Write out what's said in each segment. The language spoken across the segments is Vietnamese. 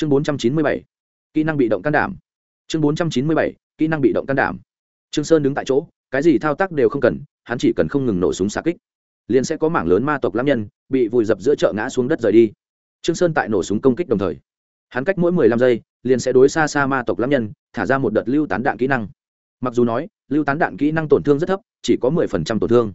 chương bốn trăm chín mươi bảy, kỹ năng bị động can đảm. Chương bốn trăm chín mươi bảy, kỹ năng bị động can đảm. Trương sơn đứng tại chỗ, cái gì thao tác đều không cần, hắn chỉ cần không ngừng nổ súng xạ kích, liền sẽ có mảng lớn ma tộc lãm nhân bị vùi dập giữa chợ ngã xuống đất rời đi. Trương sơn tại nổ súng công kích đồng thời, hắn cách mỗi mười lăm giây liền sẽ đối xa xa ma tộc lãm nhân thả ra một đợt lưu tán đạn kỹ năng. Mặc dù nói, lưu tán đạn kỹ năng tổn thương rất thấp, chỉ có mười phần trăm tổn thương.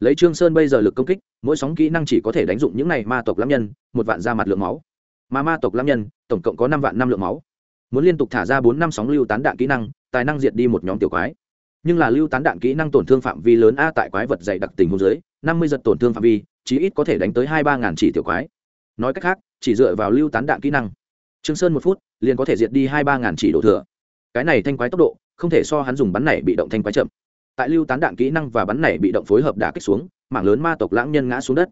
Lấy trương sơn bây giờ lực công kích, mỗi sóng kỹ năng chỉ có thể đánh dụng những này ma tộc lãm nhân một vạn ra mặt lượng máu mà ma tộc lam nhân, tổng cộng có năm vạn năm lượng máu. Muốn liên tục thả ra bốn năm sóng lưu tán đạn kỹ năng, tài năng diệt đi một nhóm tiểu quái. Nhưng là lưu tán đạn kỹ năng tổn thương phạm vi lớn a tại quái vật dày đặc tình hôn dưới, năm mươi giật tổn thương phạm vi, chí ít có thể đánh tới hai ba ngàn chỉ tiểu quái. Nói cách khác, chỉ dựa vào lưu tán đạn kỹ năng, trương sơn một phút, liền có thể diệt đi hai ba ngàn chỉ đổ thừa. Cái này thanh quái tốc độ, không thể so hắn dùng bắn này bị động thanh quái chậm. Tại lưu tán đạn kỹ năng và bắn này bị động phối hợp đả kích xuống, mảng lớn ma tộc lãng nhân ngã xuống đất.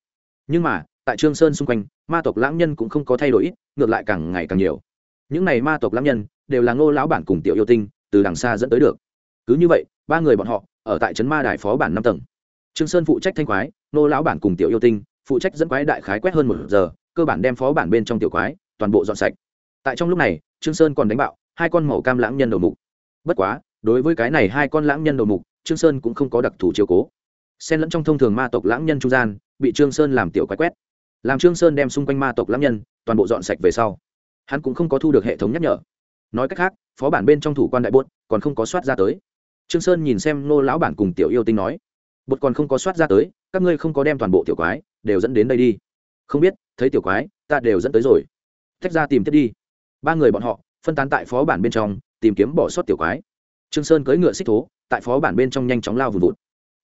Nhưng mà tại trương sơn xung quanh, ma tộc lãng nhân cũng không có thay đổi ít, ngược lại càng ngày càng nhiều. Những này ma tộc lãng nhân đều là ngô lão bản cùng tiểu yêu tinh từ đằng xa dẫn tới được. Cứ như vậy, ba người bọn họ ở tại trấn ma đài phó bản năm tầng. Trương sơn phụ trách thanh quái, ngô lão bản cùng tiểu yêu tinh phụ trách dẫn quái đại khái quét hơn một giờ, cơ bản đem phó bản bên trong tiểu quái toàn bộ dọn sạch. Tại trong lúc này, trương sơn còn đánh bạo hai con màu cam lãng nhân đầu mục. Bất quá, đối với cái này hai con lãng nhân đầu mục, trương sơn cũng không có đặc thù chiếu cố. Xen lẫn trong thông thường ma tộc lãng nhân trung gian, bị trương sơn làm tiểu quái quét làm trương sơn đem xung quanh ma tộc lãm nhân toàn bộ dọn sạch về sau hắn cũng không có thu được hệ thống nhắc nhở nói cách khác phó bản bên trong thủ quan đại bốt còn không có soát ra tới trương sơn nhìn xem nô lão bản cùng tiểu yêu tinh nói bột còn không có soát ra tới các ngươi không có đem toàn bộ tiểu quái đều dẫn đến đây đi không biết thấy tiểu quái ta đều dẫn tới rồi tách ra tìm tiếp đi ba người bọn họ phân tán tại phó bản bên trong tìm kiếm bỏ sót tiểu quái trương sơn cưỡi ngựa xích thố tại phó bản bên trong nhanh chóng lao vùn vụt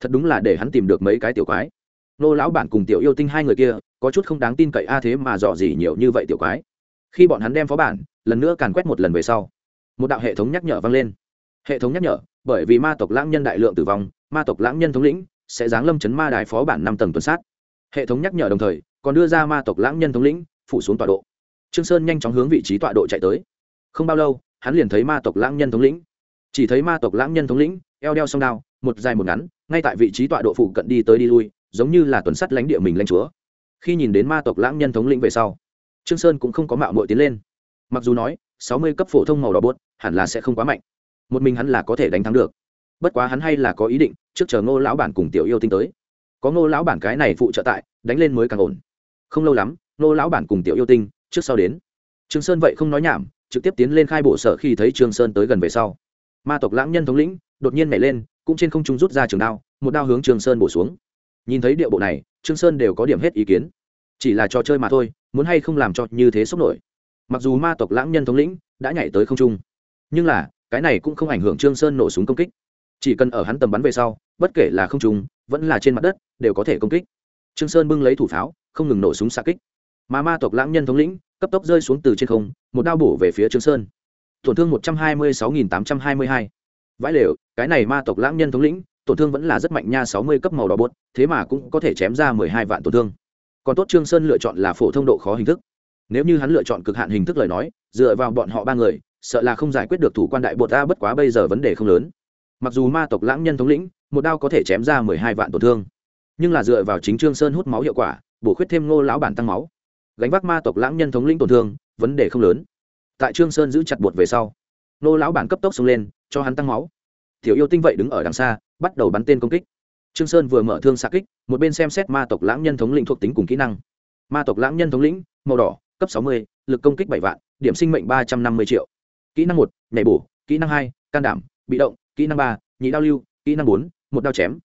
thật đúng là để hắn tìm được mấy cái tiểu quái nô lão bản cùng tiểu yêu tinh hai người kia, có chút không đáng tin cậy, a, thế mà dò gì nhiều như vậy tiểu quái. Khi bọn hắn đem phó bản, lần nữa càn quét một lần về sau, một đạo hệ thống nhắc nhở vang lên. Hệ thống nhắc nhở, bởi vì ma tộc lãng nhân đại lượng tử vong, ma tộc lãng nhân thống lĩnh sẽ giáng lâm chấn ma đài phó bản năm tầng tuần sát. Hệ thống nhắc nhở đồng thời, còn đưa ra ma tộc lãng nhân thống lĩnh phủ xuống tọa độ. Trương sơn nhanh chóng hướng vị trí tọa độ chạy tới. Không bao lâu, hắn liền thấy ma tộc lãng nhân thống lĩnh. Chỉ thấy ma tộc lãng nhân thống lĩnh, eo đeo song đao, một dài một ngắn, ngay tại vị trí tọa độ phụ cận đi tới đi lui giống như là tuần sắt lãnh địa mình lãnh chúa. Khi nhìn đến ma tộc lãng nhân thống lĩnh về sau, trương sơn cũng không có mạo muội tiến lên. Mặc dù nói, sáu mươi cấp phổ thông màu đỏ bốt hẳn là sẽ không quá mạnh. Một mình hắn là có thể đánh thắng được. Bất quá hắn hay là có ý định, trước chờ ngô lão bản cùng tiểu yêu tinh tới. Có ngô lão bản cái này phụ trợ tại, đánh lên mới càng ổn. Không lâu lắm, ngô lão bản cùng tiểu yêu tinh, trước sau đến. Trương sơn vậy không nói nhảm, trực tiếp tiến lên khai bộ sở khi thấy trương sơn tới gần về sau. Ma tộc lãng nhân thống lĩnh, đột nhiên nhảy lên, cũng trên không trung rút ra trường đao, một đao hướng trương sơn bổ xuống nhìn thấy địa bộ này, trương sơn đều có điểm hết ý kiến. Chỉ là trò chơi mà thôi, muốn hay không làm cho như thế sốc nổi. Mặc dù ma tộc lãng nhân thống lĩnh đã nhảy tới không trung, nhưng là, cái này cũng không ảnh hưởng trương sơn nổ súng công kích. Chỉ cần ở hắn tầm bắn về sau, bất kể là không trung, vẫn là trên mặt đất, đều có thể công kích. Trương sơn bưng lấy thủ pháo, không ngừng nổ súng xạ kích. Mà ma tộc lãng nhân thống lĩnh, cấp tốc rơi xuống từ trên không, một đao bổ về phía trương sơn. Tổn thương một trăm hai mươi sáu nghìn tám trăm hai mươi hai. Vãi lều, cái này ma tộc lãng nhân thống lĩnh tổn thương vẫn là rất mạnh nha, sáu mươi cấp màu đỏ bột, thế mà cũng có thể chém ra mười hai vạn tổn thương. Còn tốt trương sơn lựa chọn là phổ thông độ khó hình thức. Nếu như hắn lựa chọn cực hạn hình thức lời nói, dựa vào bọn họ ba người, sợ là không giải quyết được thủ quan đại bột ta bất quá bây giờ vấn đề không lớn. Mặc dù ma tộc lãng nhân thống lĩnh, một đao có thể chém ra mười hai vạn tổn thương, nhưng là dựa vào chính trương sơn hút máu hiệu quả, bổ khuyết thêm ngô lão bản tăng máu, gánh vác ma tộc lãng nhân thống lĩnh tổn thương, vấn đề không lớn. Tại trương sơn giữ chặt bột về sau, ngô lão bản cấp tốc xông lên, cho hắn tăng máu. Tiểu yêu tinh vậy đứng ở đằng xa bắt đầu bắn tên công kích. Trương sơn vừa mở thương xạ kích, một bên xem xét ma tộc lãng nhân thống lĩnh thuộc tính cùng kỹ năng. Ma tộc lãng nhân thống lĩnh, màu đỏ, cấp sáu mươi, lực công kích bảy vạn, điểm sinh mệnh ba trăm năm mươi triệu. Kỹ năng một, nhảy bổ, kỹ năng hai, can đảm, bị động, kỹ năng ba, nhị đao lưu, kỹ năng bốn, một đao chém.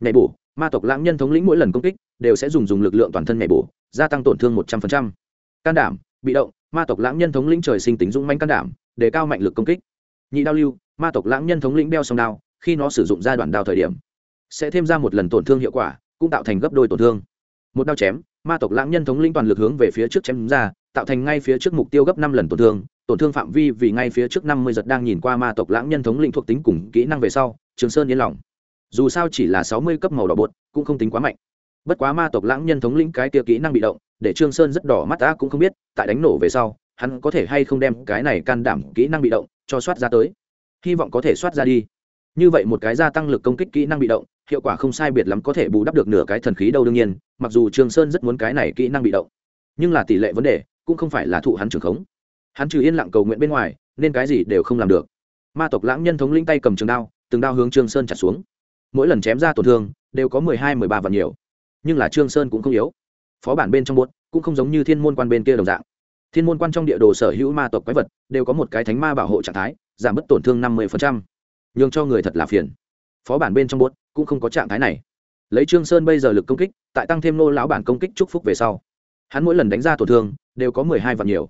Nhảy bổ, ma tộc lãng nhân thống lĩnh mỗi lần công kích đều sẽ dùng dùng lực lượng toàn thân nhảy bổ, gia tăng tổn thương một trăm linh can đảm, bị động, ma tộc lãng nhân thống lĩnh trời sinh tính dũng manh can đảm, để cao mạnh lực công kích. Nhị đao lưu, ma tộc lãng nhân thống lĩnh đeo song đao khi nó sử dụng ra đoạn đao thời điểm, sẽ thêm ra một lần tổn thương hiệu quả, cũng tạo thành gấp đôi tổn thương. Một đao chém, ma tộc lãng nhân thống lĩnh toàn lực hướng về phía trước chém ra, tạo thành ngay phía trước mục tiêu gấp năm lần tổn thương tổn thương phạm vi vì ngay phía trước năm mươi giật đang nhìn qua ma tộc lãng nhân thống lĩnh thuộc tính cùng kỹ năng về sau, trường sơn yên lòng. Dù sao chỉ là sáu mươi cấp màu đỏ bột, cũng không tính quá mạnh. Bất quá ma tộc lãng nhân thống lĩnh cái tia kỹ năng bị động, để trương sơn rất đỏ mắt, ta cũng không biết, tại đánh nổ về sau, hắn có thể hay không đem cái này can đảm kỹ năng bị động, cho soát ra tới. Hy vọng có thể soát ra đi như vậy một cái gia tăng lực công kích kỹ năng bị động, hiệu quả không sai biệt lắm có thể bù đắp được nửa cái thần khí đâu đương nhiên, mặc dù trường sơn rất muốn cái này kỹ năng bị động. Nhưng là tỷ lệ vấn đề cũng không phải là thụ hắn trưởng khống. Hắn trừ yên lặng cầu nguyện bên ngoài, nên cái gì đều không làm được. Ma tộc lãng nhân thống linh tay cầm trường đao, từng đao hướng trương sơn chặt xuống. Mỗi lần chém ra tổn thương, đều có mười hai, mười ba vạn nhiều. Nhưng là trương sơn cũng không yếu. Phó bản bên trong buốt cũng không giống như thiên môn quan bên kia đồng dạng. Thiên môn quan trong địa đồ sở hữu ma tộc quái vật đều có một cái thánh ma bảo hộ trạng thái, giảm bớt tổn thương năm mươi phần trăm nhường cho người thật là phiền. Phó bản bên trong buốt cũng không có trạng thái này. Lấy trương sơn bây giờ lực công kích, tại tăng thêm nô lão bản công kích chúc phúc về sau, hắn mỗi lần đánh ra tổn thương đều có mười hai vạn nhiều.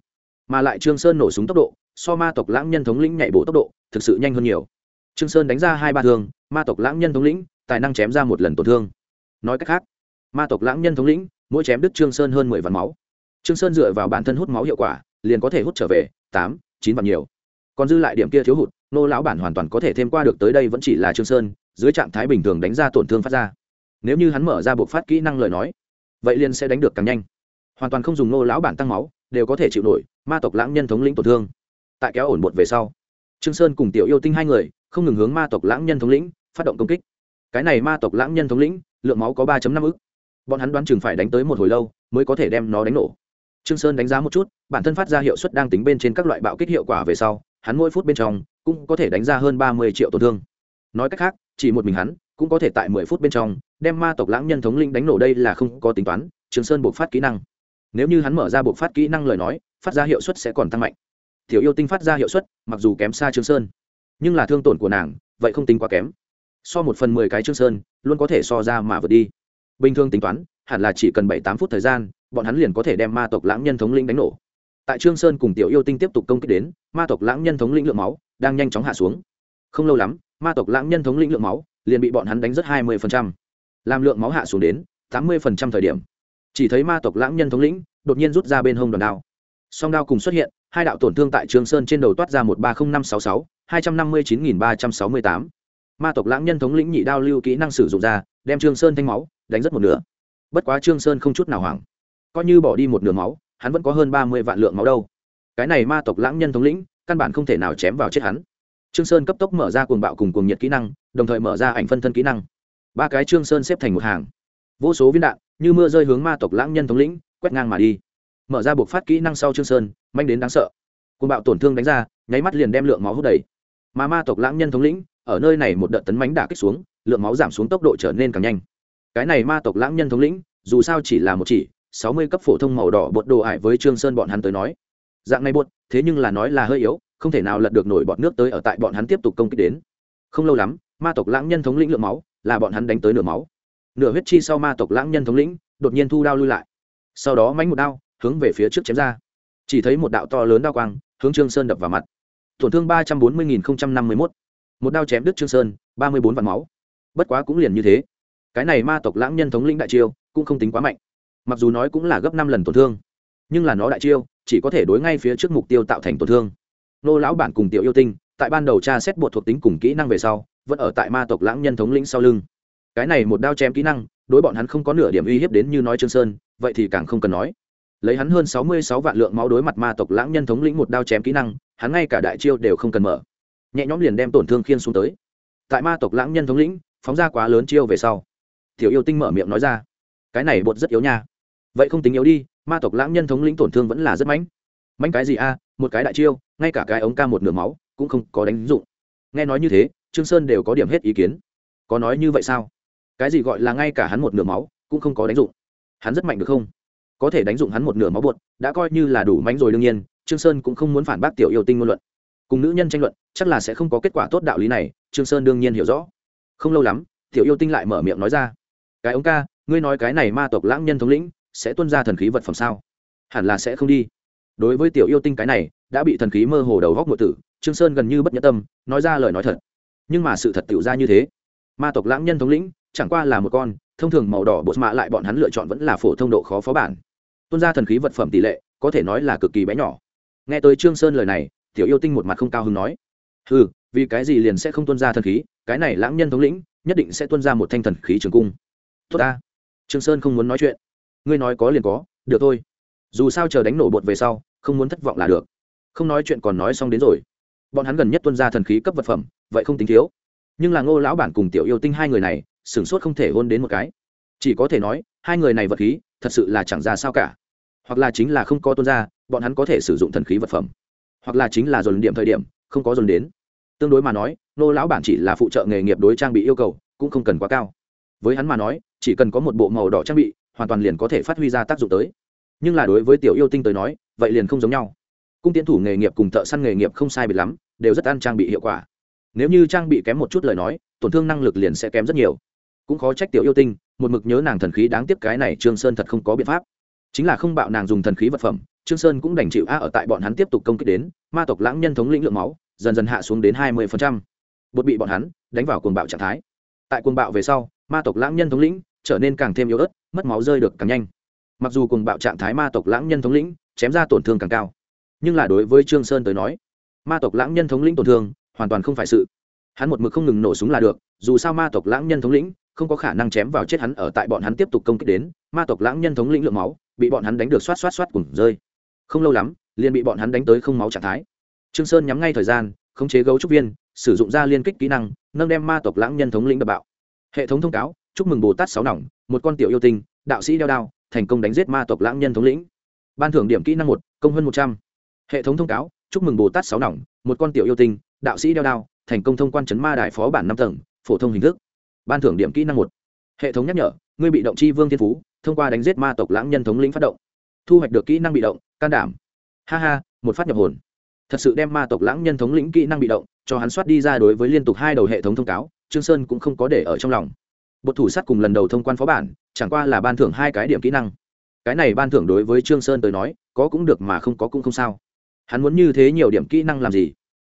Mà lại trương sơn nổ súng tốc độ, so ma tộc lãng nhân thống lĩnh nhảy bộ tốc độ, thực sự nhanh hơn nhiều. Trương sơn đánh ra hai ba thương, ma tộc lãng nhân thống lĩnh, tài năng chém ra một lần tổn thương. Nói cách khác, ma tộc lãng nhân thống lĩnh, mỗi chém đứt trương sơn hơn mười vạn máu. Trương sơn dựa vào bản thân hút máu hiệu quả, liền có thể hút trở về tám, chín vạn nhiều. Còn dư lại điểm kia thiếu hụt nô lão bản hoàn toàn có thể thêm qua được tới đây vẫn chỉ là trương sơn, dưới trạng thái bình thường đánh ra tổn thương phát ra. Nếu như hắn mở ra buộc phát kỹ năng lời nói, vậy liền sẽ đánh được càng nhanh. Hoàn toàn không dùng nô lão bản tăng máu, đều có thể chịu nổi, ma tộc lãng nhân thống lĩnh tổn thương. Tại kéo ổn bột về sau, trương sơn cùng tiểu yêu tinh hai người, không ngừng hướng ma tộc lãng nhân thống lĩnh, phát động công kích. Cái này ma tộc lãng nhân thống lĩnh, lượng máu có ba năm ức. Bọn hắn đoán chừng phải đánh tới một hồi lâu mới có thể đem nó đánh nổ. Trương sơn đánh giá một chút, bản thân phát ra hiệu suất đang tính bên trên các loại bạo kích hiệu quả về sau, hắn mỗi phút bên trong cũng có thể đánh ra hơn ba mươi triệu tổn thương. Nói cách khác, chỉ một mình hắn, cũng có thể tại mười phút bên trong, đem ma tộc lãng nhân thống linh đánh nổ đây là không có tính toán trương sơn buộc phát kỹ năng. Nếu như hắn mở ra buộc phát kỹ năng lời nói, phát ra hiệu suất sẽ còn tăng mạnh. Tiểu yêu tinh phát ra hiệu suất, mặc dù kém xa trương sơn, nhưng là thương tổn của nàng, vậy không tính quá kém. So một phần mười cái trương sơn, luôn có thể so ra mà vượt đi. Bình thường tính toán, hẳn là chỉ cần bảy tám phút thời gian, bọn hắn liền có thể đem ma tộc lãng nhân thống linh đánh nổ. Tại trương sơn cùng tiểu yêu tinh tiếp tục công kích đến, ma tộc lãng nhân thống lĩnh lượng máu đang nhanh chóng hạ xuống. Không lâu lắm, ma tộc lãng nhân thống lĩnh lượng máu, liền bị bọn hắn đánh rất hai mươi làm lượng máu hạ xuống đến tám mươi thời điểm. Chỉ thấy ma tộc lãng nhân thống lĩnh đột nhiên rút ra bên hông đòn đao. Song đao cùng xuất hiện, hai đạo tổn thương tại trương sơn trên đầu toát ra một ba không năm sáu sáu, hai trăm năm mươi chín nghìn ba trăm sáu mươi tám. Ma tộc lãng nhân thống lĩnh nhị đao lưu kỹ năng sử dụng ra, đem trương sơn thanh máu đánh rất một nửa. Bất quá trương sơn không chút nào hoảng. Coi như bỏ đi một nửa máu, hắn vẫn có hơn ba mươi vạn lượng máu đâu. Cái này ma tộc lãng nhân thống lĩnh căn bản không thể nào chém vào chết hắn. Trương sơn cấp tốc mở ra cuồng bạo cùng cuồng nhiệt kỹ năng, đồng thời mở ra ảnh phân thân kỹ năng. Ba cái trương sơn xếp thành một hàng. Vô số viên đạn, như mưa rơi hướng ma tộc lãng nhân thống lĩnh, quét ngang mà đi. Mở ra buộc phát kỹ năng sau trương sơn, manh đến đáng sợ. Cuồng bạo tổn thương đánh ra, nháy mắt liền đem lượng máu hút đầy. Mà ma tộc lãng nhân thống lĩnh, ở nơi này một đợt tấn mánh đả kích xuống, lượng máu giảm xuống tốc độ trở nên càng nhanh. Cái này ma tộc lãng nhân thống lĩnh, dù sao chỉ là một chỉ, sáu mươi cấp phổ thông màu đỏ bột đồ ải với trương sơn bọn hắn tới nói. Dạng này bột thế nhưng là nói là hơi yếu, không thể nào lật được nổi bọt nước tới ở tại bọn hắn tiếp tục công kích đến. Không lâu lắm, ma tộc lãng nhân thống lĩnh lượng máu, là bọn hắn đánh tới nửa máu. Nửa huyết chi sau ma tộc lãng nhân thống lĩnh, đột nhiên thu đao lui lại. Sau đó mánh một đao, hướng về phía trước chém ra. Chỉ thấy một đạo to lớn đao quang, hướng trương sơn đập vào mặt. Tổn thương ba trăm bốn mươi nghìn năm mươi mốt. Một đao chém đứt trương sơn, ba mươi bốn vạn máu. Bất quá cũng liền như thế. Cái này ma tộc lãng nhân thống lĩnh đại chiêu, cũng không tính quá mạnh. Mặc dù nói cũng là gấp năm lần tổn thương, nhưng là nó đại chiêu chỉ có thể đối ngay phía trước mục tiêu tạo thành tổn thương. Nô lão bản cùng tiểu yêu tinh, tại ban đầu tra xét bột thuộc tính cùng kỹ năng về sau, vẫn ở tại ma tộc lãng nhân thống lĩnh sau lưng. Cái này một đao chém kỹ năng, đối bọn hắn không có nửa điểm uy hiếp đến như nói trương sơn, vậy thì càng không cần nói. Lấy hắn hơn sáu mươi sáu vạn lượng máu đối mặt ma tộc lãng nhân thống lĩnh một đao chém kỹ năng, hắn ngay cả đại chiêu đều không cần mở. Nhẹ nhõm liền đem tổn thương khiên xuống tới. Tại ma tộc lãng nhân thống lĩnh, phóng ra quá lớn chiêu về sau. Tiểu yêu tinh mở miệng nói ra, cái này bột rất yếu nha. Vậy không tính yếu đi ma tộc lãng nhân thống lĩnh tổn thương vẫn là rất mãnh. Mãnh cái gì a? Một cái đại chiêu, ngay cả cái ống ca một nửa máu cũng không có đánh dụng. Nghe nói như thế, trương sơn đều có điểm hết ý kiến. Có nói như vậy sao? Cái gì gọi là ngay cả hắn một nửa máu cũng không có đánh dụng? Hắn rất mạnh được không? Có thể đánh dụng hắn một nửa máu bột đã coi như là đủ mánh rồi đương nhiên, trương sơn cũng không muốn phản bác tiểu yêu tinh ngôn luận. Cùng nữ nhân tranh luận, chắc là sẽ không có kết quả tốt đạo lý này, trương sơn đương nhiên hiểu rõ. Không lâu lắm, tiểu yêu tinh lại mở miệng nói ra. Cái ống ca, ngươi nói cái này ma tộc lãng nhân thống lĩnh sẽ tuân ra thần khí vật phẩm sao? Hẳn là sẽ không đi. Đối với tiểu yêu tinh cái này, đã bị thần khí mơ hồ đầu góc ngộ tử, trương sơn gần như bất nhẫn tâm, nói ra lời nói thật. Nhưng mà sự thật tiểu ra như thế. Ma tộc lãng nhân thống lĩnh, chẳng qua là một con, thông thường màu đỏ bột mạ lại bọn hắn lựa chọn vẫn là phổ thông độ khó phó bản. Tuân ra thần khí vật phẩm tỷ lệ, có thể nói là cực kỳ bé nhỏ. Nghe tới trương sơn lời này, tiểu yêu tinh một mặt không cao hứng nói. Ừ vì cái gì liền sẽ không tuân ra thần khí, cái này lãng nhân thống lĩnh, nhất định sẽ tuân ra một thanh thần khí trường cung. Tốt ta. Trương sơn không muốn nói chuyện ngươi nói có liền có, được thôi. Dù sao chờ đánh nổ bột về sau, không muốn thất vọng là được. Không nói chuyện còn nói xong đến rồi. Bọn hắn gần nhất tuân ra thần khí cấp vật phẩm, vậy không tính thiếu. Nhưng là ngô lão bản cùng tiểu yêu tinh hai người này, sửng sốt không thể hôn đến một cái. Chỉ có thể nói, hai người này vật khí, thật sự là chẳng ra sao cả. Hoặc là chính là không có tuân ra, bọn hắn có thể sử dụng thần khí vật phẩm. Hoặc là chính là dồn điểm thời điểm, không có dồn đến. Tương đối mà nói, Ngô lão bản chỉ là phụ trợ nghề nghiệp đối trang bị yêu cầu, cũng không cần quá cao. Với hắn mà nói, chỉ cần có một bộ màu đỏ trang bị hoàn toàn liền có thể phát huy ra tác dụng tới. Nhưng là đối với tiểu yêu tinh tới nói, vậy liền không giống nhau. Cung tiến thủ nghề nghiệp cùng thợ săn nghề nghiệp không sai biệt lắm, đều rất ăn trang bị hiệu quả. Nếu như trang bị kém một chút lời nói, tổn thương năng lực liền sẽ kém rất nhiều. Cũng khó trách tiểu yêu tinh, một mực nhớ nàng thần khí đáng tiếc cái này trương sơn thật không có biện pháp. Chính là không bạo nàng dùng thần khí vật phẩm, trương sơn cũng đành chịu a ở tại bọn hắn tiếp tục công kích đến, ma tộc lãng nhân thống lĩnh lượng máu, dần dần hạ xuống đến hai mươi bột bị bọn hắn đánh vào cuồng bạo trạng thái. Tại cuồng bạo về sau, ma tộc lãng nhân thống lĩnh trở nên càng thêm yếu ớt mất máu rơi được càng nhanh. Mặc dù cùng bạo trạng thái ma tộc lãng nhân thống lĩnh, chém ra tổn thương càng cao, nhưng là đối với trương sơn tới nói, ma tộc lãng nhân thống lĩnh tổn thương hoàn toàn không phải sự. Hắn một mực không ngừng nổ súng là được, dù sao ma tộc lãng nhân thống lĩnh không có khả năng chém vào chết hắn ở tại bọn hắn tiếp tục công kích đến, ma tộc lãng nhân thống lĩnh lượng máu bị bọn hắn đánh được xoát xoát xoát cùng rơi. Không lâu lắm, liền bị bọn hắn đánh tới không máu trạng thái. Trương sơn nhắm ngay thời gian, khống chế gấu trúc viên, sử dụng ra liên kích kỹ năng, nâng đem ma tộc lãng nhân thống lĩnh đập bạo. Hệ thống thông cáo chúc mừng bồ tát sáu nòng, một con tiểu yêu tinh, đạo sĩ đeo đao, thành công đánh giết ma tộc lãng nhân thống lĩnh. Ban thưởng điểm kỹ năng một, công hơn một trăm. Hệ thống thông cáo, chúc mừng bồ tát sáu nòng, một con tiểu yêu tinh, đạo sĩ đeo đao, thành công thông quan chấn ma đài phó bản năm tầng, phổ thông hình thức. Ban thưởng điểm kỹ năng một. Hệ thống nhắc nhở, ngươi bị động chi vương thiên phú, thông qua đánh giết ma tộc lãng nhân thống lĩnh phát động. Thu hoạch được kỹ năng bị động, can đảm. Ha ha, một phát nhập hồn. Thật sự đem ma tộc lãng nhân thống lĩnh kỹ năng bị động, cho hắn soát đi ra đối với liên tục hai đầu hệ thống thông cáo, trương sơn cũng không có để ở trong lòng bột thủ sát cùng lần đầu thông quan phó bản, chẳng qua là ban thưởng hai cái điểm kỹ năng. Cái này ban thưởng đối với trương sơn tới nói, có cũng được mà không có cũng không sao. Hắn muốn như thế nhiều điểm kỹ năng làm gì?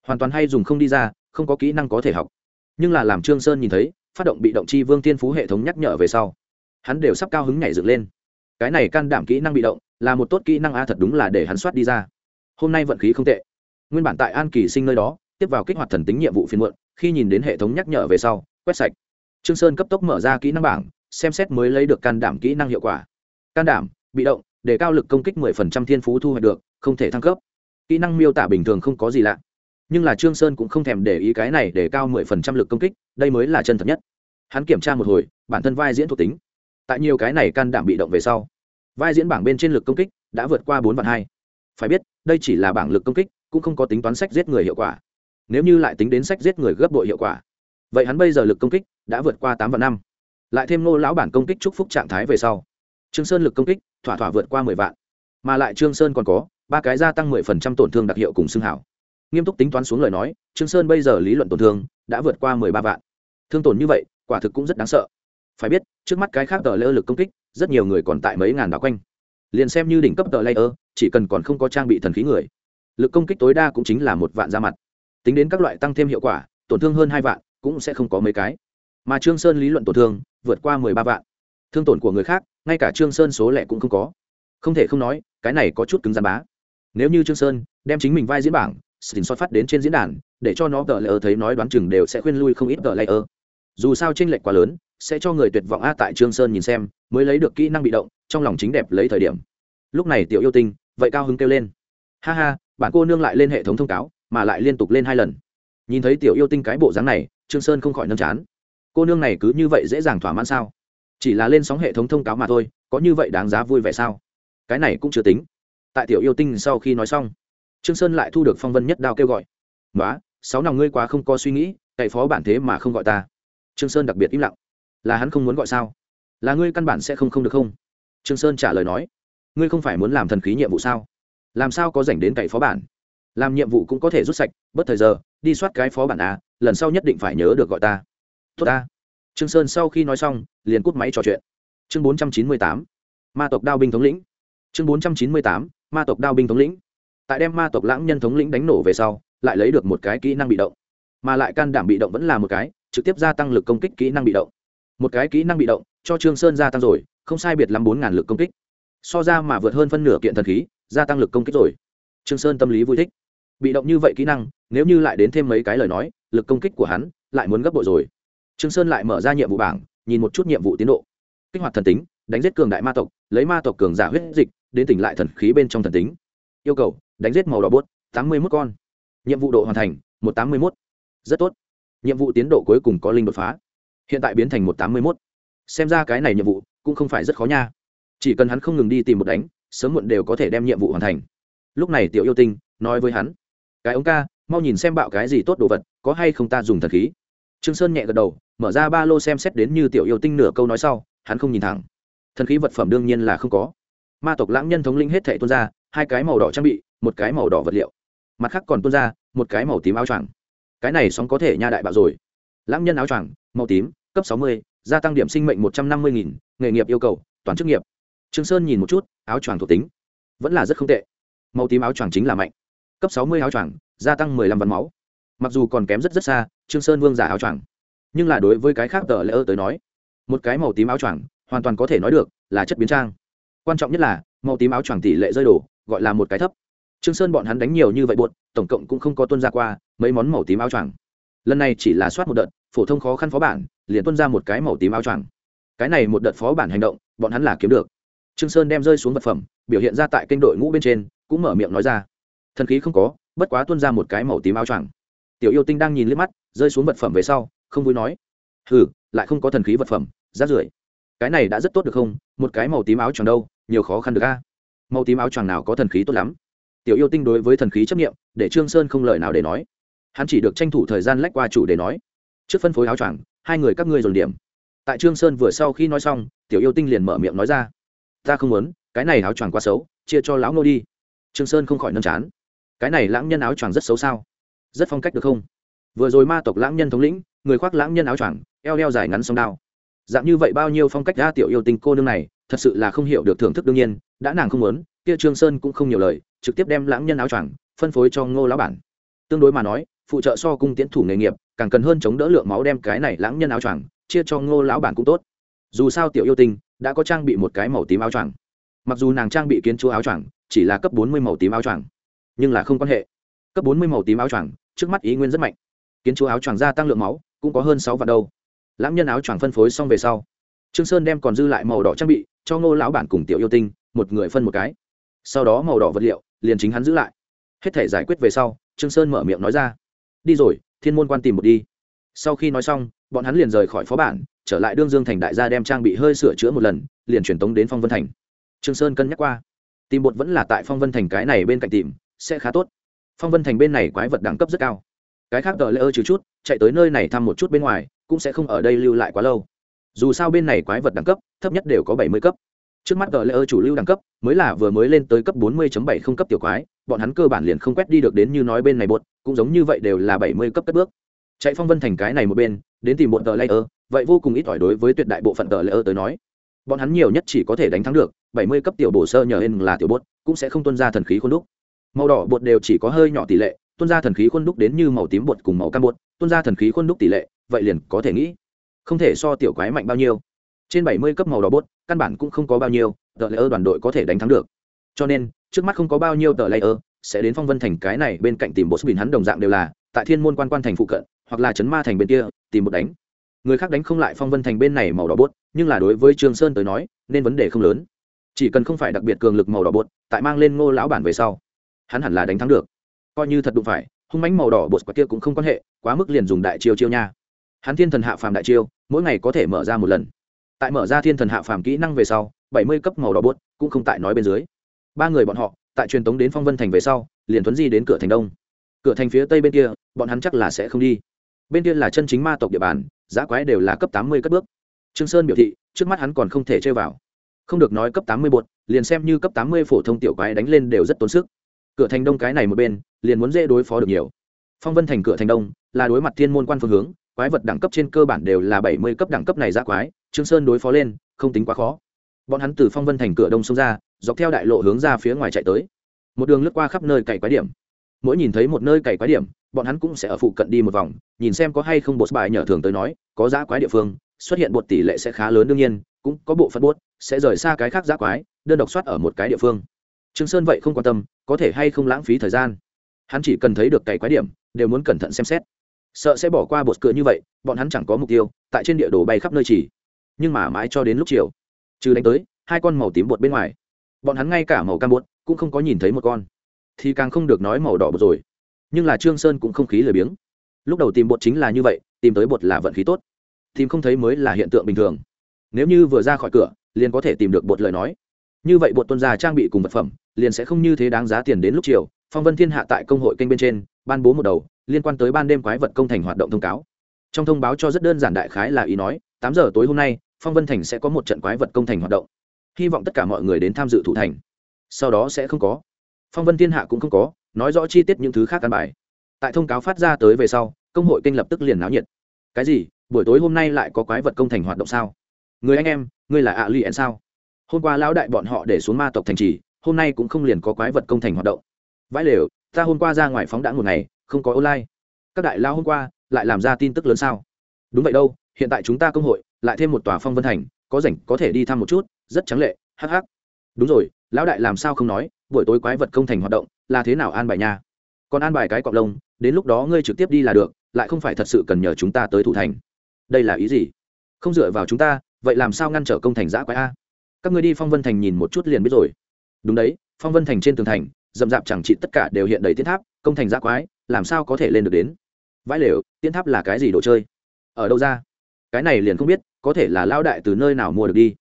Hoàn toàn hay dùng không đi ra, không có kỹ năng có thể học. Nhưng là làm trương sơn nhìn thấy, phát động bị động chi vương tiên phú hệ thống nhắc nhở về sau, hắn đều sắp cao hứng nhảy dựng lên. Cái này can đảm kỹ năng bị động, là một tốt kỹ năng a thật đúng là để hắn soát đi ra. Hôm nay vận khí không tệ. Nguyên bản tại an kỳ sinh nơi đó, tiếp vào kích hoạt thần tính nhiệm vụ phiên muộn, khi nhìn đến hệ thống nhắc nhở về sau, quét sạch trương sơn cấp tốc mở ra kỹ năng bảng, xem xét mới lấy được can đảm kỹ năng hiệu quả. Can đảm, bị động, để cao lực công kích 10% thiên phú thu hoạch được, không thể thăng cấp. Kỹ năng miêu tả bình thường không có gì lạ. Nhưng là trương sơn cũng không thèm để ý cái này để cao 10% lực công kích, đây mới là chân thật nhất. Hắn kiểm tra một hồi, bản thân vai diễn thuộc tính. Tại nhiều cái này can đảm bị động về sau, vai diễn bảng bên trên lực công kích đã vượt qua bốn vạn hai. Phải biết, đây chỉ là bảng lực công kích, cũng không có tính toán sách giết người hiệu quả. Nếu như lại tính đến sách giết người gấp bội hiệu quả. Vậy hắn bây giờ lực công kích đã vượt qua tám vạn năm. Lại thêm nô lão bản công kích chúc phúc trạng thái về sau. Trương sơn lực công kích, thỏa thỏa vượt qua mười vạn. Mà lại trương sơn còn có, ba cái gia tăng mười phần trăm tổn thương đặc hiệu cùng xương hảo. Nghiêm túc tính toán xuống lời nói, trương sơn bây giờ lý luận tổn thương đã vượt qua mười ba vạn. Thương tổn như vậy, quả thực cũng rất đáng sợ. Phải biết, trước mắt cái khác tờ lơ lực công kích, rất nhiều người còn tại mấy ngàn đảo quanh. Liền xem như đỉnh cấp tờ layer, chỉ cần còn không có trang bị thần khí người, lực công kích tối đa cũng chính là một vạn ra mặt. Tính đến các loại tăng thêm hiệu quả, tổn thương hơn hai vạn, cũng sẽ không có mấy cái mà trương sơn lý luận tổn thương vượt qua mười ba vạn. Thương tổn của người khác, ngay cả trương sơn số lẻ cũng không có. Không thể không nói, cái này có chút cứng rắn bá. Nếu như trương sơn đem chính mình vai diễn bảng xin xót phát đến trên diễn đàn, để cho nó tờ layer thấy nói đoán chừng đều sẽ khuyên lui không ít tờ layer dù sao tranh lệch quá lớn, sẽ cho người tuyệt vọng a tại trương sơn nhìn xem, mới lấy được kỹ năng bị động, trong lòng chính đẹp lấy thời điểm. Lúc này tiểu yêu tinh, vậy cao hứng kêu lên. Ha ha bản cô nương lại lên hệ thống thông cáo, mà lại liên tục lên hai lần. Nhìn thấy tiểu yêu tinh cái bộ dáng này, trương sơn không khỏi nâm chán cô nương này cứ như vậy dễ dàng thỏa mãn sao? Chỉ là lên sóng hệ thống thông cáo mà thôi, có như vậy đáng giá vui vẻ sao? Cái này cũng chưa tính. Tại tiểu yêu tinh sau khi nói xong, trương sơn lại thu được phong vân nhất đao kêu gọi. Nói sáu nào ngươi quá không có suy nghĩ, cậy phó bản thế mà không gọi ta. Trương sơn đặc biệt im lặng. Là hắn không muốn gọi sao? Là ngươi căn bản sẽ không không được không? Trương sơn trả lời nói. Ngươi không phải muốn làm thần khí nhiệm vụ sao? Làm sao có dành đến cậy phó bản? Làm nhiệm vụ cũng có thể rút sạch, bất thời giờ, đi soát cái phó bản à lần sau nhất định phải nhớ được gọi ta tốt ta. Trương sơn sau khi nói xong, liền cút máy trò chuyện. Chương bốn trăm chín mươi tám, ma tộc đao binh thống lĩnh. Chương bốn trăm chín mươi tám, ma tộc đao binh thống lĩnh. Tại đem ma tộc lãng nhân thống lĩnh đánh nổ về sau, lại lấy được một cái kỹ năng bị động. Mà lại can đảm bị động vẫn là một cái, trực tiếp gia tăng lực công kích kỹ năng bị động. Một cái kỹ năng bị động, cho trương sơn gia tăng rồi, không sai biệt lắm bốn ngàn lực công kích. So ra mà vượt hơn phân nửa kiện thần khí, gia tăng lực công kích rồi. Trương sơn tâm lý vui thích. Bị động như vậy kỹ năng, nếu như lại đến thêm mấy cái lời nói, lực công kích của hắn lại muốn gấp bội rồi trương sơn lại mở ra nhiệm vụ bảng, nhìn một chút nhiệm vụ tiến độ. Kích hoạt thần tính, đánh giết cường đại ma tộc, lấy ma tộc cường giả huyết dịch, đến tỉnh lại thần khí bên trong thần tính. Yêu cầu, đánh giết màu đỏ bốt, tám mươi 81 con. Nhiệm vụ độ hoàn thành, một tám mươi 181. rất tốt. Nhiệm vụ tiến độ cuối cùng có linh đột phá. Hiện tại biến thành một tám mươi mốt. Xem ra cái này nhiệm vụ cũng không phải rất khó nha. Chỉ cần hắn không ngừng đi tìm một đánh, sớm muộn đều có thể đem nhiệm vụ hoàn thành. Lúc này tiểu yêu tinh nói với hắn, cái ống ca, mau nhìn xem bạo cái gì tốt đồ vật, có hay không ta dùng thần khí? Trương sơn nhẹ gật đầu mở ra ba lô xem xét đến như tiểu yêu tinh nửa câu nói sau, hắn không nhìn thẳng. Thần khí vật phẩm đương nhiên là không có. Ma tộc lãng nhân thống linh hết thể tuôn ra, hai cái màu đỏ trang bị, một cái màu đỏ vật liệu. Mặt khác còn tuôn ra, một cái màu tím áo choàng. Cái này sóng có thể nha đại bạo rồi. Lãng nhân áo choàng, màu tím, cấp sáu mươi, gia tăng điểm sinh mệnh một trăm năm mươi nghìn, nghề nghiệp yêu cầu, toàn chức nghiệp. Trương sơn nhìn một chút, áo choàng thuộc tính. Vẫn là rất không tệ. Màu tím áo choàng chính là mạnh. Cấp sáu mươi áo choàng, gia tăng mười lăm vạn máu. Mặc dù còn kém rất rất xa, trương sơn vương giả áo choàng nhưng là đối với cái khác tờ lễ ơ tới nói, một cái màu tím áo choàng hoàn toàn có thể nói được là chất biến trang. Quan trọng nhất là, màu tím áo choàng tỷ lệ rơi đổ, gọi là một cái thấp. Trương sơn bọn hắn đánh nhiều như vậy buột tổng cộng cũng không có tuân ra qua mấy món màu tím áo choàng. Lần này chỉ là soát một đợt, phổ thông khó khăn phó bản, liền tuân ra một cái màu tím áo choàng. Cái này một đợt phó bản hành động, bọn hắn là kiếm được. Trương sơn đem rơi xuống vật phẩm, biểu hiện ra tại kênh đội ngũ bên trên, cũng mở miệng nói ra. Thần khí không có, bất quá tuân ra một cái màu tím áo choàng. Tiểu yêu tinh đang nhìn liếc mắt, rơi xuống vật phẩm về sau không vui nói. Hừ, lại không có thần khí vật phẩm rát rưởi. Cái này đã rất tốt được không? Một cái màu tím áo choàng đâu, nhiều khó khăn được a. Màu tím áo choàng nào có thần khí tốt lắm. Tiểu yêu tinh đối với thần khí chấp nghiệm để trương sơn không lời nào để nói. Hắn chỉ được tranh thủ thời gian lách qua chủ để nói. Trước phân phối áo choàng, hai người các ngươi dồn điểm. Tại trương sơn vừa sau khi nói xong, tiểu yêu tinh liền mở miệng nói ra. Ta không muốn, cái này áo choàng quá xấu, chia cho lão nô đi. Trương sơn không khỏi nâng chán. Cái này lãng nhân áo choàng rất xấu sao? Rất phong cách được không? Vừa rồi ma tộc lãng nhân thống lĩnh người khoác lãng nhân áo choàng, eo đeo dài ngắn song đao. Dạng như vậy bao nhiêu phong cách ra tiểu yêu tinh cô nương này, thật sự là không hiểu được thưởng thức đương nhiên, đã nàng không muốn, kia trương sơn cũng không nhiều lời, trực tiếp đem lãng nhân áo choàng phân phối cho ngô lão bản. Tương đối mà nói, phụ trợ so cung tiến thủ nghề nghiệp, càng cần hơn chống đỡ lượng máu đem cái này lãng nhân áo choàng chia cho ngô lão bản cũng tốt. Dù sao tiểu yêu tinh đã có trang bị một cái màu tím áo choàng. Mặc dù nàng trang bị kiến chúa áo choàng chỉ là cấp bốn mươi màu tím áo choàng, nhưng là không quan hệ. Cấp bốn mươi màu tím áo choàng, trước mắt ý nguyên rất mạnh. Kiến chúa áo choàng gia tăng lượng máu cũng có hơn sáu vạn đâu. Lãng nhân áo choàng phân phối xong về sau, trương sơn đem còn dư lại màu đỏ trang bị cho ngô lão bản cùng tiểu yêu tinh, một người phân một cái. Sau đó màu đỏ vật liệu liền chính hắn giữ lại. Hết thể giải quyết về sau, trương sơn mở miệng nói ra, đi rồi, thiên môn quan tìm một đi. Sau khi nói xong, bọn hắn liền rời khỏi phó bản, trở lại đương dương thành đại gia đem trang bị hơi sửa chữa một lần, liền truyền tống đến phong vân thành. Trương sơn cân nhắc qua, tìm bột vẫn là tại phong vân thành cái này bên cạnh tìm, sẽ khá tốt. Phong vân thành bên này quái vật đẳng cấp rất cao cái khác tờ lễ ơ trừ chút, chạy tới nơi này thăm một chút bên ngoài, cũng sẽ không ở đây lưu lại quá lâu. Dù sao bên này quái vật đẳng cấp, thấp nhất đều có bảy mươi cấp. Trước mắt tờ lễ ơ chủ lưu đẳng cấp, mới là vừa mới lên tới cấp bốn mươi bảy không cấp tiểu quái, bọn hắn cơ bản liền không quét đi được đến như nói bên này bột, cũng giống như vậy đều là bảy mươi cấp cất bước. Chạy phong vân thành cái này một bên, đến tìm một tờ lễ ơ vậy vô cùng ít ỏi đối với tuyệt đại bộ phận tờ lễ ơ tới nói. Bọn hắn nhiều nhất chỉ có thể đánh thắng được, bảy mươi cấp tiểu bổ sơ nhờ hên là tiểu bột, cũng sẽ không tuân ra thần khí khuôn đúc. Màu đỏ bột đều chỉ có hơi nhỏ tỷ lệ tuân ra thần khí khuôn đúc đến như màu tím bột cùng màu cam bột tuân ra thần khí khuôn đúc tỷ lệ, vậy liền có thể nghĩ, không thể so tiểu quái mạnh bao nhiêu. Trên bảy mươi cấp màu đỏ bột, căn bản cũng không có bao nhiêu, tờ lây ơ đoàn đội có thể đánh thắng được. Cho nên, trước mắt không có bao nhiêu tờ lây ơ sẽ đến phong vân thành cái này bên cạnh tìm bột bình hắn đồng dạng đều là, tại thiên môn quan quan thành phụ cận, hoặc là chấn ma thành bên kia, tìm một đánh. Người khác đánh không lại phong vân thành bên này màu đỏ bột, nhưng là đối với trương sơn tới nói, nên vấn đề không lớn. Chỉ cần không phải đặc biệt cường lực màu đỏ bột, tại mang lên ngô lão bản về sau, hắn hẳn là đánh thắng được coi như thật đụng phải, hung mánh màu đỏ bột quả kia cũng không quan hệ, quá mức liền dùng đại chiêu chiêu nha. Hắn thiên thần hạ phàm đại chiêu, mỗi ngày có thể mở ra một lần. Tại mở ra thiên thần hạ phàm kỹ năng về sau, bảy mươi cấp màu đỏ bột cũng không tại nói bên dưới. Ba người bọn họ, tại truyền tống đến phong vân thành về sau, liền thuấn di đến cửa thành đông. Cửa thành phía tây bên kia, bọn hắn chắc là sẽ không đi. Bên kia là chân chính ma tộc địa bàn, giá quái đều là cấp tám mươi cất bước. Trương sơn biểu thị, trước mắt hắn còn không thể chơi vào. Không được nói cấp tám mươi bột, liền xem như cấp tám mươi phổ thông tiểu quái đánh lên đều rất tốn sức cửa thành đông cái này một bên, liền muốn dễ đối phó được nhiều. Phong vân thành cửa thành đông là đối mặt thiên môn quan phương hướng, quái vật đẳng cấp trên cơ bản đều là bảy mươi cấp đẳng cấp này ra quái, trương sơn đối phó lên, không tính quá khó. Bọn hắn từ phong vân thành cửa đông xông ra, dọc theo đại lộ hướng ra phía ngoài chạy tới. Một đường lướt qua khắp nơi cày quái điểm. Mỗi nhìn thấy một nơi cày quái điểm, bọn hắn cũng sẽ ở phụ cận đi một vòng, nhìn xem có hay không bột bài nhờ thường tới nói, có giá quái địa phương, xuất hiện bột tỷ lệ sẽ khá lớn đương nhiên, cũng có bộ phận bột sẽ rời xa cái khác giá quái, đơn độc soát ở một cái địa phương trương sơn vậy không quan tâm, có thể hay không lãng phí thời gian. Hắn chỉ cần thấy được cày quái điểm, đều muốn cẩn thận xem xét. Sợ sẽ bỏ qua bột cửa như vậy, bọn hắn chẳng có mục tiêu, tại trên địa đồ bay khắp nơi chỉ. Nhưng mà mãi cho đến lúc chiều, trừ đánh tới, hai con màu tím bột bên ngoài. Bọn hắn ngay cả màu cam bột cũng không có nhìn thấy một con. Thì càng không được nói màu đỏ bột rồi. Nhưng là trương sơn cũng không khí lười biếng. Lúc đầu tìm bột chính là như vậy, tìm tới bột là vận khí tốt. Tìm không thấy mới là hiện tượng bình thường. Nếu như vừa ra khỏi cửa, liền có thể tìm được bột lời nói. Như vậy bột tuân gia trang bị cùng vật phẩm liền sẽ không như thế đáng giá tiền đến lúc chiều. Phong vân thiên hạ tại công hội kênh bên trên, ban bố một đầu, liên quan tới ban đêm quái vật công thành hoạt động thông cáo. Trong thông báo cho rất đơn giản đại khái là ý nói, tám giờ tối hôm nay, phong vân thành sẽ có một trận quái vật công thành hoạt động. Hy vọng tất cả mọi người đến tham dự thủ thành. Sau đó sẽ không có. Phong vân thiên hạ cũng không có, nói rõ chi tiết những thứ khác căn bài. Tại thông cáo phát ra tới về sau, công hội kênh lập tức liền náo nhiệt. Cái gì? Buổi tối hôm nay lại có quái vật công thành hoạt động sao? Người anh em ngươi là ạ à luyện sao? Hôm qua lão đại bọn họ để xuống ma tộc thành trì hôm nay cũng không liền có quái vật công thành hoạt động. Vãi lều, ta hôm qua ra ngoài phóng đã một ngày, không có online. Các đại lao hôm qua lại làm ra tin tức lớn sao? Đúng vậy đâu, hiện tại chúng ta công hội, lại thêm một tòa phong vân thành, có rảnh có thể đi thăm một chút, rất trắng lệ, hắc hắc. Đúng rồi, lão đại làm sao không nói, buổi tối quái vật công thành hoạt động, là thế nào an bài nha? Còn an bài cái cọp lông, đến lúc đó ngươi trực tiếp đi là được, lại không phải thật sự cần nhờ chúng ta tới thủ thành. Đây là ý gì? Không dựa vào chúng ta, vậy làm sao ngăn trở công thành giã quái a? Các ngươi đi phong vân thành nhìn một chút liền biết rồi đúng đấy, phong vân thành trên tường thành, rậm rạp chẳng trị tất cả đều hiện đầy tiến tháp, công thành giã quái, làm sao có thể lên được đến? Vãi lều tiến tháp là cái gì đồ chơi? Ở đâu ra? Cái này liền không biết, có thể là lao đại từ nơi nào mua được đi?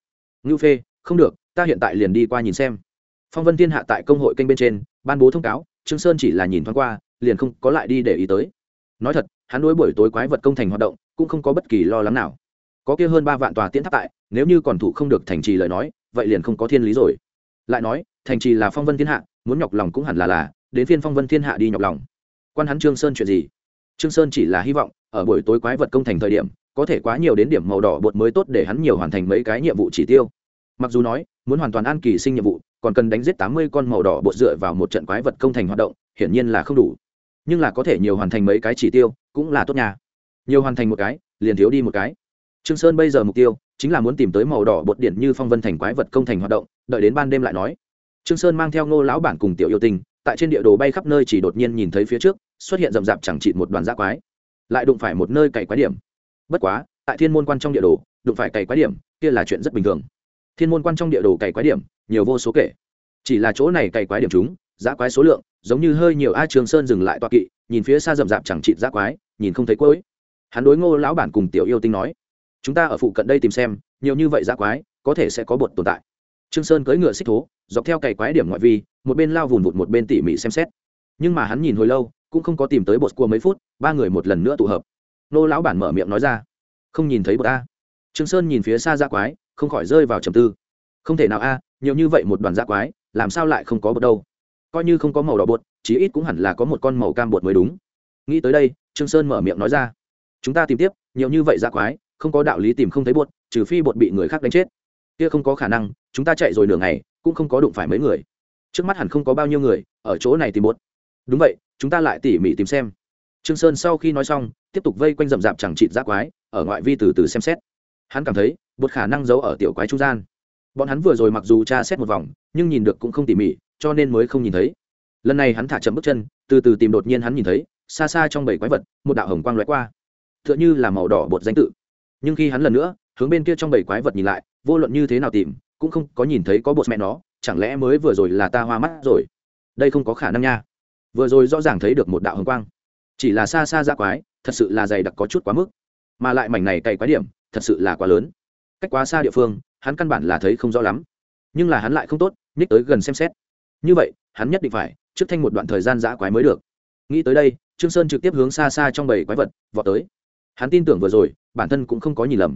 Ngưu phê, không được, ta hiện tại liền đi qua nhìn xem. Phong vân thiên hạ tại công hội kênh bên trên, ban bố thông cáo, trương sơn chỉ là nhìn thoáng qua, liền không có lại đi để ý tới. Nói thật, hắn đối buổi tối quái vật công thành hoạt động, cũng không có bất kỳ lo lắng nào. Có kia hơn ba vạn tòa tiễn tháp tại, nếu như còn thủ không được thành trì lời nói, vậy liền không có thiên lý rồi lại nói, thành trì là phong vân thiên hạ, muốn nhọc lòng cũng hẳn là là, đến phiên phong vân thiên hạ đi nhọc lòng. Quan hắn trương sơn chuyện gì? Trương sơn chỉ là hy vọng, ở buổi tối quái vật công thành thời điểm, có thể quá nhiều đến điểm màu đỏ bột mới tốt để hắn nhiều hoàn thành mấy cái nhiệm vụ chỉ tiêu. Mặc dù nói, muốn hoàn toàn an kỳ sinh nhiệm vụ, còn cần đánh giết tám mươi con màu đỏ bột dựa vào một trận quái vật công thành hoạt động, hiển nhiên là không đủ. Nhưng là có thể nhiều hoàn thành mấy cái chỉ tiêu, cũng là tốt nhà nhiều hoàn thành một cái, liền thiếu đi một cái. Trương sơn bây giờ mục tiêu, chính là muốn tìm tới màu đỏ bột điện như phong vân thành quái vật công thành hoạt động đợi đến ban đêm lại nói. Trương sơn mang theo ngô lão bản cùng tiểu yêu tinh, tại trên địa đồ bay khắp nơi chỉ đột nhiên nhìn thấy phía trước, xuất hiện rậm rạp chẳng trị một đoàn giã quái. Lại đụng phải một nơi cày quái điểm. Bất quá, tại thiên môn quan trong địa đồ, đụng phải cày quái điểm, kia là chuyện rất bình thường. Thiên môn quan trong địa đồ cày quái điểm, nhiều vô số kể. Chỉ là chỗ này cày quái điểm chúng giã quái số lượng, giống như hơi nhiều a trường sơn dừng lại toa kỵ, nhìn phía xa rậm rạp chẳng chị giã quái, nhìn không thấy cuối. Hắn đối ngô lão bản cùng tiểu yêu tinh nói, chúng ta ở phụ cận đây tìm xem, nhiều như vậy giã quái, có thể sẽ có bột tồn tại trương sơn cưỡi ngựa xích thố, dọc theo cày quái điểm ngoại vi, một bên lao vùn vụt một bên tỉ mỉ xem xét. Nhưng mà hắn nhìn hồi lâu, cũng không có tìm tới bột cua mấy phút, ba người một lần nữa tụ hợp. Nô lão bản mở miệng nói ra, không nhìn thấy bột a. Trương sơn nhìn phía xa ra quái, không khỏi rơi vào trầm tư. Không thể nào a, nhiều như vậy một đoàn giã quái, làm sao lại không có bột đâu? Coi như không có màu đỏ bột, chí ít cũng hẳn là có một con màu cam bột mới đúng. Nghĩ tới đây, trương sơn mở miệng nói ra, chúng ta tìm tiếp, nhiều như vậy giã quái, không có đạo lý tìm không thấy bột, trừ phi bột bị người khác đánh chết kia không có khả năng, chúng ta chạy rồi nửa ngày, cũng không có đụng phải mấy người. Trước mắt hẳn không có bao nhiêu người, ở chỗ này tìm muốn. đúng vậy, chúng ta lại tỉ mỉ tìm xem. Trương sơn sau khi nói xong, tiếp tục vây quanh rậm rạp chẳng chịt giác quái, ở ngoại vi từ từ xem xét. Hắn cảm thấy bột khả năng giấu ở tiểu quái trung gian. Bọn hắn vừa rồi mặc dù tra xét một vòng, nhưng nhìn được cũng không tỉ mỉ, cho nên mới không nhìn thấy. Lần này hắn thả chậm bước chân, từ từ tìm đột nhiên hắn nhìn thấy, xa xa trong bảy quái vật, một đạo hồng quang lóe qua. Tựa như là màu đỏ bột danh tự. Nhưng khi hắn lần nữa, hướng bên kia trong bảy quái vật nhìn lại vô luận như thế nào tìm, cũng không có nhìn thấy có bột mẹ nó, chẳng lẽ mới vừa rồi là ta hoa mắt rồi? Đây không có khả năng nha. Vừa rồi rõ ràng thấy được một đạo hồng quang. Chỉ là xa xa ra quái, thật sự là dày đặc có chút quá mức. Mà lại mảnh này cày quái điểm, thật sự là quá lớn. Cách quá xa địa phương, hắn căn bản là thấy không rõ lắm. Nhưng là hắn lại không tốt, nhích tới gần xem xét. Như vậy, hắn nhất định phải, trước thanh một đoạn thời gian giã quái mới được. Nghĩ tới đây, trương sơn trực tiếp hướng xa xa trong bầy quái vật vọt tới. Hắn tin tưởng vừa rồi, bản thân cũng không có nhìn lầm.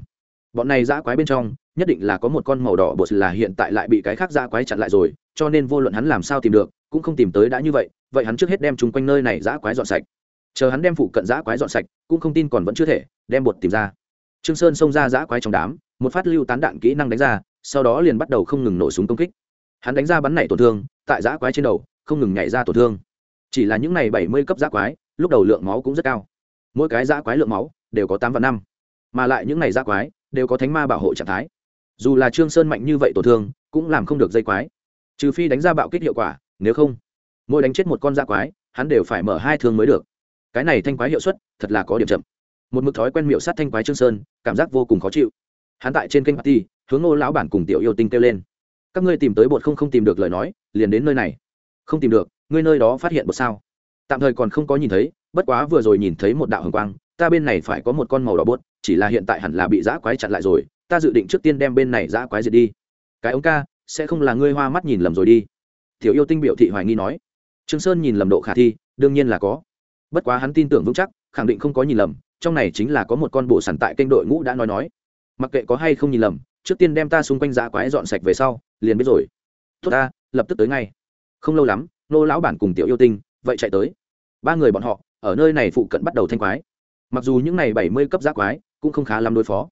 Bọn này giã quái bên trong nhất định là có một con màu đỏ bột là hiện tại lại bị cái khác giã quái chặn lại rồi, cho nên vô luận hắn làm sao tìm được, cũng không tìm tới đã như vậy vậy hắn trước hết đem chung quanh nơi này giã quái dọn sạch. Chờ hắn đem phụ cận giã quái dọn sạch, cũng không tin còn vẫn chưa thể, đem bột tìm ra. Trương sơn xông ra giã quái trong đám, một phát lưu tán đạn kỹ năng đánh ra, sau đó liền bắt đầu không ngừng nổ súng công kích. Hắn đánh ra bắn nảy tổn thương, tại giã quái trên đầu, không ngừng nhảy ra tổn thương. Chỉ là những này bảy mươi cấp giã quái, lúc đầu lượng máu cũng rất cao. Mỗi cái giã quái lượng máu đều có tám và năm, mà lại những này giã quái đều có thánh ma bảo hộ trạng thái dù là trương sơn mạnh như vậy tổn thương, cũng làm không được dây quái. Trừ phi đánh ra bạo kích hiệu quả, nếu không, mỗi đánh chết một con da quái, hắn đều phải mở hai thương mới được. Cái này thanh quái hiệu suất, thật là có điểm chậm. Một mực thói quen miệu sát thanh quái trương sơn, cảm giác vô cùng khó chịu. Hắn tại trên kênh party, hướng ngô lão bản cùng tiểu yêu tinh kêu lên. Các ngươi tìm tới bột không không tìm được lời nói, liền đến nơi này. Không tìm được, ngươi nơi đó phát hiện bột sao? Tạm thời còn không có nhìn thấy, bất quá vừa rồi nhìn thấy một đạo hồng quang, ta bên này phải có một con màu đỏ bốt chỉ là hiện tại hẳn là bị giã quái chặn lại rồi ta dự định trước tiên đem bên này giã quái diệt đi. Cái ống ca, sẽ không là ngươi hoa mắt nhìn lầm rồi đi. Tiểu yêu tinh biểu thị hoài nghi nói. Trương sơn nhìn lầm độ khả thi, đương nhiên là có. Bất quá hắn tin tưởng vững chắc, khẳng định không có nhìn lầm, trong này chính là có một con bộ sản tại kênh đội ngũ đã nói nói. Mặc kệ có hay không nhìn lầm, trước tiên đem ta xung quanh giã quái dọn sạch về sau, liền biết rồi. Tốt ta, lập tức tới ngay. Không lâu lắm, nô lão bản cùng tiểu yêu tinh, vậy chạy tới. Ba người bọn họ, ở nơi này phụ cận bắt đầu thanh quái. Mặc dù những này bảy mươi cấp giã quái, cũng không khá lắm đối phó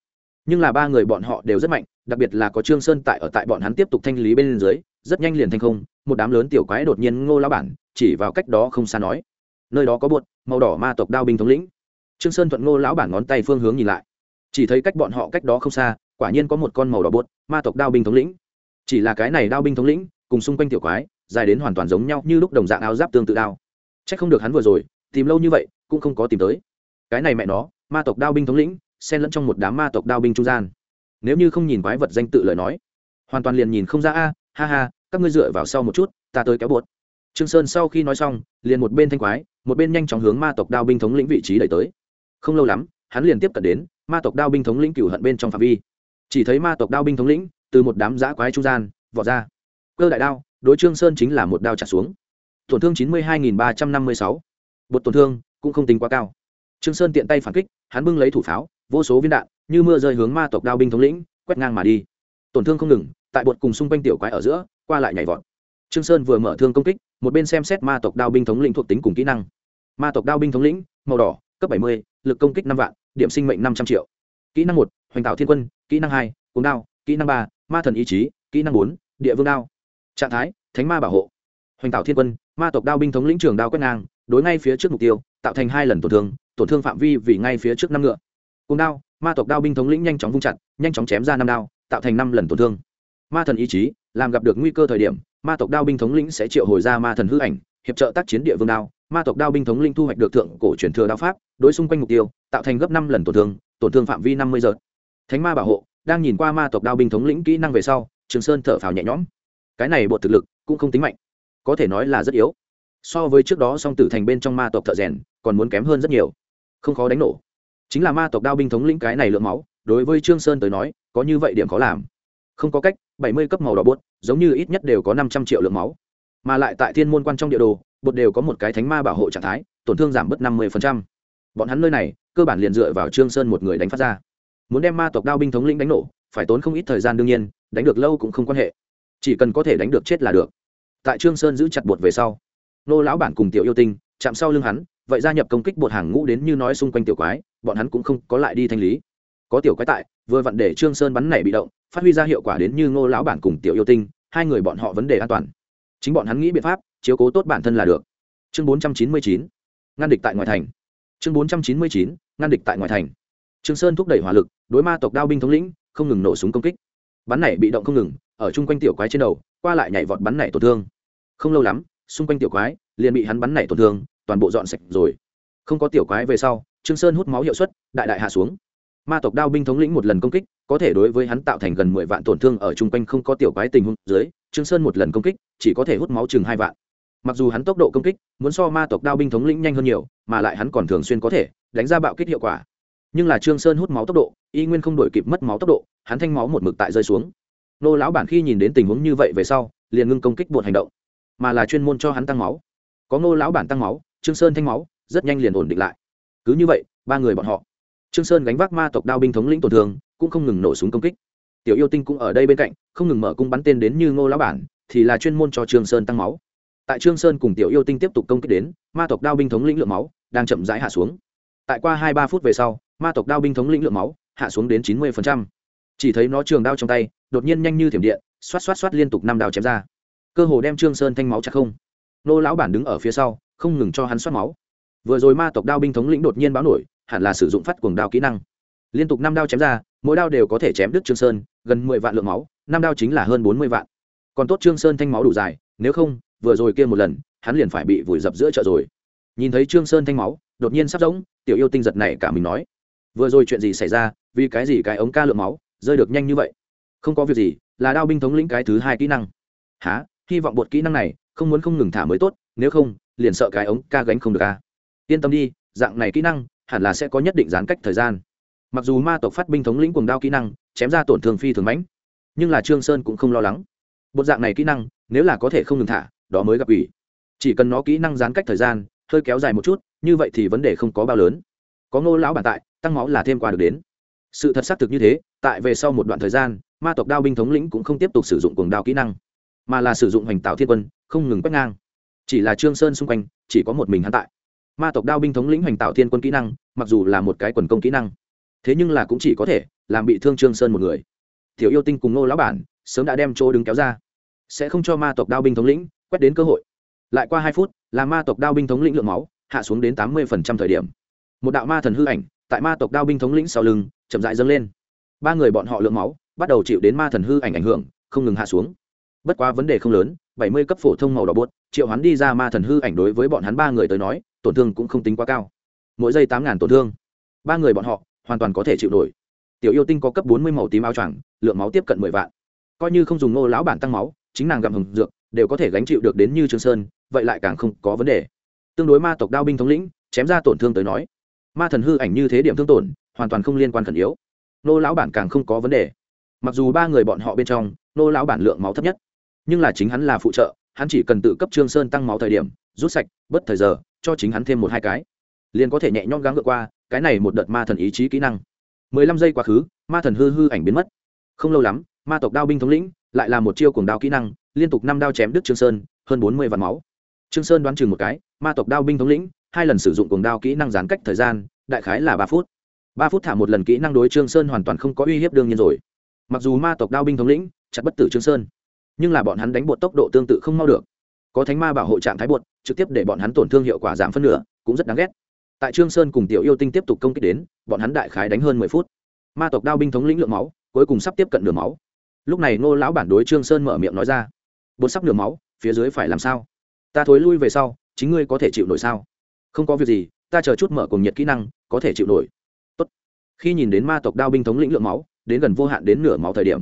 nhưng là ba người bọn họ đều rất mạnh, đặc biệt là có trương sơn tại ở tại bọn hắn tiếp tục thanh lý bên dưới, rất nhanh liền thành không, một đám lớn tiểu quái đột nhiên ngô lão bản, chỉ vào cách đó không xa nói, nơi đó có bột màu đỏ ma tộc đao binh thống lĩnh. Trương sơn thuận ngô lão bản ngón tay phương hướng nhìn lại, chỉ thấy cách bọn họ cách đó không xa, quả nhiên có một con màu đỏ bột ma tộc đao binh thống lĩnh. Chỉ là cái này đao binh thống lĩnh, cùng xung quanh tiểu quái, dài đến hoàn toàn giống nhau như lúc đồng dạng áo giáp tương tự đao. Chắc không được hắn vừa rồi, tìm lâu như vậy, cũng không có tìm tới. Cái này mẹ nó, ma tộc đao binh thống lĩnh xen lẫn trong một đám ma tộc đao binh trung gian. Nếu như không nhìn quái vật danh tự lời nói, hoàn toàn liền nhìn không ra, a, ha ha, các ngươi dựa vào sau một chút, ta tới kéo bột trương sơn sau khi nói xong, liền một bên thanh quái, một bên nhanh chóng hướng ma tộc đao binh thống lĩnh vị trí đẩy tới. Không lâu lắm, hắn liền tiếp cận đến ma tộc đao binh thống lĩnh cửu hận bên trong phạm vi. Chỉ thấy ma tộc đao binh thống lĩnh từ một đám giã quái trung gian vọt ra. Cơ đại đao, đối trương sơn chính là một đao trả xuống. Tổn thương chín mươi hai nghìn ba trăm năm mươi sáu. Bột tổn thương cũng không tính quá cao. Trương sơn tiện tay phản kích, hắn bưng lấy thủ pháo vô số viên đạn, như mưa rơi hướng ma tộc đao binh thống lĩnh, quét ngang mà đi. Tổn thương không ngừng, tại bột cùng xung quanh tiểu quái ở giữa, qua lại nhảy vọt. Trương sơn vừa mở thương công kích, một bên xem xét ma tộc đao binh thống lĩnh thuộc tính cùng kỹ năng. Ma tộc đao binh thống lĩnh, màu đỏ, cấp bảy mươi, lực công kích năm vạn, điểm sinh mệnh năm trăm triệu. Kỹ năng một, hoành tạo thiên quân, kỹ năng hai cuốn đao, kỹ năng ba, ma thần ý chí, kỹ năng bốn, địa vương đao. Trạng thái, thánh ma bảo hộ. Hoành tạo thiên quân, ma tộc đao binh thống lĩnh trường đao quét ngang, đối ngay phía trước mục tiêu, tạo thành hai lần tổn thương tổn thương phạm vi vì ngay phía trước năm ngựa cùng đao, ma tộc đao binh thống lĩnh nhanh chóng vung chặt, nhanh chóng chém ra năm đao, tạo thành năm lần tổn thương. Ma thần ý chí, làm gặp được nguy cơ thời điểm, ma tộc đao binh thống lĩnh sẽ triệu hồi ra ma thần hư ảnh, hiệp trợ tác chiến địa vương đao. Ma tộc đao binh thống lĩnh thu hoạch được thượng cổ truyền thừa đao pháp, đối xung quanh mục tiêu, tạo thành gấp năm lần tổn thương tổn thương phạm vi năm mươi giờ. Thánh ma bảo hộ, đang nhìn qua ma tộc đao binh thống lĩnh kỹ năng về sau, trường sơn thở phào nhẹ nhõm. Cái này bột thực lực cũng không tính mạnh, có thể nói là rất yếu. So với trước đó song tử thành bên trong ma tộc thợ rèn, còn muốn kém hơn rất nhiều. Không khó đánh nổ chính là ma tộc đao binh thống lĩnh cái này lượng máu, đối với trương sơn tới nói, có như vậy điểm khó làm. Không có cách, bảy mươi cấp màu đỏ bột, giống như ít nhất đều có năm trăm triệu lượng máu. Mà lại tại thiên môn quan trong địa đồ, bột đều có một cái thánh ma bảo hộ trạng thái, tổn thương giảm bớt năm mươi bọn hắn nơi này, cơ bản liền dựa vào trương sơn một người đánh phát ra. Muốn đem ma tộc đao binh thống lĩnh đánh nổ, phải tốn không ít thời gian đương nhiên, đánh được lâu cũng không quan hệ. Chỉ cần có thể đánh được chết là được. Tại trương sơn giữ chặt bột về sau, nô lão bản cùng tiểu yêu tinh chạm sau lưng hắn, vậy gia nhập công kích bột hàng ngũ đến như nói xung quanh tiểu quái bọn hắn cũng không có lại đi thanh lý. Có tiểu quái tại, vừa vặn để trương sơn bắn này bị động, phát huy ra hiệu quả đến như ngô lão bản cùng tiểu yêu tinh, hai người bọn họ vấn đề an toàn. Chính bọn hắn nghĩ biện pháp, chiếu cố tốt bản thân là được. Chương bốn trăm chín mươi chín, ngăn địch tại ngoài thành. Chương bốn trăm chín mươi chín, ngăn địch tại ngoài thành. Trương sơn thúc đẩy hỏa lực, đối ma tộc đao binh thống lĩnh, không ngừng nổ súng công kích. Bắn này bị động không ngừng, ở chung quanh tiểu quái trên đầu, qua lại nhảy vọt bắn này tổn thương. Không lâu lắm, xung quanh tiểu quái liền bị hắn bắn này tổn thương, toàn bộ dọn sạch rồi. Không có tiểu quái về sau trương sơn hút máu hiệu suất, đại đại hạ xuống. Ma tộc đao binh thống lĩnh một lần công kích, có thể đối với hắn tạo thành gần mười vạn tổn thương ở chung quanh không có tiểu quái tình huống dưới, trương sơn một lần công kích, chỉ có thể hút máu chừng hai vạn. Mặc dù hắn tốc độ công kích, muốn so ma tộc đao binh thống lĩnh nhanh hơn nhiều, mà lại hắn còn thường xuyên có thể đánh ra bạo kích hiệu quả. Nhưng là trương sơn hút máu tốc độ, y nguyên không đổi kịp mất máu tốc độ, hắn thanh máu một mực tại rơi xuống. Nô lão bản khi nhìn đến tình huống như vậy về sau, liền ngưng công kích buộc hành động, mà là chuyên môn cho hắn tăng máu. Có nô lão bản tăng máu, trương sơn thanh máu, rất nhanh liền ổn định lại cứ như vậy, ba người bọn họ. Trương sơn gánh vác ma tộc đao binh thống lĩnh tổn thương, cũng không ngừng nổ súng công kích. Tiểu yêu tinh cũng ở đây bên cạnh, không ngừng mở cung bắn tên đến như ngô lão bản, thì là chuyên môn cho trương sơn tăng máu. Tại trương sơn cùng tiểu yêu tinh tiếp tục công kích đến, ma tộc đao binh thống lĩnh lượng máu đang chậm rãi hạ xuống. Tại qua hai ba phút về sau, ma tộc đao binh thống lĩnh lượng máu hạ xuống đến chín mươi chỉ thấy nó trường đao trong tay, đột nhiên nhanh như thiểm điện, xoát xoát xoát liên tục năm đao chém ra. Cơ hồ đem trương sơn thanh máu chặt không. Nô lão bản đứng ở phía sau, không ngừng cho hắn xoát máu vừa rồi ma tộc đao binh thống lĩnh đột nhiên báo nổi, hẳn là sử dụng phát cuồng đao kỹ năng. Liên tục năm đao chém ra, mỗi đao đều có thể chém đứt trương sơn, gần mười vạn lượng máu, năm đao chính là hơn bốn mươi vạn. Còn tốt trương sơn thanh máu đủ dài, nếu không, vừa rồi kia một lần, hắn liền phải bị vùi dập giữa chợ rồi. Nhìn thấy trương sơn thanh máu, đột nhiên sắp giống tiểu yêu tinh giật này cả mình nói, vừa rồi chuyện gì xảy ra? Vì cái gì cái ống ca lượng máu rơi được nhanh như vậy? Không có việc gì, là đao binh thống lĩnh cái thứ hai kỹ năng. Há hy vọng bột kỹ năng này không muốn không ngừng thả mới tốt, nếu không, liền sợ cái ống ca gánh không được a yên tâm đi, dạng này kỹ năng hẳn là sẽ có nhất định giãn cách thời gian. Mặc dù ma tộc phát binh thống lĩnh cuồng đao kỹ năng, chém ra tổn thương phi thường mãnh, nhưng là trương sơn cũng không lo lắng. Bột dạng này kỹ năng, nếu là có thể không ngừng thả, đó mới gặp ủy. Chỉ cần nó kỹ năng giãn cách thời gian, hơi kéo dài một chút, như vậy thì vấn đề không có bao lớn. Có ngô lão bản tại, tăng máu là thêm qua được đến. Sự thật xác thực như thế, tại về sau một đoạn thời gian, ma tộc đao binh thống lĩnh cũng không tiếp tục sử dụng cuồng đao kỹ năng, mà là sử dụng hoành tạo thiên quân, không ngừng quét ngang. Chỉ là trương sơn xung quanh, chỉ có một mình hắn tại ma tộc đao binh thống lĩnh hoành tạo thiên quân kỹ năng, mặc dù là một cái quần công kỹ năng, thế nhưng là cũng chỉ có thể làm bị thương trương sơn một người. Tiểu yêu tinh cùng nô lão bản sớm đã đem chỗ đứng kéo ra. Sẽ không cho ma tộc đao binh thống lĩnh quét đến cơ hội. Lại qua hai phút, là ma tộc đao binh thống lĩnh lượng máu hạ xuống đến tám mươi thời điểm. Một đạo ma thần hư ảnh tại ma tộc đao binh thống lĩnh sau lưng chậm rãi dâng lên. Ba người bọn họ lượng máu bắt đầu chịu đến ma thần hư ảnh ảnh hưởng, không ngừng hạ xuống. Bất quá vấn đề không lớn bảy mươi cấp phổ thông màu đỏ bột triệu hắn đi ra ma thần hư ảnh đối với bọn hắn ba người tới nói, tổn thương cũng không tính quá cao. Mỗi giây tám ngàn tổn thương. Ba người bọn họ hoàn toàn có thể chịu nổi. Tiểu yêu tinh có cấp bốn mươi màu tím áo choàng, lượng máu tiếp cận mười vạn. Coi như không dùng ngô lão bản tăng máu, chính nàng gặm hồng dược, đều có thể gánh chịu được đến như trường sơn, vậy lại càng không có vấn đề. Tương đối ma tộc đao binh thống lĩnh, chém ra tổn thương tới nói, ma thần hư ảnh như thế điểm thương tổn, hoàn toàn không liên quan khẩn yếu. Nô lão bản càng không có vấn đề. Mặc dù ba người bọn họ bên trong nô lão bản lượng máu thấp nhất nhưng là chính hắn là phụ trợ, hắn chỉ cần tự cấp trương sơn tăng máu thời điểm, rút sạch, bất thời giờ, cho chính hắn thêm một hai cái. Liền có thể nhẹ nhõm gắng vượt qua, cái này một đợt ma thần ý chí kỹ năng. Mười lăm giây quá khứ, ma thần hư hư ảnh biến mất. Không lâu lắm, ma tộc đao binh thống lĩnh, lại là một chiêu cuồng đao kỹ năng, liên tục năm đao chém đứt trương sơn, hơn bốn mươi vạn máu. Trương sơn đoán chừng một cái, ma tộc đao binh thống lĩnh, hai lần sử dụng cuồng đao kỹ năng gián cách thời gian, đại khái là ba phút. Ba phút thả một lần kỹ năng đối trương sơn hoàn toàn không có uy hiếp đương nhiên rồi. Mặc dù ma tộc đao binh thống lĩnh, chặt bất tử trương sơn nhưng là bọn hắn đánh bột tốc độ tương tự không mau được. Có thánh ma bảo hộ trạng thái bột, trực tiếp để bọn hắn tổn thương hiệu quả giảm phân nửa, cũng rất đáng ghét. Tại trương sơn cùng tiểu yêu tinh tiếp tục công kích đến, bọn hắn đại khái đánh hơn mười phút. Ma tộc đao binh thống lĩnh lượng máu, cuối cùng sắp tiếp cận nửa máu. Lúc này ngô lão bản đối trương sơn mở miệng nói ra, bột sắp nửa máu, phía dưới phải làm sao? Ta thối lui về sau, chính ngươi có thể chịu nổi sao? Không có việc gì, ta chờ chút mở cùng nhiệt kỹ năng, có thể chịu nổi. Tốt. khi nhìn đến ma tộc đao binh thống lĩnh lượng máu, đến gần vô hạn đến nửa máu thời điểm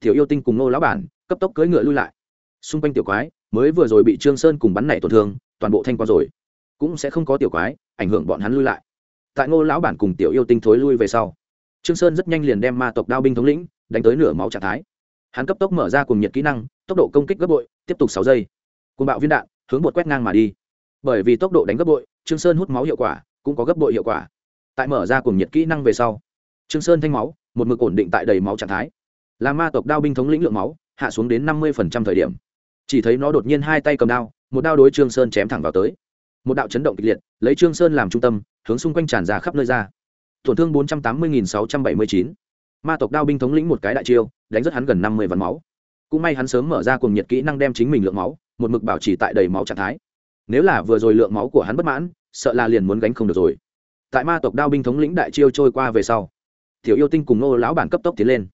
tiểu yêu tinh cùng ngô lão bản, cấp tốc cưỡi ngựa lui lại. Xung quanh tiểu quái, mới vừa rồi bị trương sơn cùng bắn nảy tổn thương, toàn bộ thanh qua rồi. Cũng sẽ không có tiểu quái, ảnh hưởng bọn hắn lui lại. Tại ngô lão bản cùng tiểu yêu tinh thối lui về sau, trương sơn rất nhanh liền đem ma tộc đao binh thống lĩnh, đánh tới nửa máu trạng thái. Hắn cấp tốc mở ra cùng nhiệt kỹ năng, tốc độ công kích gấp bội, tiếp tục sáu giây. Cùng bạo viên đạn, hướng bột quét ngang mà đi. Bởi vì tốc độ đánh gấp bội, trương sơn hút máu hiệu quả, cũng có gấp bội hiệu quả. Tại mở ra cùng nhiệt kỹ năng về sau, trương sơn thanh máu, một mực ổn định tại đầy máu trạng thái là ma tộc đao binh thống lĩnh lượng máu, hạ xuống đến năm mươi phần trăm thời điểm. Chỉ thấy nó đột nhiên hai tay cầm đao, một đao đối trương sơn chém thẳng vào tới. Một đạo chấn động kịch liệt, lấy trương sơn làm trung tâm, hướng xung quanh tràn ra khắp nơi ra. Tổn thương bốn trăm tám mươi sáu trăm bảy mươi chín. Ma tộc đao binh thống lĩnh một cái đại chiêu, đánh rất hắn gần năm mươi vạn máu. Cũng may hắn sớm mở ra cùng nhiệt kỹ năng đem chính mình lượng máu, một mực bảo trì tại đầy máu trạng thái. Nếu là vừa rồi lượng máu của hắn bất mãn, sợ là liền muốn gánh không được rồi. Tại ma tộc đao binh thống lĩnh đại chiêu trôi qua về sau, tiểu yêu tinh cùng nô lão bản cấp tốc tiến lên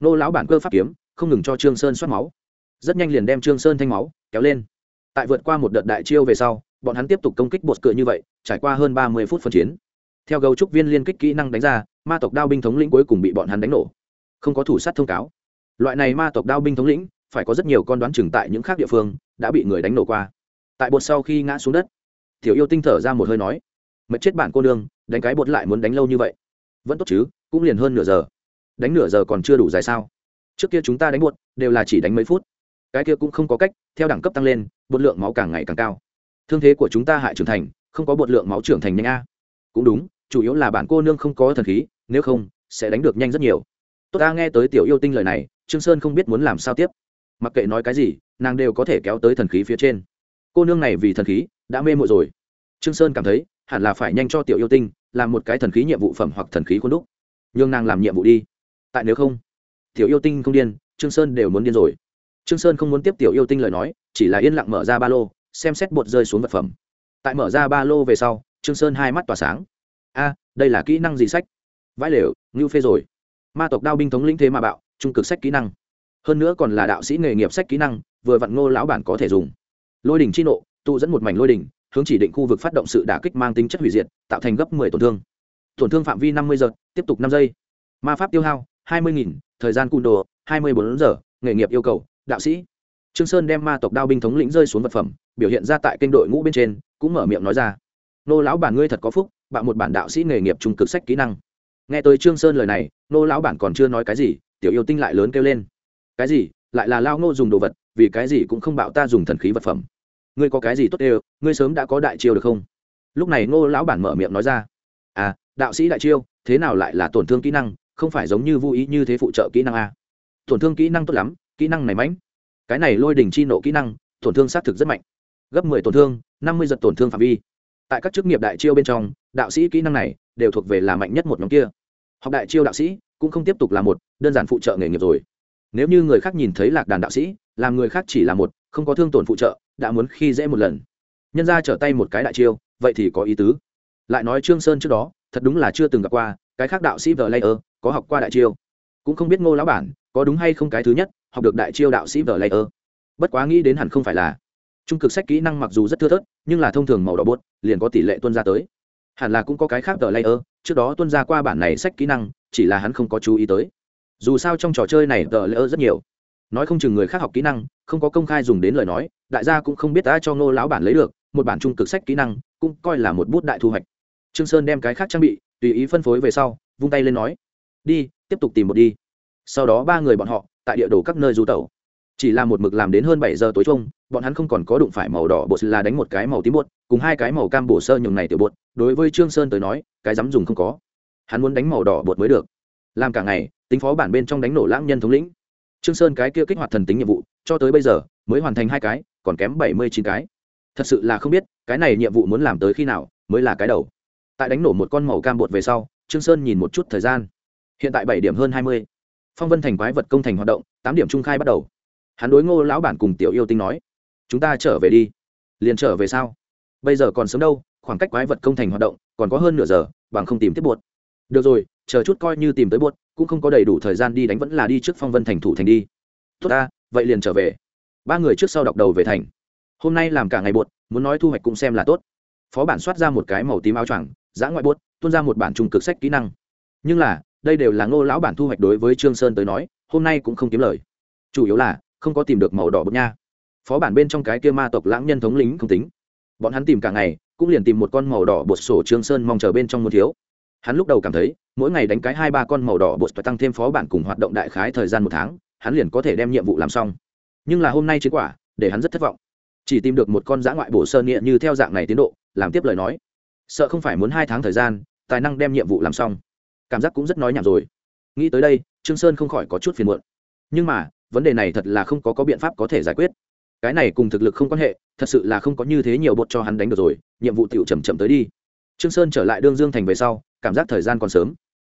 nô lão bản cơ pháp kiếm, không ngừng cho trương sơn soát máu. Rất nhanh liền đem trương sơn thanh máu kéo lên. Tại vượt qua một đợt đại chiêu về sau, bọn hắn tiếp tục công kích bột cựa như vậy, trải qua hơn ba mươi phút phân chiến. Theo gấu trúc viên liên kích kỹ năng đánh ra, ma tộc đao binh thống lĩnh cuối cùng bị bọn hắn đánh nổ. Không có thủ sát thông cáo. Loại này ma tộc đao binh thống lĩnh, phải có rất nhiều con đoán chừng tại những khác địa phương, đã bị người đánh nổ qua. Tại bột sau khi ngã xuống đất, tiểu yêu tinh thở ra một hơi nói, mệt chết bản cô nương, đánh cái bột lại muốn đánh lâu như vậy. Vẫn tốt chứ, cũng liền hơn nửa giờ đánh nửa giờ còn chưa đủ dài sao? Trước kia chúng ta đánh buột, đều là chỉ đánh mấy phút. Cái kia cũng không có cách, theo đẳng cấp tăng lên bột lượng máu càng ngày càng cao. Thương thế của chúng ta hại trưởng thành, không có bột lượng máu trưởng thành nhanh a. Cũng đúng, chủ yếu là bản cô nương không có thần khí, nếu không, sẽ đánh được nhanh rất nhiều. Tốt ta nghe tới tiểu yêu tinh lời này, trương sơn không biết muốn làm sao tiếp. Mặc kệ nói cái gì, nàng đều có thể kéo tới thần khí phía trên. Cô nương này vì thần khí, đã mê mội rồi. Trương sơn cảm thấy, hẳn là phải nhanh cho tiểu yêu tinh, làm một cái thần khí nhiệm vụ phẩm hoặc thần khí khuôn đúc. Nhưng nàng làm nhiệm vụ đi tại nếu không, tiểu yêu tinh không điên, trương sơn đều muốn điên rồi. Trương sơn không muốn tiếp tiểu yêu tinh lời nói, chỉ là yên lặng mở ra ba lô, xem xét bột rơi xuống vật phẩm. Tại mở ra ba lô về sau, trương sơn hai mắt tỏa sáng. A, đây là kỹ năng gì sách? Vãi lều, ngưu phê rồi. Ma tộc đao binh thống lĩnh thế mà bạo, trung cực sách kỹ năng. Hơn nữa còn là đạo sĩ nghề nghiệp sách kỹ năng, vừa vặn ngô lão bản có thể dùng. Lôi đỉnh chi nộ, tụ dẫn một mảnh lôi đỉnh, hướng chỉ định khu vực phát động sự đả kích mang tính chất hủy diệt, tạo thành gấp mười tổn thương. Tổn thương phạm vi năm mươi giờ tiếp tục năm giây. Ma pháp tiêu hao hai mươi nghìn, thời gian cung đồ, hai mươi bốn giờ, nghề nghiệp yêu cầu, đạo sĩ. Trương sơn đem ma tộc đao binh thống lĩnh rơi xuống vật phẩm, biểu hiện ra tại kênh đội ngũ bên trên, cũng mở miệng nói ra. Nô lão bản ngươi thật có phúc, bạn một bản đạo sĩ nghề nghiệp trung cực sách kỹ năng. Nghe tới trương sơn lời này, nô lão bản còn chưa nói cái gì, tiểu yêu tinh lại lớn kêu lên. Cái gì? Lại là lao ngô dùng đồ vật, vì cái gì cũng không bạo ta dùng thần khí vật phẩm. Ngươi có cái gì tốt đều, ngươi sớm đã có đại chiêu được không? Lúc này ngô lão bản mở miệng nói ra. À đạo sĩ đại chiêu, thế nào lại là tổn thương kỹ năng không phải giống như vô ý như thế phụ trợ kỹ năng a. Tổn thương kỹ năng tốt lắm, kỹ năng này mãnh cái này lôi đỉnh chi nộ kỹ năng, tổn thương xác thực rất mạnh. Gấp mười tổn thương, năm mươi giật tổn thương phạm vi. Tại các chức nghiệp đại chiêu bên trong, đạo sĩ kỹ năng này đều thuộc về là mạnh nhất một nhóm kia. Học đại chiêu đạo sĩ cũng không tiếp tục là một, đơn giản phụ trợ nghề nghiệp rồi. Nếu như người khác nhìn thấy lạc đàn đạo sĩ, làm người khác chỉ là một, không có thương tổn phụ trợ, đã muốn khi dễ một lần. Nhân ra trở tay một cái đại chiêu, vậy thì có ý tứ. Lại nói trương sơn trước đó, thật đúng là chưa từng gặp qua, cái khác đạo sĩ vờ layer có học qua đại chiêu. Cũng không biết ngô lão bản có đúng hay không cái thứ nhất, học được đại chiêu đạo sĩ vờ layer. Bất quá nghĩ đến hẳn không phải là. Trung cực sách kỹ năng mặc dù rất thưa thớt, nhưng là thông thường màu đỏ bút liền có tỷ lệ tuân ra tới. Hẳn là cũng có cái khác tờ layer, trước đó tuân ra qua bản này sách kỹ năng, chỉ là hắn không có chú ý tới. Dù sao trong trò chơi này tờ layer rất nhiều. Nói không chừng người khác học kỹ năng, không có công khai dùng đến lời nói, đại gia cũng không biết đã cho ngô lão bản lấy được, một bản trung cực sách kỹ năng, cũng coi là một bút đại thu hoạch. Trương sơn đem cái khác trang bị, tùy ý phân phối về sau, vung tay lên nói đi, tiếp tục tìm một đi. Sau đó ba người bọn họ, tại địa đồ các nơi du tẩu. Chỉ là một mực làm đến hơn bảy giờ tối chung bọn hắn không còn có đụng phải màu đỏ bột là đánh một cái màu tím bột, cùng hai cái màu cam bổ sơ nhường này tiểu bột, đối với trương sơn tới nói, cái dám dùng không có. Hắn muốn đánh màu đỏ bột mới được. Làm cả ngày, tính phó bản bên trong đánh nổ lãng nhân thống lĩnh. Trương sơn cái kia kích hoạt thần tính nhiệm vụ, cho tới bây giờ, mới hoàn thành hai cái, còn kém bảy mươi chín cái. Thật sự là không biết, cái này nhiệm vụ muốn làm tới khi nào, mới là cái đầu. Tại đánh nổ một con màu cam bột về sau, trương sơn nhìn một chút thời gian hiện tại bảy điểm hơn hai mươi. Phong vân thành quái vật công thành hoạt động, tám điểm trung khai bắt đầu. Hắn đối ngô lão bản cùng tiểu yêu tinh nói, chúng ta trở về đi. Liền trở về sao? Bây giờ còn sớm đâu, khoảng cách quái vật công thành hoạt động còn có hơn nửa giờ, bằng không tìm tiếp buột. Được rồi, chờ chút coi như tìm tới buột, cũng không có đầy đủ thời gian đi đánh vẫn là đi trước phong vân thành thủ thành đi. Tốt ta, vậy liền trở về. Ba người trước sau đọc đầu về thành. Hôm nay làm cả ngày buột, muốn nói thu hoạch cũng xem là tốt. Phó bản soát ra một cái màu tím áo choàng giã ngoại buốt tuôn ra một bản trung cực sách kỹ năng. Nhưng là đây đều là ngô lão bản thu hoạch đối với trương sơn tới nói, hôm nay cũng không kiếm lời. Chủ yếu là, không có tìm được màu đỏ bột nha. Phó bản bên trong cái kia ma tộc lãng nhân thống lính không tính. Bọn hắn tìm cả ngày, cũng liền tìm một con màu đỏ bột sổ trương sơn mong chờ bên trong một thiếu. Hắn lúc đầu cảm thấy, mỗi ngày đánh cái hai ba con màu đỏ bột và tăng thêm phó bản cùng hoạt động đại khái thời gian một tháng, hắn liền có thể đem nhiệm vụ làm xong. Nhưng là hôm nay chiến quả, để hắn rất thất vọng. Chỉ tìm được một con giã ngoại bổ sơ nghĩa như theo dạng này tiến độ, làm tiếp lời nói. Sợ không phải muốn hai tháng thời gian, tài năng đem nhiệm vụ làm xong cảm giác cũng rất nói nhảm rồi. Nghĩ tới đây, trương sơn không khỏi có chút phiền muộn. Nhưng mà, vấn đề này thật là không có có biện pháp có thể giải quyết. Cái này cùng thực lực không quan hệ, thật sự là không có như thế nhiều bột cho hắn đánh được rồi, nhiệm vụ tiểu chậm chậm tới đi. Trương sơn trở lại đương dương thành về sau, cảm giác thời gian còn sớm.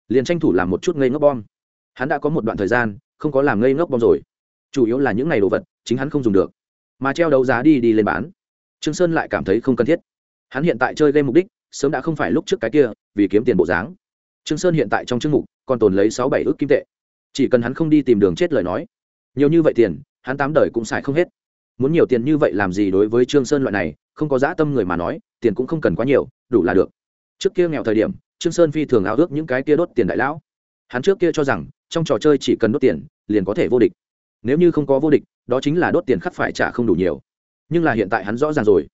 Liền tranh thủ làm một chút ngây ngốc bom. Hắn đã có một đoạn thời gian, không có làm ngây ngốc bom rồi. Chủ yếu là những ngày đồ vật, chính hắn không dùng được. Mà treo đấu giá đi đi lên bán. Trương sơn lại cảm thấy không cần thiết. Hắn hiện tại chơi game mục đích, sớm đã không phải lúc trước cái kia, vì kiếm tiền bộ dáng trương sơn hiện tại trong chương mục còn tồn lấy sáu bảy ước kim tệ. Chỉ cần hắn không đi tìm đường chết lời nói, nhiều như vậy tiền, hắn tám đời cũng xài không hết. Muốn nhiều tiền như vậy làm gì đối với trương sơn loại này, không có dã tâm người mà nói, tiền cũng không cần quá nhiều, đủ là được. Trước kia nghèo thời điểm, trương sơn phi thường ao ước những cái kia đốt tiền đại lão. Hắn trước kia cho rằng, trong trò chơi chỉ cần đốt tiền, liền có thể vô địch. Nếu như không có vô địch, đó chính là đốt tiền khắc phải trả không đủ nhiều. Nhưng là hiện tại hắn rõ ràng rồi.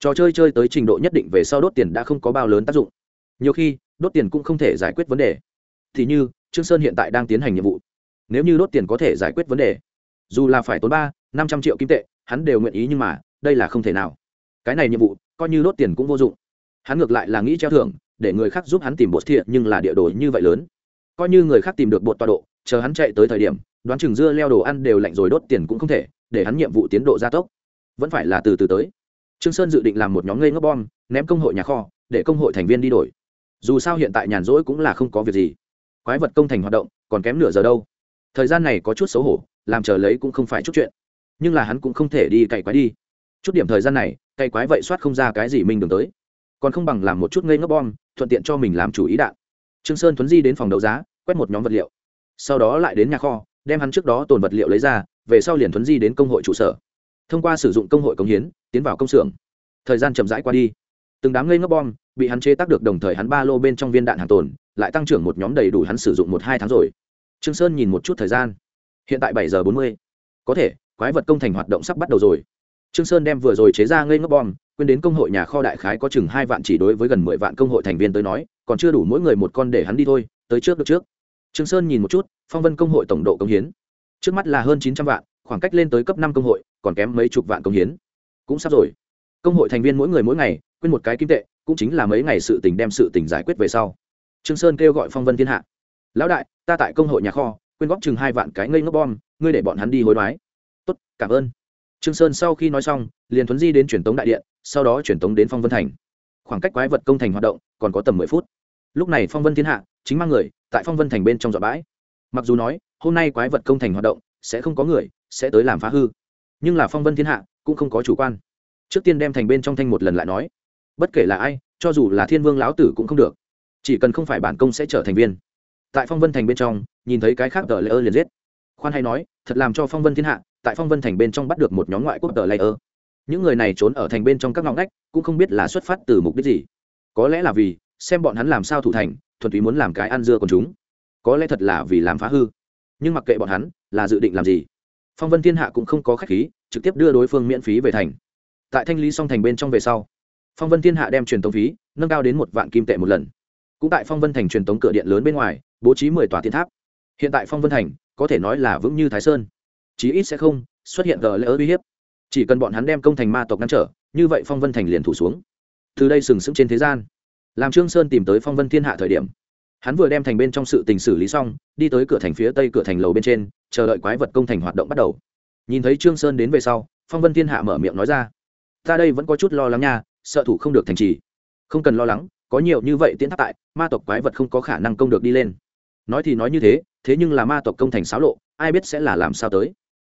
Trò chơi chơi tới trình độ nhất định về sau đốt tiền đã không có bao lớn tác dụng nhiều khi, đốt tiền cũng không thể giải quyết vấn đề. Thì như, trương sơn hiện tại đang tiến hành nhiệm vụ. Nếu như đốt tiền có thể giải quyết vấn đề, dù là phải tốn ba, năm trăm triệu kim tệ, hắn đều nguyện ý nhưng mà, đây là không thể nào. Cái này nhiệm vụ, coi như đốt tiền cũng vô dụng. Hắn ngược lại là nghĩ treo thưởng, để người khác giúp hắn tìm bột thiện, nhưng là địa đồ như vậy lớn. Coi như người khác tìm được bột tọa độ, chờ hắn chạy tới thời điểm, đoán chừng dưa leo đồ ăn đều lạnh rồi đốt tiền cũng không thể, để hắn nhiệm vụ tiến độ gia tốc. Vẫn phải là từ từ tới. Trương sơn dự định làm một nhóm ngây ngốc bom, ném công hội nhà kho, để công hội thành viên đi đổi dù sao hiện tại nhàn rỗi cũng là không có việc gì. Quái vật công thành hoạt động, còn kém nửa giờ đâu. Thời gian này có chút xấu hổ, làm chờ lấy cũng không phải chút chuyện. Nhưng là hắn cũng không thể đi cày quái đi. Chút điểm thời gian này, cày quái vậy soát không ra cái gì mình đường tới. Còn không bằng làm một chút ngây ngốc bom, thuận tiện cho mình làm chủ ý đạn. Trương sơn thuấn di đến phòng đấu giá, quét một nhóm vật liệu. Sau đó lại đến nhà kho, đem hắn trước đó tồn vật liệu lấy ra, về sau liền thuấn di đến công hội trụ sở. Thông qua sử dụng công hội công hiến, tiến vào công xưởng. Thời gian chậm rãi qua đi từng đám ngây ngốc bom, bị hắn chế tác được đồng thời hắn ba lô bên trong viên đạn hàng tồn, lại tăng trưởng một nhóm đầy đủ hắn sử dụng một hai tháng rồi. Trương sơn nhìn một chút thời gian. Hiện tại bảy giờ bốn mươi. Có thể, quái vật công thành hoạt động sắp bắt đầu rồi. Trương sơn đem vừa rồi chế ra ngây ngốc bom, quên đến công hội nhà kho đại khái có chừng hai vạn chỉ đối với gần mười vạn công hội thành viên tới nói, còn chưa đủ mỗi người một con để hắn đi thôi, tới trước được trước. Trương sơn nhìn một chút, phong vân công hội tổng độ công hiến. Trước mắt là hơn chín trăm vạn, khoảng cách lên tới cấp năm công hội, còn kém mấy chục vạn công hiến. Cũng sắp rồi. Công hội thành viên mỗi người mỗi ngày quên một cái kim tệ, cũng chính là mấy ngày sự tình đem sự tình giải quyết về sau. Trương sơn kêu gọi phong vân thiên hạ. Lão đại, ta tại công hội nhà kho quyên góp chừng hai vạn cái ngây ngốc bom, ngươi để bọn hắn đi hối đoái. Tốt, cảm ơn. Trương sơn sau khi nói xong, liền thuấn di đến truyền tống đại điện, sau đó truyền tống đến phong vân thành. Khoảng cách quái vật công thành hoạt động còn có tầm mười phút. Lúc này phong vân thiên hạ chính mang người tại phong vân thành bên trong dọa bãi. Mặc dù nói, hôm nay quái vật công thành hoạt động sẽ không có người, sẽ tới làm phá hư. Nhưng là phong vân thiên hạ cũng không có chủ quan. Trước tiên đem thành bên trong thanh một lần lại nói bất kể là ai, cho dù là thiên vương lão tử cũng không được. Chỉ cần không phải bản công sẽ trở thành viên. Tại phong vân thành bên trong, nhìn thấy cái khác tờ lễ ơ liền giết. Khoan hay nói, thật làm cho phong vân thiên hạ, tại phong vân thành bên trong bắt được một nhóm ngoại quốc tờ lễ ơ những người này trốn ở thành bên trong các ngõ ngách, cũng không biết là xuất phát từ mục đích gì. Có lẽ là vì, xem bọn hắn làm sao thủ thành, thuần túy muốn làm cái ăn dưa còn chúng. Có lẽ thật là vì làm phá hư. Nhưng mặc kệ bọn hắn, là dự định làm gì? Phong vân thiên hạ cũng không có khách khí, trực tiếp đưa đối phương miễn phí về thành. Tại thanh lý song thành bên trong về sau phong vân thiên hạ đem truyền tống phí nâng cao đến một vạn kim tệ một lần. Cũng tại phong vân thành truyền tống cửa điện lớn bên ngoài, bố trí mười tòa thiên tháp. Hiện tại phong vân thành có thể nói là vững như thái sơn. Chí ít sẽ không xuất hiện gờ lỡ uy hiếp. Chỉ cần bọn hắn đem công thành ma tộc ngăn trở, như vậy phong vân thành liền thủ xuống. Từ đây sừng sững trên thế gian. Làm trương sơn tìm tới phong vân thiên hạ thời điểm, hắn vừa đem thành bên trong sự tình xử lý xong, đi tới cửa thành phía tây cửa thành lầu bên trên, chờ đợi quái vật công thành hoạt động bắt đầu. Nhìn thấy trương sơn đến về sau, phong vân thiên hạ mở miệng nói ra, ta đây vẫn có chút lo lắng nha sợ thủ không được thành trì. Không cần lo lắng, có nhiều như vậy tiến tháp tại, ma tộc quái vật không có khả năng công được đi lên. Nói thì nói như thế thế nhưng là ma tộc công thành xáo lộ, ai biết sẽ là làm sao tới.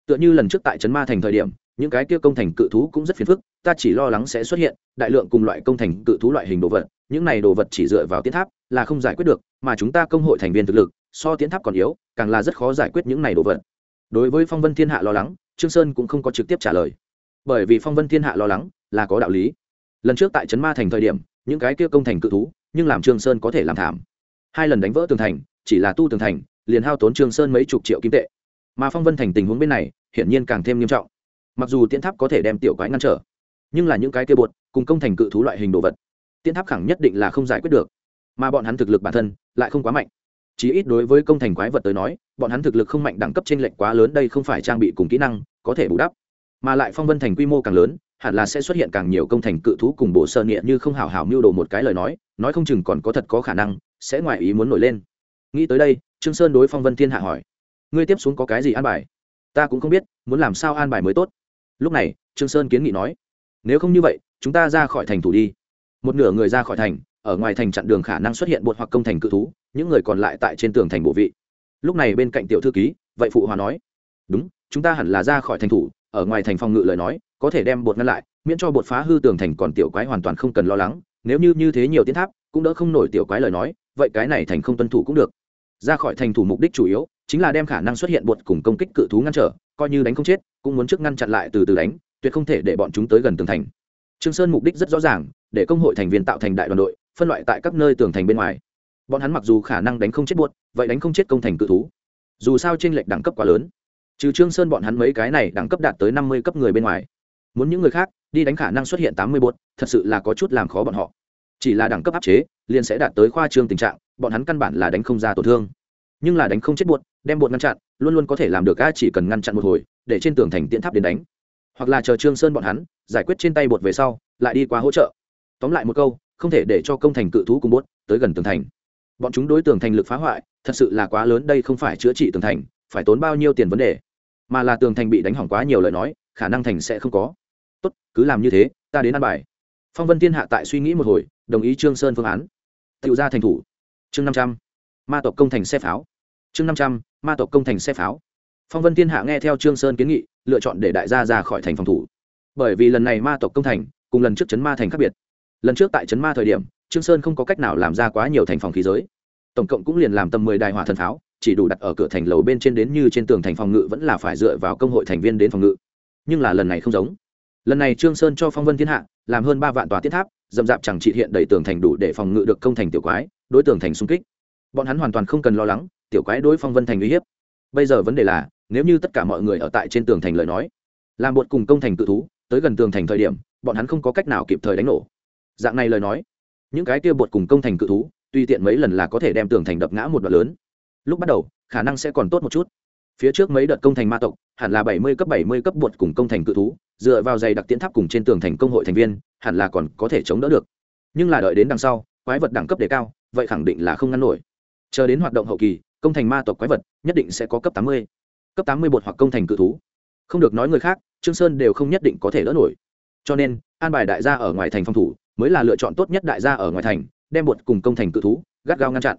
Tựa như lần trước tại trấn ma thành thời điểm, những cái kia công thành cự thú cũng rất phiền phức, ta chỉ lo lắng sẽ xuất hiện đại lượng cùng loại công thành cự thú loại hình đồ vật, những này đồ vật chỉ dựa vào tiến tháp là không giải quyết được, mà chúng ta công hội thành viên thực lực, so tiến tháp còn yếu, càng là rất khó giải quyết những này đồ vật. Đối với phong vân thiên hạ lo lắng, trương sơn cũng không có trực tiếp trả lời. Bởi vì phong vân thiên hạ lo lắng là có đạo lý lần trước tại trấn ma thành thời điểm, những cái kia công thành cự thú, nhưng làm trương sơn có thể làm thảm. Hai lần đánh vỡ tường thành, chỉ là tu tường thành, liền hao tốn trương sơn mấy chục triệu kim tệ. Mà phong vân thành tình huống bên này, hiển nhiên càng thêm nghiêm trọng. Mặc dù tiễn tháp có thể đem tiểu quái ngăn trở, nhưng là những cái kia bột, cùng công thành cự thú loại hình đồ vật, tiễn tháp khẳng nhất định là không giải quyết được. Mà bọn hắn thực lực bản thân, lại không quá mạnh. Chí ít đối với công thành quái vật tới nói, bọn hắn thực lực không mạnh đẳng cấp trên lệnh quá lớn, đây không phải trang bị cùng kỹ năng có thể bù đắp mà lại phong vân thành quy mô càng lớn, hẳn là sẽ xuất hiện càng nhiều công thành cự thú cùng bộ sơ nghĩa như không hào hào mưu đồ một cái lời nói nói không chừng còn có thật có khả năng, sẽ ngoài ý muốn nổi lên. Nghĩ tới đây, trương sơn đối phong vân thiên hạ hỏi, ngươi tiếp xuống có cái gì an bài? Ta cũng không biết, muốn làm sao an bài mới tốt. Lúc này, trương sơn kiến nghị nói, nếu không như vậy, chúng ta ra khỏi thành thủ đi. Một nửa người ra khỏi thành, ở ngoài thành chặn đường khả năng xuất hiện bột hoặc công thành cự thú, những người còn lại tại trên tường thành bộ vị. Lúc này bên cạnh tiểu thư ký, vậy phụ hòa nói, đúng, chúng ta hẳn là ra khỏi thành thủ ở ngoài thành phòng ngự lời nói, có thể đem bột ngăn lại, miễn cho bột phá hư tường thành còn tiểu quái hoàn toàn không cần lo lắng, nếu như như thế nhiều tiến tháp, cũng đỡ không nổi tiểu quái lời nói, vậy cái này thành không tuân thủ cũng được. Ra khỏi thành thủ mục đích chủ yếu, chính là đem khả năng xuất hiện bột cùng công kích cự thú ngăn trở, coi như đánh không chết, cũng muốn trước ngăn chặn lại từ từ đánh, tuyệt không thể để bọn chúng tới gần tường thành. Trương sơn mục đích rất rõ ràng, để công hội thành viên tạo thành đại đoàn đội, phân loại tại các nơi tường thành bên ngoài. Bọn hắn mặc dù khả năng đánh không chết buốt vậy đánh không chết công thành cự thú. Dù sao trên lệch đẳng cấp quá lớn trừ trương sơn bọn hắn mấy cái này đẳng cấp đạt tới năm mươi cấp người bên ngoài, muốn những người khác, đi đánh khả năng xuất hiện tám mươi buốt thật sự là có chút làm khó bọn họ. Chỉ là đẳng cấp áp chế, liền sẽ đạt tới khoa trương tình trạng, bọn hắn căn bản là đánh không ra tổn thương. Nhưng là đánh không chết buốt đem buốt ngăn chặn, luôn luôn có thể làm được a, chỉ cần ngăn chặn một hồi, để trên tường thành tiễn tháp đến đánh. Hoặc là chờ trương sơn bọn hắn, giải quyết trên tay bột về sau, lại đi qua hỗ trợ. Tóm lại một câu, không thể để cho công thành cự thú cùng bốt tới gần tường thành. Bọn chúng đối tường thành lực phá hoại, thật sự là quá lớn, đây không phải chữa trị tường thành, phải tốn bao nhiêu tiền vấn đề mà là tường thành bị đánh hỏng quá nhiều lời nói, khả năng thành sẽ không có. Tốt, cứ làm như thế, ta đến ăn bài. Phong vân thiên hạ tại suy nghĩ một hồi, đồng ý trương sơn phương án. Tự ra thành thủ. Chương năm trăm. Ma tộc công thành xe pháo. Chương năm trăm, ma tộc công thành xe pháo. Phong vân thiên hạ nghe theo trương sơn kiến nghị, lựa chọn để đại gia ra khỏi thành phòng thủ. Bởi vì lần này ma tộc công thành, cùng lần trước chấn ma thành khác biệt. Lần trước tại chấn ma thời điểm, trương sơn không có cách nào làm ra quá nhiều thành phòng khí giới. Tổng cộng cũng liền làm tầm mười đài hỏa thần pháo chỉ đủ đặt ở cửa thành lầu bên trên đến như trên tường thành phòng ngự vẫn là phải dựa vào công hội thành viên đến phòng ngự. Nhưng là lần này không giống. Lần này trương sơn cho phong vân thiên hạ làm hơn ba vạn tòa tiết tháp dầm dạp chẳng trị hiện đầy tường thành đủ để phòng ngự được công thành tiểu quái, đối tường thành xung kích. Bọn hắn hoàn toàn không cần lo lắng, tiểu quái đối phong vân thành uy hiếp. Bây giờ vấn đề là, nếu như tất cả mọi người ở tại trên tường thành lời nói, làm bột cùng công thành tự thú, tới gần tường thành thời điểm, bọn hắn không có cách nào kịp thời đánh nổ. Dạng này lời nói, những cái kia bột cùng công thành cự thú tùy tiện mấy lần là có thể đem tường thành đập ngã một đoạn lớn lúc bắt đầu, khả năng sẽ còn tốt một chút. Phía trước mấy đợt công thành ma tộc, hẳn là bảy mươi cấp bảy mươi cấp bột cùng công thành cự thú, dựa vào dày đặc tiến tháp cùng trên tường thành công hội thành viên, hẳn là còn có thể chống đỡ được. Nhưng là đợi đến đằng sau, quái vật đẳng cấp đề cao, vậy khẳng định là không ngăn nổi. Chờ đến hoạt động hậu kỳ, công thành ma tộc quái vật nhất định sẽ có cấp tám mươi, cấp tám mươi bột hoặc công thành cự thú. Không được nói người khác, trương sơn đều không nhất định có thể đỡ nổi. Cho nên, an bài đại gia ở ngoài thành phòng thủ, mới là lựa chọn tốt nhất đại gia ở ngoài thành, đem bột cùng công thành cự thú gắt gao ngăn chặn.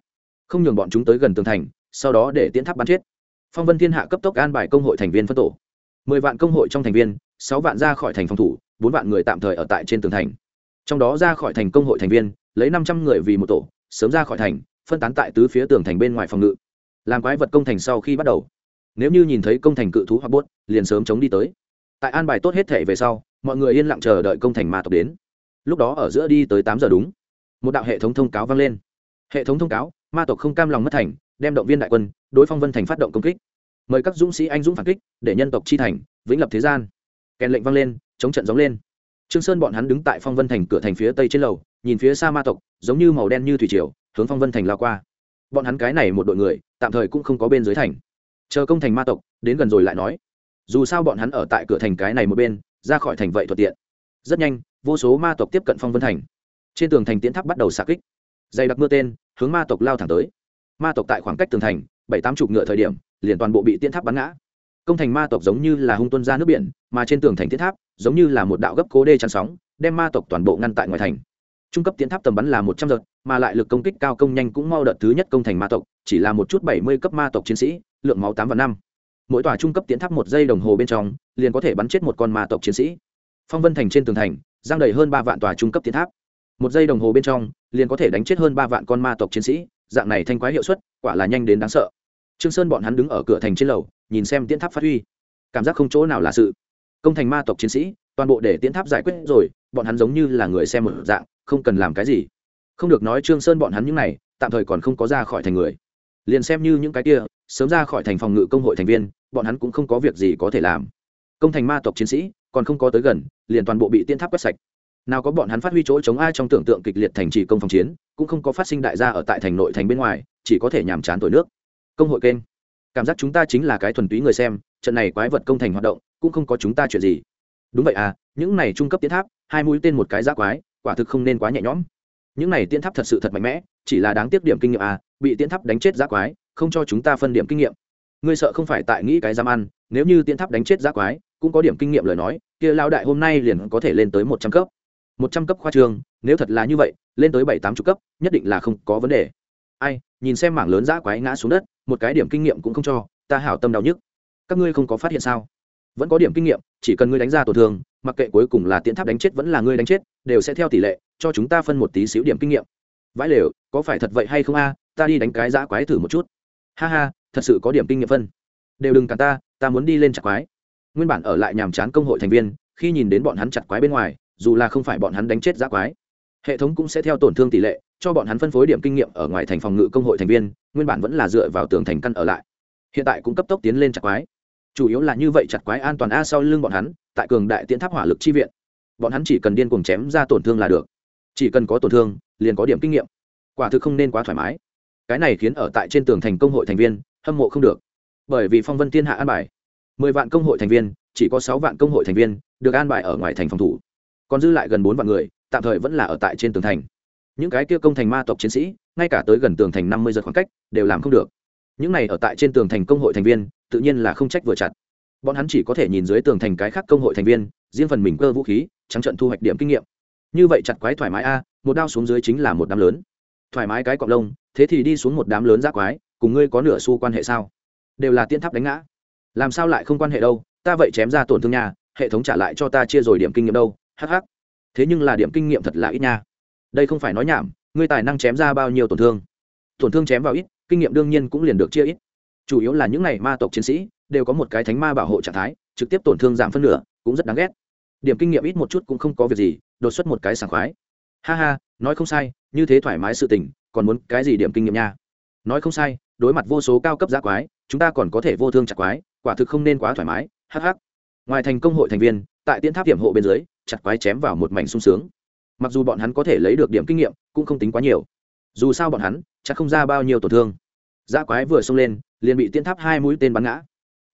Không nhường bọn chúng tới gần tường thành sau đó để tiến tháp bắn chết. Phong vân thiên hạ cấp tốc an bài công hội thành viên phân tổ. Mười vạn công hội trong thành viên, sáu vạn ra khỏi thành phòng thủ, bốn vạn người tạm thời ở tại trên tường thành. Trong đó ra khỏi thành công hội thành viên, lấy năm trăm người vì một tổ, sớm ra khỏi thành, phân tán tại tứ phía tường thành bên ngoài phòng ngự. Làm quái vật công thành sau khi bắt đầu. Nếu như nhìn thấy công thành cự thú hoặc buốt liền sớm chống đi tới. Tại an bài tốt hết thể về sau, mọi người yên lặng chờ đợi công thành ma tộc đến. Lúc đó ở giữa đi tới tám giờ đúng. Một đạo hệ thống thông cáo vang lên. Hệ thống thông cáo, ma tộc không cam lòng mất thành đem động viên đại quân, đối phong vân thành phát động công kích. Mời các dũng sĩ anh dũng phản kích, để nhân tộc chi thành, vĩnh lập thế gian. Kèn lệnh vang lên, chống trận gióng lên. Trương sơn bọn hắn đứng tại phong vân thành cửa thành phía tây trên lầu, nhìn phía xa ma tộc, giống như màu đen như thủy triều, hướng phong vân thành lao qua. Bọn hắn cái này một đội người, tạm thời cũng không có bên dưới thành. Chờ công thành ma tộc, đến gần rồi lại nói. Dù sao bọn hắn ở tại cửa thành cái này một bên, ra khỏi thành vậy thuận tiện. Rất nhanh, vô số ma tộc tiếp cận phong vân thành. Trên tường thành tiến tháp bắt đầu xạ kích. Dày đặc mưa tên, hướng ma tộc lao thẳng tới ma tộc tại khoảng cách tường thành, bảy tám chục ngựa thời điểm, liền toàn bộ bị tiến tháp bắn ngã. Công thành ma tộc giống như là hung tuân ra nước biển, mà trên tường thành tiến tháp, giống như là một đạo gấp cố đê chắn sóng, đem ma tộc toàn bộ ngăn tại ngoài thành. Trung cấp tiến tháp tầm bắn là một trăm giật, mà lại lực công kích cao công nhanh cũng mau đợt thứ nhất công thành ma tộc, chỉ là một chút bảy mươi cấp ma tộc chiến sĩ, lượng máu tám và năm. Mỗi tòa trung cấp tiến tháp một giây đồng hồ bên trong, liền có thể bắn chết một con ma tộc chiến sĩ. Phong vân thành trên tường thành, giang đầy hơn ba vạn tòa trung cấp tiến tháp. Một giây đồng hồ bên trong, liền có thể đánh chết hơn ba vạn con ma tộc chiến sĩ dạng này thanh quái hiệu suất, quả là nhanh đến đáng sợ. Trương sơn bọn hắn đứng ở cửa thành trên lầu, nhìn xem tiễn tháp phát huy. Cảm giác không chỗ nào là sự. Công thành ma tộc chiến sĩ, toàn bộ để tiễn tháp giải quyết rồi, bọn hắn giống như là người xem một dạng, không cần làm cái gì. Không được nói trương sơn bọn hắn những này, tạm thời còn không có ra khỏi thành người. Liền xem như những cái kia, sớm ra khỏi thành phòng ngự công hội thành viên, bọn hắn cũng không có việc gì có thể làm. Công thành ma tộc chiến sĩ, còn không có tới gần, liền toàn bộ bị tiên tháp quét sạch nào có bọn hắn phát huy chỗ chống ai trong tưởng tượng kịch liệt thành trì công phòng chiến, cũng không có phát sinh đại gia ở tại thành nội thành bên ngoài, chỉ có thể nhàm chán tuổi nước. Công hội kênh. Cảm giác chúng ta chính là cái thuần túy người xem, trận này quái vật công thành hoạt động, cũng không có chúng ta chuyện gì. Đúng vậy à những này trung cấp tiến tháp, hai mũi tên một cái giá quái, quả thực không nên quá nhẹ nhõm. Những này tiến tháp thật sự thật mạnh mẽ, chỉ là đáng tiếc điểm kinh nghiệm à bị tiến tháp đánh chết giá quái, không cho chúng ta phân điểm kinh nghiệm. Ngươi sợ không phải tại nghĩ cái dám ăn, nếu như tiến tháp đánh chết giá quái, cũng có điểm kinh nghiệm lời nói, kia lao đại hôm nay liền có thể lên tới một trăm cấp một trăm cấp khoa trường, nếu thật là như vậy, lên tới bảy tám chục cấp, nhất định là không có vấn đề. Ai, nhìn xem mảng lớn giã quái ngã xuống đất, một cái điểm kinh nghiệm cũng không cho, ta hảo tâm đau nhức. Các ngươi không có phát hiện sao? Vẫn có điểm kinh nghiệm, chỉ cần ngươi đánh ra tổn thương, mặc kệ cuối cùng là tiến tháp đánh chết vẫn là ngươi đánh chết, đều sẽ theo tỷ lệ, cho chúng ta phân một tí xíu điểm kinh nghiệm. Vãi lều, có phải thật vậy hay không a? Ta đi đánh cái giã quái thử một chút. Ha ha, thật sự có điểm kinh nghiệm phân. Đều đừng cả ta ta muốn đi lên chặt quái. Nguyên bản ở lại nhàm chán công hội thành viên, khi nhìn đến bọn hắn chặt quái bên ngoài dù là không phải bọn hắn đánh chết giã quái, hệ thống cũng sẽ theo tổn thương tỷ lệ, cho bọn hắn phân phối điểm kinh nghiệm ở ngoài thành phòng ngự công hội thành viên, nguyên bản vẫn là dựa vào tường thành căn ở lại. Hiện tại cũng cấp tốc tiến lên chặt quái. Chủ yếu là như vậy chặt quái an toàn a sau lưng bọn hắn, tại cường đại tiến tháp hỏa lực chi viện. Bọn hắn chỉ cần điên cuồng chém ra tổn thương là được. Chỉ cần có tổn thương, liền có điểm kinh nghiệm. Quả thực không nên quá thoải mái. Cái này khiến ở tại trên tường thành công hội thành viên, hâm mộ không được. Bởi vì phong vân thiên hạ an bài. Mười vạn công hội thành viên, chỉ có sáu vạn công hội thành viên, được an bài ở ngoài thành phòng thủ còn dư lại gần bốn vạn người, tạm thời vẫn là ở tại trên tường thành. Những cái kia công thành ma tộc chiến sĩ, ngay cả tới gần tường thành năm mươi giật khoảng cách, đều làm không được. Những này ở tại trên tường thành công hội thành viên, tự nhiên là không trách vừa chặt. Bọn hắn chỉ có thể nhìn dưới tường thành cái khác công hội thành viên, riêng phần mình cơ vũ khí, trắng trận thu hoạch điểm kinh nghiệm. Như vậy chặt quái thoải mái a, một đao xuống dưới chính là một đám lớn. Thoải mái cái cọc lông, thế thì đi xuống một đám lớn giác quái, cùng ngươi có nửa xu quan hệ sao? Đều là tiên tháp đánh ngã. Làm sao lại không quan hệ đâu, ta vậy chém ra tổn thương nhà, hệ thống trả lại cho ta chia rồi điểm kinh nghiệm đâu hh thế nhưng là điểm kinh nghiệm thật là ít nha. Đây không phải nói nhảm, ngươi tài năng chém ra bao nhiêu tổn thương. Tổn thương chém vào ít, kinh nghiệm đương nhiên cũng liền được chia ít. Chủ yếu là những n à y ma tộc chiến sĩ đều có một cái thánh ma bảo hộ trạng thái, trực tiếp tổn thương giảm phân nửa, cũng rất đáng ghét. Điểm kinh nghiệm ít một chút cũng không có việc gì, đột xuất một cái sảng khoái. Ha ha, nói không sai, như thế thoải mái sự tình, còn muốn cái gì điểm kinh nghiệm nha? Nói không sai, đối mặt vô số cao cấp giá quái, chúng ta còn có thể vô thương chặt quái, quả thực không nên quá thoải mái hh ngoài thành công hội thành viên, tại tiến tháp điểm hộ bên dưới chặt quái chém vào một mảnh sung sướng. Mặc dù bọn hắn có thể lấy được điểm kinh nghiệm, cũng không tính quá nhiều. Dù sao bọn hắn, chắc không ra bao nhiêu tổn thương. Giá quái vừa xông lên, liền bị tiến tháp hai mũi tên bắn ngã.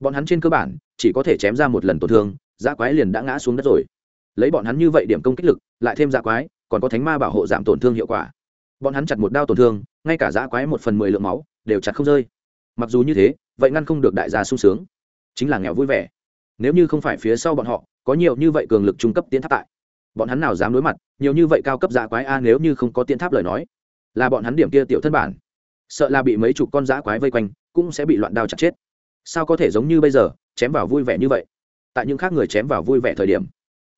Bọn hắn trên cơ bản, chỉ có thể chém ra một lần tổn thương giá quái liền đã ngã xuống đất rồi. Lấy bọn hắn như vậy điểm công kích lực, lại thêm giá quái, còn có thánh ma bảo hộ giảm tổn thương hiệu quả. Bọn hắn chặt một đao tổn thương, ngay cả giã quái một phần mười lượng máu, đều chặt không rơi. Mặc dù như thế, vậy ngăn không được đại gia sung sướng. Chính là nghèo vui vẻ. Nếu như không phải phía sau bọn họ có nhiều như vậy cường lực trung cấp tiến tháp tại. Bọn hắn nào dám đối mặt, nhiều như vậy cao cấp giã quái a nếu như không có tiến tháp lời nói, là bọn hắn điểm kia tiểu thân bản. Sợ là bị mấy chục con dã quái vây quanh, cũng sẽ bị loạn đao chặt chết. Sao có thể giống như bây giờ, chém vào vui vẻ như vậy? Tại những khác người chém vào vui vẻ thời điểm,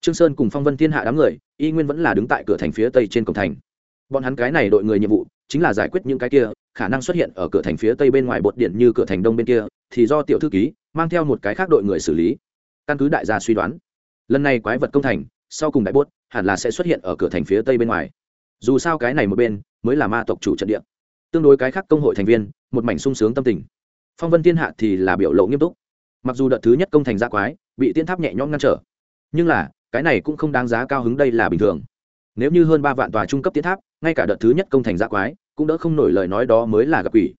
trương sơn cùng phong vân thiên hạ đám người, y nguyên vẫn là đứng tại cửa thành phía tây trên cổng thành. Bọn hắn cái này đội người nhiệm vụ, chính là giải quyết những cái kia, khả năng xuất hiện ở cửa thành phía tây bên ngoài bột điện như cửa thành đông bên kia, thì do tiểu thư ký, mang theo một cái khác đội người xử lý. Căn cứ đại gia suy đoán lần này quái vật công thành, sau cùng đại bốt, hẳn là sẽ xuất hiện ở cửa thành phía tây bên ngoài. Dù sao cái này một bên, mới là ma tộc chủ trận địa. Tương đối cái khác công hội thành viên, một mảnh sung sướng tâm tình. Phong vân thiên hạ thì là biểu lộ nghiêm túc. Mặc dù đợt thứ nhất công thành gia quái, bị tiên tháp nhẹ nhõm ngăn trở, nhưng là, cái này cũng không đáng giá cao hứng đây là bình thường. Nếu như hơn ba vạn tòa trung cấp tiến tháp, ngay cả đợt thứ nhất công thành gia quái, cũng đỡ không nổi lời nói đó mới là gặp quỷ.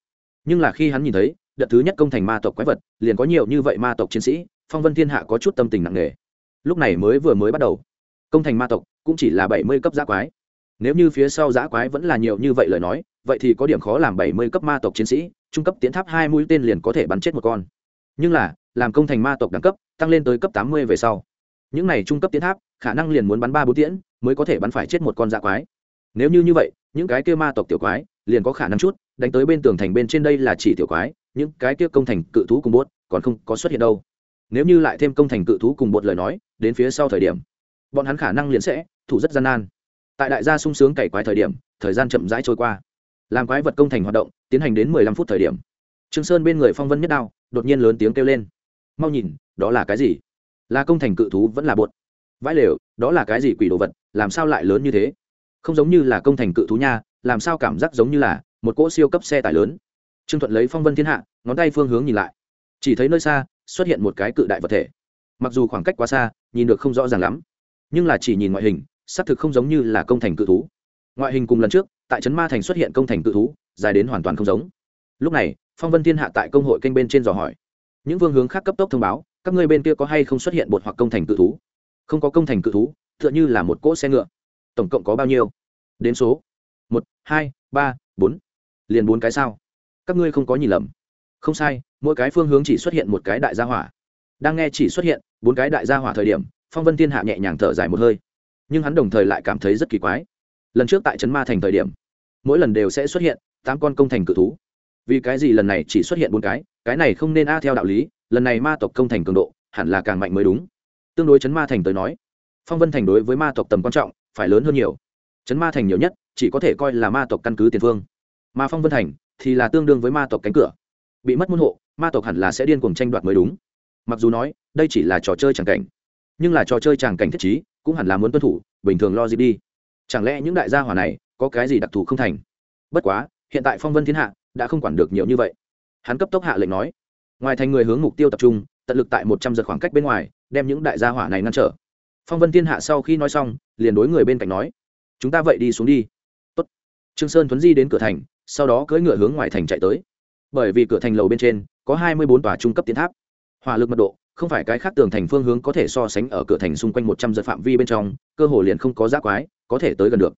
Nhưng là khi hắn nhìn thấy, đợt thứ nhất công thành ma tộc quái vật, liền có nhiều như vậy ma tộc chiến sĩ, phong vân thiên hạ có chút tâm tình nặng nề lúc này mới vừa mới bắt đầu. Công thành ma tộc cũng chỉ là bảy mươi cấp giã quái. Nếu như phía sau giã quái vẫn là nhiều như vậy lời nói, vậy thì có điểm khó làm bảy mươi cấp ma tộc chiến sĩ, trung cấp tiến tháp hai mũi tên liền có thể bắn chết một con. Nhưng là, làm công thành ma tộc đẳng cấp, tăng lên tới cấp tám mươi về sau. Những này trung cấp tiến tháp, khả năng liền muốn bắn ba bốn tiễn, mới có thể bắn phải chết một con dạ quái. Nếu như như vậy, những cái kia ma tộc tiểu quái, liền có khả năng chút, đánh tới bên tường thành bên trên đây là chỉ tiểu quái, những cái kia công thành cự thú cùng bốt, còn không có xuất hiện đâu nếu như lại thêm công thành cự thú cùng bột lời nói, đến phía sau thời điểm, bọn hắn khả năng liền sẽ thủ rất gian nan. Tại đại gia sung sướng cày quái thời điểm, thời gian chậm rãi trôi qua. Làm quái vật công thành hoạt động, tiến hành đến mười lăm phút thời điểm, trương sơn bên người phong vân nhất đao, đột nhiên lớn tiếng kêu lên. Mau nhìn, đó là cái gì? Là công thành cự thú, vẫn là bột. Vãi lều, đó là cái gì quỷ đồ vật, làm sao lại lớn như thế? Không giống như là công thành cự thú nha, làm sao cảm giác giống như là một cỗ siêu cấp xe tải lớn. Trương thuận lấy phong vân thiên hạ, ngón tay phương hướng nhìn lại. Chỉ thấy nơi xa xuất hiện một cái cự đại vật thể. Mặc dù khoảng cách quá xa, nhìn được không rõ ràng lắm, nhưng là chỉ nhìn ngoại hình, xác thực không giống như là công thành cự thú. Ngoại hình cùng lần trước, tại trấn ma thành xuất hiện công thành cự thú, dài đến hoàn toàn không giống. Lúc này, phong vân thiên hạ tại công hội kênh bên trên dò hỏi. Những vương hướng khác cấp tốc thông báo, các ngươi bên kia có hay không xuất hiện bột hoặc công thành cự thú? Không có công thành cự thú, tựa như là một cỗ xe ngựa. Tổng cộng có bao nhiêu? Đến số. Một, hai, ba, bốn. Liền bốn cái sao? Các ngươi không có nhìn lầm không sai, mỗi cái phương hướng chỉ xuất hiện một cái đại gia hỏa. Đang nghe chỉ xuất hiện bốn cái đại gia hỏa thời điểm, phong vân thiên hạ nhẹ nhàng thở dài một hơi. Nhưng hắn đồng thời lại cảm thấy rất kỳ quái. Lần trước tại trấn ma thành thời điểm, mỗi lần đều sẽ xuất hiện tám con công thành cự thú. Vì cái gì lần này chỉ xuất hiện bốn cái? Cái này không nên a, theo đạo lý, lần này ma tộc công thành cường độ hẳn là càng mạnh mới đúng. Tương đối chấn ma thành tới nói, phong vân thành đối với ma tộc tầm quan trọng phải lớn hơn nhiều. Chấn ma thành nhiều nhất chỉ có thể coi là ma tộc căn cứ tiền phương. Mà phong vân thành thì là tương đương với ma tộc cánh cửa bị mất môn hộ, ma tộc hẳn là sẽ điên cuồng tranh đoạt mới đúng. Mặc dù nói, đây chỉ là trò chơi tràng cảnh, nhưng là trò chơi tràng cảnh thiết chí cũng hẳn là muốn tuân thủ, bình thường lo gì đi. Chẳng lẽ những đại gia hỏa này có cái gì đặc thù không thành? Bất quá, hiện tại phong vân thiên hạ đã không quản được nhiều như vậy. Hắn cấp tốc hạ lệnh nói, ngoài thành người hướng mục tiêu tập trung, tận lực tại một trăm giật khoảng cách bên ngoài, đem những đại gia hỏa này ngăn trở. Phong vân thiên hạ sau khi nói xong, liền đối người bên cạnh nói, chúng ta vậy đi xuống đi. Tốt. trương sơn thuấn di đến cửa thành, sau đó cưỡi ngựa hướng ngoài thành chạy tới bởi vì cửa thành lầu bên trên có hai mươi bốn tòa trung cấp tiến tháp. Hỏa lực mật độ không phải cái khác tường thành phương hướng có thể so sánh ở cửa thành xung quanh một trăm giật phạm vi bên trong, cơ hồ liền không có giác quái, có thể tới gần được.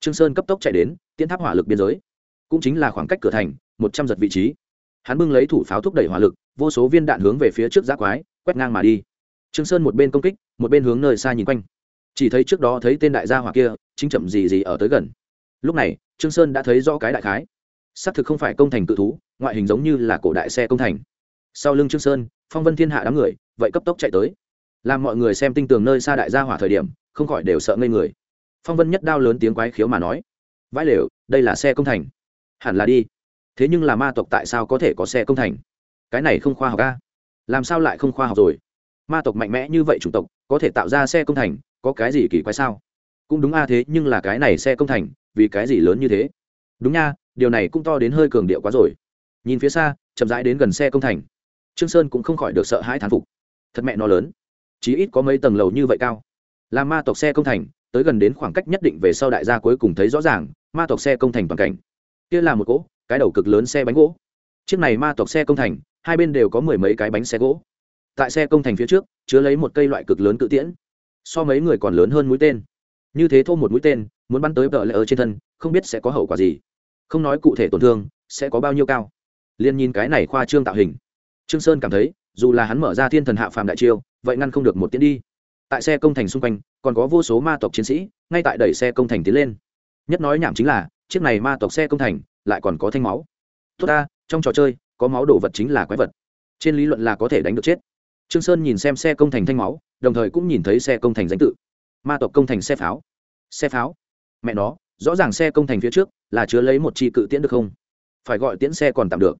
Trương sơn cấp tốc chạy đến, tiến tháp hỏa lực biên giới. Cũng chính là khoảng cách cửa thành, một trăm giật vị trí. Hắn bưng lấy thủ pháo thúc đẩy hỏa lực, vô số viên đạn hướng về phía trước giác quái, quét ngang mà đi. Trương sơn một bên công kích, một bên hướng nơi xa nhìn quanh. Chỉ thấy trước đó thấy tên đại gia hỏa kia, chính chậm gì gì ở tới gần. Lúc này, trương sơn đã thấy rõ cái đại khái. Xác thực không phải công thành tự thú ngoại hình giống như là cổ đại xe công thành. Sau lưng trương sơn, phong vân thiên hạ đám người, vậy cấp tốc chạy tới. Làm mọi người xem tinh tường nơi xa đại gia hỏa thời điểm, không khỏi đều sợ ngây người. Phong vân nhất đao lớn tiếng quái khiếu mà nói, vãi lều, đây là xe công thành. Hẳn là đi. Thế nhưng là ma tộc tại sao có thể có xe công thành? Cái này không khoa học a. Làm sao lại không khoa học rồi? Ma tộc mạnh mẽ như vậy chủng tộc, có thể tạo ra xe công thành, có cái gì kỳ quái sao? Cũng đúng a, thế nhưng là cái này xe công thành, vì cái gì lớn như thế? Đúng nha, điều này cũng to đến hơi cường điệu quá rồi nhìn phía xa, chậm rãi đến gần xe công thành. Trương sơn cũng không khỏi được sợ hãi thán phục. Thật mẹ nó lớn. Chí ít có mấy tầng lầu như vậy cao. Là ma tộc xe công thành, tới gần đến khoảng cách nhất định về sau đại gia cuối cùng thấy rõ ràng, ma tộc xe công thành toàn cảnh. Kia là một cỗ, cái đầu cực lớn xe bánh gỗ. Chiếc này ma tộc xe công thành, hai bên đều có mười mấy cái bánh xe gỗ. Tại xe công thành phía trước, chứa lấy một cây loại cực lớn cự tiễn. So mấy người còn lớn hơn mũi tên. Như thế thô một mũi tên, muốn bắn tới vợ lẽ ở trên thân, không biết sẽ có hậu quả gì. Không nói cụ thể tổn thương, sẽ có bao nhiêu cao liền nhìn cái này khoa trương tạo hình. Trương sơn cảm thấy, dù là hắn mở ra thiên thần hạ phàm đại chiêu, vậy ngăn không được một tiến đi. Tại xe công thành xung quanh, còn có vô số ma tộc chiến sĩ, ngay tại đẩy xe công thành tiến lên. Nhất nói nhảm chính là, chiếc này ma tộc xe công thành, lại còn có thanh máu. Tốt ta, trong trò chơi, có máu đổ vật chính là quái vật. Trên lý luận là có thể đánh được chết. Trương sơn nhìn xem xe công thành thanh máu, đồng thời cũng nhìn thấy xe công thành danh tự. Ma tộc công thành xe pháo. Xe pháo? Mẹ nó, rõ ràng xe công thành phía trước là chứa lấy một chi cự tiễn được không? Phải gọi tiễn xe còn tạm được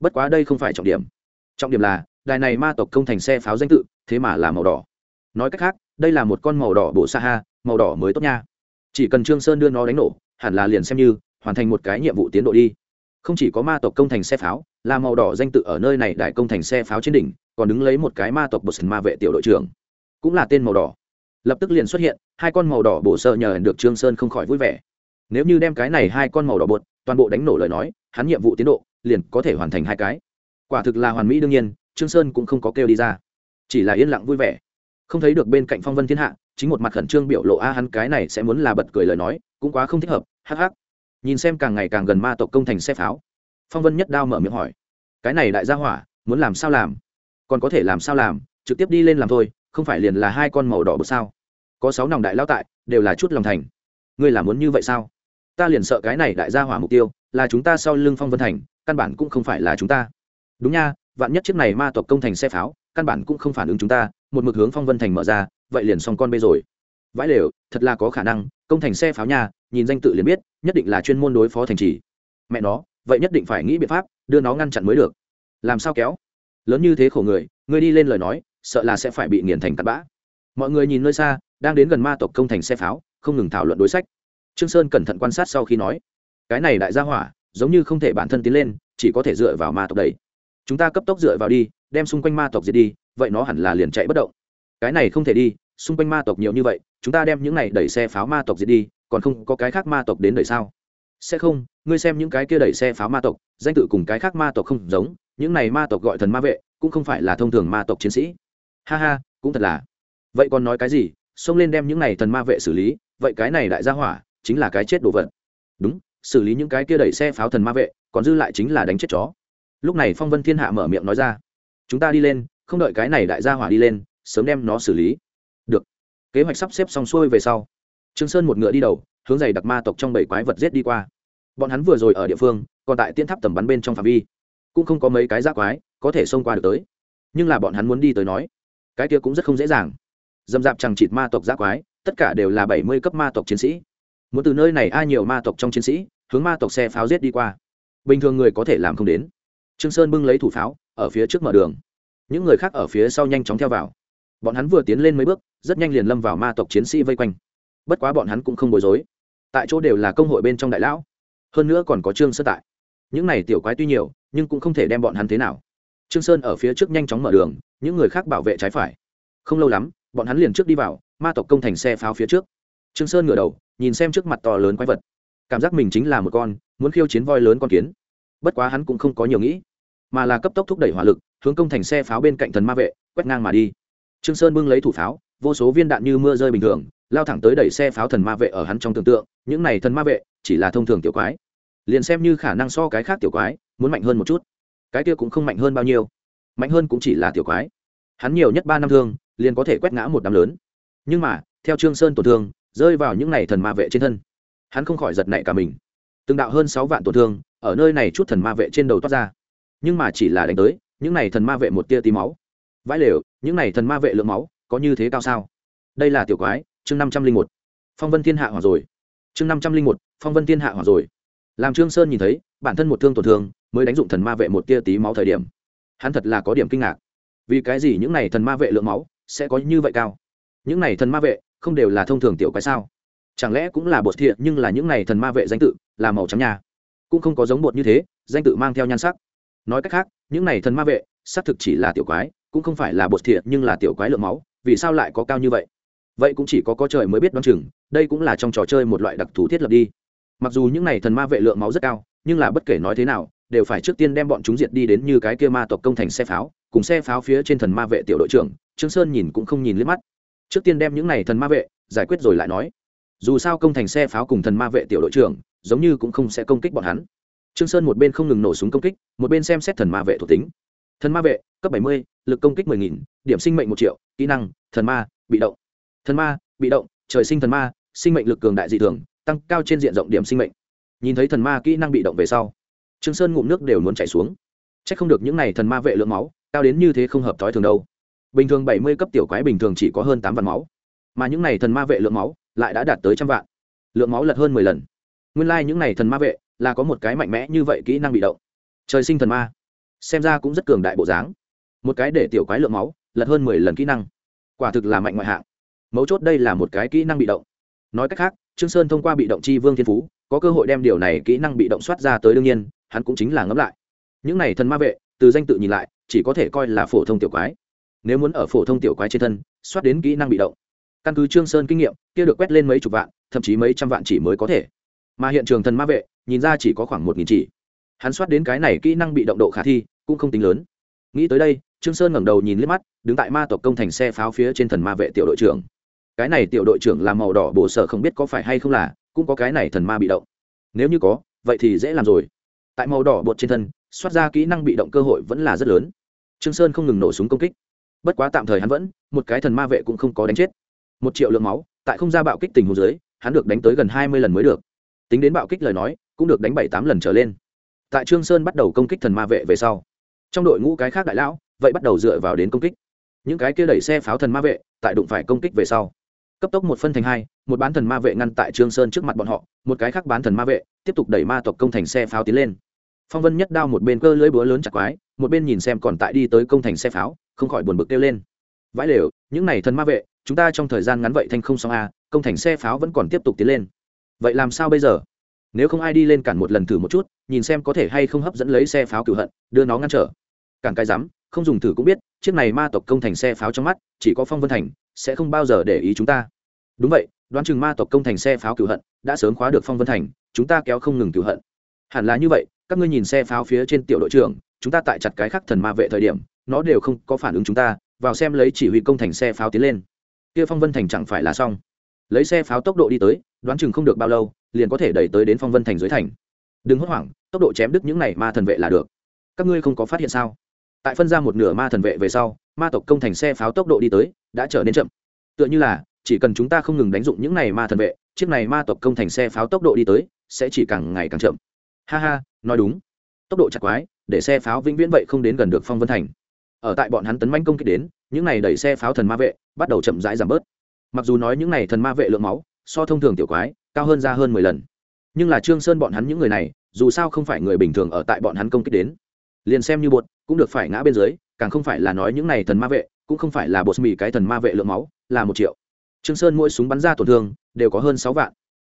bất quá đây không phải trọng điểm. Trọng điểm là, đài này ma tộc công thành xe pháo danh tự, thế mà là màu đỏ. Nói cách khác, đây là một con màu đỏ bộ sa ha, màu đỏ mới tốt nha. Chỉ cần trương sơn đưa nó đánh nổ, hẳn là liền xem như hoàn thành một cái nhiệm vụ tiến độ đi. Không chỉ có ma tộc công thành xe pháo, là màu đỏ danh tự ở nơi này đại công thành xe pháo trên đỉnh, còn đứng lấy một cái ma tộc bột sần ma vệ tiểu đội trưởng. Cũng là tên màu đỏ. Lập tức liền xuất hiện, hai con màu đỏ bổ sợ nhờ được trương sơn không khỏi vui vẻ. Nếu như đem cái này hai con màu đỏ bột toàn bộ đánh nổ lời nói, hắn nhiệm vụ tiến độ liền có thể hoàn thành hai cái. Quả thực là hoàn mỹ đương nhiên, trương sơn cũng không có kêu đi ra. Chỉ là yên lặng vui vẻ. Không thấy được bên cạnh phong vân thiên hạ, chính một mặt khẩn trương biểu lộ, a, hắn cái này sẽ muốn là bật cười lời nói, cũng quá không thích hợp, hắc hắc. Nhìn xem càng ngày càng gần ma tộc công thành xe pháo, phong vân nhất đao mở miệng hỏi, cái này đại gia hỏa, muốn làm sao làm? Còn có thể làm sao làm? Trực tiếp đi lên làm thôi, không phải liền là hai con màu đỏ bực sao? Có sáu nòng đại lao tại, đều là chút lòng thành. Ngươi là muốn như vậy sao? Ta liền sợ cái này đại gia hỏa mục tiêu, là chúng ta sau lưng phong vân thành, căn bản cũng không phải là chúng ta. Đúng nha, vạn nhất chiếc này ma tộc công thành xe pháo, căn bản cũng không phản ứng chúng ta, một mực hướng phong vân thành mở ra, vậy liền xong con bê rồi. Vãi lều, thật là có khả năng, công thành xe pháo nha, nhìn danh tự liền biết, nhất định là chuyên môn đối phó thành trì. Mẹ nó, vậy nhất định phải nghĩ biện pháp, đưa nó ngăn chặn mới được. Làm sao kéo? Lớn như thế khổ người người đi lên lời nói, sợ là sẽ phải bị nghiền thành tạt bã. Mọi người nhìn nơi xa, đang đến gần ma tộc công thành xe pháo, không ngừng thảo luận đối sách trương sơn cẩn thận quan sát sau khi nói, cái này đại gia hỏa, giống như không thể bản thân tiến lên, chỉ có thể dựa vào ma tộc đấy. Chúng ta cấp tốc dựa vào đi, đem xung quanh ma tộc diệt đi, vậy nó hẳn là liền chạy bất động. Cái này không thể đi, xung quanh ma tộc nhiều như vậy, chúng ta đem những này đẩy xe pháo ma tộc diệt đi, còn không có cái khác ma tộc đến đẩy sao? Sẽ không, ngươi xem những cái kia đẩy xe pháo ma tộc, danh tự cùng cái khác ma tộc không giống, những này ma tộc gọi thần ma vệ, cũng không phải là thông thường ma tộc chiến sĩ. Ha ha, cũng thật là. Vậy còn nói cái gì? Xông lên đem những này thần ma vệ xử lý, vậy cái này đại gia hỏa chính là cái chết đồ vật. Đúng, xử lý những cái kia đẩy xe pháo thần ma vệ, còn dư lại chính là đánh chết chó. Lúc này phong vân thiên hạ mở miệng nói ra, chúng ta đi lên, không đợi cái này đại gia hỏa đi lên, sớm đem nó xử lý. Được. Kế hoạch sắp xếp xong xuôi về sau, trương sơn một ngựa đi đầu, hướng giày đặc ma tộc trong bảy quái vật giết đi qua. Bọn hắn vừa rồi ở địa phương, còn tại tiên tháp tầm bắn bên trong phạm vi. Cũng không có mấy cái giác quái có thể xông qua được tới. Nhưng là bọn hắn muốn đi tới nói, cái kia cũng rất không dễ dàng. Dầm dạp chẳng chịt ma tộc giác quái, tất cả đều là bảy mươi cấp ma tộc chiến sĩ muốn từ nơi này ai nhiều ma tộc trong chiến sĩ, hướng ma tộc xe pháo giết đi qua. Bình thường người có thể làm không đến. Trương sơn bưng lấy thủ pháo, ở phía trước mở đường. Những người khác ở phía sau nhanh chóng theo vào. Bọn hắn vừa tiến lên mấy bước, rất nhanh liền lâm vào ma tộc chiến sĩ vây quanh. Bất quá bọn hắn cũng không bối rối. Tại chỗ đều là công hội bên trong đại lão. Hơn nữa còn có trương sơn tại. Những này tiểu quái tuy nhiều, nhưng cũng không thể đem bọn hắn thế nào. Trương sơn ở phía trước nhanh chóng mở đường, những người khác bảo vệ trái phải. Không lâu lắm, bọn hắn liền trước đi vào, ma tộc công thành xe pháo phía trước. Trương sơn ngửa đầu nhìn xem trước mặt to lớn quái vật. Cảm giác mình chính là một con, muốn khiêu chiến voi lớn con kiến. Bất quá hắn cũng không có nhiều nghĩ, mà là cấp tốc thúc đẩy hỏa lực, hướng công thành xe pháo bên cạnh thần ma vệ, quét ngang mà đi. Trương sơn bưng lấy thủ pháo, vô số viên đạn như mưa rơi bình thường, lao thẳng tới đẩy xe pháo thần ma vệ ở hắn trong tưởng tượng, những này thần ma vệ, chỉ là thông thường tiểu quái. Liền xem như khả năng so cái khác tiểu quái, muốn mạnh hơn một chút. Cái kia cũng không mạnh hơn bao nhiêu. Mạnh hơn cũng chỉ là tiểu quái. Hắn nhiều nhất ba năm thương, liền có thể quét ngã một đám lớn. Nhưng mà, theo trương sơn tổn thương rơi vào những này thần ma vệ trên thân. Hắn không khỏi giật nảy cả mình. Từng đạo hơn sáu vạn tổn thương ở nơi này chút thần ma vệ trên đầu toát ra. Nhưng mà chỉ là đánh tới, những này thần ma vệ một tia tí máu. Vãi lều, những này thần ma vệ lượng máu có như thế cao sao? Đây là tiểu quái, chương năm trăm linh một. Phong vân thiên hạ hỏa rồi. Chương năm trăm linh một, phong vân thiên hạ hỏa rồi. Làm trương sơn nhìn thấy, bản thân một thương tổn thương mới đánh dụng thần ma vệ một tia tí máu thời điểm. Hắn thật là có điểm kinh ngạc. Vì cái gì những này thần ma vệ lượng máu sẽ có như vậy cao? Những này thần ma vệ không đều là thông thường tiểu quái sao? Chẳng lẽ cũng là bột thiện nhưng là những này thần ma vệ danh tự, là màu trắng nhà cũng không có giống bột như thế, danh tự mang theo nhan sắc. Nói cách khác, những này thần ma vệ, xác thực chỉ là tiểu quái, cũng không phải là bột thiện nhưng là tiểu quái lượng máu, vì sao lại có cao như vậy? Vậy cũng chỉ có có trời mới biết đoán chừng, đây cũng là trong trò chơi một loại đặc thù thiết lập đi. Mặc dù những n à y thần ma vệ lượng máu rất cao, nhưng là bất kể nói thế nào, đều phải trước tiên đem bọn chúng diệt đi đến như cái kia ma tộc công thành xe pháo, cùng xe pháo phía trên thần ma vệ tiểu đội trưởng, trương sơn nhìn cũng không nhìn liếc mắt trước tiên đem những này thần ma vệ giải quyết rồi lại nói. Dù sao công thành xe pháo cùng thần ma vệ tiểu đội trưởng giống như cũng không sẽ công kích bọn hắn. Trương sơn một bên không ngừng nổ súng công kích một bên xem xét thần ma vệ thuộc tính. Thần ma vệ cấp 70, lực công kích 10.000, điểm sinh mệnh một triệu kỹ năng thần ma bị động. Thần ma bị động trời sinh thần ma sinh mệnh lực cường đại dị thường tăng cao trên diện rộng điểm sinh mệnh. Nhìn thấy thần ma kỹ năng bị động về sau trương sơn ngụm nước đều muốn chảy xuống. Chắc không được những này thần ma vệ lượng máu cao đến như thế không hợp thói thường đâu bình thường 70 cấp tiểu quái bình thường chỉ có hơn tám vạn máu, mà những này thần ma vệ lượng máu lại đã đạt tới trăm vạn. Lượng máu lật hơn mười lần. Nguyên lai like những này thần ma vệ là có một cái mạnh mẽ như vậy kỹ năng bị động. Trời sinh thần ma, xem ra cũng rất cường đại bộ dáng. Một cái để tiểu quái lượng máu lật hơn mười lần kỹ năng, quả thực là mạnh ngoại hạng. Mấu chốt đây là một cái kỹ năng bị động. Nói cách khác, trương sơn thông qua bị động chi vương thiên phú, có cơ hội đem điều này kỹ năng bị động soát ra tới đương nhiên, hắn cũng chính là ngẫm lại. Những này thần ma vệ, từ danh tự nhìn lại, chỉ có thể coi là phổ thông tiểu quái nếu muốn ở phổ thông tiểu quái trên thân, soát đến kỹ năng bị động. Căn cứ trương sơn kinh nghiệm, kia được quét lên mấy chục vạn, thậm chí mấy trăm vạn chỉ mới có thể. Mà hiện trường thần ma vệ, nhìn ra chỉ có khoảng một nghìn chỉ. Hắn soát đến cái này kỹ năng bị động độ khả thi, cũng không tính lớn. Nghĩ tới đây, trương sơn ngẩng đầu nhìn liếc mắt, đứng tại ma tộc công thành xe pháo phía trên thần ma vệ tiểu đội trưởng. Cái này tiểu đội trưởng là màu đỏ bổ sở không biết có phải hay không là, cũng có cái này thần ma bị động. Nếu như có, vậy thì dễ làm rồi. Tại màu đỏ bột trên thân, soát ra kỹ năng bị động cơ hội vẫn là rất lớn. Trương sơn không ngừng nổ súng công kích bất quá tạm thời hắn vẫn, một cái thần ma vệ cũng không có đánh chết. Một triệu lượng máu, tại không ra bạo kích tình hồ dưới, hắn được đánh tới gần hai mươi lần mới được. Tính đến bạo kích lời nói, cũng được đánh bảy tám lần trở lên. Tại trương sơn bắt đầu công kích thần ma vệ về sau, trong đội ngũ cái khác đại lão, vậy bắt đầu dựa vào đến công kích. Những cái kia đẩy xe pháo thần ma vệ, tại đụng phải công kích về sau, cấp tốc một phân thành hai, một bán thần ma vệ ngăn tại trương sơn trước mặt bọn họ, một cái khác bán thần ma vệ, tiếp tục đẩy ma tộc công thành xe pháo tiến lên. Phong vân nhất đao một bên cơ lưỡi búa lớn chặt quái, một bên nhìn xem còn tại đi tới công thành xe pháo không khỏi buồn bực kêu lên. Vãi lều, những này thần ma vệ, chúng ta trong thời gian ngắn vậy thanh không xong a công thành xe pháo vẫn còn tiếp tục tiến lên. Vậy làm sao bây giờ? Nếu không ai đi lên cản một lần thử một chút, nhìn xem có thể hay không hấp dẫn lấy xe pháo cửu hận, đưa nó ngăn trở. Cản cái rắm, không dùng thử cũng biết, chiếc này ma tộc công thành xe pháo trong mắt, chỉ có phong vân thành, sẽ không bao giờ để ý chúng ta. Đúng vậy, đoán chừng ma tộc công thành xe pháo cửu hận đã sớm khóa được phong vân thành, chúng ta kéo không ngừng cửu hận. Hẳn là như vậy, các ngươi nhìn xe pháo phía trên tiểu đội trưởng, chúng ta tại chặt cái khắc thần ma vệ thời điểm nó đều không có phản ứng chúng ta, vào xem lấy chỉ huy công thành xe pháo tiến lên. Kia phong vân thành chẳng phải là xong. Lấy xe pháo tốc độ đi tới, đoán chừng không được bao lâu, liền có thể đẩy tới đến phong vân thành dưới thành. Đừng hốt hoảng, tốc độ chém đứt những này ma thần vệ là được. Các ngươi không có phát hiện sao? Tại phân ra một nửa ma thần vệ về sau, ma tộc công thành xe pháo tốc độ đi tới, đã trở nên chậm. Tựa như là, chỉ cần chúng ta không ngừng đánh dụng những này ma thần vệ, chiếc này ma tộc công thành xe pháo tốc độ đi tới, sẽ chỉ càng ngày càng chậm. Ha ha, nói đúng. Tốc độ chặt quái, để xe pháo vĩnh viễn vậy không đến gần được phong vân thành ở tại bọn hắn tấn manh công kích đến, những này đẩy xe pháo thần ma vệ, bắt đầu chậm rãi giảm bớt. Mặc dù nói những này thần ma vệ lượng máu, so thông thường tiểu quái, cao hơn ra hơn mười lần. Nhưng là trương sơn bọn hắn những người này, dù sao không phải người bình thường ở tại bọn hắn công kích đến. Liền xem như bột, cũng được phải ngã bên dưới, càng không phải là nói những này thần ma vệ, cũng không phải là bột mì cái thần ma vệ lượng máu, là một triệu. Trương sơn mỗi súng bắn ra tổn thương, đều có hơn sáu vạn.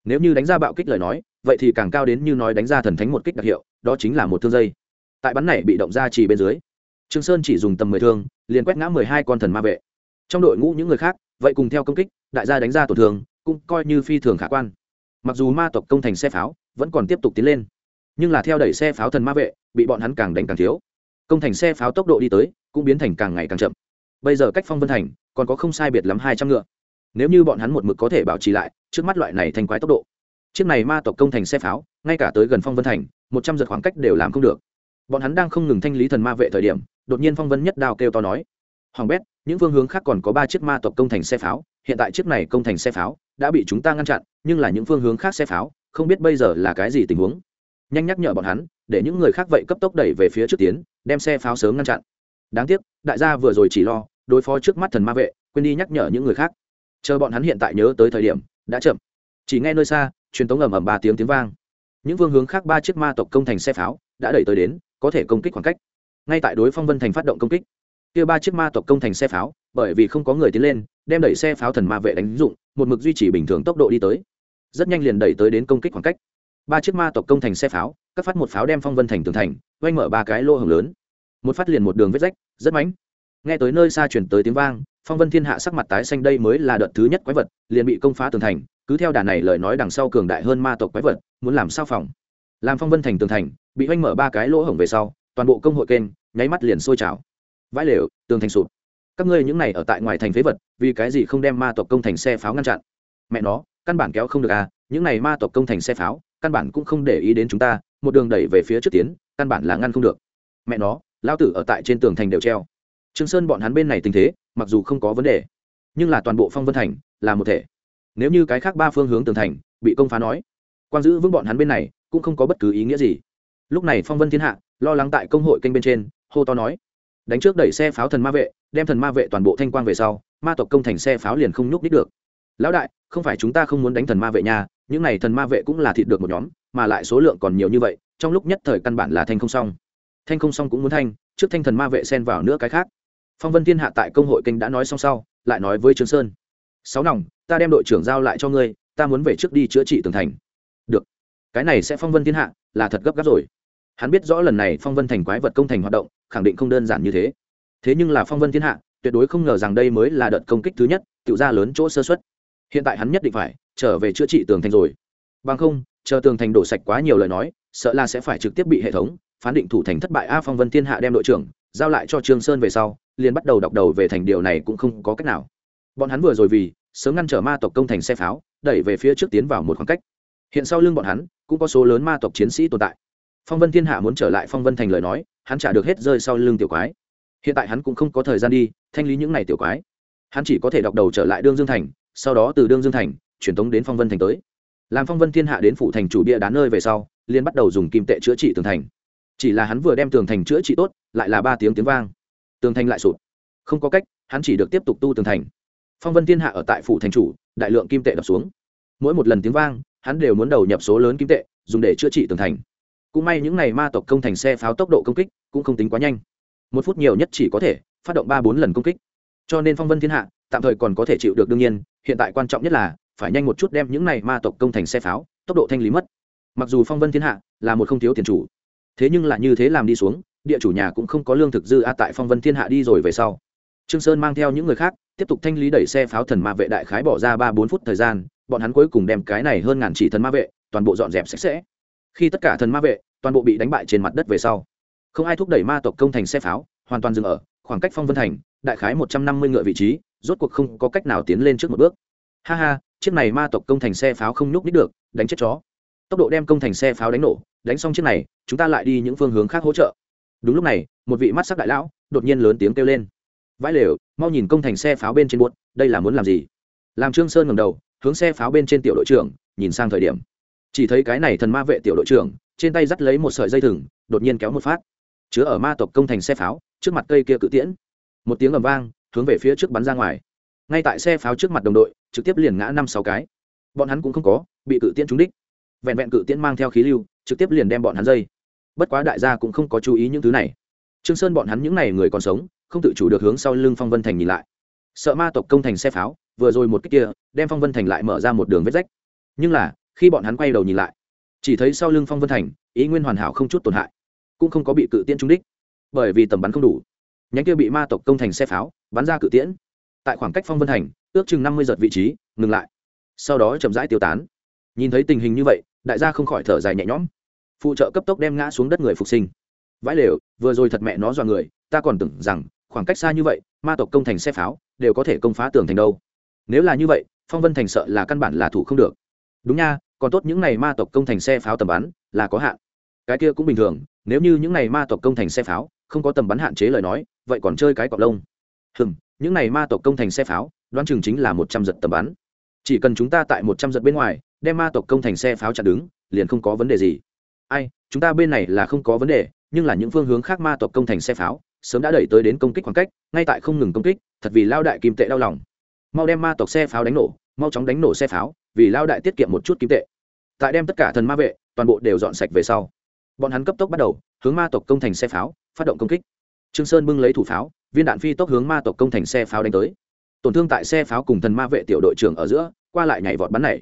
Nếu như đánh ra bạo kích lời nói, vậy thì càng cao đến như nói đánh ra thần thánh một kích đặc hiệu, đó chính là một thương dây. Tại bắn này bị động ra chỉ bên dưới trương sơn chỉ dùng tầm mười thương, liền quét ngã mười hai con thần ma vệ. Trong đội ngũ những người khác, vậy cùng theo công kích, đại gia đánh ra tổn thương, cũng coi như phi thường khả quan. Mặc dù ma tộc công thành xe pháo, vẫn còn tiếp tục tiến lên. Nhưng là theo đẩy xe pháo thần ma vệ, bị bọn hắn càng đánh càng thiếu. Công thành xe pháo tốc độ đi tới, cũng biến thành càng ngày càng chậm. Bây giờ cách phong vân thành, còn có không sai biệt lắm hai trăm ngựa. Nếu như bọn hắn một mực có thể bảo trì lại, trước mắt loại này thành quái tốc độ. Chiếc này ma tộc công thành xe pháo, ngay cả tới gần phong vân thành, một trăm giật khoảng cách đều làm không được. Bọn hắn đang không ngừng thanh lý thần ma vệ thời điểm đột nhiên phong vân nhất đao kêu to nói, hoàng bét, những phương hướng khác còn có ba chiếc ma tộc công thành xe pháo, hiện tại chiếc này công thành xe pháo đã bị chúng ta ngăn chặn, nhưng là những phương hướng khác xe pháo, không biết bây giờ là cái gì tình huống. Nhanh nhắc nhở bọn hắn, để những người khác vậy cấp tốc đẩy về phía trước tiến, đem xe pháo sớm ngăn chặn. Đáng tiếc, đại gia vừa rồi chỉ lo, đối phó trước mắt thần ma vệ, quên đi nhắc nhở những người khác. Chờ bọn hắn hiện tại nhớ tới thời điểm, đã chậm. Chỉ nghe nơi xa, truyền tống ầm ầm ba tiếng tiếng vang. Những phương hướng khác ba chiếc ma tộc công thành xe pháo đã đẩy tới đến, có thể công kích khoảng cách ngay tại đối phong vân thành phát động công kích. Kia ba chiếc ma tộc công thành xe pháo, bởi vì không có người tiến lên, đem đẩy xe pháo thần ma vệ đánh dụng, một mực duy trì bình thường tốc độ đi tới. Rất nhanh liền đẩy tới đến công kích khoảng cách. Ba chiếc ma tộc công thành xe pháo, các phát một pháo đem phong vân thành tường thành oanh mở ba cái lô hồng lớn. Một phát liền một đường vết rách, rất mánh nghe tới nơi xa chuyển tới tiếng vang, phong vân thiên hạ sắc mặt tái xanh đây mới là đợt thứ nhất quái vật, liền bị công phá tường thành, cứ theo đà này lời nói đằng sau cường đại hơn ma tộc quái vật, muốn làm sao phòng? Làm phong vân thành tường thành, bị oanh mở ba cái lỗ hổng về sau toàn bộ công hội kênh, nháy mắt liền sôi trào. Vãi lều, tường thành sụp. Các ngươi những này ở tại ngoài thành phế vật, vì cái gì không đem ma tộc công thành xe pháo ngăn chặn? Mẹ nó, căn bản kéo không được à những này ma tộc công thành xe pháo, căn bản cũng không để ý đến chúng ta, một đường đẩy về phía trước tiến, căn bản là ngăn không được. Mẹ nó lao tử ở tại trên tường thành đều treo. Trương sơn bọn hắn bên này tình thế, mặc dù không có vấn đề, nhưng là toàn bộ phong vân thành là một thể. Nếu như cái khác ba phương hướng tường thành bị công phá nói quan giữ vững bọn hắn bên này cũng không có bất cứ ý nghĩa gì lúc này phong vân thiên hạ, lo lắng tại công hội kênh bên trên, hô to nói, đánh trước đẩy xe pháo thần ma vệ, đem thần ma vệ toàn bộ thanh quang về sau, ma tộc công thành xe pháo liền không nhúc đích được. Lão đại, không phải chúng ta không muốn đánh thần ma vệ nhà những này thần ma vệ cũng là thịt được một nhóm, mà lại số lượng còn nhiều như vậy, trong lúc nhất thời căn bản là thanh không xong. Thanh không xong cũng muốn thanh, trước thanh thần ma vệ xen vào nữa cái khác. Phong vân thiên hạ tại công hội kênh đã nói xong sau, lại nói với trương sơn, sáu nòng, ta đem đội trưởng giao lại cho ngươi, ta muốn về trước đi chữa trị tường thành. Được, cái này sẽ phong vân thiên hạ, là thật gấp gáp rồi hắn biết rõ lần này phong vân thành quái vật công thành hoạt động, khẳng định không đơn giản như thế. Thế nhưng là phong vân thiên hạ, tuyệt đối không ngờ rằng đây mới là đợt công kích thứ nhất, tự ra lớn chỗ sơ xuất hiện tại hắn nhất định phải trở về chữa trị tường thành rồi. Bằng không, chờ tường thành đổ sạch quá nhiều lời nói, sợ là sẽ phải trực tiếp bị hệ thống phán định thủ thành thất bại a phong vân thiên hạ đem đội trưởng giao lại cho trương sơn về sau, liền bắt đầu đọc đầu về thành điều này cũng không có cách nào. Bọn hắn vừa rồi vì sớm ngăn trở ma tộc công thành xe pháo, đẩy về phía trước tiến vào một khoảng cách. Hiện sau lưng bọn hắn cũng có số lớn ma tộc chiến sĩ tồn tại phong vân thiên hạ muốn trở lại phong vân thành lời nói, hắn trả được hết rơi sau lưng tiểu quái. Hiện tại hắn cũng không có thời gian đi thanh lý những n à y tiểu quái. Hắn chỉ có thể đọc đầu trở lại đương dương thành, sau đó từ đương dương thành truyền tống đến phong vân thành tới. Làm phong vân thiên hạ đến phủ thành chủ bia đá nơi về sau liên bắt đầu dùng kim tệ chữa trị tường thành. Chỉ là hắn vừa đem tường thành chữa trị tốt, lại là ba tiếng tiếng vang. Tường thành lại sụt không có cách, hắn chỉ được tiếp tục tu tường thành. Phong vân thiên hạ ở tại phủ thành chủ, đại lượng kim tệ đập xuống. Mỗi một lần tiếng vang, hắn đều muốn đầu nhập số lớn kim tệ, dùng để chữa trị tường thành cũng may những n à y ma tộc công thành xe pháo tốc độ công kích cũng không tính quá nhanh. Một phút nhiều nhất chỉ có thể phát động ba bốn lần công kích. Cho nên phong vân thiên hạ tạm thời còn có thể chịu được đương nhiên, hiện tại quan trọng nhất là phải nhanh một chút đem những này ma tộc công thành xe pháo tốc độ thanh lý mất. Mặc dù phong vân thiên hạ là một không thiếu tiền chủ, thế nhưng là như thế làm đi xuống, địa chủ nhà cũng không có lương thực dư a tại phong vân thiên hạ đi rồi về sau. Trương sơn mang theo những người khác tiếp tục thanh lý đẩy xe pháo thần ma vệ đại khái bỏ ra ba bốn phút thời gian, bọn hắn cuối cùng đem cái này hơn ngàn chỉ thần ma vệ toàn bộ dọn dẹp sạch sẽ khi tất cả thần ma vệ toàn bộ bị đánh bại trên mặt đất về sau, không ai thúc đẩy ma tộc công thành xe pháo, hoàn toàn dừng ở khoảng cách phong vân thành, đại khái một trăm năm mươi ngựa vị trí, rốt cuộc không có cách nào tiến lên trước một bước. Ha ha, chiếc này ma tộc công thành xe pháo không nhúc nít được, đánh chết chó. Tốc độ đem công thành xe pháo đánh nổ, đánh xong chiếc này, chúng ta lại đi những phương hướng khác hỗ trợ. Đúng lúc này, một vị mắt sắc đại lão đột nhiên lớn tiếng kêu lên. Vãi lều, mau nhìn công thành xe pháo bên trên buốt, đây là muốn làm gì? Làm trương sơn ngầm đầu, hướng xe pháo bên trên tiểu đội trưởng, nhìn sang thời điểm chỉ thấy cái này thần ma vệ tiểu đội trưởng, trên tay dắt lấy một sợi dây thừng, đột nhiên kéo một phát. Chứa ở ma tộc công thành xe pháo, trước mặt cây kia cự tiễn. Một tiếng ầm vang, hướng về phía trước bắn ra ngoài. Ngay tại xe pháo trước mặt đồng đội, trực tiếp liền ngã năm sáu cái. Bọn hắn cũng không có, bị cự tiễn trúng đích. Vẹn vẹn cự tiễn mang theo khí lưu, trực tiếp liền đem bọn hắn dây. Bất quá đại gia cũng không có chú ý những thứ này. Trương sơn bọn hắn những n à y người còn sống, không tự chủ được hướng sau lưng phong vân thành nhìn lại. Sợ ma tộc công thành xe pháo, vừa rồi một cách kia, đem phong vân thành lại mở ra một đường vết rách. Nhưng là khi bọn hắn quay đầu nhìn lại, chỉ thấy sau lưng phong vân thành, ý nguyên hoàn hảo không chút tổn hại, cũng không có bị cự tiễn trúng đích, bởi vì tầm bắn không đủ. Nhánh kia bị ma tộc công thành xe pháo, bắn ra cự tiễn. Tại khoảng cách phong vân thành, ước chừng năm mươi giật vị trí, ngừng lại. Sau đó chậm rãi tiêu tán. Nhìn thấy tình hình như vậy, đại gia không khỏi thở dài nhẹ nhõm. Phụ trợ cấp tốc đem ngã xuống đất người phục sinh. Vãi lều, vừa rồi thật mẹ nó dọa người, ta còn tưởng rằng, khoảng cách xa như vậy, ma tộc công thành xe pháo, đều có thể công phá tường thành đâu. Nếu là như vậy, phong vân thành sợ là căn bản là thủ không được. Đúng nha còn tốt những n à y ma tộc công thành xe pháo tầm bắn là có hạn. Cái kia cũng bình thường, nếu như những n à y ma tộc công thành xe pháo không có tầm bắn hạn chế lời nói, vậy còn chơi cái cọc lông. Hừm, những n à y ma tộc công thành xe pháo, đoán chừng chính là một trăm giật tầm bắn. Chỉ cần chúng ta tại một trăm giật bên ngoài, đem ma tộc công thành xe pháo chặn đứng, liền không có vấn đề gì. Ai, chúng ta bên này là không có vấn đề, nhưng là những phương hướng khác ma tộc công thành xe pháo, sớm đã đẩy tới đến công kích khoảng cách, ngay tại không ngừng công kích, thật vì lao đại kim tệ đau lòng. Mau đem ma tộc xe pháo đánh nổ, mau chóng đánh nổ xe pháo vì lao đại tiết kiệm một chút kim tệ. Tại đem tất cả thần ma vệ, toàn bộ đều dọn sạch về sau, bọn hắn cấp tốc bắt đầu hướng ma tộc công thành xe pháo, phát động công kích. Trương sơn bưng lấy thủ pháo, viên đạn phi tốc hướng ma tộc công thành xe pháo đánh tới. Tổn thương tại xe pháo cùng thần ma vệ tiểu đội trưởng ở giữa, qua lại nhảy vọt bắn này.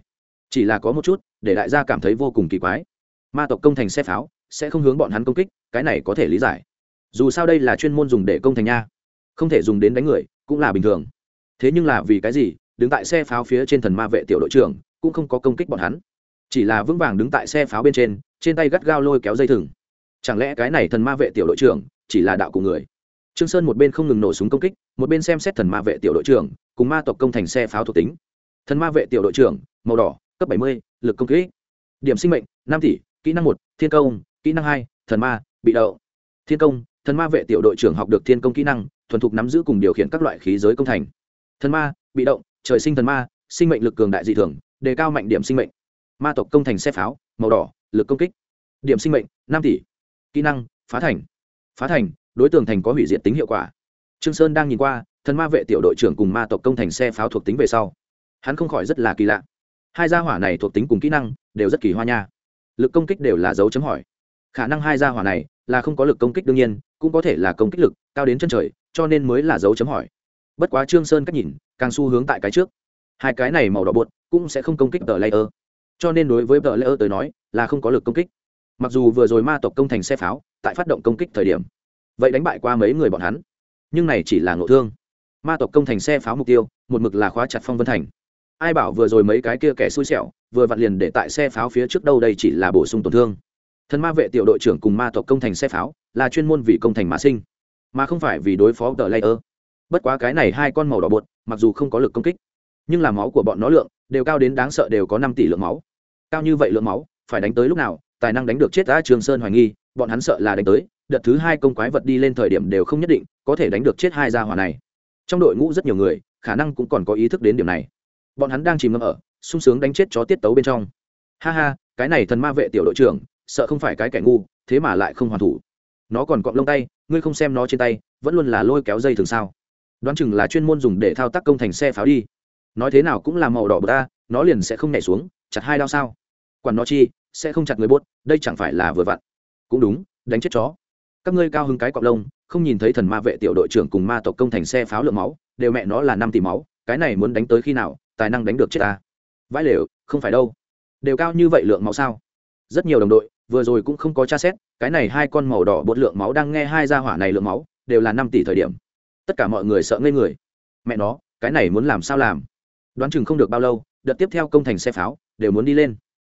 Chỉ là có một chút, để đại gia cảm thấy vô cùng kỳ quái. Ma tộc công thành xe pháo sẽ không hướng bọn hắn công kích, cái này có thể lý giải. Dù sao đây là chuyên môn dùng để công thành nha. Không thể dùng đến đánh người, cũng là bình thường. Thế nhưng là vì cái gì đứng tại xe pháo phía trên thần ma vệ tiểu đội trưởng, cũng không có công kích bọn hắn. Chỉ là vững vàng đứng tại xe pháo bên trên trên tay gắt gao lôi kéo dây thừng. Chẳng lẽ cái này thần ma vệ tiểu đội trưởng chỉ là đạo của người? Trương sơn một bên không ngừng nổ súng công kích, một bên xem xét thần ma vệ tiểu đội trưởng, cùng ma tộc công thành xe pháo thuộc tính. Thần ma vệ tiểu đội trưởng, màu đỏ, cấp bảy mươi, lực công kích. Điểm sinh mệnh, năm tỷ, kỹ năng một, thiên công, kỹ năng hai, thần ma, bị đậu. Thiên công, thần ma vệ tiểu đội trưởng học được thiên công kỹ năng, thuần thục nắm giữ cùng điều khiển các loại khí giới công thành. Thần ma, bị động trời sinh thần ma, sinh mệnh lực cường đại dị thường, đề cao mạnh điểm sinh mệnh. Ma tộc công thành xe pháo, màu đỏ, lực công kích. Điểm sinh mệnh, năm tỷ. Kỹ năng, phá thành. Phá thành, đối tượng thành có hủy diệt tính hiệu quả. Trương sơn đang nhìn qua, thần ma vệ tiểu đội trưởng cùng ma tộc công thành xe pháo thuộc tính về sau. Hắn không khỏi rất là kỳ lạ. Hai gia hỏa này thuộc tính cùng kỹ năng đều rất kỳ hoa nha. Lực công kích đều là dấu chấm hỏi. Khả năng hai gia hỏa này là không có lực công kích đương nhiên, cũng có thể là công kích lực cao đến chân trời, cho nên mới là dấu chấm hỏi bất quá trương sơn cách nhìn, càng xu hướng tại cái trước. Hai cái này màu đỏ bột cũng sẽ không công kích tờ layer. Cho nên đối với tờ layer tới nói, là không có lực công kích. Mặc dù vừa rồi ma tộc công thành xe pháo, tại phát động công kích thời điểm, vậy đánh bại qua mấy người bọn hắn. Nhưng này chỉ là ngộ thương. Ma tộc công thành xe pháo mục tiêu, một mực là khóa chặt phong vân thành. Ai bảo vừa rồi mấy cái kia kẻ xui xẻo, vừa vặn liền để tại xe pháo phía trước đâu đây chỉ là bổ sung tổn thương. Thần ma vệ tiểu đội trưởng cùng ma tộc công thành xe pháo là chuyên môn vì công thành mã sinh, mà không phải vì đối phó tờ layer bất quá cái này hai con màu đỏ bột, mặc dù không có lực công kích, nhưng là máu của bọn nó lượng đều cao đến đáng sợ đều có năm tỷ lượng máu. Cao như vậy lượng máu, phải đánh tới lúc nào, tài năng đánh được chết ta trường sơn hoài nghi, bọn hắn sợ là đánh tới, đợt thứ hai công quái vật đi lên thời điểm đều không nhất định có thể đánh được chết hai gia hỏa này. Trong đội ngũ rất nhiều người, khả năng cũng còn có ý thức đến điểm này. Bọn hắn đang chìm ngâm ở, sung sướng đánh chết chó tiết tấu bên trong. Ha ha, cái này thần ma vệ tiểu đội trưởng, sợ không phải cái kẻ ngu, thế mà lại không hoàn thủ. Nó còn cọng lông tay, ngươi không xem nó trên tay, vẫn luôn là lôi kéo dây thường sao? Đoán chừng là chuyên môn dùng để thao tác công thành xe pháo đi. Nói thế nào cũng là màu đỏ bờ ta, nó liền sẽ không nhảy xuống, chặt hai đao sao? Quản nó chi, sẽ không chặt người bốt đây chẳng phải là vừa vặn. Cũng đúng, đánh chết chó. Các ngươi cao hứng cái cọc lông, không nhìn thấy thần ma vệ tiểu đội trưởng cùng ma tộc công thành xe pháo lượng máu, đều mẹ nó là năm tỷ máu, cái này muốn đánh tới khi nào, tài năng đánh được chết ta. Vãi lều, không phải đâu. Đều cao như vậy lượng máu sao? Rất nhiều đồng đội, vừa rồi cũng không có tra xét, cái này hai con màu đỏ bột lượng máu đang nghe hai gia hỏa này lượng máu, đều là năm tỷ thời điểm tất cả mọi người sợ ngây người. Mẹ nó, cái này muốn làm sao làm? Đoán chừng không được bao lâu, đợt tiếp theo công thành xe pháo, đều muốn đi lên.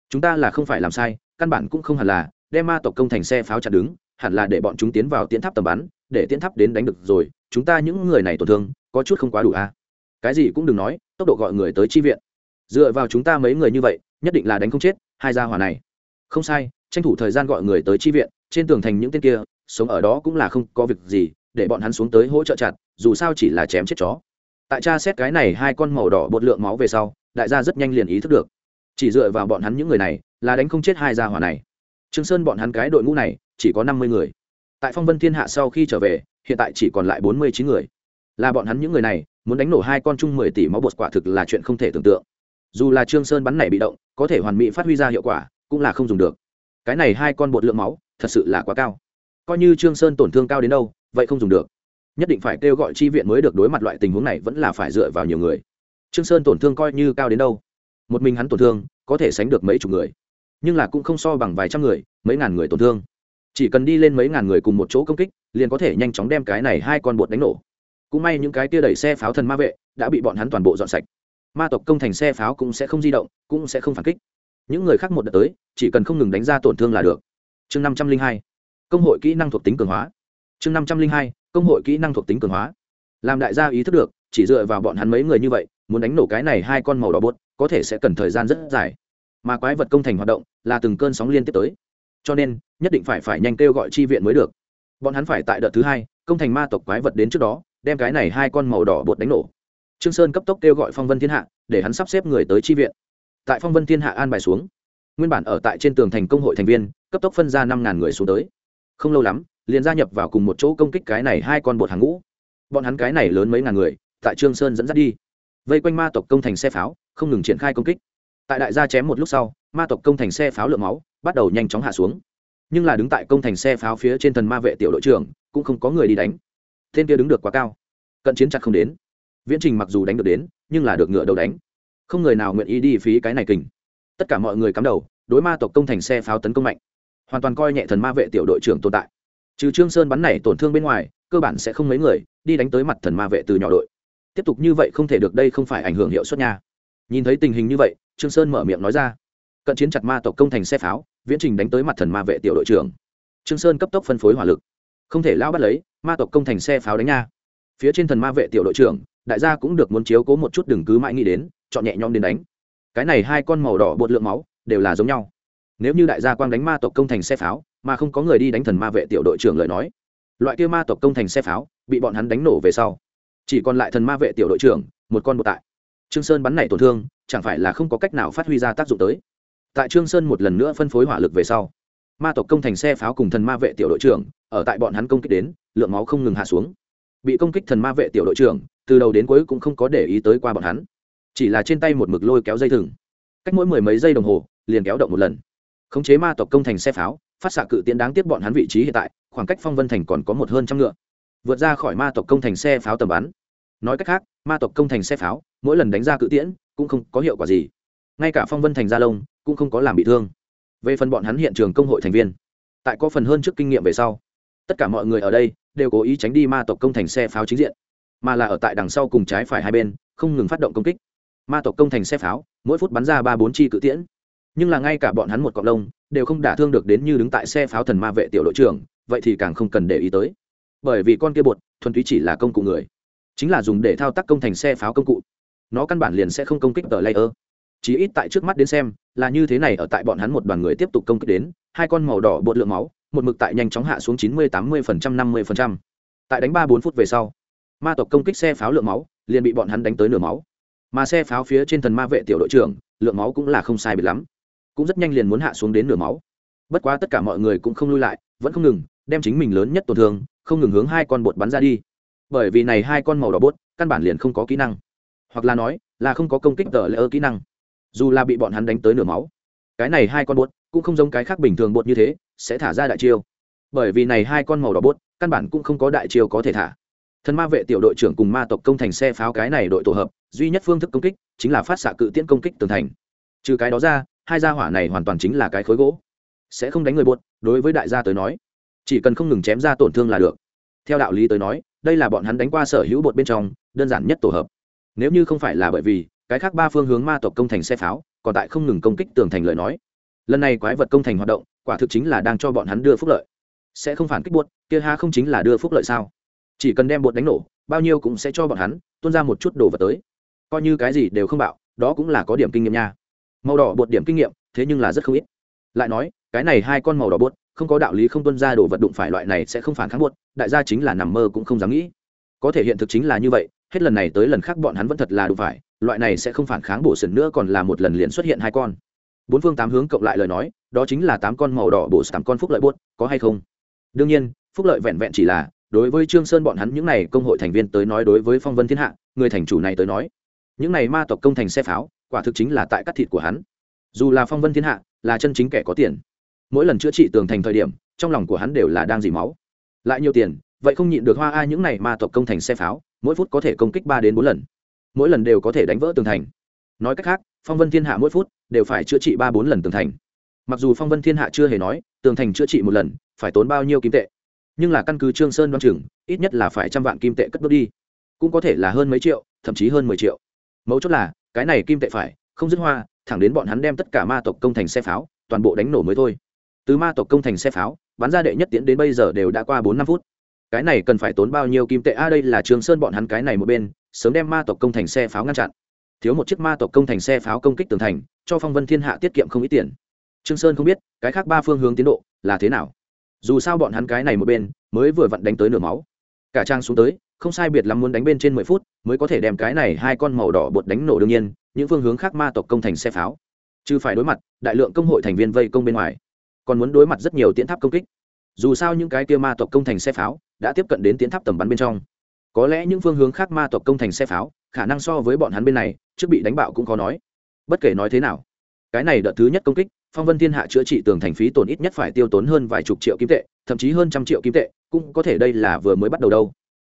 Chúng ta là không phải làm sai, căn bản cũng không hẳn là, đem ma tộc công thành xe pháo chặn đứng, hẳn là để bọn chúng tiến vào tiến tháp tầm bắn, để tiến tháp đến đánh được rồi, chúng ta những người này tổn thương, có chút không quá đủ a à? cái gì cũng đừng nói, tốc độ gọi người tới chi viện. Dựa vào chúng ta mấy người như vậy, nhất định là đánh không chết, hai gia hỏa này. Không sai, tranh thủ thời gian gọi người tới chi viện, trên tường thành những tên kia, sống ở đó cũng là không có việc gì để bọn hắn xuống tới hỗ trợ chặt, dù sao chỉ là chém chết chó. Tại cha xét cái này hai con màu đỏ bột lượng máu về sau, đại gia rất nhanh liền ý thức được. Chỉ dựa vào bọn hắn những người này là đánh không chết hai gia hỏa này. Trương sơn bọn hắn cái đội ngũ này chỉ có năm mươi người. Tại phong vân thiên hạ sau khi trở về, hiện tại chỉ còn lại bốn mươi chín người. Là bọn hắn những người này, muốn đánh nổ hai con chung mười tỷ máu bột quả thực là chuyện không thể tưởng tượng. Dù là trương sơn bắn này bị động, có thể hoàn mỹ phát huy ra hiệu quả, cũng là không dùng được. Cái này hai con bột lượng máu, thật sự là quá cao. Coi như trương sơn tổn thương cao đến đâu vậy không dùng được. Nhất định phải kêu gọi chi viện mới được đối mặt loại tình huống này, vẫn là phải dựa vào nhiều người. Trương sơn tổn thương coi như cao đến đâu? Một mình hắn tổn thương, có thể sánh được mấy chục người. Nhưng là cũng không so bằng vài trăm người, mấy ngàn người tổn thương. Chỉ cần đi lên mấy ngàn người cùng một chỗ công kích, liền có thể nhanh chóng đem cái này hai con bột đánh nổ. Cũng may những cái tia đẩy xe pháo thần ma vệ đã bị bọn hắn toàn bộ dọn sạch. Ma tộc công thành xe pháo cũng sẽ không di động, cũng sẽ không phản kích. Những người khác một đợt tới, chỉ cần không ngừng đánh ra tổn thương là được. Chương năm trăm linh hai. Công hội kỹ năng thuộc tính cường hóa chương năm trăm linh hai, công hội kỹ năng thuộc tính cường hóa. Làm đại gia ý thức được, chỉ dựa vào bọn hắn mấy người như vậy, muốn đánh nổ cái này hai con màu đỏ bột, có thể sẽ cần thời gian rất dài. Mà quái vật công thành hoạt động, là từng cơn sóng liên tiếp tới. Cho nên, nhất định phải phải nhanh kêu gọi chi viện mới được. Bọn hắn phải tại đợt thứ hai, công thành ma tộc quái vật đến trước đó, đem cái này hai con màu đỏ bột đánh nổ. Trương sơn cấp tốc kêu gọi phong vân thiên hạ, để hắn sắp xếp người tới chi viện. Tại phong vân thiên hạ an bài xuống, nguyên bản ở tại trên tường thành công hội thành viên, cấp tốc phân ra năm ngàn người xuống tới. Không lâu lắm liền gia nhập vào cùng một chỗ công kích cái này hai con bột hàng ngũ. Bọn hắn cái này lớn mấy ngàn người, tại trương sơn dẫn dắt đi. Vây quanh ma tộc công thành xe pháo, không ngừng triển khai công kích. Tại đại gia chém một lúc sau, ma tộc công thành xe pháo lượng máu bắt đầu nhanh chóng hạ xuống. Nhưng là đứng tại công thành xe pháo phía trên thần ma vệ tiểu đội trưởng, cũng không có người đi đánh. Tên kia đứng được quá cao, cận chiến chặt không đến. Viễn trình mặc dù đánh được đến, nhưng là được ngựa đầu đánh. Không người nào nguyện ý đi phí cái này kình. Tất cả mọi người cắm đầu, đối ma tộc công thành xe pháo tấn công mạnh. Hoàn toàn coi nhẹ thần ma vệ tiểu đội trưởng tồn tại trừ trương sơn bắn này tổn thương bên ngoài, cơ bản sẽ không mấy người, đi đánh tới mặt thần ma vệ từ nhỏ đội. Tiếp tục như vậy không thể được, đây không phải ảnh hưởng hiệu suất nha. Nhìn thấy tình hình như vậy, trương sơn mở miệng nói ra. Cận chiến chặt ma tộc công thành xe pháo, viễn trình đánh tới mặt thần ma vệ tiểu đội trưởng. Trương sơn cấp tốc phân phối hỏa lực. Không thể lão bắt lấy, ma tộc công thành xe pháo đánh nha. Phía trên thần ma vệ tiểu đội trưởng, đại gia cũng được muốn chiếu cố một chút đừng cứ mãi nghĩ đến, chọn nhẹ nhõm đến đánh. Cái này hai con màu đỏ bột lượng máu, đều là giống nhau nếu như đại gia quang đánh ma tộc công thành xe pháo, mà không có người đi đánh thần ma vệ tiểu đội trưởng lời nói, loại kia ma tộc công thành xe pháo, bị bọn hắn đánh nổ về sau, chỉ còn lại thần ma vệ tiểu đội trưởng, một con một tại. Trương sơn bắn này tổn thương, chẳng phải là không có cách nào phát huy ra tác dụng tới. Tại trương sơn một lần nữa phân phối hỏa lực về sau, ma tộc công thành xe pháo cùng thần ma vệ tiểu đội trưởng, ở tại bọn hắn công kích đến, lượng máu không ngừng hạ xuống. Bị công kích thần ma vệ tiểu đội trưởng, từ đầu đến cuối cũng không có để ý tới qua bọn hắn. Chỉ là trên tay một mực lôi kéo dây thừng. Cách mỗi mười mấy giây đồng hồ, liền kéo động một lần khống chế ma tộc công thành xe pháo, phát xạ cự tiến đáng tiếp bọn hắn vị trí hiện tại, khoảng cách phong vân thành còn có một hơn trăm ngựa. Vượt ra khỏi ma tộc công thành xe pháo tầm bắn. Nói cách khác, ma tộc công thành xe pháo, mỗi lần đánh ra cự tiễn, cũng không có hiệu quả gì. Ngay cả phong vân thành gia lông cũng không có làm bị thương. Về phần bọn hắn hiện trường công hội thành viên, tại có phần hơn trước kinh nghiệm về sau, tất cả mọi người ở đây đều cố ý tránh đi ma tộc công thành xe pháo chính diện, mà là ở tại đằng sau cùng trái phải hai bên, không ngừng phát động công kích. Ma tộc công thành xe pháo, mỗi phút bắn ra ba bốn chi cự tiễn nhưng là ngay cả bọn hắn một cọc lông, đều không đả thương được đến như đứng tại xe pháo thần ma vệ tiểu đội trưởng, vậy thì càng không cần để ý tới. Bởi vì con kia bột, thuần túy chỉ là công cụ người. Chính là dùng để thao tác công thành xe pháo công cụ. Nó căn bản liền sẽ không công kích tờ layer. Chỉ ít tại trước mắt đến xem, là như thế này ở tại bọn hắn một đoàn người tiếp tục công kích đến, hai con màu đỏ bột lượng máu, một mực tại nhanh chóng hạ xuống chín mươi, tám mươi phần trăm, năm mươi phần trăm. Tại đánh ba bốn phút về sau, ma tộc công kích xe pháo lượng máu, liền bị bọn hắn đánh tới nửa máu. Mà xe pháo phía trên thần ma vệ tiểu đội trưởng, lượng máu cũng là không sai biệt lắm cũng rất nhanh liền muốn hạ xuống đến nửa máu. Bất quá tất cả mọi người cũng không lui lại, vẫn không ngừng, đem chính mình lớn nhất tổn thương, không ngừng hướng hai con bột bắn ra đi. Bởi vì này hai con màu đỏ bốt căn bản liền không có kỹ năng. Hoặc là nói, là không có công kích tờ lỡ kỹ năng. Dù là bị bọn hắn đánh tới nửa máu, cái này hai con bốt cũng không giống cái khác bình thường bột như thế, sẽ thả ra đại chiêu. Bởi vì này hai con màu đỏ bốt căn bản cũng không có đại chiêu có thể thả. Thần ma vệ tiểu đội trưởng cùng ma tộc công thành xe pháo cái này đội tổ hợp, duy nhất phương thức công kích chính là phát xạ cự tiễn công kích tường thành. Trừ cái đó ra hai gia hỏa này hoàn toàn chính là cái khối gỗ. Sẽ không đánh người buốt đối với đại gia tới nói, chỉ cần không ngừng chém ra tổn thương là được. Theo đạo lý tới nói, đây là bọn hắn đánh qua sở hữu bột bên trong, đơn giản nhất tổ hợp. Nếu như không phải là bởi vì, cái khác ba phương hướng ma tộc công thành xe pháo, còn tại không ngừng công kích tường thành lời nói. Lần này quái vật công thành hoạt động, quả thực chính là đang cho bọn hắn đưa phúc lợi. Sẽ không phản kích buốt kia ha không chính là đưa phúc lợi sao? Chỉ cần đem bột đánh nổ, bao nhiêu cũng sẽ cho bọn hắn, tuôn ra một chút đồ vật tới. Coi như cái gì đều không bạo, đó cũng là có điểm kinh nghiệm nha màu đỏ bột điểm kinh nghiệm, thế nhưng là rất không ít. Lại nói, cái này hai con màu đỏ bột, không có đạo lý không tuân ra đồ vật đụng phải loại này sẽ không phản kháng bột, đại gia chính là nằm mơ cũng không dám nghĩ. Có thể hiện thực chính là như vậy, hết lần này tới lần khác bọn hắn vẫn thật là đụng phải, loại này sẽ không phản kháng bổ sần nữa còn là một lần liền xuất hiện hai con. Bốn phương tám hướng cộng lại lời nói, đó chính là tám con màu đỏ bổ tám con phúc lợi bốt có hay không? Đương nhiên, phúc lợi vẹn vẹn chỉ là, đối với trương sơn bọn hắn những này công hội thành viên tới nói đối với phong vân thiên hạ, người thành chủ này tới nói, những này ma tộc công thành xe pháo quả thực chính là tại cắt thịt của hắn. Dù là phong vân thiên hạ, là chân chính kẻ có tiền. Mỗi lần chữa trị tường thành thời điểm, trong lòng của hắn đều là đang dỉ máu. Lại nhiều tiền, vậy không nhịn được hoa ai những này ma tộc công thành xe pháo, mỗi phút có thể công kích ba đến bốn lần. Mỗi lần đều có thể đánh vỡ tường thành. Nói cách khác, phong vân thiên hạ mỗi phút đều phải chữa trị ba bốn lần tường thành. Mặc dù phong vân thiên hạ chưa hề nói, tường thành chữa trị một lần, phải tốn bao nhiêu kim tệ. Nhưng là căn cứ trương sơn đoan chừng, ít nhất là phải trăm vạn kim tệ cất bước đi. Cũng có thể là hơn mấy triệu, thậm chí hơn mười triệu. Mấu chốt là cái này kim tệ phải, không dứt hoa, thẳng đến bọn hắn đem tất cả ma tộc công thành xe pháo, toàn bộ đánh nổ mới thôi. Từ ma tộc công thành xe pháo, bắn ra đệ nhất tiến đến bây giờ đều đã qua bốn năm phút. Cái này cần phải tốn bao nhiêu kim tệ? A đây là trường sơn bọn hắn cái này một bên, sớm đem ma tộc công thành xe pháo ngăn chặn. Thiếu một chiếc ma tộc công thành xe pháo công kích tường thành, cho phong vân thiên hạ tiết kiệm không ít tiền. Trương sơn không biết, cái khác ba phương hướng tiến độ là thế nào. Dù sao bọn hắn cái này một bên, mới vừa vặn đánh tới nửa máu. Cả trang xuống tới không sai biệt lắm muốn đánh bên trên mười phút mới có thể đem cái này hai con màu đỏ bột đánh nổ đương nhiên, những phương hướng khác ma tộc công thành xe pháo. Chứ phải đối mặt đại lượng công hội thành viên vây công bên ngoài, còn muốn đối mặt rất nhiều tiến tháp công kích. Dù sao những cái kia ma tộc công thành xe pháo đã tiếp cận đến tiến tháp tầm bắn bên trong. Có lẽ những phương hướng khác ma tộc công thành xe pháo, khả năng so với bọn hắn bên này, trước bị đánh bạo cũng có nói. Bất kể nói thế nào, cái này đợt thứ nhất công kích, phong vân thiên hạ chữa trị tường thành phí tổn ít nhất phải tiêu tốn hơn vài chục triệu kim tệ, thậm chí hơn trăm triệu kim tệ, cũng có thể đây là vừa mới bắt đầu đâu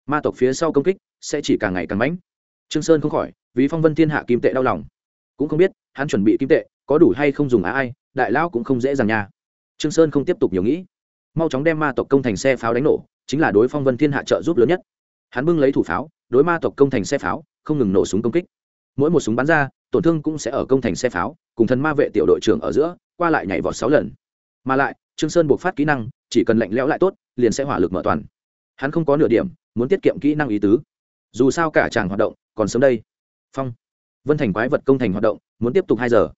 ma tộc phía sau công kích sẽ chỉ càng ngày càng mãnh. Trương sơn không khỏi, vì phong vân thiên hạ kim tệ đau lòng. Cũng không biết, hắn chuẩn bị kim tệ, có đủ hay không dùng á ai, đại lão cũng không dễ dàng nha. Trương sơn không tiếp tục nhiều nghĩ. Mau chóng đem ma tộc công thành xe pháo đánh nổ, chính là đối phong vân thiên hạ trợ giúp lớn nhất. Hắn bưng lấy thủ pháo, đối ma tộc công thành xe pháo, không ngừng nổ súng công kích. Mỗi một súng bắn ra, tổn thương cũng sẽ ở công thành xe pháo, cùng thần ma vệ tiểu đội trưởng ở giữa, qua lại nhảy vọt sáu lần. Mà lại, trương sơn buộc phát kỹ năng, chỉ cần lạnh lẽo lại tốt, liền sẽ hỏa lực mở toàn. Hắn không có nửa điểm muốn tiết kiệm kỹ năng ý tứ. Dù sao cả chàng hoạt động, còn sớm đây. Phong. Vân thành quái vật công thành hoạt động, muốn tiếp tục hai giờ.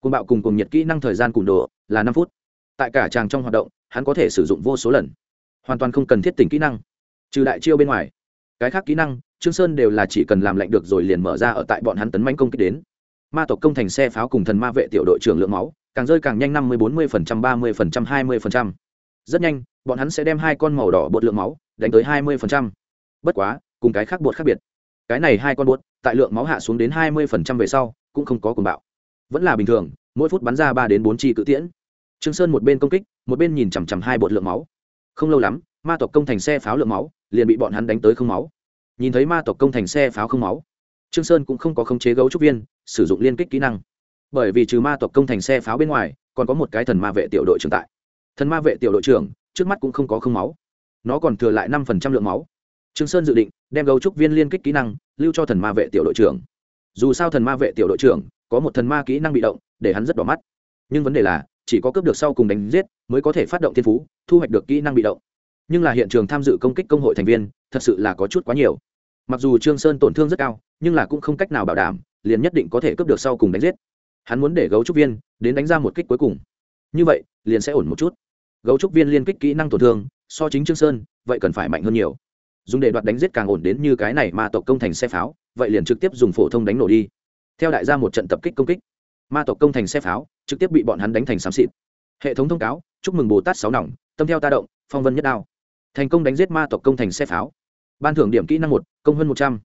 Côn bạo cùng cùng nhiệt kỹ năng thời gian cùn đồ là năm phút. Tại cả chàng trong hoạt động, hắn có thể sử dụng vô số lần. Hoàn toàn không cần thiết tỉnh kỹ năng. Trừ đại chiêu bên ngoài, cái khác kỹ năng, trương sơn đều là chỉ cần làm lạnh được rồi liền mở ra ở tại bọn hắn tấn manh công kích đến. Ma tộc công thành xe pháo cùng thần ma vệ tiểu đội trưởng lượng máu, càng rơi càng nhanh năm mươi, bốn mươi phần trăm, ba mươi phần trăm, hai mươi phần trăm. Rất nhanh, bọn hắn sẽ đem hai con màu đỏ bột lượng máu đánh tới hai mươi phần trăm bất quá, cùng cái khác bột khác biệt. Cái này hai con bột, tại lượng máu hạ xuống đến hai mươi phần trăm về sau, cũng không có cuồng bạo. Vẫn là bình thường, mỗi phút bắn ra ba đến bốn chi cự tiễn. Trương sơn một bên công kích, một bên nhìn chằm chằm hai bột lượng máu. Không lâu lắm, ma tộc công thành xe pháo lượng máu, liền bị bọn hắn đánh tới không máu. Nhìn thấy ma tộc công thành xe pháo không máu, trương sơn cũng không có khống chế gấu trúc viên, sử dụng liên kích kỹ năng. Bởi vì trừ ma tộc công thành xe pháo bên ngoài, còn có một cái thần ma vệ tiểu đội trưởng tại. Thần ma vệ tiểu đội trưởng, trước mắt cũng không có không máu. Nó còn thừa lại năm phần trăm lượng máu trương sơn dự định đem gấu trúc viên liên kích kỹ năng lưu cho thần ma vệ tiểu đội trưởng. Dù sao thần ma vệ tiểu đội trưởng có một thần ma kỹ năng bị động, để hắn rất đỏ mắt. Nhưng vấn đề là, chỉ có cướp được sau cùng đánh giết mới có thể phát động thiên phú, thu hoạch được kỹ năng bị động. Nhưng là hiện trường tham dự công kích công hội thành viên thật sự là có chút quá nhiều. Mặc dù trương sơn tổn thương rất cao, nhưng là cũng không cách nào bảo đảm liền nhất định có thể cướp được sau cùng đánh giết. Hắn muốn để gấu trúc viên đến đánh ra một kích cuối cùng. Như vậy, liền sẽ ổn một chút. Gấu trúc viên liên kích kỹ năng tổn thương so chính trương sơn vậy cần phải mạnh hơn nhiều dùng để đoạt đánh giết càng ổn đến như cái này ma tộc công thành xe pháo, vậy liền trực tiếp dùng phổ thông đánh nổ đi. Theo đại gia một trận tập kích công kích, ma tộc công thành xe pháo trực tiếp bị bọn hắn đánh thành xám xịt. Hệ thống thông cáo, chúc mừng bồ tát sáu nòng, tâm theo ta động, phong vân nhất đao. Thành công đánh giết ma tộc công thành xe pháo. Ban thưởng điểm kỹ năng một, công hơn một trăm.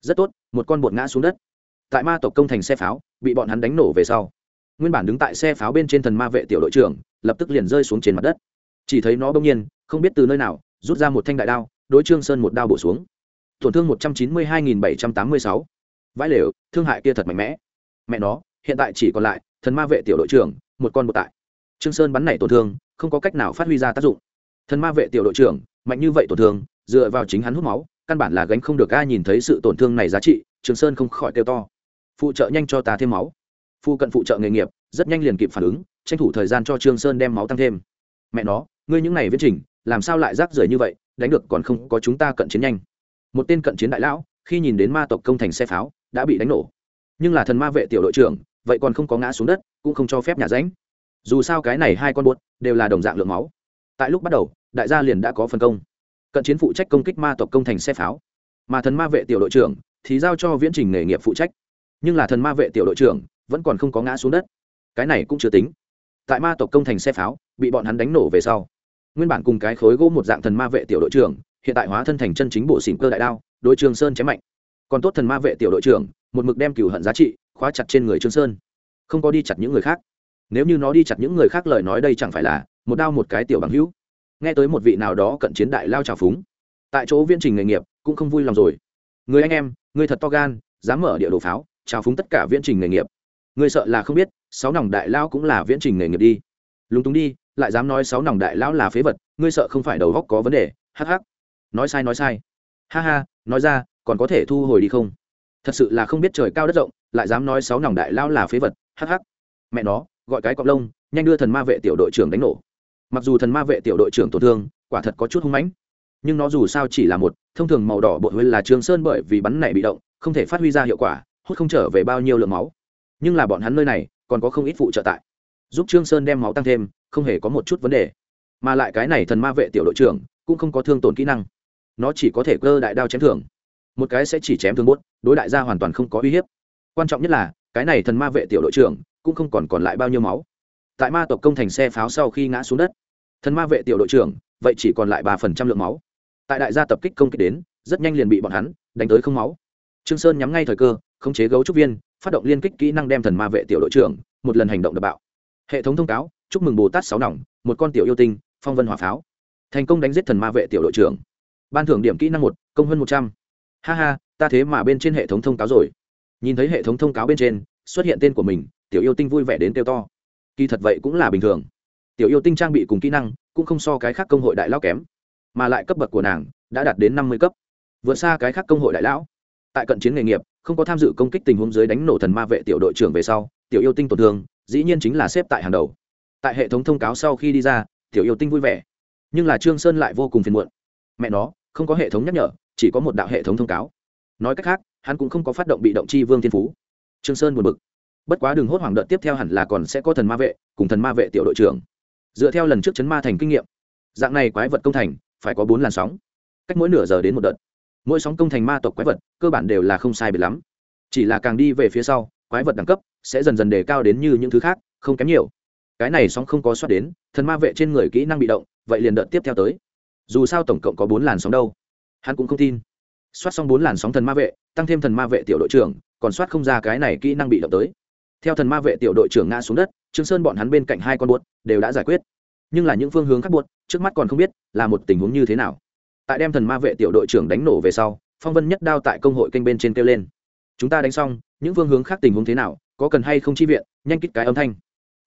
Rất tốt, một con bột ngã xuống đất. Tại ma tộc công thành xe pháo, bị bọn hắn đánh nổ về sau, nguyên bản đứng tại xe pháo bên trên thần ma vệ tiểu đội trưởng, lập tức liền rơi xuống trên mặt đất. Chỉ thấy nó bỗng nhiên, không biết từ nơi nào, rút ra một thanh đại đao đối trương sơn một đao bổ xuống tổn thương một trăm chín mươi hai nghìn bảy trăm tám mươi sáu vãi lều, thương hại kia thật mạnh mẽ. Mẹ nó, hiện tại chỉ còn lại thần ma vệ tiểu đội trưởng, một con một tại. Trương sơn bắn này tổn thương, không có cách nào phát huy ra tác dụng. Thần ma vệ tiểu đội trưởng, mạnh như vậy tổn thương, dựa vào chính hắn hút máu, căn bản là gánh không được ai nhìn thấy sự tổn thương này giá trị trường sơn không khỏi kêu to. Phụ trợ nhanh cho ta thêm máu. Phụ cận phụ trợ nghề nghiệp, rất nhanh liền kịp phản ứng, tranh thủ thời gian cho trương sơn đem máu tăng thêm. Mẹ nó, ngươi những này viễn trình, làm sao lại rác rưởi như vậy? Đánh được còn không có chúng ta cận chiến nhanh. Một tên cận chiến đại lão, khi nhìn đến ma tộc công thành xe pháo, đã bị đánh nổ. Nhưng là thần ma vệ tiểu đội trưởng, vậy còn không có ngã xuống đất, cũng không cho phép nhà ránh. Dù sao cái này hai con buốt đều là đồng dạng lượng máu. Tại lúc bắt đầu, đại gia liền đã có phân công. Cận chiến phụ trách công kích ma tộc công thành xe pháo. Mà thần ma vệ tiểu đội trưởng thì giao cho viễn trình nghề nghiệp phụ trách. Nhưng là thần ma vệ tiểu đội trưởng vẫn còn không có ngã xuống đất. Cái này cũng chưa tính. Tại ma tộc công thành xe pháo, bị bọn hắn đánh nổ về sau nguyên bản cùng cái khối gỗ một dạng thần ma vệ tiểu đội trưởng, hiện tại hóa thân thành chân chính bộ xỉn cơ đại đao đội trường sơn chém mạnh. Còn tốt thần ma vệ tiểu đội trưởng, một mực đem cửu hận giá trị, khóa chặt trên người trương sơn. Không có đi chặt những người khác. Nếu như nó đi chặt những người khác lời nói đây chẳng phải là một đao một cái tiểu bằng hữu. Nghe tới một vị nào đó cận chiến đại lao trào phúng, tại chỗ viên trình nghề nghiệp cũng không vui lòng rồi. Người anh em, người thật to gan, dám mở địa đồ pháo trào phúng tất cả viễn trình nghề nghiệp. Người sợ là không biết, sáu nòng đại lao cũng là viễn trình nghề nghiệp đi. Lúng túng đi lại dám nói sáu nòng đại lão là phế vật, ngươi sợ không phải đầu góc có vấn đề hh nói sai nói sai. Ha ha, nói ra, còn có thể thu hồi đi không? Thật sự là không biết trời cao đất rộng, lại dám nói sáu nòng đại lão là phế vật hh mẹ nó, gọi cái cọc lông, nhanh đưa thần ma vệ tiểu đội trưởng đánh nổ. Mặc dù thần ma vệ tiểu đội trưởng tổn thương, quả thật có chút hung mãnh, nhưng nó dù sao chỉ là một, thông thường màu đỏ bội huyên là trường sơn bởi vì bắn này bị động, không thể phát huy ra hiệu quả, hút không trở về bao nhiêu lượng máu. Nhưng là bọn hắn nơi này, còn có không ít phụ trợ tại giúp trương sơn đem máu tăng thêm, không hề có một chút vấn đề. Mà lại cái này thần ma vệ tiểu đội trưởng cũng không có thương tổn kỹ năng. Nó chỉ có thể cơ đại đao chém thường một cái sẽ chỉ chém thương bút, đối đại gia hoàn toàn không có uy hiếp. Quan trọng nhất là, cái này thần ma vệ tiểu đội trưởng cũng không còn còn lại bao nhiêu máu. Tại ma tộc công thành xe pháo sau khi ngã xuống đất, thần ma vệ tiểu đội trưởng vậy chỉ còn lại ba phần trăm lượng máu. Tại đại gia tập kích công kích đến, rất nhanh liền bị bọn hắn đánh tới không máu. Trương sơn nhắm ngay thời cơ, khống chế gấu trúc viên, phát động liên kích kỹ năng đem thần ma vệ tiểu đội trưởng một lần hành động đập bạo hệ thống thông cáo, chúc mừng bồ tát sáu nòng, một con tiểu yêu tinh, phong vân hỏa pháo. Thành công đánh giết thần ma vệ tiểu đội trưởng. Ban thưởng điểm kỹ năng một, công hơn một trăm. Ha ha, ta thế mà bên trên hệ thống thông cáo rồi. Nhìn thấy hệ thống thông cáo bên trên, xuất hiện tên của mình, tiểu yêu tinh vui vẻ đến kêu to. Kỳ thật vậy cũng là bình thường. Tiểu yêu tinh trang bị cùng kỹ năng, cũng không so cái khác công hội đại lão kém. Mà lại cấp bậc của nàng, đã đạt đến năm mươi cấp. Vượt xa cái khác công hội đại lão. Tại cận chiến nghề nghiệp, không có tham dự công kích tình huống dưới đánh nổ thần ma vệ tiểu đội trưởng về sau, tiểu yêu tinh tổn thương dĩ nhiên chính là xếp tại hàng đầu. Tại hệ thống thông cáo sau khi đi ra, tiểu yêu tinh vui vẻ. Nhưng là trương sơn lại vô cùng phiền muộn. Mẹ nó, không có hệ thống nhắc nhở, chỉ có một đạo hệ thống thông cáo. Nói cách khác, hắn cũng không có phát động bị động chi vương thiên phú. Trương sơn buồn bực. Bất quá đường hốt hoảng đợt tiếp theo hẳn là còn sẽ có thần ma vệ, cùng thần ma vệ tiểu đội trưởng. Dựa theo lần trước chấn ma thành kinh nghiệm, dạng này quái vật công thành, phải có bốn làn sóng. Cách mỗi nửa giờ đến một đợt. Mỗi sóng công thành ma tộc quái vật, cơ bản đều là không sai biệt lắm. Chỉ là càng đi về phía sau quái vật đẳng cấp sẽ dần dần đề cao đến như những thứ khác, không kém nhiều. Cái này sóng không có soát đến, thần ma vệ trên người kỹ năng bị động, vậy liền đợt tiếp theo tới. Dù sao tổng cộng có bốn làn sóng đâu. Hắn cũng không tin. Soát xong bốn làn sóng thần ma vệ, tăng thêm thần ma vệ tiểu đội trưởng, còn soát không ra cái này kỹ năng bị động tới. Theo thần ma vệ tiểu đội trưởng ngã xuống đất, trương sơn bọn hắn bên cạnh hai con buốt đều đã giải quyết. Nhưng là những phương hướng khác buốt trước mắt còn không biết là một tình huống như thế nào. Tại đem thần ma vệ tiểu đội trưởng đánh nổ về sau, phong vân nhất đao tại công hội kênh bên trên kêu lên. Chúng ta đánh xong những phương hướng khác tình huống thế nào có cần hay không chi viện nhanh kích cái âm thanh.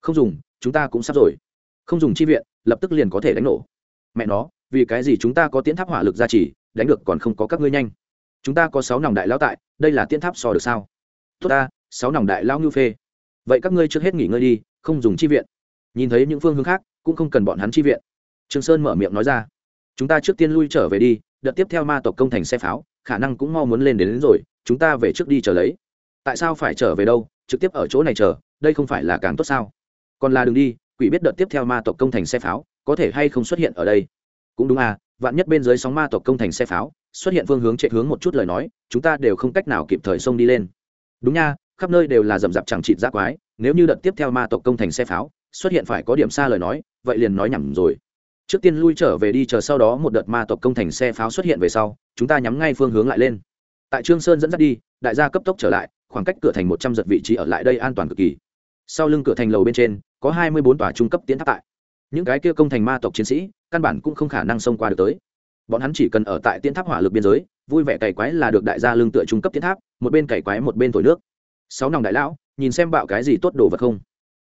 Không dùng chúng ta cũng sắp rồi. Không dùng chi viện lập tức liền có thể đánh nổ. Mẹ nó vì cái gì chúng ta có tiến tháp hỏa lực gia trì đánh được còn không có các ngươi nhanh. Chúng ta có sáu nòng đại lão tại đây là tiến tháp so được sao? Tốt ta sáu nòng đại lão ngưu phê. Vậy các ngươi trước hết nghỉ ngơi đi không dùng chi viện. Nhìn thấy những phương hướng khác cũng không cần bọn hắn chi viện. Trường sơn mở miệng nói ra. Chúng ta trước tiên lui trở về đi đợt tiếp theo ma tộc công thành xe pháo khả năng cũng mau muốn lên đến, đến rồi chúng ta về trước đi chờ lấy tại sao phải trở về đâu, trực tiếp ở chỗ này chờ, đây không phải là càng tốt sao? Còn là đ đi, quỷ biết đợt tiếp theo ma tộc công thành xe pháo, có thể hay không xuất hiện ở đây? Cũng đúng à vạn nhất bên dưới sóng ma tộc công thành xe pháo, xuất hiện phương hướng chạy hướng một chút lời nói, chúng ta đều không cách nào kịp thời xông đi lên. Đúng nha, khắp nơi đều là rầm rạp chẳng chịt giác quái, nếu như đợt tiếp theo ma tộc công thành xe pháo, xuất hiện phải có điểm xa lời nói, vậy liền nói nhầm rồi. Trước tiên lui trở về đi chờ sau đó một đợt ma tộc công thành xe pháo xuất hiện về sau, chúng ta nhắm ngay phương hướng lại lên. Tại trương sơn dẫn dắt đi, đại gia cấp tốc trở lại khoảng cách cửa thành một trăm giật vị trí ở lại đây an toàn cực kỳ. Sau lưng cửa thành lầu bên trên, có hai mươi bốn tòa trung cấp tiến tháp tại. Những cái kia công thành ma tộc chiến sĩ, căn bản cũng không khả năng xông qua được tới. Bọn hắn chỉ cần ở tại tiến tháp hỏa lực biên giới, vui vẻ cày quái là được đại gia lương tựa trung cấp tiến tháp, một bên cày quái một bên thổi nước. Sáu nòng đại lão, nhìn xem bạo cái gì tốt đồ vật không?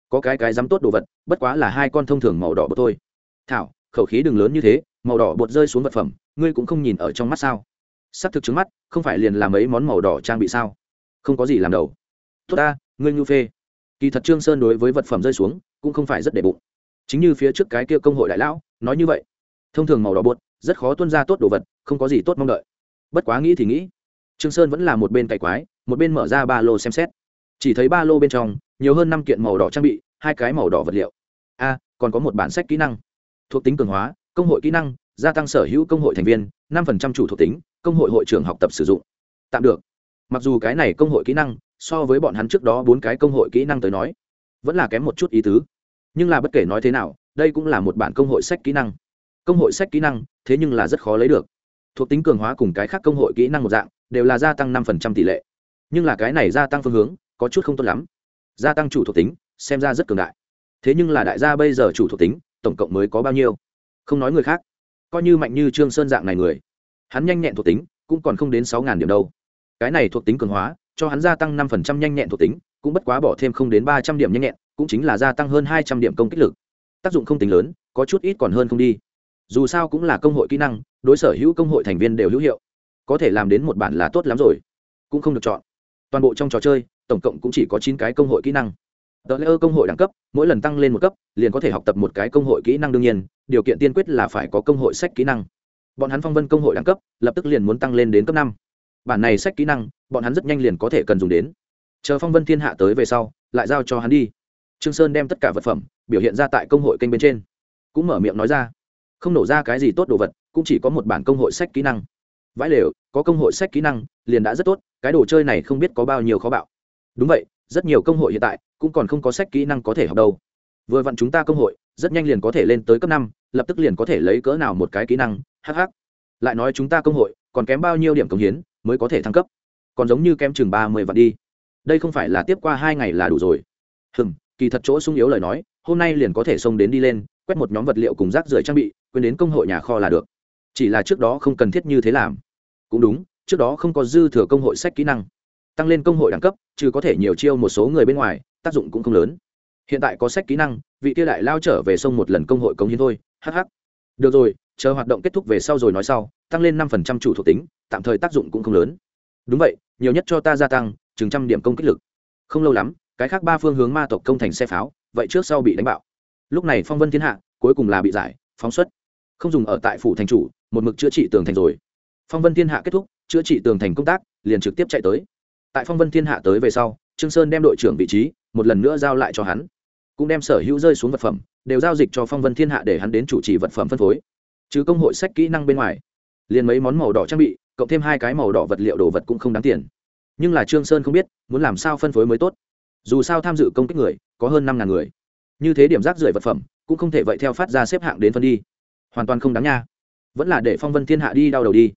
Có cái cái dám tốt đồ vật, bất quá là hai con thông thường màu đỏ bột thôi. Thảo, khẩu khí đừng lớn như thế, màu đỏ bột rơi xuống vật phẩm, ngươi cũng không nhìn ở trong mắt sao? S ắ c thực trứng mắt, không phải liền làm ấy món màu đỏ trang bị sao? Không có gì làm đầu. Tốt ta, ngươi nhu phê. Kỳ thật trương sơn đối với vật phẩm rơi xuống, cũng không phải rất để bụng. Chính như phía trước cái kia công hội đại lão, nói như vậy. Thông thường màu đỏ bột, rất khó tuân ra tốt đồ vật, không có gì tốt mong đợi. Bất quá nghĩ thì nghĩ. Trương sơn vẫn là một bên cày quái, một bên mở ra ba lô xem xét. Chỉ thấy ba lô bên trong, nhiều hơn năm kiện màu đỏ trang bị, hai cái màu đỏ vật liệu. A, còn có một bản sách kỹ năng. Thuộc tính cường hóa, công hội kỹ năng, gia tăng sở hữu công hội thành viên, năm phần trăm chủ thuộc tính, công hội hội trưởng học tập sử dụng. Tạm được mặc dù cái này công hội kỹ năng, so với bọn hắn trước đó bốn cái công hội kỹ năng tới nói, vẫn là kém một chút ý tứ. Nhưng là bất kể nói thế nào, đây cũng là một bản công hội sách kỹ năng. Công hội sách kỹ năng, thế nhưng là rất khó lấy được. Thuộc tính cường hóa cùng cái khác công hội kỹ năng một dạng, đều là gia tăng năm phần trăm tỷ lệ. Nhưng là cái này gia tăng phương hướng, có chút không tốt lắm. Gia tăng chủ thuộc tính, xem ra rất cường đại. Thế nhưng là đại gia bây giờ chủ thuộc tính, tổng cộng mới có bao nhiêu? Không nói người khác. Coi như mạnh như trương sơn dạng này người. Hắn nhanh nhẹn thuộc tính, cũng còn không đến sáu ngàn điểm đâu cái này thuộc tính cường hóa, cho hắn gia tăng năm phần trăm nhanh nhẹn thuộc tính, cũng bất quá bỏ thêm không đến ba trăm điểm nhanh nhẹn, cũng chính là gia tăng hơn hai trăm điểm công kích lực. Tác dụng không tính lớn, có chút ít còn hơn không đi. Dù sao cũng là công hội kỹ năng, đối sở hữu công hội thành viên đều hữu hiệu. Có thể làm đến một bản là tốt lắm rồi. Cũng không được chọn. Toàn bộ trong trò chơi, tổng cộng cũng chỉ có chín cái công hội kỹ năng. Tờ lễ ơ công hội đẳng cấp, mỗi lần tăng lên một cấp, liền có thể học tập một cái công hội kỹ năng đương nhiên, điều kiện tiên quyết là phải có công hội sách kỹ năng. Bọn hắn phong vân công hội đẳng cấp, lập tức liền muốn tăng lên đến cấp năm bản này sách kỹ năng, bọn hắn rất nhanh liền có thể cần dùng đến. Chờ phong vân thiên hạ tới về sau, lại giao cho hắn đi. Trương sơn đem tất cả vật phẩm biểu hiện ra tại công hội kênh bên trên. Cũng mở miệng nói ra, không nổ ra cái gì tốt đồ vật, cũng chỉ có một bản công hội sách kỹ năng. Vãi lều, có công hội sách kỹ năng, liền đã rất tốt, cái đồ chơi này không biết có bao nhiêu khó bạo. Đúng vậy, rất nhiều công hội hiện tại cũng còn không có sách kỹ năng có thể học đâu. Vừa vặn chúng ta công hội, rất nhanh liền có thể lên tới cấp năm, lập tức liền có thể lấy cỡ nào một cái kỹ năng hh lại nói chúng ta công hội, còn kém bao nhiêu điểm công hiến mới có thể thăng cấp. Còn giống như kem chừng ba mươi vạn đi. Đây không phải là tiếp qua hai ngày là đủ rồi. Hừm, kỳ thật chỗ sung yếu lời nói, hôm nay liền có thể xông đến đi lên, quét một nhóm vật liệu cùng rác rưởi trang bị, quên đến công hội nhà kho là được. Chỉ là trước đó không cần thiết như thế làm. Cũng đúng, trước đó không có dư thừa công hội sách kỹ năng. Tăng lên công hội đẳng cấp chứ có thể nhiều chiêu một số người bên ngoài, tác dụng cũng không lớn. Hiện tại có sách kỹ năng, vị tiêu đại lao trở về sông một lần công hội cống hiến thôi hh được rồi, chờ hoạt động kết thúc về sau rồi nói sau, tăng lên năm phần trăm chủ thuộc tính tạm thời tác dụng cũng không lớn. Đúng vậy, nhiều nhất cho ta gia tăng, chừng trăm điểm công kích lực. Không lâu lắm, cái khác ba phương hướng ma tộc công thành xe pháo, vậy trước sau bị đánh bạo. Lúc này phong vân thiên hạ, cuối cùng là bị giải, phóng xuất. Không dùng ở tại phủ thành chủ, một mực chữa trị tường thành rồi. Phong vân thiên hạ kết thúc, chữa trị tường thành công tác, liền trực tiếp chạy tới. Tại phong vân thiên hạ tới về sau, trương sơn đem đội trưởng vị trí, một lần nữa giao lại cho hắn. Cũng đem sở hữu rơi xuống vật phẩm, đều giao dịch cho phong vân thiên hạ để hắn đến chủ trì vật phẩm phân phối. Chứ công hội sách kỹ năng bên ngoài, liền mấy món màu đỏ trang bị cộng thêm hai cái màu đỏ vật liệu đồ vật cũng không đáng tiền. Nhưng là trương sơn không biết, muốn làm sao phân phối mới tốt. Dù sao tham dự công kích người, có hơn năm ngàn người. Như thế điểm rác rưởi vật phẩm, cũng không thể vậy theo phát ra xếp hạng đến phân đi. Hoàn toàn không đáng nha. Vẫn là để phong vân thiên hạ đi đau đầu đi.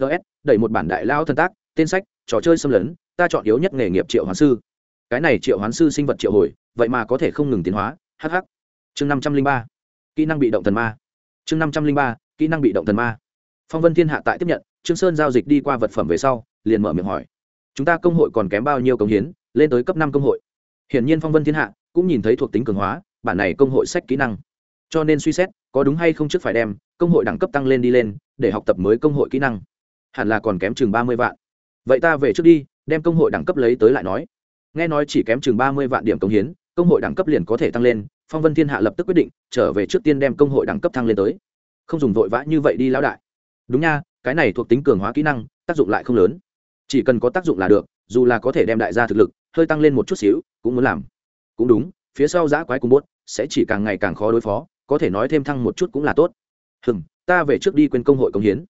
Ts đẩy một bản đại lao thân tác, tên sách, trò chơi xâm lấn, ta chọn yếu nhất nghề nghiệp triệu hoán sư. Cái này triệu hoán sư sinh vật triệu hồi, vậy mà có thể không ngừng tiến hóa hh chương năm trăm linh ba, kỹ năng bị động thần ma. Chương năm trăm linh ba, kỹ năng bị động thần ma. Phong vân thiên hạ tại tiếp nhận trương sơn giao dịch đi qua vật phẩm về sau, liền mở miệng hỏi, chúng ta công hội còn kém bao nhiêu công hiến, lên tới cấp năm công hội? Hiển nhiên phong vân thiên hạ cũng nhìn thấy thuộc tính cường hóa, bản này công hội sách kỹ năng. Cho nên suy xét, có đúng hay không trước phải đem công hội đẳng cấp tăng lên đi lên, để học tập mới công hội kỹ năng. Hẳn là còn kém chừng ba mươi vạn. Vậy ta về trước đi, đem công hội đẳng cấp lấy tới lại nói. Nghe nói chỉ kém chừng ba mươi vạn điểm công hiến, công hội đẳng cấp liền có thể tăng lên, phong vân thiên hạ lập tức quyết định trở về trước tiên đem công hội đẳng cấp thăng lên tới. Không dùng vội vã như vậy đi lão đại. Đúng nha cái này thuộc tính cường hóa kỹ năng, tác dụng lại không lớn. Chỉ cần có tác dụng là được, dù là có thể đem đại gia thực lực, hơi tăng lên một chút xíu, cũng muốn làm. Cũng đúng, phía sau giã quái cùng bốt, sẽ chỉ càng ngày càng khó đối phó, có thể nói thêm thăng một chút cũng là tốt. Hừm, ta về trước đi quên công hội công hiến.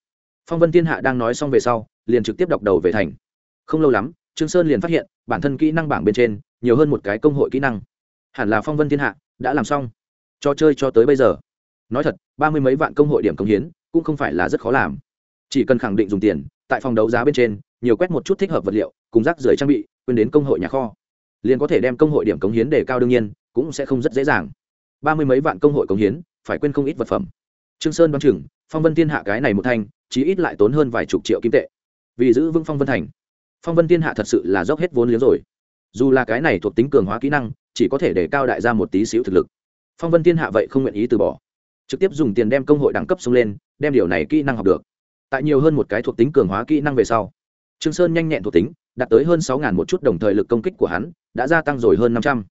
Phong vân thiên hạ đang nói xong về sau, liền trực tiếp đọc đầu về thành. Không lâu lắm, trương sơn liền phát hiện, bản thân kỹ năng bảng bên trên, nhiều hơn một cái công hội kỹ năng. Hẳn là phong vân thiên hạ đã làm xong. Cho chơi cho tới bây giờ. Nói thật, ba mươi mấy vạn công hội điểm công hiến, cũng không phải là rất khó làm chỉ cần khẳng định dùng tiền, tại phòng đấu giá bên trên, nhiều quét một chút thích hợp vật liệu, cùng rác rưởi trang bị, quên đến công hội nhà kho. Liền có thể đem công hội điểm cống hiến đề cao đương nhiên, cũng sẽ không rất dễ dàng. Ba mươi mấy vạn công hội cống hiến, phải quên không ít vật phẩm. Trương sơn đoán chừng, phong vân thiên hạ cái này một thanh chí ít lại tốn hơn vài chục triệu kim tệ. Vì giữ vững phong vân thành, phong vân thiên hạ thật sự là dốc hết vốn liếng rồi. Dù là cái này thuộc tính cường hóa kỹ năng, chỉ có thể để cao đại gia một tí xíu thực lực. Phong vân thiên hạ vậy không nguyện ý từ bỏ. Trực tiếp dùng tiền đem công hội đẳng cấp xông lên, đem điều này kỹ năng học được tại nhiều hơn một cái thuộc tính cường hóa kỹ năng về sau. Trương sơn nhanh nhẹn thuộc tính, đạt tới hơn sáu ngàn một chút đồng thời lực công kích của hắn đã gia tăng rồi hơn năm trăm.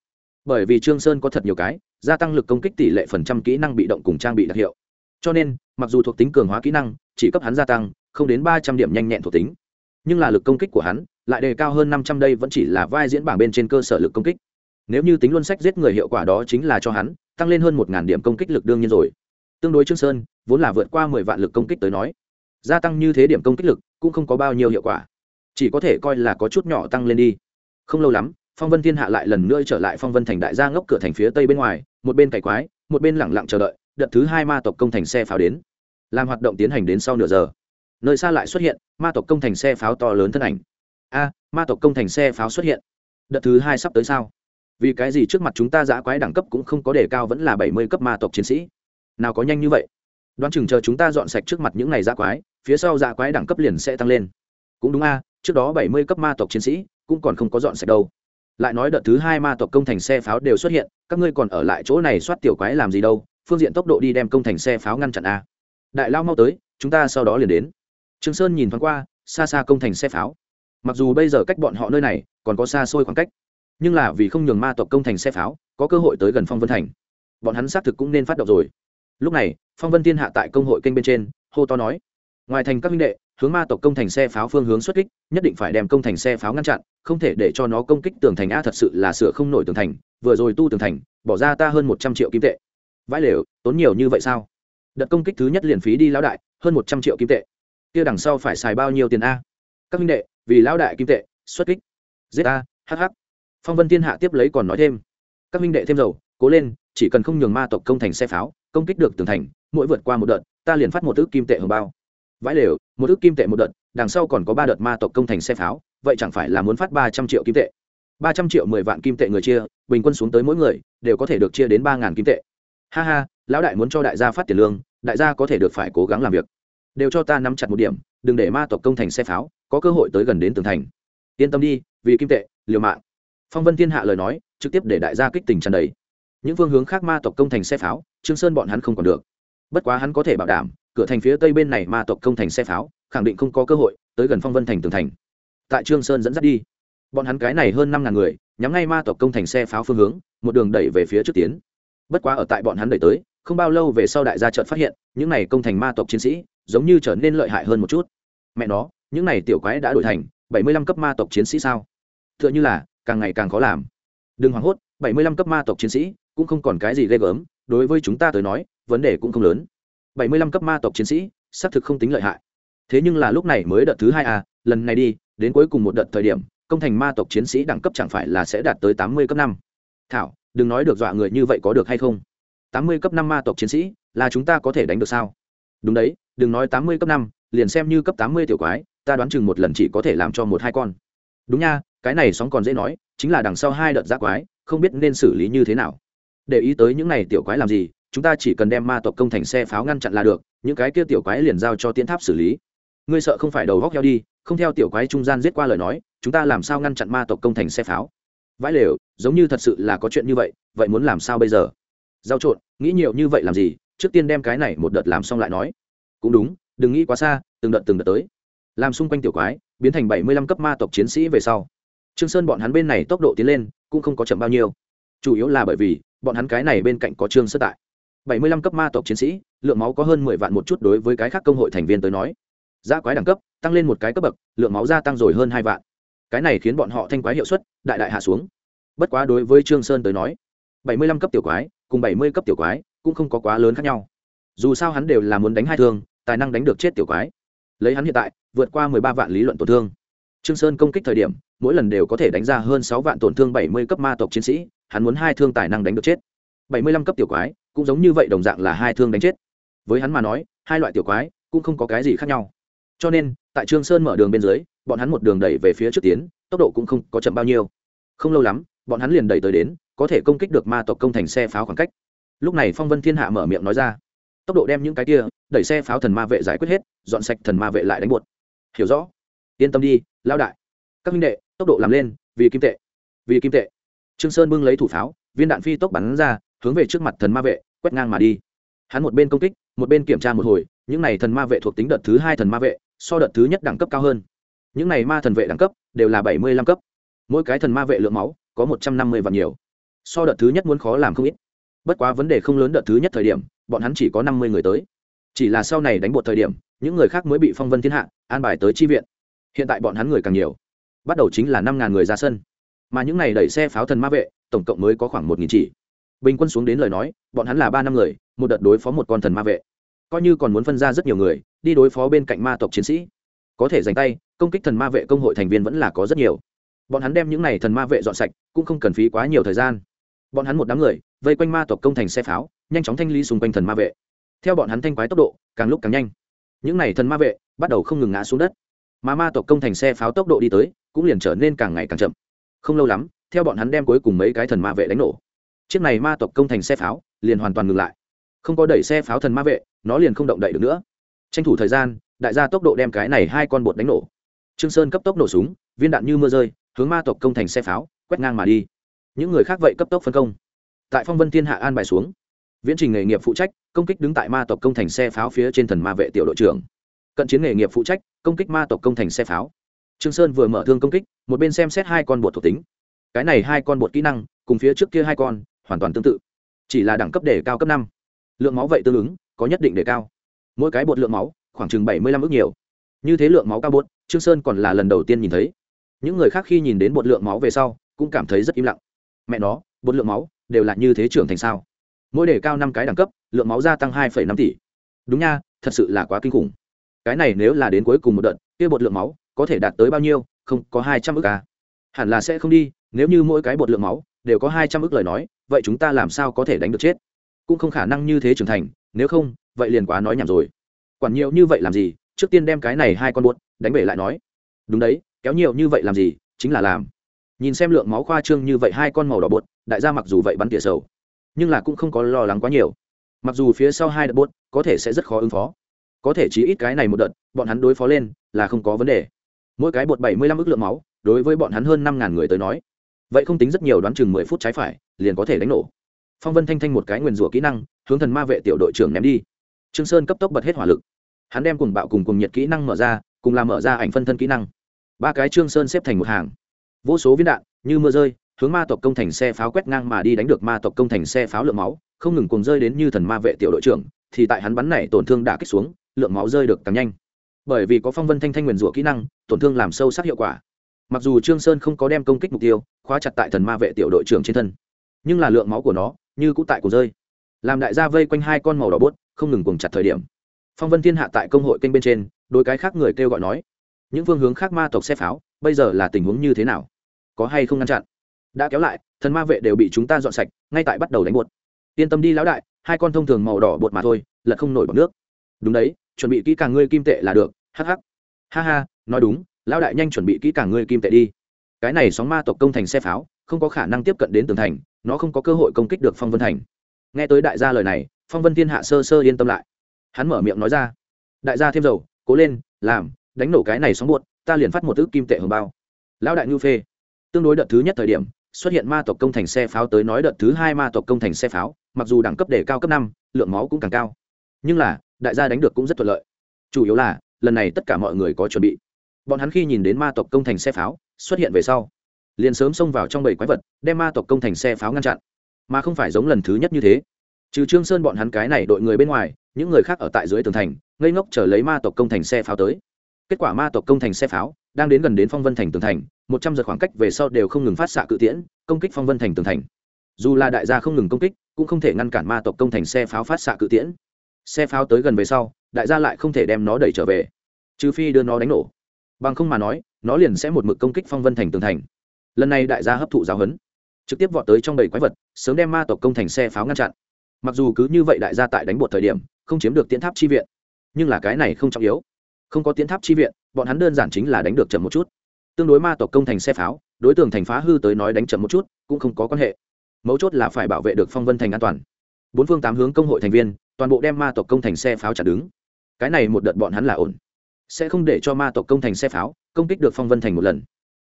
Bởi vì trương sơn có thật nhiều cái, gia tăng lực công kích tỷ lệ phần trăm kỹ năng bị động cùng trang bị đặc hiệu. Cho nên, mặc dù thuộc tính cường hóa kỹ năng chỉ cấp hắn gia tăng, không đến ba trăm điểm nhanh nhẹn thuộc tính, nhưng là lực công kích của hắn lại đề cao hơn năm trăm đây vẫn chỉ là vai diễn bảng bên trên cơ sở lực công kích. Nếu như tính luân sách giết người hiệu quả đó chính là cho hắn tăng lên hơn một điểm công kích lực đương nhiên rồi. Tương đối trương sơn, vốn là vượt qua mười vạn lực công kích tới nói gia tăng như thế điểm công kích lực cũng không có bao nhiêu hiệu quả. Chỉ có thể coi là có chút nhỏ tăng lên đi. Không lâu lắm, phong vân thiên hạ lại lần nữa trở lại phong vân thành đại gia ngốc cửa thành phía tây bên ngoài, một bên cày quái, một bên lẳng lặng chờ đợi, đợt thứ hai ma tộc công thành xe pháo đến. Làm hoạt động tiến hành đến sau nửa giờ. Nơi xa lại xuất hiện, ma tộc công thành xe pháo to lớn thân ảnh. A, ma tộc công thành xe pháo xuất hiện. Đợt thứ hai sắp tới sao? Vì cái gì trước mặt chúng ta giã quái đẳng cấp cũng không có đề cao vẫn là bảy mươi cấp ma tộc chiến sĩ? Nào có nhanh như vậy? Đoán chừng chờ chúng ta dọn sạch trước mặt những ngày giã quái phía sau dạ quái đẳng cấp liền sẽ tăng lên. Cũng đúng a, trước đó bảy mươi cấp ma tộc chiến sĩ cũng còn không có dọn sạch đâu. Lại nói đợt thứ hai ma tộc công thành xe pháo đều xuất hiện, các ngươi còn ở lại chỗ này soát tiểu quái làm gì đâu, phương diện tốc độ đi đem công thành xe pháo ngăn chặn a. Đại lao mau tới, chúng ta sau đó liền đến. Trương sơn nhìn thoáng qua, xa xa công thành xe pháo. Mặc dù bây giờ cách bọn họ nơi này còn có xa xôi khoảng cách, nhưng là vì không nhường ma tộc công thành xe pháo có cơ hội tới gần phong vân thành, bọn hắn xác thực cũng nên phát động rồi. Lúc này, phong vân thiên hạ tại công hội kênh bên trên, hô to nói ngoài thành các minh đệ, hướng ma tộc công thành xe pháo phương hướng xuất kích, nhất định phải đem công thành xe pháo ngăn chặn, không thể để cho nó công kích tường thành a thật sự là sửa không nổi tường thành, vừa rồi tu tường thành, bỏ ra ta hơn một trăm triệu kim tệ. Vãi lều, tốn nhiều như vậy sao? Đợt công kích thứ nhất liền phí đi lão đại, hơn một trăm triệu kim tệ. Kia đằng sau phải xài bao nhiêu tiền a? Các minh đệ, vì lão đại kim tệ, xuất kích. Giết a hh phong vân thiên hạ tiếp lấy còn nói thêm. Các minh đệ thêm dầu, cố lên, chỉ cần không nhường ma tộc công thành xe pháo, công kích được tường thành, mỗi vượt qua một đợt, ta liền phát một ước kim tệ hồng bao vãi lều, một ước kim tệ một đợt, đằng sau còn có ba đợt ma tộc công thành xe pháo, vậy chẳng phải là muốn phát ba trăm triệu kim tệ? Ba trăm triệu mười vạn kim tệ người chia, bình quân xuống tới mỗi người, đều có thể được chia đến ba ngàn kim tệ. Ha ha, lão đại muốn cho đại gia phát tiền lương, đại gia có thể được phải cố gắng làm việc. Đều cho ta nắm chặt một điểm, đừng để ma tộc công thành xe pháo, có cơ hội tới gần đến tường thành. Yên tâm đi, vì kim tệ, liều mạng. Phong vân thiên hạ lời nói, trực tiếp để đại gia kích tình tràn đầy. Những phương hướng khác ma tộc công thành xe pháo, trương sơn bọn hắn không còn được. Bất quá hắn có thể bảo đảm cửa thành phía tây bên này ma tộc công thành xe pháo, khẳng định không có cơ hội tới gần phong vân thành tường thành. Tại trương sơn dẫn dắt đi. Bọn hắn cái này hơn năm ngàn người, nhắm ngay ma tộc công thành xe pháo phương hướng, một đường đẩy về phía trước tiến. Bất quá ở tại bọn hắn đẩy tới, không bao lâu về sau đại gia chợt phát hiện, những này công thành ma tộc chiến sĩ, giống như trở nên lợi hại hơn một chút. Mẹ nó, những này tiểu quái đã đổi thành bảy mươi lăm cấp ma tộc chiến sĩ sao? Tựa như là, càng ngày càng khó làm. Đừng hoảng hốt, bảy mươi lăm cấp ma tộc chiến sĩ cũng không còn cái gì ghê gớm, đối với chúng ta tới nói, vấn đề cũng không lớn bảy mươi lăm cấp ma tộc chiến sĩ, xác thực không tính lợi hại. Thế nhưng là lúc này mới đợt thứ hai à lần này đi, đến cuối cùng một đợt thời điểm, công thành ma tộc chiến sĩ đẳng cấp chẳng phải là sẽ đạt tới tám mươi cấp năm. Thảo, đừng nói được dọa người như vậy có được hay không? Tám mươi cấp năm ma tộc chiến sĩ, là chúng ta có thể đánh được sao? Đúng đấy, đừng nói tám mươi cấp năm, liền xem như cấp tám mươi tiểu quái, ta đoán chừng một lần chỉ có thể làm cho một hai con. Đúng nha, cái này sóng còn dễ nói, chính là đằng sau hai đợt giác quái, không biết nên xử lý như thế nào. Để ý tới những này tiểu quái làm gì chúng ta chỉ cần đem ma tộc công thành xe pháo ngăn chặn là được, những cái kia tiểu quái liền giao cho tiến tháp xử lý. Ngươi sợ không phải đầu góc heo đi, không theo tiểu quái trung gian giết qua lời nói, chúng ta làm sao ngăn chặn ma tộc công thành xe pháo? Vãi lều, giống như thật sự là có chuyện như vậy vậy muốn làm sao bây giờ? Giao trộn, nghĩ nhiều như vậy làm gì? Trước tiên đem cái này một đợt làm xong lại nói. Cũng đúng, đừng nghĩ quá xa, từng đợt từng đợt tới. Làm xung quanh tiểu quái, biến thành bảy mươi lăm cấp ma tộc chiến sĩ về sau. Trương sơn bọn hắn bên này tốc độ tiến lên, cũng không có chậm bao nhiêu. Chủ yếu là bởi vì, bọn hắn cái này bên cạnh có trương sơn tại bảy mươi lăm cấp ma tộc chiến sĩ, lượng máu có hơn mười vạn một chút đối với cái khác công hội thành viên tới nói. Giá quái đẳng cấp, tăng lên một cái cấp bậc, lượng máu gia tăng rồi hơn hai vạn. Cái này khiến bọn họ thanh quái hiệu suất, đại đại hạ xuống. Bất quá đối với trương sơn tới nói, bảy mươi lăm cấp tiểu quái cùng bảy mươi cấp tiểu quái cũng không có quá lớn khác nhau. Dù sao hắn đều là muốn đánh hai thương, tài năng đánh được chết tiểu quái. Lấy hắn hiện tại, vượt qua mười ba vạn lý luận tổn thương. Trương sơn công kích thời điểm, mỗi lần đều có thể đánh ra hơn sáu vạn tổn thương bảy mươi cấp ma tộc chiến sĩ, hắn muốn hai thương tài năng đánh được chết. bảy mươi lăm cấp tiểu quái cũng giống như vậy đồng dạng là hai thương đánh chết. Với hắn mà nói, hai loại tiểu quái cũng không có cái gì khác nhau. Cho nên, tại trương sơn mở đường bên dưới, bọn hắn một đường đẩy về phía trước tiến, tốc độ cũng không có chậm bao nhiêu. Không lâu lắm, bọn hắn liền đẩy tới đến, có thể công kích được ma tộc công thành xe pháo khoảng cách. Lúc này phong vân thiên hạ mở miệng nói ra. Tốc độ đem những cái kia, đẩy xe pháo thần ma vệ giải quyết hết, dọn sạch thần ma vệ lại đánh buột. Hiểu rõ. Yên tâm đi lao đại. Các minh đệ, tốc độ làm lên, vì kim tệ. Vì kim tệ. Trương sơn bưng lấy thủ pháo, viên đạn phi tốc bắn ra hướng về trước mặt thần ma vệ, quét ngang mà đi. Hắn một bên công kích, một bên kiểm tra một hồi, những này thần ma vệ thuộc tính đợt thứ hai thần ma vệ, so đợt thứ nhất đẳng cấp cao hơn. Những này ma thần vệ đẳng cấp đều là bảy mươi lăm cấp. Mỗi cái thần ma vệ lượng máu có một trăm năm mươi vạn nhiều. So đợt thứ nhất muốn khó làm không ít. Bất quá vấn đề không lớn đợt thứ nhất thời điểm, bọn hắn chỉ có năm mươi người tới. Chỉ là sau này đánh bột thời điểm, những người khác mới bị phong vân thiên hạ, an bài tới chi viện. Hiện tại bọn hắn người càng nhiều. Bắt đầu chính là năm ngàn người ra sân. Mà những này đẩy xe pháo thần ma vệ, tổng cộng mới có khoảng một nghìn chỉ bình quân xuống đến lời nói, bọn hắn là ba năm người, một đợt đối phó một con thần ma vệ. Coi như còn muốn phân ra rất nhiều người, đi đối phó bên cạnh ma tộc chiến sĩ. Có thể dành tay, công kích thần ma vệ công hội thành viên vẫn là có rất nhiều. Bọn hắn đem những n à y thần ma vệ dọn sạch, cũng không cần phí quá nhiều thời gian. Bọn hắn một đám người, vây quanh ma tộc công thành xe pháo, nhanh chóng thanh lý xung quanh thần ma vệ. Theo bọn hắn thanh quái tốc độ, càng lúc càng nhanh. Những n à y thần ma vệ, bắt đầu không ngừng ngã xuống đất. Mà ma tộc công thành xe pháo tốc độ đi tới, cũng liền trở nên càng ngày càng chậm. Không lâu lắm, theo bọn hắn đem cuối cùng mấy cái thần ma vệ đánh nổ chiếc này ma tộc công thành xe pháo, liền hoàn toàn ngừng lại. Không có đẩy xe pháo thần ma vệ, nó liền không động đậy được nữa. Tranh thủ thời gian, đại gia tốc độ đem cái này hai con bột đánh nổ. Trương sơn cấp tốc nổ súng, viên đạn như mưa rơi, hướng ma tộc công thành xe pháo, quét ngang mà đi. Những người khác vậy cấp tốc phân công. Tại phong vân thiên hạ an bài xuống. Viễn trình nghề nghiệp phụ trách, công kích đứng tại ma tộc công thành xe pháo phía trên thần ma vệ tiểu đội trưởng. Cận chiến nghề nghiệp phụ trách, công kích ma tộc công thành xe pháo. Trương sơn vừa mở thương công kích, một bên xem xét hai con bột thuộc tính. Cái này hai con bột kỹ năng, cùng phía trước kia hai con hoàn toàn tương tự. Chỉ là đẳng cấp đề cao cấp năm. Lượng máu vậy tương ứng, có nhất định đề cao. Mỗi cái bột lượng máu, khoảng chừng bảy mươi lăm ước nhiều. Như thế lượng máu cao bột, trương sơn còn là lần đầu tiên nhìn thấy. Những người khác khi nhìn đến bột lượng máu về sau, cũng cảm thấy rất im lặng. Mẹ nó, bột lượng máu đều là như thế trưởng thành sao? Mỗi đề cao năm cái đẳng cấp, lượng máu gia tăng hai năm tỷ. Đúng nha, thật sự là quá kinh khủng. Cái này nếu là đến cuối cùng một đợt, kia bột lượng máu có thể đạt tới bao nhiêu, không, có hai trăm ước à? Hẳn là sẽ không đi, nếu như mỗi cái bột lượng máu đều có hai trăm ước lời nói vậy chúng ta làm sao có thể đánh được chết? Cũng không khả năng như thế trưởng thành, nếu không, vậy liền quá nói nhảm rồi. Quản nhiều như vậy làm gì? Trước tiên đem cái này hai con buốt đánh bể lại nói. Đúng đấy, kéo nhiều như vậy làm gì? Chính là làm. Nhìn xem lượng máu khoa trương như vậy hai con màu đỏ bột đại gia mặc dù vậy bắn tỉa sầu, nhưng là cũng không có lo lắng quá nhiều. Mặc dù phía sau hai đợt bột có thể sẽ rất khó ứng phó. Có thể chỉ ít cái này một đợt, bọn hắn đối phó lên là không có vấn đề. Mỗi cái bột bảy mươi lăm ức lượng máu, đối với bọn hắn hơn năm ngàn người tới nói vậy không tính rất nhiều đoán chừng mười phút trái phải, liền có thể đánh nổ. Phong vân thanh thanh một cái nguyền rủa kỹ năng, hướng thần ma vệ tiểu đội trưởng ném đi. Trương sơn cấp tốc bật hết hỏa lực. Hắn đem cùng bạo cùng cùng nhiệt kỹ năng mở ra, cùng làm mở ra ảnh phân thân kỹ năng. Ba cái trương sơn xếp thành một hàng. Vô số viên đạn, như mưa rơi, hướng ma tộc công thành xe pháo quét ngang mà đi đánh được ma tộc công thành xe pháo lượng máu, không ngừng cùng rơi đến như thần ma vệ tiểu đội trưởng, thì tại hắn bắn này tổn thương đã kích xuống, lượng máu rơi được càng nhanh. Bởi vì có phong vân thanh thanh nguyền rủa kỹ năng, tổn thương làm sâu sắc hiệu quả mặc dù trương sơn không có đem công kích mục tiêu, khóa chặt tại thần ma vệ tiểu đội trưởng trên thân, nhưng là lượng máu của nó như cũ tại của rơi. Làm đại gia vây quanh hai con màu đỏ bốt không ngừng cùng chặt thời điểm. Phong vân thiên hạ tại công hội kênh bên trên đôi cái khác người kêu gọi nói, những phương hướng khác ma tộc xe pháo, bây giờ là tình huống như thế nào? Có hay không ngăn chặn? Đã kéo lại, thần ma vệ đều bị chúng ta dọn sạch, ngay tại bắt đầu đánh bột. Yên tâm đi lão đại, hai con thông thường màu đỏ bột mà thôi lật không nổi bọt nước. Đúng đấy, chuẩn bị kỹ càng ngươi kim tệ là được, hắc hắc. Ha ha, nói đúng lão đại nhanh chuẩn bị kỹ càng ngươi kim tệ đi. Cái này sóng ma tộc công thành xe pháo, không có khả năng tiếp cận đến tường thành, nó không có cơ hội công kích được phong vân thành. Nghe tới đại gia lời này, phong vân thiên hạ sơ sơ yên tâm lại. Hắn mở miệng nói ra, đại gia thêm dầu, cố lên, làm, đánh nổ cái này sóng buột ta liền phát một ước kim tệ hồng bao. Lão đại ngưu phê, tương đối đợt thứ nhất thời điểm, xuất hiện ma tộc công thành xe pháo tới nói đợt thứ hai ma tộc công thành xe pháo, mặc dù đẳng cấp đề cao cấp năm, lượng máu cũng càng cao. Nhưng là, đại gia đánh được cũng rất thuận lợi. Chủ yếu là, lần này tất cả mọi người có chuẩn bị bọn hắn khi nhìn đến ma tộc công thành xe pháo, xuất hiện về sau, liền sớm xông vào trong bầy quái vật, đem ma tộc công thành xe pháo ngăn chặn. Mà không phải giống lần thứ nhất như thế. Trừ trương sơn bọn hắn cái này đội người bên ngoài, những người khác ở tại dưới tường thành, ngây ngốc chờ lấy ma tộc công thành xe pháo tới. Kết quả ma tộc công thành xe pháo đang đến gần đến phong vân thành tường thành, một trăm giờ khoảng cách về sau đều không ngừng phát xạ cự tiễn, công kích phong vân thành tường thành. Dù là đại gia không ngừng công kích, cũng không thể ngăn cản ma tộc công thành xe pháo phát xạ cự tiễn. Xe pháo tới gần về sau, đại gia lại không thể đem nó đẩy trở về. Trừ phi đưa nó đánh nổ bằng không mà nói, nó liền sẽ một mực công kích phong vân thành tường thành. Lần này đại gia hấp thụ giáo huấn, trực tiếp vọt tới trong bầy quái vật, sớm đem ma tộc công thành xe pháo ngăn chặn. Mặc dù cứ như vậy đại gia tại đánh bột thời điểm, không chiếm được tiến tháp chi viện, nhưng là cái này không trọng yếu. Không có tiến tháp chi viện, bọn hắn đơn giản chính là đánh được chậm một chút. Tương đối ma tộc công thành xe pháo, đối tượng thành phá hư tới nói đánh chậm một chút, cũng không có quan hệ. Mấu chốt là phải bảo vệ được phong vân thành an toàn. Bốn phương tám hướng công hội thành viên, toàn bộ đem ma tộc công thành xe pháo chặt đứng. Cái này một đợt bọn hắn là ổn sẽ không để cho ma tộc công thành xe pháo, công kích được phong vân thành một lần.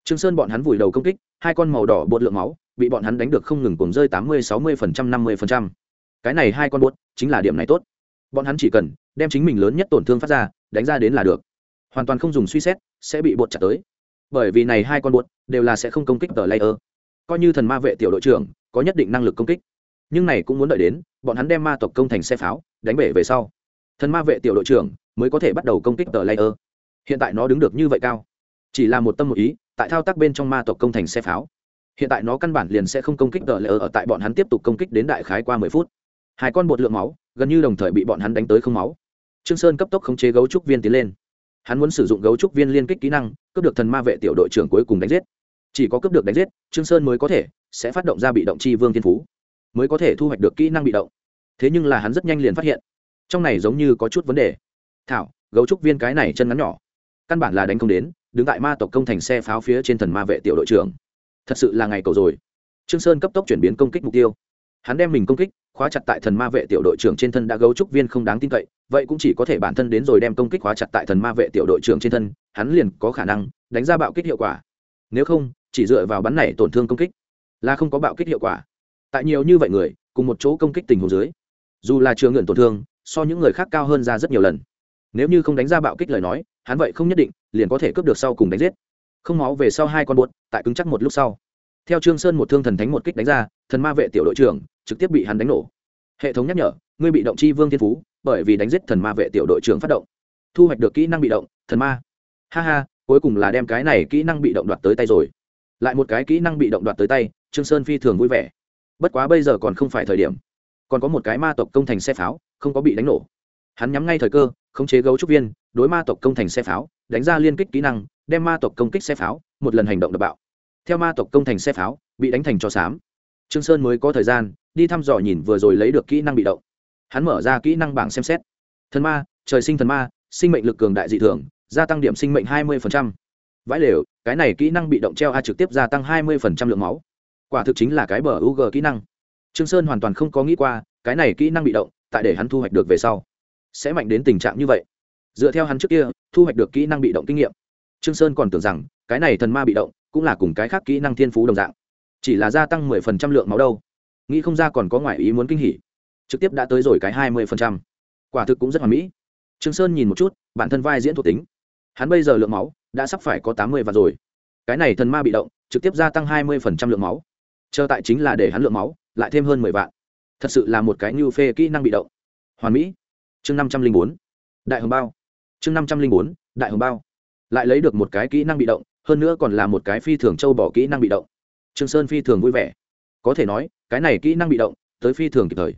Trương sơn bọn hắn vùi đầu công kích, hai con màu đỏ bột lượng máu, bị bọn hắn đánh được không ngừng cùng rơi tám mươi, sáu mươi phần trăm, năm mươi phần trăm. Cái này hai con bột, chính là điểm này tốt. Bọn hắn chỉ cần đem chính mình lớn nhất tổn thương phát ra, đánh ra đến là được. Hoàn toàn không dùng suy xét, sẽ bị bột chặt tới. Bởi vì này hai con bột đều là sẽ không công kích tờ layer. Coi như thần ma vệ tiểu đội trưởng, có nhất định năng lực công kích. Nhưng này cũng muốn đợi đến, bọn hắn đem ma tộc công thành xe pháo, đánh bể về sau. Thần ma vệ tiểu đội trưởng mới có thể bắt đầu công kích tờ layer. Hiện tại nó đứng được như vậy cao. Chỉ là một tâm một ý, tại thao tác bên trong ma tộc công thành xe pháo. Hiện tại nó căn bản liền sẽ không công kích tờ layer ở tại bọn hắn tiếp tục công kích đến đại khái qua mười phút. Hai con bột lượng máu, gần như đồng thời bị bọn hắn đánh tới không máu. Trương sơn cấp tốc khống chế gấu trúc viên tiến lên. Hắn muốn sử dụng gấu trúc viên liên kích kỹ năng, cướp được thần ma vệ tiểu đội trưởng cuối cùng đánh giết. Chỉ có cướp được đánh giết, trương sơn mới có thể, sẽ phát động ra bị động chi vương thiên phú. Mới có thể thu hoạch được kỹ năng bị động. Thế nhưng là hắn rất nhanh liền phát hiện, trong này giống như có chút vấn đề thảo, gấu trúc viên cái này chân ngắn nhỏ. Căn bản là đánh không đến, đứng tại ma tộc công thành xe pháo phía trên thần ma vệ tiểu đội trưởng. Thật sự là ngày cầu rồi. Trương sơn cấp tốc chuyển biến công kích mục tiêu. Hắn đem mình công kích, khóa chặt tại thần ma vệ tiểu đội trưởng trên thân đã gấu trúc viên không đáng tin cậy, vậy cũng chỉ có thể bản thân đến rồi đem công kích khóa chặt tại thần ma vệ tiểu đội trưởng trên thân, hắn liền có khả năng đánh ra bạo kích hiệu quả. Nếu không, chỉ dựa vào bắn này tổn thương công kích là không có bạo kích hiệu quả. Tại nhiều như vậy người, cùng một chỗ công kích tình huống dưới, dù là trường ngưỡng tổn thương, so những người khác cao hơn ra rất nhiều lần nếu như không đánh ra bạo kích lời nói, hắn vậy không nhất định liền có thể cướp được sau cùng đánh giết. Không máu về sau hai con buốt tại cứng chắc một lúc sau. Theo trương sơn một thương thần thánh một kích đánh ra, thần ma vệ tiểu đội trưởng trực tiếp bị hắn đánh nổ. Hệ thống nhắc nhở, ngươi bị động chi vương thiên phú, bởi vì đánh giết thần ma vệ tiểu đội trưởng phát động. Thu hoạch được kỹ năng bị động, thần ma. Ha ha, cuối cùng là đem cái này kỹ năng bị động đoạt tới tay rồi. Lại một cái kỹ năng bị động đoạt tới tay, trương sơn phi thường vui vẻ. Bất quá bây giờ còn không phải thời điểm. Còn có một cái ma tộc công thành xe pháo, không có bị đánh nổ hắn nhắm ngay thời cơ, khống chế gấu trúc viên, đối ma tộc công thành xe pháo, đánh ra liên kích kỹ năng, đem ma tộc công kích xe pháo, một lần hành động đập bạo. Theo ma tộc công thành xe pháo, bị đánh thành cho xám. Trương sơn mới có thời gian, đi thăm dò nhìn vừa rồi lấy được kỹ năng bị động. Hắn mở ra kỹ năng bảng xem xét. Thần ma, trời sinh thần ma, sinh mệnh lực cường đại dị thường, gia tăng điểm sinh mệnh hai mươi vãi lều, cái này kỹ năng bị động treo a trực tiếp gia tăng hai mươi lượng máu. Quả thực chính là cái bờ u g kỹ năng. Trương sơn hoàn toàn không có nghĩ qua, cái này kỹ năng bị động, tại để hắn thu hoạch được về sau sẽ mạnh đến tình trạng như vậy. Dựa theo hắn trước kia, thu hoạch được kỹ năng bị động kinh nghiệm. Trương sơn còn tưởng rằng, cái này thần ma bị động, cũng là cùng cái khác kỹ năng thiên phú đồng dạng. Chỉ là gia tăng mười phần trăm lượng máu đâu. Nghĩ không ra còn có ngoại ý muốn kinh hỉ. Trực tiếp đã tới rồi cái hai mươi phần trăm. Quả thực cũng rất hoàn mỹ. Trương sơn nhìn một chút, bản thân vai diễn thuộc tính. Hắn bây giờ lượng máu đã sắp phải có tám mươi vạn rồi. Cái này thần ma bị động, trực tiếp gia tăng hai mươi phần trăm lượng máu. Chờ tại chính là để hắn lượng máu, lại thêm hơn mười vạn. Thật sự là một cái như phê kỹ năng bị động. Hoàn mỹ chương năm trăm linh bốn, đại hồng bao. Chương năm trăm linh bốn, đại hồng bao. Lại lấy được một cái kỹ năng bị động, hơn nữa còn là một cái phi thường châu bỏ kỹ năng bị động. Trương sơn phi thường vui vẻ. Có thể nói, cái này kỹ năng bị động, tới phi thường kịp thời.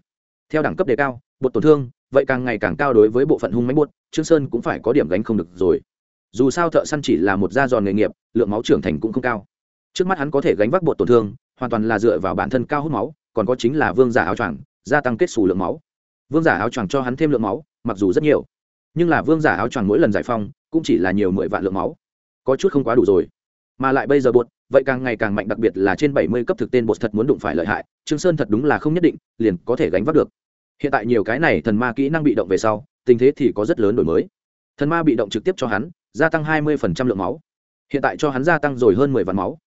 Theo đẳng cấp đề cao, bột tổn thương, vậy càng ngày càng cao đối với bộ phận hung mánh buốt trương sơn cũng phải có điểm gánh không được rồi. Dù sao thợ săn chỉ là một gia giòn nghề nghiệp, lượng máu trưởng thành cũng không cao. Trước mắt hắn có thể gánh vác bột tổn thương, hoàn toàn là dựa vào bản thân cao hút máu, còn có chính là vương giả áo choàng, gia tăng kết xù lượng máu vương giả áo choàng cho hắn thêm lượng máu, mặc dù rất nhiều. Nhưng là vương giả áo choàng mỗi lần giải phong, cũng chỉ là nhiều mười vạn lượng máu. Có chút không quá đủ rồi. Mà lại bây giờ bột, vậy càng ngày càng mạnh, đặc biệt là trên bảy mươi cấp thực tên bột thật muốn đụng phải lợi hại, trương sơn thật đúng là không nhất định, liền có thể gánh vác được. Hiện tại nhiều cái này thần ma kỹ năng bị động về sau, tình thế thì có rất lớn đổi mới. Thần ma bị động trực tiếp cho hắn, gia tăng hai mươi lượng máu. Hiện tại cho hắn gia tăng rồi hơn mười vạn máu.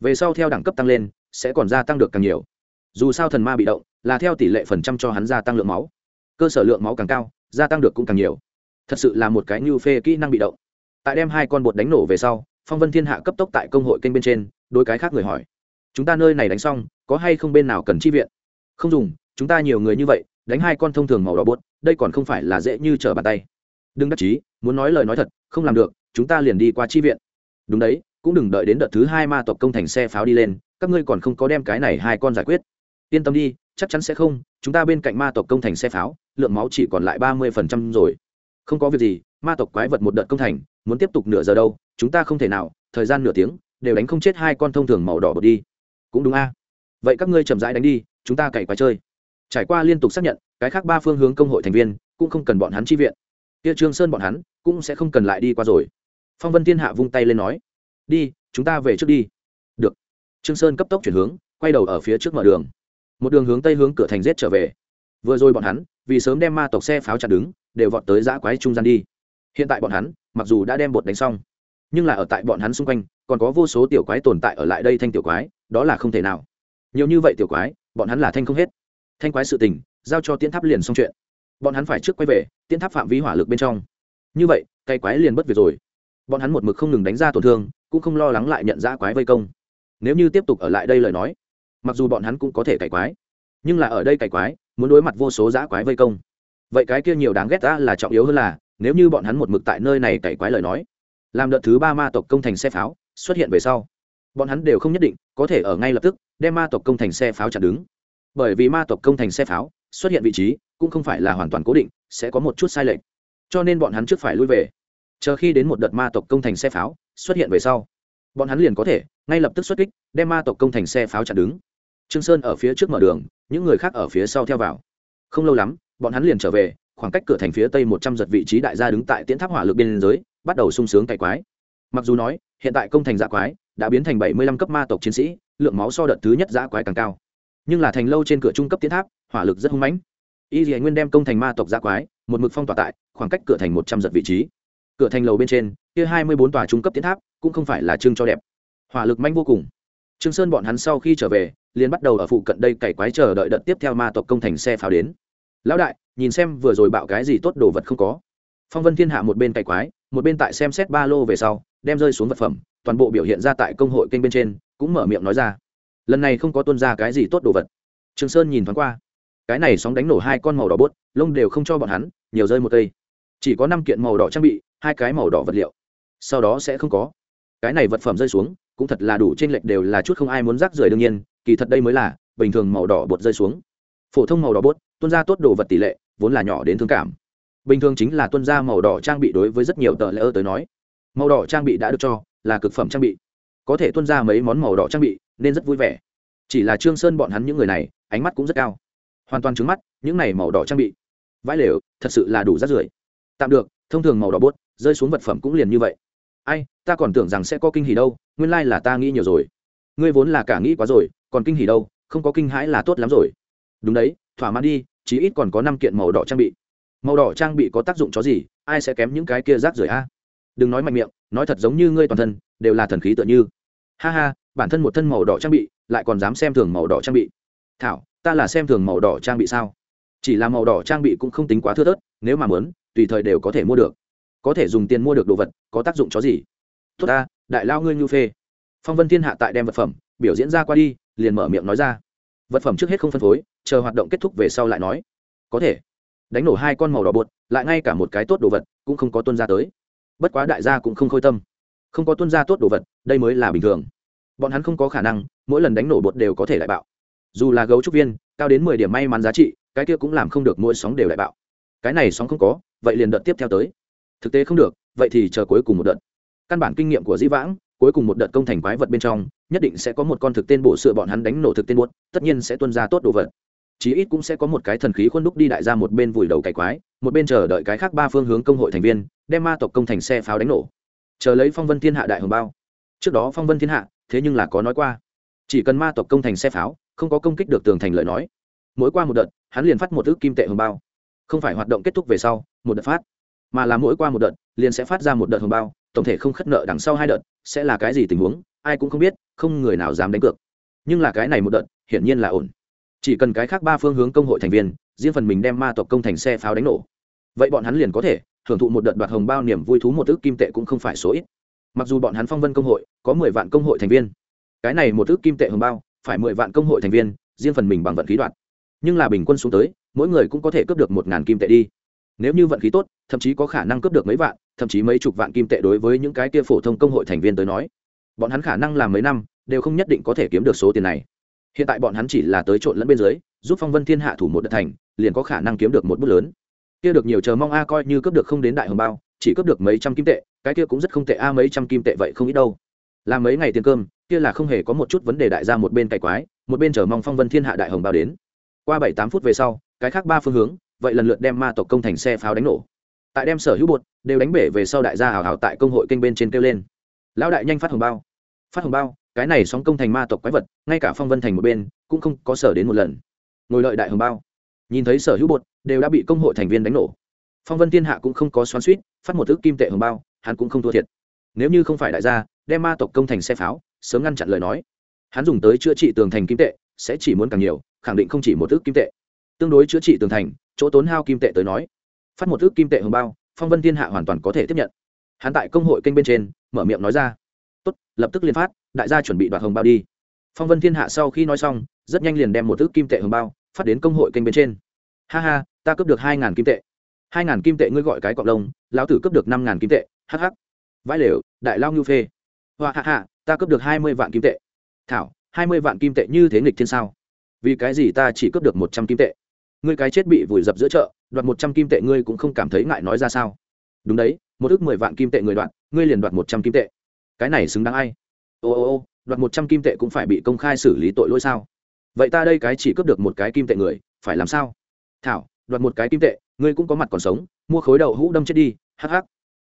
Về sau theo đẳng cấp tăng lên, sẽ còn gia tăng được càng nhiều. Dù sao thần ma bị động, là theo tỷ lệ phần trăm cho hắn gia tăng lượng máu cơ sở lượng máu càng cao, gia tăng được cũng càng nhiều. Thật sự là một cái như phê kỹ năng bị động. Tại đem hai con bột đánh nổ về sau, phong vân thiên hạ cấp tốc tại công hội kênh bên trên đôi cái khác người hỏi. Chúng ta nơi này đánh xong, có hay không bên nào cần chi viện? Không dùng, chúng ta nhiều người như vậy, đánh hai con thông thường màu đỏ bột, đây còn không phải là dễ như trở bàn tay. Đừng đắc chí, muốn nói lời nói thật, không làm được, chúng ta liền đi qua chi viện. Đúng đấy, cũng đừng đợi đến đợt thứ hai ma tộc công thành xe pháo đi lên, các ngươi còn không có đem cái này hai con giải quyết. Yên tâm đi, chắc chắn sẽ không, chúng ta bên cạnh ma tộc công thành xe pháo lượng máu chỉ còn lại ba mươi phần trăm rồi. Không có việc gì, ma tộc quái vật một đợt công thành, muốn tiếp tục nửa giờ đâu, chúng ta không thể nào, thời gian nửa tiếng, đều đánh không chết hai con thông thường màu đỏ bột đi. Cũng đúng a. Vậy các ngươi chậm rãi đánh đi, chúng ta cày quái chơi. Trải qua liên tục xác nhận, cái khác ba phương hướng công hội thành viên, cũng không cần bọn hắn chi viện. Kia trương sơn bọn hắn, cũng sẽ không cần lại đi qua rồi. Phong vân thiên hạ vung tay lên nói, đi, chúng ta về trước đi. Được. Trương sơn cấp tốc chuyển hướng, quay đầu ở phía trước mở đường. Một đường hướng tây hướng cửa thành giết trở về. Vừa rồi bọn hắn vì sớm đem ma tộc xe pháo chặt đứng, đều vọt tới giã quái trung gian đi. Hiện tại bọn hắn, mặc dù đã đem bột đánh xong, nhưng là ở tại bọn hắn xung quanh, còn có vô số tiểu quái tồn tại ở lại đây thanh tiểu quái, đó là không thể nào. Nhiều như vậy tiểu quái, bọn hắn là thanh không hết. Thanh quái sự tình, giao cho tiến tháp liền xong chuyện. Bọn hắn phải trước quay về tiến tháp phạm vi hỏa lực bên trong. Như vậy, cây quái liền bất việc rồi. Bọn hắn một mực không ngừng đánh ra tổn thương, cũng không lo lắng lại nhận ra quái vây công. Nếu như tiếp tục ở lại đây lời nói, mặc dù bọn hắn cũng có thể cày quái, nhưng là ở đây cày quái muốn đối mặt vô số giã quái vây công. Vậy cái kia nhiều đáng ghét ta là trọng yếu hơn là, nếu như bọn hắn một mực tại nơi này cày quái lời nói, làm đợt thứ ba ma tộc công thành xe pháo xuất hiện về sau, bọn hắn đều không nhất định có thể ở ngay lập tức đem ma tộc công thành xe pháo chặn đứng. Bởi vì ma tộc công thành xe pháo xuất hiện vị trí cũng không phải là hoàn toàn cố định, sẽ có một chút sai lệch. Cho nên bọn hắn trước phải lui về. Chờ khi đến một đợt ma tộc công thành xe pháo xuất hiện về sau, bọn hắn liền có thể ngay lập tức xuất kích, đem ma tộc công thành xe pháo chặn đứng trương sơn ở phía trước mở đường, những người khác ở phía sau theo vào. Không lâu lắm, bọn hắn liền trở về, khoảng cách cửa thành phía tây một trăm giật vị trí đại gia đứng tại tiễn tháp hỏa lực biên giới bắt đầu sung sướng cày quái. Mặc dù nói, hiện tại công thành dạ quái đã biến thành bảy mươi lăm cấp ma tộc chiến sĩ, lượng máu so đợt thứ nhất dạ quái càng cao. Nhưng là thành lâu trên cửa trung cấp tiến tháp, hỏa lực rất hung mãnh. Y dì nguyên đem công thành ma tộc dạ quái một mực phong tỏa tại khoảng cách cửa thành một trăm giật vị trí. Cửa thành lầu bên trên, kia hai mươi bốn tòa trung cấp tiến tháp cũng không phải là trưng cho đẹp. Hỏa lực manh vô cùng trương sơn bọn hắn sau khi trở về, liền bắt đầu ở phụ cận đây cày quái chờ đợi đợt tiếp theo ma tộc công thành xe pháo đến. Lão đại, nhìn xem vừa rồi bạo cái gì tốt đồ vật không có. Phong vân thiên hạ một bên cày quái, một bên tại xem xét ba lô về sau, đem rơi xuống vật phẩm, toàn bộ biểu hiện ra tại công hội kênh bên trên, cũng mở miệng nói ra. Lần này không có tuân ra cái gì tốt đồ vật. Trường sơn nhìn thoáng qua. Cái này sóng đánh nổ hai con màu đỏ bốt, lông đều không cho bọn hắn, nhiều rơi một cây. Chỉ có năm kiện màu đỏ trang bị, hai cái màu đỏ vật liệu. Sau đó sẽ không có. Cái này vật phẩm rơi xuống cũng thật là đủ trên lệch đều là chút không ai muốn rác rưởi đương nhiên, kỳ thật đây mới là bình thường màu đỏ bột rơi xuống. Phổ thông màu đỏ bột tuân ra tốt đồ vật tỷ lệ, vốn là nhỏ đến thương cảm. Bình thường chính là tuân ra màu đỏ trang bị đối với rất nhiều tờ lễ ơ tới nói, màu đỏ trang bị đã được cho là cực phẩm trang bị. Có thể tuân ra mấy món màu đỏ trang bị, nên rất vui vẻ. Chỉ là trương sơn bọn hắn những người này, ánh mắt cũng rất cao. Hoàn toàn trứng mắt, những này màu đỏ trang bị. Vãi lều, thật sự là đủ rát rưởi. Tạm được, thông thường màu đỏ bốt rơi xuống vật phẩm cũng liền như vậy. Ai ta còn tưởng rằng sẽ có kinh hỉ đâu, nguyên lai là ta nghĩ nhiều rồi. Ngươi vốn là cả nghĩ quá rồi, còn kinh hỉ đâu, không có kinh hãi là tốt lắm rồi. Đúng đấy, thỏa mãn đi, chí ít còn có năm kiện màu đỏ trang bị. Màu đỏ trang bị có tác dụng cho gì? Ai sẽ kém những cái kia rác rưởi a? Đừng nói mạnh miệng, nói thật giống như ngươi toàn thân, đều là thần khí tựa như. Ha ha, bản thân một thân màu đỏ trang bị, lại còn dám xem thường màu đỏ trang bị. Thảo, ta là xem thường màu đỏ trang bị sao? Chỉ là màu đỏ trang bị cũng không tính quá thưa thớt, nếu mà muốn, tùy thời đều có thể mua được. Có thể dùng tiền mua được đồ vật, có tác dụng cho gì? Tốt ta, đại lao ngươi nhu phê. Phong vân thiên hạ tại đem vật phẩm, biểu diễn ra qua đi, liền mở miệng nói ra. Vật phẩm trước hết không phân phối, chờ hoạt động kết thúc về sau lại nói. Có thể. Đánh nổ hai con màu đỏ bột, lại ngay cả một cái tốt đồ vật, cũng không có tuân ra tới. Bất quá đại gia cũng không khôi tâm. Không có tuân ra tốt đồ vật, đây mới là bình thường. Bọn hắn không có khả năng, mỗi lần đánh nổ bột đều có thể lại bạo. Dù là gấu trúc viên, cao đến mười điểm may mắn giá trị, cái kia cũng làm không được mỗi sóng đều lại bạo. Cái này sóng không có, vậy liền đợt tiếp theo tới. Thực tế không được, vậy thì chờ cuối cùng một đợt căn bản kinh nghiệm của dĩ vãng, cuối cùng một đợt công thành quái vật bên trong, nhất định sẽ có một con thực tên bổ sựa bọn hắn đánh nổ thực tên buốt, tất nhiên sẽ tuân ra tốt đồ vật. Chí ít cũng sẽ có một cái thần khí khuôn đúc đi đại ra một bên vùi đầu cày quái, một bên chờ đợi cái khác ba phương hướng công hội thành viên, đem ma tộc công thành xe pháo đánh nổ. Chờ lấy phong vân thiên hạ đại hồng bao. Trước đó phong vân thiên hạ, thế nhưng là có nói qua. Chỉ cần ma tộc công thành xe pháo, không có công kích được tường thành lời nói. Mỗi qua một đợt, hắn liền phát một ước kim tệ hồng bao. Không phải hoạt động kết thúc về sau, một đợt phát, mà là mỗi qua một đợt, liền sẽ phát ra một đợt hồng bao tổng thể không khất nợ đằng sau hai đợt, sẽ là cái gì tình huống, ai cũng không biết, không người nào dám đánh cược. Nhưng là cái này một đợt, hiển nhiên là ổn. Chỉ cần cái khác ba phương hướng công hội thành viên, riêng phần mình đem ma tộc công thành xe pháo đánh nổ. Vậy bọn hắn liền có thể hưởng thụ một đợt đoạt hồng bao niềm vui thú một ước kim tệ cũng không phải số ít. Mặc dù bọn hắn phong vân công hội, có mười vạn công hội thành viên. Cái này một ước kim tệ hồng bao, phải mười vạn công hội thành viên, riêng phần mình bằng vận khí đoạt. Nhưng là bình quân xuống tới, mỗi người cũng có thể cướp được một ngàn kim tệ đi nếu như vận khí tốt, thậm chí có khả năng cướp được mấy vạn, thậm chí mấy chục vạn kim tệ đối với những cái kia phổ thông công hội thành viên tới nói, bọn hắn khả năng làm mấy năm, đều không nhất định có thể kiếm được số tiền này. Hiện tại bọn hắn chỉ là tới trộn lẫn bên dưới, giúp phong vân thiên hạ thủ một đợt thành, liền có khả năng kiếm được một bút lớn. Kia được nhiều chờ mong a, coi như cướp được không đến đại hồng bao, chỉ cướp được mấy trăm kim tệ, cái kia cũng rất không tệ a, mấy trăm kim tệ vậy không ít đâu. Làm mấy ngày tiền cơm, kia là không hề có một chút vấn đề đại ra một bên cày quái, một bên chờ mong phong vân thiên hạ đại hồng bao đến. Qua bảy tám phút về sau, cái khác ba phương hướng vậy lần lượt đem ma tộc công thành xe pháo đánh nổ. Tại đem sở hữu bột đều đánh bể về sau đại gia hào hào tại công hội kênh bên trên kêu lên. Lão đại nhanh phát hồng bao. Phát hồng bao, cái này sóng công thành ma tộc quái vật, ngay cả phong vân thành một bên, cũng không có sở đến một lần. Ngồi lợi đại hồng bao. Nhìn thấy sở hữu bột đều đã bị công hội thành viên đánh nổ. Phong vân thiên hạ cũng không có xoắn suýt phát một thức kim tệ hồng bao, hắn cũng không thua thiệt. Nếu như không phải đại gia, đem ma tộc công thành xe pháo, sớm ngăn chặn lời nói. Hắn dùng tới chữa trị tường thành kim tệ, sẽ chỉ muốn càng nhiều, khẳng định không chỉ một ước kim tệ. Tương đối chữa trị tường thành chỗ tốn hao kim tệ tới nói. Phát một ước kim tệ hồng bao, phong vân thiên hạ hoàn toàn có thể tiếp nhận. Hắn tại công hội kênh bên trên, mở miệng nói ra. Tốt, lập tức liên phát, đại gia chuẩn bị đoạt hồng bao đi. Phong vân thiên hạ sau khi nói xong, rất nhanh liền đem một ước kim tệ hồng bao phát đến công hội kênh bên trên. Ha ha, ta cướp được hai ngàn kim tệ. Hai ngàn kim tệ ngươi gọi cái cọc lông, lão tử cướp được năm ngàn kim tệ hh vãi lều, đại lao ngưu phê. Hoa hạ hạ ta cướp được hai mươi vạn kim tệ. Thảo, hai mươi vạn kim tệ như thế nghịch thiên sao? Vì cái gì ta chỉ cướp được một trăm kim tệ? Ngươi cái chết bị vùi dập giữa chợ, đoạt một trăm kim tệ ngươi cũng không cảm thấy ngại nói ra sao. Đúng đấy, một ước mười vạn kim tệ người đoạt, ngươi liền đoạt một trăm kim tệ. Cái này xứng đáng ai? Ô ô ô, đoạt một trăm kim tệ cũng phải bị công khai xử lý tội lỗi sao? Vậy ta đây cái chỉ cướp được một cái kim tệ người, phải làm sao? Thảo, đoạt một cái kim tệ, ngươi cũng có mặt còn sống, mua khối đậu hũ đâm chết đi, hắc hắc.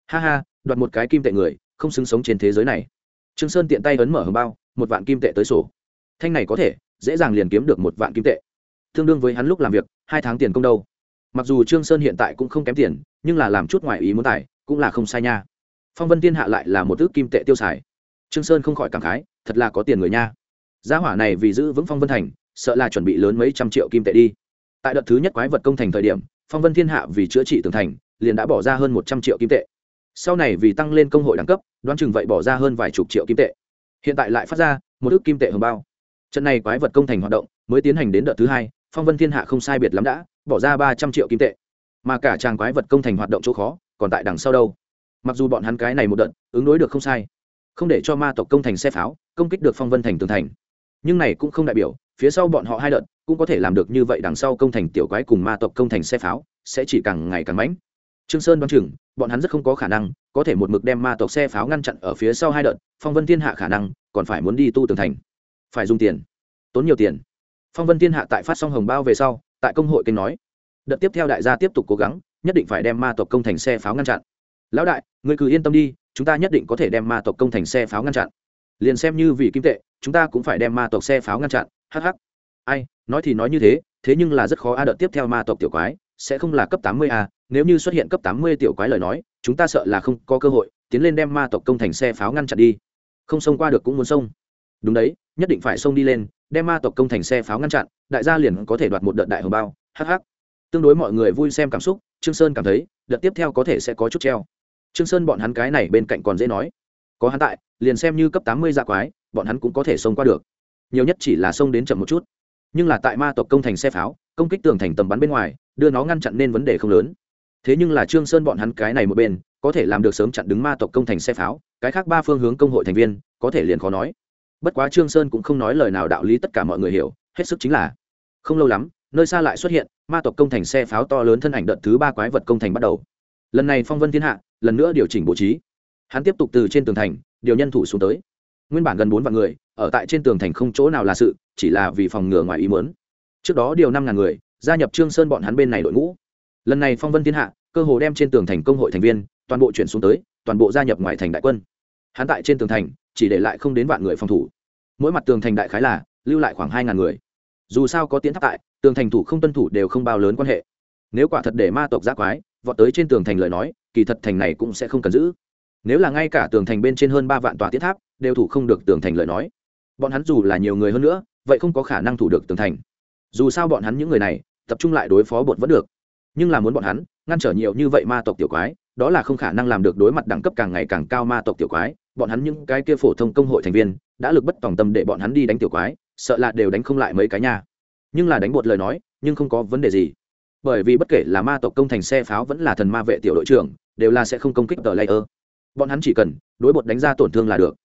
Ha ha, đoạt một cái kim tệ người, không xứng sống trên thế giới này. Trương sơn tiện tay ấn mở hầm bao, một vạn kim tệ tới sổ. Thanh này có thể, dễ dàng liền kiếm được một vạn kim tệ. Tương đương với hắn lúc làm việc hai tháng tiền công đâu. Mặc dù trương sơn hiện tại cũng không kém tiền, nhưng là làm chút ngoài ý muốn tài, cũng là không sai nha. Phong vân tiên hạ lại là một ước kim tệ tiêu xài. Trương sơn không khỏi cảm khái, thật là có tiền người nha. Gia hỏa này vì giữ vững phong vân thành, sợ là chuẩn bị lớn mấy trăm triệu kim tệ đi. Tại đợt thứ nhất quái vật công thành thời điểm, phong vân thiên hạ vì chữa trị tường thành, liền đã bỏ ra hơn một trăm triệu kim tệ. Sau này vì tăng lên công hội đẳng cấp, đoán chừng vậy bỏ ra hơn vài chục triệu kim tệ. Hiện tại lại phát ra một ước kim tệ hồng bao. Trận này quái vật công thành hoạt động, mới tiến hành đến đợt thứ hai phong vân thiên hạ không sai biệt lắm đã, bỏ ra ba trăm triệu kim tệ. Mà cả trang quái vật công thành hoạt động chỗ khó, còn tại đằng sau đâu? Mặc dù bọn hắn cái này một đợt, ứng đối được không sai, không để cho ma tộc công thành xe pháo, công kích được phong vân thành tường thành. Nhưng này cũng không đại biểu, phía sau bọn họ hai đợt, cũng có thể làm được như vậy đằng sau công thành tiểu quái cùng ma tộc công thành xe pháo, sẽ chỉ càng ngày càng mãnh. Trương sơn đoán chừng, bọn hắn rất không có khả năng, có thể một mực đem ma tộc xe pháo ngăn chặn ở phía sau hai đợt, phong vân thiên hạ khả năng, còn phải muốn đi tu tường thành. Phải dùng tiền. Tốn nhiều tiền phong vân thiên hạ tại phát xong hồng bao về sau, tại công hội kênh nói, đợt tiếp theo đại gia tiếp tục cố gắng, nhất định phải đem ma tộc công thành xe pháo ngăn chặn. Lão đại người cứ yên tâm đi, chúng ta nhất định có thể đem ma tộc công thành xe pháo ngăn chặn. Liền xem như vì kim tệ, chúng ta cũng phải đem ma tộc xe pháo ngăn chặn. Hh ai, nói thì nói như thế thế nhưng là rất khó a, đợt tiếp theo ma tộc tiểu quái sẽ không là cấp tám mươi a, nếu như xuất hiện cấp tám mươi tiểu quái lời nói, chúng ta sợ là không có cơ hội, tiến lên đem ma tộc công thành xe pháo ngăn chặn đi. Không xông qua được cũng muốn xông. Đúng đấy nhất định phải xông đi lên, đem ma tộc công thành xe pháo ngăn chặn, đại gia liền có thể đoạt một đợt đại hồng bao hh tương đối mọi người vui xem cảm xúc, trương sơn cảm thấy, đợt tiếp theo có thể sẽ có chút treo. Trương sơn bọn hắn cái này bên cạnh còn dễ nói. Có hắn tại, liền xem như cấp tám mươi dạ quái, bọn hắn cũng có thể xông qua được. Nhiều nhất chỉ là xông đến chậm một chút. Nhưng là tại ma tộc công thành xe pháo, công kích tường thành tầm bắn bên ngoài, đưa nó ngăn chặn nên vấn đề không lớn. Thế nhưng là trương sơn bọn hắn cái này một bên, có thể làm được sớm chặn đứng ma tộc công thành xe pháo, cái khác ba phương hướng công hội thành viên, có thể liền khó nói bất quá trương sơn cũng không nói lời nào đạo lý tất cả mọi người hiểu, hết sức chính là, không lâu lắm, nơi xa lại xuất hiện, ma tộc công thành xe pháo to lớn thân ảnh đợt thứ ba quái vật công thành bắt đầu. Lần này phong vân thiên hạ, lần nữa điều chỉnh bố trí. Hắn tiếp tục từ trên tường thành, điều nhân thủ xuống tới. Nguyên bản gần bốn vạn người, ở tại trên tường thành không chỗ nào là sự, chỉ là vì phòng ngừa ngoài ý muốn. Trước đó điều năm ngàn người, gia nhập trương sơn bọn hắn bên này đội ngũ. Lần này phong vân thiên hạ, cơ hồ đem trên tường thành công hội thành viên, toàn bộ chuyển xuống tới, toàn bộ gia nhập ngoài thành đại quân. Hắn tại trên tường thành chỉ để lại không đến vạn người phòng thủ. Mỗi mặt tường thành đại khái là lưu lại khoảng hai ngàn người. Dù sao có tiến tháp tại, tường thành thủ không tuân thủ đều không bao lớn quan hệ. Nếu quả thật để ma tộc giác quái vọt tới trên tường thành lời nói, kỳ thật thành này cũng sẽ không cần giữ. Nếu là ngay cả tường thành bên trên hơn ba vạn tòa tiết tháp, đều thủ không được tường thành lời nói. Bọn hắn dù là nhiều người hơn nữa, vậy không có khả năng thủ được tường thành. Dù sao bọn hắn những người này, tập trung lại đối phó bột vẫn được. Nhưng là muốn bọn hắn, ngăn trở nhiều như vậy ma tộc tiểu quái, đó là không khả năng làm được đối mặt đẳng cấp càng ngày càng cao ma tộc tiểu quái bọn hắn những cái kia phổ thông công hội thành viên đã lực bất tòng tâm để bọn hắn đi đánh tiểu quái, sợ là đều đánh không lại mấy cái nhà nhưng là đánh bột lời nói, nhưng không có vấn đề gì. Bởi vì bất kể là ma tộc công thành xe pháo vẫn là thần ma vệ tiểu đội trưởng, đều là sẽ không công kích tờ layer bọn hắn chỉ cần đối bột đánh ra tổn thương là được.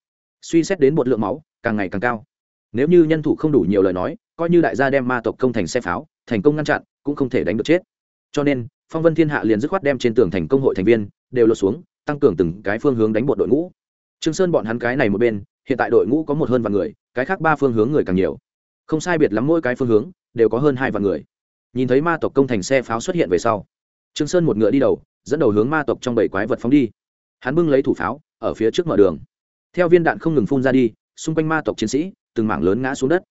Suy xét đến bột lượng máu, càng ngày càng cao. Nếu như nhân thủ không đủ nhiều lời nói, coi như đại gia đem ma tộc công thành xe pháo, thành công ngăn chặn, cũng không thể đánh được chết. Cho nên, phong vân thiên hạ liền dứt khoát đem trên tường thành công hội thành viên đều lột xuống, tăng cường từng cái phương hướng đánh bột đội ngũ trương sơn bọn hắn cái này một bên, hiện tại đội ngũ có một hơn vạn người, cái khác ba phương hướng người càng nhiều. Không sai biệt lắm mỗi cái phương hướng, đều có hơn hai vạn người. Nhìn thấy ma tộc công thành xe pháo xuất hiện về sau, trương sơn một ngựa đi đầu, dẫn đầu hướng ma tộc trong bảy quái vật phóng đi. Hắn bưng lấy thủ pháo, ở phía trước mở đường. Theo viên đạn không ngừng phun ra đi, xung quanh ma tộc chiến sĩ, từng mảng lớn ngã xuống đất.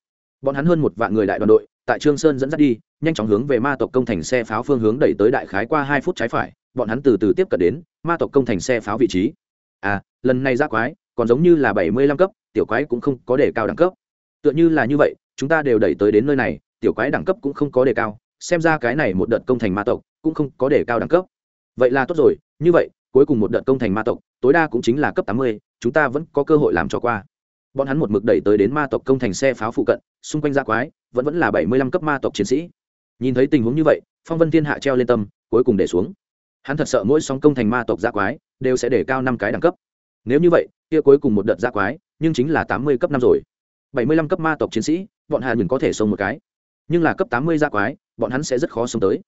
Bọn hắn hơn một vạn người đại đoàn đội, tại trương sơn dẫn dắt đi, nhanh chóng hướng về ma tộc công thành xe pháo phương hướng đẩy tới đại khái qua hai phút trái phải, bọn hắn từ từ tiếp cận đến ma tộc công thành xe pháo vị trí. À lần này ra quái, còn giống như là bảy mươi lăm cấp, tiểu quái cũng không có đề cao đẳng cấp. Tựa như là như vậy, chúng ta đều đẩy tới đến nơi này, tiểu quái đẳng cấp cũng không có đề cao, xem ra cái này một đợt công thành ma tộc cũng không có đề cao đẳng cấp. Vậy là tốt rồi, như vậy, cuối cùng một đợt công thành ma tộc, tối đa cũng chính là cấp tám mươi, chúng ta vẫn có cơ hội làm cho qua. Bọn hắn một mực đẩy tới đến ma tộc công thành xe pháo phụ cận, xung quanh ra quái, vẫn vẫn là bảy mươi lăm cấp ma tộc chiến sĩ. Nhìn thấy tình huống như vậy, phong vân thiên hạ treo lên tâm, cuối cùng để xuống. Hắn thật sợ mỗi sóng công thành ma tộc ra quái, đều sẽ để cao năm cái đẳng cấp nếu như vậy, kia cuối cùng một đợt gia quái, nhưng chính là tám mươi cấp năm rồi. Bảy mươi lăm cấp ma tộc chiến sĩ, bọn hà nhìn có thể xông một cái. Nhưng là cấp tám mươi gia quái, bọn hắn sẽ rất khó sống tới.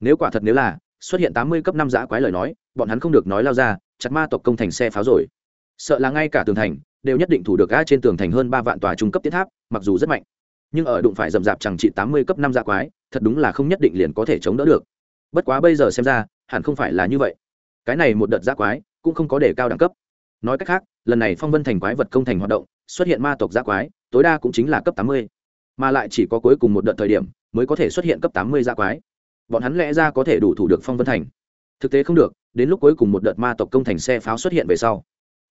Nếu quả thật nếu là, xuất hiện tám mươi cấp năm giã quái lời nói, bọn hắn không được nói lao ra, chặt ma tộc công thành xe pháo rồi. Sợ là ngay cả tường thành, đều nhất định thủ được ga trên tường thành hơn ba vạn tòa trung cấp tiết tháp, mặc dù rất mạnh. Nhưng ở đụng phải rậm rạp chẳng trị tám mươi cấp năm giã quái, thật đúng là không nhất định liền có thể chống đỡ được. Bất quá bây giờ xem ra, hẳn không phải là như vậy. Cái này một đợt giã quái, cũng không có để cao đẳng cấp nói cách khác, lần này phong vân thành quái vật công thành hoạt động, xuất hiện ma tộc giã quái, tối đa cũng chính là cấp tám mươi. Mà lại chỉ có cuối cùng một đợt thời điểm, mới có thể xuất hiện cấp tám mươi giã quái. Bọn hắn lẽ ra có thể đủ thủ được phong vân thành. Thực tế không được, đến lúc cuối cùng một đợt ma tộc công thành xe pháo xuất hiện về sau,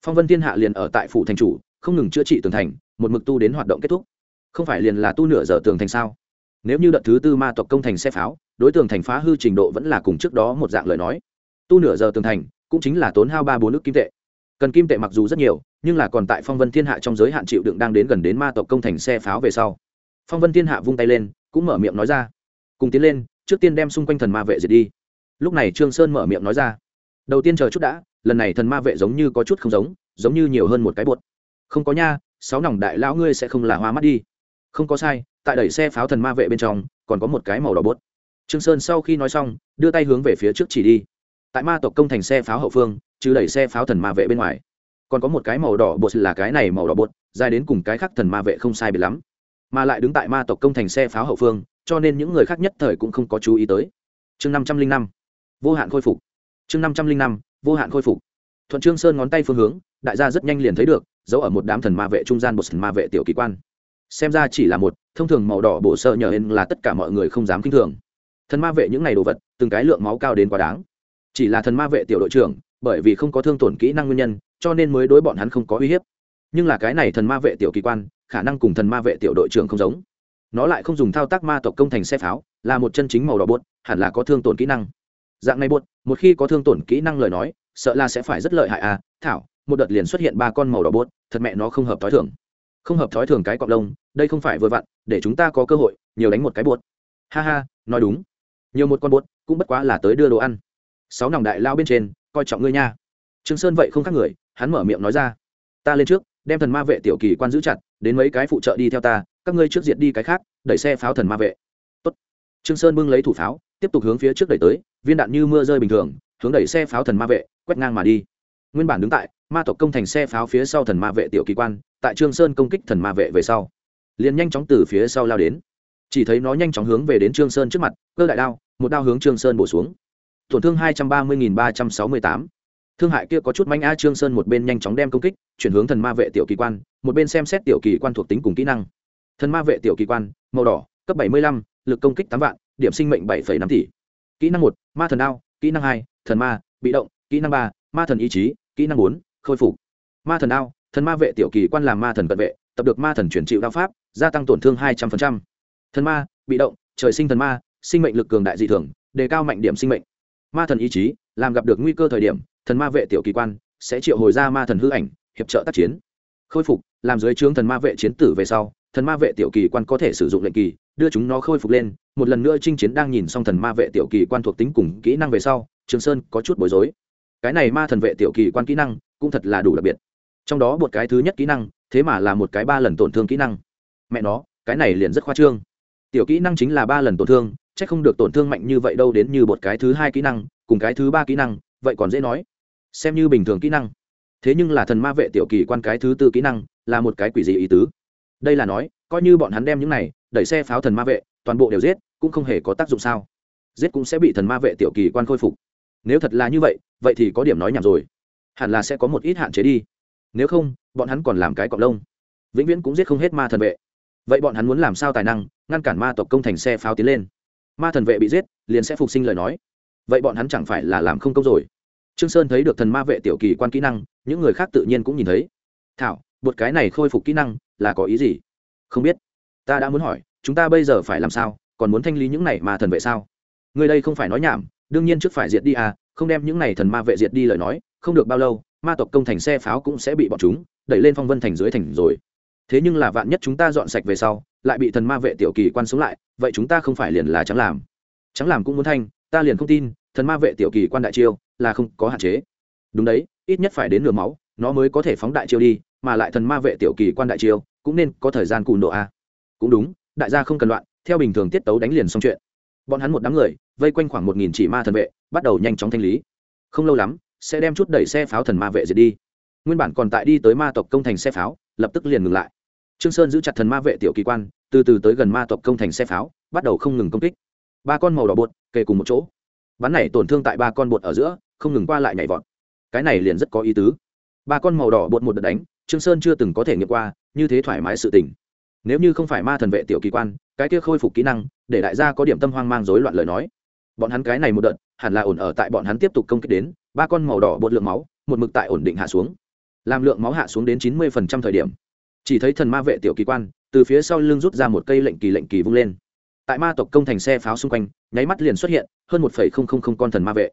phong vân thiên hạ liền ở tại phủ thành chủ, không ngừng chữa trị tường thành, một mực tu đến hoạt động kết thúc. Không phải liền là tu nửa giờ tường thành sao? Nếu như đợt thứ tư ma tộc công thành xe pháo, đối tượng thành phá hư trình độ vẫn là cùng trước đó một dạng lời nói. Tu nửa giờ tường thành, cũng chính là tốn hao ba bốn nước kim tệ cần kim tệ mặc dù rất nhiều, nhưng là còn tại phong vân thiên hạ trong giới hạn chịu đựng đang đến gần đến ma tộc công thành xe pháo về sau. Phong vân thiên hạ vung tay lên, cũng mở miệng nói ra. Cùng tiến lên, trước tiên đem xung quanh thần ma vệ diệt đi. Lúc này trương sơn mở miệng nói ra. Đầu tiên chờ chút đã, lần này thần ma vệ giống như có chút không giống giống như nhiều hơn một cái bột. Không có nha, sáu nòng đại lão ngươi sẽ không là hoa mắt đi. Không có sai, tại đẩy xe pháo thần ma vệ bên trong, còn có một cái màu đỏ bột. Trương sơn sau khi nói xong, đưa tay hướng về phía trước chỉ đi tại ma tộc công thành xe pháo hậu phương chứ đẩy xe pháo thần ma vệ bên ngoài. Còn có một cái màu đỏ bột là cái này màu đỏ bột, dài đến cùng cái khác thần ma vệ không sai biệt lắm. Mà lại đứng tại ma tộc công thành xe pháo hậu phương, cho nên những người khác nhất thời cũng không có chú ý tới. Chương năm trăm linh năm, vô hạn khôi phục. Chương năm trăm linh năm, vô hạn khôi phục. Thuận trương sơn ngón tay phương hướng, đại gia rất nhanh liền thấy được giấu ở một đám thần ma vệ trung gian một thần ma vệ tiểu kỳ quan. Xem ra chỉ là một, thông thường màu đỏ bổ sợ nhờ hên là tất cả mọi người không dám kinh thường. Thần ma vệ những ngày đồ vật, từng cái lượng máu cao đến quá đáng chỉ là thần ma vệ tiểu đội trưởng, bởi vì không có thương tổn kỹ năng nguyên nhân, cho nên mới đối bọn hắn không có uy hiếp. Nhưng là cái này thần ma vệ tiểu kỳ quan, khả năng cùng thần ma vệ tiểu đội trưởng không giống. Nó lại không dùng thao tác ma tộc công thành xe pháo, là một chân chính màu đỏ bốt hẳn là có thương tổn kỹ năng. Dạng này bốt một khi có thương tổn kỹ năng lời nói, sợ là sẽ phải rất lợi hại à thảo, một đợt liền xuất hiện ba con màu đỏ bốt thật mẹ nó không hợp thói thường. Không hợp thói thường cái cọp lông, đây không phải vừa vặn, để chúng ta có cơ hội, nhiều đánh một cái bốt ha ha, nói đúng. Nhiều một con bốt cũng bất quá là tới đưa đồ ăn sáu nòng đại lao bên trên, coi trọng ngươi nha. Trương sơn vậy không khác người, hắn mở miệng nói ra. Ta lên trước, đem thần ma vệ tiểu kỳ quan giữ chặt, đến mấy cái phụ trợ đi theo ta, các ngươi trước diệt đi cái khác, đẩy xe pháo thần ma vệ. Tốt. trương sơn bưng lấy thủ pháo, tiếp tục hướng phía trước đẩy tới, viên đạn như mưa rơi bình thường, hướng đẩy xe pháo thần ma vệ, quét ngang mà đi. Nguyên bản đứng tại, ma tộc công thành xe pháo phía sau thần ma vệ tiểu kỳ quan, tại trương sơn công kích thần ma vệ về sau, liền nhanh chóng từ phía sau lao đến. Chỉ thấy nó nhanh chóng hướng về đến trương sơn trước mặt, cơ đại đao, một đao hướng trương sơn bổ xuống tổn thương hai trăm ba mươi ba trăm sáu mươi tám. Thương hại kia có chút manh a trương sơn một bên nhanh chóng đem công kích, chuyển hướng thần ma vệ tiểu kỳ quan, một bên xem xét tiểu kỳ quan thuộc tính cùng kỹ năng. Thần ma vệ tiểu kỳ quan, màu đỏ, cấp bảy mươi lăm, lực công kích tám vạn, điểm sinh mệnh bảy năm tỷ. Kỹ năng một, ma thần đao kỹ năng hai, thần ma, bị động, kỹ năng ba, ma thần ý chí, kỹ năng bốn, khôi phục. Ma thần đao thần ma vệ tiểu kỳ quan làm ma thần cận vệ, tập được ma thần chuyển chịu đao pháp, gia tăng tổn thương hai trăm linh thần ma, bị động, trời sinh thần ma, sinh mệnh lực cường đại dị thường, đề cao mạnh điểm sinh mệnh ma thần ý chí, làm gặp được nguy cơ thời điểm, thần ma vệ tiểu kỳ quan sẽ triệu hồi ra ma thần hư ảnh, hiệp trợ tác chiến. Khôi phục, làm dưới trướng thần ma vệ chiến tử về sau, thần ma vệ tiểu kỳ quan có thể sử dụng lệnh kỳ, đưa chúng nó khôi phục lên, một lần nữa chinh chiến đang nhìn xong thần ma vệ tiểu kỳ quan thuộc tính cùng kỹ năng về sau, trường sơn có chút bối rối. Cái này ma thần vệ tiểu kỳ quan kỹ năng cũng thật là đủ đặc biệt. Trong đó một cái thứ nhất kỹ năng, thế mà là một cái ba lần tổn thương kỹ năng. Mẹ nó, cái này liền rất khoa trương. Tiểu kỹ năng chính là ba lần tổn thương c h ắ c không được tổn thương mạnh như vậy đâu đến như một cái thứ hai kỹ năng, cùng cái thứ ba kỹ năng, vậy còn dễ nói. Xem như bình thường kỹ năng. Thế nhưng là thần ma vệ tiểu kỳ quan cái thứ tư kỹ năng, là một cái quỷ gì ý tứ. Đây là nói, coi như bọn hắn đem những này, đẩy xe pháo thần ma vệ, toàn bộ đều giết, cũng không hề có tác dụng sao. Giết cũng sẽ bị thần ma vệ tiểu kỳ quan khôi phục. Nếu thật là như vậy vậy thì có điểm nói nhảm rồi. Hẳn là sẽ có một ít hạn chế đi. Nếu không, bọn hắn còn làm cái cọc lông. Vĩnh viễn cũng giết không hết ma thần vệ. Vậy bọn hắn muốn làm sao tài năng, ngăn cản ma tộc công thành xe pháo tiến lên? Ma thần vệ bị giết, liền sẽ phục sinh lời nói. Vậy bọn hắn chẳng phải là làm không công rồi? Trương sơn thấy được thần ma vệ tiểu kỳ quan kỹ năng, những người khác tự nhiên cũng nhìn thấy. Thảo một cái này khôi phục kỹ năng, là có ý gì? Không biết. Ta đã muốn hỏi, chúng ta bây giờ phải làm sao? Còn muốn thanh lý những này ma thần vệ sao? Người đây không phải nói nhảm, đương nhiên trước phải diệt đi à không đem những này thần ma vệ diệt đi lời nói, không được bao lâu, ma tộc công thành xe pháo cũng sẽ bị bọn chúng đẩy lên phong vân thành dưới thành rồi. Thế nhưng là vạn nhất chúng ta dọn sạch về sau lại bị thần ma vệ tiểu kỳ quan sống lại, vậy chúng ta không phải liền là trắng làm. Trắng làm cũng muốn thanh, ta liền không tin, thần ma vệ tiểu kỳ quan đại chiêu là không có hạn chế. Đúng đấy, ít nhất phải đến nửa máu, nó mới có thể phóng đại chiêu đi, mà lại thần ma vệ tiểu kỳ quan đại chiêu cũng nên có thời gian cùn độ à. a cũng đúng, đại gia không cần loạn, theo bình thường tiết tấu đánh liền xong chuyện. Bọn hắn một đám người, vây quanh khoảng một nghìn chỉ ma thần vệ, bắt đầu nhanh chóng thanh lý. Không lâu lắm, sẽ đem chút đẩy xe pháo thần ma vệ diệt đi. Nguyên bản còn tại đi tới ma tộc công thành xe pháo, lập tức liền ngừng lại trương sơn giữ chặt thần ma vệ tiểu kỳ quan, từ từ tới gần ma tộc công thành xe pháo, bắt đầu không ngừng công kích. Ba con màu đỏ bột, kề cùng một chỗ. Bắn này tổn thương tại ba con bột ở giữa, không ngừng qua lại nhảy vọt. Cái này liền rất có ý tứ. Ba con màu đỏ bột một đợt đánh, trương sơn chưa từng có thể nghiệm qua, như thế thoải mái sự tình. Nếu như không phải ma thần vệ tiểu kỳ quan, cái kia khôi phục kỹ năng, để đại gia có điểm tâm hoang mang rối loạn lời nói. Bọn hắn cái này một đợt, hẳn là ổn ở tại bọn hắn tiếp tục công kích đến, ba con màu đỏ bột lượng máu, một mực tại ổn định hạ xuống. Làm lượng máu hạ xuống đến chín mươi thời điểm chỉ thấy thần ma vệ tiểu kỳ quan, từ phía sau lưng rút ra một cây lệnh kỳ lệnh kỳ vung lên. Tại ma tộc công thành xe pháo xung quanh, nháy mắt liền xuất hiện hơn một con thần ma vệ.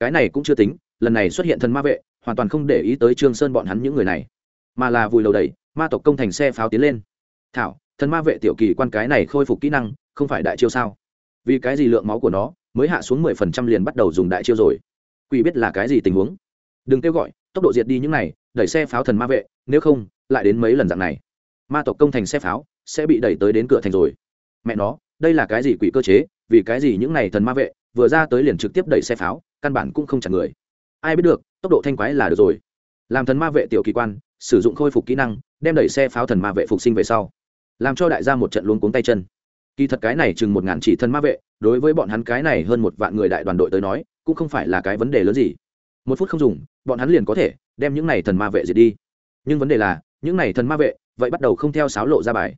Cái này cũng chưa tính, lần này xuất hiện thần ma vệ, hoàn toàn không để ý tới trương sơn bọn hắn những người này, mà là vùi lầu đẩy, ma tộc công thành xe pháo tiến lên. Thảo, thần ma vệ tiểu kỳ quan cái này khôi phục kỹ năng, không phải đại chiêu sao? Vì cái gì lượng máu của nó mới hạ xuống mười phần trăm liền bắt đầu dùng đại chiêu rồi? Quỷ biết là cái gì tình huống? Đừng kêu gọi, tốc độ diệt đi những này, đẩy xe pháo thần ma vệ nếu không, lại đến mấy lần dạng này. Ma tộc công thành xe pháo, sẽ bị đẩy tới đến cửa thành rồi. Mẹ nó, đây là cái gì quỷ cơ chế, vì cái gì những này thần ma vệ, vừa ra tới liền trực tiếp đẩy xe pháo, căn bản cũng không chặn người. Ai biết được, tốc độ thanh quái là được rồi. Làm thần ma vệ tiểu kỳ quan, sử dụng khôi phục kỹ năng, đem đẩy xe pháo thần ma vệ phục sinh về sau. Làm cho đại gia một trận luôn cuống tay chân. Kỳ thật cái này chừng một ngàn chỉ thần ma vệ, đối với bọn hắn cái này hơn một vạn người đại đoàn đội tới nói, cũng không phải là cái vấn đề lớn gì. Một phút không dùng, bọn hắn liền có thể đem những này thần ma vệ diệt đi nhưng vấn đề là, những này thần ma vệ, vậy bắt đầu không theo sáo lộ ra bài.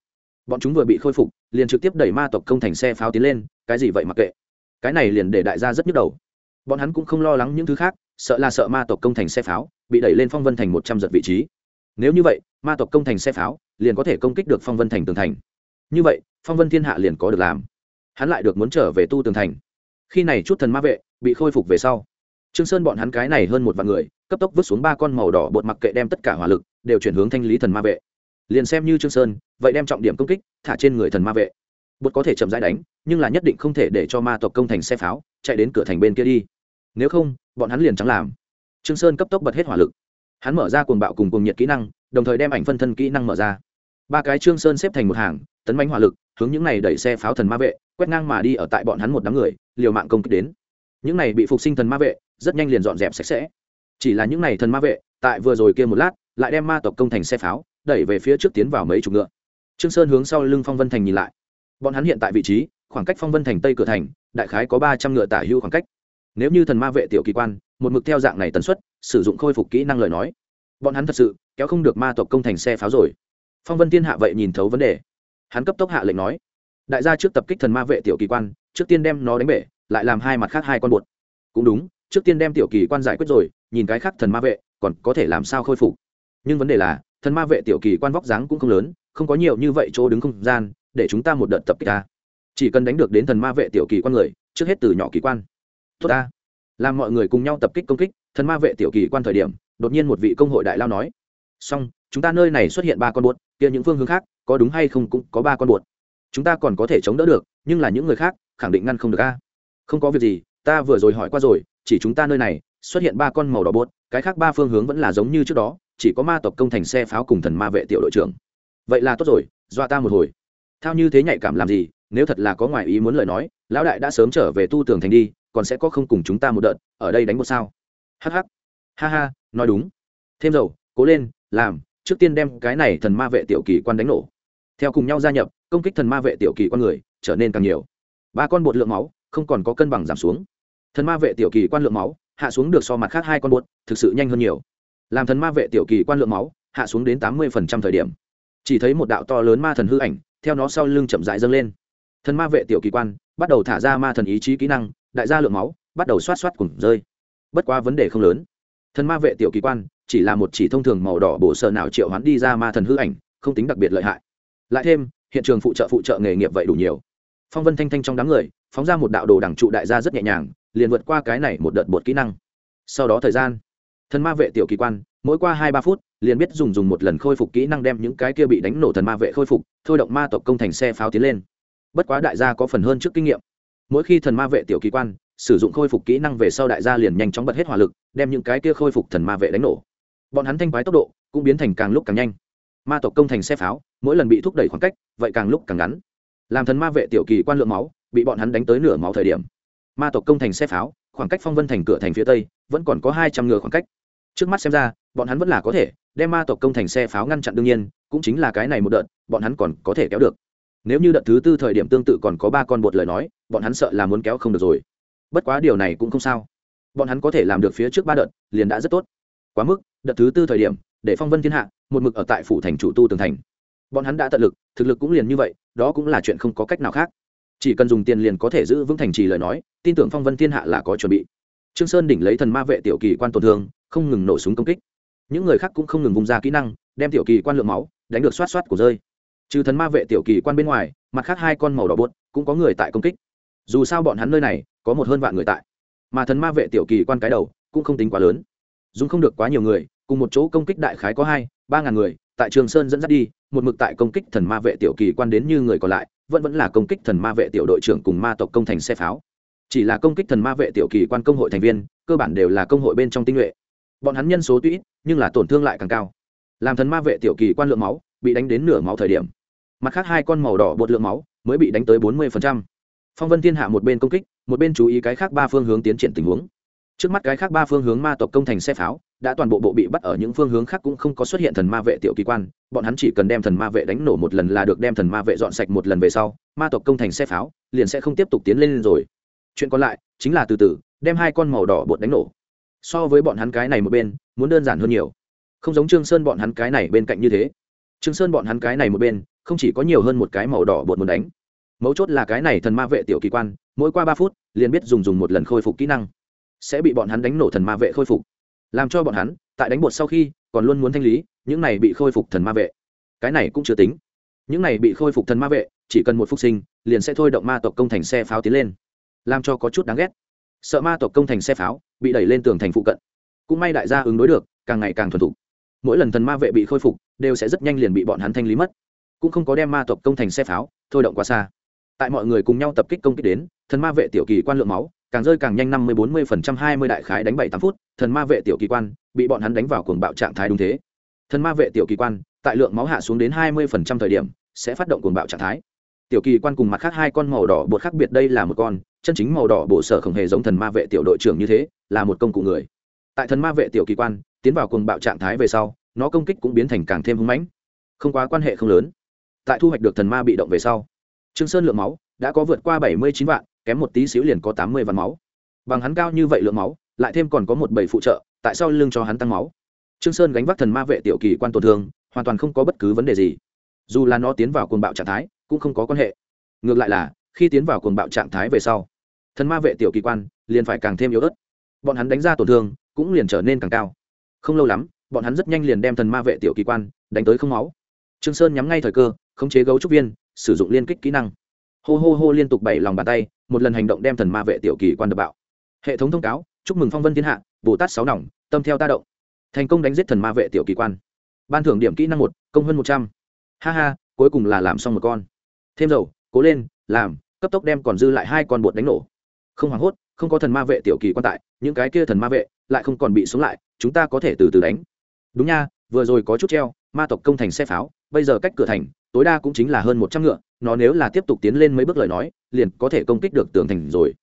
Bọn chúng vừa bị khôi phục, liền trực tiếp đẩy ma tộc công thành xe pháo tiến lên, cái gì vậy mặc kệ? Cái này liền để đại gia rất nhức đầu. Bọn hắn cũng không lo lắng những thứ khác, sợ là sợ ma tộc công thành xe pháo, bị đẩy lên phong vân thành một trăm giật vị trí. Nếu như vậy, ma tộc công thành xe pháo, liền có thể công kích được phong vân thành tường thành. Như vậy, phong vân thiên hạ liền có được làm. Hắn lại được muốn trở về tu tường thành. Khi này chút thần ma vệ bị khôi phục về sau, trương sơn bọn hắn cái này hơn một vạn người cấp tốc vứt xuống ba con màu đỏ bột mặc kệ đem tất cả hỏa lực đều chuyển hướng thanh lý thần ma vệ. Liền xem như trương sơn, vậy đem trọng điểm công kích thả trên người thần ma vệ. Bột có thể chậm rãi đánh, nhưng là nhất định không thể để cho ma tộc công thành xe pháo, chạy đến cửa thành bên kia đi. Nếu không, bọn hắn liền chẳng làm. Trương sơn cấp tốc bật hết hỏa lực. Hắn mở ra cuồng bạo cùng cuồng nhiệt kỹ năng, đồng thời đem ảnh phân thân kỹ năng mở ra. Ba cái trương sơn xếp thành một hàng, tấn bánh hỏa lực, hướng những này đẩy xe pháo thần ma vệ, quét ngang mà đi ở tại bọn hắn một đám người, liều mạng công kích đến. Những này bị phục sinh thần ma vệ, rất nhanh liền dọn dẹp sạch sẽ chỉ là những này thần ma vệ, tại vừa rồi kia một lát, lại đem ma tộc công thành xe pháo, đẩy về phía trước tiến vào mấy chục ngựa. Trương sơn hướng sau lưng phong vân thành nhìn lại. Bọn hắn hiện tại vị trí, khoảng cách phong vân thành tây cửa thành, đại khái có ba trăm ngựa tả hưu khoảng cách. Nếu như thần ma vệ tiểu kỳ quan, một mực theo dạng này tần suất, sử dụng khôi phục kỹ năng lời nói, bọn hắn thật sự kéo không được ma tộc công thành xe pháo rồi. Phong vân tiên hạ vậy nhìn thấu vấn đề. Hắn cấp tốc hạ lệnh nói, đại gia trước tập kích thần ma vệ tiểu kỳ quan, trước tiên đem nó đánh bể, lại làm hai mặt khác hai con bột cũng đúng trước tiên đem tiểu kỳ quan giải quyết rồi, nhìn cái khác thần ma vệ, còn có thể làm sao khôi phục. Nhưng vấn đề là, thần ma vệ tiểu kỳ quan vóc dáng cũng không lớn, không có nhiều như vậy chỗ đứng không gian, để chúng ta một đợt tập kích ta. Chỉ cần đánh được đến thần ma vệ tiểu kỳ quan người, trước hết từ nhỏ kỳ quan. Tốt ta. Làm mọi người cùng nhau tập kích công kích, thần ma vệ tiểu kỳ quan thời điểm, đột nhiên một vị công hội đại lao nói. Xong, chúng ta nơi này xuất hiện ba con bột kia những phương hướng khác, có đúng hay không cũng có ba con bột chúng ta còn có thể chống đỡ được, nhưng là những người khác, khẳng định ngăn không được a. Không có việc gì, ta vừa rồi hỏi qua rồi chỉ chúng ta nơi này, xuất hiện ba con màu đỏ bốt cái khác ba phương hướng vẫn là giống như trước đó, chỉ có ma tộc công thành xe pháo cùng thần ma vệ tiểu đội trưởng. Vậy là tốt rồi, dọa ta một hồi. Thao như thế nhạy cảm làm gì, nếu thật là có ngoài ý muốn lời nói, lão đại đã sớm trở về tu tường thành đi, còn sẽ có không cùng chúng ta một đợt, ở đây đánh một sao. Hh ha ha, nói đúng. Thêm dầu, cố lên, làm, trước tiên đem cái này thần ma vệ tiểu kỳ quan đánh nổ. Theo cùng nhau gia nhập, công kích thần ma vệ tiểu kỳ quan người, trở nên càng nhiều. Ba con bột lượng máu, không còn có cân bằng giảm xuống thần ma vệ tiểu kỳ quan lượng máu, hạ xuống được so mặt khác hai con buốt, thực sự nhanh hơn nhiều. Làm thần ma vệ tiểu kỳ quan lượng máu, hạ xuống đến tám mươi thời điểm. Chỉ thấy một đạo to lớn ma thần hư ảnh, theo nó sau lưng chậm rãi dâng lên. Thần ma vệ tiểu kỳ quan, bắt đầu thả ra ma thần ý chí kỹ năng, đại gia lượng máu, bắt đầu xoát xoát cùng rơi. Bất quá vấn đề không lớn. Thần ma vệ tiểu kỳ quan, chỉ là một chỉ thông thường màu đỏ bổ sợ nào triệu hoán đi ra ma thần hư ảnh, không tính đặc biệt lợi hại. Lại thêm, hiện trường phụ trợ phụ trợ nghề nghiệp vậy đủ nhiều. Phong vân thanh thanh trong đám người, phóng ra một đạo đồ đẳng trụ đại gia rất nhẹ nhàng liền vượt qua cái này một đợt bột kỹ năng. Sau đó thời gian, thần ma vệ tiểu kỳ quan, mỗi qua hai ba phút, liền biết dùng dùng một lần khôi phục kỹ năng đem những cái kia bị đánh nổ thần ma vệ khôi phục, thôi động ma tộc công thành xe pháo tiến lên. Bất quá đại gia có phần hơn trước kinh nghiệm. Mỗi khi thần ma vệ tiểu kỳ quan sử dụng khôi phục kỹ năng về sau đại gia liền nhanh chóng bật hết hỏa lực, đem những cái kia khôi phục thần ma vệ đánh nổ. Bọn hắn thanh quái tốc độ cũng biến thành càng lúc càng nhanh. Ma tộc công thành xe pháo mỗi lần bị thúc đẩy khoảng cách, vậy càng lúc càng ngắn. Làm thần ma vệ tiểu kỳ quan lượng máu, bị bọn hắn đánh tới nửa máu thời điểm ma tộc công thành xe pháo, khoảng cách phong vân thành cửa thành phía tây vẫn còn có hai trăm ngựa khoảng cách. Trước mắt xem ra, bọn hắn vẫn là có thể đem ma tộc công thành xe pháo ngăn chặn đương nhiên, cũng chính là cái này một đợt, bọn hắn còn có thể kéo được. Nếu như đợt thứ tư thời điểm tương tự còn có ba con bột lời nói, bọn hắn sợ là muốn kéo không được rồi. Bất quá điều này cũng không sao. Bọn hắn có thể làm được phía trước ba đợt, liền đã rất tốt. Quá mức, đợt thứ tư thời điểm, để phong vân thiên hạ, một mực ở tại phủ thành chủ tu tường thành. Bọn hắn đã tận lực, thực lực cũng liền như vậy, đó cũng là chuyện không có cách nào khác. Chỉ cần dùng tiền liền có thể giữ vững thành trì lời nói tin tưởng phong vân thiên hạ là có chuẩn bị. Trương sơn đỉnh lấy thần ma vệ tiểu kỳ quan tổn thương, không ngừng nổ súng công kích. Những người khác cũng không ngừng vùng ra kỹ năng, đem tiểu kỳ quan lượng máu, đánh được xoát xoát của rơi. Trừ thần ma vệ tiểu kỳ quan bên ngoài, mặt khác hai con màu đỏ bột cũng có người tại công kích. Dù sao bọn hắn nơi này, có một hơn vạn người tại. Mà thần ma vệ tiểu kỳ quan cái đầu, cũng không tính quá lớn. Dùng không được quá nhiều người, cùng một chỗ công kích đại khái có hai, ba ngàn người, tại trường sơn dẫn dắt đi, một mực tại công kích thần ma vệ tiểu kỳ quan đến như người còn lại, vẫn vẫn là công kích thần ma vệ tiểu đội trưởng cùng ma tộc công thành xe pháo chỉ là công kích thần ma vệ tiểu kỳ quan công hội thành viên, cơ bản đều là công hội bên trong tinh nhuệ. Bọn hắn nhân số tuy ít, nhưng là tổn thương lại càng cao. Làm thần ma vệ tiểu kỳ quan lượng máu, bị đánh đến nửa máu thời điểm. Mặt khác hai con màu đỏ bột lượng máu, mới bị đánh tới bốn mươi phong vân thiên hạ một bên công kích, một bên chú ý cái khác ba phương hướng tiến triển tình huống. Trước mắt cái khác ba phương hướng ma tộc công thành xe pháo, đã toàn bộ bộ bị bắt ở những phương hướng khác cũng không có xuất hiện thần ma vệ tiểu kỳ quan, bọn hắn chỉ cần đem thần ma vệ đánh nổ một lần là được đem thần ma vệ dọn sạch một lần về sau, ma tộc công thành xe pháo, liền sẽ không tiếp tục tiến lên rồi chuyện còn lại chính là từ từ, đem hai con màu đỏ bột đánh nổ. So với bọn hắn cái này một bên, muốn đơn giản hơn nhiều. Không giống trương sơn bọn hắn cái này bên cạnh như thế. Trương sơn bọn hắn cái này một bên, không chỉ có nhiều hơn một cái màu đỏ bột muốn đánh. Mấu chốt là cái này thần ma vệ tiểu kỳ quan, mỗi qua ba phút, liền biết dùng dùng một lần khôi phục kỹ năng. Sẽ bị bọn hắn đánh nổ thần ma vệ khôi phục. Làm cho bọn hắn, tại đánh bột sau khi, còn luôn muốn thanh lý, những này bị khôi phục thần ma vệ. Cái này cũng chưa tính. Những này bị khôi phục thần ma vệ, chỉ cần một phục sinh, liền sẽ thôi động ma tộc công thành xe pháo tiến lên làm cho có chút đáng ghét. Sợ ma tộc công thành xe pháo, bị đẩy lên tường thành phụ cận. Cũng may đại gia ứng đối được, càng ngày càng thuần thục. Mỗi lần thần ma vệ bị khôi phục, đều sẽ rất nhanh liền bị bọn hắn thanh lý mất. Cũng không có đem ma tộc công thành xe pháo, thôi động quá xa. Tại mọi người cùng nhau tập kích công kích đến, thần ma vệ tiểu kỳ quan lượng máu, càng rơi càng nhanh năm mươi bốn mươi phần trăm, hai mươi đại khái đánh bảy tám phút, thần ma vệ tiểu kỳ quan bị bọn hắn đánh vào cuồng bạo trạng thái đúng thế. Thần ma vệ tiểu kỳ quan, tại lượng máu hạ xuống đến hai mươi phần trăm thời điểm, sẽ phát động cuồng bạo trạng thái tiểu kỳ quan cùng mặt khác hai con màu đỏ bột khác biệt đây là một con, chân chính màu đỏ bộ sở không hề giống thần ma vệ tiểu đội trưởng như thế, là một công cụ người. Tại thần ma vệ tiểu kỳ quan, tiến vào cùng bạo trạng thái về sau, nó công kích cũng biến thành càng thêm hưng mãnh, không quá quan hệ không lớn. Tại thu hoạch được thần ma bị động về sau, trương sơn lượng máu đã có vượt qua bảy mươi chín vạn, kém một tí xíu liền có tám mươi vạn máu. Bằng hắn cao như vậy lượng máu, lại thêm còn có một bảy phụ trợ, tại sao lưng cho hắn tăng máu? Trương sơn gánh vác thần ma vệ tiểu kỳ quan tổn thương, hoàn toàn không có bất cứ vấn đề gì. Dù là nó tiến vào cuồng bạo trạng thái cũng không có quan hệ. Ngược lại là, khi tiến vào cuồng bạo trạng thái về sau, thần ma vệ tiểu kỳ quan liền phải càng thêm yếu ớt. Bọn hắn đánh ra tổn thương cũng liền trở nên càng cao. Không lâu lắm, bọn hắn rất nhanh liền đem thần ma vệ tiểu kỳ quan đánh tới không máu. Trương sơn nhắm ngay thời cơ, khống chế gấu trúc viên, sử dụng liên kích kỹ năng. Hô hô hô liên tục bảy lòng bàn tay, một lần hành động đem thần ma vệ tiểu kỳ quan đập bạo. Hệ thống thông cáo, chúc mừng phong vân thiên hạ, bồ tát sáu nòng, tâm theo ta động. Thành công đánh giết thần ma vệ tiểu kỳ quan. Ban thưởng điểm kỹ năng một, công hơn một trăm. Ha ha, cuối cùng là làm xong một con thêm dầu, cố lên, làm, cấp tốc đem còn dư lại hai con bột đánh nổ. Không hoảng hốt, không có thần ma vệ tiểu kỳ quan tại, những cái kia thần ma vệ lại không còn bị xuống lại, chúng ta có thể từ từ đánh. Đúng nha, vừa rồi có chút treo, ma tộc công thành xe pháo, bây giờ cách cửa thành, tối đa cũng chính là hơn một trăm ngựa, nó nếu là tiếp tục tiến lên mấy bước lời nói, liền có thể công kích được tường thành rồi.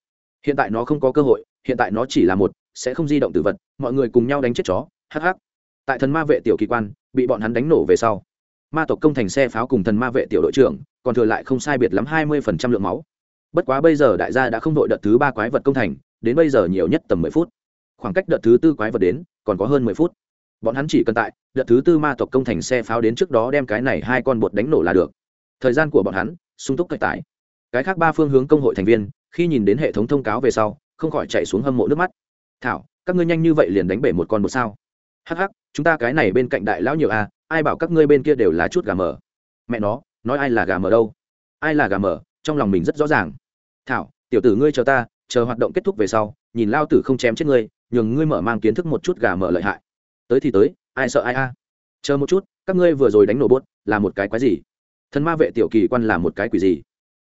Hiện tại nó không có cơ hội, hiện tại nó chỉ là một, sẽ không di động tử vật, mọi người cùng nhau đánh chết chó hh tại thần ma vệ tiểu kỳ quan, bị bọn hắn đánh nổ về sau ma tộc công thành xe pháo cùng thần ma vệ tiểu đội trưởng, còn thừa lại không sai biệt lắm hai mươi phần trăm lượng máu. Bất quá bây giờ đại gia đã không đội đợt thứ ba quái vật công thành, đến bây giờ nhiều nhất tầm mười phút. Khoảng cách đợt thứ tư quái vật đến, còn có hơn mười phút. Bọn hắn chỉ cần tại đợt thứ tư ma tộc công thành xe pháo đến trước đó đem cái này hai con bột đánh nổ là được. Thời gian của bọn hắn, sung túc cải tải. Cái khác ba phương hướng công hội thành viên, khi nhìn đến hệ thống thông cáo về sau, không khỏi chạy xuống hâm mộ nước mắt. Thảo, các ngươi nhanh như vậy liền đánh bể một con một sao? Hh chúng ta cái này bên cạnh đại lão nhiều à ai bảo các ngươi bên kia đều là chút gà mờ? Mẹ nó, nói ai là gà mờ đâu? Ai là gà mờ? Trong lòng mình rất rõ ràng. Thảo, tiểu tử ngươi chờ ta, chờ hoạt động kết thúc về sau, nhìn lao tử không chém chết ngươi, nhường ngươi mở mang kiến thức một chút gà mờ lợi hại. Tới thì tới, ai sợ ai a? Chờ một chút, các ngươi vừa rồi đánh nổ bốt, là một cái quái gì? Thần ma vệ tiểu kỳ quan là một cái quỷ gì?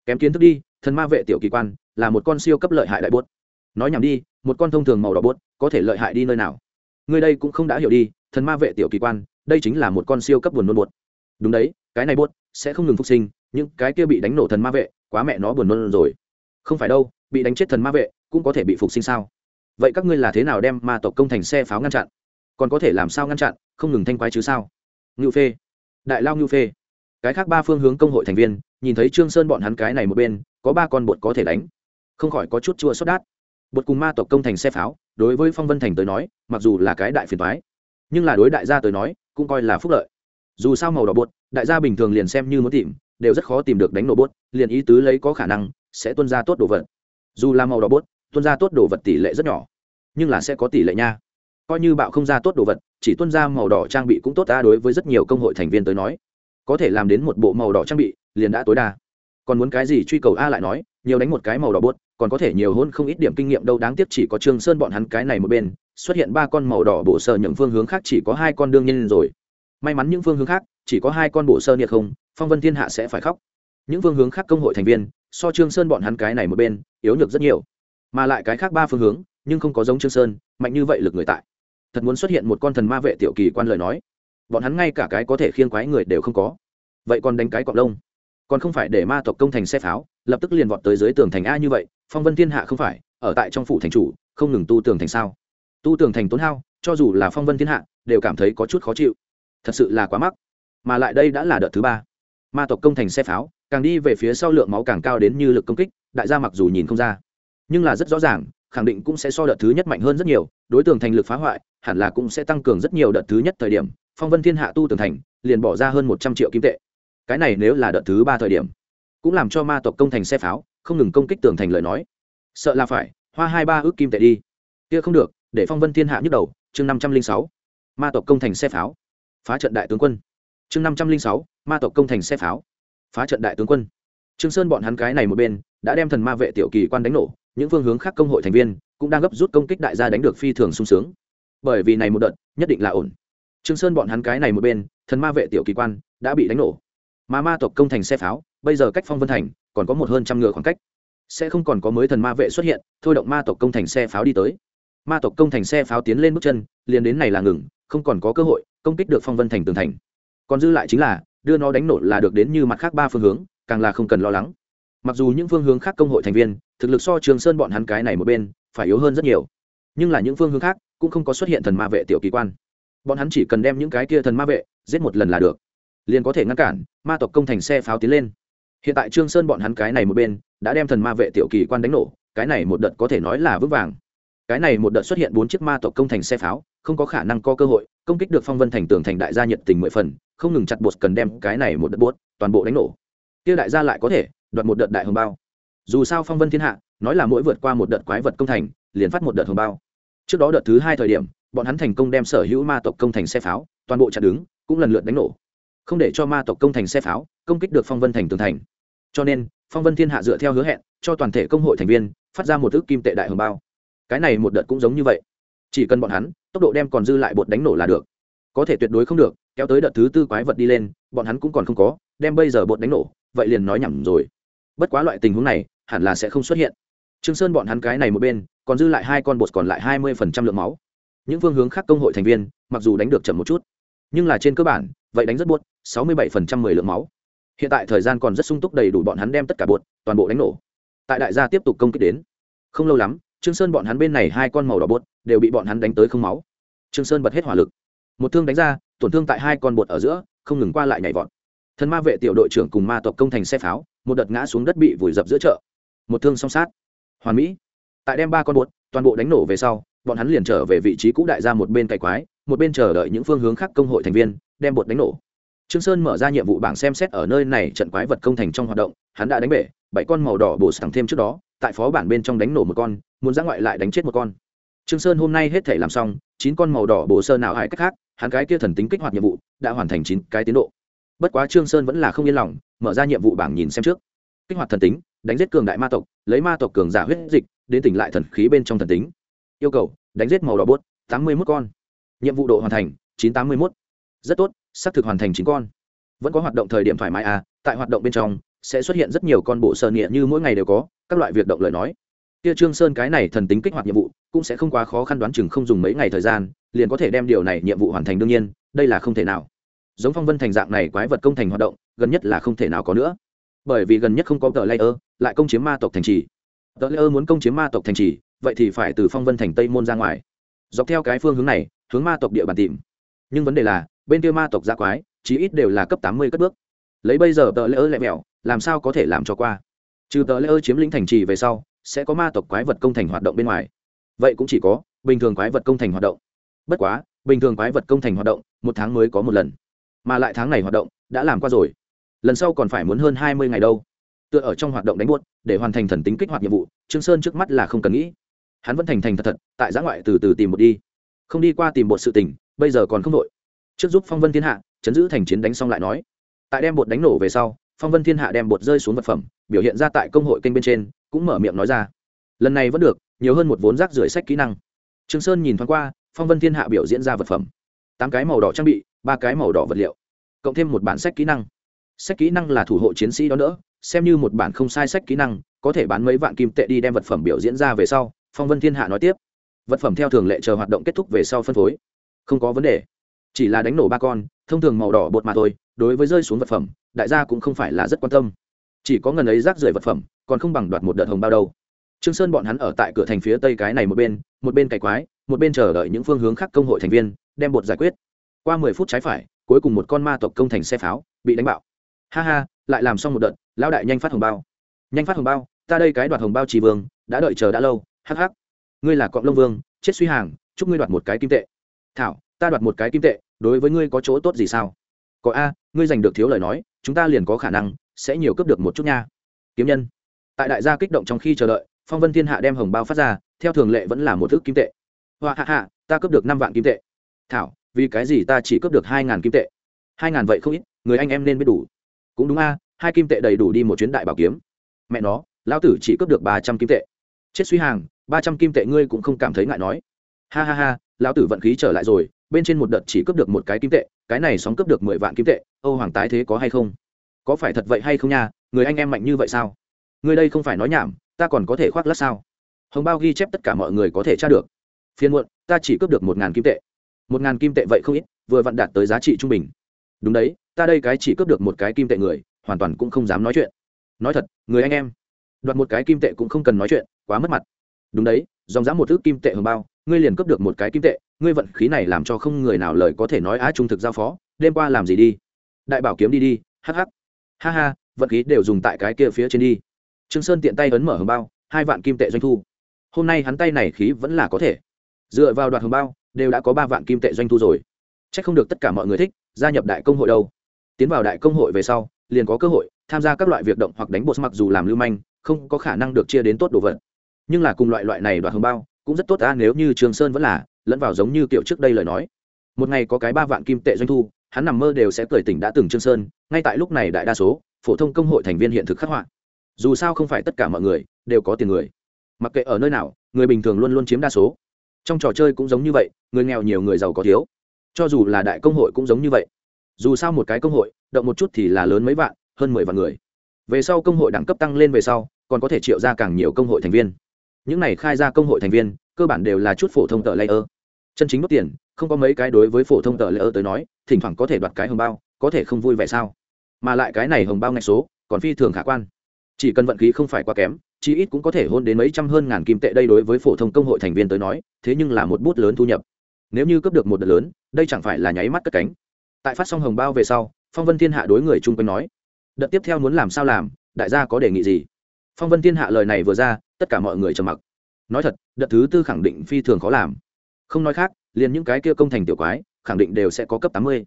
Kém kiến thức đi, thần ma vệ tiểu kỳ quan là một con siêu cấp lợi hại đại bốt. Nói nhảm đi, một con thông thường màu đỏ bốt có thể lợi hại đi nơi nào? Ngươi đây cũng không đã hiểu đi thần ma vệ tiểu kỳ quan, đây chính là một con siêu cấp buồn nôn bột. Đúng đấy, cái này bốt sẽ không ngừng phục sinh, nhưng cái kia bị đánh nổ thần ma vệ, quá mẹ nó buồn nôn rồi. Không phải đâu, bị đánh chết thần ma vệ cũng có thể bị phục sinh sao? Vậy các ngươi là thế nào đem ma tộc công thành xe pháo ngăn chặn? Còn có thể làm sao ngăn chặn, không ngừng thanh quái chứ sao? Ngưu phê. Đại lao ngưu phê. Cái khác ba phương hướng công hội thành viên, nhìn thấy trương sơn bọn hắn cái này một bên, có ba con bột có thể đánh. Không khỏi có chút chua xót đát. Bột cùng ma tộc công thành xe pháo, đối với phong vân thành tới nói, mặc dù là cái đại phiền toái nhưng là đối đại gia tới nói, cũng coi là phúc lợi. Dù sao màu đỏ bột, đại gia bình thường liền xem như muốn tìm, đều rất khó tìm được đánh nổ bốt liền ý tứ lấy có khả năng, sẽ tuân ra tốt đồ vật. Dù là màu đỏ bốt tuân ra tốt đồ vật tỷ lệ rất nhỏ, nhưng là sẽ có tỷ lệ nha. Coi như bạo không ra tốt đồ vật, chỉ tuân ra màu đỏ trang bị cũng tốt ta đối với rất nhiều công hội thành viên tới nói. Có thể làm đến một bộ màu đỏ trang bị, liền đã tối đa. Còn muốn cái gì truy cầu a lại nói, nhiều đánh một cái màu đỏ bốt còn có thể nhiều hơn không ít điểm kinh nghiệm đâu, đáng tiếc chỉ có trương sơn bọn hắn cái này một bên xuất hiện ba con màu đỏ bổ sơ những phương hướng khác chỉ có hai con đương nhiên rồi. May mắn những phương hướng khác, chỉ có hai con bổ sơ nhiệt không, phong vân thiên hạ sẽ phải khóc. Những phương hướng khác công hội thành viên, so trương sơn bọn hắn cái này một bên, yếu nhược rất nhiều. Mà lại cái khác ba phương hướng, nhưng không có giống trương sơn, mạnh như vậy lực người tại. Thật muốn xuất hiện một con thần ma vệ tiểu kỳ quan lời nói, bọn hắn ngay cả cái có thể khiêng quái người đều không có. Vậy còn đánh cái cọp lông? Còn không phải để ma tộc công thành xe pháo, lập tức liền vọt tới dưới tường thành a như vậy, phong vân thiên hạ không phải, ở tại trong phủ thành chủ, không ngừng tu tường thành sao? Tu tường thành tốn hao, cho dù là phong vân thiên hạ, đều cảm thấy có chút khó chịu. Thật sự là quá mắc. Mà lại đây đã là đợt thứ ba. Ma tộc công thành xe pháo, càng đi về phía sau lượng máu càng cao đến như lực công kích, đại gia mặc dù nhìn không ra. Nhưng là rất rõ ràng, khẳng định cũng sẽ so đợt thứ nhất mạnh hơn rất nhiều, đối tượng thành lực phá hoại, hẳn là cũng sẽ tăng cường rất nhiều đợt thứ nhất thời điểm, phong vân thiên hạ tu tường thành, liền bỏ ra hơn một trăm triệu kim tệ. Cái này nếu là đợt thứ ba thời điểm, cũng làm cho ma tộc công thành xe pháo, không ngừng công kích tường thành lời nói. Sợ là phải, hoa hai ba ước kim tệ đi. Kia không được để phong vân thiên hạ nhức đầu, chương năm trăm linh sáu, ma tộc công thành xe pháo. Phá trận đại tướng quân. Chương năm trăm linh sáu, ma tộc công thành xe pháo. Phá trận đại tướng quân. Trương sơn bọn hắn cái này một bên, đã đem thần ma vệ tiểu kỳ quan đánh nổ, những phương hướng khác công hội thành viên cũng đang gấp rút công kích đại gia đánh được phi thường sung sướng. Bởi vì này một đợt, nhất định là ổn. Trương sơn bọn hắn cái này một bên, thần ma vệ tiểu kỳ quan đã bị đánh nổ. Mà ma tộc công thành xe pháo, bây giờ cách phong vân thành còn có một hơn trăm ngựa khoảng cách. Sẽ không còn có mới thần ma vệ xuất hiện, thôi động ma tộc công thành xe pháo đi tới ma tộc công thành xe pháo tiến lên bước chân, liền đến này là ngừng, không còn có cơ hội, công kích được phong vân thành tường thành. Còn dư lại chính là, đưa nó đánh nổ là được đến như mặt khác ba phương hướng, càng là không cần lo lắng. Mặc dù những phương hướng khác công hội thành viên, thực lực so trường sơn bọn hắn cái này một bên, phải yếu hơn rất nhiều. Nhưng là những phương hướng khác, cũng không có xuất hiện thần ma vệ tiểu kỳ quan. Bọn hắn chỉ cần đem những cái kia thần ma vệ, giết một lần là được. Liền có thể ngăn cản, ma tộc công thành xe pháo tiến lên. Hiện tại trương sơn bọn hắn cái này một bên, đã đem thần ma vệ tiểu kỳ quan đánh nổ, cái này một đợt có thể nói là vững vàng cái này một đợt xuất hiện bốn chiếc ma tộc công thành xe pháo, không có khả năng có cơ hội, công kích được phong vân thành tường thành đại gia nhiệt tình mười phần, không ngừng chặt bột cần đem cái này một đợt bốt toàn bộ đánh nổ. Kia đại gia lại có thể, đoạt một đợt đại hồng bao. Dù sao phong vân thiên hạ, nói là mỗi vượt qua một đợt quái vật công thành, liền phát một đợt hồng bao. Trước đó đợt thứ hai thời điểm, bọn hắn thành công đem sở hữu ma tộc công thành xe pháo, toàn bộ chặn đứng, cũng lần lượt đánh nổ. Không để cho ma tộc công thành xe pháo, công kích được phong vân thành tường thành. Cho nên, phong vân thiên hạ dựa theo hứa hẹn, cho toàn thể công hội thành viên, phát ra một ước kim tệ đại hồng bao cái này một đợt cũng giống như vậy. Chỉ cần bọn hắn, tốc độ đem còn dư lại bột đánh nổ là được. Có thể tuyệt đối không được, kéo tới đợt thứ tư quái vật đi lên, bọn hắn cũng còn không có, đem bây giờ bột đánh nổ, vậy liền nói nhầm rồi. Bất quá loại tình huống này, hẳn là sẽ không xuất hiện. Trương sơn bọn hắn cái này một bên, còn dư lại hai con bột còn lại hai mươi phần trăm lượng máu. Những phương hướng khác công hội thành viên, mặc dù đánh được chậm một chút, nhưng là trên cơ bản, vậy đánh rất buốt sáu mươi bảy phần trăm mười lượng máu. Hiện tại thời gian còn rất sung túc đầy đủ bọn hắn đem tất cả bột, toàn bộ đánh nổ. Tại đại gia tiếp tục công kích đến, không lâu lắm trương sơn bọn hắn bên này hai con màu đỏ bột đều bị bọn hắn đánh tới không máu. Trương sơn bật hết hỏa lực. Một thương đánh ra, tổn thương tại hai con bột ở giữa, không ngừng qua lại nhảy vọt. Thần ma vệ tiểu đội trưởng cùng ma tộc công thành xe pháo, một đợt ngã xuống đất bị vùi dập giữa chợ. Một thương song sát. Hoàn mỹ. Tại đem ba con bột, toàn bộ đánh nổ về sau, bọn hắn liền trở về vị trí cũ đại gia một bên cày quái, một bên chờ đợi những phương hướng khác công hội thành viên, đem bột đánh nổ. Trương sơn mở ra nhiệm vụ bảng xem xét ở nơi này trận quái vật công thành trong hoạt động, hắn đã đánh bể, bảy con màu đỏ bổ sẵn thêm trước đó tại phó bản bên trong đánh nổ một con, muốn ra ngoại lại đánh chết một con. Trương sơn hôm nay hết thể làm xong, chín con màu đỏ bổ sơ nào hại cách khác, hắn cái kia thần tính kích hoạt nhiệm vụ, đã hoàn thành chín cái tiến độ. Bất quá trương sơn vẫn là không yên lòng, mở ra nhiệm vụ bảng nhìn xem trước. Kích hoạt thần tính, đánh giết cường đại ma tộc, lấy ma tộc cường giả huyết dịch, đến tỉnh lại thần khí bên trong thần tính. Yêu cầu, đánh giết màu đỏ bốt, tám mươi mốt con. Nhiệm vụ độ hoàn thành, chín tám mươi mốt. Rất tốt, xác thực hoàn thành chín con. Vẫn có hoạt động thời điểm thoải mái à tại hoạt động bên trong sẽ xuất hiện rất nhiều con bộ sơn nghĩa như mỗi ngày đều có, các loại việc động lời nói. Kia trương sơn cái này thần tính kích hoạt nhiệm vụ, cũng sẽ không quá khó khăn đoán chừng không dùng mấy ngày thời gian, liền có thể đem điều này nhiệm vụ hoàn thành đương nhiên, đây là không thể nào. Giống phong vân thành dạng này quái vật công thành hoạt động, gần nhất là không thể nào có nữa. Bởi vì gần nhất không có tờ layer, lại công chiếm ma tộc thành trì. Tờ layer muốn công chiếm ma tộc thành trì, vậy thì phải từ phong vân thành tây môn ra ngoài. Dọc theo cái phương hướng này, hướng ma tộc địa bàn tìm. Nhưng vấn đề là, bên kia ma tộc gia quái, chí ít đều là cấp tám mươi cất bước. Lấy bây giờ tờ layer lẹ mẹo làm sao có thể làm cho qua? Trừ tờ layer chiếm lĩnh thành trì về sau, sẽ có ma tộc quái vật công thành hoạt động bên ngoài. Vậy cũng chỉ có bình thường quái vật công thành hoạt động. Bất quá, bình thường quái vật công thành hoạt động, một tháng mới có một lần. Mà lại tháng này hoạt động đã làm qua rồi. Lần sau còn phải muốn hơn hai mươi ngày đâu. Tựa ở trong hoạt động đánh buốt, để hoàn thành thần tính kích hoạt nhiệm vụ, trương sơn trước mắt là không cần nghĩ. Hắn vẫn thành thành thật thật, tại giã ngoại từ từ tìm một đi. Không đi qua tìm bột sự tình, bây giờ còn không đội trước giúp phong vân thiên hạ, chấn giữ thành chiến đánh xong lại nói. Tại đem bột đánh nổ về sau phong vân thiên hạ đem bột rơi xuống vật phẩm, biểu hiện ra tại công hội kênh bên trên, cũng mở miệng nói ra. Lần này vẫn được, nhiều hơn một vốn rác rưởi sách kỹ năng. Trương sơn nhìn thoáng qua, phong vân thiên hạ biểu diễn ra vật phẩm. Tám cái màu đỏ trang bị, ba cái màu đỏ vật liệu, cộng thêm một bản sách kỹ năng. Sách kỹ năng là thủ hộ chiến sĩ đó nữa xem như một bản không sai sách kỹ năng, có thể bán mấy vạn kim tệ đi đem vật phẩm biểu diễn ra về sau, phong vân thiên hạ nói tiếp. Vật phẩm theo thường lệ chờ hoạt động kết thúc về sau phân phối. Không có vấn đề. Chỉ là đánh nổ ba con, thông thường màu đỏ bột mà thôi đối với rơi xuống vật phẩm, đại gia cũng không phải là rất quan tâm. Chỉ có ngần ấy rác rưởi vật phẩm, còn không bằng đoạt một đợt hồng bao đâu. Trương sơn bọn hắn ở tại cửa thành phía tây cái này một bên một bên cày quái, một bên chờ đợi những phương hướng khác công hội thành viên, đem bột giải quyết. Qua mười phút trái phải, cuối cùng một con ma tộc công thành xe pháo, bị đánh bạo. Ha ha, lại làm xong một đợt, lão đại nhanh phát hồng bao. Nhanh phát hồng bao, ta đây cái đoạt hồng bao trì vương, đã đợi chờ đã lâu, hắc hắc. Ngươi là cọng lông vương, chết suy hàng, chúc ngươi đoạt một cái kim tệ. Thảo, ta đoạt một cái kim tệ, đối với ngươi có chỗ tốt gì sao? Có a, ngươi giành được thiếu lời nói, chúng ta liền có khả năng, sẽ nhiều cướp được một chút nha. Kiếm nhân. Tại đại gia kích động trong khi chờ đợi, phong vân thiên hạ đem hồng bao phát ra, theo thường lệ vẫn là một thức kim tệ. Hoa hạ hạ, ta cướp được năm vạn kim tệ. Thảo, vì cái gì ta chỉ cướp được hai ngàn kim tệ? Hai ngàn vậy không ít, người anh em nên biết đủ. Cũng đúng a, hai kim tệ đầy đủ đi một chuyến đại bảo kiếm. Mẹ nó, lão tử chỉ cướp được ba trăm kim tệ. Chết suy hàng, ba trăm kim tệ ngươi cũng không cảm thấy ngại nói. Ha ha ha, lão tử vận khí trở lại rồi bên trên một đợt chỉ cướp được một cái kim tệ, cái này sóng cướp được mười vạn kim tệ, âu hoàng tái thế có hay không? Có phải thật vậy hay không nha, người anh em mạnh như vậy sao? Người đây không phải nói nhảm, ta còn có thể khoác lát sao? Hồng bao ghi chép tất cả mọi người có thể tra được. Phiên muộn, ta chỉ cướp được một ngàn kim tệ. Một ngàn kim tệ vậy không ít, vừa vặn đạt tới giá trị trung bình. Đúng đấy, ta đây cái chỉ cướp được một cái kim tệ người, hoàn toàn cũng không dám nói chuyện. Nói thật, người anh em, đoạt một cái kim tệ cũng không cần nói chuyện, quá mất mặt. Đúng đấy, dòng dã một thước kim tệ hồng bao ngươi liền cướp được một cái kim tệ, ngươi vận khí này làm cho không người nào lời có thể nói á trung thực giao phó, đêm qua làm gì đi? Đại bảo kiếm đi đi hh ha ha, vận khí đều dùng tại cái kia phía trên đi. Trương sơn tiện tay ấn mở hồng bao, hai vạn kim tệ doanh thu. Hôm nay hắn tay này khí vẫn là có thể. Dựa vào đoạt hồng bao, đều đã có ba vạn kim tệ doanh thu rồi. C h ắ c không được tất cả mọi người thích, gia nhập đại công hội đâu. Tiến vào đại công hội về sau, liền có cơ hội tham gia các loại việc động hoặc đánh bột mặc dù làm lưu manh, không có khả năng được chia đến tốt đồ vật. Nhưng là cùng loại loại này đoạt hồng bao cũng rất tốt ta, nếu như trường sơn vẫn là, lẫn vào giống như kiểu trước đây lời nói. Một ngày có cái ba vạn kim tệ doanh thu, hắn nằm mơ đều sẽ cười tỉnh đã từng trương sơn, ngay tại lúc này đại đa số, phổ thông công hội thành viên hiện thực khắc họa. Dù sao không phải tất cả mọi người đều có tiền người. Mặc kệ ở nơi nào, người bình thường luôn luôn chiếm đa số. Trong trò chơi cũng giống như vậy, người nghèo nhiều người giàu có thiếu. Cho dù là đại công hội cũng giống như vậy. Dù sao một cái công hội, động một chút thì là lớn mấy vạn, hơn mười vạn người. Về sau công hội đẳng cấp tăng lên về sau, còn có thể triệu ra càng nhiều công hội thành viên những này khai ra công hội thành viên, cơ bản đều là chút phổ thông tờ layer. Chân chính mất tiền, không có mấy cái đối với phổ thông tờ layer tới nói, thỉnh thoảng có thể đoạt cái hồng bao, có thể không vui vẻ sao? Mà lại cái này hồng bao ngạch số, còn phi thường khả quan. Chỉ cần vận khí không phải quá kém, chí ít cũng có thể hôn đến mấy trăm hơn ngàn kim tệ đây đối với phổ thông công hội thành viên tới nói, thế nhưng là một bút lớn thu nhập. Nếu như cấp được một đợt lớn, đây chẳng phải là nháy mắt cất cánh. Tại phát xong hồng bao về sau, phong vân thiên hạ đối người chung quanh nói, đợt tiếp theo muốn làm sao làm, đại gia có đề nghị gì? Phong vân thiên hạ lời này vừa ra, tất cả mọi người trầm mặc. Nói thật, đợt thứ tư khẳng định phi thường khó làm. Không nói khác, liền những cái kia công thành tiểu quái, khẳng định đều sẽ có cấp tám mươi.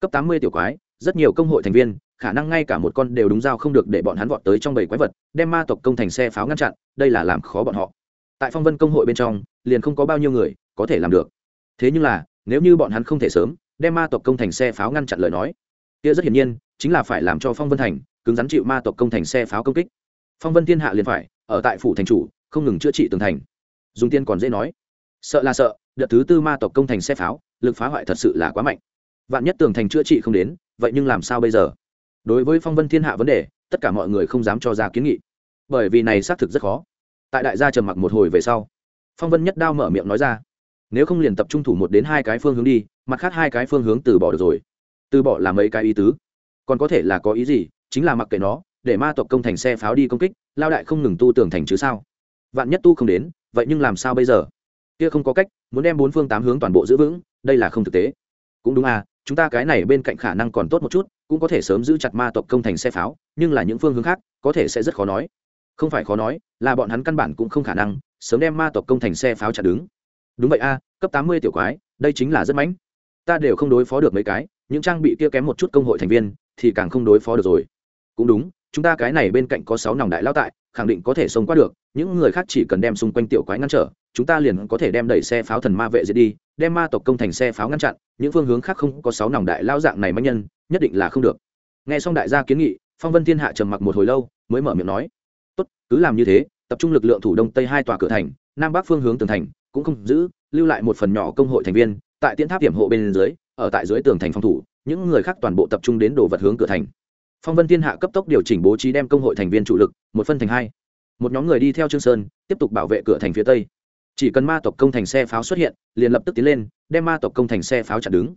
Cấp tám mươi tiểu quái, rất nhiều công hội thành viên, khả năng ngay cả một con đều đúng dao không được để bọn hắn vọt tới trong bầy quái vật, đem ma tộc công thành xe pháo ngăn chặn, đây là làm khó bọn họ. Tại phong vân công hội bên trong, liền không có bao nhiêu người có thể làm được. Thế nhưng là, nếu như bọn hắn không thể sớm, đem ma tộc công thành xe pháo ngăn chặn lời nói, kia rất hiển nhiên, chính là phải làm cho phong vân thành cứng rắn chịu ma tộc công thành xe pháo công kích phong vân thiên hạ liền phải, ở tại phủ thành chủ, không ngừng chữa trị tường thành. Dùng tiên còn dễ nói, sợ là sợ, đợt thứ tư ma tộc công thành xe pháo, lực phá hoại thật sự là quá mạnh. Vạn nhất tường thành chữa trị không đến, vậy nhưng làm sao bây giờ? Đối với phong vân thiên hạ vấn đề, tất cả mọi người không dám cho ra kiến nghị. Bởi vì này xác thực rất khó. Tại đại gia trầm mặc một hồi về sau, phong vân nhất đao mở miệng nói ra, nếu không liền tập trung thủ một đến hai cái phương hướng đi, mặt khác hai cái phương hướng từ bỏ được rồi. Từ bỏ là mấy cái ý tứ. Còn có thể là có ý gì, chính là mặc kệ nó để ma tộc công thành xe pháo đi công kích, lao đại không ngừng tu tưởng thành chứ sao? Vạn nhất tu không đến, vậy nhưng làm sao bây giờ? Kia không có cách, muốn đem bốn phương tám hướng toàn bộ giữ vững, đây là không thực tế. Cũng đúng à chúng ta cái này bên cạnh khả năng còn tốt một chút, cũng có thể sớm giữ chặt ma tộc công thành xe pháo, nhưng là những phương hướng khác, có thể sẽ rất khó nói. Không phải khó nói, là bọn hắn căn bản cũng không khả năng, sớm đem ma tộc công thành xe pháo chặt đứng. Đúng vậy a cấp tám mươi tiểu quái, đây chính là rất mãnh. Ta đều không đối phó được mấy cái, những trang bị kia kém một chút công hội thành viên, thì càng không đối phó được rồi. Cũng đúng chúng ta cái này bên cạnh có sáu nòng đại lao tại, khẳng định có thể sống qua được, những người khác chỉ cần đem xung quanh tiểu quái ngăn trở, chúng ta liền có thể đem đẩy xe pháo thần ma vệ diệt đi, đem ma tộc công thành xe pháo ngăn chặn, những phương hướng khác không có sáu nòng đại lao dạng này manh nhân, nhất định là không được. Nghe xong đại gia kiến nghị, phong vân thiên hạ trầm mặc một hồi lâu, mới mở miệng nói, tốt, cứ làm như thế, tập trung lực lượng thủ đông tây hai tòa cửa thành, nam bắc phương hướng tường thành, cũng không giữ, lưu lại một phần nhỏ công hội thành viên, tại tiễn tháp điểm hộ bên dưới, ở tại dưới tường thành phòng thủ, những người khác toàn bộ tập trung đến đồ vật hướng cửa thành phong vân thiên hạ cấp tốc điều chỉnh bố trí đem công hội thành viên chủ lực, một phân thành hai. Một nhóm người đi theo trương sơn, tiếp tục bảo vệ cửa thành phía tây. Chỉ cần ma tộc công thành xe pháo xuất hiện, liền lập tức tiến lên, đem ma tộc công thành xe pháo chặn đứng.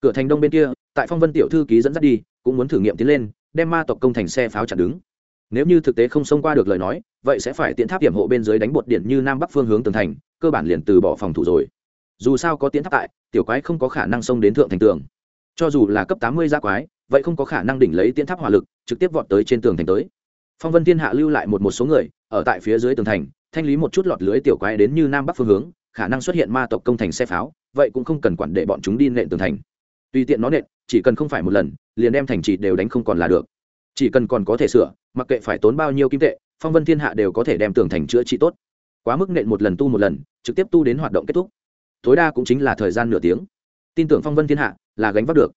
Cửa thành đông bên kia, tại phong vân tiểu thư ký dẫn dắt đi, cũng muốn thử nghiệm tiến lên, đem ma tộc công thành xe pháo chặn đứng. Nếu như thực tế không xông qua được lời nói, vậy sẽ phải tiến tháp điểm hộ bên dưới đánh bột điện như nam bắc phương hướng tường thành, cơ bản liền từ bỏ phòng thủ rồi. Dù sao có tiến tháp tại, tiểu quái không có khả năng xông đến thượng thành tường. Cho dù là cấp tám mươi gia quái vậy không có khả năng đỉnh lấy tiến tháp hỏa lực, trực tiếp vọt tới trên tường thành tới. Phong vân thiên hạ lưu lại một một số người, ở tại phía dưới tường thành, thanh lý một chút lọt lưới tiểu quái đến như nam bắc phương hướng, khả năng xuất hiện ma tộc công thành xe pháo, vậy cũng không cần quản để bọn chúng đi nện tường thành. Tùy tiện nó nện, chỉ cần không phải một lần, liền đem thành trì đều đánh không còn là được. Chỉ cần còn có thể sửa, mặc kệ phải tốn bao nhiêu kim tệ, phong vân thiên hạ đều có thể đem tường thành chữa trị tốt. Quá mức nện một lần tu một lần, trực tiếp tu đến hoạt động kết thúc. Tối đa cũng chính là thời gian nửa tiếng. Tin tưởng phong vân thiên hạ là gánh vác được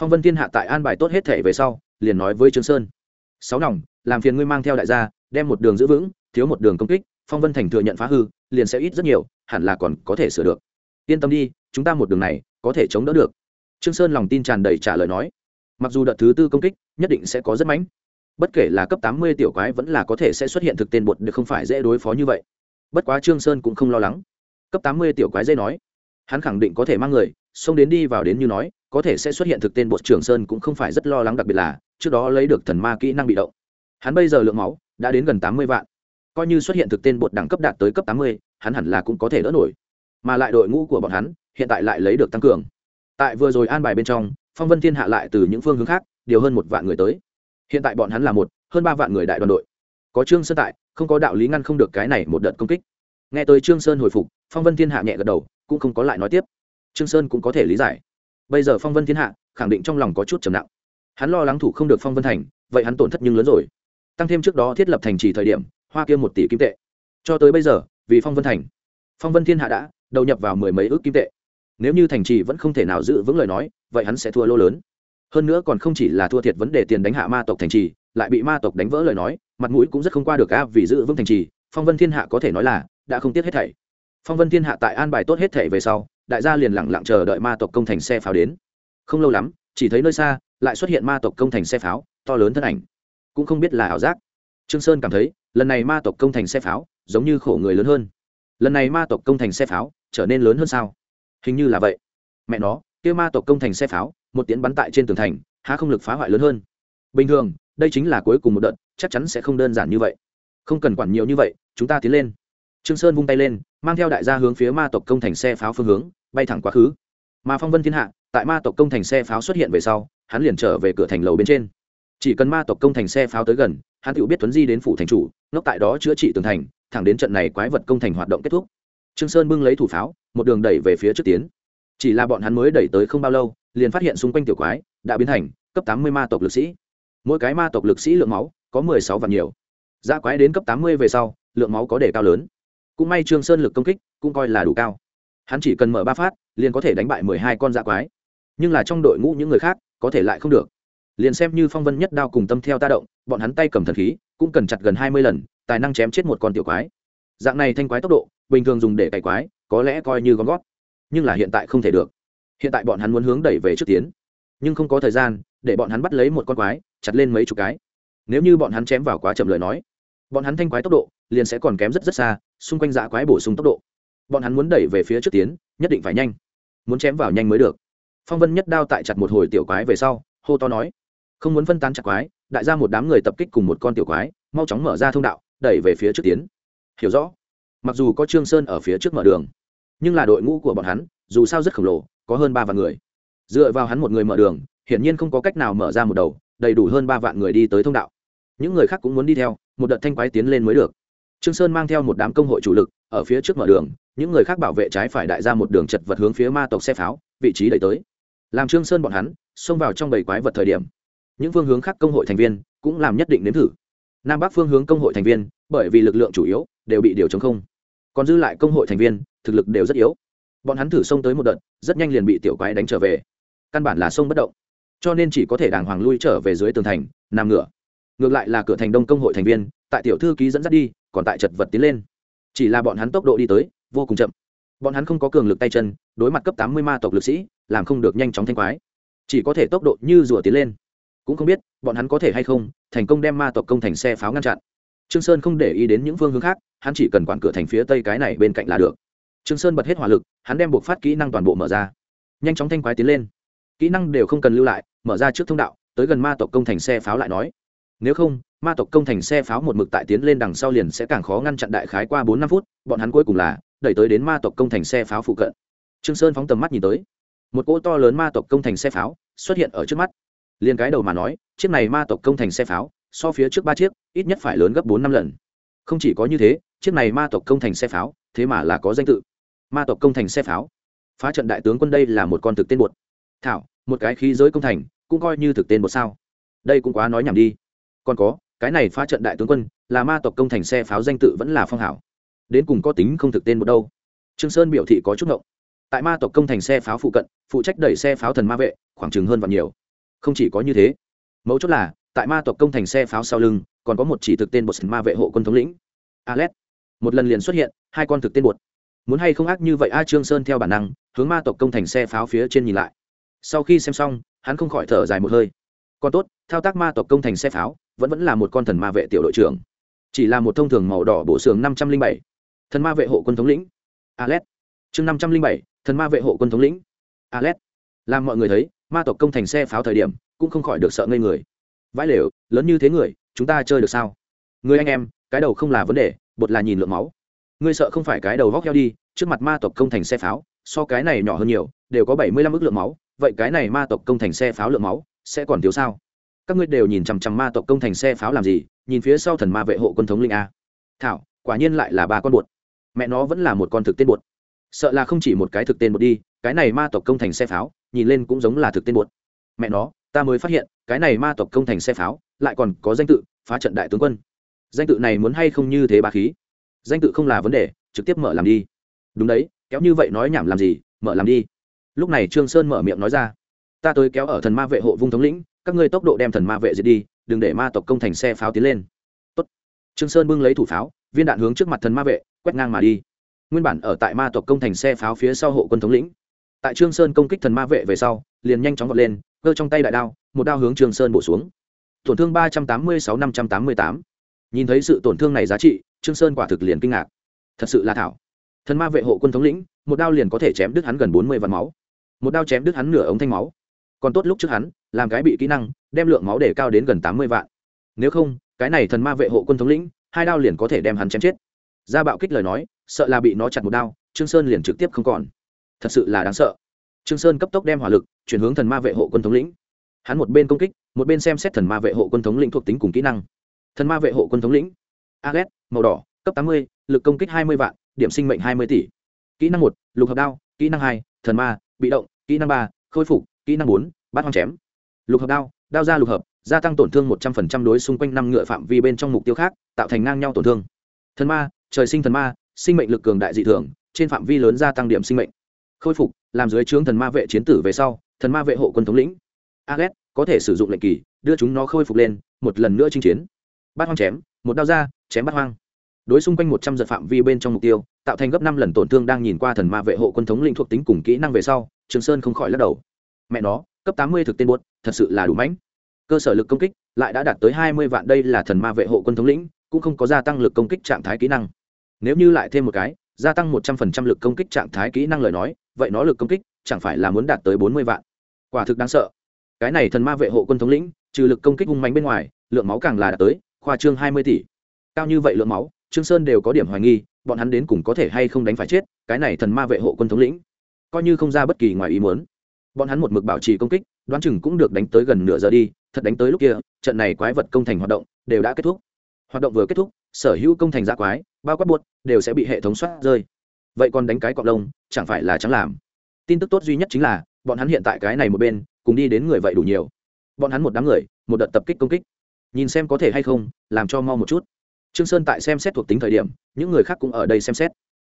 phong vân thiên hạ tại an bài tốt hết thể về sau, liền nói với trương sơn. Sáu nòng, làm phiền ngươi mang theo đại gia, đem một đường giữ vững, thiếu một đường công kích, phong vân thành thừa nhận phá hư, liền sẽ ít rất nhiều, hẳn là còn có thể sửa được. Yên tâm đi, chúng ta một đường này, có thể chống đỡ được. Trương sơn lòng tin tràn đầy trả lời nói. Mặc dù đợt thứ tư công kích, nhất định sẽ có rất mãnh bất kể là cấp tám mươi tiểu quái vẫn là có thể sẽ xuất hiện thực tên bột được không phải dễ đối phó như vậy. Bất quá trương sơn cũng không lo lắng. Cấp tám mươi tiểu quái dây nói. Hắn khẳng định có thể mang người xông đến đi vào đến như nói, có thể sẽ xuất hiện thực tên bột trường sơn cũng không phải rất lo lắng đặc biệt là, trước đó lấy được thần ma kỹ năng bị động. Hắn bây giờ lượng máu đã đến gần tám mươi vạn. Coi như xuất hiện thực tên bột đẳng cấp đạt tới cấp tám mươi, hắn hẳn là cũng có thể đỡ nổi. Mà lại đội ngũ của bọn hắn hiện tại lại lấy được tăng cường. Tại vừa rồi an bài bên trong, phong vân thiên hạ lại từ những phương hướng khác, điều hơn một vạn người tới. Hiện tại bọn hắn là một, hơn ba vạn người đại đoàn đội. Có trương sơn tại, không có đạo lý ngăn không được cái này một đợt công kích. Nghe tới trương sơn hồi phục, phong vân thiên hạ nhẹ gật đầu, cũng không có lại nói tiếp trương sơn cũng có thể lý giải. Bây giờ phong vân thiên hạ khẳng định trong lòng có chút trầm nặng. Hắn lo lắng thủ không được phong vân thành, vậy hắn tổn thất nhưng lớn rồi. Tăng thêm trước đó thiết lập thành trì thời điểm, hoa kia một tỷ kim tệ. Cho tới bây giờ, vì phong vân thành, phong vân thiên hạ đã đầu nhập vào mười mấy ước kim tệ. Nếu như thành trì vẫn không thể nào giữ vững lời nói, vậy hắn sẽ thua lô lớn. Hơn nữa còn không chỉ là thua thiệt vấn đề tiền đánh hạ ma tộc thành trì, lại bị ma tộc đánh vỡ lời nói, mặt mũi cũng rất không qua được a vì giữ vững thành trì, phong vân thiên hạ có thể nói là đã không tiếc hết thảy. Phong vân thiên hạ tại an bài tốt hết thảy về sau đại gia liền lặng lặng chờ đợi ma tộc công thành xe pháo đến. Không lâu lắm, chỉ thấy nơi xa lại xuất hiện ma tộc công thành xe pháo, to lớn thân ảnh. Cũng không biết là ảo giác. Trương sơn cảm thấy, lần này ma tộc công thành xe pháo giống như khổ người lớn hơn. Lần này ma tộc công thành xe pháo trở nên lớn hơn sao? Hình như là vậy. Mẹ nó, kia ma tộc công thành xe pháo, một tiễn bắn tại trên tường thành, há không lực phá hoại lớn hơn? Bình thường, đây chính là cuối cùng một đợt, chắc chắn sẽ không đơn giản như vậy. Không cần quản nhiều như vậy, chúng ta tiến lên. Trương sơn vung tay lên, mang theo đại gia hướng phía ma tộc công thành xe pháo phương hướng bay thẳng quá khứ. Mà phong vân thiên hạ, tại ma tộc công thành xe pháo xuất hiện về sau, hắn liền trở về cửa thành lầu bên trên. Chỉ cần ma tộc công thành xe pháo tới gần, hắn tự biết tuấn di đến phủ thành chủ, ngốc tại đó chữa trị tường thành, thẳng đến trận này quái vật công thành hoạt động kết thúc. Trương sơn bưng lấy thủ pháo, một đường đẩy về phía trước tiến. Chỉ là bọn hắn mới đẩy tới không bao lâu, liền phát hiện xung quanh tiểu quái đã biến thành cấp tám mươi ma tộc lực sĩ. Mỗi cái ma tộc lực sĩ lượng máu có mười sáu vạn nhiều. Dã quái đến cấp tám mươi về sau, lượng máu có đề cao lớn. Cũng may trương sơn lực công kích cũng coi là đủ cao hắn chỉ cần mở ba phát, liền có thể đánh bại mười hai con dạ quái. Nhưng là trong đội ngũ những người khác, có thể lại không được. Liền xem như phong vân nhất đao cùng tâm theo ta động, bọn hắn tay cầm thần khí, cũng cần chặt gần hai mươi lần, tài năng chém chết một con tiểu quái. Dạng này thanh quái tốc độ, bình thường dùng để cày quái, có lẽ coi như gom gót nhưng là hiện tại không thể được. Hiện tại bọn hắn muốn hướng đẩy về trước tiến. Nhưng không có thời gian, để bọn hắn bắt lấy một con quái, chặt lên mấy chục cái. Nếu như bọn hắn chém vào quá chậm lời nói, bọn hắn thanh quái tốc độ, liền sẽ còn kém rất rất xa, xung quanh dạ quái bổ sung tốc độ bọn hắn muốn đẩy về phía trước tiến, nhất định phải nhanh. Muốn chém vào nhanh mới được. Phong vân nhất đao tại chặt một hồi tiểu quái về sau, hô to nói, không muốn phân tán chặt quái, đại ra một đám người tập kích cùng một con tiểu quái, mau chóng mở ra thông đạo, đẩy về phía trước tiến. Hiểu rõ. Mặc dù có trương sơn ở phía trước mở đường, nhưng là đội ngũ của bọn hắn, dù sao rất khổng lồ, có hơn ba vạn người. Dựa vào hắn một người mở đường, hiển nhiên không có cách nào mở ra một đầu, đầy đủ hơn ba vạn người đi tới thông đạo. Những người khác cũng muốn đi theo, một đợt thanh quái tiến lên mới được trương sơn mang theo một đám công hội chủ lực, ở phía trước mở đường, những người khác bảo vệ trái phải đại ra một đường chật vật hướng phía ma tộc xe pháo, vị trí đẩy tới. Làm trương sơn bọn hắn, xông vào trong bầy quái vật thời điểm, những phương hướng khác công hội thành viên cũng làm nhất định nếm thử. Nam bắc phương hướng công hội thành viên, bởi vì lực lượng chủ yếu, đều bị điều chống không. Còn dư lại công hội thành viên, thực lực đều rất yếu. Bọn hắn thử xông tới một đợt, rất nhanh liền bị tiểu quái đánh trở về. Căn bản là sông bất động. Cho nên chỉ có thể đàng hoàng lui trở về dưới tường thành, nằm ngửa. Ngược lại là cửa thành đông công hội thành viên, tại tiểu thư ký dẫn dắt đi còn tại chật vật tiến lên. Chỉ là bọn hắn tốc độ đi tới, vô cùng chậm. Bọn hắn không có cường lực tay chân, đối mặt cấp tám mươi ma tộc lực sĩ, làm không được nhanh chóng thanh quái. Chỉ có thể tốc độ như rùa tiến lên. Cũng không biết, bọn hắn có thể hay không, thành công đem ma tộc công thành xe pháo ngăn chặn. Trương sơn không để ý đến những phương hướng khác, hắn chỉ cần quản cửa thành phía tây cái này bên cạnh là được. Trương sơn bật hết hỏa lực, hắn đem buộc phát kỹ năng toàn bộ mở ra. Nhanh chóng thanh quái tiến lên. Kỹ năng đều không cần lưu lại, mở ra trước thông đạo, tới gần ma tộc công thành xe pháo lại nói. Nếu không ma tộc công thành xe pháo một mực tại tiến lên đằng sau liền sẽ càng khó ngăn chặn đại khái qua bốn năm phút, bọn hắn cuối cùng là đẩy tới đến ma tộc công thành xe pháo phụ cận. Trương sơn phóng tầm mắt nhìn tới, một cỗ to lớn ma tộc công thành xe pháo xuất hiện ở trước mắt. Liền cái đầu mà nói, chiếc này ma tộc công thành xe pháo, so phía trước ba chiếc, ít nhất phải lớn gấp bốn năm lần. Không chỉ có như thế, chiếc này ma tộc công thành xe pháo, thế mà là có danh tự. Ma tộc công thành xe pháo. Phá trận đại tướng quân đây là một con thực tên bột. Thảo, một cái khí giới công thành, cũng coi như thực tên bột sao. Đây cũng quá nói nhảm đi. Còn có cái này phá trận đại tướng quân, là ma tộc công thành xe pháo danh tự vẫn là phong hảo. Đến cùng có tính không thực tên một đâu. Trương sơn biểu thị có chút ngộng. Tại ma tộc công thành xe pháo phụ cận, phụ trách đẩy xe pháo thần ma vệ, khoảng chừng hơn và nhiều. Không chỉ có như thế, mấu chốt là, tại ma tộc công thành xe pháo sau lưng, còn có một chỉ thực tên bột ma vệ hộ quân thống lĩnh. Alet. Một lần liền xuất hiện, hai con thực tên bột. Muốn hay không ác như vậy, a trương sơn theo bản năng, hướng ma tộc công thành xe pháo phía trên nhìn lại. Sau khi xem xong, hắn không khỏi thở dài một hơi. Còn tốt, thao tác ma tộc công thành xe pháo vẫn vẫn là một con thần ma vệ tiểu đội trưởng. Chỉ là một thông thường màu đỏ bộ xương năm trăm linh bảy. Thần ma vệ hộ quân thống lĩnh. Alet chương năm trăm linh bảy, thần ma vệ hộ quân thống lĩnh. Alet làm mọi người thấy, ma tộc công thành xe pháo thời điểm, cũng không khỏi được sợ ngây người. Vãi lều, lớn như thế người, chúng ta chơi được sao? Người anh em, cái đầu không là vấn đề, bột là nhìn lượng máu. Ngươi sợ không phải cái đầu vóc heo đi, trước mặt ma tộc công thành xe pháo, so cái này nhỏ hơn nhiều, đều có bảy mươi lăm ước lượng máu, vậy cái này ma tộc công thành xe pháo lượng máu sẽ còn thiếu sao? Các ngươi đều nhìn chằm chằm ma tộc công thành xe pháo làm gì, nhìn phía sau thần ma vệ hộ quân thống linh a. Thảo, quả nhiên lại là ba con bột mẹ nó vẫn là một con thực tên bột sợ là không chỉ một cái thực tên bột đi, cái này ma tộc công thành xe pháo, nhìn lên cũng giống là thực tên bột mẹ nó, ta mới phát hiện, cái này ma tộc công thành xe pháo, lại còn có danh tự, phá trận đại tướng quân. Danh tự này muốn hay không như thế ba khí? Danh tự không là vấn đề, trực tiếp mở làm đi. Đúng đấy, kéo như vậy nói nhảm làm gì, mở làm đi. Lúc này trương sơn mở miệng nói ra, ta tới kéo ở thần ma vệ hộ vung thống lĩnh các ngươi tốc độ đem thần ma vệ diệt đi, đừng để ma tộc công thành xe pháo tiến lên. Tốt. trương sơn bưng lấy thủ pháo, viên đạn hướng trước mặt thần ma vệ, quét ngang mà đi. Nguyên bản ở tại ma tộc công thành xe pháo phía sau hộ quân thống lĩnh. Tại trương sơn công kích thần ma vệ về sau, liền nhanh chóng vọt lên cơ trong tay đại đao, một đao hướng trương sơn bổ xuống. Tổn thương ba trăm tám mươi sáu năm trăm tám mươi tám. Nhìn thấy sự tổn thương này giá trị, trương sơn quả thực liền kinh ngạc. Thật sự là thảo. Thần ma vệ hộ quân thống lĩnh, một đao liền có thể chém đứt hắn gần bốn mươi vạn máu. Một đao chém đứt hắn nửa ống thanh máu còn tốt lúc trước hắn, làm cái bị kỹ năng, đem lượng máu để cao đến gần tám mươi vạn. Nếu không, cái này thần ma vệ hộ quân thống lĩnh, hai đao liền có thể đem hắn chém chết. Ra bạo kích lời nói, sợ là bị nó chặt một đao, trương sơn liền trực tiếp không còn. Thật sự là đáng sợ. Trương sơn cấp tốc đem hỏa lực, chuyển hướng thần ma vệ hộ quân thống lĩnh. Hắn một bên công kích, một bên xem xét thần ma vệ hộ quân thống lĩnh thuộc tính cùng kỹ năng. Thần ma vệ hộ quân thống lĩnh ags màu đỏ, cấp tám mươi, lực công kích hai mươi vạn, điểm sinh mệnh hai mươi tỷ. Kỹ năng một, lục hợp đao, kỹ năng hai, thần ma, bị động, kỹ năng ba, khôi phục kỹ năng bốn, bát hoang chém. Lục hợp đao đao ra lục hợp, gia tăng tổn thương một trăm phần trăm đối xung quanh năm ngựa phạm vi bên trong mục tiêu khác, tạo thành ngang nhau tổn thương. Thần ma, trời sinh thần ma, sinh mệnh lực cường đại dị thường, trên phạm vi lớn gia tăng điểm sinh mệnh. Khôi phục, làm dưới trướng thần ma vệ chiến tử về sau, thần ma vệ hộ quân thống lĩnh. Ags có thể sử dụng lệnh kỳ, đưa chúng nó khôi phục lên, một lần nữa chinh chiến. Bát hoang chém, một đao ra, chém bát hoang. Đối xung quanh một trăm giật phạm vi bên trong mục tiêu, tạo thành gấp năm lần tổn thương đang nhìn qua thần ma vệ hộ quân thống lĩnh thuộc tính cùng kỹ năng về sau, trường sơn không khỏi lắc đầu mẹ nó, cấp tám mươi thực tên buốt, thật sự là đủ mãnh. Cơ sở lực công kích lại đã đạt tới hai mươi vạn, đây là thần ma vệ hộ quân thống lĩnh, cũng không có gia tăng lực công kích trạng thái kỹ năng. Nếu như lại thêm một cái, gia tăng một trăm phần trăm lực công kích trạng thái kỹ năng lời nói, vậy nó lực công kích chẳng phải là muốn đạt tới bốn mươi vạn. Quả thực đáng sợ. Cái này thần ma vệ hộ quân thống lĩnh, trừ lực công kích hung mạnh bên ngoài, lượng máu càng là đạt tới khoa trương hai mươi tỷ. Cao như vậy lượng máu, trương sơn đều có điểm hoài nghi, bọn hắn đến cùng có thể hay không đánh phải chết cái này thần ma vệ hộ quân thống lĩnh. Coi như không ra bất kỳ ngoài ý muốn bọn hắn một mực bảo trì công kích, đoán chừng cũng được đánh tới gần nửa giờ đi, thật đánh tới lúc kia, trận này quái vật công thành hoạt động đều đã kết thúc. Hoạt động vừa kết thúc, sở hữu công thành gia quái, bao quát buốt, đều sẽ bị hệ thống soát rơi. Vậy còn đánh cái cọp lông, chẳng phải là chẳng làm. Tin tức tốt duy nhất chính là, bọn hắn hiện tại cái này một bên, cùng đi đến người vậy đủ nhiều. Bọn hắn một đám người, một đợt tập kích công kích. Nhìn xem có thể hay không, làm cho mau một chút. Trương sơn tại xem xét thuộc tính thời điểm, những người khác cũng ở đây xem xét.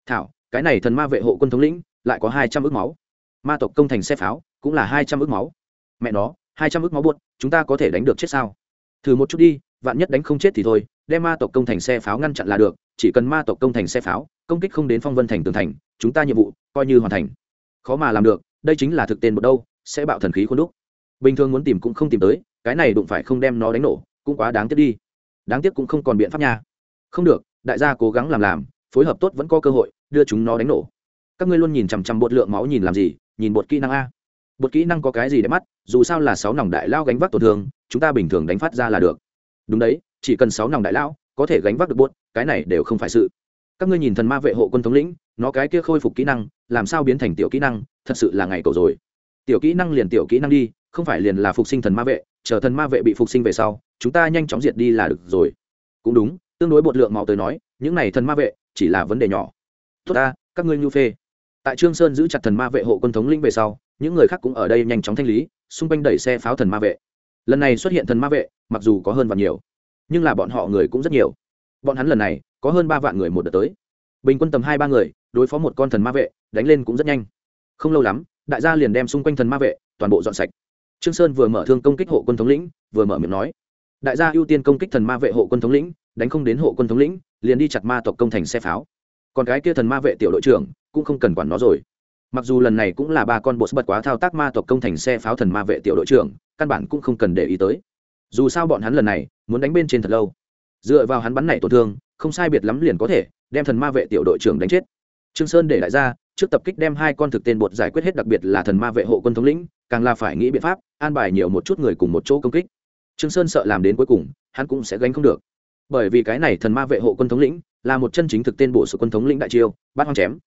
Thảo, cái này thần ma vệ hộ quân thống lĩnh, lại có hai trăm ước máu ma tộc công thành xe pháo, cũng là hai trăm ước máu. Mẹ nó, hai trăm ước máu buốt, chúng ta có thể đánh được chết sao? Thử một chút đi, vạn nhất đánh không chết thì thôi, đem ma tộc công thành xe pháo ngăn chặn là được, chỉ cần ma tộc công thành xe pháo, công kích không đến phong vân thành tường thành, chúng ta nhiệm vụ coi như hoàn thành. Khó mà làm được, đây chính là thực tên một đâu, sẽ bạo thần khí khuôn đúc. Bình thường muốn tìm cũng không tìm tới, cái này đụng phải không đem nó đánh nổ, cũng quá đáng tiếc đi. Đáng tiếc cũng không còn biện pháp nha. Không được, đại gia cố gắng làm làm, phối hợp tốt vẫn có cơ hội, đưa chúng nó đánh nổ. Các ngươi luôn nhìn chằm chằm bột lượng máu nhìn làm gì nhìn bột kỹ năng a. Bột kỹ năng có cái gì để mắt, dù sao là sáu nòng đại lao gánh vác tổn thương, chúng ta bình thường đánh phát ra là được. Đúng đấy, chỉ cần sáu nòng đại lao có thể gánh vác được bột, cái này đều không phải sự. Các ngươi nhìn thần ma vệ hộ quân thống lĩnh, nó cái kia khôi phục kỹ năng, làm sao biến thành tiểu kỹ năng, thật sự là ngày cầu rồi. Tiểu kỹ năng liền tiểu kỹ năng đi, không phải liền là phục sinh thần ma vệ, chờ thần ma vệ bị phục sinh về sau, chúng ta nhanh chóng diệt đi là được rồi. Cũng đúng, tương đối bột lượng máu tới nói, những này thần ma vệ, chỉ là vấn đề nhỏ. Tốt ta, các ngươi nhu phê tại trương sơn giữ chặt thần ma vệ hộ quân thống lĩnh về sau, những người khác cũng ở đây nhanh chóng thanh lý, xung quanh đẩy xe pháo thần ma vệ. Lần này xuất hiện thần ma vệ, mặc dù có hơn và nhiều, nhưng là bọn họ người cũng rất nhiều. Bọn hắn lần này, có hơn ba vạn người một đợt tới. Bình quân tầm hai ba người, đối phó một con thần ma vệ, đánh lên cũng rất nhanh. Không lâu lắm, đại gia liền đem xung quanh thần ma vệ, toàn bộ dọn sạch. Trương sơn vừa mở thương công kích hộ quân thống lĩnh, vừa mở miệng nói. Đại gia ưu tiên công kích thần ma vệ hộ quân thống lĩnh, đánh không đến hộ quân thống lĩnh, liền đi chặt ma tộc công thành xe pháo còn cái kia thần ma vệ tiểu đội trưởng cũng không cần quản nó rồi. Mặc dù lần này cũng là ba con bộ bật quá thao tác ma tộc công thành xe pháo thần ma vệ tiểu đội trưởng, căn bản cũng không cần để ý tới. Dù sao bọn hắn lần này muốn đánh bên trên thật lâu. Dựa vào hắn bắn này tổn thương, không sai biệt lắm liền có thể đem thần ma vệ tiểu đội trưởng đánh chết. Trương sơn để lại ra, trước tập kích đem hai con thực tên bột giải quyết hết đặc biệt là thần ma vệ hộ quân thống lĩnh, càng là phải nghĩ biện pháp an bài nhiều một chút người cùng một chỗ công kích. Trương sơn sợ làm đến cuối cùng, hắn cũng sẽ gánh không được. Bởi vì cái này thần ma vệ hộ quân thống lĩnh là một chân chính thực tên bộ sự quân thống lĩnh đại chiêu, bắt hoang chém.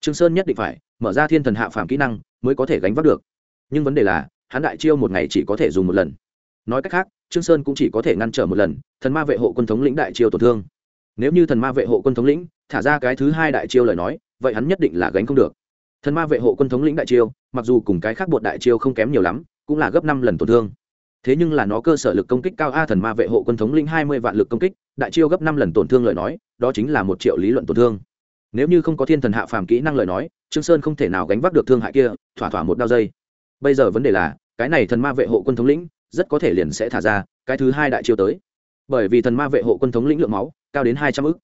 Trương sơn nhất định phải mở ra thiên thần hạ phàm kỹ năng mới có thể gánh vác được. Nhưng vấn đề là, hắn đại chiêu một ngày chỉ có thể dùng một lần. Nói cách khác, trương sơn cũng chỉ có thể ngăn trở một lần, thần ma vệ hộ quân thống lĩnh đại chiêu tổn thương. Nếu như thần ma vệ hộ quân thống lĩnh thả ra cái thứ hai đại chiêu lời nói, vậy hắn nhất định là gánh không được. Thần ma vệ hộ quân thống lĩnh đại chiêu, mặc dù cùng cái khác bột đại chiêu không kém nhiều lắm, cũng là gấp năm lần tổn thương thế nhưng là nó cơ sở lực công kích cao a thần ma vệ hộ quân thống lĩnh hai mươi vạn lực công kích, đại chiêu gấp năm lần tổn thương lời nói, đó chính là một triệu lý luận tổn thương. Nếu như không có thiên thần hạ phàm kỹ năng lời nói, trương sơn không thể nào gánh vác được thương hại kia, thỏa thỏa một đao dây. Bây giờ vấn đề là, cái này thần ma vệ hộ quân thống lĩnh, rất có thể liền sẽ thả ra, cái thứ hai đại chiêu tới. Bởi vì thần ma vệ hộ quân thống lĩnh lượng máu, cao đến hai trăm ức.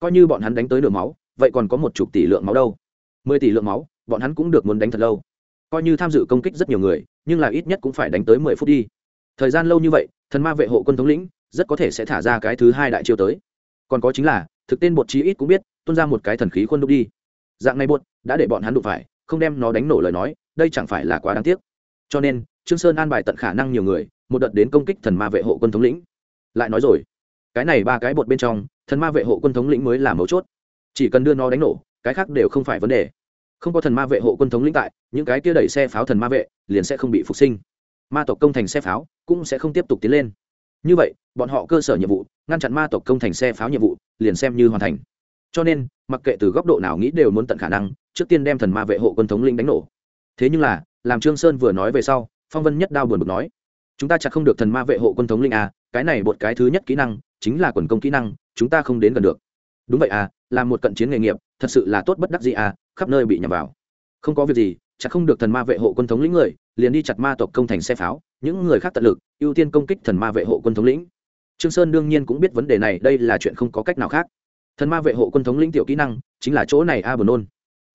Coi như bọn hắn đánh tới lượng máu, vậy còn có một chục tỷ lượng máu đâu. Mười tỷ lượng máu, bọn hắn cũng được muốn đánh thật lâu. Coi như tham dự công kích rất nhiều người, nhưng là ít nhất cũng phải đánh tới mười phút đi thời gian lâu như vậy, thần ma vệ hộ quân thống lĩnh rất có thể sẽ thả ra cái thứ hai đại chiêu tới. Còn có chính là, thực tên bột chí ít cũng biết, tuôn ra một cái thần khí quân đúc đi. Dạng này bột đã để bọn hắn đụng phải, không đem nó đánh nổ lời nói, đây chẳng phải là quá đáng tiếc. Cho nên, trương sơn an bài tận khả năng nhiều người, một đợt đến công kích thần ma vệ hộ quân thống lĩnh. Lại nói rồi, cái này ba cái bột bên trong, thần ma vệ hộ quân thống lĩnh mới là mấu chốt. Chỉ cần đưa nó đánh nổ, cái khác đều không phải vấn đề. Không có thần ma vệ hộ quân thống lĩnh tại, những cái kia đẩy xe pháo thần ma vệ liền sẽ không bị phục sinh ma tộc công thành xe pháo cũng sẽ không tiếp tục tiến lên. Như vậy, bọn họ cơ sở nhiệm vụ, ngăn chặn ma tộc công thành xe pháo nhiệm vụ, liền xem như hoàn thành. Cho nên, mặc kệ từ góc độ nào nghĩ đều muốn tận khả năng, trước tiên đem thần ma vệ hộ quân thống linh đánh nổ. Thế nhưng là, làm trương sơn vừa nói về sau, phong vân nhất đao buồn bực nói, chúng ta chặt không được thần ma vệ hộ quân thống linh à cái này một cái thứ nhất kỹ năng, chính là quần công kỹ năng, chúng ta không đến gần được. Đúng vậy à Làm một cận chiến nghề nghiệp, thật sự là tốt bất đắc gì à khắp nơi bị nhầm vào. Không có việc gì chặt không được thần ma vệ hộ quân thống lĩnh người, liền đi chặt ma tộc công thành xe pháo, những người khác tận lực, ưu tiên công kích thần ma vệ hộ quân thống lĩnh. Trương sơn đương nhiên cũng biết vấn đề này, đây là chuyện không có cách nào khác. Thần ma vệ hộ quân thống lĩnh tiểu kỹ năng, chính là chỗ này a buồn nôn.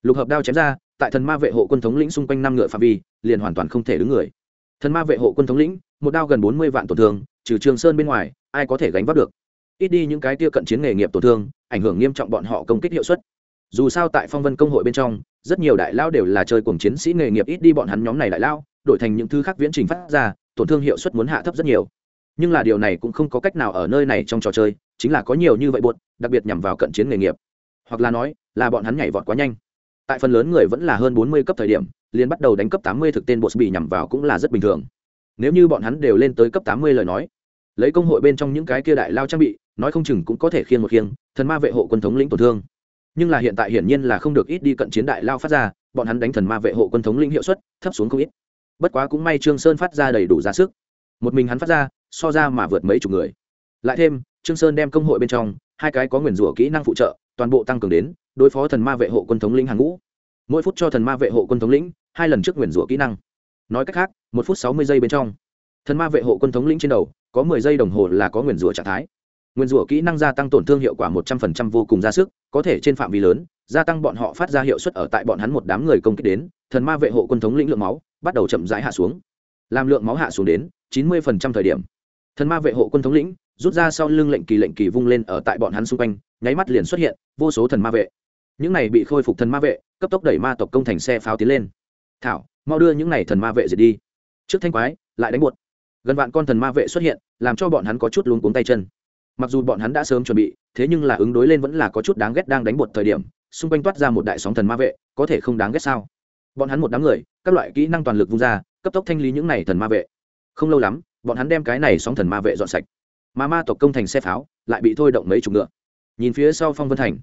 Lục hợp đao chém ra, tại thần ma vệ hộ quân thống lĩnh xung quanh năm ngựa phạm vi, liền hoàn toàn không thể đứng người. Thần ma vệ hộ quân thống lĩnh, một đao gần bốn mươi vạn tổn thương, trừ trương sơn bên ngoài, ai có thể gánh vác được? Ít đi những cái tiêu cận chiến nghề nghiệp tổn thương, ảnh hưởng nghiêm trọng bọn họ công kích hiệu suất dù sao tại phong vân công hội bên trong, rất nhiều đại lao đều là chơi cùng chiến sĩ nghề nghiệp, ít đi bọn hắn nhóm này đại lao, đổi thành những thứ khác viễn trình phát ra, tổn thương hiệu suất muốn hạ thấp rất nhiều. Nhưng là điều này cũng không có cách nào ở nơi này trong trò chơi, chính là có nhiều như vậy buột đặc biệt nhằm vào cận chiến nghề nghiệp. Hoặc là nói, là bọn hắn nhảy vọt quá nhanh. Tại phần lớn người vẫn là hơn bốn mươi cấp thời điểm, liền bắt đầu đánh cấp tám mươi thực tên bột bị nhằm vào cũng là rất bình thường. Nếu như bọn hắn đều lên tới cấp tám mươi lời nói, lấy công hội bên trong những cái kia đại lao trang bị, nói không chừng cũng có thể khiên một khiêng, thần ma vệ hộ quân thống lĩnh tổn thương nhưng là hiện tại hiển nhiên là không được ít đi cận chiến đại lao phát ra, bọn hắn đánh thần ma vệ hộ quân thống lĩnh hiệu suất thấp xuống không ít. Bất quá cũng may trương sơn phát ra đầy đủ ra sức. Một mình hắn phát ra, so ra mà vượt mấy chục người. Lại thêm, trương sơn đem công hội bên trong, hai cái có nguyền rủa kỹ năng phụ trợ, toàn bộ tăng cường đến, đối phó thần ma vệ hộ quân thống lĩnh hàng ngũ. Mỗi phút cho thần ma vệ hộ quân thống lĩnh, hai lần trước nguyền rủa kỹ năng. Nói cách khác, một phút sáu mươi giây bên trong, thần ma vệ hộ quân thống lĩnh trên đầu, có mười giây đồng hồ là có nguyền rủa trạng thái. Nguyên rủa kỹ năng gia tăng tổn thương hiệu quả một trăm phần trăm vô cùng ra sức, có thể trên phạm vi lớn, gia tăng bọn họ phát ra hiệu suất ở tại bọn hắn một đám người công kích đến, thần ma vệ hộ quân thống lĩnh lượng máu bắt đầu chậm rãi hạ xuống. Làm lượng máu hạ xuống đến chín mươi phần trăm thời điểm, thần ma vệ hộ quân thống lĩnh rút ra sau lưng lệnh kỳ lệnh kỳ vung lên ở tại bọn hắn xung quanh, nháy mắt liền xuất hiện vô số thần ma vệ. Những này bị khôi phục thần ma vệ, cấp tốc đẩy ma tộc công thành xe pháo tiến lên. Thảo, mau đưa những này thần ma vệ diệt đi. Trước thanh quái, lại đánh buột. Gần vạn con thần ma vệ xuất hiện, làm cho bọn hắn có chút luống cuống tay chân mặc dù bọn hắn đã sớm chuẩn bị, thế nhưng là ứng đối lên vẫn là có chút đáng ghét đang đánh bột thời điểm, xung quanh toát ra một đại sóng thần ma vệ, có thể không đáng ghét sao? Bọn hắn một đám người, các loại kỹ năng toàn lực vung ra, cấp tốc thanh lý những này thần ma vệ. Không lâu lắm, bọn hắn đem cái này sóng thần ma vệ dọn sạch. Mà ma tộc công thành xe pháo, lại bị thôi động mấy chục ngựa. Nhìn phía sau phong vân thành,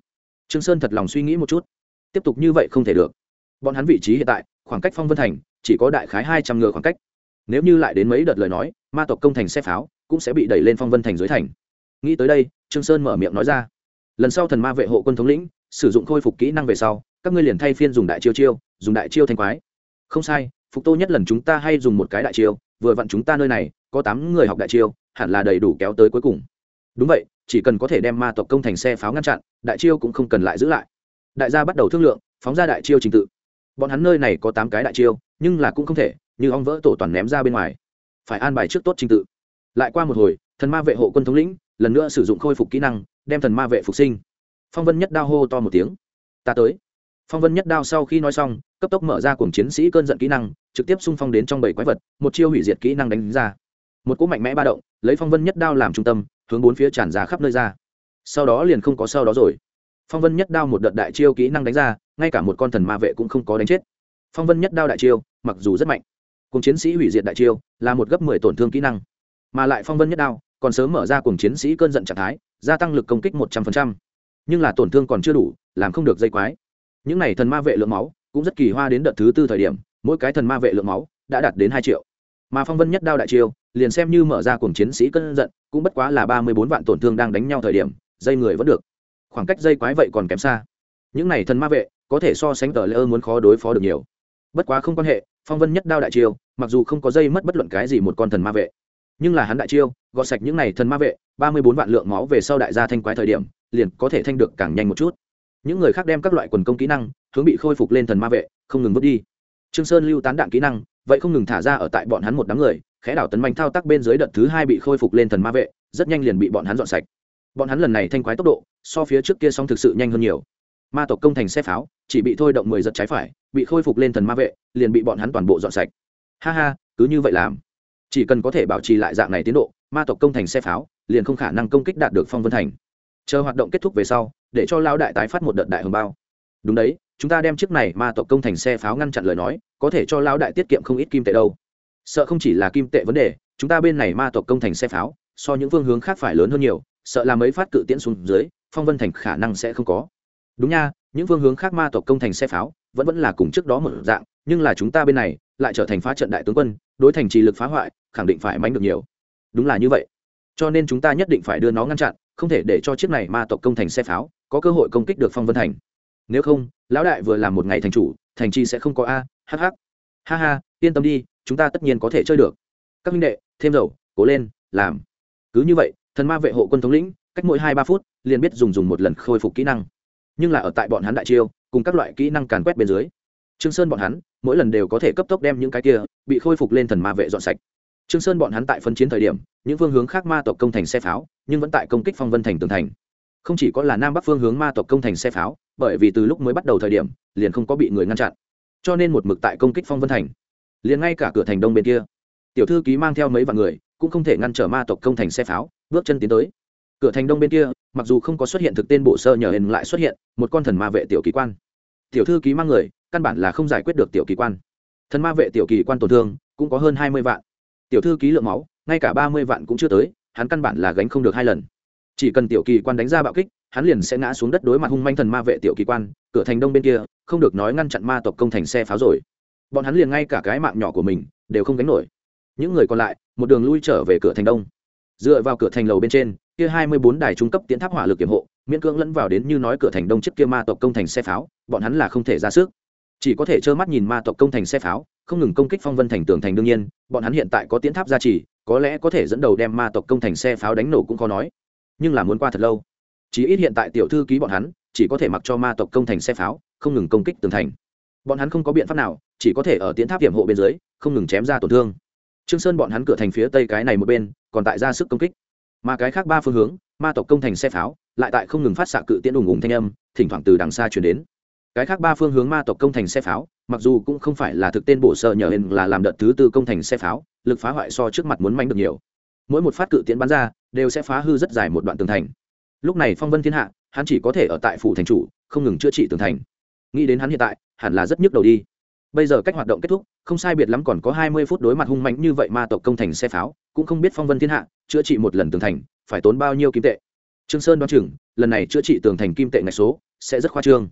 trương sơn thật lòng suy nghĩ một chút. Tiếp tục như vậy không thể được. Bọn hắn vị trí hiện tại, khoảng cách phong vân thành, chỉ có đại khái hai trăm ngựa khoảng cách. Nếu như lại đến mấy đợt lời nói, ma tộc công thành xe pháo cũng sẽ bị đẩy lên phong vân thành dưới thành nghĩ tới đây, trương sơn mở miệng nói ra. Lần sau thần ma vệ hộ quân thống lĩnh, sử dụng khôi phục kỹ năng về sau, các ngươi liền thay phiên dùng đại chiêu chiêu, dùng đại chiêu thanh quái. Không sai, phục tô nhất lần chúng ta hay dùng một cái đại chiêu, vừa vặn chúng ta nơi này, có tám người học đại chiêu, hẳn là đầy đủ kéo tới cuối cùng. Đúng vậy, chỉ cần có thể đem ma tộc công thành xe pháo ngăn chặn, đại chiêu cũng không cần lại giữ lại. Đại gia bắt đầu thương lượng, phóng ra đại chiêu trình tự. Bọn hắn nơi này có tám cái đại chiêu, nhưng là cũng không thể, như ong vỡ tổ toàn ném ra bên ngoài. Phải an bài trước tốt trình tự. Lại qua một hồi, thần ma vệ hộ quân thống lĩnh lần nữa sử dụng khôi phục kỹ năng, đem thần ma vệ phục sinh. Phong vân nhất đao hô to một tiếng. Ta tới. Phong vân nhất đao sau khi nói xong, cấp tốc mở ra cùng chiến sĩ cơn giận kỹ năng, trực tiếp xung phong đến trong bảy quái vật, một chiêu hủy diệt kỹ năng đánh ra. Một cỗ mạnh mẽ ba động, lấy phong vân nhất đao làm trung tâm, hướng bốn phía tràn ra khắp nơi ra. Sau đó liền không có sau đó rồi. Phong vân nhất đao một đợt đại chiêu kỹ năng đánh ra, ngay cả một con thần ma vệ cũng không có đánh chết. Phong vân nhất đao đại chiêu, mặc dù rất mạnh cùng chiến sĩ hủy diệt đại chiêu, là một gấp mười tổn thương kỹ năng. Mà lại phong vân nhất đao còn sớm mở ra cùng chiến sĩ cơn giận trạng thái, gia tăng lực công kích một trăm linh nhưng là tổn thương còn chưa đủ, làm không được dây quái. Những n à y thần ma vệ lượng máu, cũng rất kỳ hoa đến đợt thứ tư thời điểm, mỗi cái thần ma vệ lượng máu đã đạt đến hai triệu. Mà phong vân nhất đao đại chiêu, liền xem như mở ra cùng chiến sĩ cơn giận, cũng bất quá là ba mươi bốn vạn tổn thương đang đánh nhau thời điểm, dây người vẫn được. Khoảng cách dây quái vậy còn kém xa. Những này thần ma vệ, có thể so sánh tờ lễ ơn muốn khó đối phó được nhiều. Bất quá không quan hệ, phong vân nhất đao đại chiêu, mặc dù không có dây mất bất luận cái gì một con thần ma vệ nhưng là hắn đại chiêu, gọt sạch những này thần ma vệ, ba mươi bốn vạn lượng máu về sau đại gia thanh quái thời điểm, liền có thể thanh được càng nhanh một chút. Những người khác đem các loại quần công kỹ năng, hướng bị khôi phục lên thần ma vệ, không ngừng vứt đi. Trương sơn lưu tán đạn kỹ năng, vậy không ngừng thả ra ở tại bọn hắn một đám người, khẽ đảo tấn manh thao tác bên dưới đợt thứ hai bị khôi phục lên thần ma vệ, rất nhanh liền bị bọn hắn dọn sạch. Bọn hắn lần này thanh quái tốc độ, so phía trước kia song thực sự nhanh hơn nhiều. Ma tộc công thành xe pháo, chỉ bị thôi động mười giật trái phải, bị khôi phục lên thần ma vệ, liền bị bọn hắn toàn bộ dọn sạch. Ha ha, cứ như vậy làm chỉ cần có thể bảo trì lại dạng này tiến độ, ma tộc công thành xe pháo, liền không khả năng công kích đạt được phong vân thành. Chờ hoạt động kết thúc về sau, để cho lao đại tái phát một đợt đại hồng bao. Đúng đấy, chúng ta đem chiếc này ma tộc công thành xe pháo ngăn chặn lời nói, có thể cho lao đại tiết kiệm không ít kim tệ đâu. Sợ không chỉ là kim tệ vấn đề, chúng ta bên này ma tộc công thành xe pháo, so những phương hướng khác phải lớn hơn nhiều, sợ là mấy phát cự tiễn xuống dưới, phong vân thành khả năng sẽ không có. Đúng nha, những phương hướng khác ma tộc công thành xe pháo, vẫn vẫn là cùng trước đó một dạng nhưng là chúng ta bên này lại trở thành phá trận đại tướng quân, đối thành trì lực phá hoại, khẳng định phải mánh được nhiều. Đúng là như vậy. Cho nên chúng ta nhất định phải đưa nó ngăn chặn, không thể để cho chiếc này ma tộc công thành xe pháo, có cơ hội công kích được phong vân thành. Nếu không, lão đại vừa làm một ngày thành chủ, thành chi sẽ không có a hh ha. Ha yên tâm đi, chúng ta tất nhiên có thể chơi được. Các minh đệ, thêm dầu, cố lên, làm. Cứ như vậy, thần ma vệ hộ quân thống lĩnh, cách mỗi hai ba phút, liền biết dùng dùng một lần khôi phục kỹ năng. Nhưng là ở tại bọn hắn đại chiêu, cùng các loại kỹ năng càn quét bên dưới. Trương sơn bọn hắn mỗi lần đều có thể cấp tốc đem những cái kia bị khôi phục lên thần ma vệ dọn sạch. Trương sơn bọn hắn tại phân chiến thời điểm, những phương hướng khác ma tộc công thành xe pháo, nhưng vẫn tại công kích phong vân thành tường thành. Không chỉ có là nam bắc phương hướng ma tộc công thành xe pháo, bởi vì từ lúc mới bắt đầu thời điểm, liền không có bị người ngăn chặn. Cho nên một mực tại công kích phong vân thành. Liền ngay cả cửa thành đông bên kia, tiểu thư ký mang theo mấy vạn người, cũng không thể ngăn trở ma tộc công thành xe pháo, bước chân tiến tới. Cửa thành đông bên kia, mặc dù không có xuất hiện thực tên bộ sơ nhờ hình lại xuất hiện, một con thần ma vệ tiểu kỳ quan. Tiểu thư ký mang người căn bản là không giải quyết được tiểu kỳ quan. Thần ma vệ tiểu kỳ quan tổn thương cũng có hơn hai mươi vạn. Tiểu thư ký lượng máu, ngay cả ba mươi vạn cũng chưa tới, hắn căn bản là gánh không được hai lần. Chỉ cần tiểu kỳ quan đánh ra bạo kích, hắn liền sẽ ngã xuống đất đối mặt hung manh thần ma vệ tiểu kỳ quan, cửa thành đông bên kia, không được nói ngăn chặn ma tộc công thành xe pháo rồi. Bọn hắn liền ngay cả cái mạng nhỏ của mình đều không gánh nổi. Những người còn lại, một đường lui trở về cửa thành đông. Dựa vào cửa thành lầu bên trên, kia hai mươi bốn đài trung cấp tiến tháp hỏa lực kiểm hộ, miễn cưỡng lẫn vào đến như nói cửa thành đông trước kia ma tộc công thành xe pháo, bọn hắn là không thể ra sức chỉ có thể trơ mắt nhìn ma tộc công thành xe pháo, không ngừng công kích phong vân thành tường thành đương nhiên, bọn hắn hiện tại có tiến tháp gia trì, có lẽ có thể dẫn đầu đem ma tộc công thành xe pháo đánh nổ cũng khó nói. Nhưng là muốn qua thật lâu. Chỉ ít hiện tại tiểu thư ký bọn hắn, chỉ có thể mặc cho ma tộc công thành xe pháo, không ngừng công kích tường thành. Bọn hắn không có biện pháp nào, chỉ có thể ở tiến tháp hiểm hộ bên dưới, không ngừng chém ra tổn thương. Trương sơn bọn hắn cửa thành phía tây cái này một bên, còn tại ra sức công kích. Mà cái khác ba phương hướng, ma tộc công thành xe pháo, lại tại không ngừng phát xạ cự tiễn đùng ùng thanh âm, thỉnh thoảng từ đằng xa truyền đến cái khác ba phương hướng ma tộc công thành xe pháo, mặc dù cũng không phải là thực tên bổ sợ nhờ hình là làm đợt thứ tư công thành xe pháo, lực phá hoại so trước mặt muốn manh được nhiều. Mỗi một phát cự tiễn bắn ra, đều sẽ phá hư rất dài một đoạn tường thành. Lúc này phong vân thiên hạ, hắn chỉ có thể ở tại phủ thành chủ, không ngừng chữa trị tường thành. Nghĩ đến hắn hiện tại, hẳn là rất nhức đầu đi. Bây giờ cách hoạt động kết thúc, không sai biệt lắm còn có hai mươi phút đối mặt hung mạnh như vậy ma tộc công thành xe pháo, cũng không biết phong vân thiên hạ, chữa trị một lần tường thành, phải tốn bao nhiêu kim tệ. Trương sơn đoán chừng, lần này chữa trị tường thành kim tệ ngạch số, sẽ rất khoa trương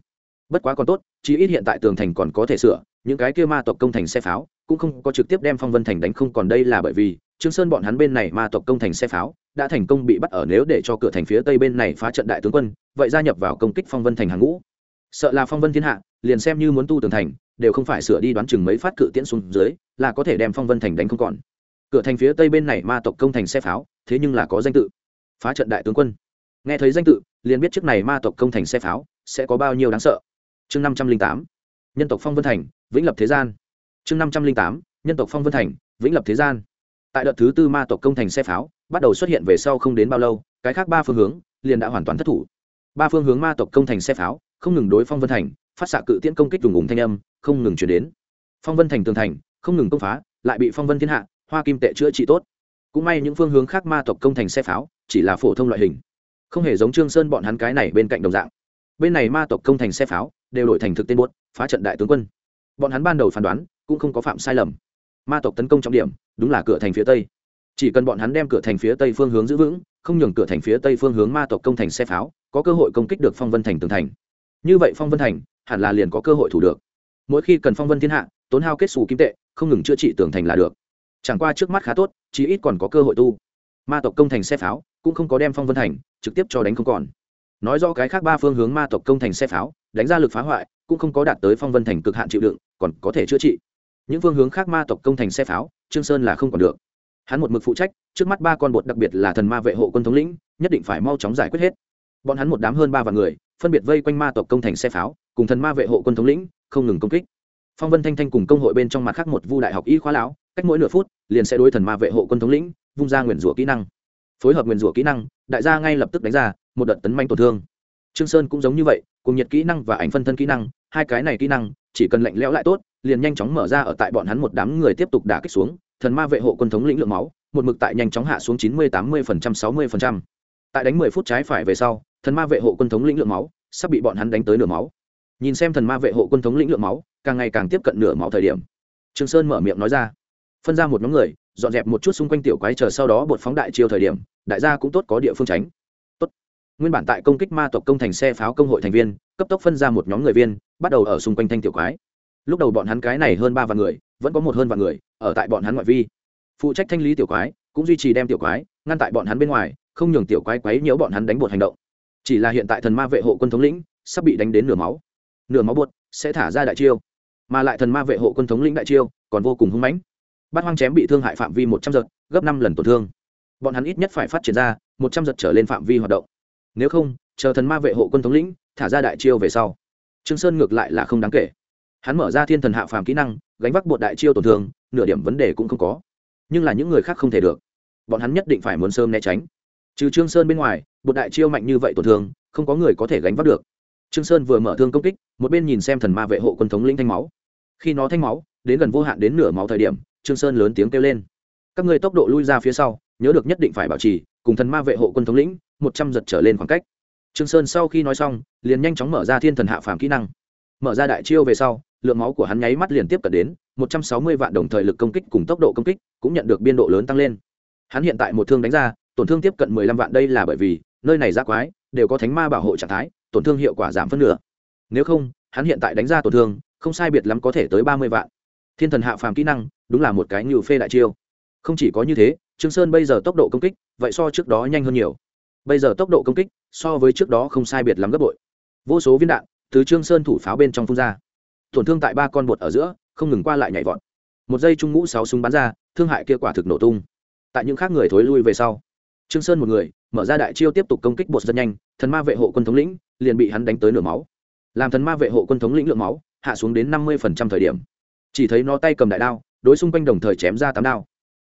bất quá còn tốt chỉ ít hiện tại tường thành còn có thể sửa, những cái kia ma tộc công thành xe pháo, cũng không có trực tiếp đem phong vân thành đánh không còn đây là bởi vì, trương sơn bọn hắn bên này ma tộc công thành xe pháo, đã thành công bị bắt ở nếu để cho cửa thành phía tây bên này phá trận đại tướng quân, vậy gia nhập vào công kích phong vân thành hàng ngũ. Sợ là phong vân thiên hạ, liền xem như muốn tu tường thành, đều không phải sửa đi đoán chừng mấy phát cự tiễn xuống dưới, là có thể đem phong vân thành đánh không còn. Cửa thành phía tây bên này ma tộc công thành xe pháo, thế nhưng là có danh tự. Phá trận đại tướng quân. Nghe thấy danh tự, liền biết trước này ma tộc công thành xe pháo, sẽ có bao nhiêu đáng sợ chương năm trăm linh tám, nhân tộc phong vân thành, vĩnh lập thế gian. Chương năm trăm linh tám, nhân tộc phong vân thành, vĩnh lập thế gian. Tại đợt thứ tư ma tộc công thành xe pháo, bắt đầu xuất hiện về sau không đến bao lâu, cái khác ba phương hướng liền đã hoàn toàn thất thủ. Ba phương hướng ma tộc công thành xe pháo, không ngừng đối phong vân thành, phát xạ cự tiễn công kích vùng ủng thanh âm, không ngừng chuyển đến. Phong vân thành tường thành, không ngừng công phá, lại bị phong vân thiên hạ, hoa kim tệ chữa trị tốt. Cũng may những phương hướng khác ma tộc công thành xe pháo chỉ là phổ thông loại hình, không hề giống trương sơn bọn hắn cái này bên cạnh đồng dạng bên này ma tộc công thành xe pháo, đều đổi thành thực tên buốt, phá trận đại tướng quân. Bọn hắn ban đầu phán đoán, cũng không có phạm sai lầm. Ma tộc tấn công trọng điểm, đúng là cửa thành phía tây. Chỉ cần bọn hắn đem cửa thành phía tây phương hướng giữ vững, không nhường cửa thành phía tây phương hướng ma tộc công thành xe pháo, có cơ hội công kích được phong vân thành tường thành. Như vậy phong vân thành, hẳn là liền có cơ hội thủ được. Mỗi khi cần phong vân thiên hạ, tốn hao kết xù kim tệ, không ngừng chữa trị tường thành là được. Chẳng qua trước mắt khá tốt, chí ít còn có cơ hội tu. Ma tộc công thành xe pháo, cũng không có đem phong vân thành, trực tiếp cho đánh không còn nói do cái khác ba phương hướng ma tộc công thành xe pháo, đánh ra lực phá hoại, cũng không có đạt tới phong vân thành cực hạn chịu đựng, còn có thể chữa trị. Những phương hướng khác ma tộc công thành xe pháo, trương sơn là không còn được. Hắn một mực phụ trách, trước mắt ba con bột đặc biệt là thần ma vệ hộ quân thống lĩnh, nhất định phải mau chóng giải quyết hết. Bọn hắn một đám hơn ba vạn người, phân biệt vây quanh ma tộc công thành xe pháo, cùng thần ma vệ hộ quân thống lĩnh, không ngừng công kích. Phong vân thanh thanh cùng công hội bên trong mặt khác một vu đại học y khoa lão, cách mỗi nửa phút, liền sẽ đối thần ma vệ hộ quân thống lĩnh, vung ra nguyền rủa kỹ năng. Phối hợp nguyền rủa kỹ năng, đại gia ngay lập tức đánh ra một đợt tấn manh tổn thương. Trương sơn cũng giống như vậy, cùng nhiệt kỹ năng và ảnh phân thân kỹ năng, hai cái này kỹ năng, chỉ cần lạnh lẽo lại tốt, liền nhanh chóng mở ra ở tại bọn hắn một đám người tiếp tục đả kích xuống, thần ma vệ hộ quân thống lĩnh lượng máu, một mực tại nhanh chóng hạ xuống chín mươi, tám mươi phần trăm, sáu mươi phần trăm. Tại đánh mười phút trái phải về sau, thần ma vệ hộ quân thống lĩnh lượng máu sắp bị bọn hắn đánh tới nửa máu. Nhìn xem thần ma vệ hộ quân thống lĩnh lượng máu, càng ngày càng tiếp cận nửa máu thời điểm, trương sơn mở miệng nói ra. Phân ra một nhóm người, dọn dẹp một chút xung quanh tiểu quái chờ sau đó bột phóng đại chiêu thời điểm, đại gia cũng tốt có địa phương tránh nguyên bản tại công kích ma tộc công thành xe pháo công hội thành viên, cấp tốc phân ra một nhóm người viên, bắt đầu ở xung quanh thanh tiểu quái. Lúc đầu bọn hắn cái này hơn ba vạn người, vẫn có một hơn vạn người, ở tại bọn hắn ngoại vi. Phụ trách thanh lý tiểu quái, cũng duy trì đem tiểu quái, ngăn tại bọn hắn bên ngoài, không nhường tiểu quái quấy nhiễu bọn hắn đánh bột hành động. Chỉ là hiện tại thần ma vệ hộ quân thống lĩnh, sắp bị đánh đến nửa máu. Nửa máu buột sẽ thả ra đại chiêu. Mà lại thần ma vệ hộ quân thống lĩnh đại chiêu, còn vô cùng hung mãnh. Bát hoang chém bị thương hại phạm vi một trăm giật, gấp năm lần tổn thương. Bọn hắn ít nhất phải phát triển ra một trăm giật trở lên phạm vi hoạt động nếu không, chờ thần ma vệ hộ quân thống lĩnh, thả ra đại chiêu về sau. Trương sơn ngược lại là không đáng kể. Hắn mở ra thiên thần hạ phàm kỹ năng, gánh vác bột đại chiêu tổn thương, nửa điểm vấn đề cũng không có. Nhưng là những người khác không thể được. Bọn hắn nhất định phải muốn sớm né tránh. Trừ trương sơn bên ngoài, bột đại chiêu mạnh như vậy tổn thương, không có người có thể gánh vác được. Trương sơn vừa mở thương công kích, một bên nhìn xem thần ma vệ hộ quân thống lĩnh thanh máu. Khi nó thanh máu, đến gần vô hạn đến nửa máu thời điểm, trương sơn lớn tiếng kêu lên. Các ngươi tốc độ lui ra phía sau, nhớ được nhất định phải bảo trì cùng thần ma vệ hộ quân thống lĩnh, một trăm giật trở lên khoảng cách. Trương sơn sau khi nói xong, liền nhanh chóng mở ra thiên thần hạ phàm kỹ năng. Mở ra đại chiêu về sau, lượng máu của hắn nháy mắt liền tiếp cận đến một trăm sáu mươi vạn đồng thời lực công kích cùng tốc độ công kích cũng nhận được biên độ lớn tăng lên. Hắn hiện tại một thương đánh ra, tổn thương tiếp cận mười lăm vạn đây là bởi vì nơi này ra quái đều có thánh ma bảo hộ trạng thái, tổn thương hiệu quả giảm phân nửa. Nếu không, hắn hiện tại đánh ra tổn thương, không sai biệt lắm có thể tới ba mươi vạn. Thiên thần hạ phàm kỹ năng đúng là một cái nhiều phê đại chiêu không chỉ có như thế, trương sơn bây giờ tốc độ công kích, vậy so trước đó nhanh hơn nhiều. Bây giờ tốc độ công kích, so với trước đó không sai biệt lắm gấp bội. Vô số viên đạn từ trương sơn thủ pháo bên trong phun ra. Tổn thương tại ba con bột ở giữa, không ngừng qua lại nhảy vọt. Một giây trung ngũ sáu súng bắn ra, thương hại kia quả thực nổ tung. Tại những khác người thối lui về sau, trương sơn một người, mở ra đại chiêu tiếp tục công kích bột rất nhanh, thần ma vệ hộ quân thống lĩnh liền bị hắn đánh tới nửa máu. Làm thần ma vệ hộ quân thống lĩnh lượng máu, hạ xuống đến năm mươi thời điểm. Chỉ thấy nó tay cầm đại đao, đối xung quanh đồng thời chém ra tám đao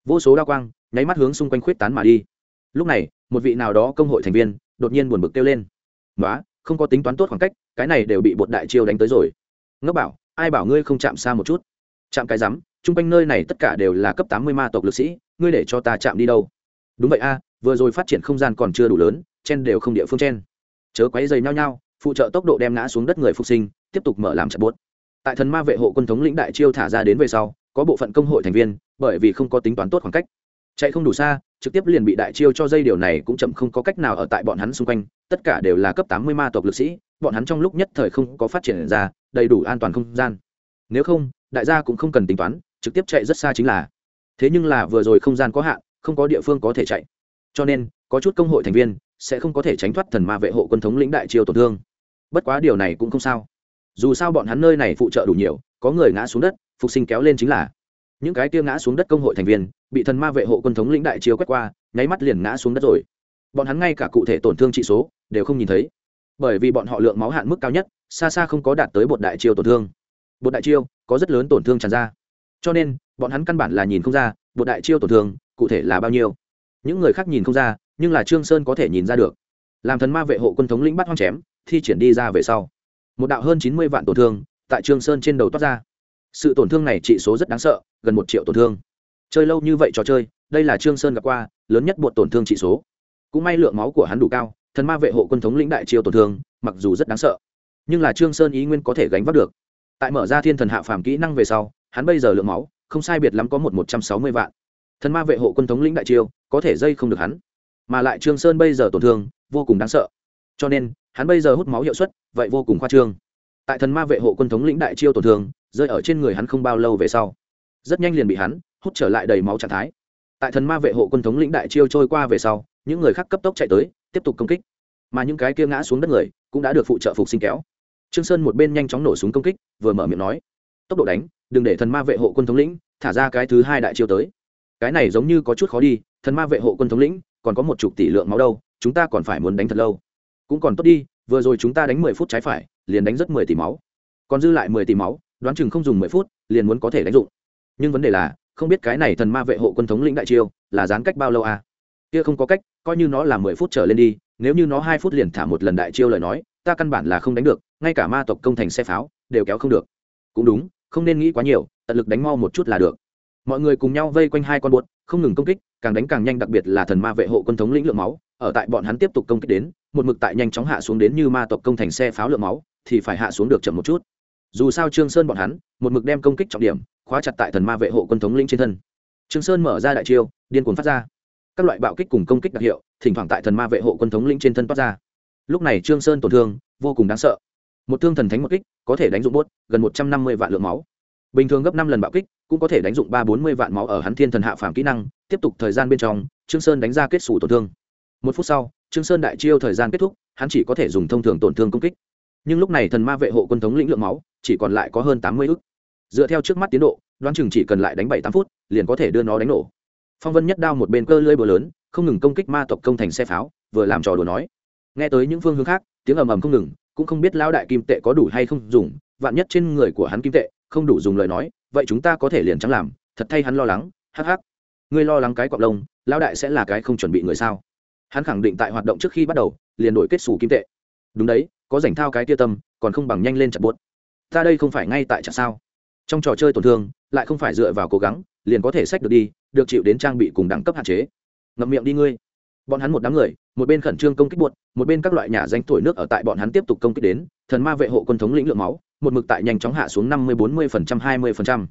vô số đa quang, nháy mắt hướng xung quanh khuyết tán mà đi. Lúc này, một vị nào đó công hội thành viên, đột nhiên buồn bực kêu lên. Nói không có tính toán tốt khoảng cách, cái này đều bị bột đại chiêu đánh tới rồi. Ngốc bảo, ai bảo ngươi không chạm xa một chút? Chạm cái rắm, chung quanh nơi này tất cả đều là cấp tám mươi ma tộc lực sĩ, ngươi để cho ta chạm đi đâu? Đúng vậy a, vừa rồi phát triển không gian còn chưa đủ lớn, chen đều không địa phương chen. Chớ quấy dày nhau nhau, phụ trợ tốc độ đem ngã xuống đất người phục sinh, tiếp tục mở làm chặt bốt tại thần ma vệ hộ quân thống lĩnh đại chiêu thả ra đến về sau, có bộ phận công hội thành viên bởi vì không có tính toán tốt khoảng cách. Chạy không đủ xa, trực tiếp liền bị đại chiêu cho dây điều này cũng chậm không có cách nào ở tại bọn hắn xung quanh, tất cả đều là cấp tám mươi ma tộc lực sĩ, bọn hắn trong lúc nhất thời không có phát triển ra đầy đủ an toàn không gian. Nếu không, đại gia cũng không cần tính toán, trực tiếp chạy rất xa chính là. Thế nhưng là vừa rồi không gian có hạn, không có địa phương có thể chạy. Cho nên, có chút công hội thành viên sẽ không có thể tránh thoát thần ma vệ hộ quân thống lĩnh đại chiêu tổn thương. Bất quá điều này cũng không sao. Dù sao bọn hắn nơi này phụ trợ đủ nhiều, có người ngã xuống đất, phục sinh kéo lên chính là những cái kia ngã xuống đất công hội thành viên, bị thần ma vệ hộ quân thống lĩnh đại chiếu quét qua, nháy mắt liền ngã xuống đất rồi. Bọn hắn ngay cả cụ thể tổn thương trị số, đều không nhìn thấy. Bởi vì bọn họ lượng máu hạn mức cao nhất, xa xa không có đạt tới bột đại chiêu tổn thương. Bột đại chiêu, có rất lớn tổn thương tràn ra. Cho nên, bọn hắn căn bản là nhìn không ra, bột đại chiêu tổn thương, cụ thể là bao nhiêu. Những người khác nhìn không ra, nhưng là trương sơn có thể nhìn ra được. Làm thần ma vệ hộ quân thống lĩnh bắt hoang chém, thi triển đi ra về sau. Một đạo hơn chín mươi vạn tổn thương, tại trương sơn trên đầu toát ra. Sự tổn thương này trị số rất đáng sợ gần một triệu tổn thương. Chơi lâu như vậy trò chơi, đây là trương sơn gặp qua lớn nhất bột tổn thương trị số. Cũng may lượng máu của hắn đủ cao, thần ma vệ hộ quân thống lĩnh đại chiêu tổn thương, mặc dù rất đáng sợ. Nhưng là trương sơn ý nguyên có thể gánh vác được. Tại mở ra thiên thần hạ phàm kỹ năng về sau, hắn bây giờ lượng máu, không sai biệt lắm có một một trăm sáu mươi vạn. Thần ma vệ hộ quân thống lĩnh đại chiêu, có thể dây không được hắn. Mà lại trương sơn bây giờ tổn thương, vô cùng đáng sợ. Cho nên, hắn bây giờ hút máu hiệu suất, vậy vô cùng khoa trương. Tại thần ma vệ hộ quân thống lĩnh đại chiêu tổn thương, rơi ở trên người hắn không bao lâu về sau rất nhanh liền bị hắn hút trở lại đầy máu trạng thái. Tại thần ma vệ hộ quân thống lĩnh đại chiêu trôi qua về sau, những người khác cấp tốc chạy tới, tiếp tục công kích. Mà những cái kia ngã xuống đất người cũng đã được phụ trợ phục sinh kéo. Trương sơn một bên nhanh chóng nổ súng công kích, vừa mở miệng nói, tốc độ đánh, đừng để thần ma vệ hộ quân thống lĩnh thả ra cái thứ hai đại chiêu tới. Cái này giống như có chút khó đi, thần ma vệ hộ quân thống lĩnh còn có một chục tỷ lượng máu đâu, chúng ta còn phải muốn đánh thật lâu. Cũng còn tốt đi, vừa rồi chúng ta đánh mười phút trái phải, liền đánh rất mười tỷ máu. Còn dư lại mười tỷ máu, đoán chừng không dùng mười phút, liền muốn có thể đánh dụng nhưng vấn đề là, không biết cái này thần ma vệ hộ quân thống lĩnh đại chiêu, là gián cách bao lâu à? Kia không có cách, coi như nó là mười phút trở lên đi, nếu như nó hai phút liền thả một lần đại chiêu lời nói, ta căn bản là không đánh được, ngay cả ma tộc công thành xe pháo, đều kéo không được. Cũng đúng, không nên nghĩ quá nhiều, tận lực đánh mau một chút là được. Mọi người cùng nhau vây quanh hai con buột, không ngừng công kích, càng đánh càng nhanh đặc biệt là thần ma vệ hộ quân thống lĩnh lượng máu, ở tại bọn hắn tiếp tục công kích đến, một mực tại nhanh chóng hạ xuống đến như ma tộc công thành xe pháo lượng máu, thì phải hạ xuống được chậm một chút. Dù sao trương sơn bọn hắn, một mực đem công kích trọng điểm khóa chặt tại thần ma vệ hộ quân thống lĩnh trên thân. Trương sơn mở ra đại chiêu, điên cuồng phát ra. Các loại bạo kích cùng công kích đặc hiệu, thỉnh thoảng tại thần ma vệ hộ quân thống lĩnh trên thân toát ra. Lúc này trương sơn tổn thương, vô cùng đáng sợ. Một thương thần thánh một kích, có thể đánh dụng bốt, gần một trăm năm mươi vạn lượng máu. Bình thường gấp năm lần bạo kích, cũng có thể đánh dụng ba bốn mươi vạn máu ở hắn thiên thần hạ phàm kỹ năng. Tiếp tục thời gian bên trong, trương sơn đánh ra kết xù tổn thương. Một phút sau, trương sơn đại chiêu thời gian kết thúc, hắn chỉ có thể dùng thông thường tổn thương công kích. Nhưng lúc này thần ma vệ hộ quân thống lĩnh lượng máu, chỉ còn lại có hơn tám mươi ức dựa theo trước mắt tiến độ, đoán chừng chỉ cần lại đánh bảy tám phút, liền có thể đưa nó đánh nổ. Phong vân nhất đao một bên cơ lưỡi bờ lớn, không ngừng công kích ma tộc công thành xe pháo, vừa làm trò đùa nói. Nghe tới những phương hướng khác, tiếng ầm ầm không ngừng, cũng không biết lão đại kim tệ có đủ hay không dùng, vạn nhất trên người của hắn kim tệ không đủ dùng lời nói, vậy chúng ta có thể liền chẳng làm, thật thay hắn lo lắng, hắc hắc. Ngươi lo lắng cái cọp lông, lão đại sẽ là cái không chuẩn bị người sao? Hắn khẳng định tại hoạt động trước khi bắt đầu, liền đổi kết xù kim tệ. Đúng đấy, có dành thao cái tia tâm, còn không bằng nhanh lên chặt buốt. Ta đây không phải ngay tại chặt sao? Trong trò chơi tổn thương, lại không phải dựa vào cố gắng, liền có thể sách được đi, được chịu đến trang bị cùng đẳng cấp hạn chế. Ngậm miệng đi ngươi. Bọn hắn một đám người, một bên khẩn trương công kích buột một bên các loại nhà danh thổi nước ở tại bọn hắn tiếp tục công kích đến, thần ma vệ hộ quân thống lĩnh lượng máu, một mực tại nhanh chóng hạ xuống năm mươi bốn mươi phần trăm, hai mươi phần trăm.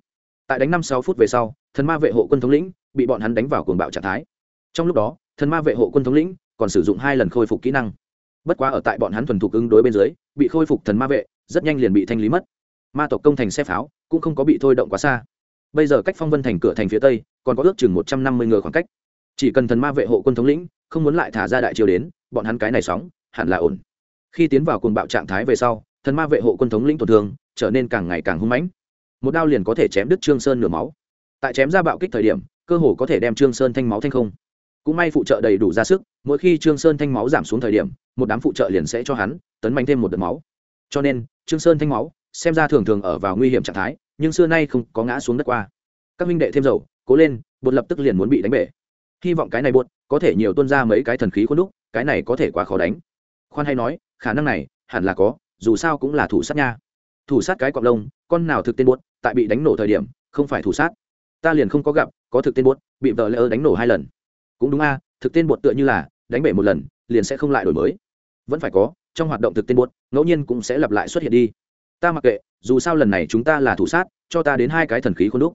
Tại đánh năm sáu phút về sau, thần ma vệ hộ quân thống lĩnh bị bọn hắn đánh vào cuồng bạo trạng thái. Trong lúc đó, thần ma vệ hộ quân thống lĩnh còn sử dụng hai lần khôi phục kỹ năng. Bất quá ở tại bọn hắn thuần thục ứng đối bên dưới, bị khôi phục thần ma vệ, rất nhanh liền bị thanh lý mất ma tộc công thành xe pháo, cũng không có bị thôi động quá xa. Bây giờ cách phong vân thành cửa thành phía tây, còn có ước chừng một trăm năm mươi ngựa khoảng cách. Chỉ cần thần ma vệ hộ quân thống lĩnh, không muốn lại thả ra đại chiều đến, bọn hắn cái này sóng, hẳn là ổn. Khi tiến vào cuồng bạo trạng thái về sau, thần ma vệ hộ quân thống lĩnh tổn thương, trở nên càng ngày càng hung mãnh. Một đao liền có thể chém đứt trương sơn nửa máu. Tại chém ra bạo kích thời điểm, cơ hồ có thể đem trương sơn thanh máu thanh không. Cũng may phụ trợ đầy đủ ra sức, mỗi khi trương sơn thanh máu giảm xuống thời điểm, một đám phụ trợ liền sẽ cho hắn tấn mạnh thêm một đợt máu. Cho nên, trương sơn thanh máu xem ra thường thường ở vào nguy hiểm trạng thái, nhưng xưa nay không có ngã xuống đất qua. Các minh đệ thêm dầu, cố lên, bột lập tức liền muốn bị đánh bể. Hy vọng cái này bột có thể nhiều tuân ra mấy cái thần khí khuôn đúc, cái này có thể quá khó đánh. Khoan hay nói, khả năng này hẳn là có, dù sao cũng là thủ sát nha. Thủ sát cái cọp lông, con nào thực tên bột, tại bị đánh nổ thời điểm, không phải thủ sát. Ta liền không có gặp có thực tên bột, bị vợ lỡ đánh nổ hai lần. Cũng đúng a, thực tên bột tựa như là đánh bể một lần, liền sẽ không lại đổi mới. Vẫn phải có, trong hoạt động thực tên bột, ngẫu nhiên cũng sẽ lặp lại xuất hiện đi ta mặc kệ, dù sao lần này chúng ta là thủ sát, cho ta đến hai cái thần khí khuôn đúc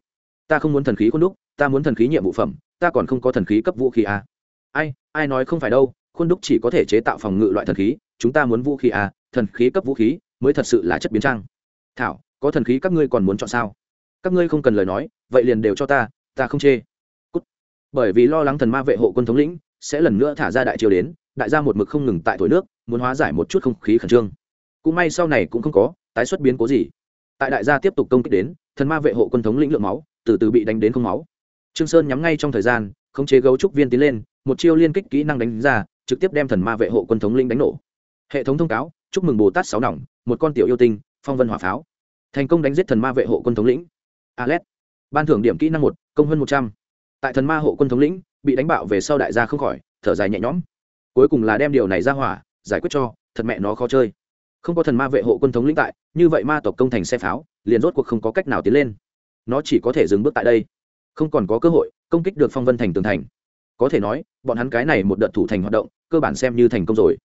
ta không muốn thần khí khuôn đúc, ta muốn thần khí nhiệm vụ phẩm, ta còn không có thần khí cấp vũ khí à? ai ai nói không phải đâu, khuôn đúc chỉ có thể chế tạo phòng ngự loại thần khí, chúng ta muốn vũ khí à? thần khí cấp vũ khí mới thật sự là chất biến trang thảo, có thần khí các ngươi còn muốn chọn sao các ngươi không cần lời nói, vậy liền đều cho ta ta không chê Cút. bởi vì lo lắng thần ma vệ hộ quân thống lĩnh sẽ lần nữa thả ra đại triều đến, đại gia một mực không ngừng tại thổi nước, muốn hóa giải một chút không khí khẩn trương cũng may sau này cũng không có tái xuất biến cố gì? Tại đại gia tiếp tục công kích đến, thần ma vệ hộ quân thống lĩnh lượng máu, từ từ bị đánh đến không máu. Trương sơn nhắm ngay trong thời gian, khống chế gấu trúc viên tiến lên, một chiêu liên kích kỹ năng đánh ra, trực tiếp đem thần ma vệ hộ quân thống lĩnh đánh nổ. Hệ thống thông cáo, chúc mừng bồ tát sáu nòng, một con tiểu yêu tinh, phong vân hỏa pháo. Thành công đánh giết thần ma vệ hộ quân thống lĩnh. Alet ban thưởng điểm kỹ năng một, công hơn một trăm. Tại thần ma hộ quân thống lĩnh, bị đánh bạo về sau đại gia không khỏi, thở dài nhẹ nhõm. Cuối cùng là đem điều này ra hỏa, giải quyết cho, thật mẹ nó khó chơi không có thần ma vệ hộ quân thống lĩnh tại, như vậy ma tộc công thành xe pháo, liền rốt cuộc không có cách nào tiến lên. Nó chỉ có thể dừng bước tại đây. Không còn có cơ hội, công kích được phong vân thành tường thành. Có thể nói, bọn hắn cái này một đợt thủ thành hoạt động, cơ bản xem như thành công rồi.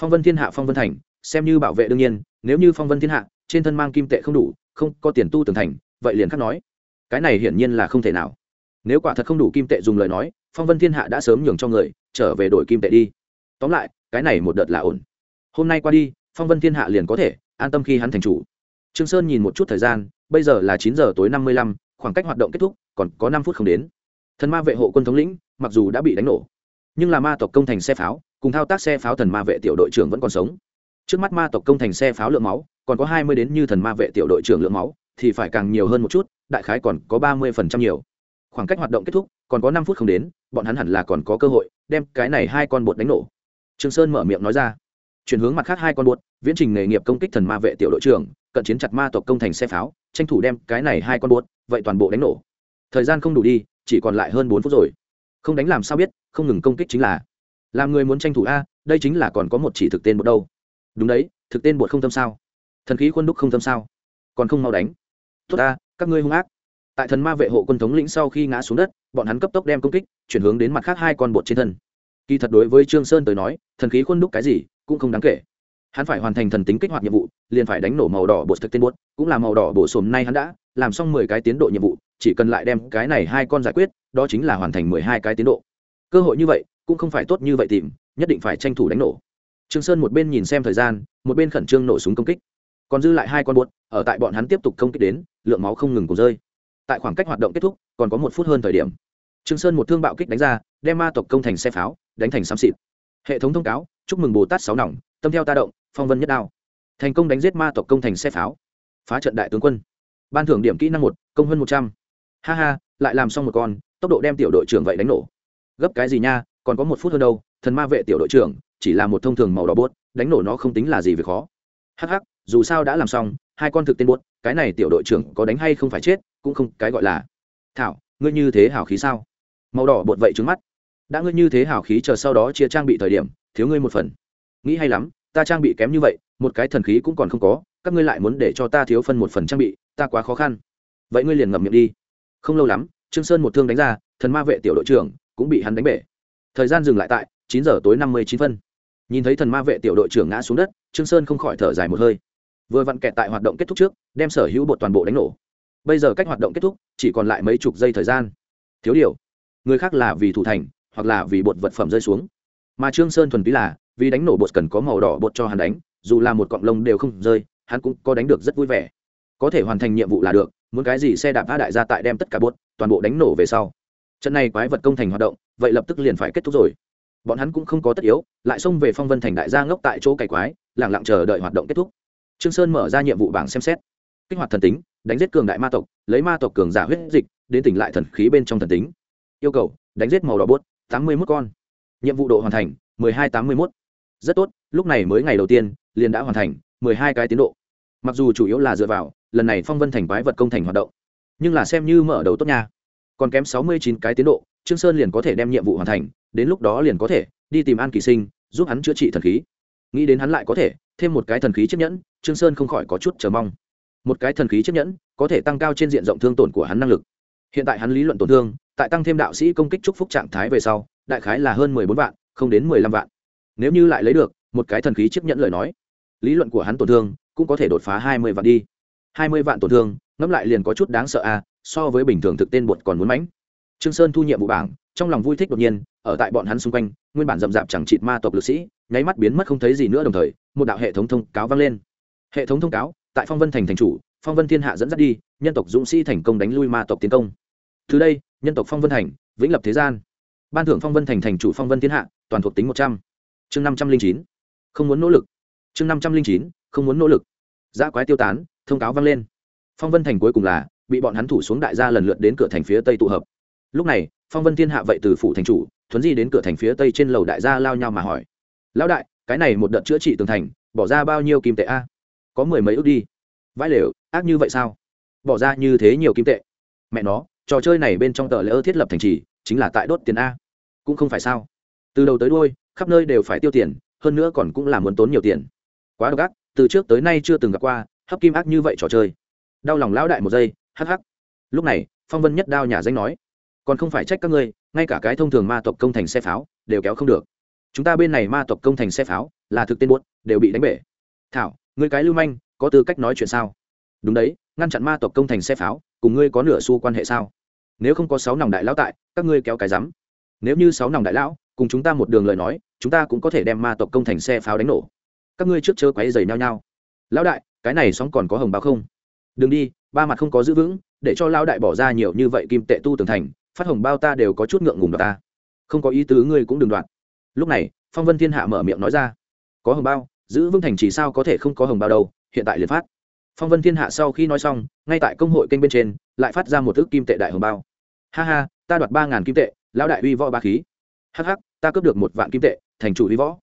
Phong vân thiên hạ phong vân thành, xem như bảo vệ đương nhiên, nếu như phong vân thiên hạ, trên thân mang kim tệ không đủ, không có tiền tu tường thành, vậy liền khắc nói. Cái này hiển nhiên là không thể nào. Nếu quả thật không đủ kim tệ dùng lời nói, phong vân thiên hạ đã sớm nhường cho người, trở về đổi kim tệ đi. Tóm lại, cái này một đợt là ổn. Hôm nay qua đi phong vân thiên hạ liền có thể, an tâm khi hắn thành chủ. Trương sơn nhìn một chút thời gian, bây giờ là chín giờ tối năm mươi lăm, khoảng cách hoạt động kết thúc, còn có năm phút không đến. Thần ma vệ hộ quân thống lĩnh, mặc dù đã bị đánh nổ, nhưng là ma tộc công thành xe pháo, cùng thao tác xe pháo thần ma vệ tiểu đội trưởng vẫn còn sống. Trước mắt ma tộc công thành xe pháo lượng máu, còn có hai mươi đến như thần ma vệ tiểu đội trưởng lượng máu, thì phải càng nhiều hơn một chút, đại khái còn có ba mươi phần trăm nhiều. Khoảng cách hoạt động kết thúc, còn có năm phút không đến, bọn hắn hẳn là còn có cơ hội, đem cái này hai con bột đánh nổ. Trương sơn mở miệng nói ra chuyển hướng mặt khác hai con buốt, viễn trình nghề nghiệp công kích thần ma vệ tiểu đội trưởng, cận chiến chặt ma tộc công thành xe pháo, tranh thủ đem cái này hai con buốt, vậy toàn bộ đánh nổ. Thời gian không đủ đi, chỉ còn lại hơn bốn phút rồi. Không đánh làm sao biết, không ngừng công kích chính là. Làm người muốn tranh thủ a, đây chính là còn có một chỉ thực tên bột đâu. Đúng đấy, thực tên bột không tâm sao? Thần khí quân đúc không tâm sao? Còn không mau đánh. Tốt ta các ngươi hung ác. Tại thần ma vệ hộ quân thống lĩnh sau khi ngã xuống đất, bọn hắn cấp tốc đem công kích, chuyển hướng đến mặt khác hai con bột trên thân. Kỳ thật đối với trương sơn tới nói, thần khí quân đúc cái gì cũng không đáng kể. Hắn phải hoàn thành thần tính kích hoạt nhiệm vụ liền phải đánh nổ màu đỏ bột thực tên bốt, cũng là màu đỏ bổ sùm nay hắn đã làm xong mười cái tiến độ nhiệm vụ chỉ cần lại đem cái này hai con giải quyết đó chính là hoàn thành mười hai cái tiến độ. Cơ hội như vậy cũng không phải tốt như vậy tìm nhất định phải tranh thủ đánh nổ. Trương sơn một bên nhìn xem thời gian một bên khẩn trương nổ súng công kích. Còn dư lại hai con buốt ở tại bọn hắn tiếp tục công kích đến lượng máu không ngừng cùng rơi. Tại khoảng cách hoạt động kết thúc còn có một phút hơn thời điểm. Trương sơn một thương bạo kích đánh ra đem ma tộc công thành xe pháo đánh thành xám xịt. Hệ thống thông cáo chúc mừng bồ tát sáu nòng, tâm theo ta động, phong vân nhất đao. Thành công đánh giết ma tộc công thành xe pháo. Phá trận đại tướng quân. Ban thưởng điểm kỹ năng một, công hơn một trăm. Ha ha, lại làm xong một con, tốc độ đem tiểu đội trưởng vậy đánh nổ. Gấp cái gì nha, còn có một phút hơn đâu, thần ma vệ tiểu đội trưởng, chỉ là một thông thường màu đỏ bốt, đánh nổ nó không tính là gì về khó. Hh dù sao đã làm xong, hai con thực tên bốt, cái này tiểu đội trưởng có đánh hay không phải chết, cũng không cái gọi là. Thảo, ngươi như thế hào khí sao? Màu đỏ bột vậy trứng mắt đã ngươi như thế hào khí chờ sau đó chia trang bị thời điểm, thiếu ngươi một phần. Nghĩ hay lắm, ta trang bị kém như vậy, một cái thần khí cũng còn không có, các ngươi lại muốn để cho ta thiếu phân một phần trang bị, ta quá khó khăn. Vậy ngươi liền ngậm miệng đi. Không lâu lắm, trương sơn một thương đánh ra, thần ma vệ tiểu đội trưởng cũng bị hắn đánh bể. Thời gian dừng lại tại chín giờ tối năm mươi chín phân. Nhìn thấy thần ma vệ tiểu đội trưởng ngã xuống đất, trương sơn không khỏi thở dài một hơi. Vừa vặn kẹt tại hoạt động kết thúc trước, đem sở hữu bột toàn bộ đánh nổ. Bây giờ cách hoạt động kết thúc, chỉ còn lại mấy chục giây thời gian. Thiếu điều, người khác là vì thủ thành hoặc là vì bột vật phẩm rơi xuống. Mà trương sơn thuần túy là, vì đánh nổ bột cần có màu đỏ bột cho hắn đánh, dù là một cọng lông đều không rơi, hắn cũng có đánh được rất vui vẻ. Có thể hoàn thành nhiệm vụ là được, muốn cái gì xe đạp a đại gia tại đem tất cả bột, toàn bộ đánh nổ về sau. Trận này quái vật công thành hoạt động, vậy lập tức liền phải kết thúc rồi. Bọn hắn cũng không có tất yếu, lại xông về phong vân thành đại gia ngốc tại chỗ cày quái lẳng lặng chờ đợi hoạt động kết thúc. Trương sơn mở ra nhiệm vụ bảng xem xét. Kích hoạt thần tính, đánh giết cường đại ma tộc, lấy ma tộc cường giả huyết dịch, đến tỉnh lại thần khí bên trong thần tính. Yêu cầu, đánh giết màu đỏ bút tám mươi 81 con. Nhiệm vụ độ hoàn thành, mười hai tám mươi 1281. rất tốt, lúc này mới ngày đầu tiên, liền đã hoàn thành, mười hai cái tiến độ. Mặc dù chủ yếu là dựa vào, lần này phong vân thành quái vật công thành hoạt động. Nhưng là xem như mở đầu tốt nha. Còn kém sáu mươi chín cái tiến độ, trương sơn liền có thể đem nhiệm vụ hoàn thành, đến lúc đó liền có thể đi tìm an kỳ sinh, giúp hắn chữa trị thần khí. Nghĩ đến hắn lại có thể thêm một cái thần khí chiếc nhẫn, trương sơn không khỏi có chút chờ mong. Một cái thần khí chiếc nhẫn có thể tăng cao trên diện rộng thương tổn của hắn năng lực. Hiện tại hắn lý luận tổn thương tại tăng thêm đạo sĩ công kích chúc phúc trạng thái về sau, đại khái là hơn mười bốn vạn, không đến mười lăm vạn. Nếu như lại lấy được, một cái thần khí chấp nhận lời nói, lý luận của hắn tổn thương cũng có thể đột phá hai mươi vạn đi. Hai mươi vạn tổn thương, ngẫm lại liền có chút đáng sợ à so với bình thường thực tên bột còn muốn mãnh. Trương sơn thu nhiệm vụ bảng, trong lòng vui thích đột nhiên, ở tại bọn hắn xung quanh, nguyên bản rậm rạp chẳng chịt ma tộc lực sĩ, nháy mắt biến mất không thấy gì nữa đồng thời, một đạo hệ thống thông cáo vang lên. Hệ thống thông cáo, tại phong vân thành thành chủ, phong vân thiên hạ dẫn dắt đi, nhân tộc dũng sĩ thành công đánh lui ma tộc tiến công từ đây, nhân tộc phong vân thành, vĩnh lập thế gian. Ban thưởng phong vân thành thành chủ phong vân thiên hạ, toàn thuộc tính một trăm. Chương năm trăm linh chín. Không muốn nỗ lực. Chương năm trăm linh chín, không muốn nỗ lực. Giã quái tiêu tán, thông cáo vang lên. Phong vân thành cuối cùng là, bị bọn hắn thủ xuống đại gia lần lượt đến cửa thành phía tây tụ hợp. Lúc này, phong vân thiên hạ vậy từ phủ thành chủ, thuấn di đến cửa thành phía tây trên lầu đại gia lao nhau mà hỏi. Lão đại, cái này một đợt chữa trị tường thành, bỏ ra bao nhiêu kim tệ a? Có mười mấy ước đi. Vãi lều, ác như vậy sao? Bỏ ra như thế nhiều kim tệ. Mẹ nó trò chơi này bên trong tờ lễ ơ thiết lập thành trì, chính là tại đốt tiền a. Cũng không phải sao. Từ đầu tới đôi khắp nơi đều phải tiêu tiền, hơn nữa còn cũng là muốn tốn nhiều tiền. Quá độc ác, từ trước tới nay chưa từng gặp qua, hấp kim ác như vậy trò chơi. Đau lòng lão đại một giây, hắc hắc. Lúc này, phong vân nhất đao nhà danh nói, còn không phải trách các ngươi, ngay cả cái thông thường ma tộc công thành xe pháo, đều kéo không được. Chúng ta bên này ma tộc công thành xe pháo, là thực tên buốt, đều bị đánh bể. Thảo, ngươi cái lưu manh, có tư cách nói chuyện sao? Đúng đấy ngăn chặn ma tộc công thành xe pháo, cùng ngươi có nửa xu quan hệ sao? Nếu không có sáu nòng đại lão tại, các ngươi kéo cái rắm. Nếu như sáu nòng đại lão, cùng chúng ta một đường lời nói, chúng ta cũng có thể đem ma tộc công thành xe pháo đánh nổ. Các ngươi trước chớ quấy giày nhau nhau. Lão đại, cái này sóng còn có hồng báo không? Đừng đi, ba mặt không có giữ vững, để cho lão đại bỏ ra nhiều như vậy kim tệ tu tường thành, phát hồng bao ta đều có chút ngượng ngùng đoạt ta. Không có ý tứ ngươi cũng đừng đoạt. Lúc này, phong vân thiên hạ mở miệng nói ra. Có hồng bao, giữ vững thành chỉ sao có thể không có hồng bao đâu, hiện tại liền phát phong vân thiên hạ sau khi nói xong, ngay tại công hội kênh bên trên, lại phát ra một thước kim tệ đại hồng bao. Ha ha, ta đoạt ba ngàn kim tệ, lão đại uy võ ba khí. Hh ta cướp được một vạn kim tệ, thành chủ uy võ.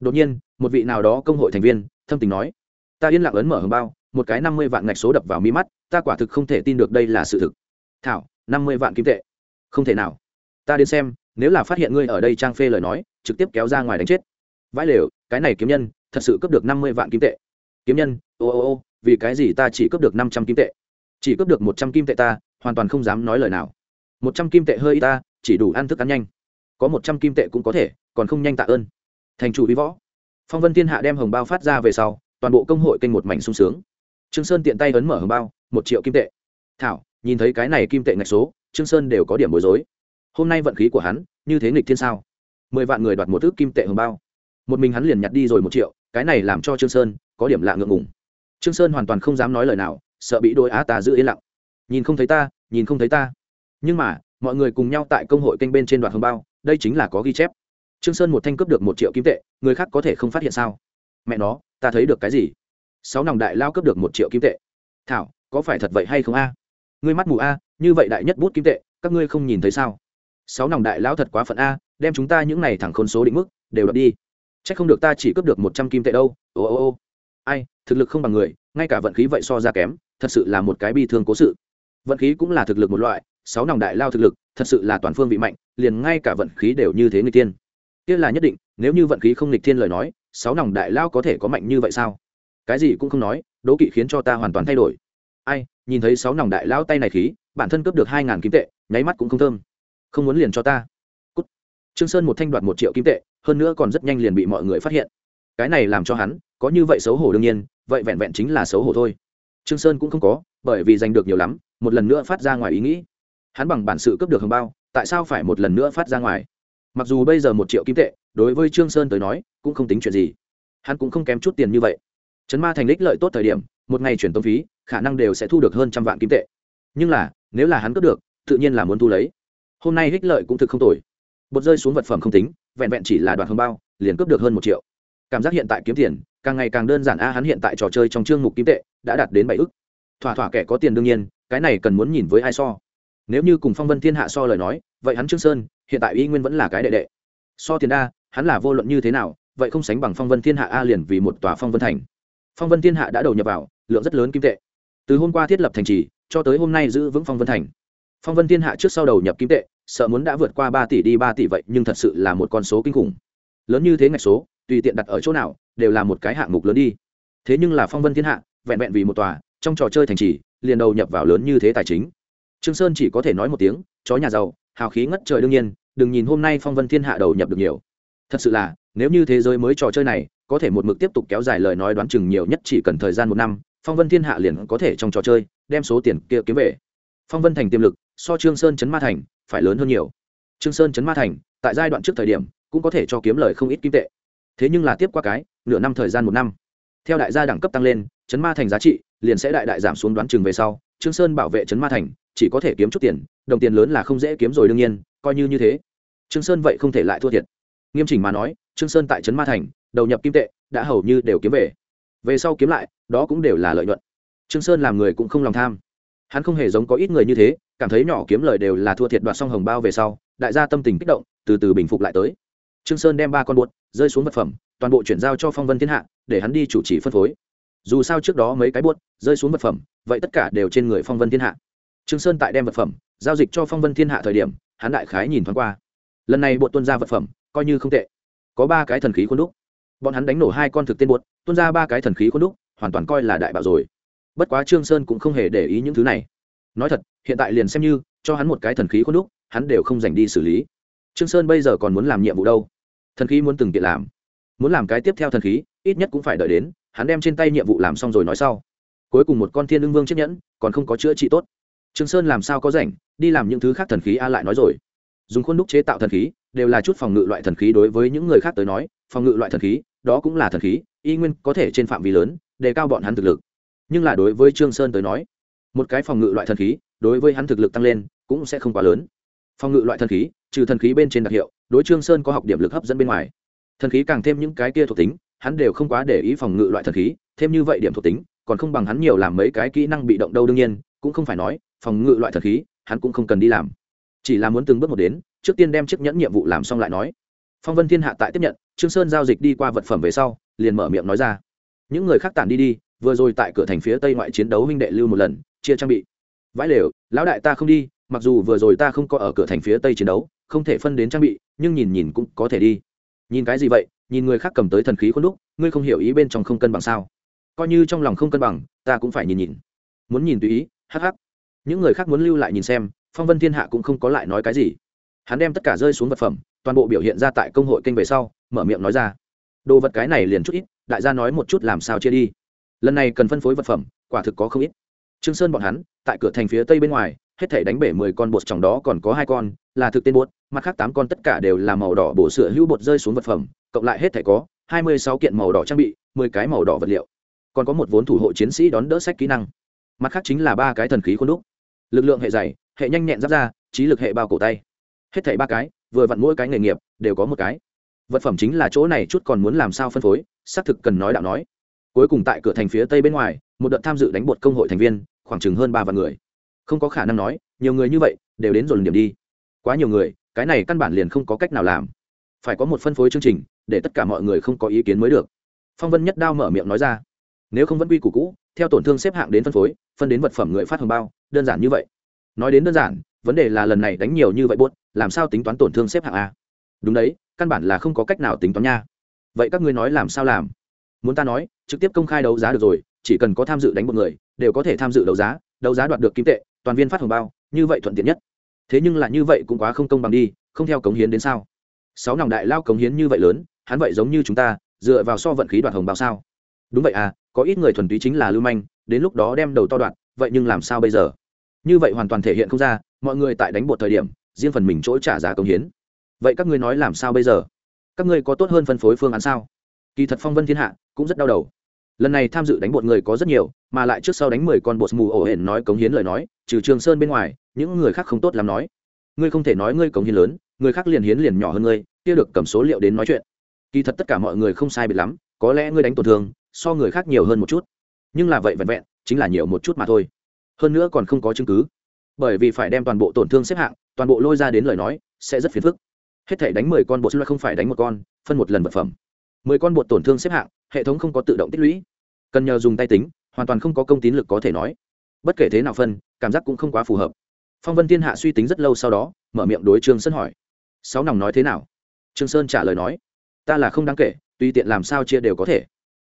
Đột nhiên, một vị nào đó công hội thành viên, thâm tình nói, ta yên lặng ấn mở hồng bao, một cái năm mươi vạn ngạch số đập vào mi mắt, ta quả thực không thể tin được đây là sự thực. Thảo, năm mươi vạn kim tệ. Không thể nào. Ta đến xem, nếu là phát hiện ngươi ở đây trang phê lời nói, trực tiếp kéo ra ngoài đánh chết. Vãi lều, cái này kiếm nhân, thật sự cướp được năm mươi vạn kim tệ. Kiếm nhân, ô ô ô vì cái gì ta chỉ cướp được năm trăm kim tệ? Chỉ cướp được một trăm kim tệ ta, hoàn toàn không dám nói lời nào. Một trăm kim tệ hơi ít ta, chỉ đủ ăn thức ăn nhanh. Có một trăm kim tệ cũng có thể, còn không nhanh tạ ơn. Thành chủ vi võ. Phong vân thiên hạ đem hồng bao phát ra về sau, toàn bộ công hội kênh một mảnh sung sướng. Trương sơn tiện tay ấn mở hồng bao, một triệu kim tệ. Thảo, nhìn thấy cái này kim tệ ngạch số, trương sơn đều có điểm bối rối. Hôm nay vận khí của hắn, như thế nghịch thiên sao? Mười vạn người đoạt một thước kim tệ hồng bao. Một mình hắn liền nhặt đi rồi một triệu, cái này làm cho trương sơn có điểm lạ ngượng ngùng trương sơn hoàn toàn không dám nói lời nào, sợ bị đôi á ta giữ yên lặng. Nhìn không thấy ta, nhìn không thấy ta. Nhưng mà, mọi người cùng nhau tại công hội kênh bên trên đoạt hồng bao, đây chính là có ghi chép. Trương sơn một thanh cướp được một triệu kim tệ, người khác có thể không phát hiện sao? Mẹ nó, ta thấy được cái gì? Sáu nòng đại lao cướp được một triệu kim tệ. Thảo, có phải thật vậy hay không a? Ngươi mắt mù a, như vậy đại nhất bút kim tệ, các ngươi không nhìn thấy sao? Sáu nòng đại lão thật quá phận a, đem chúng ta những này thẳng khôn số định mức, đều đập đi. C h ắ c không được ta chỉ cướp được một trăm kim tệ đâu. Ô ô ô. Ai thực lực không bằng người, ngay cả vận khí vậy so ra kém, thật sự là một cái bi thương cố sự. Vận khí cũng là thực lực một loại, sáu nòng đại lao thực lực, thật sự là toàn phương vị mạnh, liền ngay cả vận khí đều như thế người tiên kia là nhất định, nếu như vận khí không nghịch thiên lời nói, sáu nòng đại lao có thể có mạnh như vậy sao? Cái gì cũng không nói, đố kỵ khiến cho ta hoàn toàn thay đổi. Ai, nhìn thấy sáu nòng đại lao tay này khí, bản thân cướp được hai ngàn kim tệ, nháy mắt cũng không thơm. Không muốn liền cho ta. Cút. trương sơn một thanh đoạt một triệu kim tệ, hơn nữa còn rất nhanh liền bị mọi người phát hiện cái này làm cho hắn có như vậy xấu hổ đương nhiên, vậy vẹn vẹn chính là xấu hổ thôi. Trương sơn cũng không có, bởi vì giành được nhiều lắm, một lần nữa phát ra ngoài ý nghĩ. Hắn bằng bản sự cướp được hồng bao, tại sao phải một lần nữa phát ra ngoài? Mặc dù bây giờ một triệu kim tệ, đối với trương sơn tới nói, cũng không tính chuyện gì. Hắn cũng không kém chút tiền như vậy. Chấn ma thành đích lợi tốt thời điểm, một ngày chuyển tống phí, khả năng đều sẽ thu được hơn trăm vạn kim tệ. Nhưng là, nếu là hắn cướp được, tự nhiên là muốn thu lấy. Hôm nay hích lợi cũng thực không tồi. Bột rơi xuống vật phẩm không tính, vẹn vẹn chỉ là đoạn hồng bao, liền cướp được hơn một triệu cảm giác hiện tại kiếm tiền, càng ngày càng đơn giản a, hắn hiện tại trò chơi trong chương mục kim tệ đã đạt đến bảy ức. Thỏa thỏa kẻ có tiền đương nhiên, cái này cần muốn nhìn với ai so. Nếu như cùng phong vân thiên hạ so lời nói, vậy hắn trương sơn, hiện tại y nguyên vẫn là cái đệ đệ. So tiền đa, hắn là vô luận như thế nào, vậy không sánh bằng phong vân thiên hạ a liền vì một tòa phong vân thành. Phong vân thiên hạ đã đầu nhập vào, lượng rất lớn kim tệ. Từ hôm qua thiết lập thành trì, cho tới hôm nay giữ vững phong vân thành. Phong vân thiên hạ trước sau đầu nhập kim tệ, sợ muốn đã vượt qua ba tỷ đi ba tỷ vậy, nhưng thật sự là một con số kinh khủng. Lớn như thế ngạch số tùy tiện đặt ở chỗ nào, đều là một cái hạng mục lớn đi. Thế nhưng là phong vân thiên hạ, vẹn vẹn vì một tòa, trong trò chơi thành trì, liền đầu nhập vào lớn như thế tài chính. Trương sơn chỉ có thể nói một tiếng, chó nhà giàu, hào khí ngất trời đương nhiên, đừng nhìn hôm nay phong vân thiên hạ đầu nhập được nhiều. Thật sự là, nếu như thế giới mới trò chơi này, có thể một mực tiếp tục kéo dài lời nói đoán chừng nhiều nhất chỉ cần thời gian một năm, phong vân thiên hạ liền có thể trong trò chơi, đem số tiền kia kiếm về. Phong vân thành tiềm lực, so trương sơn chấn ma thành, phải lớn hơn nhiều. Trương sơn chấn ma thành, tại giai đoạn trước thời điểm, cũng có thể cho kiếm lời không ít kim tệ thế nhưng là tiếp qua cái, nửa năm thời gian một năm. Theo đại gia đẳng cấp tăng lên, chấn ma thành giá trị liền sẽ đại đại giảm xuống đoán chừng về sau. Trương sơn bảo vệ chấn ma thành, chỉ có thể kiếm chút tiền, đồng tiền lớn là không dễ kiếm rồi đương nhiên, coi như như thế. Trương sơn vậy không thể lại thua thiệt. Nghiêm chỉnh mà nói, trương sơn tại chấn ma thành, đầu nhập kim tệ, đã hầu như đều kiếm về. Về sau kiếm lại, đó cũng đều là lợi nhuận. Trương sơn làm người cũng không lòng tham. Hắn không hề giống có ít người như thế, cảm thấy nhỏ kiếm lời đều là thua thiệt đoạt xong hồng bao về sau, đại gia tâm tình kích động, từ từ bình phục lại tới. Trương sơn đem ba con buốt rơi xuống vật phẩm, toàn bộ chuyển giao cho phong vân thiên hạ, để hắn đi chủ trì phân phối. Dù sao trước đó mấy cái buốt, rơi xuống vật phẩm, vậy tất cả đều trên người phong vân thiên hạ. Trương sơn tại đem vật phẩm, giao dịch cho phong vân thiên hạ thời điểm, hắn đại khái nhìn thoáng qua. Lần này bộ tuân ra vật phẩm, coi như không tệ. Có ba cái thần khí khuôn đúc. Bọn hắn đánh nổ hai con thực tên buốt Tuân ra ba cái thần khí khuôn đúc, hoàn toàn coi là đại bảo rồi. Bất quá trương sơn cũng không hề để ý những thứ này. Nói thật, hiện tại liền xem như cho hắn một cái thần khí khuôn đúc, hắn đều không dành đi xử lý. Trương sơn bây giờ còn muốn làm nhiệm vụ đâu? Thần khí muốn từng tiện làm. Muốn làm cái tiếp theo thần khí, ít nhất cũng phải đợi đến, hắn đem trên tay nhiệm vụ làm xong rồi nói sau. Cuối cùng một con thiên lương vương chiếc nhẫn, còn không có chữa trị tốt. Trương sơn làm sao có rảnh, đi làm những thứ khác thần khí a lại nói rồi. Dùng khuôn đúc chế tạo thần khí, đều là chút phòng ngự loại thần khí đối với những người khác tới nói, phòng ngự loại thần khí, đó cũng là thần khí, y nguyên có thể trên phạm vi lớn, đề cao bọn hắn thực lực. Nhưng là đối với trương sơn tới nói, một cái phòng ngự loại thần khí, đối với hắn thực lực tăng lên, cũng sẽ không quá lớn. Phòng ngự loại thần khí trừ thần khí bên trên đặc hiệu, đối trương sơn có học điểm lực hấp dẫn bên ngoài. Thần khí càng thêm những cái kia thuộc tính, hắn đều không quá để ý phòng ngự loại thần khí, thêm như vậy điểm thuộc tính, còn không bằng hắn nhiều làm mấy cái kỹ năng bị động đâu đương nhiên, cũng không phải nói, phòng ngự loại thần khí, hắn cũng không cần đi làm. Chỉ là muốn từng bước một đến, trước tiên đem chiếc nhẫn nhiệm vụ làm xong lại nói. Phong vân thiên hạ tại tiếp nhận, trương sơn giao dịch đi qua vật phẩm về sau, liền mở miệng nói ra. Những người khác tản đi đi, vừa rồi tại cửa thành phía tây ngoại chiến đấu huynh đệ lưu một lần, chia trang bị. Vãi lều, lão đại ta không đi, mặc dù vừa rồi ta không có ở cửa thành phía tây chiến đấu không thể phân đến trang bị, nhưng nhìn nhìn cũng có thể đi. Nhìn cái gì vậy? Nhìn người khác cầm tới thần khí khuôn đúc, ngươi không hiểu ý bên trong không cân bằng sao? Coi như trong lòng không cân bằng, ta cũng phải nhìn nhìn. Muốn nhìn tùy ý, hắc hắc. Những người khác muốn lưu lại nhìn xem, phong vân thiên hạ cũng không có lại nói cái gì. Hắn đem tất cả rơi xuống vật phẩm, toàn bộ biểu hiện ra tại công hội kênh về sau, mở miệng nói ra. Đồ vật cái này liền chút ít, đại gia nói một chút làm sao chia đi. Lần này cần phân phối vật phẩm, quả thực có không ít. Trương sơn bọn hắn, tại cửa thành phía tây bên ngoài, hết thể đánh bể mười con bột, trong đó còn có hai con là thực tên bột, mặt khác tám con tất cả đều là màu đỏ bổ sữa hữu bột rơi xuống vật phẩm, cộng lại hết thể có hai mươi sáu kiện màu đỏ trang bị, mười cái màu đỏ vật liệu. Còn có một vốn thủ hộ chiến sĩ đón đỡ sách kỹ năng. Mặt khác chính là ba cái thần khí khuôn đúc. Lực lượng hệ dày, hệ nhanh nhẹn giáp ra trí lực hệ bao cổ tay. Hết thảy ba cái, vừa vặn mỗi cái nghề nghiệp đều có một cái. Vật phẩm chính là chỗ này chút còn muốn làm sao phân phối, xác thực cần nói đạo nói. Cuối cùng tại cửa thành phía tây bên ngoài, một đợt tham dự đánh bột công hội thành viên, khoảng chừng hơn ba vạn người. Không có khả năng nói, nhiều người như vậy, đều đến dồn điểm đi quá nhiều người, cái này căn bản liền không có cách nào làm. Phải có một phân phối chương trình, để tất cả mọi người không có ý kiến mới được. Phong vân nhất đao mở miệng nói ra. Nếu không vẫn quy củ cũ, theo tổn thương xếp hạng đến phân phối, phân đến vật phẩm người phát hồng bao, đơn giản như vậy. Nói đến đơn giản, vấn đề là lần này đánh nhiều như vậy buốt, làm sao tính toán tổn thương xếp hạng a? Đúng đấy, căn bản là không có cách nào tính toán nha. Vậy các ngươi nói làm sao làm? Muốn ta nói, trực tiếp công khai đấu giá được rồi, chỉ cần có tham dự đánh một người, đều có thể tham dự đấu giá đấu giá đoạt được kim tệ, toàn viên phát hồng bao, như vậy thuận tiện nhất thế nhưng là như vậy cũng quá không công bằng đi, không theo cống hiến đến sao? Sáu nòng đại lao cống hiến như vậy lớn, hắn vậy giống như chúng ta, dựa vào so vận khí đoạt hồng bao sao? Đúng vậy à có ít người thuần túy chính là lưu manh, đến lúc đó đem đầu to đoạn, vậy nhưng làm sao bây giờ? Như vậy hoàn toàn thể hiện không ra, mọi người tại đánh bột thời điểm, riêng phần mình chỗ trả giá công hiến. Vậy các ngươi nói làm sao bây giờ? Các ngươi có tốt hơn phân phối phương án sao? Kỳ thật phong vân thiên hạ cũng rất đau đầu lần này tham dự đánh bột người có rất nhiều, mà lại trước sau đánh mười con bột mù ổ hển nói cống hiến lời nói, trừ trường sơn bên ngoài, những người khác không tốt làm nói. Ngươi không thể nói ngươi cống hiến lớn, người khác liền hiến liền nhỏ hơn ngươi, kia được cầm số liệu đến nói chuyện. Kỳ thật tất cả mọi người không sai biệt lắm, có lẽ ngươi đánh tổn thương, so người khác nhiều hơn một chút. Nhưng là vậy vẹn vẹn, chính là nhiều một chút mà thôi. Hơn nữa còn không có chứng cứ. Bởi vì phải đem toàn bộ tổn thương xếp hạng, toàn bộ lôi ra đến lời nói, sẽ rất phiền phức. Hết thể đánh mười con bột không phải đánh một con, phân một lần vật phẩm. Mười con bột tổn thương xếp hạng, hệ thống không có tự động tích lũy cần nhờ dùng tay tính, hoàn toàn không có công tín lực có thể nói. Bất kể thế nào phân, cảm giác cũng không quá phù hợp. Phong vân thiên hạ suy tính rất lâu sau đó, mở miệng đối trương sơn hỏi. Sáu nòng nói thế nào? Trương sơn trả lời nói. Ta là không đáng kể, tùy tiện làm sao chia đều có thể.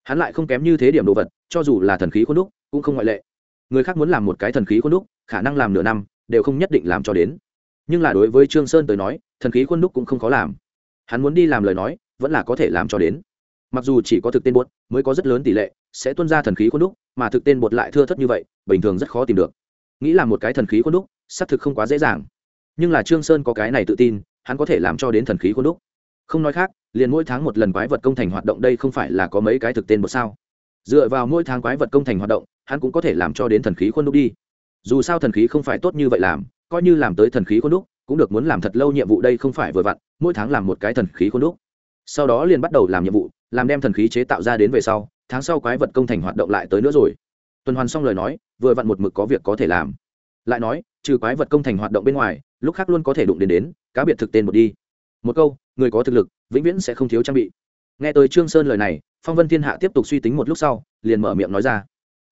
Hắn lại không kém như thế điểm đồ vật, cho dù là thần khí khuôn đúc, cũng không ngoại lệ. Người khác muốn làm một cái thần khí khuôn đúc, khả năng làm nửa năm, đều không nhất định làm cho đến. Nhưng là đối với trương sơn tới nói, thần khí khuôn đúc cũng không khó làm. Hắn muốn đi làm lời nói, vẫn là có thể làm cho đến mặc dù chỉ có thực tên bột, mới có rất lớn tỷ lệ, sẽ tuân ra thần khí khuôn đúc, mà thực tên bột lại thưa thất như vậy, bình thường rất khó tìm được. Nghĩ là một cái thần khí khuôn đúc, xác thực không quá dễ dàng. Nhưng là trương sơn có cái này tự tin, hắn có thể làm cho đến thần khí khuôn đúc. Không nói khác, liền mỗi tháng một lần quái vật công thành hoạt động đây không phải là có mấy cái thực tên bột sao? Dựa vào mỗi tháng quái vật công thành hoạt động, hắn cũng có thể làm cho đến thần khí khuôn đúc đi. Dù sao thần khí không phải tốt như vậy làm, coi như làm tới thần khí khuôn đúc, cũng được muốn làm thật lâu nhiệm vụ đây không phải vừa vặn, mỗi tháng làm một cái thần khí khuôn đúc sau đó liền bắt đầu làm nhiệm vụ, làm đem thần khí chế tạo ra đến về sau, tháng sau quái vật công thành hoạt động lại tới nữa rồi. Tuần hoàn xong lời nói, vừa vặn một mực có việc có thể làm. Lại nói, trừ quái vật công thành hoạt động bên ngoài, lúc khác luôn có thể đụng đến đến, cá biệt thực tên một đi. Một câu, người có thực lực, vĩnh viễn sẽ không thiếu trang bị. Nghe tới trương sơn lời này, phong vân thiên hạ tiếp tục suy tính một lúc sau, liền mở miệng nói ra.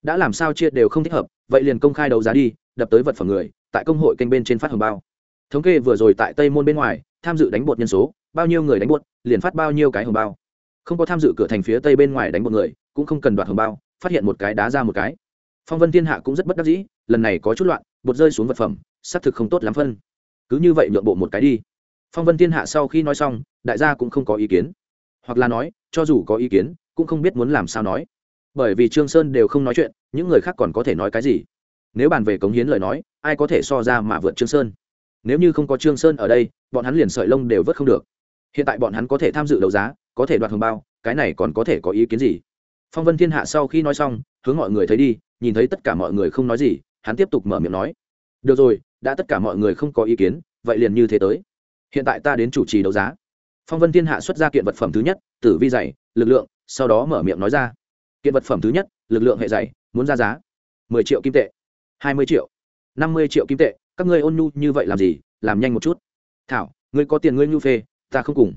Đã làm sao chia đều không thích hợp, vậy liền công khai đấu giá đi, đập tới vật phẩm người, tại công hội kênh bên trên phát hồng bao. Thống kê vừa rồi tại tây môn bên ngoài, tham dự đánh bột nhân số, bao nhiêu người đánh bột liền phát bao nhiêu cái hồng bao. Không có tham dự cửa thành phía tây bên ngoài đánh một người, cũng không cần đoạt hồng bao, phát hiện một cái đá ra một cái. Phong vân thiên hạ cũng rất bất đắc dĩ, lần này có chút loạn, bột rơi xuống vật phẩm, xác thực không tốt lắm phân. Cứ như vậy nhượng bộ một cái đi. Phong vân thiên hạ sau khi nói xong, đại gia cũng không có ý kiến. Hoặc là nói, cho dù có ý kiến, cũng không biết muốn làm sao nói. Bởi vì trương sơn đều không nói chuyện, những người khác còn có thể nói cái gì? Nếu bàn về cống hiến lời nói, ai có thể so ra mà vượt trương sơn? Nếu như không có trương sơn ở đây, bọn hắn liền sợi lông đều vớt không được hiện tại bọn hắn có thể tham dự đấu giá, có thể đoạt hồng bao, cái này còn có thể có ý kiến gì? Phong vân thiên hạ sau khi nói xong, hướng mọi người thấy đi, nhìn thấy tất cả mọi người không nói gì, hắn tiếp tục mở miệng nói. Được rồi, đã tất cả mọi người không có ý kiến, vậy liền như thế tới. Hiện tại ta đến chủ trì đấu giá. Phong vân thiên hạ xuất ra kiện vật phẩm thứ nhất, tử vi dày, lực lượng, sau đó mở miệng nói ra. Kiện vật phẩm thứ nhất, lực lượng hệ dày, muốn ra giá. mười triệu kim tệ. hai mươi triệu. năm mươi triệu kim tệ. Các ngươi ôn nhu như vậy làm gì? Làm nhanh một chút. Thảo, ngươi có tiền ngươi nhu phê ta không cùng.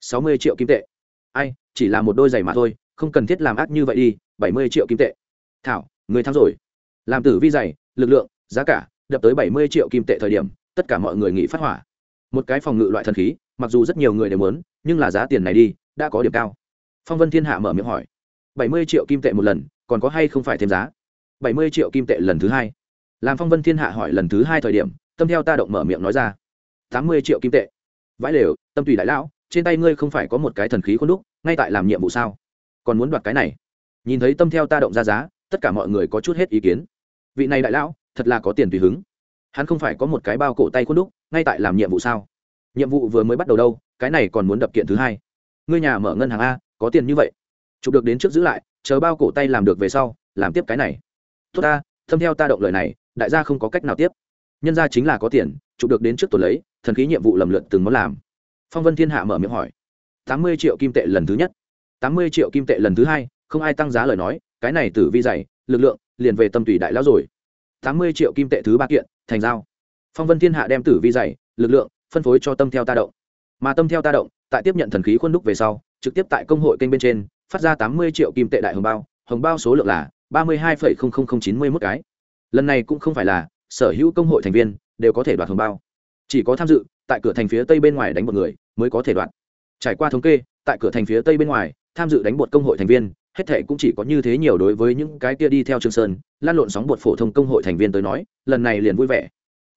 Sáu mươi triệu kim tệ. Ai chỉ là một đôi giày mà thôi không cần thiết làm ác như vậy đi bảy mươi triệu kim tệ. Thảo người thắng rồi. Làm tử vi giày, lực lượng giá cả đập tới bảy mươi triệu kim tệ thời điểm tất cả mọi người nghĩ phát hỏa. Một cái phòng ngự loại thần khí mặc dù rất nhiều người đều muốn nhưng là giá tiền này đi đã có điểm cao. Phong vân thiên hạ mở miệng hỏi. bảy mươi triệu kim tệ một lần còn có hay không phải thêm giá? bảy mươi triệu kim tệ lần thứ hai. Làm phong vân thiên hạ hỏi lần thứ hai thời điểm tâm theo ta động mở miệng nói ra. tám mươi triệu kim tệ vãi lều, tâm tùy đại lão, trên tay ngươi không phải có một cái thần khí khuôn đúc, ngay tại làm nhiệm vụ sao? Còn muốn đoạt cái này? Nhìn thấy tâm theo ta động ra giá, tất cả mọi người có chút hết ý kiến. Vị này đại lão, thật là có tiền tùy hứng. Hắn không phải có một cái bao cổ tay khuôn đúc, ngay tại làm nhiệm vụ sao? Nhiệm vụ vừa mới bắt đầu đâu, cái này còn muốn đập kiện thứ hai. Ngươi nhà mở ngân hàng a, có tiền như vậy. Chụp được đến trước giữ lại, chờ bao cổ tay làm được về sau, làm tiếp cái này. Tốt ta thâm theo ta động lời này, đại gia không có cách nào tiếp. Nhân ra chính là có tiền, chụp được đến trước tuần lấy thần khí nhiệm vụ lầm lượt từng món làm. Phong vân thiên hạ mở miệng hỏi. Tám mươi triệu kim tệ lần thứ nhất. Tám mươi triệu kim tệ lần thứ hai, không ai tăng giá lời nói, cái này tử vi dày, lực lượng, liền về tâm tùy đại lão rồi. Tám mươi triệu kim tệ thứ ba kiện, thành giao. Phong vân thiên hạ đem tử vi dày, lực lượng, phân phối cho tâm theo ta động. Mà tâm theo ta động, tại tiếp nhận thần khí khuôn đúc về sau, trực tiếp tại công hội kênh bên trên, phát ra tám mươi triệu kim tệ đại hồng bao hồng bao số lượng là ba mươi hai chín mươi mốt cái. Lần này cũng không phải là sở hữu công hội thành viên đều có thể đoạt hồng bao chỉ có tham dự, tại cửa thành phía tây bên ngoài đánh một người, mới có thể đoạt. Trải qua thống kê, tại cửa thành phía tây bên ngoài, tham dự đánh bột công hội thành viên, hết thệ cũng chỉ có như thế nhiều đối với những cái kia đi theo trường sơn, lan lộn sóng bột phổ thông công hội thành viên tới nói, lần này liền vui vẻ.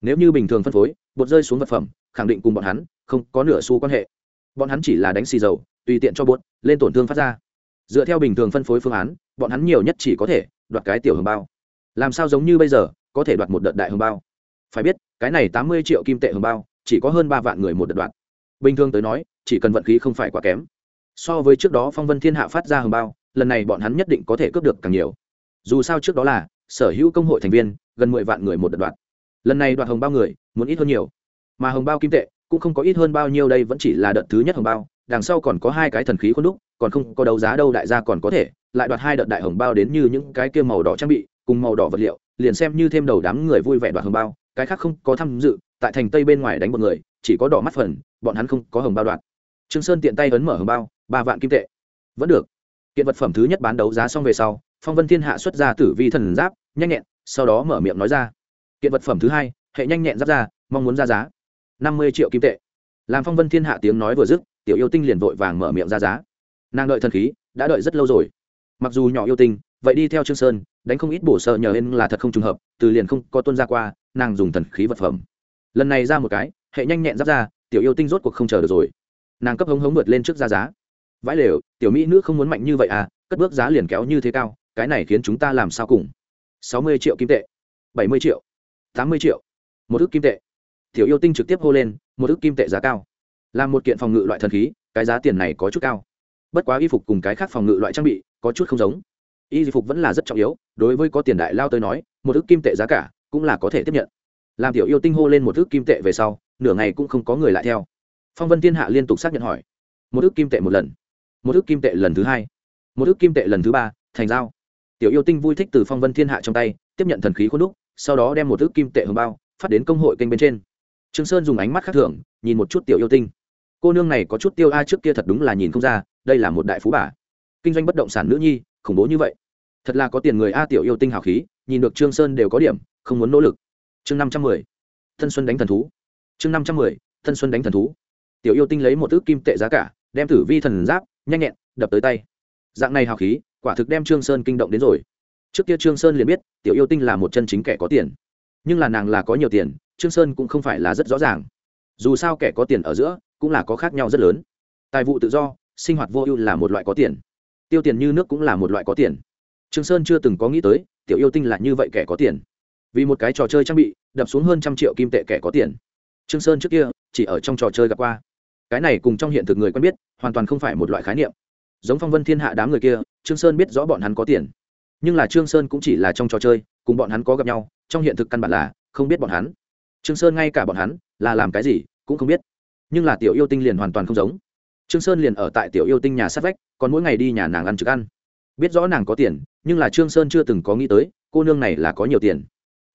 Nếu như bình thường phân phối, bột rơi xuống vật phẩm, khẳng định cùng bọn hắn không có nửa xu quan hệ. Bọn hắn chỉ là đánh xì dầu, tùy tiện cho bột, lên tổn thương phát ra. Dựa theo bình thường phân phối phương án, bọn hắn nhiều nhất chỉ có thể đoạt cái tiểu hồng bao. Làm sao giống như bây giờ, có thể đoạt một đợt đại hồng bao? Phải biết cái này tám mươi triệu kim tệ hồng bao, chỉ có hơn ba vạn người một đợt đoạn bình thường tới nói, chỉ cần vận khí không phải quá kém. So với trước đó phong vân thiên hạ phát ra hồng bao, lần này bọn hắn nhất định có thể cướp được càng nhiều. Dù sao trước đó là sở hữu công hội thành viên, gần mười vạn người một đợt đoạn lần này đoạt hồng bao người, muốn ít hơn nhiều. Mà hồng bao kim tệ, cũng không có ít hơn bao nhiêu đây vẫn chỉ là đợt thứ nhất hồng bao, đằng sau còn có hai cái thần khí khuôn đúc, còn không có đấu giá đâu đại gia còn có thể, lại đoạt hai đợt đại hồng bao đến như những cái kia màu đỏ trang bị, cùng màu đỏ vật liệu, liền xem như thêm đầu đám người vui vẻ đoạt hồng bao cái khác không có tham dự, tại thành tây bên ngoài đánh một người, chỉ có đỏ mắt phần, bọn hắn không có hồng bao đoạt. Trương sơn tiện tay ấn mở hồng bao, ba vạn kim tệ. Vẫn được. Kiện vật phẩm thứ nhất bán đấu giá xong về sau, phong vân thiên hạ xuất ra tử vi thần giáp, nhanh nhẹn, sau đó mở miệng nói ra. Kiện vật phẩm thứ hai, hệ nhanh nhẹn giáp ra, mong muốn ra giá. Năm mươi triệu kim tệ. Làm phong vân thiên hạ tiếng nói vừa dứt, tiểu yêu tinh liền vội vàng mở miệng ra giá. Nàng đợi thần khí, đã đợi rất lâu rồi. Mặc dù nhỏ yêu tinh, vậy đi theo trương sơn, đánh không ít bổ sợ nhờ hên là thật không trùng hợp, từ liền không có tuân ra qua nàng dùng thần khí vật phẩm. Lần này ra một cái, hệ nhanh nhẹn giáp ra, tiểu yêu tinh rốt cuộc không chờ được rồi. Nàng cấp hống hống vượt lên trước ra giá. Vãi lều, tiểu mỹ nữ không muốn mạnh như vậy à cất bước giá liền kéo như thế cao, cái này khiến chúng ta làm sao cùng? Sáu mươi triệu kim tệ. Bảy mươi triệu. Tám mươi triệu. Một ước kim tệ. Tiểu yêu tinh trực tiếp hô lên, một ước kim tệ giá cao. Làm một kiện phòng ngự loại thần khí, cái giá tiền này có chút cao. Bất quá y phục cùng cái khác phòng ngự loại trang bị có chút không giống. Y phục vẫn là rất trọng yếu, đối với có tiền đại lao tới nói, một ước kim tệ giá cả cũng là có thể tiếp nhận. Làm tiểu yêu tinh hô lên một thước kim tệ về sau, nửa ngày cũng không có người lại theo. Phong vân thiên hạ liên tục xác nhận hỏi. Một ước kim tệ một lần. Một ước kim tệ lần thứ hai. Một ước kim tệ lần thứ ba, thành giao. Tiểu yêu tinh vui thích từ phong vân thiên hạ trong tay, tiếp nhận thần khí khuôn đúc, sau đó đem một ước kim tệ hồng bao, phát đến công hội kênh bên trên. Trương sơn dùng ánh mắt khác thường, nhìn một chút tiểu yêu tinh. Cô nương này có chút tiêu a trước kia thật đúng là nhìn không ra, đây là một đại phú bà. Kinh doanh bất động sản nữ nhi, khủng bố như vậy. Thật là có tiền người a tiểu yêu tinh hào khí, nhìn được trương sơn đều có điểm không muốn nỗ lực. Chương năm trăm mười, thân xuân đánh thần thú. Chương năm trăm mười, thân xuân đánh thần thú. Tiểu yêu tinh lấy một ước kim tệ giá cả, đem tử vi thần giáp, nhanh nhẹn, đập tới tay. Dạng này hào khí, quả thực đem trương sơn kinh động đến rồi. Trước kia trương sơn liền biết, tiểu yêu tinh là một chân chính kẻ có tiền. Nhưng là nàng là có nhiều tiền, trương sơn cũng không phải là rất rõ ràng. Dù sao kẻ có tiền ở giữa, cũng là có khác nhau rất lớn. Tài vụ tự do, sinh hoạt vô ưu là một loại có tiền. Tiêu tiền như nước cũng là một loại có tiền. Trương sơn chưa từng có nghĩ tới, tiểu yêu tinh là như vậy kẻ có tiền vì một cái trò chơi trang bị, đập xuống hơn trăm triệu kim tệ kẻ có tiền. Trương sơn trước kia chỉ ở trong trò chơi gặp qua. Cái này cùng trong hiện thực người quen biết, hoàn toàn không phải một loại khái niệm. Giống phong vân thiên hạ đám người kia, trương sơn biết rõ bọn hắn có tiền. Nhưng là trương sơn cũng chỉ là trong trò chơi, cùng bọn hắn có gặp nhau, trong hiện thực căn bản là không biết bọn hắn. Trương sơn ngay cả bọn hắn, là làm cái gì, cũng không biết. Nhưng là tiểu yêu tinh liền hoàn toàn không giống. Trương sơn liền ở tại tiểu yêu tinh nhà sát vách, còn mỗi ngày đi nhà nàng ăn trực ăn. Biết rõ nàng có tiền, nhưng là trương sơn chưa từng có nghĩ tới, cô nương này là có nhiều tiền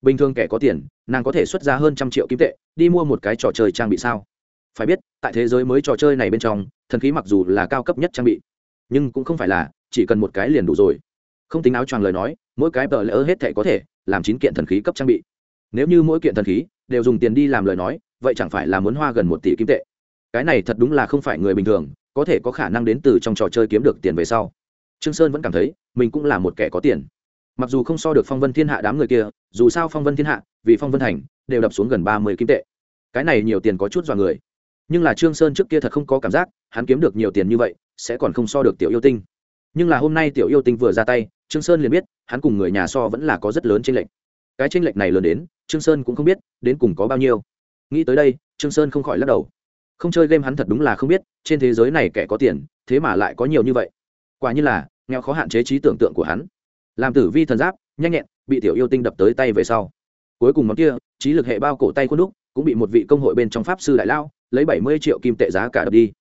bình thường kẻ có tiền, nàng có thể xuất ra hơn trăm triệu kim tệ, đi mua một cái trò chơi trang bị sao? Phải biết, tại thế giới mới trò chơi này bên trong, thần khí mặc dù là cao cấp nhất trang bị, nhưng cũng không phải là chỉ cần một cái liền đủ rồi. Không tính áo choàng lời nói, mỗi cái tờ lỡ hết thể có thể làm chín kiện thần khí cấp trang bị. Nếu như mỗi kiện thần khí đều dùng tiền đi làm lời nói, vậy chẳng phải là muốn hoa gần một tỷ kim tệ? Cái này thật đúng là không phải người bình thường, có thể có khả năng đến từ trong trò chơi kiếm được tiền về sau. Trương sơn vẫn cảm thấy mình cũng là một kẻ có tiền mặc dù không so được phong vân thiên hạ đám người kia, dù sao phong vân thiên hạ, vì phong vân thành, đều đập xuống gần ba mươi kim tệ. Cái này nhiều tiền có chút dọa người. Nhưng là trương sơn trước kia thật không có cảm giác, hắn kiếm được nhiều tiền như vậy, sẽ còn không so được tiểu yêu tinh. Nhưng là hôm nay tiểu yêu tinh vừa ra tay, trương sơn liền biết, hắn cùng người nhà so vẫn là có rất lớn tranh lệch. Cái tranh lệch này lớn đến, trương sơn cũng không biết, đến cùng có bao nhiêu. Nghĩ tới đây, trương sơn không khỏi lắc đầu. Không chơi game hắn thật đúng là không biết, trên thế giới này kẻ có tiền, thế mà lại có nhiều như vậy. Quả như là, nghèo khó hạn chế trí tưởng tượng của hắn làm tử vi thần giáp, nhanh nhẹn, bị tiểu yêu tinh đập tới tay về sau. Cuối cùng món kia, trí lực hệ bao cổ tay khuôn đúc, cũng bị một vị công hội bên trong pháp sư đại lao, lấy bảy mươi triệu kim tệ giá cả đập đi.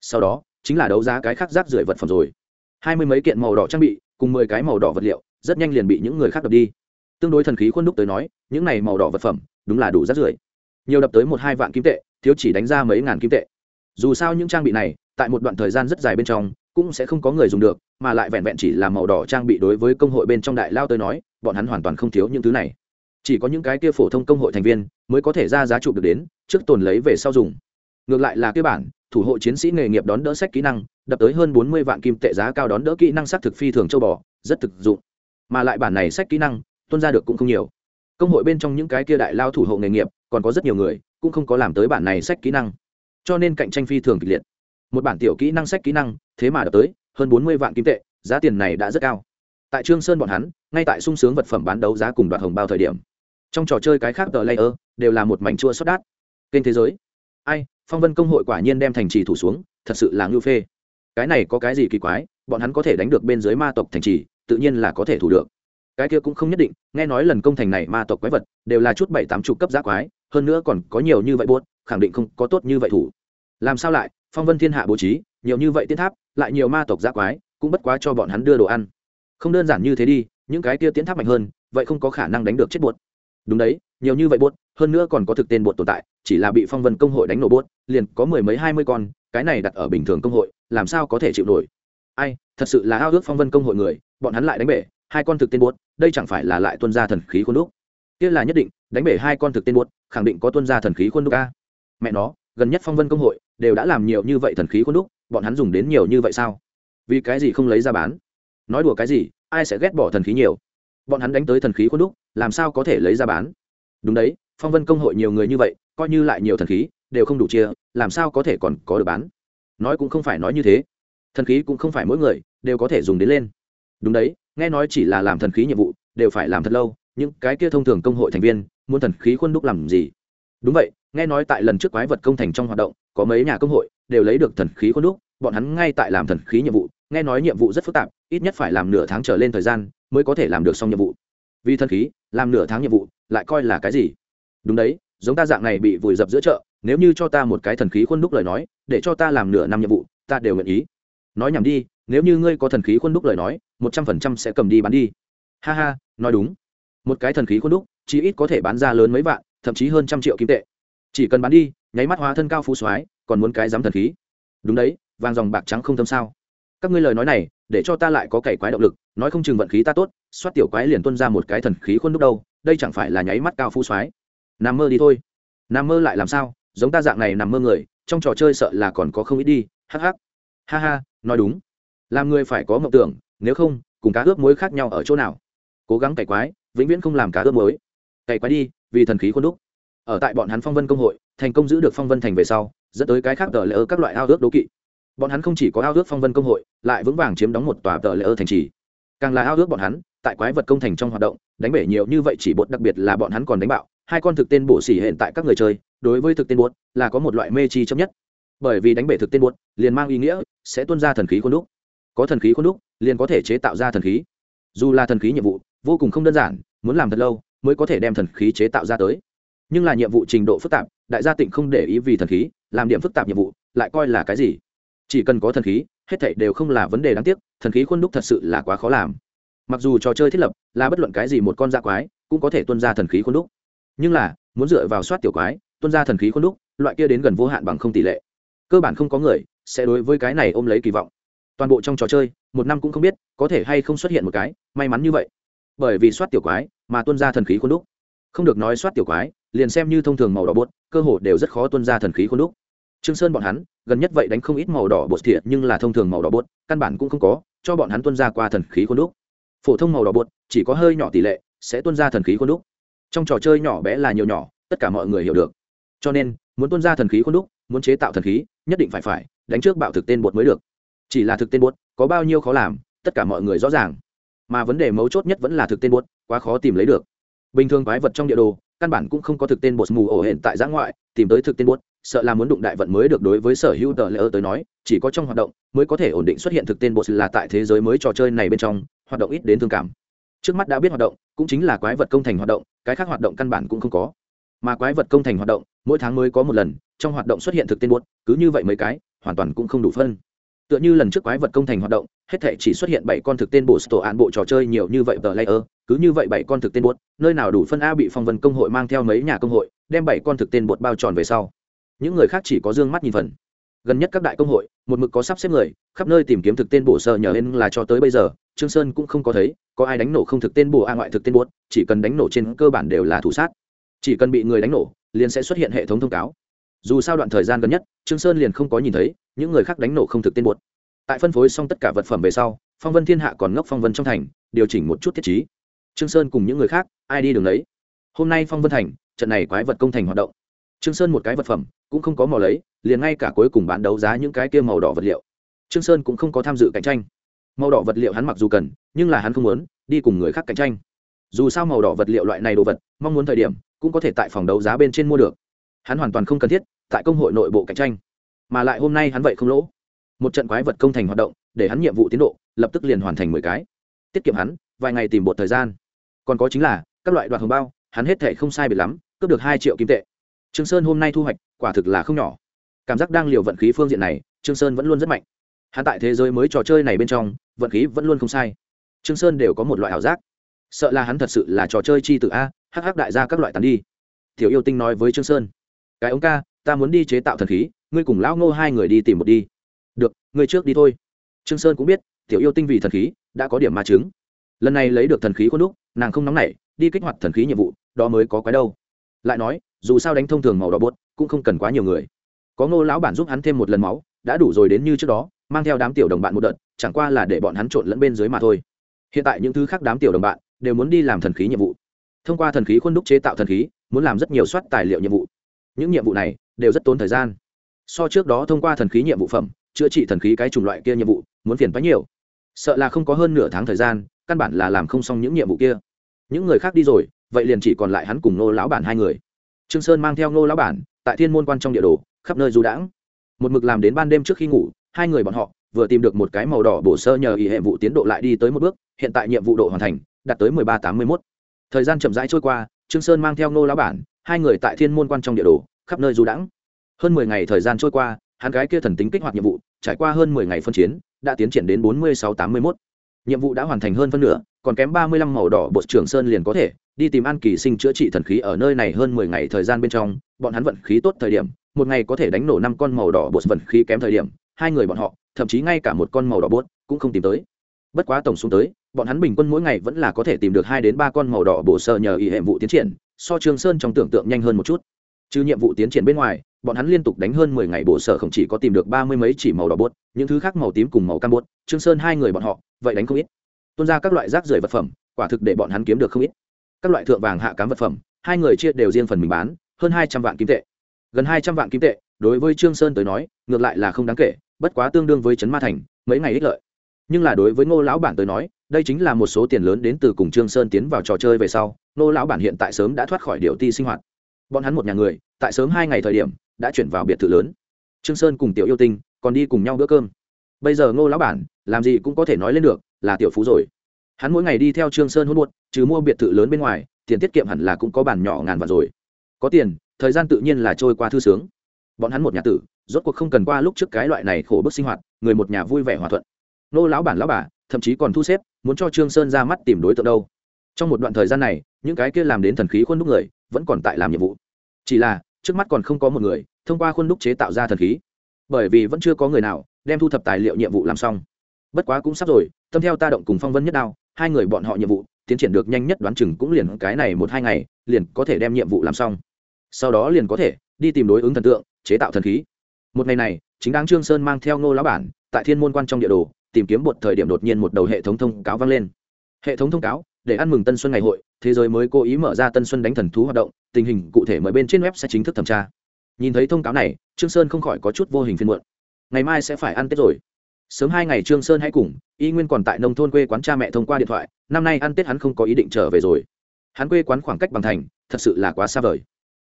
Sau đó, chính là đấu giá cái khác rác rưởi vật phẩm rồi. Hai mươi mấy kiện màu đỏ trang bị, cùng mười cái màu đỏ vật liệu, rất nhanh liền bị những người khác đập đi. Tương đối thần khí khuôn đúc tới nói, những này màu đỏ vật phẩm, đúng là đủ rác rưởi. Nhiều đập tới một hai vạn kim tệ, thiếu chỉ đánh ra mấy ngàn kim tệ. Dù sao những trang bị này, tại một đoạn thời gian rất dài bên trong cũng sẽ không có người dùng được, mà lại vẹn vẹn chỉ là màu đỏ trang bị đối với công hội bên trong đại lao tới nói, bọn hắn hoàn toàn không thiếu những thứ này. Chỉ có những cái kia phổ thông công hội thành viên mới có thể ra giá chụp được đến, trước tồn lấy về sau dùng. Ngược lại là cái bản, thủ hộ chiến sĩ nghề nghiệp đón đỡ sách kỹ năng, đập tới hơn bốn mươi vạn kim tệ giá cao đón đỡ kỹ năng xác thực phi thường châu bò, rất thực dụng. Mà lại bản này sách kỹ năng, tuân ra được cũng không nhiều. Công hội bên trong những cái kia đại lao thủ hộ nghề nghiệp, còn có rất nhiều người, cũng không có làm tới bản này sách kỹ năng. Cho nên cạnh tranh phi thường kịch liệt một bản tiểu kỹ năng sách kỹ năng, thế mà đập tới, hơn bốn mươi vạn kim tệ, giá tiền này đã rất cao. Tại trương sơn bọn hắn, ngay tại sung sướng vật phẩm bán đấu giá cùng đoạt hồng bao thời điểm, trong trò chơi cái khác tờ layer đều là một mảnh chua xuất đát. Kênh thế giới. Ai, phong vân công hội quả nhiên đem thành trì thủ xuống, thật sự là ngưu phê. Cái này có cái gì kỳ quái, bọn hắn có thể đánh được bên dưới ma tộc thành trì, tự nhiên là có thể thủ được. Cái kia cũng không nhất định, nghe nói lần công thành này ma tộc quái vật đều là chút bảy tám chục cấp giá quái, hơn nữa còn có nhiều như vậy buốt, khẳng định không có tốt như vậy thủ. Làm sao lại phong vân thiên hạ bố trí, nhiều như vậy tiến tháp, lại nhiều ma tộc giá quái, cũng bất quá cho bọn hắn đưa đồ ăn. Không đơn giản như thế đi, những cái kia tiến tháp mạnh hơn, vậy không có khả năng đánh được chết buốt đúng đấy, nhiều như vậy buốt hơn nữa còn có thực tên buốt tồn tại, chỉ là bị phong vân công hội đánh nổ buốt liền có mười mấy hai mươi con, cái này đặt ở bình thường công hội, làm sao có thể chịu nổi? Ai, thật sự là ao ước phong vân công hội người, bọn hắn lại đánh bể, hai con thực tên buốt đây chẳng phải là lại tuân ra thần khí khuôn đúc? Kia là nhất định, đánh bể hai con thực tên buốt khẳng định có tuân ra thần khí khuôn đúc a. Mẹ nó, gần nhất phong vân công hội đều đã làm nhiều như vậy thần khí khuôn đúc, bọn hắn dùng đến nhiều như vậy sao? Vì cái gì không lấy ra bán? Nói đùa cái gì, ai sẽ ghét bỏ thần khí nhiều? Bọn hắn đánh tới thần khí khuôn đúc, làm sao có thể lấy ra bán? Đúng đấy, phong vân công hội nhiều người như vậy, coi như lại nhiều thần khí, đều không đủ chia, làm sao có thể còn có được bán? Nói cũng không phải nói như thế. Thần khí cũng không phải mỗi người đều có thể dùng đến lên. Đúng đấy, nghe nói chỉ là làm thần khí nhiệm vụ, đều phải làm thật lâu, những cái kia thông thường công hội thành viên, muốn thần khí khuôn đúc làm gì? Đúng vậy, nghe nói tại lần trước quái vật công thành trong hoạt động có mấy nhà công hội, đều lấy được thần khí khuôn đúc, bọn hắn ngay tại làm thần khí nhiệm vụ, nghe nói nhiệm vụ rất phức tạp, ít nhất phải làm nửa tháng trở lên thời gian mới có thể làm được xong nhiệm vụ. Vì thần khí, làm nửa tháng nhiệm vụ, lại coi là cái gì? Đúng đấy, giống ta dạng này bị vùi dập giữa chợ, nếu như cho ta một cái thần khí khuôn đúc lời nói, để cho ta làm nửa năm nhiệm vụ, ta đều nguyện ý. Nói nhầm đi, nếu như ngươi có thần khí khuôn đúc lời nói, một trăm phần trăm sẽ cầm đi bán đi. Ha ha, nói đúng. Một cái thần khí khuôn đúc chỉ ít có thể bán ra lớn mấy vạn, thậm chí hơn trăm triệu kim tệ. Chỉ cần bán đi nháy mắt hóa thân cao phú soái, còn muốn cái dám thần khí. Đúng đấy, vàng dòng bạc trắng không thâm sao? Các ngươi lời nói này, để cho ta lại có cày quái động lực, nói không chừng vận khí ta tốt, xoát tiểu quái liền tuân ra một cái thần khí khuôn đúc đâu, đây chẳng phải là nháy mắt cao phú soái. Nằm mơ đi thôi. Nằm mơ lại làm sao? Giống ta dạng này nằm mơ người, trong trò chơi sợ là còn có không ít đi, hắc hắc. Ha ha, nói đúng. Làm người phải có mộng tưởng, nếu không, cùng cá ướp muối khác nhau ở chỗ nào? Cố gắng cày quái, vĩnh viễn không làm cá ướp muối. Cày quái đi, vì thần khí khuôn đúc ở tại bọn hắn phong vân công hội, thành công giữ được phong vân thành về sau, dẫn tới cái khác tờ lỡ các loại ao ước đố kỵ. Bọn hắn không chỉ có ao ước phong vân công hội, lại vững vàng chiếm đóng một tòa tờ lỡ thành trì. Càng là ao ước bọn hắn, tại quái vật công thành trong hoạt động, đánh bể nhiều như vậy chỉ bột đặc biệt là bọn hắn còn đánh bạo, hai con thực tên bổ xỉ hiện tại các người chơi, đối với thực tên bột, là có một loại mê chi chấp nhất. Bởi vì đánh bể thực tên bột, liền mang ý nghĩa sẽ tuân ra thần khí khuôn đúc. Có thần khí khuôn đúc, liền có thể chế tạo ra thần khí. Dù là thần khí nhiệm vụ, vô cùng không đơn giản, muốn làm thật lâu, mới có thể đem thần khí chế tạo ra tới nhưng là nhiệm vụ trình độ phức tạp, đại gia tịnh không để ý vì thần khí, làm điểm phức tạp nhiệm vụ, lại coi là cái gì? Chỉ cần có thần khí, hết thảy đều không là vấn đề đáng tiếc, thần khí khuôn đúc thật sự là quá khó làm. Mặc dù trò chơi thiết lập là bất luận cái gì một con da quái, cũng có thể tuân ra thần khí khuôn đúc. Nhưng là, muốn dựa vào soát tiểu quái, tuân ra thần khí khuôn đúc, loại kia đến gần vô hạn bằng không tỷ lệ, cơ bản không có người sẽ đối với cái này ôm lấy kỳ vọng. Toàn bộ trong trò chơi, một năm cũng không biết có thể hay không xuất hiện một cái, may mắn như vậy. Bởi vì soát tiểu quái mà tuân ra thần khí khuôn đúc không được nói soát tiểu quái, liền xem như thông thường màu đỏ bột, cơ hồ đều rất khó tuân ra thần khí khuôn đúc. Trương sơn bọn hắn, gần nhất vậy đánh không ít màu đỏ bột thiệt, nhưng là thông thường màu đỏ bột, căn bản cũng không có, cho bọn hắn tuân ra qua thần khí khuôn đúc. Phổ thông màu đỏ bột, chỉ có hơi nhỏ tỷ lệ, sẽ tuân ra thần khí khuôn đúc. Trong trò chơi nhỏ bé là nhiều nhỏ, tất cả mọi người hiểu được. Cho nên, muốn tuân ra thần khí khuôn đúc, muốn chế tạo thần khí, nhất định phải phải, đánh trước bạo thực tên bột mới được. Chỉ là thực tên bột, có bao nhiêu khó làm, tất cả mọi người rõ ràng. Mà vấn đề mấu chốt nhất vẫn là thực tên bột, quá khó tìm lấy được bình thường quái vật trong địa đồ, căn bản cũng không có thực tên bột mù ổ hển tại giã ngoại, tìm tới thực tên bột, sợ là muốn đụng đại vận mới được đối với sở hữu tờ lễ ơ tới nói, chỉ có trong hoạt động mới có thể ổn định xuất hiện thực tên bột là tại thế giới mới trò chơi này bên trong, hoạt động ít đến thương cảm. Trước mắt đã biết hoạt động, cũng chính là quái vật công thành hoạt động, cái khác hoạt động căn bản cũng không có. Mà quái vật công thành hoạt động, mỗi tháng mới có một lần, trong hoạt động xuất hiện thực tên bột, cứ như vậy mấy cái, hoàn toàn cũng không đủ phân tựa như lần trước quái vật công thành hoạt động, hết thể chỉ xuất hiện bảy con thực tên bộ tổ án bộ trò chơi nhiều như vậy tờ layer, cứ như vậy bảy con thực tên bột, nơi nào đủ phân a bị phong vân công hội mang theo mấy nhà công hội, đem bảy con thực tên bột bao tròn về sau. Những người khác chỉ có d ư ơ n g mắt nhìn phần. Gần nhất các đại công hội, một mực có sắp xếp người, khắp nơi tìm kiếm thực tên bổ sợ nhờ lên là cho tới bây giờ, trương sơn cũng không có thấy, có ai đánh nổ không thực tên bổ a ngoại thực tên bột, chỉ cần đánh nổ trên cơ bản đều là thủ sát. Chỉ cần bị người đánh nổ, liền sẽ xuất hiện hệ thống thông cáo dù sao đoạn thời gian gần nhất, trương sơn liền không có nhìn thấy, những người khác đánh nổ không thực tên buột tại phân phối xong tất cả vật phẩm về sau, phong vân thiên hạ còn ngốc phong vân trong thành, điều chỉnh một chút thiết chí trương sơn cùng những người khác, ai đi đường đấy hôm nay phong vân thành, trận này quái vật công thành hoạt động. Trương sơn một cái vật phẩm, cũng không có mò lấy, liền ngay cả cuối cùng bán đấu giá những cái kia màu đỏ vật liệu. Trương sơn cũng không có tham dự cạnh tranh. Màu đỏ vật liệu hắn mặc dù cần, nhưng là hắn không muốn, đi cùng người khác cạnh tranh. Dù sao màu đỏ vật liệu loại này đồ vật, mong muốn thời điểm, cũng có thể tại phòng đấu giá bên trên mua được. Hắn hoàn toàn không cần thiết tại công hội nội bộ cạnh tranh. Mà lại hôm nay hắn vậy không lỗ. Một trận quái vật công thành hoạt động, để hắn nhiệm vụ tiến độ, lập tức liền hoàn thành mười cái. Tiết kiệm hắn, vài ngày tìm một thời gian. Còn có chính là, các loại đoạt hồng bao, hắn hết thể không sai biệt lắm, cướp được hai triệu kim tệ. Trương sơn hôm nay thu hoạch, quả thực là không nhỏ. Cảm giác đang liều vận khí phương diện này, trương sơn vẫn luôn rất mạnh. Hắn tại thế giới mới trò chơi này bên trong, vận khí vẫn luôn không sai. Trương sơn đều có một loại ảo giác. Sợ là hắn thật sự là trò chơi chi tự a, hắc hắc đại gia các loại tàn đi. Tiểu yêu tinh nói với trương sơn cái ống ca, ta muốn đi chế tạo thần khí, ngươi cùng lão ngô hai người đi tìm một đi. Được, ngươi trước đi thôi. Trương sơn cũng biết, tiểu yêu tinh vì thần khí, đã có điểm ma chứng. Lần này lấy được thần khí khuôn đúc, nàng không nóng nảy, đi kích hoạt thần khí nhiệm vụ, đó mới có quái đâu. Lại nói, dù sao đánh thông thường màu đỏ bột, cũng không cần quá nhiều người. Có ngô lão bản giúp hắn thêm một lần máu, đã đủ rồi đến như trước đó, mang theo đám tiểu đồng bạn một đợt, chẳng qua là để bọn hắn trộn lẫn bên dưới mà thôi. Hiện tại những thứ khác đám tiểu đồng bạn, đều muốn đi làm thần khí nhiệm vụ. Thông qua thần khí khuôn đúc chế tạo thần khí, muốn làm rất nhiều soát tài liệu nhiệm vụ những nhiệm vụ này đều rất tốn thời gian. So trước đó thông qua thần khí nhiệm vụ phẩm, chữa trị thần khí cái chủng loại kia nhiệm vụ, muốn phiền quá nhiều. Sợ là không có hơn nửa tháng thời gian, căn bản là làm không xong những nhiệm vụ kia. Những người khác đi rồi, vậy liền chỉ còn lại hắn cùng nô lão bản hai người. Trương sơn mang theo nô lão bản, tại thiên môn quan trong địa đồ, khắp nơi du đãng. Một mực làm đến ban đêm trước khi ngủ, hai người bọn họ vừa tìm được một cái màu đỏ bổ sơ nhờ ý hệ vụ tiến độ lại đi tới một bước, hiện tại nhiệm vụ độ hoàn thành, đạt tới mười ba tám mươi mốt. Thời gian chậm rãi trôi qua, trương sơn mang theo nô lão bản hai người tại thiên môn quan trong địa đồ, khắp nơi du đãng. Hơn mười ngày thời gian trôi qua, hắn gái kia thần tính kích hoạt nhiệm vụ, trải qua hơn mười ngày phân chiến, đã tiến triển đến bốn mươi sáu tám mươi mốt. Nhiệm vụ đã hoàn thành hơn phân nửa, còn kém ba mươi lăm màu đỏ bột trưởng sơn liền có thể, đi tìm an kỳ sinh chữa trị thần khí ở nơi này hơn mười ngày thời gian bên trong, bọn hắn vận khí tốt thời điểm, một ngày có thể đánh nổ năm con màu đỏ bột vận khí kém thời điểm, hai người bọn họ, thậm chí ngay cả một con màu đỏ bột cũng không tìm tới. Bất quá tổng xuống tới, bọn hắn bình quân mỗi ngày vẫn là có thể tìm được hai đến ba con màu đỏ bổ sơ nhờ ý hệ vụ tiến triển so trường sơn trong tưởng tượng nhanh hơn một chút. Trừ nhiệm vụ tiến triển bên ngoài, bọn hắn liên tục đánh hơn mười ngày bộ sở không chỉ có tìm được ba mươi mấy chỉ màu đỏ bốt những thứ khác màu tím cùng màu cam bốt trương sơn hai người bọn họ, vậy đánh không ít. Tuôn ra các loại rác rưởi vật phẩm, quả thực để bọn hắn kiếm được không ít. Các loại thượng vàng hạ cám vật phẩm, hai người chia đều riêng phần mình bán, hơn hai trăm vạn kim tệ. Gần hai trăm vạn kim tệ, đối với trương sơn tới nói, ngược lại là không đáng kể, bất quá tương đương với chấn ma thành, mấy ngày ích lợi. Nhưng là đối với ngô lão bản tới nói, đây chính là một số tiền lớn đến từ cùng trương sơn tiến vào trò chơi về sau Nô lão bản hiện tại sớm đã thoát khỏi điều ti sinh hoạt. Bọn hắn một nhà người, tại sớm hai ngày thời điểm, đã chuyển vào biệt thự lớn. Trương sơn cùng tiểu yêu tinh còn đi cùng nhau bữa cơm. Bây giờ ngô lão bản, làm gì cũng có thể nói lên được, là tiểu phú rồi. Hắn mỗi ngày đi theo trương sơn hôn muộn trừ mua biệt thự lớn bên ngoài, tiền tiết kiệm hẳn là cũng có bản nhỏ ngàn vạn rồi. Có tiền, thời gian tự nhiên là trôi qua thư sướng. Bọn hắn một nhà tử, rốt cuộc không cần qua lúc trước cái loại này khổ bức sinh hoạt, người một nhà vui vẻ hòa thuận. Nô lão bản lão bà, thậm chí còn thu xếp, muốn cho trương sơn ra mắt tìm đối tượng đâu trong một đoạn thời gian này, những cái kia làm đến thần khí khuôn đúc người, vẫn còn tại làm nhiệm vụ. Chỉ là, trước mắt còn không có một người, thông qua khuôn đúc chế tạo ra thần khí. Bởi vì vẫn chưa có người nào đem thu thập tài liệu nhiệm vụ làm xong. Bất quá cũng sắp rồi, tâm theo ta động cùng phong vân nhất đao, hai người bọn họ nhiệm vụ, tiến triển được nhanh nhất đoán chừng cũng liền cái này một hai ngày, liền có thể đem nhiệm vụ làm xong. Sau đó liền có thể đi tìm đối ứng thần tượng, chế tạo thần khí. Một ngày này, chính đáng trương sơn mang theo ngô lão bản, tại thiên môn quan trong địa đồ, tìm kiếm một thời điểm đột nhiên một đầu hệ thống thông cáo vang lên. Hệ thống thông cáo để ăn mừng tân xuân ngày hội, thế giới mới cố ý mở ra tân xuân đánh thần thú hoạt động, tình hình cụ thể mời bên trên web sẽ chính thức thẩm tra. Nhìn thấy thông cáo này, trương sơn không khỏi có chút vô hình phiên muộn. Ngày mai sẽ phải ăn tết rồi. Sớm hai ngày trương sơn hãy cùng, y nguyên còn tại nông thôn quê quán cha mẹ thông qua điện thoại, năm nay ăn tết hắn không có ý định trở về rồi. Hắn quê quán khoảng cách bằng thành, thật sự là quá xa vời.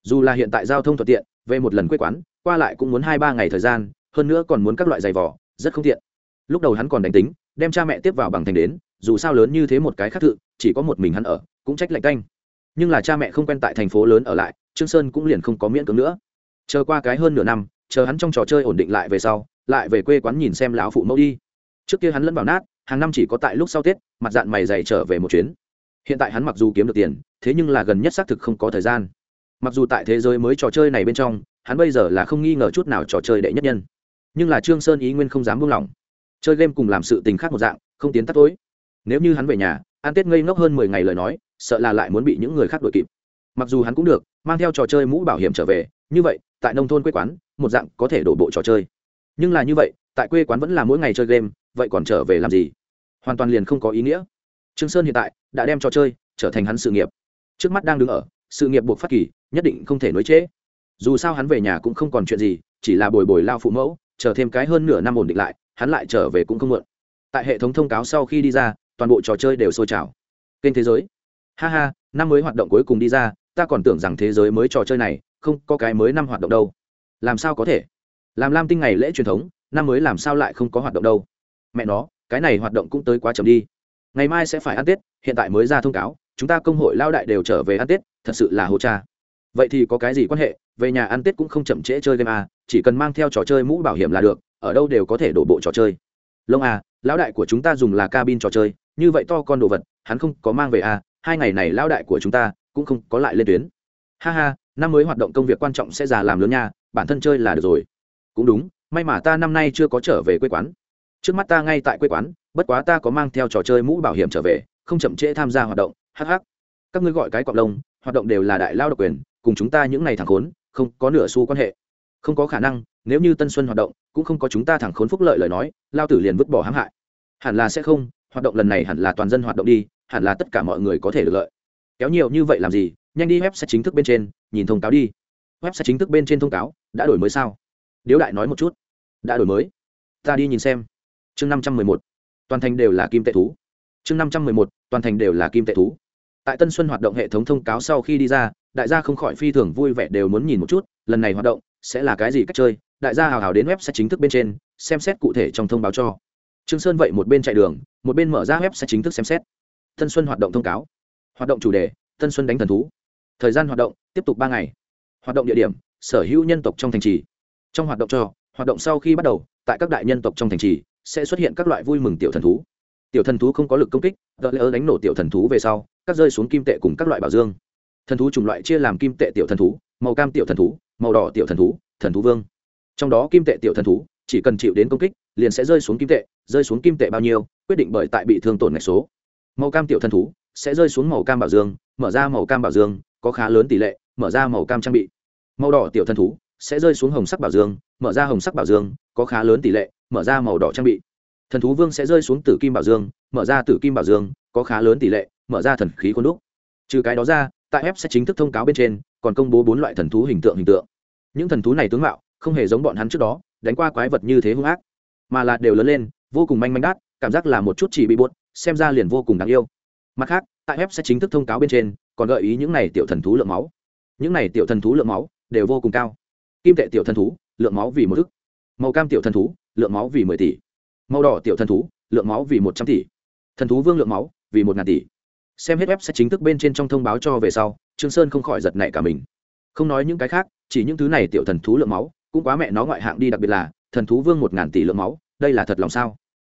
Dù là hiện tại giao thông thuận tiện, về một lần quê quán, qua lại cũng muốn hai ba ngày thời gian, hơn nữa còn muốn các loại giày vỏ rất không tiện. Lúc đầu hắn còn đánh tính, đem cha mẹ tiếp vào bằng thành đến dù sao lớn như thế một cái khác thự chỉ có một mình hắn ở, cũng trách lạnh canh. Nhưng là cha mẹ không quen tại thành phố lớn ở lại, trương sơn cũng liền không có miễn cưỡng nữa. Chờ qua cái hơn nửa năm, chờ hắn trong trò chơi ổn định lại về sau, lại về quê quán nhìn xem lão phụ mẫu đi. Trước kia hắn lẫn vào nát, hàng năm chỉ có tại lúc sau tết, mặt dạng mày dày trở về một chuyến. Hiện tại hắn mặc dù kiếm được tiền, thế nhưng là gần nhất xác thực không có thời gian. Mặc dù tại thế giới mới trò chơi này bên trong, hắn bây giờ là không nghi ngờ chút nào trò chơi đệ nhất nhân. Nhưng là trương sơn ý nguyên không dám buông lỏng. Chơi game cùng làm sự tình khác một dạng, không tiến tắt tối nếu như hắn về nhà ăn tết ngây ngốc hơn mười ngày lời nói, sợ là lại muốn bị những người khác đuổi kịp. Mặc dù hắn cũng được, mang theo trò chơi mũ bảo hiểm trở về, như vậy, tại nông thôn quê quán, một dạng có thể đổ bộ trò chơi. Nhưng là như vậy, tại quê quán vẫn là mỗi ngày chơi game, vậy còn trở về làm gì? Hoàn toàn liền không có ý nghĩa. Trương sơn hiện tại đã đem trò chơi trở thành hắn sự nghiệp. Trước mắt đang đứng ở, sự nghiệp buộc phát kỳ, nhất định không thể nối chế. dù sao hắn về nhà cũng không còn chuyện gì, chỉ là bồi bồi lao phụ mẫu, chờ thêm cái hơn nửa năm ổn định lại, hắn lại trở về cũng không mượn. tại hệ thống thông cáo sau khi đi ra toàn bộ trò chơi đều sôi trào. Kênh thế giới. Ha ha năm mới hoạt động cuối cùng đi ra ta còn tưởng rằng thế giới mới trò chơi này không có cái mới năm hoạt động đâu. Làm sao có thể? Làm lam tinh ngày lễ truyền thống năm mới làm sao lại không có hoạt động đâu? Mẹ nó cái này hoạt động cũng tới quá chậm đi. Ngày mai sẽ phải ăn tết hiện tại mới ra thông cáo chúng ta công hội lao đại đều trở về ăn tết thật sự là hô cha. Vậy thì có cái gì quan hệ? Về nhà ăn tết cũng không chậm trễ chơi game à, chỉ cần mang theo trò chơi mũ bảo hiểm là được ở đâu đều có thể đổ bộ trò chơi. Lông à lão đại của chúng ta dùng là cabin trò chơi như vậy to con đồ vật, hắn không có mang về à hai ngày này lão đại của chúng ta cũng không có lại lên tuyến. Ha ha, năm mới hoạt động công việc quan trọng sẽ già làm lớn nha, bản thân chơi là được rồi. Cũng đúng, may mà ta năm nay chưa có trở về quê quán. Trước mắt ta ngay tại quê quán, bất quá ta có mang theo trò chơi mũ bảo hiểm trở về, không chậm trễ tham gia hoạt động hh các ngươi gọi cái cọc lông, hoạt động đều là đại lao độc quyền, cùng chúng ta những ngày thẳng khốn, không có nửa xu quan hệ. Không có khả năng, nếu như tân xuân hoạt động, cũng không có chúng ta thẳng khốn phúc lợi lời nói, lao tử liền vứt bỏ hãm hại. Hẳn là sẽ không hoạt động lần này hẳn là toàn dân hoạt động đi, hẳn là tất cả mọi người có thể được lợi. Kéo nhiều như vậy làm gì? Nhanh đi, web sẽ chính thức bên trên, nhìn thông cáo đi. Web sẽ chính thức bên trên thông cáo, đã đổi mới sao? Điếu đại nói một chút. Đã đổi mới. Ta đi nhìn xem. Chương năm trăm mười một. Toàn thành đều là kim tệ thú. Chương năm trăm mười một. Toàn thành đều là kim tệ thú. Tại tân xuân hoạt động hệ thống thông cáo sau khi đi ra, đại gia không khỏi phi thường vui vẻ đều muốn nhìn một chút, lần này hoạt động sẽ là cái gì cách chơi? Đại gia hào hào đến web sẽ chính thức bên trên, xem xét cụ thể trong thông báo cho trương sơn vậy một bên chạy đường, một bên mở ra web sẽ chính thức xem xét. Tân xuân hoạt động thông cáo. Hoạt động chủ đề, tân xuân đánh thần thú. Thời gian hoạt động, tiếp tục ba ngày. Hoạt động địa điểm, sở hữu nhân tộc trong thành trì. Trong hoạt động cho hoạt động sau khi bắt đầu, tại các đại nhân tộc trong thành trì, sẽ xuất hiện các loại vui mừng tiểu thần thú. Tiểu thần thú không có lực công kích đợt lỡ đánh nổ tiểu thần thú về sau, các rơi xuống kim tệ cùng các loại bảo dương. Thần thú chủng loại chia làm kim tệ tiểu thần thú, màu cam tiểu thần thú, màu đỏ tiểu thần thú thần thú vương. Trong đó kim tệ tiểu thần thú, chỉ cần chịu đến công kích liền sẽ rơi xuống kim tệ, rơi xuống kim tệ bao nhiêu, quyết định bởi tại bị thương tổn ngạch số. Màu cam tiểu thần thú sẽ rơi xuống màu cam bảo dương, mở ra màu cam bảo dương, có khá lớn tỷ lệ, mở ra màu cam trang bị. Màu đỏ tiểu thần thú sẽ rơi xuống hồng sắc bảo dương, mở ra hồng sắc bảo dương, có khá lớn tỷ lệ, mở ra màu đỏ trang bị. Thần thú vương sẽ rơi xuống tử kim bảo dương, mở ra tử kim bảo dương, có khá lớn tỷ lệ, mở ra thần khí quân đúc. Trừ cái đó ra, tại ép sẽ chính thức thông cáo bên trên, còn công bố bốn loại thần thú hình tượng hình tượng. Những thần thú này tướng mạo không hề giống bọn hắn trước đó, đánh qua quái vật như thế hung ác mà là đều lớn lên, vô cùng manh manh đát, cảm giác là một chút chỉ bị buốt xem ra liền vô cùng đáng yêu. Mặt khác, tại ép sẽ chính thức thông cáo bên trên, còn gợi ý những này tiểu thần thú lượng máu. Những này tiểu thần thú lượng máu đều vô cùng cao. Kim tệ tiểu thần thú, lượng máu vì một ức. Màu cam tiểu thần thú, lượng máu vì mười tỷ. Màu đỏ tiểu thần thú, lượng máu vì một trăm tỷ. Thần thú vương lượng máu vì một ngàn tỷ. Xem hết web sẽ chính thức bên trên trong thông báo cho về sau, trương sơn không khỏi giật nảy cả mình. Không nói những cái khác, chỉ những thứ này tiểu thần thú lượng máu, cũng quá mẹ nó ngoại hạng đi, đặc biệt là thần thú vương một ngàn tỷ lượng máu đây là thật lòng sao?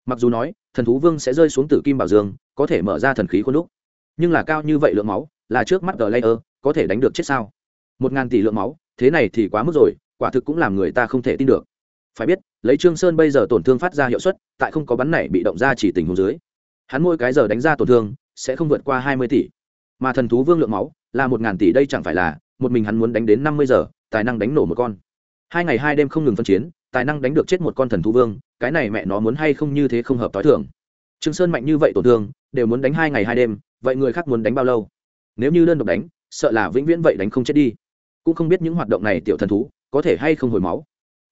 Mặc dù nói, thần thú vương sẽ rơi xuống tử kim bảo dương, có thể mở ra thần khí khuôn đúc. Nhưng là cao như vậy lượng máu, là trước mắt gờ layer, có thể đánh được chết sao? Một ngàn tỷ lượng máu, thế này thì quá mức rồi, quả thực cũng làm người ta không thể tin được. Phải biết, lấy trương sơn bây giờ tổn thương phát ra hiệu suất, tại không có bắn này bị động ra chỉ tình huống dưới. Hắn mỗi cái giờ đánh ra tổn thương, sẽ không vượt qua hai mươi tỷ. Mà thần thú vương lượng máu, là một ngàn tỷ đây chẳng phải là, một mình hắn muốn đánh đến năm mươi giờ, tài năng đánh nổ một con. Hai ngày hai đêm không ngừng phân chiến tài năng đánh được chết một con thần thú vương, cái này mẹ nó muốn hay không như thế không hợp t h i thường. Trương sơn mạnh như vậy tổn thương, đều muốn đánh hai ngày hai đêm, vậy người khác muốn đánh bao lâu? Nếu như đơn độc đánh, sợ là vĩnh viễn vậy đánh không chết đi. Cũng không biết những hoạt động này tiểu thần thú có thể hay không hồi máu.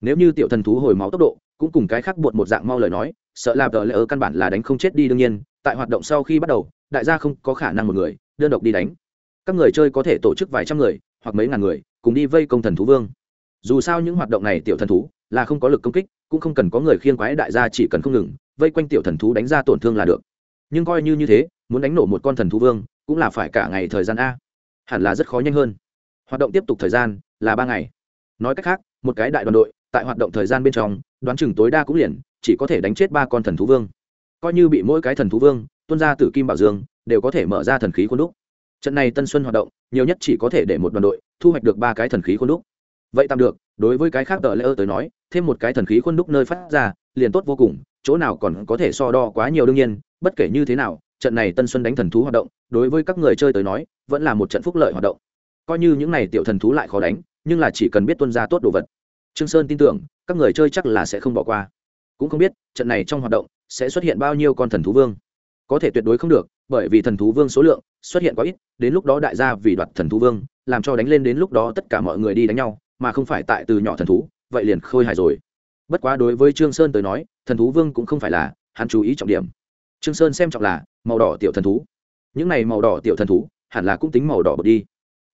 Nếu như tiểu thần thú hồi máu tốc độ, cũng cùng cái khác buộc một dạng mau lời nói, sợ là tờ lỡ căn bản là đánh không chết đi đương nhiên, tại hoạt động sau khi bắt đầu, đại gia không có khả năng một người, đơn độc đi đánh. Các người chơi có thể tổ chức vài trăm người, hoặc mấy ngàn người, cùng đi vây công thần thú vương. Dù sao những hoạt động này tiểu thần thú là không có lực công kích, cũng không cần có người khiêng quái đại gia chỉ cần không ngừng, vây quanh tiểu thần thú đánh ra tổn thương là được. Nhưng coi như như thế, muốn đánh nổ một con thần thú vương, cũng là phải cả ngày thời gian a. Hẳn là rất khó nhanh hơn. Hoạt động tiếp tục thời gian là ba ngày. Nói cách khác, một cái đại đoàn đội, tại hoạt động thời gian bên trong, đoán chừng tối đa cũng liền, chỉ có thể đánh chết ba con thần thú vương. Coi như bị mỗi cái thần thú vương tuân ra từ kim bảo dương, đều có thể mở ra thần khí khuôn đúc. Trận này tân xuân hoạt động, nhiều nhất chỉ có thể để một đoàn đội thu hoạch được ba cái thần khí khuôn đúc vậy tạm được, đối với cái khác tờ lễ ơ tới nói, thêm một cái thần khí khuôn đúc nơi phát ra, liền tốt vô cùng, chỗ nào còn có thể so đo quá nhiều đương nhiên, bất kể như thế nào, trận này tân xuân đánh thần thú hoạt động, đối với các người chơi tới nói, vẫn là một trận phúc lợi hoạt động. Coi như những này tiểu thần thú lại khó đánh, nhưng là chỉ cần biết tuân ra tốt đồ vật. Trương sơn tin tưởng, các người chơi chắc là sẽ không bỏ qua. Cũng không biết, trận này trong hoạt động, sẽ xuất hiện bao nhiêu con thần thú vương. Có thể tuyệt đối không được, bởi vì thần thú vương số lượng xuất hiện quá ít, đến lúc đó đại gia vì đoạt thần thú vương, làm cho đánh lên đến lúc đó tất cả mọi người đi đánh nhau mà không phải tại từ nhỏ thần thú, vậy liền khôi hài rồi. Bất quá đối với trương sơn tới nói, thần thú vương cũng không phải là hắn chú ý trọng điểm. Trương sơn xem trọng là màu đỏ tiểu thần thú. Những này màu đỏ tiểu thần thú hẳn là cũng tính màu đỏ bật đi.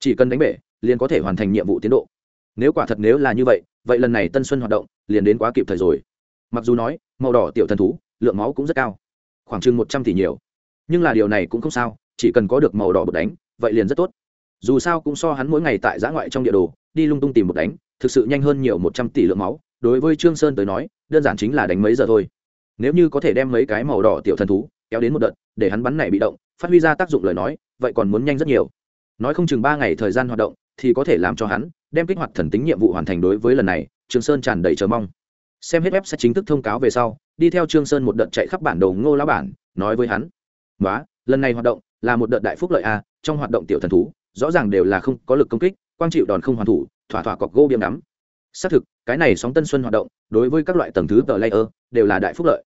Chỉ cần đánh bể, liền có thể hoàn thành nhiệm vụ tiến độ. Nếu quả thật nếu là như vậy vậy lần này tân xuân hoạt động liền đến quá kịp thời rồi. Mặc dù nói, màu đỏ tiểu thần thú, lượng máu cũng rất cao. Khoảng chừng một trăm tỷ nhiều. Nhưng là điều này cũng không sao, chỉ cần có được màu đỏ bột đánh, vậy liền rất tốt. Dù sao cũng so hắn mỗi ngày tại giã ngoại trong địa đồ đi lung tung tìm một đánh, thực sự nhanh hơn nhiều một trăm tỷ lượng máu, đối với trương sơn tới nói, đơn giản chính là đánh mấy giờ thôi. Nếu như có thể đem mấy cái màu đỏ tiểu thần thú kéo đến một đợt, để hắn bắn này bị động, phát huy ra tác dụng lời nói, vậy còn muốn nhanh rất nhiều. Nói không chừng ba ngày thời gian hoạt động, thì có thể làm cho hắn đem kích hoạt thần tính nhiệm vụ hoàn thành đối với lần này, trương sơn tràn đầy chờ mong. Xem hết web sẽ chính thức thông cáo về sau, đi theo trương sơn một đợt chạy khắp bản đồ ngô lão bản, nói với hắn. Nói lần này hoạt động là một đợt đại phúc lợi a, trong hoạt động tiểu thần thú, rõ ràng đều là không có lực công kích quang chịu đòn không hoàn thủ, thỏa thỏa cọc gô biếm đắm xác thực, cái này sóng tân xuân hoạt động, đối với các loại tầng thứ tờ layer, đều là đại phúc lợi.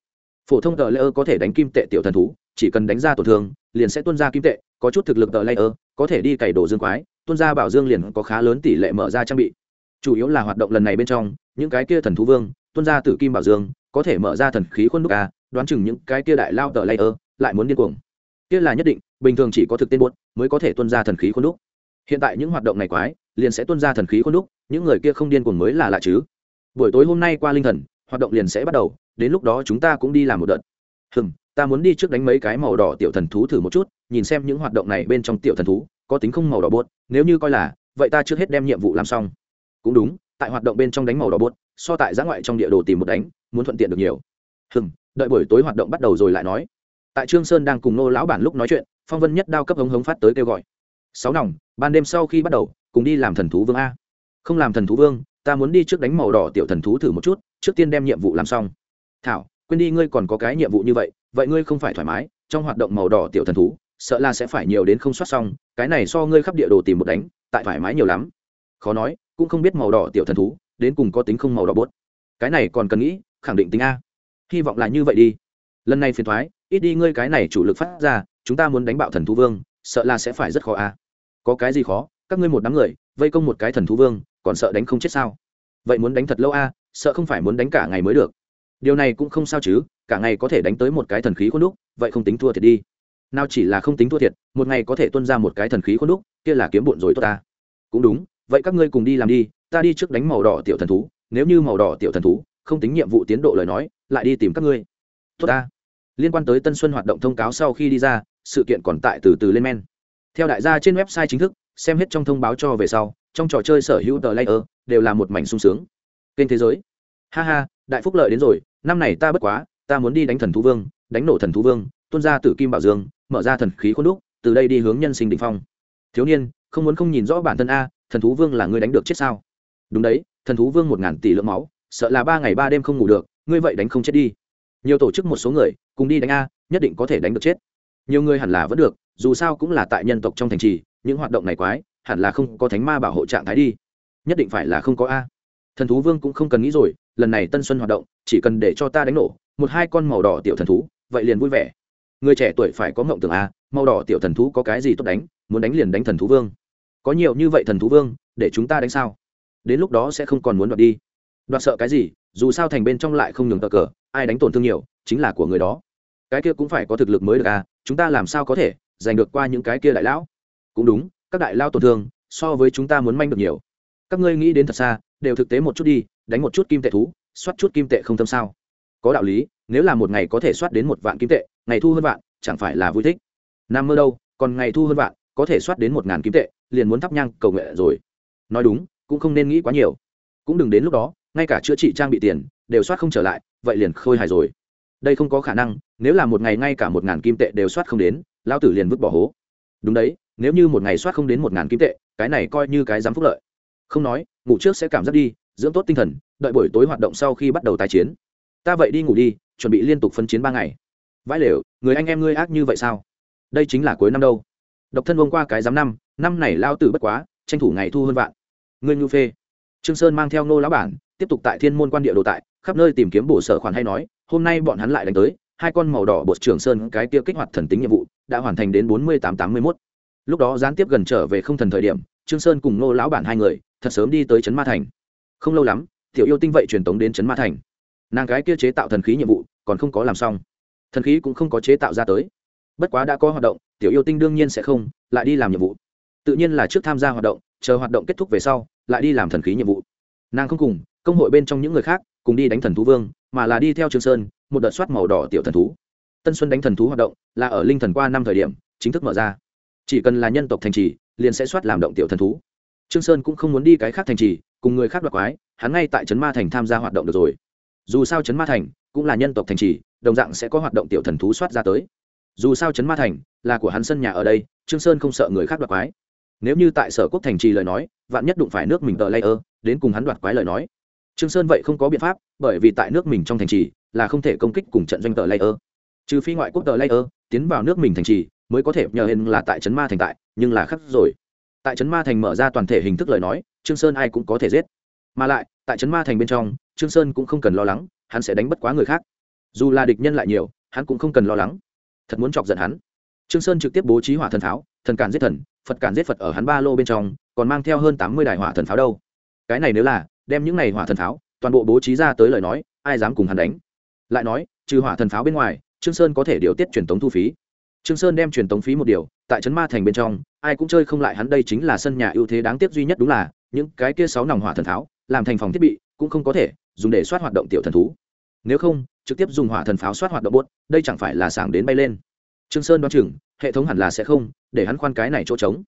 Phổ thông tờ layer có thể đánh kim tệ tiểu thần thú, chỉ cần đánh ra tổn thương, liền sẽ tuôn ra kim tệ, có chút thực lực tờ layer, có thể đi cày đồ dương quái, tuôn ra bảo dương liền có khá lớn tỷ lệ mở ra trang bị. Chủ yếu là hoạt động lần này bên trong, những cái kia thần thú vương, tuôn ra từ kim bảo dương, có thể mở ra thần khí khuôn đúc a, đoán chừng những cái kia đại lao tờ layer lại muốn điên cuồng. Kia là nhất định, bình thường chỉ có thực tên buốt mới có thể tuôn ra thần khí khuôn đúc. Hiện tại những hoạt động này quái liền sẽ tuôn ra thần khí khuôn đúc, những người kia không điên cuồng mới là lạ chứ. Buổi tối hôm nay qua linh thần, hoạt động liền sẽ bắt đầu, đến lúc đó chúng ta cũng đi làm một đợt. Hừm, ta muốn đi trước đánh mấy cái màu đỏ tiểu thần thú thử một chút, nhìn xem những hoạt động này bên trong tiểu thần thú có tính không màu đỏ bốt nếu như coi là, vậy ta trước hết đem nhiệm vụ làm xong. Cũng đúng, tại hoạt động bên trong đánh màu đỏ bốt so tại giã ngoại trong địa đồ tìm một đánh, muốn thuận tiện được nhiều. Hừm, đợi buổi tối hoạt động bắt đầu rồi lại nói. Tại trương sơn đang cùng nô lão bản lúc nói chuyện, phong vân nhất đao cấp hống hống phát tới kêu gọi. Sáu nòng, ban đêm sau khi bắt đầu cùng đi làm thần thú vương a. Không làm thần thú vương, ta muốn đi trước đánh màu đỏ tiểu thần thú thử một chút, trước tiên đem nhiệm vụ làm xong. Thảo, quên đi ngươi còn có cái nhiệm vụ như vậy vậy ngươi không phải thoải mái, trong hoạt động màu đỏ tiểu thần thú, sợ là sẽ phải nhiều đến không soát xong, cái này so ngươi khắp địa đồ tìm một đánh, tại thoải mái nhiều lắm. Khó nói, cũng không biết màu đỏ tiểu thần thú, đến cùng có tính không màu đỏ bốt. Cái này còn cần nghĩ, khẳng định tính a. Hy vọng là như vậy đi. Lần này phiền thoái, ít đi ngươi cái này chủ lực phát ra, chúng ta muốn đánh bạo thần thú vương, sợ là sẽ phải rất khó a. Có cái gì khó? Các ngươi một đám người, vây công một cái thần thú vương, còn sợ đánh không chết sao? Vậy muốn đánh thật lâu a, sợ không phải muốn đánh cả ngày mới được. Điều này cũng không sao chứ, cả ngày có thể đánh tới một cái thần khí khuôn đúc, vậy không tính thua thiệt đi. Nào chỉ là không tính thua thiệt, một ngày có thể tuân ra một cái thần khí khuôn đúc, kia là kiếm bụn rồi tốt ta. Cũng đúng, vậy các ngươi cùng đi làm đi, ta đi trước đánh màu đỏ tiểu thần thú, nếu như màu đỏ tiểu thần thú không tính nhiệm vụ tiến độ lời nói, lại đi tìm các ngươi. Tốt ta. Liên quan tới tân xuân hoạt động thông cáo sau khi đi ra, sự kiện còn tại từ từ lên men. Theo đại gia trên website chính thức xem hết trong thông báo cho về sau, trong trò chơi sở hữu tờ layer đều là một mảnh sung sướng. Kênh thế giới. Ha ha, đại phúc lợi đến rồi, năm này ta bất quá, ta muốn đi đánh thần thú vương, đánh nổ thần thú vương, tuôn ra tử kim bảo dương, mở ra thần khí khuôn đúc, từ đây đi hướng nhân sinh đ ỉ n h phong. Thiếu niên, không muốn không nhìn rõ bản thân a, thần thú vương là ngươi đánh được chết sao? Đúng đấy, thần thú vương một ngàn tỷ lượng máu, sợ là ba ngày ba đêm không ngủ được, ngươi vậy đánh không chết đi. Nhiều tổ chức một số người, cùng đi đánh a, nhất định có thể đánh được chết. Nhiều người hẳn là vẫn được dù sao cũng là tại nhân tộc trong thành trì, những hoạt động này quái, hẳn là không có thánh ma bảo hộ trạng thái đi. Nhất định phải là không có a. Thần thú vương cũng không cần nghĩ rồi, lần này tân xuân hoạt động, chỉ cần để cho ta đánh nổ, một hai con màu đỏ tiểu thần thú, vậy liền vui vẻ. Người trẻ tuổi phải có mộng tưởng a, màu đỏ tiểu thần thú có cái gì tốt đánh, muốn đánh liền đánh thần thú vương. Có nhiều như vậy thần thú vương, để chúng ta đánh sao? Đến lúc đó sẽ không còn muốn đoạt đi. Đoạt sợ cái gì, dù sao thành bên trong lại không nhường tờ cờ, ai đánh tổn thương nhiều, chính là của người đó. Cái kia cũng phải có thực lực mới được à chúng ta làm sao có thể? Giành được qua những cái kia đại lão. Cũng đúng, các đại lao tổn thương, so với chúng ta muốn manh được nhiều. Các ngươi nghĩ đến thật xa, đều thực tế một chút đi, đánh một chút kim tệ thú, soát chút kim tệ không tâm sao? Có đạo lý, nếu là một ngày có thể soát đến một vạn kim tệ, ngày thu hơn vạn, chẳng phải là vui thích. Nam mơ đâu, còn ngày thu hơn vạn, có thể soát đến một ngàn kim tệ, liền muốn thắp nhang cầu nguyện rồi. Nói đúng, cũng không nên nghĩ quá nhiều. Cũng đừng đến lúc đó, ngay cả chữa trị trang bị tiền, đều soát không trở lại, vậy liền khôi hài rồi. Đây không có khả năng, nếu là một ngày ngay cả một ngàn kim tệ đều soát không đến lao tử liền vứt bỏ hố. Đúng đấy, nếu như một ngày soát không đến một ngàn kim tệ, cái này coi như cái dám phúc lợi. Không nói, ngủ trước sẽ cảm giác đi, dưỡng tốt tinh thần, đợi buổi tối hoạt động sau khi bắt đầu tái chiến. Ta vậy đi ngủ đi, chuẩn bị liên tục phân chiến ba ngày. Vãi lều, người anh em ngươi ác như vậy sao? Đây chính là cuối năm đâu. Độc thân vông qua cái giám năm năm này lao tử bất quá, tranh thủ ngày thu hơn vạn. Ngươi ngưu phê. Trương sơn mang theo nô lão bản, tiếp tục tại thiên môn quan địa đồ tại, khắp nơi tìm kiếm bổ sở khoản hay nói, hôm nay bọn hắn lại đánh tới hai con màu đỏ bột trường sơn cái kia kích hoạt thần tính nhiệm vụ đã hoàn thành đến bốn mươi tám tám mươi mốt. Lúc đó gián tiếp gần trở về không thần thời điểm, trương sơn cùng nô lão bản hai người thật sớm đi tới trấn ma thành. Không lâu lắm, tiểu yêu tinh vậy truyền tống đến trấn ma thành. Nàng cái kia chế tạo thần khí nhiệm vụ còn không có làm xong. Thần khí cũng không có chế tạo ra tới. Bất quá đã có hoạt động, tiểu yêu tinh đương nhiên sẽ không, lại đi làm nhiệm vụ. Tự nhiên là trước tham gia hoạt động, chờ hoạt động kết thúc về sau, lại đi làm thần khí nhiệm vụ. Nàng không cùng, công hội bên trong những người khác cùng đi đánh thần thú vương mà là đi theo trường sơn một đợt soát màu đỏ tiểu thần thú. Tân xuân đánh thần thú hoạt động là ở linh thần qua năm thời điểm chính thức mở ra. Chỉ cần là nhân tộc thành trì liền sẽ soát làm động tiểu thần thú. Trương sơn cũng không muốn đi cái khác thành trì cùng người khác đoạt quái hắn ngay tại trấn ma thành tham gia hoạt động được rồi. Dù sao trấn ma thành cũng là nhân tộc thành trì đồng dạng sẽ có hoạt động tiểu thần thú soát ra tới. Dù sao trấn ma thành là của hắn sân nhà ở đây trương sơn không sợ người khác đoạt quái. Nếu như tại sở quốc thành trì lời nói vạn nhất đụng phải nước mình tờ ơ, đến cùng hắn đoạt quái lời nói trương sơn vậy không có biện pháp, bởi vì tại nước mình trong thành trì là không thể công kích cùng trận doanh tờ layer. Trừ phi ngoại quốc tờ layer tiến vào nước mình thành trì mới có thể, nhờ hình là tại trấn ma thành tại, nhưng là khắc rồi. Tại trấn ma thành mở ra toàn thể hình thức lời nói, trương sơn ai cũng có thể giết. Mà lại, tại trấn ma thành bên trong, trương sơn cũng không cần lo lắng, hắn sẽ đánh bất quá người khác. Dù là địch nhân lại nhiều, hắn cũng không cần lo lắng. Thật muốn chọc giận hắn. Trương sơn trực tiếp bố trí hỏa thần pháo, thần cản giết thần, phật cản giết phật ở hắn ba lô bên trong, còn mang theo hơn tám mươi đài hỏa thần pháo đâu. Cái này nếu là đem những này hỏa thần pháo, toàn bộ bố trí ra tới lời nói, ai dám cùng hắn đánh? Lại nói, trừ hỏa thần pháo bên ngoài, trương sơn có thể điều tiết truyền tống thu phí. Trương sơn đem truyền tống phí một điều, tại trấn ma thành bên trong, ai cũng chơi không lại hắn đây chính là sân nhà ưu thế đáng tiếc duy nhất đúng là, những cái kia sáu nòng hỏa thần pháo, làm thành phòng thiết bị, cũng không có thể dùng để soát hoạt động tiểu thần thú. Nếu không, trực tiếp dùng hỏa thần pháo soát hoạt động bốt đây chẳng phải là sảng đến bay lên. Trương sơn đoán chừng, hệ thống hẳn là sẽ không, để hắn khoan cái này chỗ trống.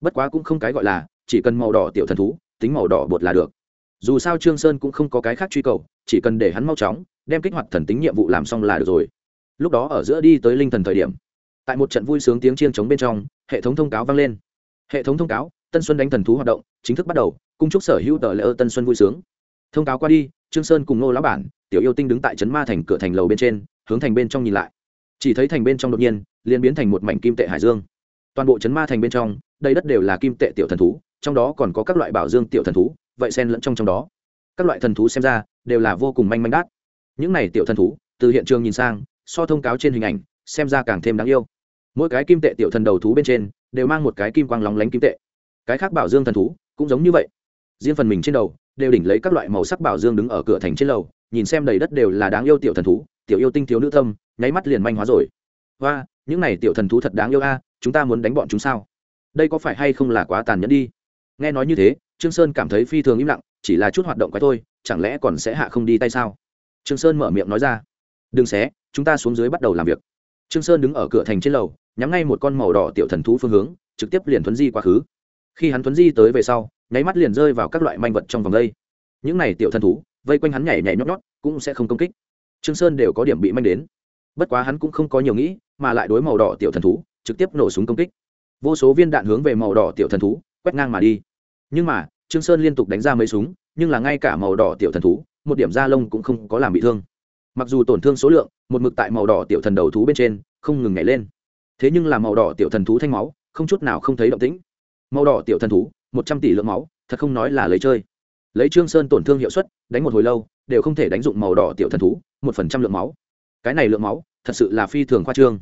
Bất quá cũng không cái gọi là, chỉ cần màu đỏ tiểu thần thú, tính màu đỏ bột là được dù sao trương sơn cũng không có cái khác truy cầu, chỉ cần để hắn mau chóng, đem kích hoạt thần tính nhiệm vụ làm xong là được rồi. Lúc đó ở giữa đi tới linh thần thời điểm, tại một trận vui sướng tiếng chiên chống bên trong, hệ thống thông cáo vang lên. Hệ thống thông cáo, tân xuân đánh thần thú hoạt động, chính thức bắt đầu, cung chúc sở hữu tờ lễ tân xuân vui sướng. Thông cáo qua đi, trương sơn cùng nô lão bản, tiểu yêu tinh đứng tại trấn ma thành cửa thành lầu bên trên, hướng thành bên trong nhìn lại. Chỉ thấy thành bên trong đột nhiên, liền biến thành một mảnh kim tệ hải dương. Toàn bộ trấn ma thành bên trong đây đất đều là kim tệ tiểu thần thú, trong đó còn có các loại bảo dương tiểu thần thú vậy xen lẫn trong trong đó. Các loại thần thú xem ra, đều là vô cùng manh manh đát. Những này tiểu thần thú, từ hiện trường nhìn sang, so thông cáo trên hình ảnh, xem ra càng thêm đáng yêu. Mỗi cái kim tệ tiểu thần đầu thú bên trên, đều mang một cái kim quang lóng lánh kim tệ. Cái khác bảo dương thần thú, cũng giống như vậy. Riêng phần mình trên đầu, đều đỉnh lấy các loại màu sắc bảo dương đứng ở cửa thành trên lầu, nhìn xem đầy đất đều là đáng yêu tiểu thần thú, tiểu yêu tinh thiếu nữ tâm, nháy mắt liền manh hóa rồi. Và những này tiểu thần thú thật đáng yêu a, chúng ta muốn đánh bọn chúng sao? Đây có phải hay không là quá tàn nhẫn đi? Nghe nói như thế trương sơn cảm thấy phi thường im lặng, chỉ là chút hoạt động quái thôi, chẳng lẽ còn sẽ hạ không đi tay sao? Trương sơn mở miệng nói ra. Đừng xé, chúng ta xuống dưới bắt đầu làm việc. Trương sơn đứng ở cửa thành trên lầu, nhắm ngay một con màu đỏ tiểu thần thú phương hướng, trực tiếp liền thuấn di quá khứ. Khi hắn thuấn di tới về sau, nháy mắt liền rơi vào các loại manh vật trong vòng đây. Những này tiểu thần thú, vây quanh hắn nhảy nhảy nhót nhót, cũng sẽ không công kích. Trương sơn đều có điểm bị manh đến. Bất quá hắn cũng không có nhiều nghĩ, mà lại đối màu đỏ tiểu thần thú, trực tiếp nổ súng công kích. Vô số viên đạn hướng về màu đỏ tiểu thần thú, quét ngang mà đi nhưng mà, trương sơn liên tục đánh ra mấy súng, nhưng là ngay cả màu đỏ tiểu thần thú, một điểm da lông cũng không có làm bị thương. Mặc dù tổn thương số lượng, một mực tại màu đỏ tiểu thần đầu thú bên trên, không ngừng nhảy lên. Thế nhưng là màu đỏ tiểu thần thú thanh máu, không chút nào không thấy động tĩnh. Màu đỏ tiểu thần thú, một trăm tỷ lượng máu, thật không nói là lấy chơi. Lấy trương sơn tổn thương hiệu suất, đánh một hồi lâu, đều không thể đánh dụng màu đỏ tiểu thần thú, một phần trăm lượng máu. Cái này lượng máu, thật sự là phi thường khoa trương.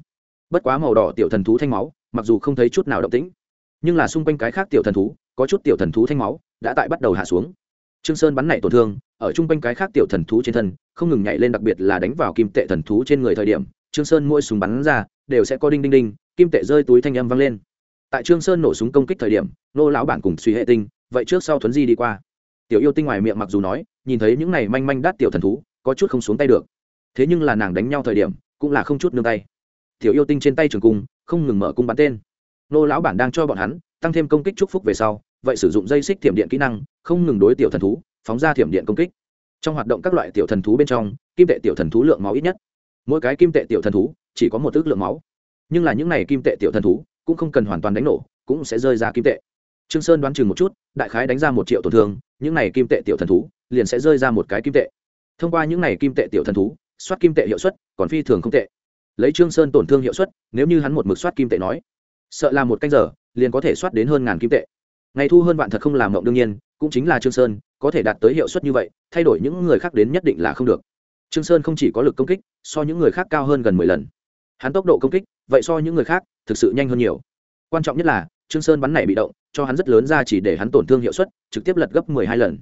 Bất quá màu đỏ tiểu thần thú thanh máu, mặc dù không thấy chút nào động tĩnh, nhưng là xung quanh cái khác tiểu thần thú có chút tiểu thần thú thanh máu, đã tại bắt đầu hạ xuống. Trương sơn bắn nảy tổn thương, ở trung quanh cái khác tiểu thần thú trên thân, không ngừng nhảy lên đặc biệt là đánh vào kim tệ thần thú trên người thời điểm, trương sơn mỗi súng bắn ra, đều sẽ có đinh đinh đinh, kim tệ rơi túi thanh âm vang lên. Tại trương sơn nổ súng công kích thời điểm, nô lão bản cùng suy hệ tinh, vậy trước sau thuấn di đi qua. Tiểu yêu tinh ngoài miệng mặc dù nói, nhìn thấy những này manh manh đắt tiểu thần thú, có chút không xuống tay được. Thế nhưng là nàng đánh nhau thời điểm, cũng là không chút nương tay. Tiểu yêu tinh trên tay trường cung, không ngừng mở cung bắn tên. Nô lão bản đang cho bọn hắn, tăng thêm công kích chúc phúc về sau vậy sử dụng dây xích thiểm điện kỹ năng, không ngừng đối tiểu thần thú, phóng ra thiểm điện công kích. Trong hoạt động các loại tiểu thần thú bên trong, kim tệ tiểu thần thú lượng máu ít nhất. Mỗi cái kim tệ tiểu thần thú chỉ có một ước lượng máu. Nhưng là những này kim tệ tiểu thần thú cũng không cần hoàn toàn đánh nổ, cũng sẽ rơi ra kim tệ. Trương sơn đoán chừng một chút, đại khái đánh ra một triệu tổn thương, những này kim tệ tiểu thần thú liền sẽ rơi ra một cái kim tệ. Thông qua những này kim tệ tiểu thần thú, soát kim tệ hiệu suất còn phi thường không tệ. Lấy trương sơn tổn thương hiệu suất, nếu như hắn một mực soát kim tệ nói, sợ là một canh giờ liền có thể soát đến hơn ngàn kim tệ ngày thu hơn vạn thật không làm mộng đương nhiên, cũng chính là trương sơn, có thể đạt tới hiệu suất như vậy, thay đổi những người khác đến nhất định là không được. Trương sơn không chỉ có lực công kích, so những người khác cao hơn gần mười lần. Hắn tốc độ công kích, vậy so những người khác, thực sự nhanh hơn nhiều. Quan trọng nhất là, trương sơn bắn này bị động, cho hắn rất lớn ra chỉ để hắn tổn thương hiệu suất, trực tiếp lật gấp mười hai lần.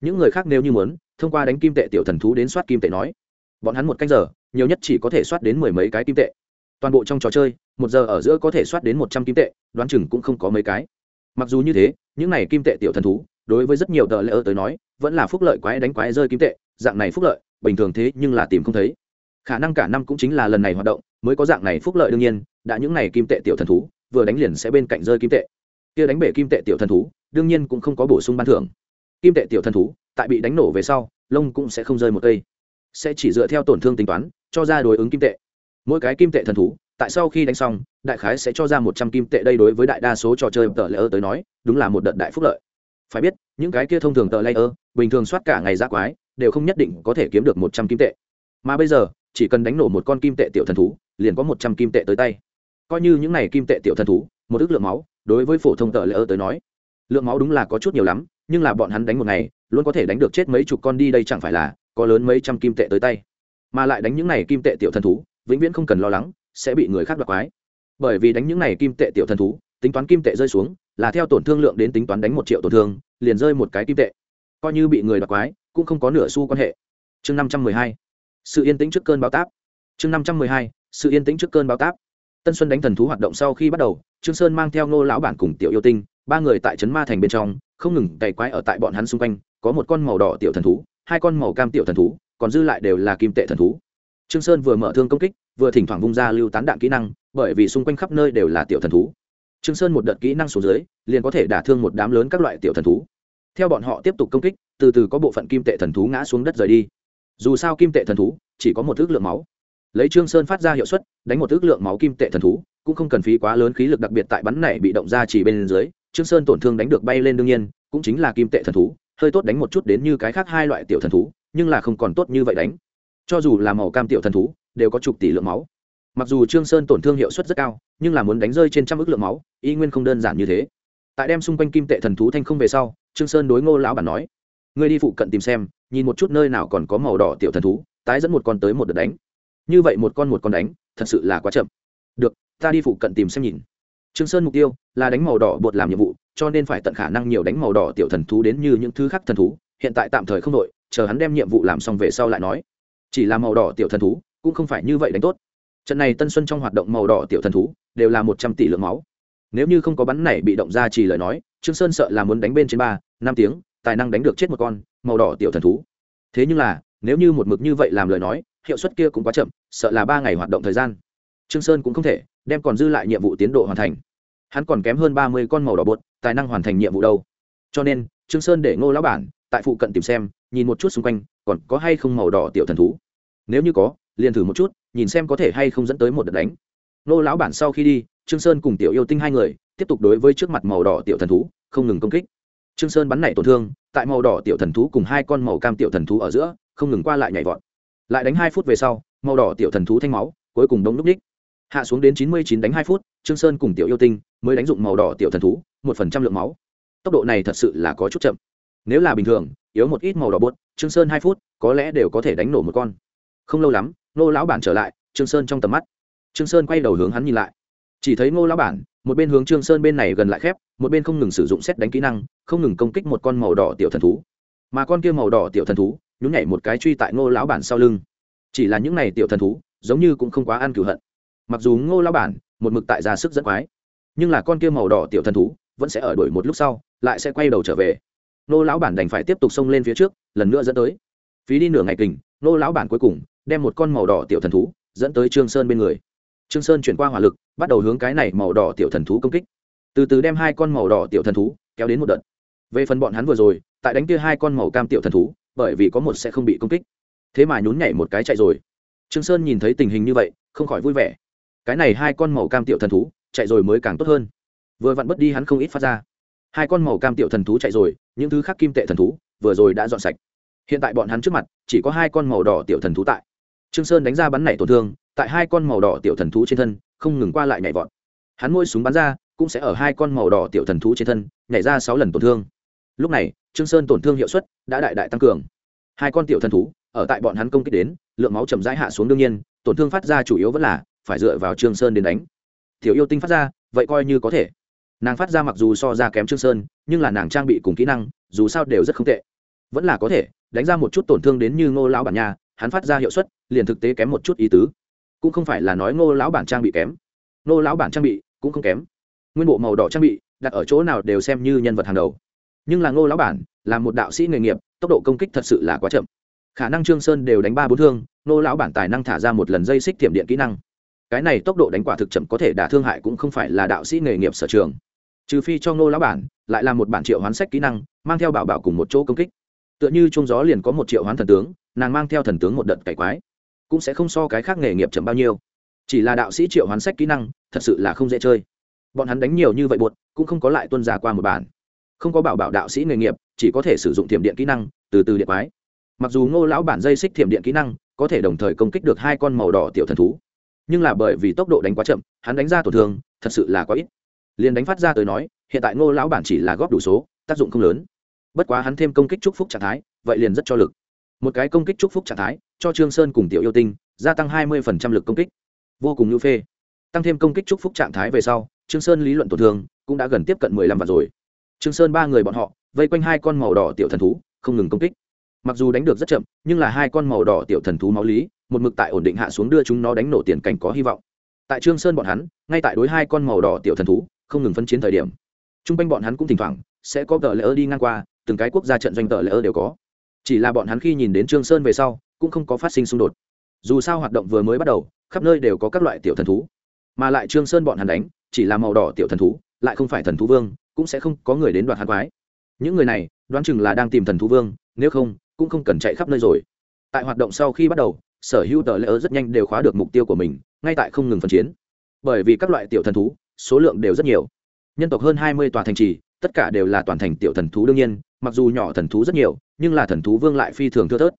Những người khác nếu như muốn, thông qua đánh kim tệ tiểu thần thú đến soát kim tệ nói, bọn hắn một canh giờ, nhiều nhất chỉ có thể soát đến mười mấy cái kim tệ. Toàn bộ trong trò chơi, một giờ ở giữa có thể soát đến một trăm kim tệ, đoán chừng cũng không có mấy cái mặc dù như thế, những này kim tệ tiểu thần thú, đối với rất nhiều tờ lễ ơ tới nói, vẫn là phúc lợi quái đánh quái rơi kim tệ, dạng này phúc lợi, bình thường thế nhưng là tìm không thấy. Khả năng cả năm cũng chính là lần này hoạt động, mới có dạng này phúc lợi đương nhiên, đã những này kim tệ tiểu thần thú, vừa đánh liền sẽ bên cạnh rơi kim tệ. Kia đánh bể kim tệ tiểu thần thú, đương nhiên cũng không có bổ sung ban thưởng. Kim tệ tiểu thần thú, tại bị đánh nổ về sau, lông cũng sẽ không rơi một cây. Sẽ chỉ dựa theo tổn thương tính toán, cho ra đối ứng kim tệ. Mỗi cái kim tệ thần thú tại sau khi đánh xong, đại khái sẽ cho ra một trăm kim tệ đây đối với đại đa số trò chơi tờ layer tới nói, đúng là một đợt đại phúc lợi. Phải biết, những cái kia thông thường tờ layer, bình thường soát cả ngày ra quái, đều không nhất định có thể kiếm được một trăm kim tệ. Mà bây giờ, chỉ cần đánh nổ một con kim tệ tiểu thần thú, liền có một trăm kim tệ tới tay. Coi như những này kim tệ tiểu thần thú, một ước lượng máu, đối với phổ thông tờ layer tới nói, lượng máu đúng là có chút nhiều lắm, nhưng là bọn hắn đánh một ngày, luôn có thể đánh được chết mấy chục con đi đây chẳng phải là có lớn mấy trăm kim tệ tới tay. Mà lại đánh những này kim tệ tiểu thần thú, vĩnh viễn không cần lo lắng sẽ bị người khác đoạt quái. Bởi vì đánh những này kim tệ tiểu thần thú, tính toán kim tệ rơi xuống, là theo tổn thương lượng đến tính toán đánh một triệu tổn thương, liền rơi một cái kim tệ. Coi như bị người đoạt quái, cũng không có nửa xu quan hệ. Chương năm trăm mười hai. Sự yên tĩnh trước cơn bão táp. Chương năm trăm mười hai. Sự yên tĩnh trước cơn bão táp. Tân xuân đánh thần thú hoạt động sau khi bắt đầu, trương sơn mang theo ngô lão bản cùng tiểu yêu tinh, ba người tại trấn ma thành bên trong, không ngừng cày quái ở tại bọn hắn xung quanh, có một con màu đỏ tiểu thần thú, hai con màu cam tiểu thần thú, còn dư lại đều là kim tệ thần thú trương sơn vừa mở thương công kích, vừa thỉnh thoảng vung ra lưu tán đạn kỹ năng, bởi vì xung quanh khắp nơi đều là tiểu thần thú. Trương sơn một đợt kỹ năng xuống dưới, liền có thể đả thương một đám lớn các loại tiểu thần thú. Theo bọn họ tiếp tục công kích, từ từ có bộ phận kim tệ thần thú ngã xuống đất rời đi. Dù sao kim tệ thần thú chỉ có một ước lượng máu. Lấy trương sơn phát ra hiệu suất, đánh một ước lượng máu kim tệ thần thú, cũng không cần phí quá lớn khí lực đặc biệt tại bắn này bị động ra chỉ bên dưới, trương sơn tổn thương đánh được bay lên đương nhiên, cũng chính là kim tệ thần thú, hơi tốt đánh một chút đến như cái khác hai loại tiểu thần thú, nhưng là không còn tốt như vậy đánh cho dù là màu cam tiểu thần thú, đều có chục tỷ lượng máu. Mặc dù trương sơn tổn thương hiệu suất rất cao, nhưng là muốn đánh rơi trên trăm ước lượng máu, y nguyên không đơn giản như thế. Tại đem xung quanh kim tệ thần thú thanh không về sau, trương sơn đối ngô lão bản nói, ngươi đi phụ cận tìm xem, nhìn một chút nơi nào còn có màu đỏ tiểu thần thú, tái dẫn một con tới một đợt đánh. Như vậy một con một con đánh, thật sự là quá chậm. Được, ta đi phụ cận tìm xem nhìn. Trương sơn mục tiêu là đánh màu đỏ bột làm nhiệm vụ, cho nên phải tận khả năng nhiều đánh màu đỏ tiểu thần thú đến như những thứ khác thần thú, hiện tại tạm thời không đội chờ hắn đem nhiệm vụ làm xong về sau lại nói chỉ là màu đỏ tiểu thần thú, cũng không phải như vậy đánh tốt. Trận này tân xuân trong hoạt động màu đỏ tiểu thần thú đều là một trăm tỷ lượng máu. Nếu như không có bắn này bị động ra chỉ lời nói, trương sơn sợ là muốn đánh bên trên ba, năm tiếng, tài năng đánh được chết một con, màu đỏ tiểu thần thú. Thế nhưng là, nếu như một mực như vậy làm lời nói, hiệu suất kia cũng quá chậm, sợ là ba ngày hoạt động thời gian. Trương sơn cũng không thể đem còn dư lại nhiệm vụ tiến độ hoàn thành. Hắn còn kém hơn ba mươi con màu đỏ bột, tài năng hoàn thành nhiệm vụ đâu. Cho nên, trương sơn để ngô lão bản tại phụ cận tìm xem nhìn một chút xung quanh, còn có hay không màu đỏ tiểu thần thú? Nếu như có, liền thử một chút, nhìn xem có thể hay không dẫn tới một đợt đánh. Nô lão bản sau khi đi, trương sơn cùng tiểu yêu tinh hai người, tiếp tục đối với trước mặt màu đỏ tiểu thần thú, không ngừng công kích. Trương sơn bắn nảy tổn thương, tại màu đỏ tiểu thần thú cùng hai con màu cam tiểu thần thú ở giữa, không ngừng qua lại nhảy vọt. Lại đánh hai phút về sau, màu đỏ tiểu thần thú thanh máu, cuối cùng đông núp đích. Hạ xuống đến chín mươi chín đánh hai phút, trương sơn cùng tiểu yêu tinh mới đánh dụng màu đỏ tiểu thần thú, một phần trăm lượng máu. Tốc độ này thật sự là có chút chậm. Nếu là bình thường yếu một ít màu đỏ bột, trương sơn hai phút, có lẽ đều có thể đánh nổ một con. Không lâu lắm nô lão bản trở lại, trương sơn trong tầm mắt. Trương sơn quay đầu hướng hắn nhìn lại. Chỉ thấy ngô lão bản, một bên hướng trương sơn bên này gần lại khép, một bên không ngừng sử dụng xét đánh kỹ năng, không ngừng công kích một con màu đỏ tiểu thần thú. Mà con kia màu đỏ tiểu thần thú, nhún nhảy một cái truy tại ngô lão bản sau lưng. Chỉ là những này tiểu thần thú, giống như cũng không quá ăn cửu hận. Mặc dù ngô lão bản, một mực tại ra sức dẫn quái, nhưng là con kia màu đỏ tiểu thần thú, vẫn sẽ ở đuổi một lúc sau, lại sẽ quay đầu trở về nô lão bản đành phải tiếp tục xông lên phía trước, lần nữa dẫn tới. Phí đi nửa ngày kình, nô lão bản cuối cùng đem một con màu đỏ tiểu thần thú dẫn tới trương sơn bên người. Trương sơn chuyển qua hỏa lực, bắt đầu hướng cái này màu đỏ tiểu thần thú công kích. Từ từ đem hai con màu đỏ tiểu thần thú kéo đến một đợt. Về phần bọn hắn vừa rồi, tại đánh kia hai con màu cam tiểu thần thú, bởi vì có một sẽ không bị công kích. Thế mà nhún nhảy một cái chạy rồi. Trương sơn nhìn thấy tình hình như vậy, không khỏi vui vẻ. Cái này hai con màu cam tiểu thần thú, chạy rồi mới càng tốt hơn. Vừa vặn bất đi hắn không ít phát ra hai con màu cam tiểu thần thú chạy rồi, những thứ khác kim tệ thần thú, vừa rồi đã dọn sạch. Hiện tại bọn hắn trước mặt, chỉ có hai con màu đỏ tiểu thần thú tại. Trương sơn đánh ra bắn nảy tổn thương, tại hai con màu đỏ tiểu thần thú trên thân, không ngừng qua lại nhảy vọt. Hắn môi súng bắn ra, cũng sẽ ở hai con màu đỏ tiểu thần thú trên thân, nhảy ra sáu lần tổn thương. Lúc này, trương sơn tổn thương hiệu suất đã đại đại tăng cường. Hai con tiểu thần thú, ở tại bọn hắn công kích đến, lượng máu chậm rãi hạ xuống đương nhiên, tổn thương phát ra chủ yếu vẫn là phải dựa vào trương sơn đến đánh. Tiểu yêu tinh phát ra, vậy coi như có thể nàng phát ra mặc dù so ra kém trương sơn, nhưng là nàng trang bị cùng kỹ năng, dù sao đều rất không tệ. Vẫn là có thể, đánh ra một chút tổn thương đến như ngô lão bản nhà hắn phát ra hiệu suất, liền thực tế kém một chút ý tứ. Cũng không phải là nói ngô lão bản trang bị kém. Ngô lão bản trang bị cũng không kém. Nguyên bộ màu đỏ trang bị, đặt ở chỗ nào đều xem như nhân vật hàng đầu. Nhưng là ngô lão bản, là một đạo sĩ nghề nghiệp, tốc độ công kích thật sự là quá chậm. Khả năng trương sơn đều đánh ba bốn thương, ngô lão bản tài năng thả ra một lần dây xích tiệm điện kỹ năng. Cái này tốc độ đánh quả thực chậm có thể đả thương hại cũng không phải là đạo sĩ nghề nghiệp sở trường trừ phi cho ngô lão bản, lại là một bản triệu hoán sách kỹ năng, mang theo bảo bảo cùng một chỗ công kích. Tựa như trung gió liền có một triệu hoán thần tướng, nàng mang theo thần tướng một đợt cải quái. Cũng sẽ không so cái khác nghề nghiệp chậm bao nhiêu. Chỉ là đạo sĩ triệu hoán sách kỹ năng, thật sự là không dễ chơi. Bọn hắn đánh nhiều như vậy buột cũng không có lại tuân ra qua một bản. Không có bảo bảo đạo sĩ nghề nghiệp, chỉ có thể sử dụng thiểm điện kỹ năng, từ từ điện quái. Mặc dù ngô lão bản dây xích thiểm điện kỹ năng, có thể đồng thời công kích được hai con màu đỏ tiểu thần thú. Nhưng là bởi vì tốc độ đánh quá chậm, hắn đánh ra tổn thương, thật sự là quá ít liền đánh phát ra tới nói, hiện tại ngô lão bản chỉ là góp đủ số, tác dụng không lớn. Bất quá hắn thêm công kích chúc phúc trạng thái, vậy liền rất cho lực. Một cái công kích chúc phúc trạng thái, cho trương sơn cùng tiểu yêu tinh, gia tăng hai mươi lực công kích. Vô cùng ưu phê. Tăng thêm công kích chúc phúc trạng thái về sau, trương sơn lý luận tổn thương cũng đã gần tiếp cận mười lăm vạn rồi. Trương sơn ba người bọn họ, vây quanh hai con màu đỏ tiểu thần thú, không ngừng công kích. Mặc dù đánh được rất chậm, nhưng là hai con màu đỏ tiểu thần thú máu lý, một mực tại ổn định hạ xuống đưa chúng nó đánh nổ tiền cảnh có hy vọng. Tại trương sơn bọn hắn, ngay tại đối hai con màu đỏ tiểu thần thú không ngừng phân chiến thời điểm. Trung quanh bọn hắn cũng thỉnh thoảng sẽ có tờ lỡ đi ngang qua, từng cái quốc gia trận doanh tờ lỡ đều có. Chỉ là bọn hắn khi nhìn đến trương sơn về sau, cũng không có phát sinh xung đột. Dù sao hoạt động vừa mới bắt đầu, khắp nơi đều có các loại tiểu thần thú. Mà lại trương sơn bọn hắn đánh, chỉ là màu đỏ tiểu thần thú, lại không phải thần thú vương, cũng sẽ không có người đến đoạt hắn quái. Những người này, đoán chừng là đang tìm thần thú vương, nếu không, cũng không cần chạy khắp nơi rồi. Tại hoạt động sau khi bắt đầu, sở hữu tờ lỡ rất nhanh đều khóa được mục tiêu của mình, ngay tại không ngừng phân chiến. Bởi vì các loại tiểu thần thú số lượng đều rất nhiều. Nhân tộc hơn hai mươi tòa thành trì, tất cả đều là toàn thành tiểu thần thú đương nhiên, mặc dù nhỏ thần thú rất nhiều, nhưng là thần thú vương lại phi thường thưa thớt.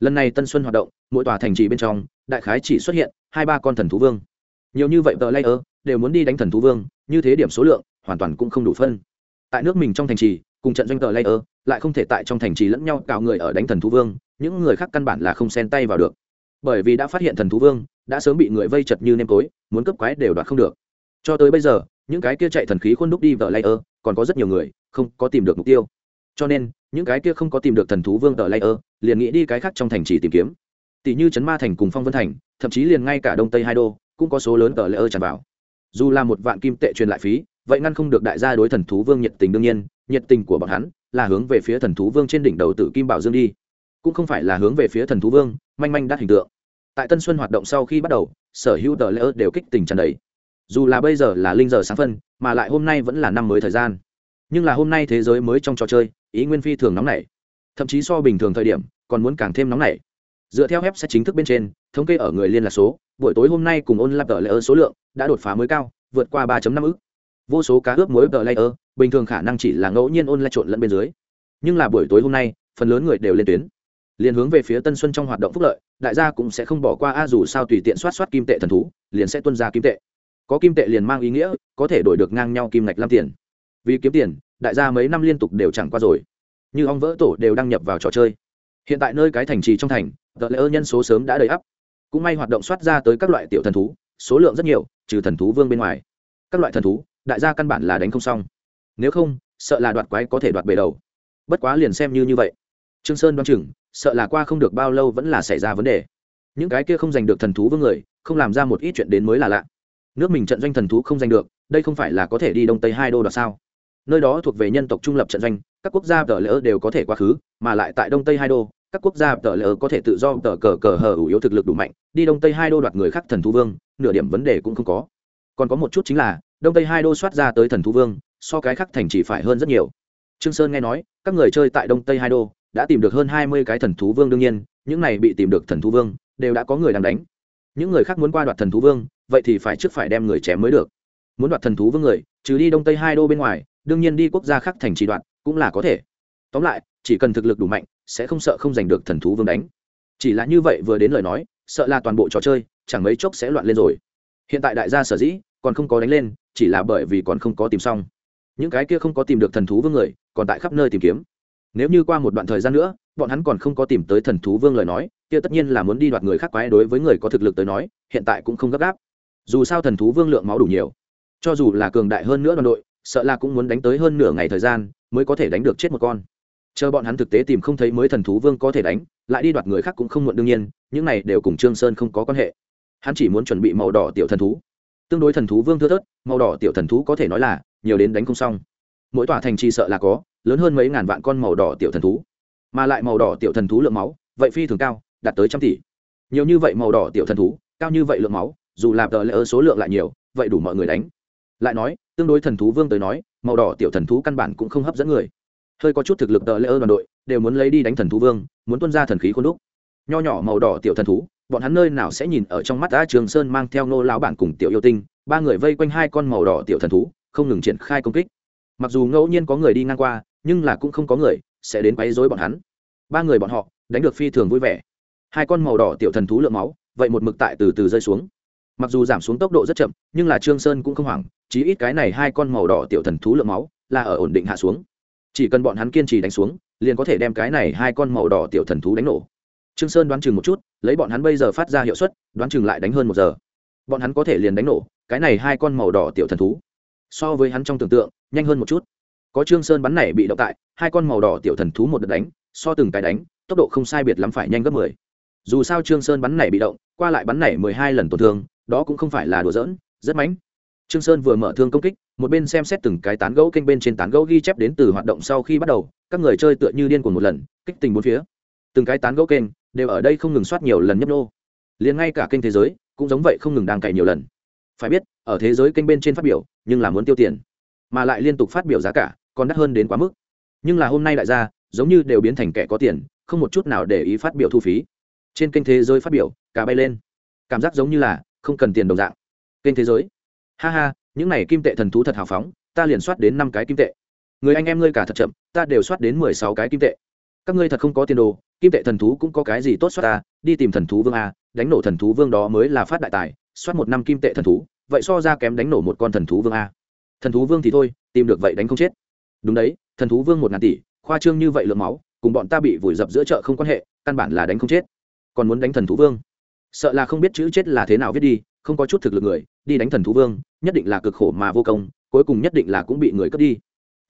Lần này tân xuân hoạt động, mỗi tòa thành trì bên trong, đại khái chỉ xuất hiện hai ba con thần thú vương. Nhiều như vậy tờ layer, đều muốn đi đánh thần thú vương, như thế điểm số lượng, hoàn toàn cũng không đủ phân. Tại nước mình trong thành trì, cùng trận doanh tờ layer, lại không thể tại trong thành trì lẫn nhau cào người ở đánh thần thú vương, những người khác căn bản là không xen tay vào được. Bởi vì đã phát hiện thần thú vương, đã sớm bị người vây chật như nêm tối muốn cấp quái đều đoạt không được cho tới bây giờ, những cái kia chạy thần khí khuôn đúc đi vợ layer, còn có rất nhiều người không có tìm được mục tiêu. Cho nên, những cái kia không có tìm được thần thú vương tờ layer liền nghĩ đi cái khác trong thành trì tìm kiếm. Tỷ như trấn ma thành cùng phong vân thành, thậm chí liền ngay cả đông tây hai đô cũng có số lớn tờ layer tràn vào. Dù là một vạn kim tệ truyền lại phí, vậy ngăn không được đại gia đối thần thú vương nhiệt tình đương nhiên, nhiệt tình của bọn hắn là hướng về phía thần thú vương trên đỉnh đầu tử kim bảo dương đi. Cũng không phải là hướng về phía thần thú vương, manh manh đắt hình tượng. Tại tân xuân hoạt động sau khi bắt đầu, sở hữu tờ lễ đều kích tình tràn đầy dù là bây giờ là linh giờ sáng phân, mà lại hôm nay vẫn là năm mới thời gian. Nhưng là hôm nay thế giới mới trong trò chơi, ý nguyên phi thường nóng nảy. Thậm chí so bình thường thời điểm, còn muốn càng thêm nóng nảy. Dựa theo web sẽ chính thức bên trên, thống kê ở người liên lạc số, buổi tối hôm nay cùng ôn lạp tờ lễ ơ số lượng đã đột phá mới cao, vượt qua 3 năm ức. Vô số cá ướp muối tờ lễ ơ bình thường khả năng chỉ là ngẫu nhiên ôn lại trộn lẫn bên dưới. Nhưng là buổi tối hôm nay, phần lớn người đều lên tuyến. Liền hướng về phía tân xuân trong hoạt động phúc lợi, đại gia cũng sẽ không bỏ qua a dù sao tùy tiện soát soát kim tệ thần thú, liền sẽ tuân ra kim tệ có kim tệ liền mang ý nghĩa, có thể đổi được ngang nhau kim ngạch lam tiền. Vì kiếm tiền, đại gia mấy năm liên tục đều chẳng qua rồi. Như ong vỡ tổ đều đăng nhập vào trò chơi. Hiện tại nơi cái thành trì trong thành tờ lễ ơ nhân số sớm đã đầy ắp. Cũng may hoạt động soát ra tới các loại tiểu thần thú, số lượng rất nhiều, trừ thần thú vương bên ngoài. Các loại thần thú, đại gia căn bản là đánh không xong. Nếu không, sợ là đoạt quái có thể đoạt bề đầu. Bất quá liền xem như như vậy. Trương sơn đoán chừng, sợ là qua không được bao lâu vẫn là xảy ra vấn đề. Những cái kia không giành được thần thú vương người, không làm ra một ít chuyện đến mới là lạ nước mình trận doanh thần thú không giành được, đây không phải là có thể đi đông tây hai đô đoạt sao? Nơi đó thuộc về nhân tộc trung lập trận doanh, các quốc gia tờ lỡ đều có thể quá khứ, mà lại tại đông tây hai đô, các quốc gia tờ lỡ có thể tự do tờ cờ cờ hờ ủ yếu thực lực đủ mạnh, đi đông tây hai đô đoạt người khác thần thú vương, nửa điểm vấn đề cũng không có. Còn có một chút chính là, đông tây hai đô soát ra tới thần thú vương, so cái khác thành chỉ phải hơn rất nhiều. Trương sơn nghe nói, các người chơi tại đông tây hai đô đã tìm được hơn hai mươi cái thần thú vương đương nhiên, những này bị tìm được thần thú vương, đều đã có người đang đánh. Những người khác muốn qua đoạt thần thú vương vậy thì phải trước phải đem người chém mới được. Muốn đoạt thần thú vương người, trừ đi đông tây hai đô bên ngoài, đương nhiên đi quốc gia khác thành trì đoạn cũng là có thể. Tóm lại, chỉ cần thực lực đủ mạnh, sẽ không sợ không giành được thần thú vương đánh. Chỉ là như vậy vừa đến lời nói, sợ là toàn bộ trò chơi, chẳng mấy chốc sẽ loạn lên rồi. Hiện tại đại gia sở dĩ, còn không có đánh lên, chỉ là bởi vì còn không có tìm xong. Những cái kia không có tìm được thần thú vương người, còn tại khắp nơi tìm kiếm. Nếu như qua một đoạn thời gian nữa, bọn hắn còn không có tìm tới thần thú vương lời nói, kia tất nhiên là muốn đi đoạt người khác quái đối với người có thực lực tới nói, hiện tại cũng không gấp gáp dù sao thần thú vương lượng máu đủ nhiều. Cho dù là cường đại hơn nữa đoàn đội, sợ là cũng muốn đánh tới hơn nửa ngày thời gian mới có thể đánh được chết một con. Chờ bọn hắn thực tế tìm không thấy mới thần thú vương có thể đánh, lại đi đoạt người khác cũng không muộn đương nhiên, những này đều cùng trương sơn không có quan hệ. Hắn chỉ muốn chuẩn bị màu đỏ tiểu thần thú. Tương đối thần thú vương thưa thớt, màu đỏ tiểu thần thú có thể nói là nhiều đến đánh không xong. Mỗi tòa thành trì sợ là có, lớn hơn mấy ngàn vạn con màu đỏ tiểu thần thú. Mà lại màu đỏ tiểu thần thú lượng máu, vậy phi thường cao, đạt tới trăm tỷ. Nhiều như vậy màu đỏ tiểu thần thú, cao như vậy lượng máu dù là tờ lỡ số lượng lại nhiều, vậy đủ mọi người đánh. Lại nói, tương đối thần thú vương tới nói, màu đỏ tiểu thần thú căn bản cũng không hấp dẫn người. Hơi có chút thực lực tờ lỡ đoàn đội, đều muốn lấy đi đánh thần thú vương, muốn tuân ra thần khí khuôn đúc. Nho nhỏ màu đỏ tiểu thần thú, bọn hắn nơi nào sẽ nhìn ở trong mắt đã trường sơn mang theo nô lão bản cùng tiểu yêu tinh, ba người vây quanh hai con màu đỏ tiểu thần thú, không ngừng triển khai công kích. Mặc dù ngẫu nhiên có người đi ngang qua, nhưng là cũng không có người sẽ đến quấy rối bọn hắn. Ba người bọn họ, đánh được phi thường vui vẻ. Hai con màu đỏ tiểu thần thú lượng máu, vậy một mực tại từ từ rơi xuống mặc dù giảm xuống tốc độ rất chậm, nhưng là trương sơn cũng không hoảng, chí ít cái này hai con màu đỏ tiểu thần thú lượng máu là ở ổn định hạ xuống. Chỉ cần bọn hắn kiên trì đánh xuống, liền có thể đem cái này hai con màu đỏ tiểu thần thú đánh nổ. Trương sơn đoán chừng một chút, lấy bọn hắn bây giờ phát ra hiệu suất, đoán chừng lại đánh hơn một giờ. Bọn hắn có thể liền đánh nổ cái này hai con màu đỏ tiểu thần thú. So với hắn trong tưởng tượng, nhanh hơn một chút. Có trương sơn bắn này bị động tại, hai con màu đỏ tiểu thần thú một đợt đánh, so từng cái đánh, tốc độ không sai biệt lắm phải nhanh gấp mười. Dù sao trương sơn bắn này bị động, qua lại bắn này mười hai lần tổn thương đó cũng không phải là đùa giỡn rất mánh trương sơn vừa mở thương công kích một bên xem xét từng cái tán gẫu kênh bên trên tán gẫu ghi chép đến từ hoạt động sau khi bắt đầu các người chơi tựa như điên cuồng một lần kích tình bốn phía. Từng cái tán gẫu kênh đều ở đây không ngừng soát nhiều lần nhấp nô liền ngay cả kênh thế giới cũng giống vậy không ngừng đang cày nhiều lần. Phải biết ở thế giới kênh bên trên phát biểu nhưng là muốn tiêu tiền mà lại liên tục phát biểu giá cả còn đắt hơn đến quá mức. Nhưng là hôm nay lại ra, giống như đều biến thành kẻ có tiền không một chút nào để ý phát biểu thu phí. Trên kênh thế giới phát biểu cả bay lên. Cảm giác giống như là không cần tiền đồng dạng. Kênh thế giới. Ha ha, những này kim tệ thần thú thật hào phóng, ta liền soát đến năm cái kim tệ. Người anh em ngươi cả thật chậm, ta đều soát đến mười sáu cái kim tệ. Các ngươi thật không có tiền đồ, kim tệ thần thú cũng có cái gì tốt soát ta? Đi tìm thần thú vương a, đánh nổ thần thú vương đó mới là phát đại tài, soát một năm kim tệ thần thú, vậy so ra kém đánh nổ một con thần thú vương a. Thần thú vương thì thôi, tìm được vậy đánh không chết. Đúng đấy, thần thú vương một ngàn tỷ, khoa trương như vậy lượng máu, cùng bọn ta bị vùi dập giữa chợ không quan hệ, căn bản là đánh không chết. Còn muốn đánh thần thú vương? Sợ là không biết chữ chết là thế nào viết đi, không có chút thực lực người, đi đánh thần thú vương, nhất định là cực khổ mà vô công, cuối cùng nhất định là cũng bị người cướp đi.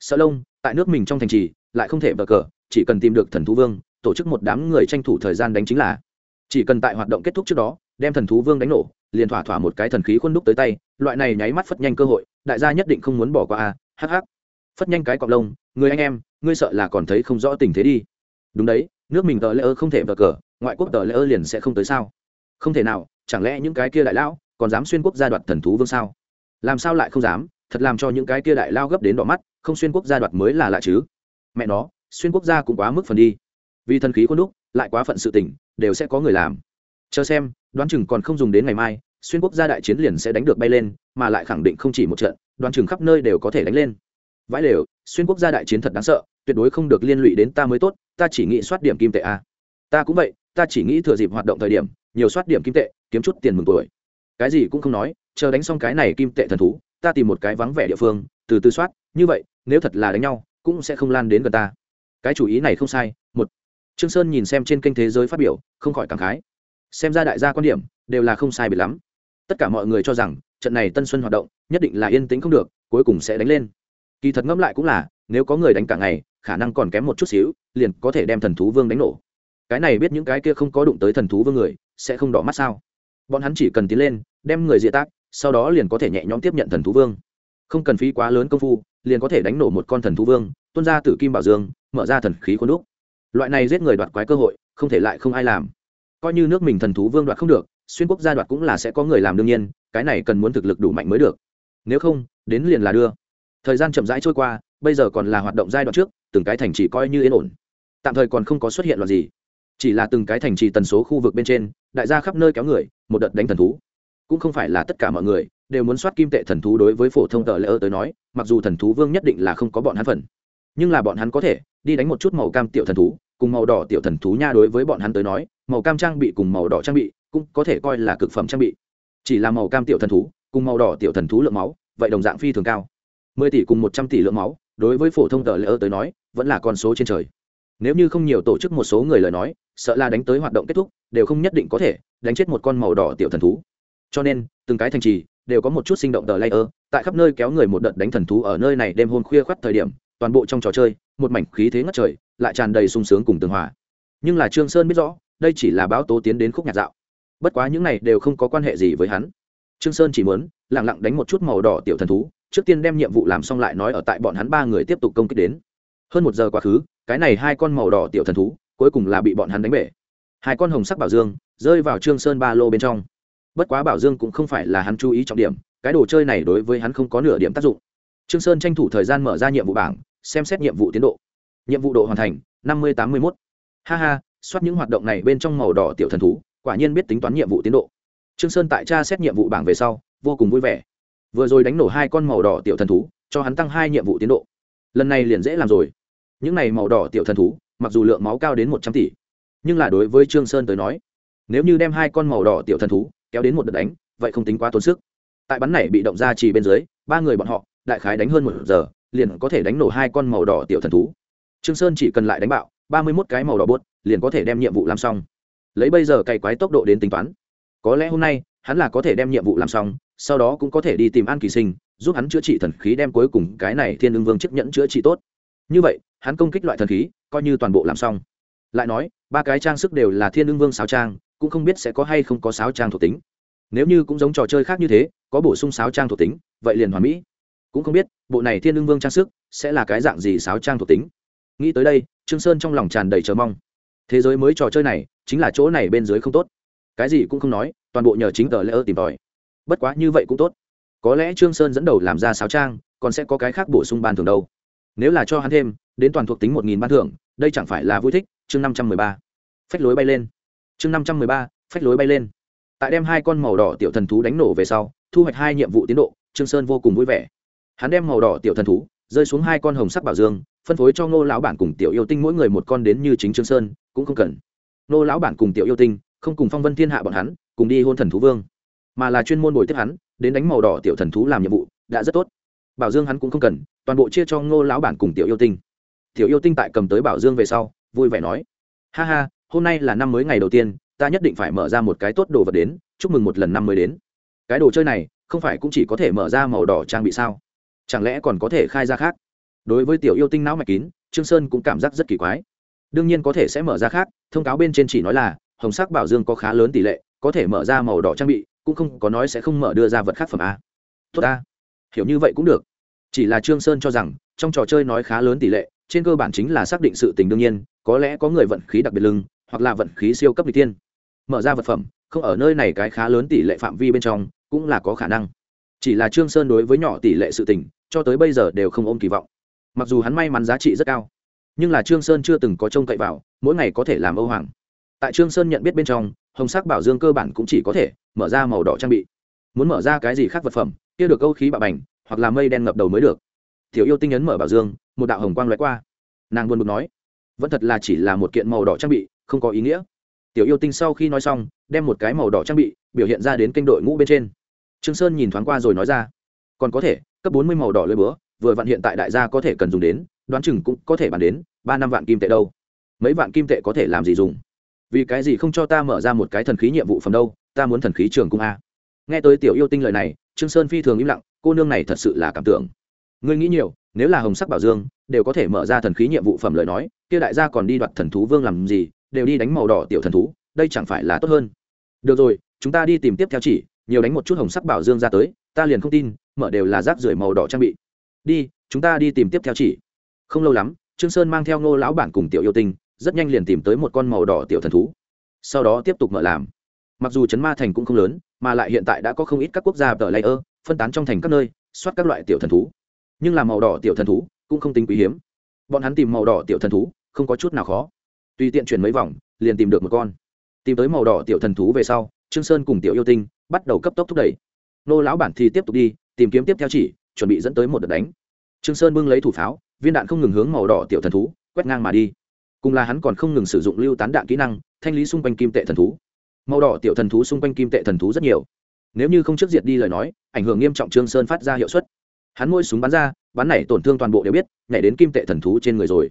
Sợ lông, tại nước mình trong thành trì, lại không thể bờ cờ, chỉ cần tìm được thần thú vương, tổ chức một đám người tranh thủ thời gian đánh chính là. Chỉ cần tại hoạt động kết thúc trước đó, đem thần thú vương đánh nổ, liền thỏa thỏa một cái thần khí khuôn đúc tới tay, loại này nháy mắt phất nhanh cơ hội, đại gia nhất định không muốn bỏ qua a hh phất nhanh cái cọc lông, người anh em, ngươi sợ là còn thấy không rõ tình thế đi. Đúng đấy, nước mình tờ lễ ơ không thể vờ cờ, ngoại quốc tờ lễ ơ liền sẽ không tới sao? Không thể nào, chẳng lẽ những cái kia đại lão còn dám xuyên quốc gia đoạt thần thú vương sao? Làm sao lại không dám? Thật làm cho những cái kia đại lao gấp đến đỏ mắt, không xuyên quốc gia đoạt mới là lạ chứ? Mẹ nó, xuyên quốc gia cũng quá mức phần đi. Vì thần khí khuôn đúc, lại quá phận sự tỉnh đều sẽ có người làm. Chờ xem, đoán chừng còn không dùng đến ngày mai, xuyên quốc gia đại chiến liền sẽ đánh được bay lên, mà lại khẳng định không chỉ một trận, đoán chừng khắp nơi đều có thể đánh lên. Vãi lều, xuyên quốc gia đại chiến thật đáng sợ, tuyệt đối không được liên lụy đến ta mới tốt, ta chỉ nghĩ soát điểm kim tệ a. Ta cũng vậy, ta chỉ nghĩ thừa dịp hoạt động thời điểm nhiều soát điểm kim tệ, kiếm chút tiền mừng tuổi. Cái gì cũng không nói, chờ đánh xong cái này kim tệ thần thú, ta tìm một cái vắng vẻ địa phương, từ từ soát, như vậy, nếu thật là đánh nhau, cũng sẽ không lan đến gần ta. Cái chủ ý này không sai, một. Trương sơn nhìn xem trên kênh thế giới phát biểu, không khỏi cảm khái. Xem ra đại gia quan điểm đều là không sai biệt lắm. Tất cả mọi người cho rằng, trận này tân xuân hoạt động, nhất định là yên tĩnh không được, cuối cùng sẽ đánh lên. Kỳ thật ngẫm lại cũng là, nếu có người đánh cả ngày, khả năng còn kém một chút xíu, liền có thể đem thần thú vương đánh nổ. Cái này biết những cái kia không có đụng tới thần thú vương người sẽ không đỏ mắt sao? Bọn hắn chỉ cần tiến lên, đem người diệt tác, sau đó liền có thể nhẹ nhõm tiếp nhận thần thú vương. Không cần phí quá lớn công phu, liền có thể đánh nổ một con thần thú vương, tuôn ra từ kim bảo dương, mở ra thần khí khuôn đúc. Loại này giết người đoạt quái cơ hội, không thể lại không ai làm. Coi như nước mình thần thú vương đoạt không được, xuyên quốc gia đoạt cũng là sẽ có người làm đương nhiên, cái này cần muốn thực lực đủ mạnh mới được. Nếu không, đến liền là đưa. Thời gian chậm rãi trôi qua, bây giờ còn là hoạt động giai đoạn trước, từng cái thành chỉ coi như yên ổn. Tạm thời còn không có xuất hiện loạt gì chỉ là từng cái thành trì tần số khu vực bên trên, đại gia khắp nơi kéo người, một đợt đánh thần thú. Cũng không phải là tất cả mọi người, đều muốn soát kim tệ thần thú đối với phổ thông tờ lễ ơ tới nói, mặc dù thần thú vương nhất định là không có bọn hắn phần. Nhưng là bọn hắn có thể, đi đánh một chút màu cam tiểu thần thú, cùng màu đỏ tiểu thần thú nha đối với bọn hắn tới nói, màu cam trang bị cùng màu đỏ trang bị, cũng có thể coi là cực phẩm trang bị. Chỉ là màu cam tiểu thần thú, cùng màu đỏ tiểu thần thú lượng máu, vậy đồng dạng phi thường cao. Mười tỷ cùng một trăm tỷ lượng máu, đối với phổ thông tờ lễ ơ tới nói, vẫn là con số trên trời. Nếu như không nhiều tổ chức một số người lời nói sợ là đánh tới hoạt động kết thúc, đều không nhất định có thể đánh chết một con màu đỏ tiểu thần thú. Cho nên, từng cái thành trì đều có một chút sinh động tờ layer, tại khắp nơi kéo người một đợt đánh thần thú ở nơi này đêm hôm khuya khoắt thời điểm, toàn bộ trong trò chơi, một mảnh khí thế ngất trời, lại tràn đầy sung sướng cùng tường hòa. Nhưng là trương sơn biết rõ, đây chỉ là báo tố tiến đến khúc nhạc dạo. Bất quá những này đều không có quan hệ gì với hắn. Trương sơn chỉ muốn, lặng lặng đánh một chút màu đỏ tiểu thần thú, trước tiên đem nhiệm vụ làm xong lại nói ở tại bọn hắn ba người tiếp tục công kích đến. Hơn một giờ quá khứ, cái này hai con màu đỏ tiểu thần thú cuối cùng là bị bọn hắn đánh bể. Hai con hồng sắc bảo dương rơi vào trương sơn ba lô bên trong. Bất quá bảo dương cũng không phải là hắn chú ý trọng điểm, cái đồ chơi này đối với hắn không có nửa điểm tác dụng. Trương sơn tranh thủ thời gian mở ra nhiệm vụ bảng, xem xét nhiệm vụ tiến độ. Nhiệm vụ độ hoàn thành, năm mươi tám mươi mốt. Ha ha, soát những hoạt động này bên trong màu đỏ tiểu thần thú, quả nhiên biết tính toán nhiệm vụ tiến độ. Trương sơn tại tra xét nhiệm vụ bảng về sau, vô cùng vui vẻ. Vừa rồi đánh nổ hai con màu đỏ tiểu thần thú, cho hắn tăng hai nhiệm vụ tiến độ. Lần này liền dễ làm rồi. Những này màu đỏ tiểu thần thú mặc dù lượng máu cao đến một trăm tỷ, nhưng là đối với trương sơn tới nói, nếu như đem hai con màu đỏ tiểu thần thú kéo đến một đợt đánh, vậy không tính quá tốn sức. Tại bắn này bị động ra chỉ bên dưới, ba người bọn họ, đại khái đánh hơn một giờ, liền có thể đánh nổ hai con màu đỏ tiểu thần thú. Trương sơn chỉ cần lại đánh bạo, ba mươi mốt cái màu đỏ bốt liền có thể đem nhiệm vụ làm xong. Lấy bây giờ cày quái tốc độ đến tính toán, có lẽ hôm nay, hắn là có thể đem nhiệm vụ làm xong, sau đó cũng có thể đi tìm an kỳ sinh, giúp hắn chữa trị thần khí đem cuối cùng cái này thiên ưng vương chiếc nhẫn chữa trị tốt. Như vậy, hắn công kích loại thần khí coi như toàn bộ làm xong. Lại nói, ba cái trang sức đều là thiên ương vương sáo trang, cũng không biết sẽ có hay không có sáo trang thuộc tính. Nếu như cũng giống trò chơi khác như thế, có bổ sung sáo trang thuộc tính, vậy liền hoàn mỹ. Cũng không biết, bộ này thiên ương vương trang sức sẽ là cái dạng gì sáo trang thuộc tính. Nghĩ tới đây, trương sơn trong lòng tràn đầy chờ mong. Thế giới mới trò chơi này, chính là chỗ này bên dưới không tốt. Cái gì cũng không nói, toàn bộ nhờ chính tờ lễ ơ tìm tòi. Bất quá như vậy cũng tốt. Có lẽ trương sơn dẫn đầu làm ra sáo trang, còn sẽ có cái khác bổ sung ban thường đâu nếu là cho hắn thêm, đến toàn thuộc tính một nghìn ban thưởng, đây chẳng phải là vui thích? Chương năm trăm mười ba. Phách lối bay lên. Chương năm trăm mười ba, phách lối bay lên. Tại đem hai con màu đỏ tiểu thần thú đánh nổ về sau, thu hoạch hai nhiệm vụ tiến độ, trương sơn vô cùng vui vẻ. Hắn đem màu đỏ tiểu thần thú, rơi xuống hai con hồng sắc bảo dương, phân phối cho ngô lão bản cùng tiểu yêu tinh mỗi người một con đến như chính trương sơn, cũng không cần. Ngô lão bản cùng tiểu yêu tinh, không cùng phong vân thiên hạ bọn hắn, cùng đi hôn thần thú vương. Mà là chuyên môn bồi tiếp hắn, đến đánh màu đỏ tiểu thần thú làm nhiệm vụ, đã rất tốt. Bảo dương hắn cũng không cần toàn bộ chia cho ngô lão bản cùng tiểu yêu tinh. Tiểu yêu tinh tại cầm tới bảo dương về sau, vui vẻ nói, ha ha, hôm nay là năm mới ngày đầu tiên, ta nhất định phải mở ra một cái tốt đồ vật đến, chúc mừng một lần năm mới đến. Cái đồ chơi này, không phải cũng chỉ có thể mở ra màu đỏ trang bị sao? Chẳng lẽ còn có thể khai ra khác? Đối với tiểu yêu tinh não mạch kín, trương sơn cũng cảm giác rất kỳ quái. Đương nhiên có thể sẽ mở ra khác, thông cáo bên trên chỉ nói là, hồng sắc bảo dương có khá lớn tỷ lệ, có thể mở ra màu đỏ trang bị, cũng không có nói sẽ không mở đưa ra vật khác phẩm a. Tốt a. Hiểu như vậy cũng được chỉ là trương sơn cho rằng, trong trò chơi nói khá lớn tỷ lệ, trên cơ bản chính là xác định sự tình đương nhiên, có lẽ có người vận khí đặc biệt lưng, hoặc là vận khí siêu cấp lịch tiên mở ra vật phẩm, không ở nơi này cái khá lớn tỷ lệ phạm vi bên trong, cũng là có khả năng. Chỉ là trương sơn đối với nhỏ tỷ lệ sự tình, cho tới bây giờ đều không ôm kỳ vọng. Mặc dù hắn may mắn giá trị rất cao, nhưng là trương sơn chưa từng có trông cậy vào, mỗi ngày có thể làm âu hoàng. Tại trương sơn nhận biết bên trong, hồng sắc bảo dương cơ bản cũng chỉ có thể mở ra màu đỏ trang bị. Muốn mở ra cái gì khác vật phẩm, kia được câu khí bạo bành hoặc là mây đen ngập đầu mới được. Tiểu yêu tinh ấn mở bảo dương, một đạo hồng quang lóe qua. Nàng buồn bực nói, vẫn thật là chỉ là một kiện màu đỏ trang bị, không có ý nghĩa. Tiểu yêu tinh sau khi nói xong, đem một cái màu đỏ trang bị biểu hiện ra đến kênh đội ngũ bên trên. Trương sơn nhìn thoáng qua rồi nói ra, còn có thể, cấp bốn mươi màu đỏ lưỡi búa, vừa vặn hiện tại đại gia có thể cần dùng đến, đoán chừng cũng có thể bàn đến ba năm vạn kim tệ đâu. Mấy vạn kim tệ có thể làm gì dùng? Vì cái gì không cho ta mở ra một cái thần khí nhiệm vụ phẩm đâu, ta muốn thần khí trường cung a. Nghe tới tiểu yêu tinh lời này trương sơn phi thường im lặng, cô nương này thật sự là cảm tưởng. Ngươi nghĩ nhiều, nếu là hồng sắc bảo dương, đều có thể mở ra thần khí nhiệm vụ phẩm lời nói, kia đại gia còn đi đoạt thần thú vương làm gì, đều đi đánh màu đỏ tiểu thần thú, đây chẳng phải là tốt hơn. Được rồi, chúng ta đi tìm tiếp theo chỉ, nhiều đánh một chút hồng sắc bảo dương ra tới, ta liền không tin, mở đều là rác rưởi màu đỏ trang bị. Đi, chúng ta đi tìm tiếp theo chỉ. Không lâu lắm, trương sơn mang theo ngô lão bản cùng tiểu yêu tinh, rất nhanh liền tìm tới một con màu đỏ tiểu thần thú. Sau đó tiếp tục mở làm mặc dù chấn ma thành cũng không lớn mà lại hiện tại đã có không ít các quốc gia tờ ơ, phân tán trong thành các nơi soát các loại tiểu thần thú. Nhưng là màu đỏ tiểu thần thú cũng không tính quý hiếm. Bọn hắn tìm màu đỏ tiểu thần thú không có chút nào khó. Tùy tiện chuyển mấy vòng liền tìm được một con. Tìm tới màu đỏ tiểu thần thú về sau trương sơn cùng tiểu yêu tinh bắt đầu cấp tốc thúc đẩy. Nô lão bản thì tiếp tục đi tìm kiếm tiếp theo chỉ chuẩn bị dẫn tới một đợt đánh. Trương sơn bưng lấy thủ pháo viên đạn không ngừng hướng màu đỏ tiểu thần thú quét ngang mà đi. Cùng là hắn còn không ngừng sử dụng lưu tán đạn kỹ năng thanh lý xung quanh kim tệ thần thú màu đỏ tiểu thần thú xung quanh kim tệ thần thú rất nhiều. Nếu như không trước diệt đi lời nói, ảnh hưởng nghiêm trọng trương sơn phát ra hiệu suất. Hắn môi súng bắn ra, bắn này tổn thương toàn bộ đều biết nhảy đến kim tệ thần thú trên người rồi.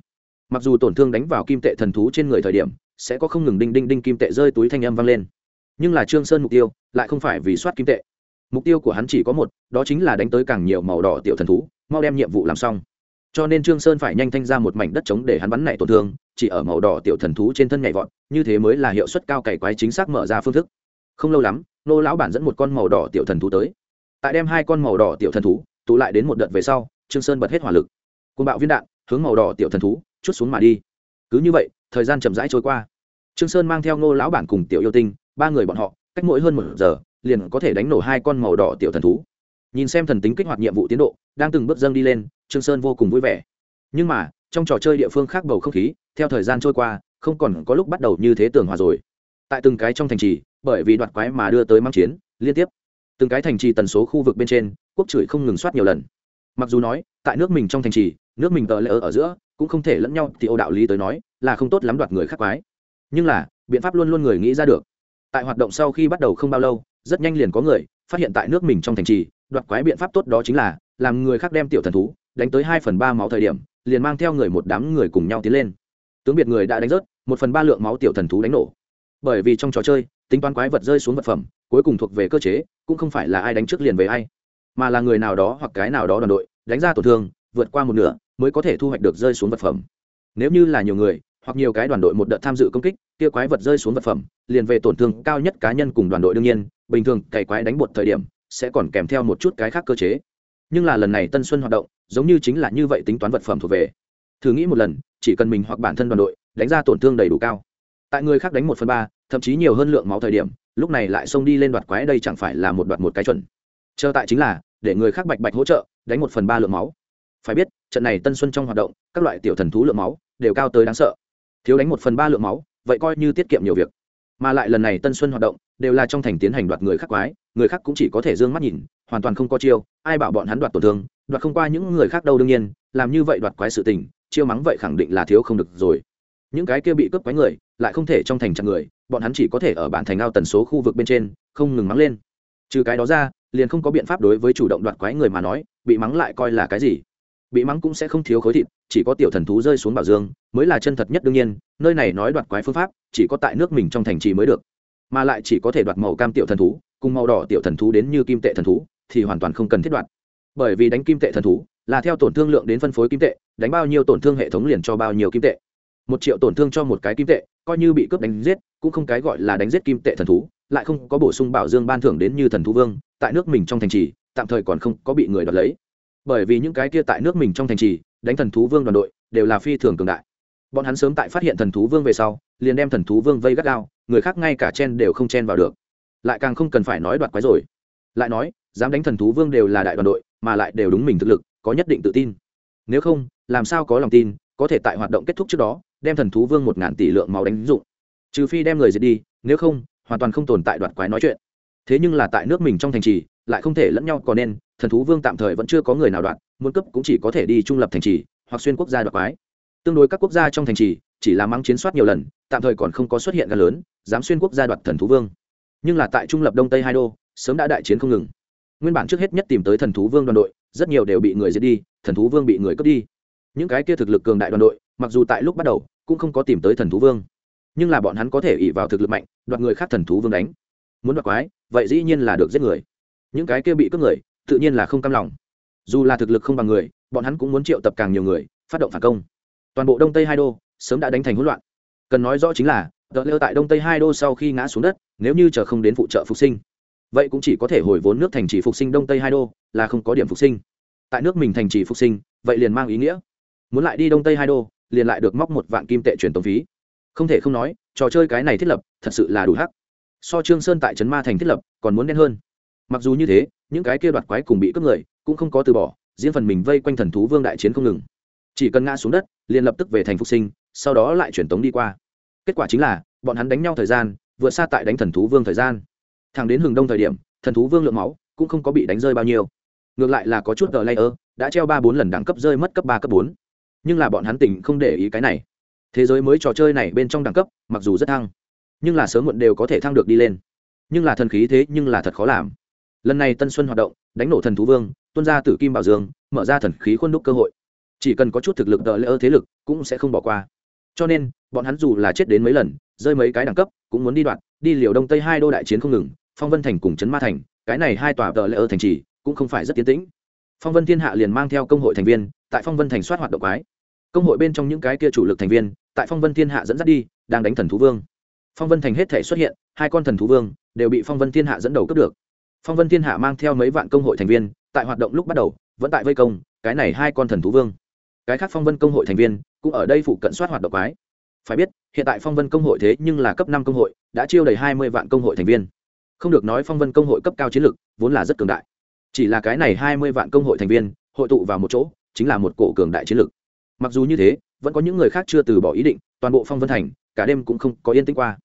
Mặc dù tổn thương đánh vào kim tệ thần thú trên người thời điểm, sẽ có không ngừng đinh đinh đinh kim tệ rơi túi thanh âm vang lên. Nhưng là trương sơn mục tiêu, lại không phải vì soát kim tệ. Mục tiêu của hắn chỉ có một, đó chính là đánh tới càng nhiều màu đỏ tiểu thần thú, mau đem nhiệm vụ làm xong cho nên trương sơn phải nhanh thanh ra một mảnh đất trống để hắn bắn này tổn thương, chỉ ở màu đỏ tiểu thần thú trên thân nhảy vọt, như thế mới là hiệu suất cao cày quái chính xác mở ra phương thức. Không lâu lắm, nô lão bản dẫn một con màu đỏ tiểu thần thú tới. Tại đem hai con màu đỏ tiểu thần thú tụ lại đến một đợt về sau, trương sơn bật hết hỏa lực. Côn bạo viên đạn, hướng màu đỏ tiểu thần thú, chút xuống mà đi. Cứ như vậy, thời gian chậm rãi trôi qua. Trương sơn mang theo nô lão bản cùng tiểu yêu tinh, ba người bọn họ, cách mỗi hơn một giờ, liền có thể đánh nổ hai con màu đỏ tiểu thần thú. Nhìn xem thần tính kích hoạt nhiệm vụ tiến độ, đang từng bước dâng đi lên trương sơn vô cùng vui vẻ. Nhưng mà, trong trò chơi địa phương khác bầu không khí, theo thời gian trôi qua, không còn có lúc bắt đầu như thế tường hòa rồi. Tại từng cái trong thành trì, bởi vì đoạt quái mà đưa tới mang chiến, liên tiếp. Từng cái thành trì tần số khu vực bên trên, quốc chửi không ngừng soát nhiều lần. Mặc dù nói, tại nước mình trong thành trì, nước mình tờ lỡ ở giữa, cũng không thể lẫn nhau thì ô đạo lý tới nói, là không tốt lắm đoạt người khác quái. Nhưng là, biện pháp luôn luôn người nghĩ ra được. Tại hoạt động sau khi bắt đầu không bao lâu, rất nhanh liền có người phát hiện tại nước mình trong thành trì, đoạt quái biện pháp tốt đó chính là, làm người khác đem tiểu thần thú đánh tới hai phần ba máu thời điểm, liền mang theo người một đám người cùng nhau tiến lên. Tướng biệt người đã đánh rớt, một phần ba lượng máu tiểu thần thú đánh nổ. Bởi vì trong trò chơi, tính toán quái vật rơi xuống vật phẩm, cuối cùng thuộc về cơ chế, cũng không phải là ai đánh trước liền về ai. Mà là người nào đó hoặc cái nào đó đoàn đội, đánh ra tổn thương, vượt qua một nửa, mới có thể thu hoạch được rơi xuống vật phẩm. Nếu như là nhiều người, hoặc nhiều cái đoàn đội một đợt tham dự công kích, kia quái vật rơi xuống vật phẩm, liền về tổn thương cao nhất cá nhân cùng đoàn đội đương nhiên, bình thường cày quái đánh bột thời điểm, sẽ còn kèm theo một chút cái khác cơ chế. Nhưng là lần này tân xuân hoạt động giống như chính là như vậy tính toán vật phẩm thuộc về. Thử nghĩ một lần, chỉ cần mình hoặc bản thân đoàn đội đánh ra tổn thương đầy đủ cao. Tại người khác đánh một phần ba, thậm chí nhiều hơn lượng máu thời điểm, lúc này lại xông đi lên đoạt quái đây chẳng phải là một đoạt một cái chuẩn. Chờ tại chính là, để người khác bạch bạch hỗ trợ, đánh một phần ba lượng máu. Phải biết, trận này tân xuân trong hoạt động, các loại tiểu thần thú lượng máu đều cao tới đáng sợ. Thiếu đánh một phần ba lượng máu, vậy coi như tiết kiệm nhiều việc. Mà lại lần này tân xuân hoạt động, đều là trong thành tiến hành đoạt người khác quái, người khác cũng chỉ có thể d ư ơ n g mắt nhìn, hoàn toàn không có chiêu, ai bảo bọn hắn đoạt tổn thương đoạt không qua những người khác đâu đương nhiên, làm như vậy đoạt quái sự tình, chiêu mắng vậy khẳng định là thiếu không được rồi. Những cái kia bị cướp quái người, lại không thể trong thành chặn người, bọn hắn chỉ có thể ở bản thành ao tần số khu vực bên trên, không ngừng mắng lên. Trừ cái đó ra, liền không có biện pháp đối với chủ động đoạt quái người mà nói, bị mắng lại coi là cái gì. Bị mắng cũng sẽ không thiếu khối thịt, chỉ có tiểu thần thú rơi xuống bảo dương, mới là chân thật nhất đương nhiên, nơi này nói đoạt quái phương pháp, chỉ có tại nước mình trong thành trì mới được. Mà lại chỉ có thể đoạt màu cam tiểu thần thú, cùng màu đỏ tiểu thần thú đến như kim tệ thần thú, thì hoàn toàn không cần thiết đoạt bởi vì đánh kim tệ thần thú, là theo tổn thương lượng đến phân phối kim tệ, đánh bao nhiêu tổn thương hệ thống liền cho bao nhiêu kim tệ. Một triệu tổn thương cho một cái kim tệ, coi như bị cướp đánh giết, cũng không cái gọi là đánh giết kim tệ thần thú, lại không có bổ sung bảo dương ban thưởng đến như thần thú vương, tại nước mình trong thành trì, tạm thời còn không có bị người đoạt lấy. Bởi vì những cái kia tại nước mình trong thành trì, đánh thần thú vương đoàn đội, đều là phi thường cường đại. Bọn hắn sớm tại phát hiện thần thú vương về sau, liền đem thần thú vương vây gắt gao, người khác ngay cả chen đều không chen vào được. Lại càng không cần phải nói đoạt quái rồi. Lại nói dám đánh thần thú vương đều là đại đoàn đội, mà lại đều đúng mình thực lực, có nhất định tự tin. Nếu không, làm sao có lòng tin, có thể tại hoạt động kết thúc trước đó, đem thần thú vương một ngàn tỷ lượng máu đánh dụng. Trừ phi đem người diệt đi, nếu không, hoàn toàn không tồn tại đoạt quái nói chuyện. Thế nhưng là tại nước mình trong thành trì, lại không thể lẫn nhau còn nên, thần thú vương tạm thời vẫn chưa có người nào đoạt, muốn cấp cũng chỉ có thể đi trung lập thành trì, hoặc xuyên quốc gia đoạt quái. Tương đối các quốc gia trong thành trì, chỉ là mắng chiến soát nhiều lần, tạm thời còn không có xuất hiện gan lớn, dám xuyên quốc gia đoạt thần thú vương. Nhưng là tại trung lập đông tây hai đô, sớm đã đại chiến không ngừng nguyên bản trước hết nhất tìm tới thần thú vương đoàn đội, rất nhiều đều bị người giết đi, thần thú vương bị người cướp đi. Những cái kia thực lực cường đại đoàn đội, mặc dù tại lúc bắt đầu, cũng không có tìm tới thần thú vương. Nhưng là bọn hắn có thể ỉ vào thực lực mạnh, đoạt người khác thần thú vương đánh. Muốn đoạt quái, vậy dĩ nhiên là được giết người. Những cái kia bị cướp người, tự nhiên là không cam lòng. Dù là thực lực không bằng người, bọn hắn cũng muốn triệu tập càng nhiều người, phát động phản công. Toàn bộ đông tây hai đô sớm đã đánh thành hỗn loạn. Cần nói rõ chính là đợt lêu tại đông tây hai đô sau khi ngã xuống đất, nếu như chờ không đến phụ trợ phục sinh vậy cũng chỉ có thể hồi vốn nước thành trì phục sinh đông tây hai đô, là không có điểm phục sinh. Tại nước mình thành trì phục sinh, vậy liền mang ý nghĩa. Muốn lại đi đông tây hai đô, liền lại được móc một vạn kim tệ truyền tống phí. Không thể không nói, trò chơi cái này thiết lập, thật sự là đủ hắc. So trương sơn tại trấn ma thành thiết lập, còn muốn đen hơn. Mặc dù như thế, những cái kia đoạt quái cùng bị cướp người, cũng không có từ bỏ diễn phần mình vây quanh thần thú vương đại chiến không ngừng. Chỉ cần ngã xuống đất, liền lập tức về thành phục sinh, sau đó lại chuyển tống đi qua. Kết quả chính là, bọn hắn đánh nhau thời gian vượt xa tại đánh thần thú vương thời gian thằng đến hừng đông thời điểm, thần thú vương lượng máu cũng không có bị đánh rơi bao nhiêu. Ngược lại là có chút tờ layer, đã treo ba bốn lần đẳng cấp rơi mất cấp ba, cấp bốn. Nhưng là bọn hắn tỉnh không để ý cái này. Thế giới mới trò chơi này bên trong đẳng cấp, mặc dù rất thăng, nhưng là sớm muộn đều có thể thăng được đi lên. Nhưng là thần khí thế nhưng là thật khó làm. Lần này tân xuân hoạt động, đánh nổ thần thú vương tuân ra tử kim bảo dương, mở ra thần khí khuôn đúc cơ hội. Chỉ cần có chút thực lực đợi lỡ thế lực cũng sẽ không bỏ qua. Cho nên, bọn hắn dù là chết đến mấy lần, rơi mấy cái đẳng cấp, cũng muốn đi đoạn, đi liều đông tây hai đô đại chiến không ngừng phong vân thành cùng trấn ma thành, cái này hai tòa tờ lễ ở thành trì, cũng không phải rất tiến tĩnh. Phong vân thiên hạ liền mang theo công hội thành viên, tại phong vân thành soát hoạt động quái. Công hội bên trong những cái kia chủ lực thành viên, tại phong vân thiên hạ dẫn dắt đi, đang đánh thần thú vương. Phong vân thành hết thể xuất hiện, hai con thần thú vương, đều bị phong vân thiên hạ dẫn đầu cướp được. Phong vân thiên hạ mang theo mấy vạn công hội thành viên, tại hoạt động lúc bắt đầu, vẫn tại vây công, cái này hai con thần thú vương. Cái khác phong vân công hội thành viên, cũng ở đây phụ cận soát hoạt động quái. Phải biết, hiện tại phong vân công hội thế nhưng là cấp năm công hội, đã chiêu đầy hai mươi vạn công hội thành viên không được nói phong vân công hội cấp cao chiến lược vốn là rất cường đại. Chỉ là cái này hai mươi vạn công hội thành viên, hội tụ vào một chỗ, chính là một cổ cường đại chiến lược mặc dù như thế, vẫn có những người khác chưa từ bỏ ý định, toàn bộ phong vân thành, cả đêm cũng không có yên tĩnh qua.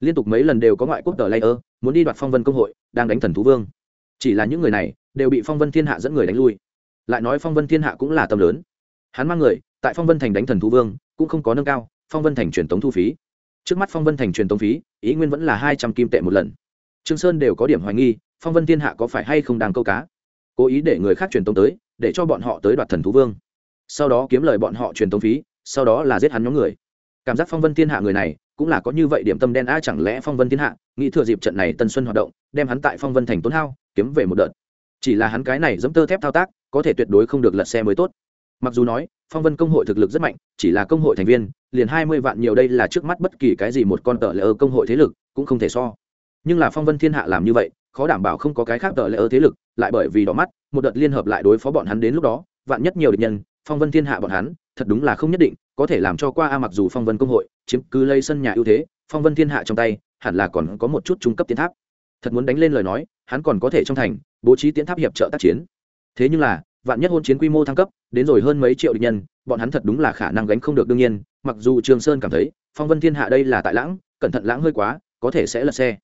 Liên tục mấy lần đều có ngoại quốc tờ layer, muốn đi đoạt phong vân công hội, đang đánh thần thú vương. Chỉ là những người này, đều bị phong vân thiên hạ dẫn người đánh lui. Lại nói phong vân thiên hạ cũng là tâm lớn. Hắn mang người, tại phong vân thành đánh thần thú vương, cũng không có nâng cao, phong vân thành truyền tống thu phí. Trước mắt phong vân thành truyền tống phí, ý nguyên vẫn là hai trăm kim tệ một lần trương sơn đều có điểm hoài nghi, phong vân thiên hạ có phải hay không đang câu cá? Cố ý để người khác truyền tống tới, để cho bọn họ tới đoạt thần thú vương. Sau đó kiếm lời bọn họ truyền tống phí, sau đó là giết hắn nhóm người. Cảm giác phong vân thiên hạ người này cũng là có như vậy điểm tâm đen, a, chẳng lẽ phong vân thiên hạ nghĩ thừa dịp trận này tân xuân hoạt động, đem hắn tại phong vân thành tốn hao, kiếm về một đợt. Chỉ là hắn cái này dẫm tơ thép thao tác, có thể tuyệt đối không được lật xe mới tốt. Mặc dù nói, phong vân công hội thực lực rất mạnh, chỉ là công hội thành viên, liền hai mươi vạn nhiều đây là trước mắt bất kỳ cái gì một con tờ lỡ công hội thế lực, cũng không thể so nhưng là phong vân thiên hạ làm như vậy, khó đảm bảo không có cái khác tờ lỡ thế lực, lại bởi vì đỏ mắt, một đợt liên hợp lại đối phó bọn hắn đến lúc đó, vạn nhất nhiều địch nhân, phong vân thiên hạ bọn hắn, thật đúng là không nhất định, có thể làm cho qua a mặc dù phong vân công hội, chiếm cứ lây sân nhà ưu thế, phong vân thiên hạ trong tay, hẳn là còn có một chút trung cấp tiến tháp. Thật muốn đánh lên lời nói, hắn còn có thể trong thành, bố trí tiến tháp hiệp trợ tác chiến. Thế nhưng là, vạn nhất hôn chiến quy mô thăng cấp, đến rồi hơn mấy triệu địch nhân, bọn hắn thật đúng là khả năng gánh không được đương nhiên, mặc dù trường sơn cảm thấy, phong vân thiên hạ đây là tại lãng, cẩn thận lãng hơi quá, có thể sẽ lật xe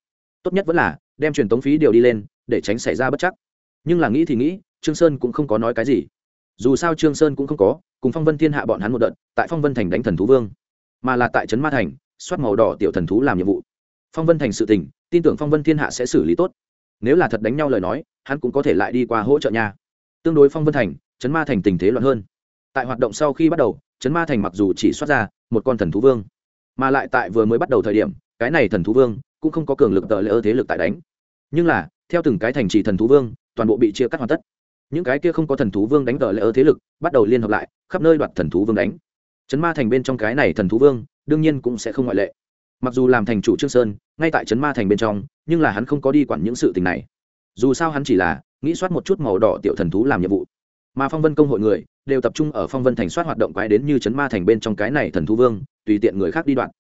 tốt nhất vẫn là đem truyền tống phí điều đi lên, để tránh xảy ra bất chắc. Nhưng là nghĩ thì nghĩ, trương sơn cũng không có nói cái gì. Dù sao trương sơn cũng không có, cùng phong vân thiên hạ bọn hắn một đợt, tại phong vân thành đánh thần thú vương. Mà là tại trấn ma thành, soát màu đỏ tiểu thần thú làm nhiệm vụ. Phong vân thành sự tình, tin tưởng phong vân thiên hạ sẽ xử lý tốt. Nếu là thật đánh nhau lời nói, hắn cũng có thể lại đi qua hỗ trợ nhà. tương đối phong vân thành, trấn ma thành tình thế loạn hơn. Tại hoạt động sau khi bắt đầu, trấn ma thành mặc dù chỉ soát ra một con thần thú vương, mà lại tại vừa mới bắt đầu thời điểm, cái này thần thú vương cũng không có cường lực tờ lễ ơ thế lực tại đánh. Nhưng là, theo từng cái thành trì thần thú vương, toàn bộ bị chia cắt hoàn tất. Những cái kia không có thần thú vương đánh tờ lễ ơ thế lực, bắt đầu liên hợp lại, khắp nơi đoạt thần thú vương đánh. Chấn ma thành bên trong cái này thần thú vương, đương nhiên cũng sẽ không ngoại lệ. Mặc dù làm thành chủ trương sơn, ngay tại chấn ma thành bên trong, nhưng là hắn không có đi quản những sự tình này. Dù sao hắn chỉ là nghĩ soát một chút màu đỏ tiểu thần thú làm nhiệm vụ. Mà phong vân công hội người, đều tập trung ở phong vân thành soát hoạt động quái đến như chấn ma thành bên trong cái này thần thú vương, tùy tiện người khác đi đoạn.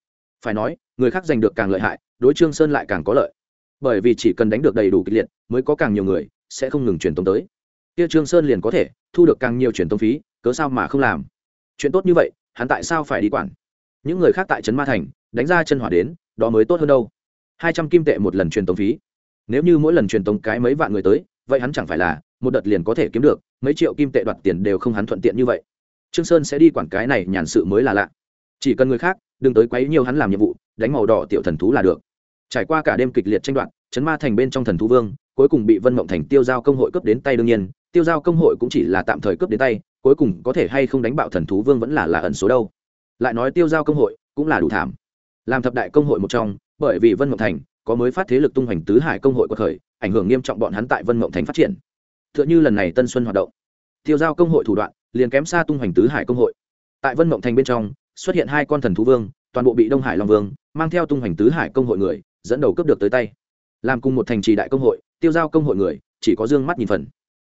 Phải nói, người khác giành được càng lợi hại đối trương sơn lại càng có lợi. Bởi vì chỉ cần đánh được đầy đủ kịch liệt, mới có càng nhiều người sẽ không ngừng truyền tống tới. Kia trương sơn liền có thể thu được càng nhiều truyền tống phí, cớ sao mà không làm? Chuyện tốt như vậy, hắn tại sao phải đi quản? Những người khác tại trấn ma thành, đánh ra chân hỏa đến, đó mới tốt hơn đâu. Hai trăm kim tệ một lần truyền tống phí. Nếu như mỗi lần truyền tống cái mấy vạn người tới, vậy hắn chẳng phải là một đợt liền có thể kiếm được, mấy triệu kim tệ đoạt tiền đều không hắn thuận tiện như vậy. Trương sơn sẽ đi quản cái này nhàn sự mới là lạ. Chỉ cần người khác đừng tới quấy nhiều hắn làm nhiệm vụ đánh màu đỏ tiểu thần thú là được. Trải qua cả đêm kịch liệt tranh đoạt, chấn ma thành bên trong thần thú vương, cuối cùng bị vân mộng thành tiêu giao công hội cướp đến tay đương nhiên, tiêu giao công hội cũng chỉ là tạm thời cướp đến tay, cuối cùng có thể hay không đánh bạo thần thú vương vẫn là là ẩn số đâu. Lại nói tiêu giao công hội cũng là đủ thảm. Làm thập đại công hội một trong, bởi vì vân mộng thành có mới phát thế lực tung hoành tứ hải công hội của khởi ảnh hưởng nghiêm trọng bọn hắn tại vân mộng thành phát triển. T h ư ợ n h ư lần này tân xuân hoạt động, tiêu giao công hội thủ đoạn liền kém xa tung hoành tứ hải công hội. Tại vân mộng thành bên trong xuất hiện hai con thần thú vương, toàn bộ bị đông hải long vương, mang theo tung hoành tứ hải công hội người, dẫn đầu cướp được tới tay. Làm cùng một thành trì đại công hội, tiêu giao công hội người, chỉ có d ư ơ n g mắt nhìn phần.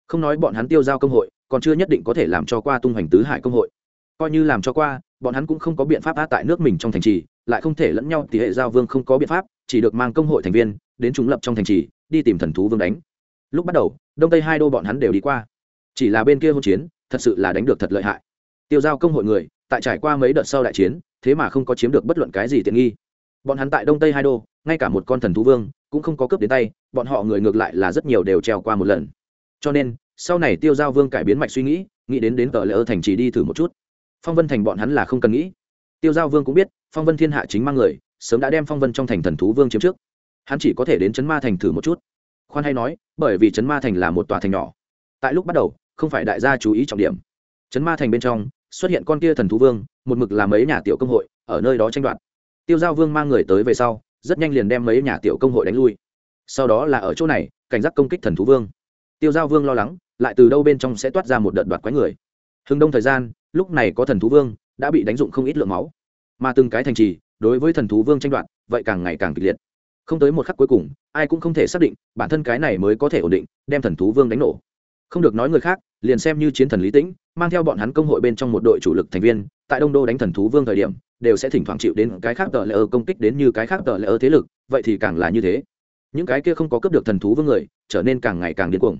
Không nói bọn hắn tiêu giao công hội, còn chưa nhất định có thể làm cho qua tung hoành tứ hải công hội. Coi như làm cho qua, bọn hắn cũng không có biện pháp át tại nước mình trong thành trì, lại không thể lẫn nhau thì hệ giao vương không có biện pháp, chỉ được mang công hội thành viên, đến trúng lập trong thành trì, đi tìm thần thú vương đánh. Lúc bắt đầu, đông tây hai đô bọn hắn đều đi qua. Chỉ là bên kia hỗn chiến, thật sự là đánh được thật lợi hại. Tiêu giao công hội người tại trải qua mấy đợt sau đại chiến, thế mà không có chiếm được bất luận cái gì tiện nghi. Bọn hắn tại đông tây hai đô, ngay cả một con thần thú vương, cũng không có cướp đến tay, bọn họ người ngược lại là rất nhiều đều treo qua một lần. Cho nên, sau này tiêu giao vương cải biến mạch suy nghĩ nghĩ đến đến tờ lễ ơ thành trì đi thử một chút. Phong vân thành bọn hắn là không cần nghĩ. Tiêu giao vương cũng biết, phong vân thiên hạ chính mang người, sớm đã đem phong vân trong thành thần thú vương chiếm trước. Hắn chỉ có thể đến chấn ma thành thử một chút. Khoan hay nói, bởi vì chấn ma thành là một tòa thành nhỏ. Tại lúc bắt đầu, không phải đại gia chú ý trọng điểm. Chấn ma thành bên trong xuất hiện con kia thần thú vương, một mực là mấy nhà tiểu công hội, ở nơi đó tranh đoạt. Tiêu giao vương mang người tới về sau, rất nhanh liền đem mấy nhà tiểu công hội đánh lui. Sau đó là ở chỗ này, cảnh giác công kích thần thú vương. Tiêu giao vương lo lắng, lại từ đâu bên trong sẽ toát ra một đợt đoạt quái người. Hừng đông thời gian, lúc này có thần thú vương, đã bị đánh dụng không ít lượng máu. Mà từng cái thành trì, đối với thần thú vương tranh đoạt, vậy càng ngày càng kịch liệt. Không tới một khắc cuối cùng, ai cũng không thể xác định, bản thân cái này mới có thể ổn định, đem thần thú vương đánh nổ. Không được nói người khác liền xem như chiến thần lý tĩnh, mang theo bọn hắn công hội bên trong một đội chủ lực thành viên, tại đông đô đánh thần thú vương thời điểm, đều sẽ thỉnh thoảng chịu đến cái khác tờ lễ ơ công kích đến như cái khác tờ lễ ơ thế lực, vậy thì càng là như thế. Những cái kia không có cướp được thần thú vương người, trở nên càng ngày càng điên cuồng.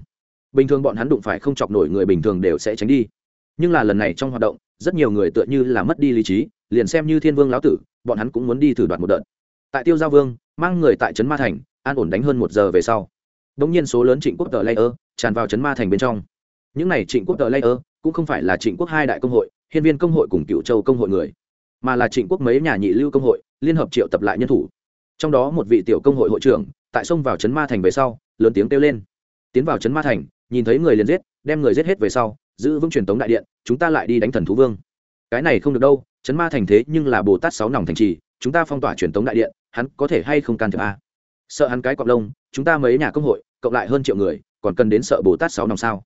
Bình thường bọn hắn đụng phải không chọc nổi người bình thường đều sẽ tránh đi. Nhưng là lần này trong hoạt động, rất nhiều người tựa như là mất đi lý trí, liền xem như thiên vương lão tử, bọn hắn cũng muốn đi thử đoạt một đợt. Tại tiêu giao vương, mang người tại trấn ma thành, an ổn đánh hơn một giờ về sau. Đ ỗ n g nhiên số lớn trịnh quốc tờ layer tràn vào trấn ma thành bên trong những này trịnh quốc tờ layer cũng không phải là trịnh quốc hai đại công hội, hiên viên công hội cùng cựu châu công hội người, mà là trịnh quốc mấy nhà nhị lưu công hội, liên hợp triệu tập lại nhân thủ. Trong đó một vị tiểu công hội hội trưởng, tại sông vào trấn ma thành về sau, lớn tiếng kêu lên. Tiến vào trấn ma thành, nhìn thấy người liền giết, đem người giết hết về sau, giữ vững truyền tống đại điện, chúng ta lại đi đánh thần thú vương. Cái này không được đâu, trấn ma thành thế nhưng là bồ tát sáu nòng thành trì, chúng ta phong tỏa truyền tống đại điện, hắn có thể hay không can thiệp a? À? sợ hắn cái cọc lông, chúng ta mấy nhà công hội, cộng lại hơn triệu người, còn cần đến sợ bồ tát sáu nòng sao?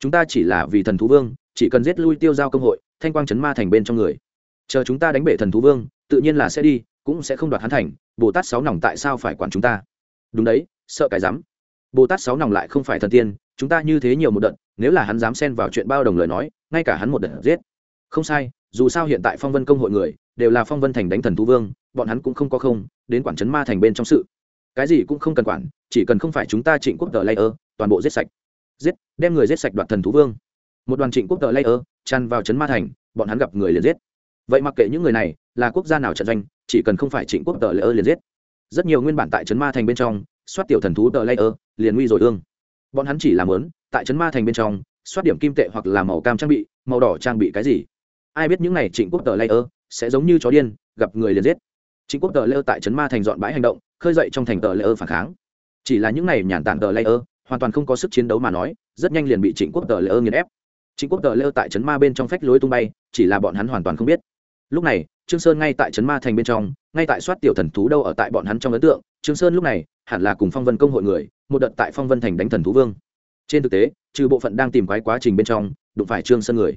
Chúng ta chỉ là vì thần thú vương, chỉ cần giết lui tiêu giao công hội, thanh quang chấn ma thành bên trong người. Chờ chúng ta đánh bể thần thú vương, tự nhiên là sẽ đi, cũng sẽ không đoạt hắn thành, bồ tát sáu nòng tại sao phải quản chúng ta? Đúng đấy, sợ cái dám bồ tát sáu nòng lại không phải thần tiên, chúng ta như thế nhiều một đợt, nếu là hắn dám xen vào chuyện bao đồng lời nói, ngay cả hắn một đợt giết. Không sai, dù sao hiện tại phong vân công hội người, đều là phong vân thành đánh thần thú vương, bọn hắn cũng không có không, đến quản trấn ma thành bên trong sự. Cái gì cũng không cần quản, chỉ cần không phải chúng ta trịnh quốc tờ layer, toàn bộ giết sạch giết, đem người giết sạch đoạt thần thú vương. Một đoàn trịnh quốc tờ layer, tràn vào trấn ma thành, bọn hắn gặp người liền giết. Vậy mặc kệ những người này là quốc gia nào trận doanh, chỉ cần không phải trịnh quốc tờ layer liền giết. Rất nhiều nguyên bản tại trấn ma thành bên trong, soát tiểu thần thú tờ layer, liền nguy rồi ương. Bọn hắn chỉ làm lớn, tại trấn ma thành bên trong, soát điểm kim tệ hoặc là màu cam trang bị, màu đỏ trang bị cái gì. Ai biết những này trịnh quốc tờ layer sẽ giống như chó điên, gặp người liền giết. Chính quốc tờ lơ tại trấn ma thành dọn bãi hành động, khơi dậy trong thành tờ lơ phản kháng. Chỉ là những này nhàn tản tờ lơ hoàn toàn không có sức chiến đấu mà nói, rất nhanh liền bị trịnh quốc tờ lơ nghiền ép. Trịnh quốc tờ lơ tại trấn ma bên trong phách lối tung bay, chỉ là bọn hắn hoàn toàn không biết. Lúc này, trương sơn ngay tại trấn ma thành bên trong, ngay tại soát tiểu thần thú đâu ở tại bọn hắn trong ấn tượng. Trương sơn lúc này, hẳn là cùng phong vân công hội người, một đợt tại phong vân thành đánh thần thú vương. Trên thực tế, trừ bộ phận đang tìm quái quá trình bên trong, đụng phải trương sơn người.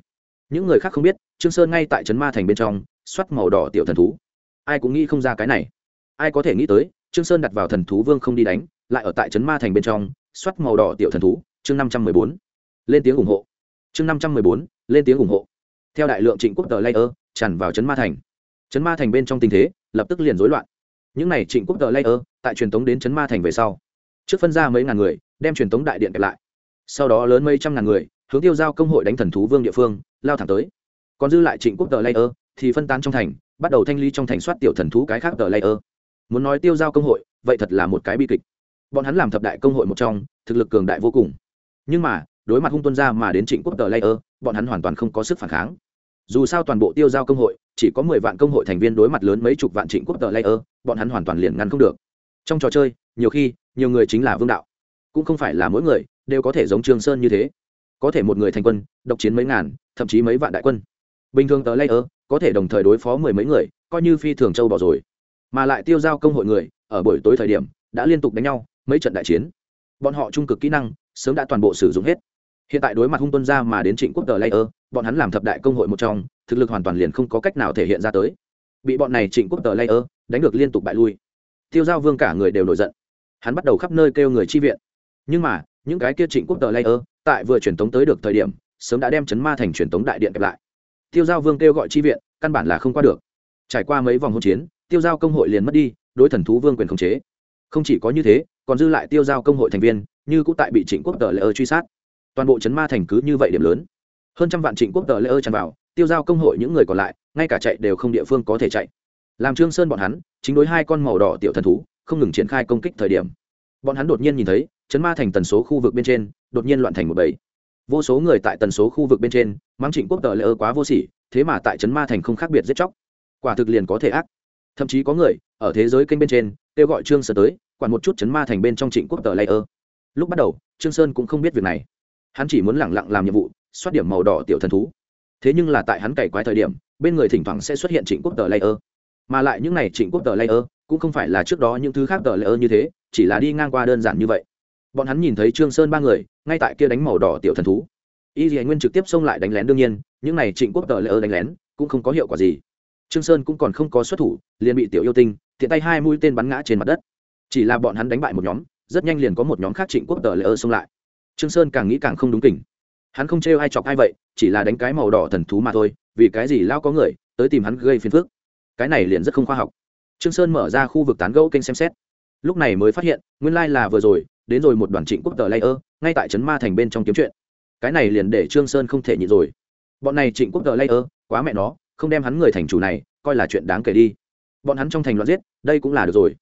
Những người khác không biết, trương sơn ngay tại trấn ma thành bên trong, soát màu đỏ tiểu thần thú. Ai cũng nghĩ không ra cái này. Ai có thể nghĩ tới, trương sơn đặt vào thần thú vương không đi đánh, lại ở tại trấn ma thành bên trong soát màu đỏ tiểu thần thú, chương năm trăm mười bốn. Lên tiếng ủng hộ. Chương năm trăm mười bốn, lên tiếng ủng hộ. Theo đại lượng trịnh quốc tờ layer, tràn vào trấn ma thành. Trấn ma thành bên trong tình thế, lập tức liền rối loạn. Những này trịnh quốc tờ layer, tại truyền tống đến trấn ma thành về sau, trước phân ra mấy ngàn người, đem truyền tống đại điện kẹp lại. Sau đó lớn mấy trăm ngàn người, hướng tiêu giao công hội đánh thần thú vương địa phương, lao thẳng tới. Còn dư lại trịnh quốc tờ layer, thì phân tán trong thành, bắt đầu thanh ly trong thành soát tiểu thần thú cái khác tờ layer. Muốn nói tiêu giao công hội, vậy thật là một cái bi kịch bọn hắn làm thập đại công hội một trong, thực lực cường đại vô cùng. Nhưng mà, đối mặt hung tuân ra mà đến trịnh quốc tờ layer, bọn hắn hoàn toàn không có sức phản kháng. Dù sao toàn bộ tiêu giao công hội, chỉ có mười vạn công hội thành viên đối mặt lớn mấy chục vạn trịnh quốc tờ layer, bọn hắn hoàn toàn liền ngăn không được. Trong trò chơi, nhiều khi, nhiều người chính là vương đạo. Cũng không phải là mỗi người đều có thể giống trường sơn như thế. Có thể một người thành quân, độc chiến mấy ngàn, thậm chí mấy vạn đại quân. Bình thường tờ layer có thể đồng thời đối phó mười mấy người, coi như phi thường châu bỏ rồi. Mà lại tiêu giao công hội người, ở buổi tối thời điểm, đã liên tục đánh nhau mấy trận đại chiến. Bọn họ trung cực kỹ năng, sớm đã toàn bộ sử dụng hết. Hiện tại đối mặt hung tuân ra mà đến trịnh quốc tờ layer, bọn hắn làm thập đại công hội một trong, thực lực hoàn toàn liền không có cách nào thể hiện ra tới. Bị bọn này trịnh quốc tờ layer đánh được liên tục bại lui. Tiêu giao vương cả người đều nổi giận. Hắn bắt đầu khắp nơi kêu người chi viện. Nhưng mà, những cái kia trịnh quốc tờ layer, tại vừa truyền tống tới được thời điểm, sớm đã đem chấn ma thành truyền tống đại điện kẹp lại. Tiêu giao vương kêu gọi chi viện, căn bản là không qua được. Trải qua mấy vòng hỗn chiến, tiêu giao công hội liền mất đi, đối thần thú vương quyền khống chế không chỉ có như thế, còn dư lại tiêu giao công hội thành viên, như cũng tại bị trịnh quốc tờ lễ ơ truy sát. Toàn bộ chấn ma thành cứ như vậy điểm lớn. Hơn trăm vạn trịnh quốc tờ lễ ơ tràn vào, tiêu giao công hội những người còn lại, ngay cả chạy đều không địa phương có thể chạy. Làm trương sơn bọn hắn, chính đối hai con màu đỏ tiểu thần thú, không ngừng triển khai công kích thời điểm. Bọn hắn đột nhiên nhìn thấy, chấn ma thành tần số khu vực bên trên, đột nhiên loạn thành một bầy. Vô số người tại tần số khu vực bên trên, mắng trịnh quốc tờ lễ ơ quá vô sỉ, thế mà tại chấn ma thành không khác biệt giết chóc. Quả thực liền có thể ác thậm chí có người ở thế giới kênh bên trên kêu gọi trương sơn tới quản một chút chấn ma thành bên trong trịnh quốc tờ layer lúc bắt đầu, trương sơn cũng không biết việc này. Hắn chỉ muốn lẳng lặng làm nhiệm vụ, xoát điểm màu đỏ tiểu thần thú. Thế nhưng là tại hắn cày quái thời điểm, bên người thỉnh thoảng sẽ xuất hiện trịnh quốc tờ layer mà lại những này trịnh quốc tờ layer cũng không phải là trước đó những thứ khác tờ layer như thế, chỉ là đi ngang qua đơn giản như vậy. Bọn hắn nhìn thấy trương sơn ba người, ngay tại kia đánh màu đỏ tiểu thần thú. Y dì nguyên trực tiếp xông lại đánh lén đương nhiên, những này trịnh quốc tờ layer đánh lén cũng không có hiệu quả gì trương sơn cũng còn không có xuất thủ, liền bị tiểu yêu tinh, tiện tay hai mũi tên bắn ngã trên mặt đất. Chỉ là bọn hắn đánh bại một nhóm, rất nhanh liền có một nhóm khác trịnh quốc tờ lễ ơ xông lại. Trương sơn càng nghĩ càng không đúng kỉnh hắn không trêu ai chọc ai vậy, chỉ là đánh cái màu đỏ thần thú mà thôi, vì cái gì lao có người tới tìm hắn gây phiền phức? Cái này liền rất không khoa học. Trương sơn mở ra khu vực tán gẫu kênh xem xét. Lúc này mới phát hiện, nguyên lai là vừa rồi, đến rồi một đoàn trịnh quốc tờ layer ngay tại trấn ma thành bên trong kiếm chuyện. Cái này liền để trương sơn không thể nhịn rồi. Bọn này trịnh quốc tờ layer quá mẹ nó không đem hắn người thành chủ này coi là chuyện đáng kể đi. Bọn hắn trong thành loạn giết, đây cũng là được rồi.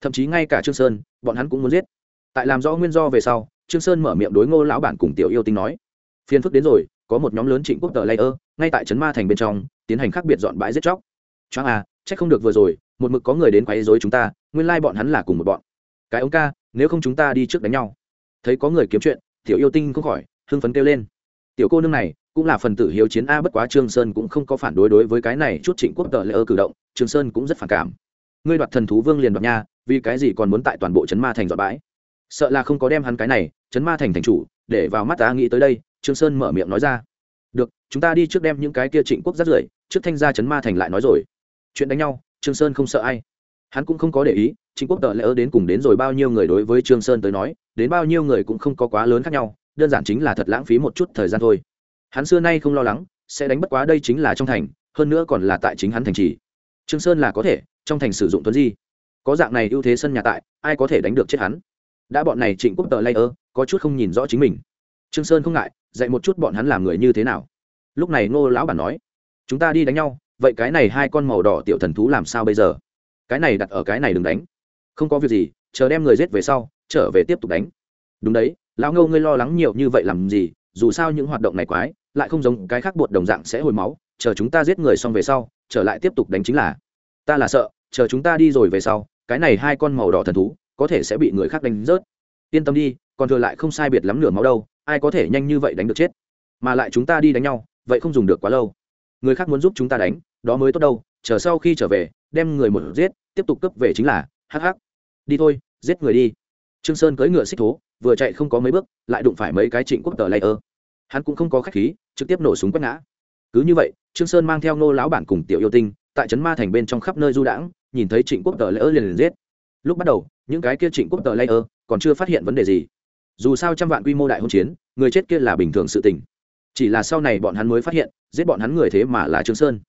Thậm chí ngay cả trương sơn, bọn hắn cũng muốn giết. Tại làm rõ nguyên do về sau, trương sơn mở miệng đối ngô lão bản cùng tiểu yêu tinh nói phiên phức đến rồi, có một nhóm lớn trịnh quốc tờ layer, ngay tại trấn ma thành bên trong, tiến hành khác biệt dọn bãi giết chóc. Choáng à chắc không được vừa rồi, một mực có người đến quấy rối chúng ta, nguyên lai bọn hắn là cùng một bọn. Cái ông ca, nếu không chúng ta đi trước đánh nhau. Thấy có người kiếm chuyện, tiểu yêu tinh không khỏi hưng phấn kêu lên. Tiểu cô nương này cũng là phần tử hiếu chiến a bất quá trương sơn cũng không có phản đối đối với cái này chút trịnh quốc tờ lễ ơ cử động, trương sơn cũng rất phản cảm. Ngươi đoạt thần thú vương liền đoạt nha, vì cái gì còn muốn tại toàn bộ chấn ma thành dọa bãi? Sợ là không có đem hắn cái này chấn ma thành thành chủ, để vào mắt ta nghĩ tới đây, trương sơn mở miệng nói ra. Được, chúng ta đi trước đem những cái kia trịnh quốc rất rưởi, trước thanh gia chấn ma thành lại nói rồi. Chuyện đánh nhau, trương sơn không sợ ai. Hắn cũng không có để ý, trịnh quốc tờ lễ ơ đến cùng đến rồi bao nhiêu người đối với trương sơn tới nói, đến bao nhiêu người cũng không có quá lớn khác nhau, đơn giản chính là thật lãng phí một chút thời gian thôi hắn xưa nay không lo lắng, sẽ đánh bất quá đây chính là trong thành, hơn nữa còn là tại chính hắn thành trì. Trương sơn là có thể, trong thành sử dụng tuấn di. Có dạng này ưu thế sân nhà tại, ai có thể đánh được chết hắn? Đã bọn này trịnh quốc tờ lay ơ có chút không nhìn rõ chính mình. Trương sơn không ngại, dạy một chút bọn hắn làm người như thế nào. Lúc này ngô lão bản nói, chúng ta đi đánh nhau, vậy cái này hai con màu đỏ tiểu thần thú làm sao bây giờ? Cái này đặt ở cái này đừng đánh. Không có việc gì, chờ đem người giết về sau, trở về tiếp tục đánh. Đúng đấy, lão ngô ngươi lo lắng nhiều như vậy làm gì, dù sao những hoạt động này quái lại không giống cái khác bột đồng dạng sẽ hồi máu, chờ chúng ta giết người xong về sau, trở lại tiếp tục đánh chính là, ta là sợ, chờ chúng ta đi rồi về sau, cái này hai con màu đỏ thần thú, có thể sẽ bị người khác đánh rớt. Yên tâm đi, còn thừa lại không sai biệt lắm nửa máu đâu, ai có thể nhanh như vậy đánh được chết. Mà lại chúng ta đi đánh nhau, vậy không dùng được quá lâu. Người khác muốn giúp chúng ta đánh, đó mới tốt đâu, chờ sau khi trở về, đem người một giết, tiếp tục cấp về chính là, hắc hắc. Đi thôi, giết người đi. Trương sơn cưỡi ngựa xích thố, vừa chạy không có mấy bước, lại đụng phải mấy cái trịnh quốc tờ lây ơ hắn cũng không có khách khí, trực tiếp nổ súng quét ngã. Cứ như vậy, trương sơn mang theo nô lão bản cùng tiểu yêu tinh, tại trấn ma thành bên trong khắp nơi du đãng, nhìn thấy trịnh quốc tờ lây ơ liền liền giết. Lúc bắt đầu, những cái kia trịnh quốc tờ lây ơ còn chưa phát hiện vấn đề gì. Dù sao trăm vạn quy mô đại hôn chiến, người chết kia là bình thường sự tình. Chỉ là sau này bọn hắn mới phát hiện, giết bọn hắn người thế mà là trương sơn.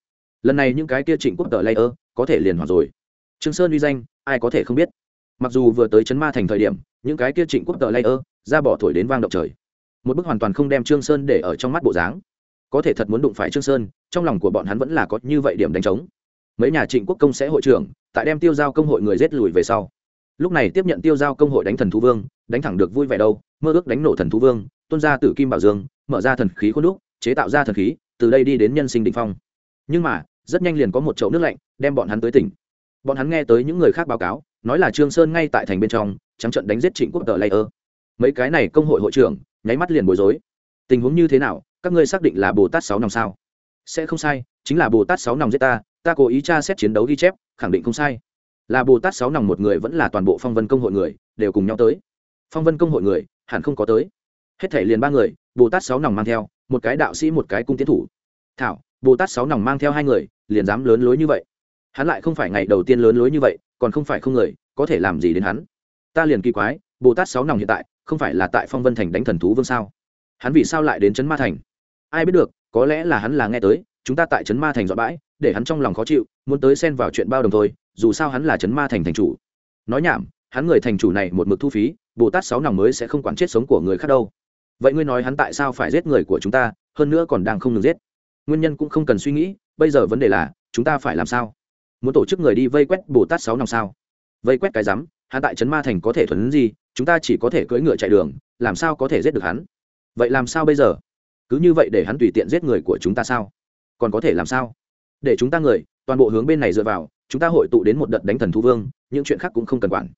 Lần này những cái kia trịnh quốc tờ lây ơ có thể liền hoạt rồi. Trương sơn uy danh, ai có thể không biết. Mặc dù vừa tới trấn ma thành thời điểm, những cái kia trịnh quốc tờ lây ơ ra bỏ thổi đến vang động trời một bức hoàn toàn không đem trương sơn để ở trong mắt bộ dáng. Có thể thật muốn đụng phải trương sơn, trong lòng của bọn hắn vẫn là có như vậy điểm đánh trống. Mấy nhà trịnh quốc công sẽ hội trưởng, tại đem tiêu giao công hội người rết lùi về sau. Lúc này tiếp nhận tiêu giao công hội đánh thần thú vương, đánh thẳng được vui vẻ đâu, mơ ước đánh nổ thần thú vương tôn ra tử kim bảo dương, mở ra thần khí khuôn đúc, chế tạo ra thần khí, từ đây đi đến nhân sinh đỉnh phong. Nhưng mà, rất nhanh liền có một chậu nước lạnh, đem bọn hắn tới tỉnh. Bọn hắn nghe tới những người khác báo cáo, nói là trương sơn ngay tại thành bên trong, trắng trận đánh giết trịnh quốc tờ layer mấy cái này công hội hội trưởng nháy mắt liền bối rối. Tình huống như thế nào, các ngươi xác định là bồ tát sáu nòng sao? Sẽ không sai, chính là bồ tát sáu nòng giết ta ta cố ý tra xét chiến đấu ghi chép, khẳng định không sai. Là bồ tát sáu nòng một người vẫn là toàn bộ phong vân công hội người, đều cùng nhau tới. Phong vân công hội người, hẳn không có tới. Hết thể liền ba người, bồ tát sáu nòng mang theo, một cái đạo sĩ, một cái cung tiến thủ. Thảo, bồ tát sáu nòng mang theo hai người, liền dám lớn lối như vậy. Hắn lại không phải ngày đầu tiên lớn lối như vậy, còn không phải không người, có thể làm gì đến hắn? Ta liền kỳ quái, bồ tát sáu nòng hiện tại không phải là tại phong vân thành đánh thần thú vương sao? Hắn vì sao lại đến trấn ma thành? Ai biết được, có lẽ là hắn là nghe tới, chúng ta tại trấn ma thành dọn bãi, để hắn trong lòng khó chịu, muốn tới xen vào chuyện bao đồng thôi, dù sao hắn là trấn ma thành thành chủ. Nói nhảm, hắn người thành chủ này một mực thu phí, bồ tát sáu nòng mới sẽ không quản chết sống của người khác đâu. Vậy ngươi nói hắn tại sao phải giết người của chúng ta, hơn nữa còn đang không ngừng giết? Nguyên nhân cũng không cần suy nghĩ, bây giờ vấn đề là, chúng ta phải làm sao? Muốn tổ chức người đi vây quét bồ tát sáu nòng sao? Vây quét cái rắm, hắn tại trấn ma thành có thể thuần gì chúng ta chỉ có thể cưỡi ngựa chạy đường, làm sao có thể giết được hắn? Vậy làm sao bây giờ? Cứ như vậy để hắn tùy tiện giết người của chúng ta sao? Còn có thể làm sao? Để chúng ta người, toàn bộ hướng bên này dựa vào, chúng ta hội tụ đến một đợt đánh thần thú vương, những chuyện khác cũng không cần quản.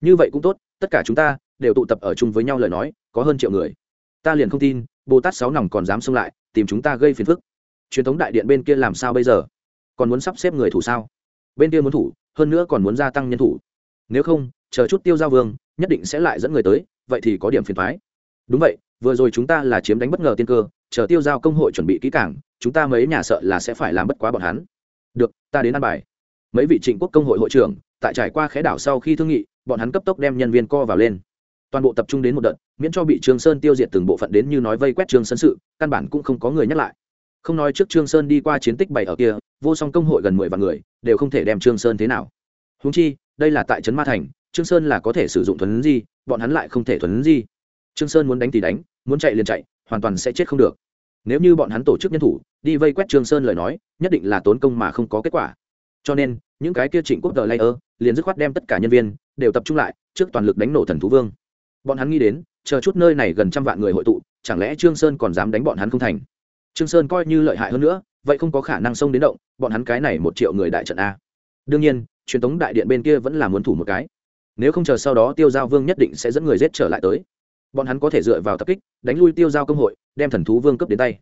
Như vậy cũng tốt, tất cả chúng ta đều tụ tập ở chung với nhau lời nói, có hơn triệu người. Ta liền không tin bồ tát sáu nòng còn dám xông lại, tìm chúng ta gây phiền phức. Truyền thống đại điện bên kia làm sao bây giờ? Còn muốn sắp xếp người thủ sao? Bên kia muốn thủ, hơn nữa còn muốn gia tăng nhân thủ. Nếu không, chờ chút tiêu giao vương nhất định sẽ lại dẫn người tới, vậy thì có điểm phiền thoái đúng vậy, vừa rồi chúng ta là chiếm đánh bất ngờ tiên cơ, chờ tiêu giao công hội chuẩn bị kỹ cảng chúng ta mấy nhà sợ là sẽ phải làm bất quá bọn hắn. Được, ta đến ăn bài. Mấy vị trịnh quốc công hội hội trưởng, tại trải qua khẽ đảo sau khi thương nghị, bọn hắn cấp tốc đem nhân viên co vào lên. Toàn bộ tập trung đến một đợt, miễn cho bị trương sơn tiêu diệt từng bộ phận đến như nói vây quét trương sơn sự, căn bản cũng không có người nhắc lại. Không nói trước trương sơn đi qua chiến tích bảy ở kia, vô song công hội gần mười vạn người, đều không thể đem trương sơn thế nào. Húng chi, đây là tại trấn ma thành trương sơn là có thể sử dụng thuấn di, bọn hắn lại không thể thuấn di. Trương sơn muốn đánh thì đánh, muốn chạy liền chạy, hoàn toàn sẽ chết không được. Nếu như bọn hắn tổ chức nhân thủ, đi vây quét trương sơn lời nói, nhất định là tốn công mà không có kết quả. Cho nên, những cái kia trịnh quốc tờ layer liền dứt khoát đem tất cả nhân viên đều tập trung lại trước toàn lực đánh nổ thần thú vương. Bọn hắn nghĩ đến, chờ chút nơi này gần trăm vạn người hội tụ, chẳng lẽ trương sơn còn dám đánh bọn hắn không thành? Trương sơn coi như lợi hại hơn nữa, vậy không có khả năng xông đến động, bọn hắn cái này một triệu người đại trận a. Đương nhiên, truyền thống đại điện bên kia vẫn là muốn thủ một cái nếu không chờ sau đó tiêu giao vương nhất định sẽ dẫn người giết trở lại tới. Bọn hắn có thể dựa vào tập kích, đánh lui tiêu giao công hội, đem thần thú vương cấp đến tay.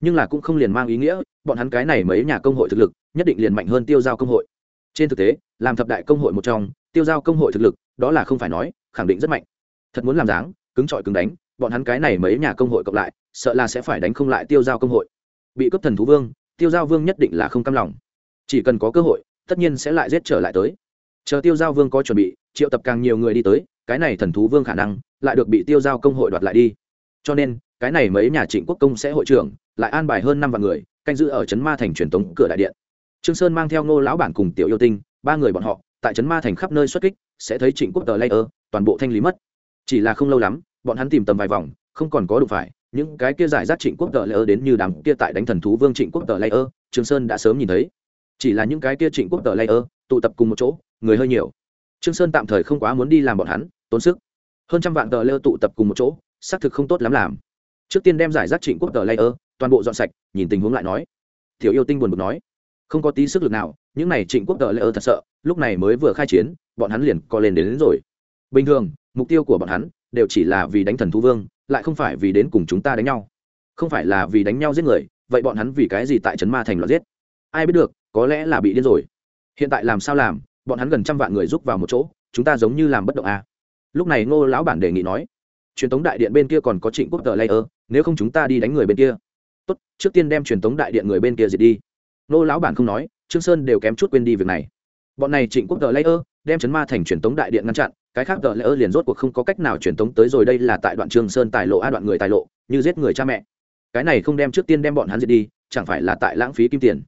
Nhưng là cũng không liền mang ý nghĩa, bọn hắn cái này mấy nhà công hội thực lực, nhất định liền mạnh hơn tiêu giao công hội. Trên thực tế, làm thập đại công hội một trong, tiêu giao công hội thực lực, đó là không phải nói, khẳng định rất mạnh. Thật muốn làm dáng, cứng trọi cứng đánh, bọn hắn cái này mấy nhà công hội cộng lại, sợ là sẽ phải đánh không lại tiêu giao công hội. Bị cấp thần thú vương, tiêu giao vương nhất định là không cam lòng. Chỉ cần có cơ hội, tất nhiên sẽ lại giết trở lại tới. Chờ tiêu giao vương có chuẩn bị triệu tập càng nhiều người đi tới cái này thần thú vương khả năng lại được bị tiêu giao công hội đoạt lại đi. Cho nên cái này mấy nhà trịnh quốc công sẽ hội trưởng lại an bài hơn năm vạn người canh giữ ở trấn ma thành truyền tống cửa đại điện. Trương sơn mang theo ngô lão bản cùng tiểu yêu tinh ba người bọn họ tại trấn ma thành khắp nơi xuất kích sẽ thấy trịnh quốc tờ ơ toàn bộ thanh lý mất. Chỉ là không lâu lắm bọn hắn tìm tầm vài vòng không còn có đủ phải những cái kia giải rác trịnh quốc tờ ơ đến như đám kia tại đánh thần thú vương trịnh quốc tờ ơ, trương sơn đã sớm nhìn thấy. Chỉ là những cái kia trịnh quốc tờ ơ tụ tập cùng một chỗ người hơi nhiều trương sơn tạm thời không quá muốn đi làm bọn hắn tốn sức. Hơn trăm vạn tờ lơ tụ tập cùng một chỗ xác thực không tốt lắm làm. Trước tiên đem giải rác trịnh quốc tờ layer toàn bộ dọn sạch nhìn tình huống lại nói. Thiểu yêu tinh buồn bực nói không có tí sức lực nào những này trịnh quốc tờ layer thật sợ lúc này mới vừa khai chiến bọn hắn liền co lên đến, đến rồi. Bình thường mục tiêu của bọn hắn đều chỉ là vì đánh thần thú vương lại không phải vì đến cùng chúng ta đánh nhau. Không phải là vì đánh nhau giết người vậy bọn hắn vì cái gì tại trấn ma thành loạn giết? Ai biết được có lẽ là bị điên rồi. Hiện tại làm sao làm? Bọn hắn gần trăm vạn người rút vào một chỗ, chúng ta giống như làm bất động à. lúc này ngô lão bản đề nghị nói, truyền thống đại điện bên kia còn có trịnh quốc tờ layer, nếu không chúng ta đi đánh người bên kia. Tốt, trước tiên đem truyền thống đại điện người bên kia diệt đi. Ngô lão bản không nói, trương sơn đều kém chút quên đi việc này. Bọn này trịnh quốc tờ layer, đem chấn ma thành truyền thống đại điện ngăn chặn, cái khác tờ layer liền rốt cuộc không có cách nào truyền thống tới rồi đây là tại đoạn trương sơn tài lộ a, đoạn người tài lộ, như giết người cha mẹ. Cái này không đem trước tiên đem bọn hắn diệt đi, chẳng phải là tại lãng phí kim tiền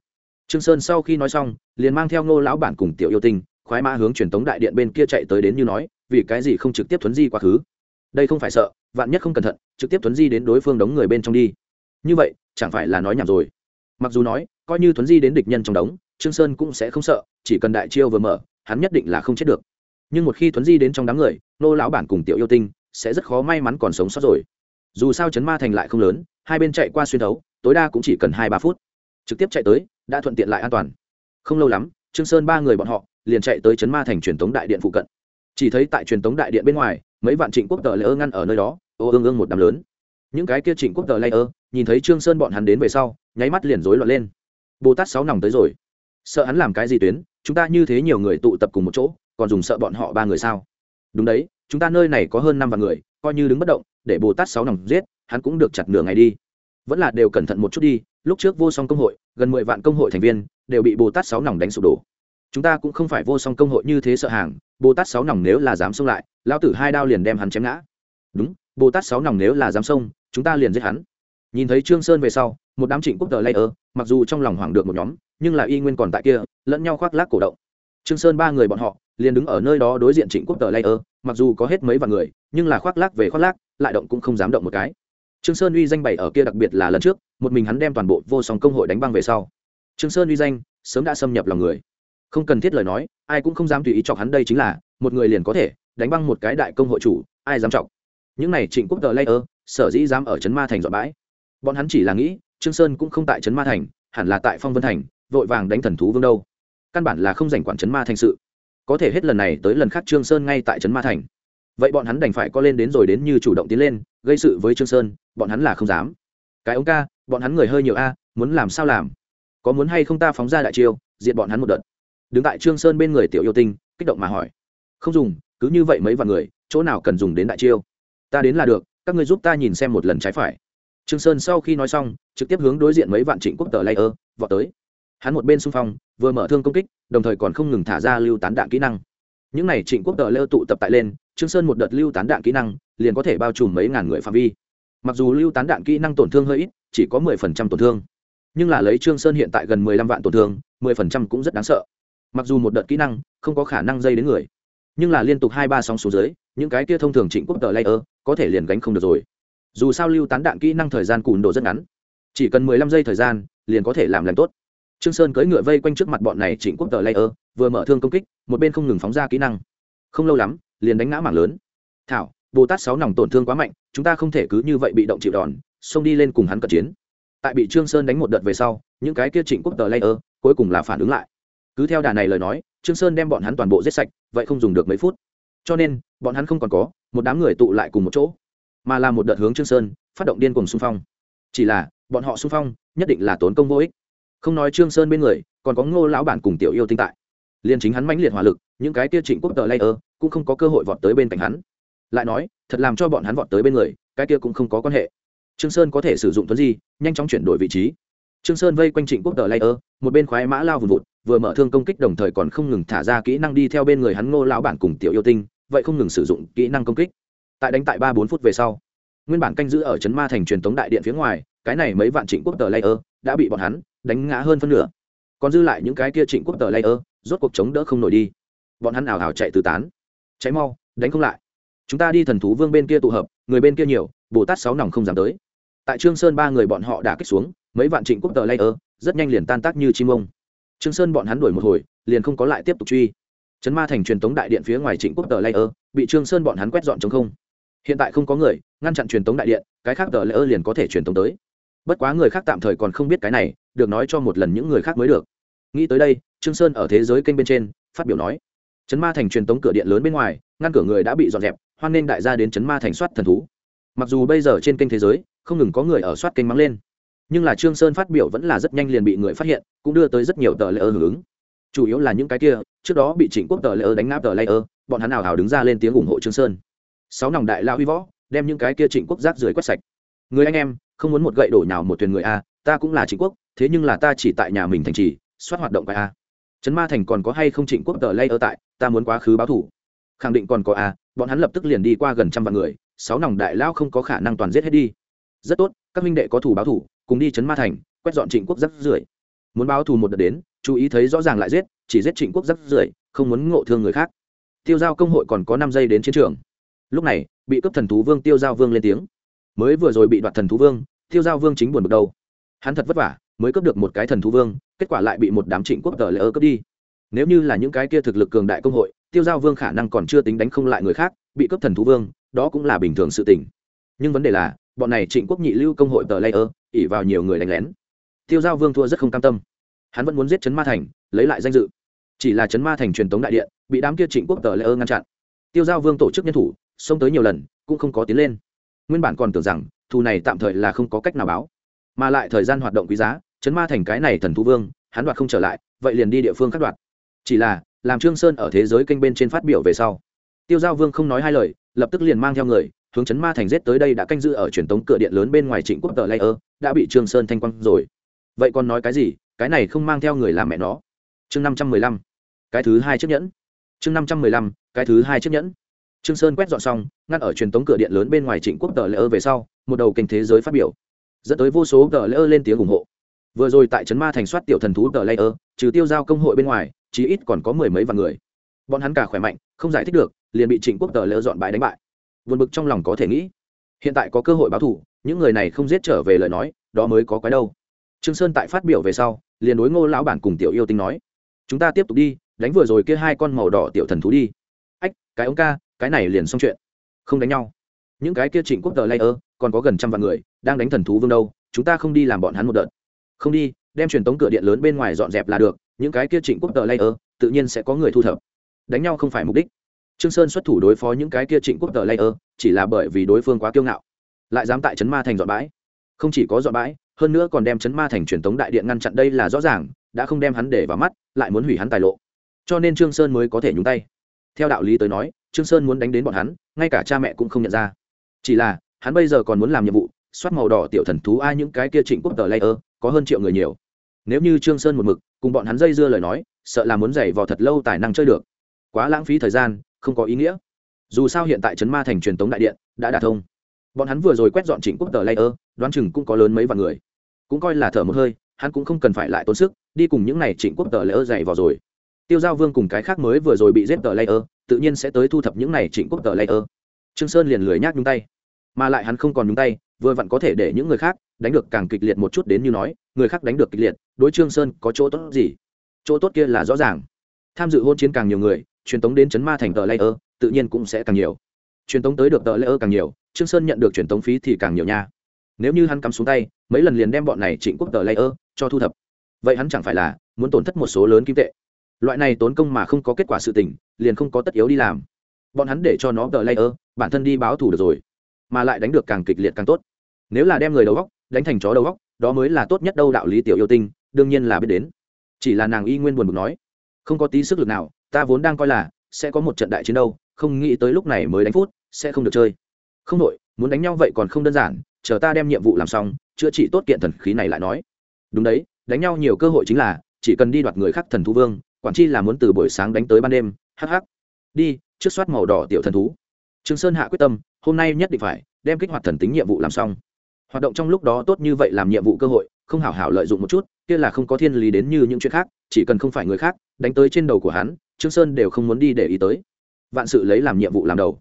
trương sơn sau khi nói xong, liền mang theo ngô lão bản cùng tiểu yêu tinh, khoái mã hướng truyền tống đại điện bên kia chạy tới đến như nói, vì cái gì không trực tiếp thuấn di quá khứ? Đây không phải sợ, vạn nhất không cẩn thận, trực tiếp thuấn di đến đối phương đống người bên trong đi. Như vậy, chẳng phải là nói nhảm rồi. Mặc dù nói, coi như thuấn di đến địch nhân trong đống, trương sơn cũng sẽ không sợ, chỉ cần đại chiêu vừa mở, hắn nhất định là không chết được. Nhưng một khi thuấn di đến trong đám người nô lão bản cùng tiểu yêu tinh sẽ rất khó may mắn còn sống sót rồi. Dù sao chấn ma thành lại không lớn, hai bên chạy qua xuyên thấu, tối đa cũng chỉ cần hai ba phút. Trực tiếp chạy tới đã thuận tiện lại an toàn. Không lâu lắm, trương sơn ba người bọn họ liền chạy tới chấn ma thành truyền thống đại điện phụ cận. Chỉ thấy tại truyền thống đại điện bên ngoài, mấy vạn trịnh quốc tờ lễ ơ ngăn ở nơi đó, ô ương ương một đám lớn. Những cái kia trịnh quốc tờ lễ ơ nhìn thấy trương sơn bọn hắn đến về sau, nháy mắt liền rối loạn lên. Bồ tát sáu nòng tới rồi. Sợ hắn làm cái gì tuyến, chúng ta như thế nhiều người tụ tập cùng một chỗ, còn dùng sợ bọn họ ba người sao? Đúng đấy, chúng ta nơi này có hơn năm vạn người, coi như đứng bất động, để bồ tát sáu nòng giết, hắn cũng được chặt nửa ngày đi. Vẫn là đều cẩn thận một chút đi lúc trước vô song công hội, gần mười vạn công hội thành viên, đều bị bồ tát sáu nòng đánh sụp đổ. Chúng ta cũng không phải vô song công hội như thế sợ hàng, bồ tát sáu nòng nếu là dám xông lại lao tử hai đao liền đem hắn chém ngã. Đúng, bồ tát sáu nòng nếu là dám xông, chúng ta liền giết hắn. Nhìn thấy trương sơn về sau, một đám trịnh quốc tờ lây ơ mặc dù trong lòng hoảng được một nhóm, nhưng là y nguyên còn tại kia, lẫn nhau khoác lác cổ động. Trương sơn ba người bọn họ, liền đứng ở nơi đó đối diện trịnh quốc tờ lây ơ mặc dù có hết mấy vạn người, nhưng là khoác lác về khoác lác, lại động cũng không dám động một cái trương sơn uy danh bảy ở kia đặc biệt là lần trước, một mình hắn đem toàn bộ vô song công hội đánh băng về sau. Trương sơn uy danh, sớm đã xâm nhập lòng người. Không cần thiết lời nói, ai cũng không dám tùy ý chọc hắn đây chính là, một người liền có thể, đánh băng một cái đại công hội chủ, ai dám chọc. Những này trịnh quốc tờ layer, sở dĩ dám ở trấn ma thành dọn bãi. Bọn hắn chỉ là nghĩ, trương sơn cũng không tại trấn ma thành, hẳn là tại phong vân thành, vội vàng đánh thần thú vương đâu. Căn bản là không giành quản trấn ma thành sự. Có thể hết lần này tới lần khác trương sơn ngay tại trấn ma thành vậy bọn hắn đành phải co lên đến rồi đến như chủ động tiến lên, gây sự với trương sơn, bọn hắn là không dám. Cái ống ca, bọn hắn người hơi nhiều a, muốn làm sao làm? Có muốn hay không ta phóng ra đại chiêu, diệt bọn hắn một đợt? Đứng tại trương sơn bên người tiểu yêu tinh, kích động mà hỏi. Không dùng, cứ như vậy mấy vạn người, chỗ nào cần dùng đến đại chiêu? Ta đến là được, các ngươi giúp ta nhìn xem một lần trái phải. Trương sơn sau khi nói xong, trực tiếp hướng đối diện mấy vạn trịnh quốc tờ layer, vọt tới. Hắn một bên xung phong, vừa mở thương công kích, đồng thời còn không ngừng thả ra lưu tán đạn kỹ năng. Những này trịnh quốc tờ layer tụ tập tại lên trương sơn một đợt lưu tán đạn kỹ năng, liền có thể bao trùm mấy ngàn người phạm vi. Mặc dù lưu tán đạn kỹ năng tổn thương hơi ít, chỉ có mười phần trăm tổn thương. Nhưng là lấy trương sơn hiện tại gần mười lăm vạn tổn thương, mười phần trăm cũng rất đáng sợ. Mặc dù một đợt kỹ năng, không có khả năng dây đến người. Nhưng là liên tục hai ba sóng số dưới, những cái kia thông thường trịnh quốc tờ layer, có thể liền gánh không được rồi. Dù sao lưu tán đạn kỹ năng thời gian cùn độ rất ngắn. Chỉ cần mười lăm giây thời gian, liền có thể làm làm tốt. Trương sơn cưỡi ngựa vây quanh trước mặt bọn này trịnh quốc tờ layer, vừa mở thương công kích, một bên không ngừng phóng ra kỹ năng. Không lâu lắm liền đánh ngã mảng lớn. Thảo, bồ tát sáu nòng tổn thương quá mạnh, chúng ta không thể cứ như vậy bị động chịu đòn, xông đi lên cùng hắn cận chiến. Tại bị trương sơn đánh một đợt về sau, những cái kia trịnh quốc tờ layer cuối cùng là phản ứng lại. Cứ theo đà này lời nói, trương sơn đem bọn hắn toàn bộ giết sạch, vậy không dùng được mấy phút. Cho nên, bọn hắn không còn có, một đám người tụ lại cùng một chỗ, mà là một đợt hướng trương sơn, phát động điên cuồng xung phong. Chỉ là, bọn họ xung phong, nhất định là tốn công vô ích. Không nói trương sơn bên người, còn có ngô lão bản cùng tiểu yêu tinh tại. Liền chính hắn mãnh liệt hỏa lực, những cái kia trịnh quốc tờ layer cũng không có cơ hội vọt tới bên cạnh hắn. Lại nói, thật làm cho bọn hắn vọt tới bên người, cái kia cũng không có quan hệ. Trương sơn có thể sử dụng thuấn di, nhanh chóng chuyển đổi vị trí. Trương sơn vây quanh trịnh quốc tờ layer, một bên khoái mã lao vùn vụt, vừa mở thương công kích đồng thời còn không ngừng thả ra kỹ năng đi theo bên người hắn ngô lão bản cùng tiểu yêu tinh, vậy không ngừng sử dụng kỹ năng công kích. Tại đánh tại ba bốn phút về sau, nguyên bản canh giữ ở trấn ma thành truyền tống đại điện phía ngoài, cái này mấy vạn trịnh quốc tờ layer đã bị bọn hắn đánh ngã hơn phân nửa. Còn dư lại những cái kia trịnh quốc tờ layer, rốt cuộc chống đỡ không nổi đi. Bọn hắn ảo ảo chạy tứ tán cháy mau, đánh không lại. Chúng ta đi thần thú vương bên kia tụ hợp, người bên kia nhiều, bồ tát sáu nòng không dám tới. Tại trương sơn ba người bọn họ đã kích xuống, mấy vạn trịnh quốc tờ layer rất nhanh liền tan tác như chim ông. Trương sơn bọn hắn đuổi một hồi, liền không có lại tiếp tục truy. Trấn ma thành truyền tống đại điện phía ngoài trịnh quốc tờ layer bị trương sơn bọn hắn quét dọn chống không. Hiện tại không có người, ngăn chặn truyền tống đại điện, cái khác tờ layer liền có thể truyền tống tới. Bất quá người khác tạm thời còn không biết cái này, được nói cho một lần những người khác mới được. Nghĩ tới đây, trương sơn ở thế giới kênh bên trên, phát biểu nói trấn ma thành truyền tống cửa điện lớn bên ngoài, ngăn cửa người đã bị dọn dẹp, hoan nên đại gia đến trấn ma thành soát thần thú. Mặc dù bây giờ trên kênh thế giới, không ngừng có người ở soát kênh mắng lên, nhưng là trương sơn phát biểu vẫn là rất nhanh liền bị người phát hiện, cũng đưa tới rất nhiều tờ lễ hưởng ứng. Chủ yếu là những cái kia, trước đó bị trịnh quốc tờ lễ đánh ngáp tờ lễ bọn hắn nào hào đứng ra lên tiếng ủng hộ trương sơn. Sáu nòng đại lao huy võ, đem những cái kia trịnh quốc rác rưởi quét sạch. Người anh em, không muốn một gậy đổ nhào một thuyền người a, ta cũng là trịnh quốc, thế nhưng là ta chỉ tại nhà mình thành trì, soát hoạt động cái a. Trấn ma thành còn có hay không trịnh quốc tờ lây tại? Ta muốn quá khứ báo thủ. Khẳng định còn có a bọn hắn lập tức liền đi qua gần trăm vạn người sáu nòng đại lao không có khả năng toàn giết hết đi. Rất tốt các minh đệ có thủ báo thủ cùng đi chấn ma thành quét dọn trịnh quốc rắc rưởi muốn báo thù một đợt đến chú ý thấy rõ ràng lại giết chỉ giết trịnh quốc rắc rưởi không muốn ngộ thương người khác. Tiêu giao công hội còn có năm giây đến chiến trường. Lúc này bị cướp thần thú vương tiêu giao vương lên tiếng. Mới vừa rồi bị đoạt thần thú vương tiêu giao vương chính buồn bực đầu, hắn thật vất vả mới cướp được một cái thần thú vương kết quả lại bị một đám trịnh quốc tờ lỡ cướp đi nếu như là những cái kia thực lực cường đại công hội, tiêu giao vương khả năng còn chưa tính đánh không lại người khác, bị cướp thần thú vương, đó cũng là bình thường sự tình. Nhưng vấn đề là, bọn này trịnh quốc nhị lưu công hội tờ layer ỉ vào nhiều người đánh lén. Tiêu giao vương thua rất không cam tâm. Hắn vẫn muốn giết chấn ma thành, lấy lại danh dự. Chỉ là chấn ma thành truyền tống đại điện, bị đám kia trịnh quốc tờ layer ngăn chặn. Tiêu giao vương tổ chức nhân thủ, xông tới nhiều lần, cũng không có tiến lên. Nguyên bản còn tưởng rằng, thù này tạm thời là không có cách nào báo. Mà lại thời gian hoạt động quý giá chấn ma thành cái này thần thú vương, hắn đoạt không trở lại, vậy liền đi địa phương khác đoạt chỉ là, làm trương sơn ở thế giới kênh bên trên phát biểu về sau, tiêu giao vương không nói hai lời, lập tức liền mang theo người, hướng chấn ma thành giết tới đây đã canh giữ ở truyền tống cửa điện lớn bên ngoài trịnh quốc tờ layer đã bị trương sơn thanh quang rồi. Vậy còn nói cái gì? Cái này không mang theo người làm mẹ nó. Chương năm trăm mười lăm. Cái thứ hai chiếc nhẫn. Chương năm trăm mười lăm, cái thứ hai chiếc nhẫn. Trương sơn quét dọn xong, ngăn ở truyền tống cửa điện lớn bên ngoài trịnh quốc tờ layer về sau, một đầu kênh thế giới phát biểu. Dẫn tới vô số tờ layer lên tiếng ủng hộ vừa rồi tại trấn ma thành soát tiểu thần thú tờ layer, trừ tiêu giao công hội bên ngoài, chí ít còn có mười mấy vạn người. Bọn hắn cả khỏe mạnh, không giải thích được, liền bị trịnh quốc tờ layer dọn bãi đánh bại. Vượt bực trong lòng có thể nghĩ. Hiện tại có cơ hội báo thù, những người này không giết trở về lời nói, đó mới có quái đâu. Trương sơn tại phát biểu về sau, liền đối ngô lão bản cùng tiểu yêu tinh nói, chúng ta tiếp tục đi, đánh vừa rồi kia hai con màu đỏ tiểu thần thú đi. Ách, cái ông ca, cái này liền xong chuyện. Không đánh nhau. Những cái kia trịnh quốc tờ layer, còn có gần trăm vạn người, đang đánh thần thú vương đâu, chúng ta không đi làm bọn hắn một đợt không đi, đem truyền tống cửa điện lớn bên ngoài dọn dẹp là được, những cái kia trịnh quốc tờ layer, tự nhiên sẽ có người thu thập. Đánh nhau không phải mục đích. Trương sơn xuất thủ đối phó những cái kia trịnh quốc tờ layer, chỉ là bởi vì đối phương quá kiêu ngạo, lại dám tại trấn ma thành dọn bãi. Không chỉ có dọn bãi, hơn nữa còn đem trấn ma thành truyền tống đại điện ngăn chặn đây là rõ ràng, đã không đem hắn để vào mắt, lại muốn hủy hắn tài lộ. Cho nên trương sơn mới có thể nhúng tay. Theo đạo lý tới nói, trương sơn muốn đánh đến bọn hắn, ngay cả cha mẹ cũng không nhận ra. Chỉ là, hắn bây giờ còn muốn làm nhiệm vụ soát màu đỏ tiểu thần thú ai những cái kia trịnh quốc tờ layer có hơn triệu người nhiều. Nếu như trương sơn một mực, cùng bọn hắn dây dưa lời nói, sợ là muốn giày vò thật lâu tài năng chơi được. Quá lãng phí thời gian, không có ý nghĩa. Dù sao hiện tại trấn ma thành truyền tống đại điện đã đả thông. Bọn hắn vừa rồi quét dọn trịnh quốc tờ layer, đoán chừng cũng có lớn mấy vạn người. Cũng coi là thở một hơi, hắn cũng không cần phải lại tốn sức, đi cùng những này trịnh quốc tờ layer dày vào rồi. Tiêu giao vương cùng cái khác mới vừa rồi bị giết tờ layer, tự nhiên sẽ tới thu thập những này trịnh quốc tờ layer. Trương sơn liền lười nhác nhúng tay. Mà lại hắn không còn nhúng tay vừa vặn có thể để những người khác đánh được càng kịch liệt một chút đến như nói, người khác đánh được kịch liệt, đối trương sơn có chỗ tốt gì? Chỗ tốt kia là rõ ràng. Tham dự hôn chiến càng nhiều người, truyền tống đến chấn ma thành tờ layer, tự nhiên cũng sẽ càng nhiều. Truyền tống tới được tờ layer càng nhiều, trương sơn nhận được truyền tống phí thì càng nhiều nha. Nếu như hắn cắm xuống tay, mấy lần liền đem bọn này trịnh quốc tờ layer cho thu thập. Vậy hắn chẳng phải là muốn tổn thất một số lớn kim tệ? Loại này tốn công mà không có kết quả sự tình, liền không có tất yếu đi làm. Bọn hắn để cho nó tờ layer, bản thân đi báo thù được rồi, mà lại đánh được càng kịch liệt càng tốt nếu là đem người đầu góc đánh thành chó đầu góc, đó mới là tốt nhất đâu đạo lý tiểu yêu tinh, đương nhiên là biết đến. Chỉ là nàng y nguyên buồn bực nói, không có tí sức lực nào, ta vốn đang coi là sẽ có một trận đại chiến đâu, không nghĩ tới lúc này mới đánh phút, sẽ không được chơi. Không đội, muốn đánh nhau vậy còn không đơn giản, chờ ta đem nhiệm vụ làm xong, chữa trị tốt kiện thần khí này lại nói. Đúng đấy, đánh nhau nhiều cơ hội chính là chỉ cần đi đoạt người khác thần thú vương, quản chi là muốn từ buổi sáng đánh tới ban đêm hh đi, trước soát màu đỏ tiểu thần thú. Trương sơn hạ quyết tâm, hôm nay nhất định phải đem kích hoạt thần tính nhiệm vụ làm xong hoạt động trong lúc đó tốt như vậy làm nhiệm vụ cơ hội, không hảo hảo lợi dụng một chút, kia là không có thiên lý đến như những chuyện khác, chỉ cần không phải người khác, đánh tới trên đầu của hắn, trương sơn đều không muốn đi để ý tới. Vạn sự lấy làm nhiệm vụ làm đầu.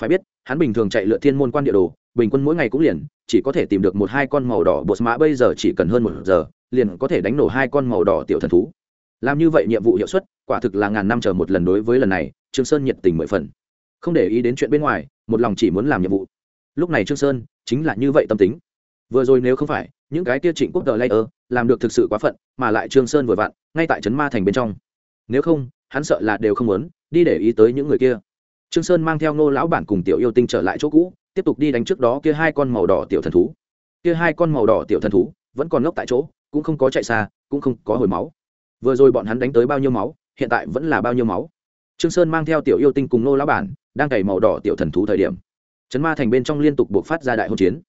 Phải biết, hắn bình thường chạy lựa thiên môn quan địa đồ, bình quân mỗi ngày cũng liền, chỉ có thể tìm được một hai con màu đỏ bột mã, bây giờ chỉ cần hơn một giờ, liền có thể đánh nổ hai con màu đỏ tiểu thần thú. Làm như vậy nhiệm vụ hiệu suất, quả thực là ngàn năm chờ một lần đối với lần này, trương sơn nhiệt tình mười phần. Không để ý đến chuyện bên ngoài, một lòng chỉ muốn làm nhiệm vụ. Lúc này trương sơn chính là như vậy tâm tính vừa rồi nếu không phải, những cái kia trịnh quốc tờ layer làm được thực sự quá phận, mà lại trương sơn vừa vặn, ngay tại trấn ma thành bên trong. Nếu không, hắn sợ là đều không muốn đi để ý tới những người kia. Trương sơn mang theo nô lão bản cùng tiểu yêu tinh trở lại chỗ cũ, tiếp tục đi đánh trước đó kia hai con màu đỏ tiểu thần thú. Kia hai con màu đỏ tiểu thần thú vẫn còn ngốc tại chỗ, cũng không có chạy xa, cũng không có hồi máu. Vừa rồi bọn hắn đánh tới bao nhiêu máu, hiện tại vẫn là bao nhiêu máu. Trương sơn mang theo tiểu yêu tinh cùng nô lão bản đang cày màu đỏ tiểu thần thú thời điểm. Chấn ma thành bên trong liên tục buộc phát ra đại hôn chiến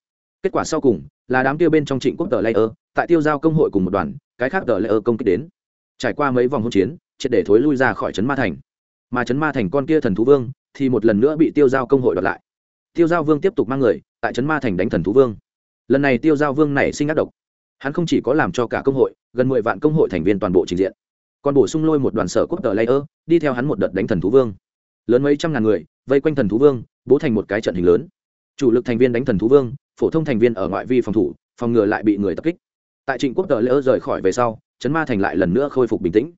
kết quả sau cùng là đám tiêu bên trong trịnh quốc tờ layer, tại tiêu giao công hội cùng một đoàn, cái khác tờ layer công kích đến. Trải qua mấy vòng hôn chiến, triệt để thối lui ra khỏi trấn ma thành. Mà trấn ma thành con kia thần thú vương thì một lần nữa bị tiêu giao công hội đoạt lại. Tiêu giao vương tiếp tục mang người, tại trấn ma thành đánh thần thú vương. Lần này tiêu giao vương nảy sinh ác độc. Hắn không chỉ có làm cho cả công hội, gần mười vạn công hội thành viên toàn bộ trình diện. Còn bổ sung lôi một đoàn sở quốc tờ layer, đi theo hắn một đợt đánh thần thú vương. Lớn mấy trăm ngàn người, vây quanh thần thú vương, bố thành một cái trận hình lớn. Chủ lực thành viên đánh thần thú vương phổ thông thành viên ở ngoại vi phòng thủ, phòng ngừa lại bị người tập kích. Tại trịnh quốc tờ lỡ rời khỏi về sau chấn ma thành lại lần nữa khôi phục bình tĩnh.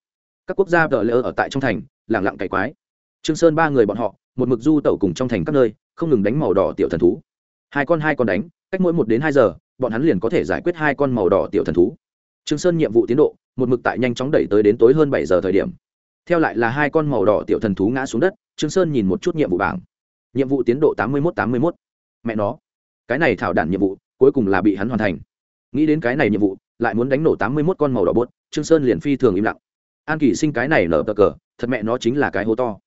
Các quốc gia tờ lỡ ở tại trong thành, lẳng lặng cày quái. Trương sơn ba người bọn họ, một mực du tẩu cùng trong thành các nơi, không ngừng đánh màu đỏ tiểu thần thú. Hai con hai con đánh, cách mỗi một đến hai giờ, bọn hắn liền có thể giải quyết hai con màu đỏ tiểu thần thú. Trương sơn nhiệm vụ tiến độ, một mực tại nhanh chóng đẩy tới đến tối hơn bảy giờ thời điểm. Theo lại là hai con màu đỏ tiểu thần thú ngã xuống đất, trương sơn nhìn một chút nhiệm vụ bảng. Nhiệm vụ tiến độ tám mươi một tám mươi một mẹ nó cái này thảo đản nhiệm vụ cuối cùng là bị hắn hoàn thành. Nghĩ đến cái này nhiệm vụ, lại muốn đánh nổ tám mươi một con màu đỏ bốt trương sơn liền phi thường im lặng. An kỳ sinh cái này nở tờ cờ, thật mẹ nó chính là cái hố to.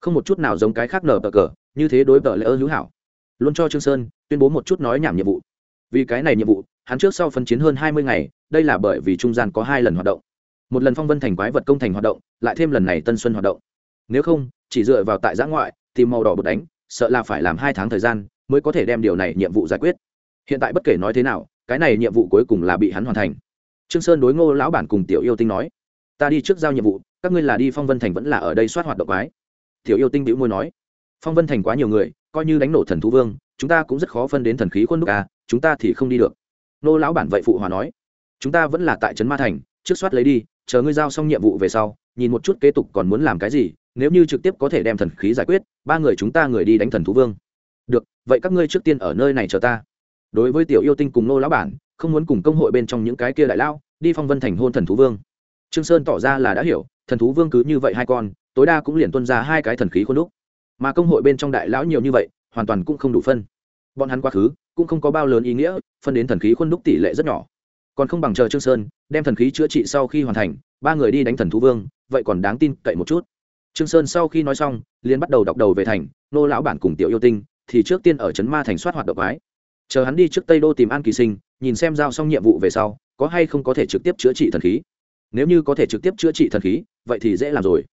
Không một chút nào giống cái khác nở tờ cờ, như thế đối vợ lỡ hữu hảo. Luôn cho trương sơn tuyên bố một chút nói nhảm nhiệm vụ. Vì cái này nhiệm vụ, hắn trước sau phân chiến hơn hai mươi ngày, đây là bởi vì trung gian có hai lần hoạt động. Một lần phong vân thành quái vật công thành hoạt động, lại thêm lần này tân xuân hoạt động. Nếu không, chỉ dựa vào tại giã ngoại thì màu đỏ bột đánh, sợ là phải làm hai tháng thời gian mới có thể đem điều này nhiệm vụ giải quyết. Hiện tại bất kể nói thế nào, cái này nhiệm vụ cuối cùng là bị hắn hoàn thành. Trương sơn đối ngô lão bản cùng tiểu yêu tinh nói, ta đi trước giao nhiệm vụ, các ngươi là đi phong vân thành vẫn là ở đây soát hoạt động quái. Tiểu yêu tinh bĩu môi nói, phong vân thành quá nhiều người, coi như đánh nổ thần thú vương, chúng ta cũng rất khó phân đến thần khí khuôn đúc à chúng ta thì không đi được. Nô lão bản vậy phụ hòa nói, chúng ta vẫn là tại trấn ma thành, trước soát lấy đi, chờ ngươi giao xong nhiệm vụ về sau, nhìn một chút kế tục còn muốn làm cái gì, nếu như trực tiếp có thể đem thần khí giải quyết, ba người chúng ta người đi đánh thần thú vương vậy các ngươi trước tiên ở nơi này chờ ta. Đối với tiểu yêu tinh cùng nô lão bản, không muốn cùng công hội bên trong những cái kia đại lao đi phong vân thành hôn thần thú vương. Trương sơn tỏ ra là đã hiểu, thần thú vương cứ như vậy hai con, tối đa cũng liền tuân ra hai cái thần khí khuôn đúc. Mà công hội bên trong đại lão nhiều như vậy, hoàn toàn cũng không đủ phân. Bọn hắn quá khứ, cũng không có bao lớn ý nghĩa, phân đến thần khí khuôn đúc tỷ lệ rất nhỏ. Còn không bằng chờ trương sơn, đem thần khí chữa trị sau khi hoàn thành, ba người đi đánh thần thú vương, vậy còn đáng tin cậy một chút. Trương sơn sau khi nói xong, liền bắt đầu đọc đầu về thành, nô lão bản cùng tiểu yêu tinh thì trước tiên ở trấn ma thành soát hoạt động quái. Chờ hắn đi trước tây đô tìm an kỳ sinh, nhìn xem giao xong nhiệm vụ về sau, có hay không có thể trực tiếp chữa trị thần khí. Nếu như có thể trực tiếp chữa trị thần khí, vậy thì dễ làm rồi.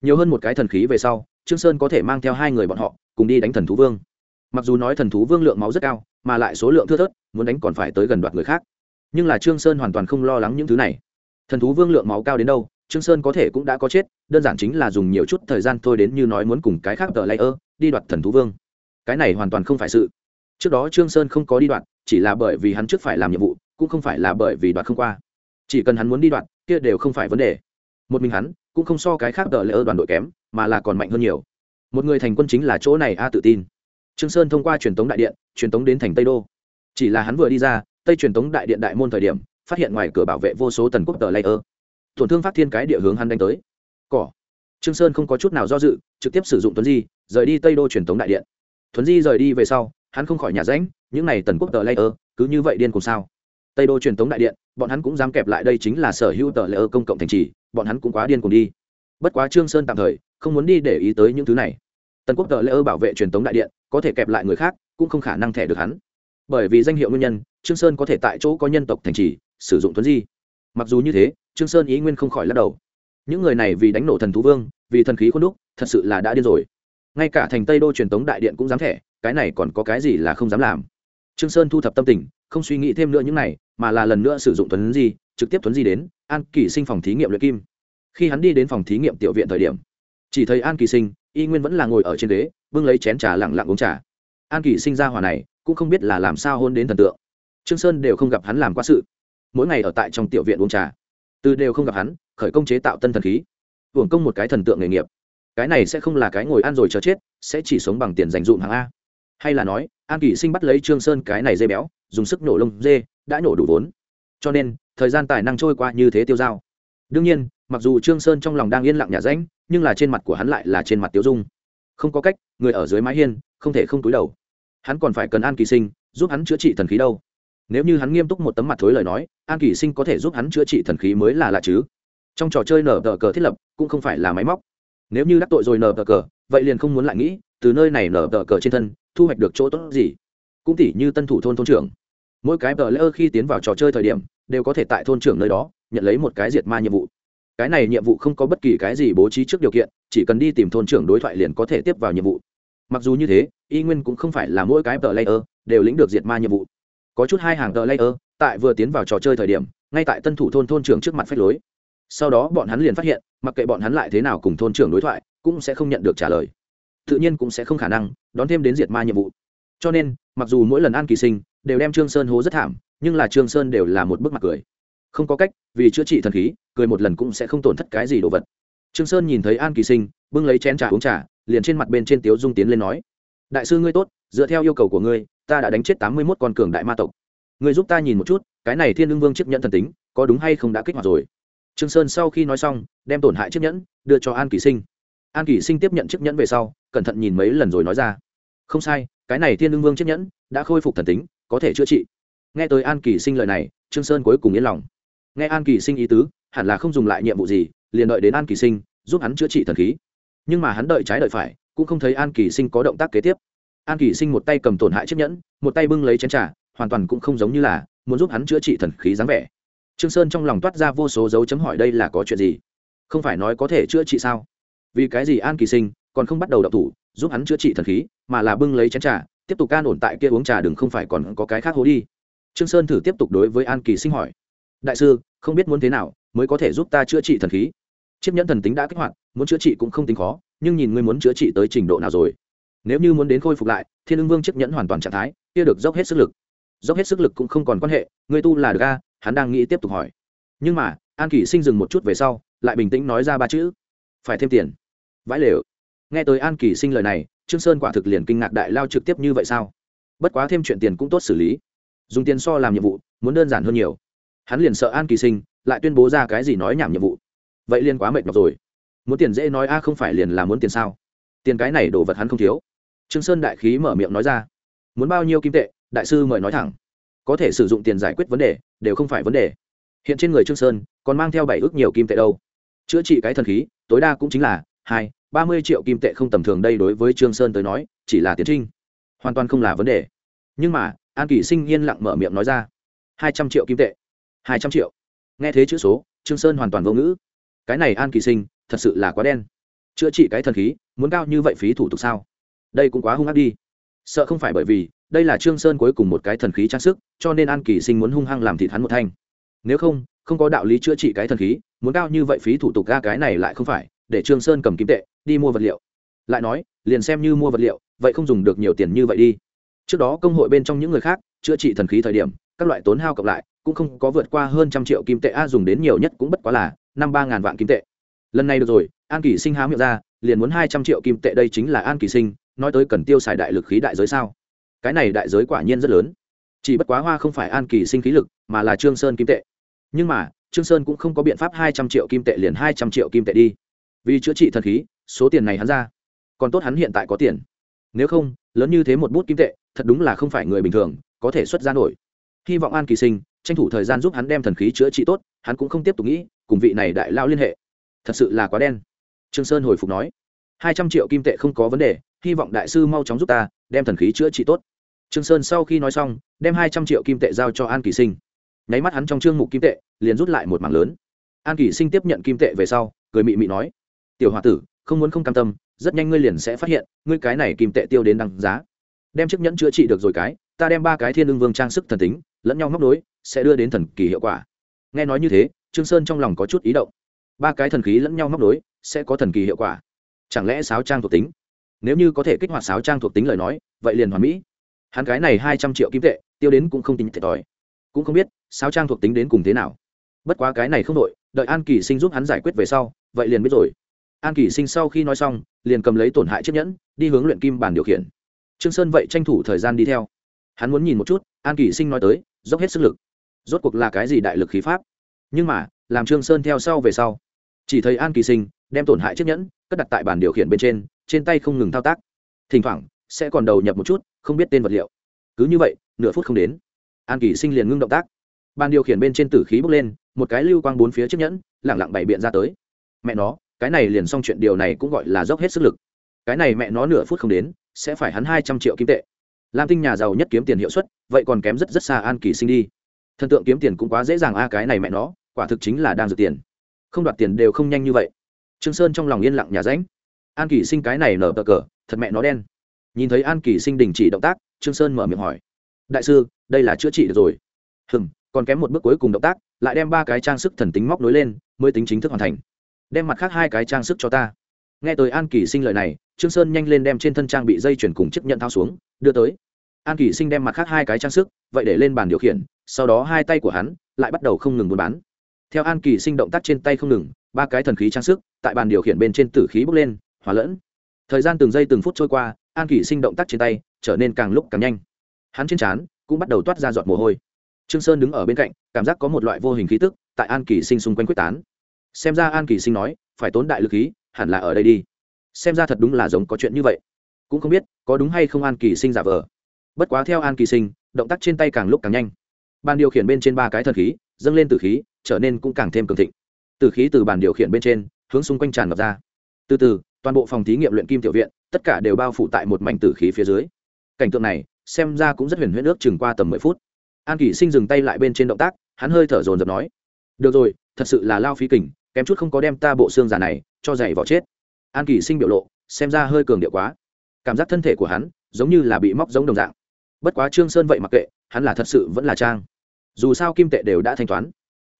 Nhiều hơn một cái thần khí về sau, trương sơn có thể mang theo hai người bọn họ, cùng đi đánh thần thú vương. Mặc dù nói thần thú vương lượng máu rất cao, mà lại số lượng thưa thớt, muốn đánh còn phải tới gần đoạt người khác. Nhưng là trương sơn hoàn toàn không lo lắng những thứ này. Thần thú vương lượng máu cao đến đâu, trương sơn có thể cũng đã có chết, đơn giản chính là dùng nhiều chút thời gian thôi đến như nói muốn cùng cái khác tờ layer, đi đoạt thần thú vương cái này hoàn toàn không phải sự. Trước đó trương sơn không có đi đoạn, chỉ là bởi vì hắn trước phải làm nhiệm vụ, cũng không phải là bởi vì đoạn không qua. Chỉ cần hắn muốn đi đoạn, kia đều không phải vấn đề. Một mình hắn, cũng không so cái khác đỡ layer đoàn đội kém, mà là còn mạnh hơn nhiều. Một người thành quân chính là chỗ này a tự tin. Trương sơn thông qua truyền tống đại điện, truyền tống đến thành tây đô. Chỉ là hắn vừa đi ra, tây truyền tống đại điện đại môn thời điểm, phát hiện ngoài cửa bảo vệ vô số tần quốc tờ layer tổn thương phát thiên cái địa hướng hắn đánh tới. Cỏ. Trương sơn không có chút nào do dự, trực tiếp sử dụng tuấn di, rời đi tây đô truyền tống đại điện thuấn di rời đi về sau, hắn không khỏi nhà ránh những này tần quốc tờ layer cứ như vậy điên cùng sao? Tây đô truyền tống đại điện, bọn hắn cũng dám kẹp lại đây chính là sở hữu tờ layer công cộng thành trì, bọn hắn cũng quá điên cùng đi. Bất quá trương sơn tạm thời, không muốn đi để ý tới những thứ này. Tần quốc tờ layer bảo vệ truyền tống đại điện, có thể kẹp lại người khác, cũng không khả năng thẻ được hắn. Bởi vì danh hiệu nguyên nhân, trương sơn có thể tại chỗ có nhân tộc thành trì, sử dụng thuấn di. Mặc dù như thế, trương sơn ý nguyên không khỏi lắc đầu. Những người này vì đánh nổ thần thú vương, vì thần khí khuôn đúc, thật sự là đã điên rồi ngay cả thành tây đô truyền tống đại điện cũng dám thẻ, cái này còn có cái gì là không dám làm? Trương sơn thu thập tâm tình, không suy nghĩ thêm nữa những này, mà là lần nữa sử dụng tuấn di, trực tiếp tuấn di đến an kỳ sinh phòng thí nghiệm luyện kim. Khi hắn đi đến phòng thí nghiệm tiểu viện thời điểm, chỉ thấy an kỳ sinh, y nguyên vẫn là ngồi ở trên ghế, bưng lấy chén trà lặng lặng uống trà. An kỳ sinh ra hỏa này, cũng không biết là làm sao hôn đến thần tượng. Trương sơn đều không gặp hắn làm quá sự. Mỗi ngày ở tại trong tiểu viện uống trà. Từ đều không gặp hắn, khởi công chế tạo tân thần khí. Hưởng công một cái thần tượng nghề nghiệp cái này sẽ không là cái ngồi ăn rồi chờ chết, sẽ chỉ sống bằng tiền dành dụm hàng a. Hay là nói, an kỳ sinh bắt lấy trương sơn cái này dê béo, dùng sức nổ lông dê, đã nổ đủ vốn. Cho nên, thời gian tài năng trôi qua như thế tiêu dao. Đương nhiên, mặc dù trương sơn trong lòng đang yên lặng nhà ránh, nhưng là trên mặt của hắn lại là trên mặt tiêu dung. Không có cách, người ở dưới mái hiên, không thể không túi đầu. Hắn còn phải cần an kỳ sinh giúp hắn chữa trị thần khí đâu. Nếu như hắn nghiêm túc một tấm mặt thối lời nói, an kỳ sinh có thể giúp hắn chữa trị thần khí mới là lạ chứ. Trong trò chơi nở tờ cờ thiết lập, cũng không phải là máy móc nếu như đắc tội rồi nở tờ cờ, vậy liền không muốn lại nghĩ, từ nơi này nở tờ cờ trên thân, thu hoạch được chỗ tốt gì. Cũng tỉ như tân thủ thôn thôn trưởng. Mỗi cái tờ lỡ khi tiến vào trò chơi thời điểm, đều có thể tại thôn trưởng nơi đó, nhận lấy một cái diệt ma nhiệm vụ. Cái này nhiệm vụ không có bất kỳ cái gì bố trí trước điều kiện, chỉ cần đi tìm thôn trưởng đối thoại liền có thể tiếp vào nhiệm vụ. Mặc dù như thế, y nguyên cũng không phải là mỗi cái tờ layer đều lĩnh được diệt ma nhiệm vụ. Có chút hai hàng tờ layer tại vừa tiến vào trò chơi thời điểm, ngay tại tân thủ thôn thôn trưởng trước mặt phép lối sau đó bọn hắn liền phát hiện, mặc kệ bọn hắn lại thế nào cùng thôn trưởng đối thoại, cũng sẽ không nhận được trả lời. Tự nhiên cũng sẽ không khả năng đón thêm đến diệt ma nhiệm vụ. Cho nên, mặc dù mỗi lần an kỳ sinh đều đem trương sơn hố rất thảm, nhưng là trương sơn đều là một bức mặt cười. Không có cách, vì chữa trị thần khí, cười một lần cũng sẽ không tổn thất cái gì đồ vật. Trương sơn nhìn thấy an kỳ sinh, bưng lấy chén trà uống trà, liền trên mặt bên trên tiếu dung tiến lên nói, đại sư ngươi tốt, dựa theo yêu cầu của ngươi, ta đã đánh chết tám mươi 81 con cường đại ma tộc. Ngươi giúp ta nhìn một chút, cái này thiên lương vương chiếc nhẫn thần tính có đúng hay không đã kích hoạt rồi? Trương sơn sau khi nói xong, đem tổn hại chiếc nhẫn đưa cho an kỳ sinh. An kỳ sinh tiếp nhận chiếc nhẫn về sau, cẩn thận nhìn mấy lần rồi nói ra, không sai, cái này thiên lương vương chiếc nhẫn đã khôi phục thần tính, có thể chữa trị. Nghe tới an kỳ sinh lời này, trương sơn cuối cùng yên lòng. Nghe an kỳ sinh ý tứ, hẳn là không dùng lại nhiệm vụ gì, liền đợi đến an kỳ sinh giúp hắn chữa trị thần khí. Nhưng mà hắn đợi trái đợi phải, cũng không thấy an kỳ sinh có động tác kế tiếp. An kỳ sinh một tay cầm tổn hại chiếc nhẫn, một tay bưng lấy chén trà, hoàn toàn cũng không giống như là muốn giúp hắn chữa trị thần khí dáng vẻ trương sơn trong lòng toát ra vô số dấu chấm hỏi đây là có chuyện gì? Không phải nói có thể chữa trị sao? Vì cái gì an kỳ sinh còn không bắt đầu đọc thủ, giúp hắn chữa trị thần khí, mà là bưng lấy chén trà, tiếp tục can ổn tại kia uống trà đừng không phải còn có cái khác hố đi. Trương sơn thử tiếp tục đối với an kỳ sinh hỏi. Đại sư, không biết muốn thế nào mới có thể giúp ta chữa trị thần khí? Chiếc nhẫn thần tính đã kích hoạt, muốn chữa trị cũng không tính khó, nhưng nhìn ngươi muốn chữa trị tới trình độ nào rồi? Nếu như muốn đến khôi phục lại, thiên ưng vương chiếc nhẫn hoàn toàn trạng thái, kia được dốc hết sức lực. Dốc hết sức lực cũng không còn quan hệ, ngươi tu là được a hắn đang nghĩ tiếp tục hỏi. Nhưng mà, an kỳ sinh dừng một chút về sau, lại bình tĩnh nói ra ba chữ. Phải thêm tiền. Vãi lều. Nghe tới an kỳ sinh lời này, trương sơn quả thực liền kinh ngạc đại lao trực tiếp như vậy sao? Bất quá thêm chuyện tiền cũng tốt xử lý. Dùng tiền so làm nhiệm vụ, muốn đơn giản hơn nhiều. Hắn liền sợ an kỳ sinh, lại tuyên bố ra cái gì nói nhảm nhiệm vụ. Vậy liền quá mệt nhọc rồi. Muốn tiền dễ nói a không phải liền là muốn tiền sao? Tiền cái này đồ vật hắn không thiếu. Trương sơn đại khí mở miệng nói ra. Muốn bao nhiêu kim tệ, đại sư mời nói thẳng có thể sử dụng tiền giải quyết vấn đề, đều không phải vấn đề. Hiện trên người trương sơn, còn mang theo bảy ước nhiều kim tệ đâu. Chữa trị cái thần khí, tối đa cũng chính là hai, ba mươi triệu kim tệ không tầm thường đây đối với trương sơn tới nói, chỉ là tiến trinh. Hoàn toàn không là vấn đề. Nhưng mà, an kỳ sinh yên lặng mở miệng nói ra, hai trăm triệu kim tệ. Hai trăm triệu. Nghe thế chữ số, trương sơn hoàn toàn vô ngữ. Cái này an kỳ sinh, thật sự là quá đen. Chữa trị cái thần khí, muốn cao như vậy phí thủ tục sao? Đây cũng quá hung ác đi. Sợ không phải bởi vì đây là trương sơn cuối cùng một cái thần khí trang sức, cho nên an kỳ sinh muốn hung hăng làm thịt hắn một thanh. Nếu không không có đạo lý chữa trị cái thần khí, muốn cao như vậy phí thủ tục ga cái này lại không phải, để trương sơn cầm kim tệ, đi mua vật liệu. Lại nói, liền xem như mua vật liệu, vậy không dùng được nhiều tiền như vậy đi. Trước đó công hội bên trong những người khác, chữa trị thần khí thời điểm, các loại tốn hao cộng lại, cũng không có vượt qua hơn trăm triệu kim tệ, a, dùng đến nhiều nhất cũng bất quá là năm ba ngàn vạn kim tệ. Lần này được rồi, an kỳ sinh há miệng ra, liền muốn hai trăm triệu kim tệ, đây chính là an kỳ sinh, nói tới cần tiêu xài đại lực khí đại giới sao? Cái này đại giới quả nhiên rất lớn. Chỉ bất quá hoa không phải an kỳ sinh khí lực, mà là trương sơn kim tệ. Nhưng mà, trương sơn cũng không có biện pháp hai trăm triệu kim tệ liền hai trăm triệu kim tệ đi. Vì chữa trị thần khí, số tiền này hắn ra. Còn tốt hắn hiện tại có tiền. Nếu không, lớn như thế một bút kim tệ, thật đúng là không phải người bình thường, có thể xuất ra nổi. Hy vọng an kỳ sinh, tranh thủ thời gian giúp hắn đem thần khí chữa trị tốt, hắn cũng không tiếp tục nghĩ, cùng vị này đại lao liên hệ. Thật sự là quá đen. Trương sơn hồi phục nói. Hai trăm triệu kim tệ không có vấn đề, hy vọng đại sư mau chóng giúp ta, đem thần khí chữa trị tốt trương sơn sau khi nói xong, đem hai trăm triệu kim tệ giao cho an kỳ sinh. Nháy mắt hắn trong trương mục kim tệ, liền rút lại một mảng lớn. An kỳ sinh tiếp nhận kim tệ về sau, cười mị mị nói, tiểu h o a tử, không muốn không cam tâm, rất nhanh ngươi liền sẽ phát hiện, ngươi cái này kim tệ tiêu đến đăng giá. Đem chiếc nhẫn chữa trị được rồi cái, ta đem ba cái thiên lương vương trang sức thần tính, lẫn nhau móc nối, sẽ đưa đến thần kỳ hiệu quả. Nghe nói như thế, trương sơn trong lòng có chút ý động. Ba cái thần khí lẫn nhau móc nối, sẽ có thần kỳ hiệu quả. Chẳng lẽ sáo trang thuộc tính? Nếu như có thể kích hoạt sáo trang thuộc tính lời nói, vậy liền hoàn mỹ hắn cái này hai trăm triệu kim tệ, tiêu đến cũng không tính thiệt thòi. Cũng không biết, sao trang thuộc tính đến cùng thế nào. Bất quá cái này không đội đợi an kỳ sinh giúp hắn giải quyết về sau, vậy liền biết rồi. An kỳ sinh sau khi nói xong, liền cầm lấy tổn hại chiếc nhẫn, đi hướng luyện kim bản điều khiển. Trương sơn vậy tranh thủ thời gian đi theo. Hắn muốn nhìn một chút, an kỳ sinh nói tới, dốc hết sức lực. Rốt cuộc là cái gì đại lực khí pháp? Nhưng mà, làm trương sơn theo sau về sau. Chỉ thấy an kỳ sinh đem tổn hại chiếc nhẫn, cất đặt tại bản điều khiển bên trên trên tay không ngừng thao tác. Thỉnh thoảng, sẽ còn đầu nhập một chút không biết tên vật liệu. Cứ như vậy, nửa phút không đến. An kỳ sinh liền ngưng động tác. Bàn điều khiển bên trên tử khí bốc lên, một cái lưu quang bốn phía chiếc nhẫn, lẳng lặng bày biện ra tới. Mẹ nó, cái này liền xong chuyện, điều này cũng gọi là dốc hết sức lực. Cái này mẹ nó nửa phút không đến, sẽ phải hắn hai trăm triệu kim tệ. Lam tinh nhà giàu nhất kiếm tiền hiệu suất, vậy còn kém rất rất xa an kỳ sinh đi. Thần tượng kiếm tiền cũng quá dễ dàng a, cái này mẹ nó, quả thực chính là đang dự tiền. Không đoạt tiền đều không nhanh như vậy. Trương sơn trong lòng yên lặng nhà ránh an kỳ sinh cái này nở bờ cờ, thật mẹ nó đen nhìn thấy an kỳ sinh đình chỉ động tác, trương sơn mở miệng hỏi. Đại sư, đây là chữa trị được rồi. Hừm, còn kém một bước cuối cùng động tác, lại đem ba cái trang sức thần tính móc nối lên, mới tính chính thức hoàn thành. Đem mặt khác hai cái trang sức cho ta. Nghe tới an kỳ sinh lời này, trương sơn nhanh lên đem trên thân trang bị dây chuyển cùng chiếc nhận thao xuống, đưa tới. An kỳ sinh đem mặt khác hai cái trang sức, vậy để lên bàn điều khiển, sau đó hai tay của hắn lại bắt đầu không ngừng buôn bán. Theo an kỳ sinh động tác trên tay không ngừng, ba cái thần khí trang sức tại bàn điều khiển bên trên tử khí bốc lên, hòa lẫn. Thời gian từng giây từng phút trôi qua an kỳ sinh động tác trên tay trở nên càng lúc càng nhanh hắn trên trán cũng bắt đầu toát ra giọt mồ hôi trương sơn đứng ở bên cạnh cảm giác có một loại vô hình khí tức tại an kỳ sinh xung quanh quyết tán xem ra an kỳ sinh nói phải tốn đại lực khí hẳn là ở đây đi xem ra thật đúng là giống có chuyện như vậy cũng không biết có đúng hay không an kỳ sinh giả vờ bất quá theo an kỳ sinh động tác trên tay càng lúc càng nhanh bàn điều khiển bên trên ba cái thần khí dâng lên từ khí trở nên cũng càng thêm cường thịnh từ khí từ bàn điều khiển bên trên hướng xung quanh tràn ngập ra từ từ toàn bộ phòng thí nghiệm luyện kim tiểu viện, tất cả đều bao phủ tại một mảnh tử khí phía dưới. Cảnh tượng này, xem ra cũng rất huyền huyễn ước chừng qua tầm mười phút. An kỳ sinh dừng tay lại bên trên động tác, hắn hơi thở dồn dập nói, được rồi, thật sự là lao phí kình, kém chút không có đem ta bộ xương giả này cho giày vỏ chết. An kỳ sinh biểu lộ, xem ra hơi cường điệu quá. Cảm giác thân thể của hắn giống như là bị móc giống đồng dạng. Bất quá trương sơn vậy mặc kệ, hắn là thật sự vẫn là trang. Dù sao kim tệ đều đã thanh toán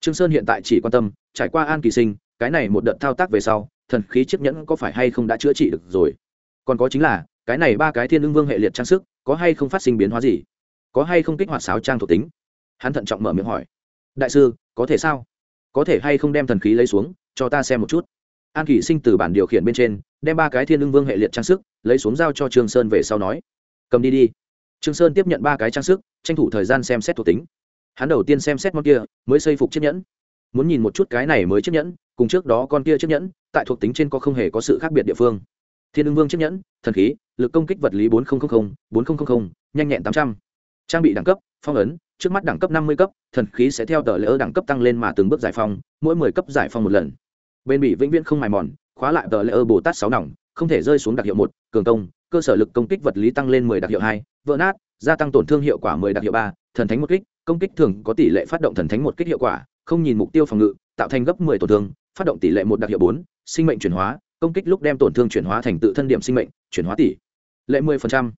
trương sơn hiện tại chỉ quan tâm, trải qua an kỳ sinh, cái này một đợt thao tác về sau, thần khí chiếc nhẫn có phải hay không đã chữa trị được rồi? Còn có chính là, cái này ba cái thiên lương vương hệ liệt trang sức, có hay không phát sinh biến hóa gì? Có hay không kích hoạt sáo trang thuộc tính? Hắn thận trọng mở miệng hỏi. Đại sư, có thể sao? Có thể hay không đem thần khí lấy xuống, cho ta xem một chút. An kỳ sinh từ bản điều khiển bên trên, đem ba cái thiên lương vương hệ liệt trang sức, lấy xuống giao cho trương sơn về sau nói. Cầm đi đi. Trương sơn tiếp nhận ba cái trang sức, tranh thủ thời gian xem xét thuộc tính hắn đầu tiên xem xét món kia, mới xây phục chiếc nhẫn. Muốn nhìn một chút cái này mới chiếc nhẫn, cùng trước đó con kia chiếc nhẫn, tại thuộc tính trên có không hề có sự khác biệt địa phương. Thiên ưng vương chiếc nhẫn, thần khí, lực công kích vật lý bốn nghìn bốn nghìn nhanh nhẹn tám trăm. Trang bị đẳng cấp, phong ấn, trước mắt đẳng cấp năm mươi cấp, thần khí sẽ theo tờ lỡ đẳng cấp tăng lên mà từng bước giải phong mỗi mười cấp giải phong một lần. Bên bị vĩnh viễn không mài mòn, khóa lại tờ lỡ bồ tát sáu nòng, không thể rơi xuống đặc hiệu một, cường công, cơ sở lực công kích vật lý tăng lên mười đặc hiệu hai, vỡ nát, gia tăng tổn thương hiệu quả mười đặc hiệu ba, thần thánh một kích công kích thường có tỷ lệ phát động thần thánh một kích hiệu quả, không nhìn mục tiêu phòng ngự, tạo thành gấp mười tổn thương, phát động tỷ lệ một đặc hiệu bốn, sinh mệnh chuyển hóa, công kích lúc đem tổn thương chuyển hóa thành tự thân điểm sinh mệnh, chuyển hóa tỷ lệ mười phần trăm.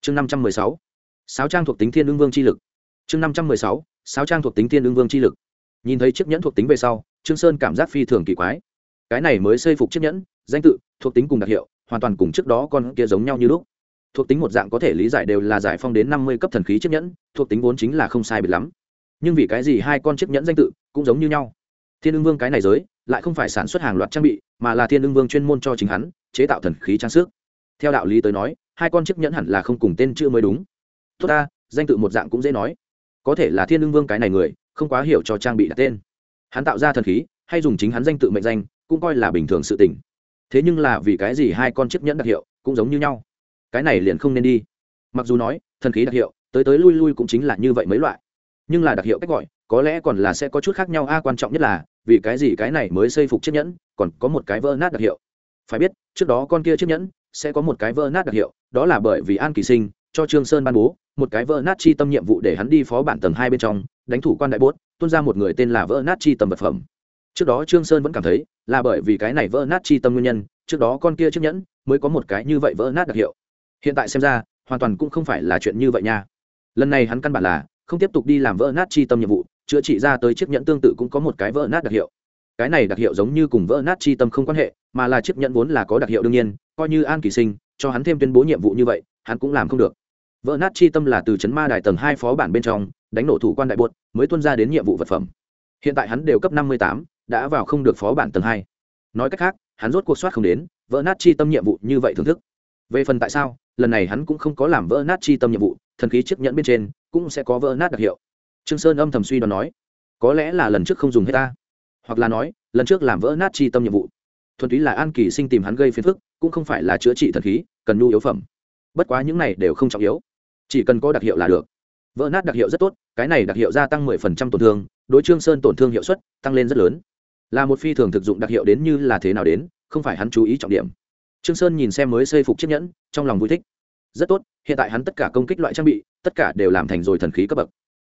Chương năm trăm mười sáu. Sáu trang thuộc tính thiên đương vương chi lực. Chương năm trăm mười sáu. Sáu trang thuộc tính thiên đương vương chi lực. Nhìn thấy chiếc nhẫn thuộc tính về sau, trương sơn cảm giác phi thường kỳ quái. Cái này mới xây phục chiếc nhẫn, danh tự, thuộc tính cùng đặc hiệu, hoàn toàn cùng trước đó con kia giống nhau như lúc thuộc tính một dạng có thể lý giải đều là giải phong đến năm mươi cấp thần khí chiếc nhẫn, thuộc tính vốn chính là không sai biệt lắm. Nhưng vì cái gì hai con chiếc nhẫn danh tự cũng giống như nhau? Thiên ương vương cái này giới lại không phải sản xuất hàng loạt trang bị, mà là thiên ương vương chuyên môn cho chính hắn chế tạo thần khí trang sức. Theo đạo lý tới nói, hai con chiếc nhẫn hẳn là không cùng tên chữ mới đúng. Tốt ta, danh tự một dạng cũng dễ nói. Có thể là thiên ương vương cái này người, không quá hiểu cho trang bị đặt tên. Hắn tạo ra thần khí, hay dùng chính hắn danh tự mệnh danh, cũng coi là bình thường sự tình. Thế nhưng là vì cái gì hai con chiếc nhẫn đặc hiệu cũng giống như nhau? Cái này liền không nên đi. Mặc dù nói, thần khí đặc hiệu, tới tới lui lui cũng chính là như vậy mấy loại. Nhưng là đặc hiệu cách gọi, có lẽ còn là sẽ có chút khác nhau. A, quan trọng nhất là, vì cái gì cái này mới xây phục chiếc nhẫn, còn có một cái vỡ nát đặc hiệu. Phải biết, trước đó con kia chiếc nhẫn, sẽ có một cái vỡ nát đặc hiệu, đó là bởi vì an kỳ sinh, cho trương sơn ban bố, một cái vỡ nát chi tâm nhiệm vụ để hắn đi phó bản tầng hai bên trong, đánh thủ quan đại bốt, tuôn ra một người tên là vỡ nát chi tâm vật phẩm. Trước đó trương sơn vẫn cảm thấy, là bởi vì cái này vỡ nát chi tâm nguyên nhân, trước đó con kia chiếc nhẫn, mới có một cái như vậy vỡ nát đặc hiệu hiện tại xem ra, hoàn toàn cũng không phải là chuyện như vậy nha. Lần này hắn căn bản là không tiếp tục đi làm vỡ nát chi tâm nhiệm vụ, chữa trị ra tới chiếc nhẫn tương tự cũng có một cái vỡ nát đặc hiệu. Cái này đặc hiệu giống như cùng vỡ nát chi tâm không quan hệ, mà là chiếc nhẫn vốn là có đặc hiệu đương nhiên, coi như an kỳ sinh, cho hắn thêm tuyên bố nhiệm vụ như vậy, hắn cũng làm không được. Vỡ nát chi tâm là từ chấn ma đài tầng hai phó bản bên trong, đánh nổ thủ quan đại bột, mới tuân ra đến nhiệm vụ vật phẩm. Hiện tại hắn đều cấp năm mươi tám, đã vào không được phó bản tầng hai. Nói cách khác, hắn rốt cuộc soát không đến, vỡ nát chi tâm nhiệm vụ như vậy thưởng thức về phần tại sao, lần này hắn cũng không có làm vỡ nát chi tâm nhiệm vụ, thần khí chiếc nhẫn bên trên cũng sẽ có vỡ nát đặc hiệu. Trương sơn âm thầm suy đoán nói, có lẽ là lần trước không dùng hết ta. Hoặc là nói, lần trước làm vỡ nát chi tâm nhiệm vụ. Thuần túy là an kỳ sinh tìm hắn gây phiền phức, cũng không phải là chữa trị thần khí, cần nhu yếu phẩm. Bất quá những này đều không trọng yếu. Chỉ cần có đặc hiệu là được. Vỡ nát đặc hiệu rất tốt, cái này đặc hiệu gia tăng mười phần trăm tổn thương, đối trương sơn tổn thương hiệu suất tăng lên rất lớn. Là một phi thường thực dụng đặc hiệu đến như là thế nào đến, không phải hắn chú ý trọng điểm trương sơn nhìn xem mới xây phục chiếc nhẫn, trong lòng vui thích. Rất tốt, hiện tại hắn tất cả công kích loại trang bị, tất cả đều làm thành rồi thần khí cấp bậc.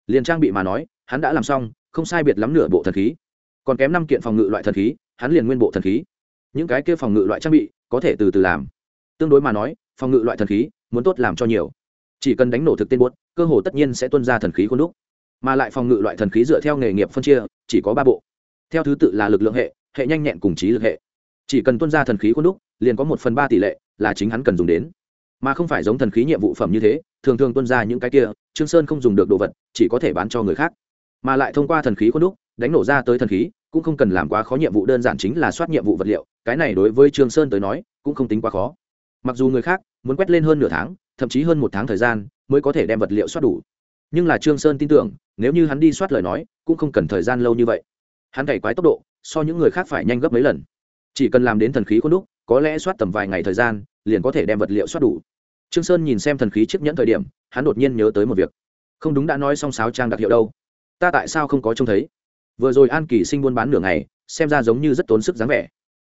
Liền trang bị mà nói, hắn đã làm xong, không sai biệt lắm nửa bộ thần khí. Còn kém năm kiện phòng ngự loại thần khí, hắn liền nguyên bộ thần khí. Những cái kia phòng ngự loại trang bị, có thể từ từ làm. Tương đối mà nói, phòng ngự loại thần khí, muốn tốt làm cho nhiều. Chỉ cần đánh nổ thực tên buốt, cơ hồ tất nhiên sẽ tuân ra thần khí khuôn đúc. Mà lại phòng ngự loại thần khí dựa theo nghề nghiệp phân chia, chỉ có ba bộ. Theo thứ tự là lực lượng hệ hệ nhanh nhẹn cùng trí lực hệ. Chỉ cần tuân ra thần khí khuôn đúc liền có một phần ba tỷ lệ là chính hắn cần dùng đến. Mà không phải giống thần khí nhiệm vụ phẩm như thế, thường thường tuân ra những cái kia, trương sơn không dùng được đồ vật, chỉ có thể bán cho người khác. Mà lại thông qua thần khí khuôn đúc, đánh nổ ra tới thần khí, cũng không cần làm quá khó nhiệm vụ, đơn giản chính là soát nhiệm vụ vật liệu, cái này đối với trương sơn tới nói, cũng không tính quá khó. Mặc dù người khác muốn quét lên hơn nửa tháng, thậm chí hơn một tháng thời gian mới có thể đem vật liệu soát đủ. Nhưng là trương sơn tin tưởng, nếu như hắn đi soát lời nói, cũng không cần thời gian lâu như vậy. Hắn cày quái tốc độ, so những người khác phải nhanh gấp mấy lần. Chỉ cần làm đến thần khí khuôn đúc có lẽ soát tầm vài ngày thời gian, liền có thể đem vật liệu soát đủ. Trương sơn nhìn xem thần khí chiếc nhẫn thời điểm, hắn đột nhiên nhớ tới một việc. Không đúng đã nói xong sáo trang đặc hiệu đâu. Ta tại sao không có trông thấy? Vừa rồi an kỳ sinh buôn bán nửa ngày, xem ra giống như rất tốn sức dáng vẻ.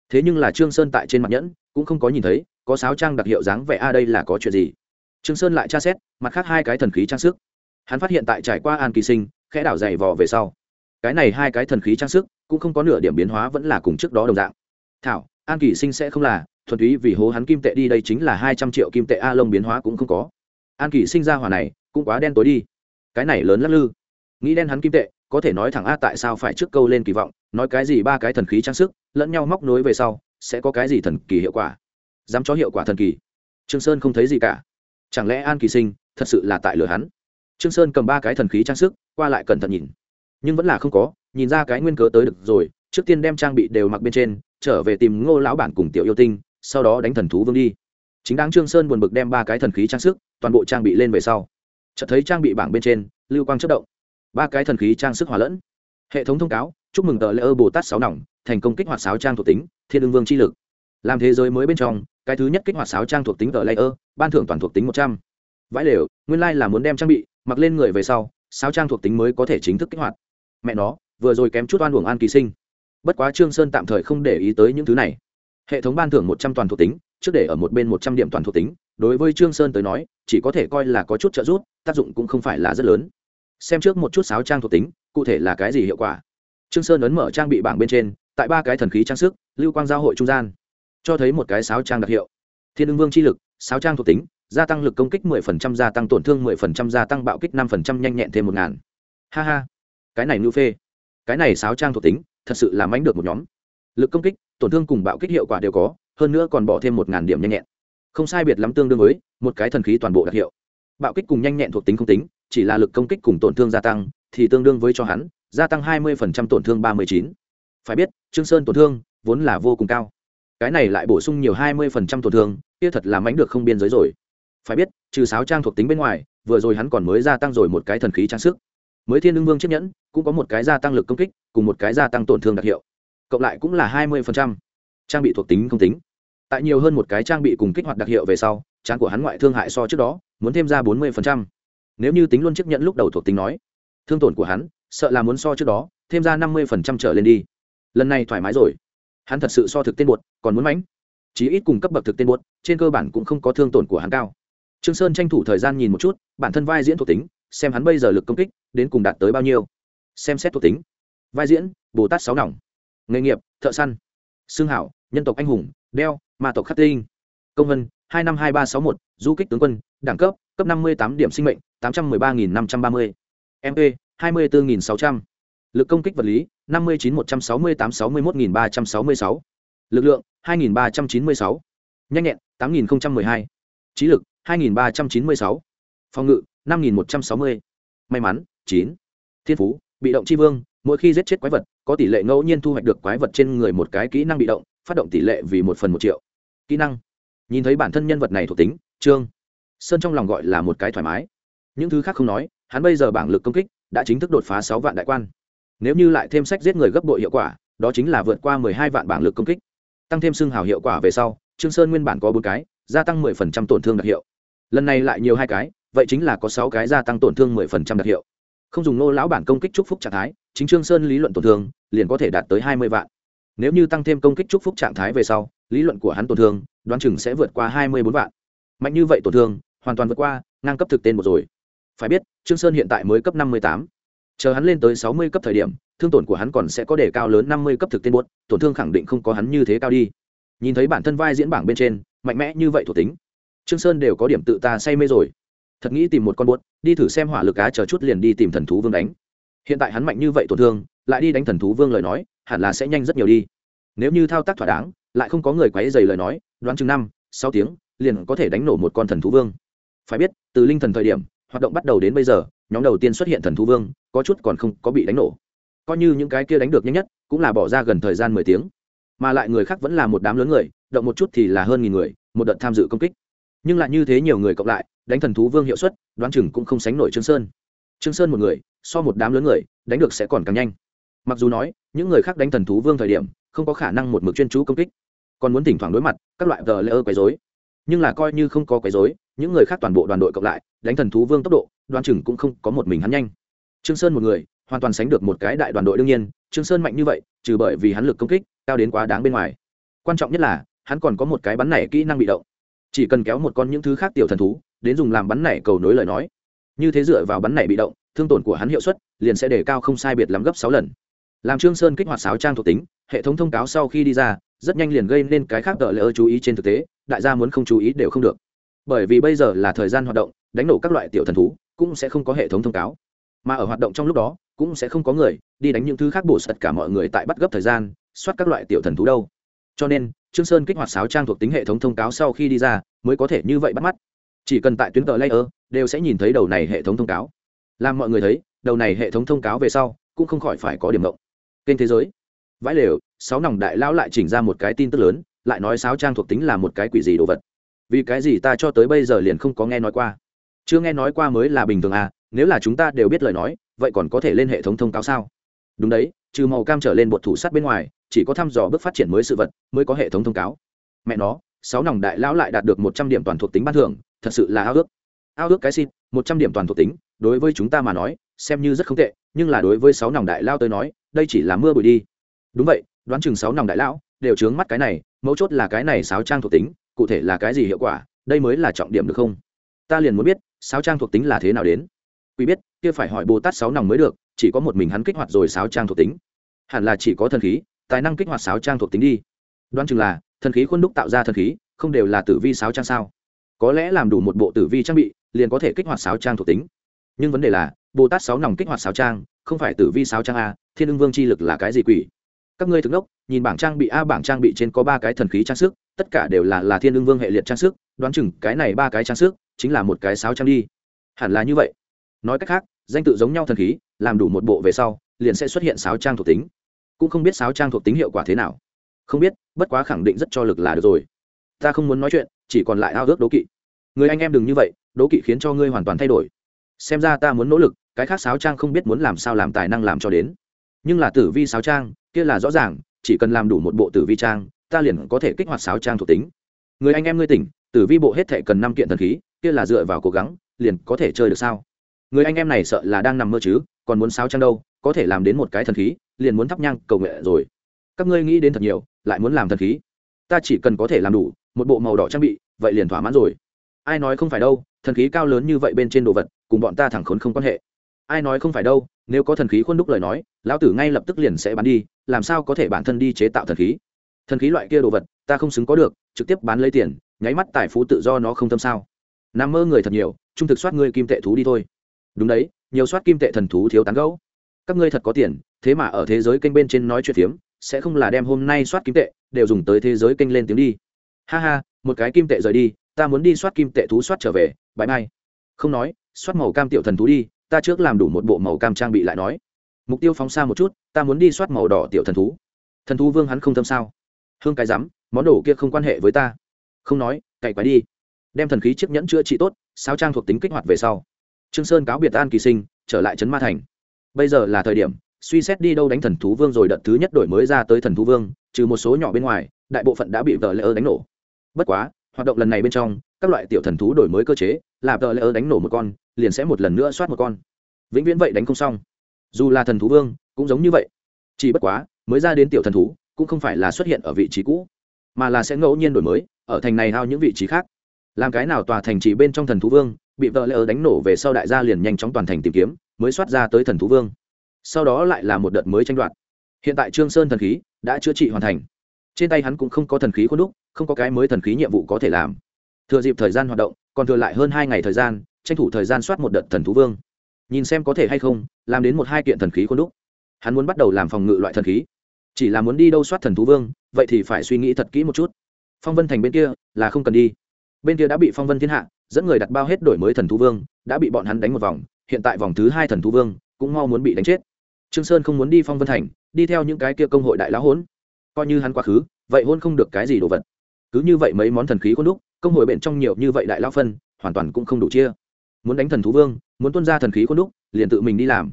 Thế nhưng là trương sơn tại trên mặt nhẫn, cũng không có nhìn thấy, có sáo trang đặc hiệu dáng vẻ a đây là có chuyện gì? Trương sơn lại tra xét, mặt khác hai cái thần khí trang sức. Hắn phát hiện tại trải qua an kỳ sinh, khẽ đảo dày vò về sau. Cái này hai cái thần khí trang sức, cũng không có nửa điểm biến hóa vẫn là cùng trước đó đồng dạng. Thảo an kỳ sinh sẽ không là, thuần túy vì hố hắn kim tệ đi đây chính là hai trăm triệu kim tệ a lông biến hóa cũng không có. An kỳ sinh ra hỏa này, cũng quá đen tối đi. Cái này lớn lắc lư. Nghĩ đen hắn kim tệ, có thể nói thẳng a tại sao phải trước câu lên kỳ vọng, nói cái gì ba cái thần khí trang sức, lẫn nhau móc nối về sau, sẽ có cái gì thần kỳ hiệu quả? Dám cho hiệu quả thần kỳ. Trương sơn không thấy gì cả. Chẳng lẽ an kỳ sinh thật sự là tại lửa hắn? Trương sơn cầm ba cái thần khí trang sức, qua lại cẩn thận nhìn. Nhưng vẫn là không có, nhìn ra cái nguyên cớ tới được rồi, trước tiên đem trang bị đều mặc bên trên trở về tìm ngô lão bản cùng tiểu yêu tinh, sau đó đánh thần thú vương đi. Chính đáng trương sơn buồn bực đem ba cái thần khí trang sức, toàn bộ trang bị lên về sau. Chợt thấy trang bị bảng bên trên, lưu quang chất động. Ba cái thần khí trang sức hòa lẫn. Hệ thống thông cáo, chúc mừng tờ lễ ơ bồ tát sáu nòng, thành công kích hoạt sáo trang thuộc tính, thiên ương vương chi lực. Làm thế giới mới bên trong, cái thứ nhất kích hoạt sáo trang thuộc tính tờ lễ ơ ban thưởng toàn thuộc tính một trăm. Vãi lều, nguyên lai là muốn đem trang bị, mặc lên người về sau, sáo trang thuộc tính mới có thể chính thức kích hoạt. Mẹ nó, vừa rồi kém chút oan uổng an kỳ sinh bất quá trương sơn tạm thời không để ý tới những thứ này. Hệ thống ban thưởng một trăm toàn thuộc tính trước để ở một bên một trăm điểm toàn thuộc tính đối với trương sơn tới nói chỉ có thể coi là có chút trợ giúp tác dụng cũng không phải là rất lớn. Xem trước một chút sáo trang thuộc tính cụ thể là cái gì hiệu quả. Trương sơn ấn mở trang bị bảng bên trên tại ba cái thần khí trang sức lưu quang giao hội trung gian. Cho thấy một cái sáo trang đặc hiệu. Thiên ưng vương chi lực sáo trang thuộc tính gia tăng lực công kích 10%, gia tăng tổn thương 10%, gia tăng bạo kích 5%, nhanh nhẹn thêm một ngàn. Ha ha. Cái này nưu phê. Cái này sáo trang thuộc tính thật sự là mánh được một nhóm. Lực công kích, tổn thương cùng bạo kích hiệu quả đều có, hơn nữa còn bỏ thêm một ngàn điểm nhanh nhẹn. Không sai biệt lắm tương đương với một cái thần khí toàn bộ đặc hiệu. Bạo kích cùng nhanh nhẹn thuộc tính không tính, chỉ là lực công kích cùng tổn thương gia tăng, thì tương đương với cho hắn, gia tăng hai mươi tổn thương ba mươi chín. Phải biết, trương sơn tổn thương vốn là vô cùng cao. Cái này lại bổ sung nhiều hai mươi tổn thương, kia thật là mánh được không biên giới rồi. Phải biết, trừ sáo trang thuộc tính bên ngoài, vừa rồi hắn còn mới gia tăng rồi một cái thần khí trang sức mới thiên ưng vương chiếc nhẫn cũng có một cái gia tăng lực công kích cùng một cái gia tăng tổn thương đặc hiệu. Cộng lại cũng là hai mươi trang bị thuộc tính không tính. Tại nhiều hơn một cái trang bị cùng kích hoạt đặc hiệu về sau trán của hắn ngoại thương hại so trước đó muốn thêm ra bốn mươi nếu như tính luôn chiếc nhẫn lúc đầu thuộc tính nói thương tổn của hắn sợ là muốn so trước đó thêm ra năm mươi trở lên đi. Lần này thoải mái rồi. Hắn thật sự so thực tên bột còn muốn mánh, chí ít cùng cấp bậc thực tên bột trên cơ bản cũng không có thương tổn của hắn cao. Trương sơn tranh thủ thời gian nhìn một chút bản thân vai diễn thuộc tính xem hắn bây giờ lực công kích đến cùng đạt tới bao nhiêu. Xem xét thuộc tính. Vai diễn, bồ tát sáu nòng. Nghề nghiệp, thợ săn. Xương hảo, nhân tộc anh hùng, đeo, ma tộc khắc tinh. Công vân, hai năm hai ba sáu một, du kích tướng quân, đẳng cấp cấp năm mươi tám điểm sinh mệnh, tám trăm m ư ơ i ba nghìn năm trăm ba mươi. Mp hai mươi bốn nghìn sáu trăm. L ự c công kích vật lý, năm mươi chín một trăm sáu mươi tám sáu mươi một nghìn ba trăm sáu mươi sáu. Lực lượng, hai nghìn ba trăm chín mươi sáu. Nhanh nhẹn, tám nghìn một mươi hai. Trí lực, hai nghìn ba trăm chín mươi sáu. Phòng ngự năm nghìn một trăm sáu mươi. May mắn, chín. Thiên phú, bị động c h i vương, mỗi khi giết chết quái vật, có tỷ lệ ngẫu nhiên thu hoạch được quái vật trên người một cái kỹ năng bị động, phát động tỷ lệ vì một phần một triệu. Kỹ năng. Nhìn thấy bản thân nhân vật này thuộc tính, trương sơn trong lòng gọi là một cái thoải mái. Những thứ khác không nói, hắn bây giờ bảng lực công kích đã chính thức đột phá sáu vạn đại quan. Nếu như lại thêm sách giết người gấp bội hiệu quả, đó chính là vượt qua mười hai vạn bảng lực công kích. Tăng thêm xương hào hiệu quả về sau, trương sơn nguyên bản có bốn cái, gia tăng mười phần trăm tổn thương đặc hiệu lần này lại nhiều hai cái, vậy chính là có sáu cái gia tăng tổn thương mười phần trăm đặc hiệu. Không dùng nô lão bản công kích chúc phúc trạng thái, chính trương sơn lý luận tổn thương, liền có thể đạt tới hai mươi vạn. Nếu như tăng thêm công kích chúc phúc trạng thái về sau, lý luận của hắn tổn thương, đoán chừng sẽ vượt qua hai mươi bốn vạn. Mạnh như vậy tổn thương, hoàn toàn vượt qua, ngang cấp thực tên một rồi. Phải biết, trương sơn hiện tại mới cấp năm mươi tám. Chờ hắn lên tới sáu mươi cấp thời điểm, thương tổn của hắn còn sẽ có đề cao lớn năm mươi cấp thực tên buốt tổn thương khẳng định không có hắn như thế cao đi. Nhìn thấy bản thân vai diễn bảng bên trên, mạnh mẽ như vậy thuộc tính trương sơn đều có điểm tự ta say mê rồi. Thật nghĩ tìm một con buốt, đi thử xem hỏa lực cá chờ chút liền đi tìm thần thú vương đánh. Hiện tại hắn mạnh như vậy tổn thương, lại đi đánh thần thú vương lời nói, hẳn là sẽ nhanh rất nhiều đi. Nếu như thao tác thỏa đáng, lại không có người quấy dày lời nói, đoán chừng năm, sáu tiếng, liền có thể đánh nổ một con thần thú vương. Phải biết, từ linh thần thời điểm, hoạt động bắt đầu đến bây giờ, nhóm đầu tiên xuất hiện thần thú vương, có chút còn không có bị đánh nổ. Coi như những cái kia đánh được nhanh nhất, cũng là bỏ ra gần thời gian mười tiếng. Mà lại người khác vẫn là một đám lớn người, động một chút thì là hơn nghìn người, một đợt tham dự công kích nhưng lại như thế nhiều người cộng lại, đánh thần thú vương hiệu suất, đoán chừng cũng không sánh nổi trương sơn. Trương sơn một người, so một đám lớn người, đánh được sẽ còn càng nhanh. Mặc dù nói, những người khác đánh thần thú vương thời điểm, không có khả năng một mực chuyên chú công kích, còn muốn thỉnh thoảng đối mặt, các loại tờ lễ ơ quấy dối nhưng là coi như không có quấy dối những người khác toàn bộ đoàn đội cộng lại, đánh thần thú vương tốc độ đoan chừng cũng không có một mình hắn nhanh. Trương sơn một người, hoàn toàn sánh được một cái đại đoàn đội đương nhiên, trương sơn mạnh như vậy, trừ bởi vì hắn lực công kích, cao đến quá đáng bên ngoài. Quan trọng nhất là, hắn còn có một cái bắn nảy kỹ năng bị động chỉ cần kéo một con những thứ khác tiểu thần thú, đến dùng làm bắn nảy cầu nối lời nói. Như thế dựa vào bắn nảy bị động, thương tổn của hắn hiệu suất liền sẽ đề cao không sai biệt lắm gấp sáu lần. Làm trương sơn kích hoạt sáo trang thuộc tính, hệ thống thông cáo sau khi đi ra, rất nhanh liền gây nên cái khác đợi lỡ chú ý trên thực tế, đại gia muốn không chú ý đều không được. Bởi vì bây giờ là thời gian hoạt động, đánh nổ các loại tiểu thần thú cũng sẽ không có hệ thống thông cáo. Mà ở hoạt động trong lúc đó, cũng sẽ không có người đi đánh những thứ khác bổ sật cả mọi người tại bắt gấp thời gian, soát các loại tiểu thần thú đâu cho nên, trương sơn kích hoạt sáo trang thuộc tính hệ thống thông cáo sau khi đi ra, mới có thể như vậy bắt mắt. Chỉ cần tại tuyến tờ layer, đều sẽ nhìn thấy đầu này hệ thống thông cáo. Làm mọi người thấy, đầu này hệ thống thông cáo về sau, cũng không khỏi phải có điểm mộng kênh thế giới. Vãi lều, sáu nòng đại lão lại chỉnh ra một cái tin tức lớn, lại nói sáo trang thuộc tính là một cái quỷ gì đồ vật. Vì cái gì ta cho tới bây giờ liền không có nghe nói qua? Chưa nghe nói qua mới là bình thường à nếu là chúng ta đều biết lời nói, vậy còn có thể lên hệ thống thông cáo sao? Đúng đấy, trừ màu cam trở lên bột thủ sắt bên ngoài chỉ có thăm dò bước phát triển mới sự vật, mới có hệ thống thông cáo. Mẹ nó, sáu nòng đại lão lại đạt được một trăm điểm toàn thuộc tính ban thưởng, thật sự là ao ước. Ao ước cái xin một trăm điểm toàn thuộc tính, đối với chúng ta mà nói, xem như rất không tệ, nhưng là đối với sáu nòng đại lao tới nói, đây chỉ là mưa bụi đi. Đúng vậy, đoán chừng sáu nòng đại lão đều trướng mắt cái này, mấu chốt là cái này sáo trang thuộc tính, cụ thể là cái gì hiệu quả, đây mới là trọng điểm được không? Ta liền muốn biết sáo trang thuộc tính là thế nào đến? Quý biết, kia phải hỏi bồ tát sáu nòng mới được, chỉ có một mình hắn kích hoạt rồi sáo trang thuộc tính. Hẳn là chỉ có thần khí tài năng kích hoạt sáo trang thuộc tính đi. Đoán chừng là, thần khí khuôn đúc tạo ra thần khí, không đều là tử vi sáo trang sao? Có lẽ làm đủ một bộ tử vi trang bị, liền có thể kích hoạt sáo trang thuộc tính. Nhưng vấn đề là, bồ tát sáu nòng kích hoạt sáo trang, không phải tử vi sáo trang a, thiên ưng vương chi lực là cái gì quỷ? Các ngươi thực đốc nhìn bảng trang bị a, bảng trang bị trên có ba cái thần khí trang sức, tất cả đều là là thiên ưng vương hệ liệt trang sức, đoán chừng cái này ba cái trang sức, chính là một cái sáo trang đi. Hẳn là như vậy. Nói cách khác, danh tự giống nhau thần khí, làm đủ một bộ về sau, liền sẽ xuất hiện sáo trang thuộc tính cũng không biết sáo trang thuộc tính hiệu quả thế nào. Không biết, bất quá khẳng định rất cho lực là được rồi. Ta không muốn nói chuyện, chỉ còn lại ao ước đố kỵ. Người anh em đừng như vậy đố kỵ khiến cho ngươi hoàn toàn thay đổi. Xem ra ta muốn nỗ lực, cái khác sáo trang không biết muốn làm sao làm tài năng làm cho đến. Nhưng là tử vi sáo trang, kia là rõ ràng, chỉ cần làm đủ một bộ tử vi trang, ta liền có thể kích hoạt sáo trang thuộc tính. Người anh em ngươi tỉnh, tử vi bộ hết thệ cần năm kiện thần khí, kia là dựa vào cố gắng, liền có thể chơi được sao? Người anh em này sợ là đang nằm mơ chứ, còn muốn sáo trang đâu, có thể làm đến một cái thần khí liền muốn thắp nhang cầu nguyện rồi. Các ngươi nghĩ đến thật nhiều, lại muốn làm thần khí. Ta chỉ cần có thể làm đủ, một bộ màu đỏ trang bị, vậy liền thỏa mãn rồi. Ai nói không phải đâu, thần khí cao lớn như vậy bên trên đồ vật, cùng bọn ta thẳng khốn không quan hệ. Ai nói không phải đâu, nếu có thần khí khuôn đúc lời nói, lão tử ngay lập tức liền sẽ bán đi, làm sao có thể bản thân đi chế tạo thần khí? Thần khí loại kia đồ vật, ta không xứng có được, trực tiếp bán lấy tiền, nháy mắt tài phú tự do nó không tâm sao. Nằm mơ người thật nhiều, trung thực soát ngươi kim tệ thú đi thôi. Đúng đấy, nhiều soát kim tệ thần thú thiếu tán gấu các ngươi thật có tiền thế mà ở thế giới kênh bên trên nói chuyện phiếm, sẽ không là đem hôm nay soát kim tệ, đều dùng tới thế giới kênh lên tiếng đi. Ha ha, một cái kim tệ rời đi, ta muốn đi soát kim tệ thú soát trở về bãi mai không nói, soát màu cam tiểu thần thú đi, ta trước làm đủ một bộ màu cam trang bị lại nói. Mục tiêu phóng xa một chút, ta muốn đi soát màu đỏ tiểu thần thú. Thần thú vương hắn không tâm sao? Hương cái rắm, món đồ kia không quan hệ với ta. Không nói cậy quái đi. Đem thần khí chiếc nhẫn chữa trị tốt, sao trang thuộc tính kích hoạt về sau. Trương sơn cáo biệt an kỳ sinh, trở lại trấn ma thành. Bây giờ là thời điểm suy xét đi đâu đánh thần thú vương rồi đợt thứ nhất đổi mới ra tới thần thú vương, trừ một số nhỏ bên ngoài, đại bộ phận đã bị vợ ơ đánh nổ. Bất quá, hoạt động lần này bên trong, các loại tiểu thần thú đổi mới cơ chế, là tờ lỡ đánh nổ một con, liền sẽ một lần nữa soát một con. Vĩnh viễn vậy đánh không xong. Dù là thần thú vương, cũng giống như vậy. Chỉ bất quá, mới ra đến tiểu thần thú, cũng không phải là xuất hiện ở vị trí cũ, mà là sẽ ngẫu nhiên đổi mới, ở thành này hao những vị trí khác. Làm cái nào tòa thành chỉ bên trong thần thú vương, bị vợ lỡ đánh nổ về sau đại gia liền nhanh chóng toàn thành tìm kiếm, mới soát ra tới thần thú vương sau đó lại là một đợt mới tranh đoạt. Hiện tại trương sơn thần khí đã chữa trị hoàn thành. Trên tay hắn cũng không có thần khí khuôn đúc, không có cái mới thần khí nhiệm vụ có thể làm. Thừa dịp thời gian hoạt động, còn thừa lại hơn hai ngày thời gian, tranh thủ thời gian soát một đợt thần thú vương. Nhìn xem có thể hay không, làm đến một hai kiện thần khí khuôn đúc. Hắn muốn bắt đầu làm phòng ngự loại thần khí. Chỉ là muốn đi đâu soát thần thú vương, vậy thì phải suy nghĩ thật kỹ một chút. Phong vân thành bên kia là không cần đi. Bên kia đã bị phong vân thiên hạ dẫn người đặt bao hết đổi mới thần thú vương, đã bị bọn hắn đánh một vòng, hiện tại vòng thứ hai thần thú vương cũng mau muốn bị đánh chết trương sơn không muốn đi phong vân thành, đi theo những cái kia công hội đại lão hỗn. Coi như hắn quá khứ, vậy hôn không được cái gì đồ vật. Cứ như vậy mấy món thần khí khuôn đúc, công hội bên trong nhiều như vậy đại lão phân, hoàn toàn cũng không đủ chia. Muốn đánh thần thú vương, muốn tuân ra thần khí khuôn đúc, liền tự mình đi làm.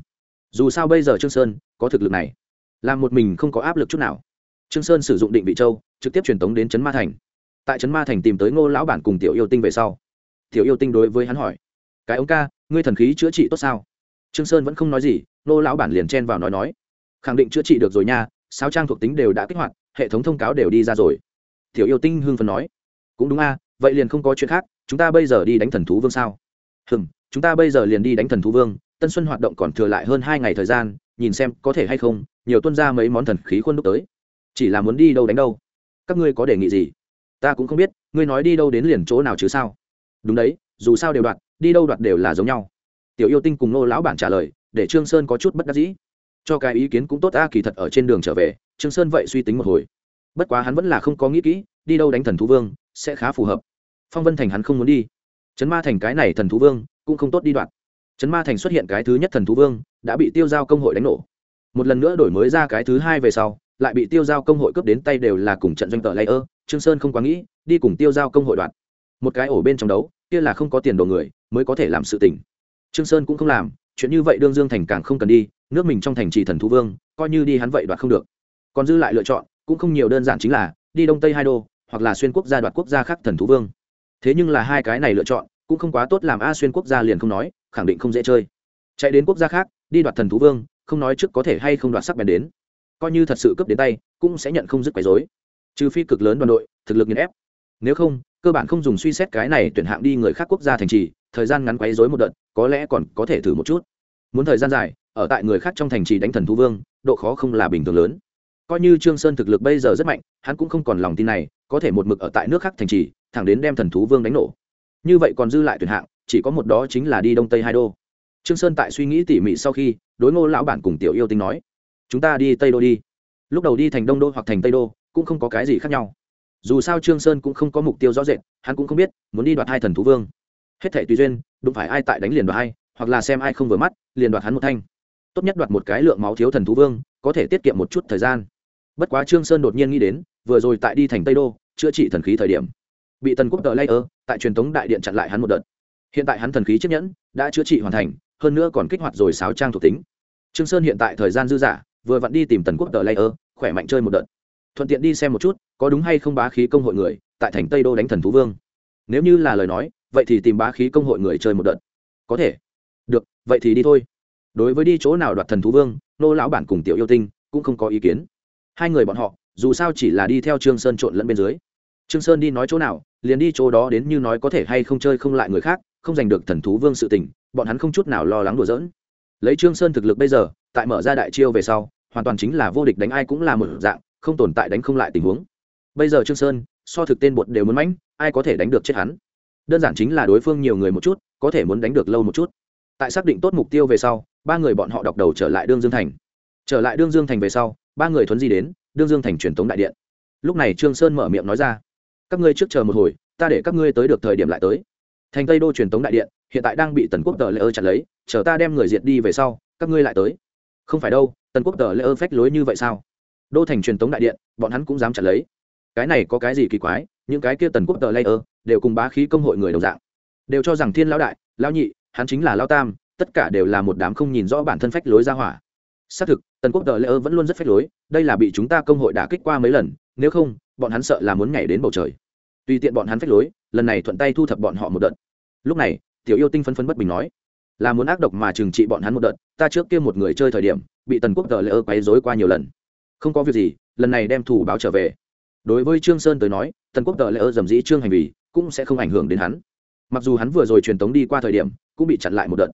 Dù sao bây giờ trương sơn có thực lực này, làm một mình không có áp lực chút nào. Trương sơn sử dụng định vị châu, trực tiếp truyền tống đến trấn ma thành. Tại trấn ma thành tìm tới ngô lão bản cùng tiểu yêu tinh về sau, tiểu yêu tinh đối với hắn hỏi, cái ông ca, ngươi thần khí chữa trị tốt sao? Trương sơn vẫn không nói gì, nô lão bản liền chen vào nói nói. Khẳng định chữa trị được rồi nha sao trang thuộc tính đều đã kích hoạt, hệ thống thông cáo đều đi ra rồi. Tiểu yêu tinh hưng phấn nói. Cũng đúng a, vậy liền không có chuyện khác, chúng ta bây giờ đi đánh thần thú vương sao? Hừm, chúng ta bây giờ liền đi đánh thần thú vương, tân xuân hoạt động còn thừa lại hơn hai ngày thời gian, nhìn xem có thể hay không, nhiều tuân ra mấy món thần khí khuôn đúc tới. Chỉ là muốn đi đâu đánh đâu? Các ngươi có đề nghị gì? Ta cũng không biết, ngươi nói đi đâu đến liền chỗ nào chứ sao? Đúng đấy, dù sao đều đoạt đi đâu đoạt đều là giống nhau tiểu yêu tinh cùng nô lão bản trả lời, để trương sơn có chút bất đắc dĩ. Cho cái ý kiến cũng tốt ta kỳ thật ở trên đường trở về, trương sơn vậy suy tính một hồi. Bất quá hắn vẫn là không có nghĩ kỹ, đi đâu đánh thần thú vương, sẽ khá phù hợp. Phong vân thành hắn không muốn đi. Chấn ma thành cái này thần thú vương, cũng không tốt đi đoạn. Chấn ma thành xuất hiện cái thứ nhất thần thú vương, đã bị tiêu giao công hội đánh nổ. Một lần nữa đổi mới ra cái thứ hai về sau, lại bị tiêu giao công hội cướp đến tay đều là cùng trận doanh tờ lây ơ trương sơn không quá nghĩ, đi cùng tiêu giao công hội đoạn. Một cái ổ bên trong đấu, kia là không có tiền đồ người, mới có thể làm sự tình trương sơn cũng không làm chuyện như vậy đương dương thành càng không cần đi nước mình trong thành trì thần thú vương coi như đi hắn vậy đoạt không được. Còn dư lại lựa chọn cũng không nhiều đơn giản chính là đi đông tây hai đô hoặc là xuyên quốc gia đoạt quốc gia khác thần thú vương. Thế nhưng là hai cái này lựa chọn cũng không quá tốt làm a xuyên quốc gia liền không nói khẳng định không dễ chơi. Chạy đến quốc gia khác đi đoạt thần thú vương không nói trước có thể hay không đoạt sắc bén đến. Coi như thật sự cướp đến tay cũng sẽ nhận không dứt quấy rối, trừ phi cực lớn đoàn đội thực lực nghiền ép. Nếu không cơ bản không dùng suy xét cái này tuyển hạng đi người khác quốc gia thành trì, thời gian ngắn quấy dối một đợt, có lẽ còn có thể thử một chút. Muốn thời gian dài, ở tại người khác trong thành trì đánh thần thú vương, độ khó không là bình thường lớn. Coi như trương sơn thực lực bây giờ rất mạnh, hắn cũng không còn lòng tin này, có thể một mực ở tại nước khác thành trì, thẳng đến đem thần thú vương đánh nổ. Như vậy còn dư lại tuyển hạng, chỉ có một đó chính là đi đông tây hai đô. Trương sơn tại suy nghĩ tỉ mỉ sau khi, đối ngô lão bản cùng tiểu yêu tinh nói, chúng ta đi tây đô đi. Lúc đầu đi thành đông đô hoặc thành tây đô, cũng không có cái gì khác nhau dù sao trương sơn cũng không có mục tiêu rõ rệt hắn cũng không biết muốn đi đoạt hai thần thú vương. Hết thảy tùy duyên đụng phải ai tại đánh liền đoạt hai hoặc là xem ai không vừa mắt liền đoạt hắn một thanh. Tốt nhất đoạt một cái lượng máu thiếu thần thú vương có thể tiết kiệm một chút thời gian. Bất quá trương sơn đột nhiên nghĩ đến vừa rồi tại đi thành tây đô chữa trị thần khí thời điểm bị tần quốc tờ lay ơ tại truyền thống đại điện chặn lại hắn một đợt. Hiện tại hắn thần khí chiếc nhẫn đã chữa trị hoàn thành hơn nữa còn kích hoạt rồi sáo trang thuộc tính. Trương sơn hiện tại thời gian dư giả, vừa vặn đi tìm tần quốc tờ lay ơ khỏe mạnh chơi một đợt thuận tiện đi xem một chút, có đúng hay không bá khí công hội người, tại thành tây đô đánh thần thú vương. Nếu như là lời nói, vậy thì tìm bá khí công hội người chơi một đợt. Có thể. Được, vậy thì đi thôi. Đối với đi chỗ nào đoạt thần thú vương, nô lão bản cùng tiểu yêu tinh cũng không có ý kiến. Hai người bọn họ, dù sao chỉ là đi theo trương sơn trộn lẫn bên dưới. Trương sơn đi nói chỗ nào, liền đi chỗ đó đến như nói có thể hay không chơi không lại người khác, không giành được thần thú vương sự tình, bọn hắn không chút nào lo lắng đùa giỡn. Lấy trương sơn thực lực bây giờ, tại mở ra đại chiêu về sau, hoàn toàn chính là vô địch đánh ai cũng là một dạng không tồn tại đánh không lại tình huống. Bây giờ trương sơn, so thực tên bột đều muốn mãnh, ai có thể đánh được chết hắn? Đơn giản chính là đối phương nhiều người một chút, có thể muốn đánh được lâu một chút. Tại xác định tốt mục tiêu về sau, ba người bọn họ đọc đầu trở lại đương dương thành. Trở lại đương dương thành về sau, ba người thuấn di đến đương dương thành truyền thống đại điện. Lúc này trương sơn mở miệng nói ra, các ngươi trước chờ một hồi, ta để các ngươi tới được thời điểm lại tới. Thành tây đô truyền thống đại điện, hiện tại đang bị tần quốc tờ lễ ơ chặt lấy, chờ ta đem người diệt đi về sau, các ngươi lại tới. Không phải đâu, tần quốc tờ lễ ơ phách lối như vậy sao? Đô thành truyền tống đại điện, bọn hắn cũng dám chặt lấy. Cái này có cái gì kỳ quái, những cái kia tần quốc tờ lây ơ đều cùng bá khí công hội người đồng dạng. Đều cho rằng thiên lão đại, lão nhị, hắn chính là lão tam, tất cả đều là một đám không nhìn rõ bản thân phách lối ra hỏa. Xác thực, tần quốc tờ lây ơ vẫn luôn rất phách lối, đây là bị chúng ta công hội đả kích qua mấy lần, nếu không, bọn hắn sợ là muốn nhảy đến bầu trời. Tùy tiện bọn hắn phách lối, lần này thuận tay thu thập bọn họ một đợt. Lúc này, tiểu yêu tinh phân phân bất bình nói, là muốn ác độc mà trừng trị bọn hắn một đợt, ta trước kia một người chơi thời điểm, bị tần quốc tờ lễ ơ quấy dối qua nhiều lần không có việc gì, lần này đem thủ báo trở về. Đối với trương sơn tới nói tần quốc tờ lễ ơ dầm dĩ trương hành vi cũng sẽ không ảnh hưởng đến hắn. Mặc dù hắn vừa rồi truyền tống đi qua thời điểm, cũng bị chặn lại một đợt.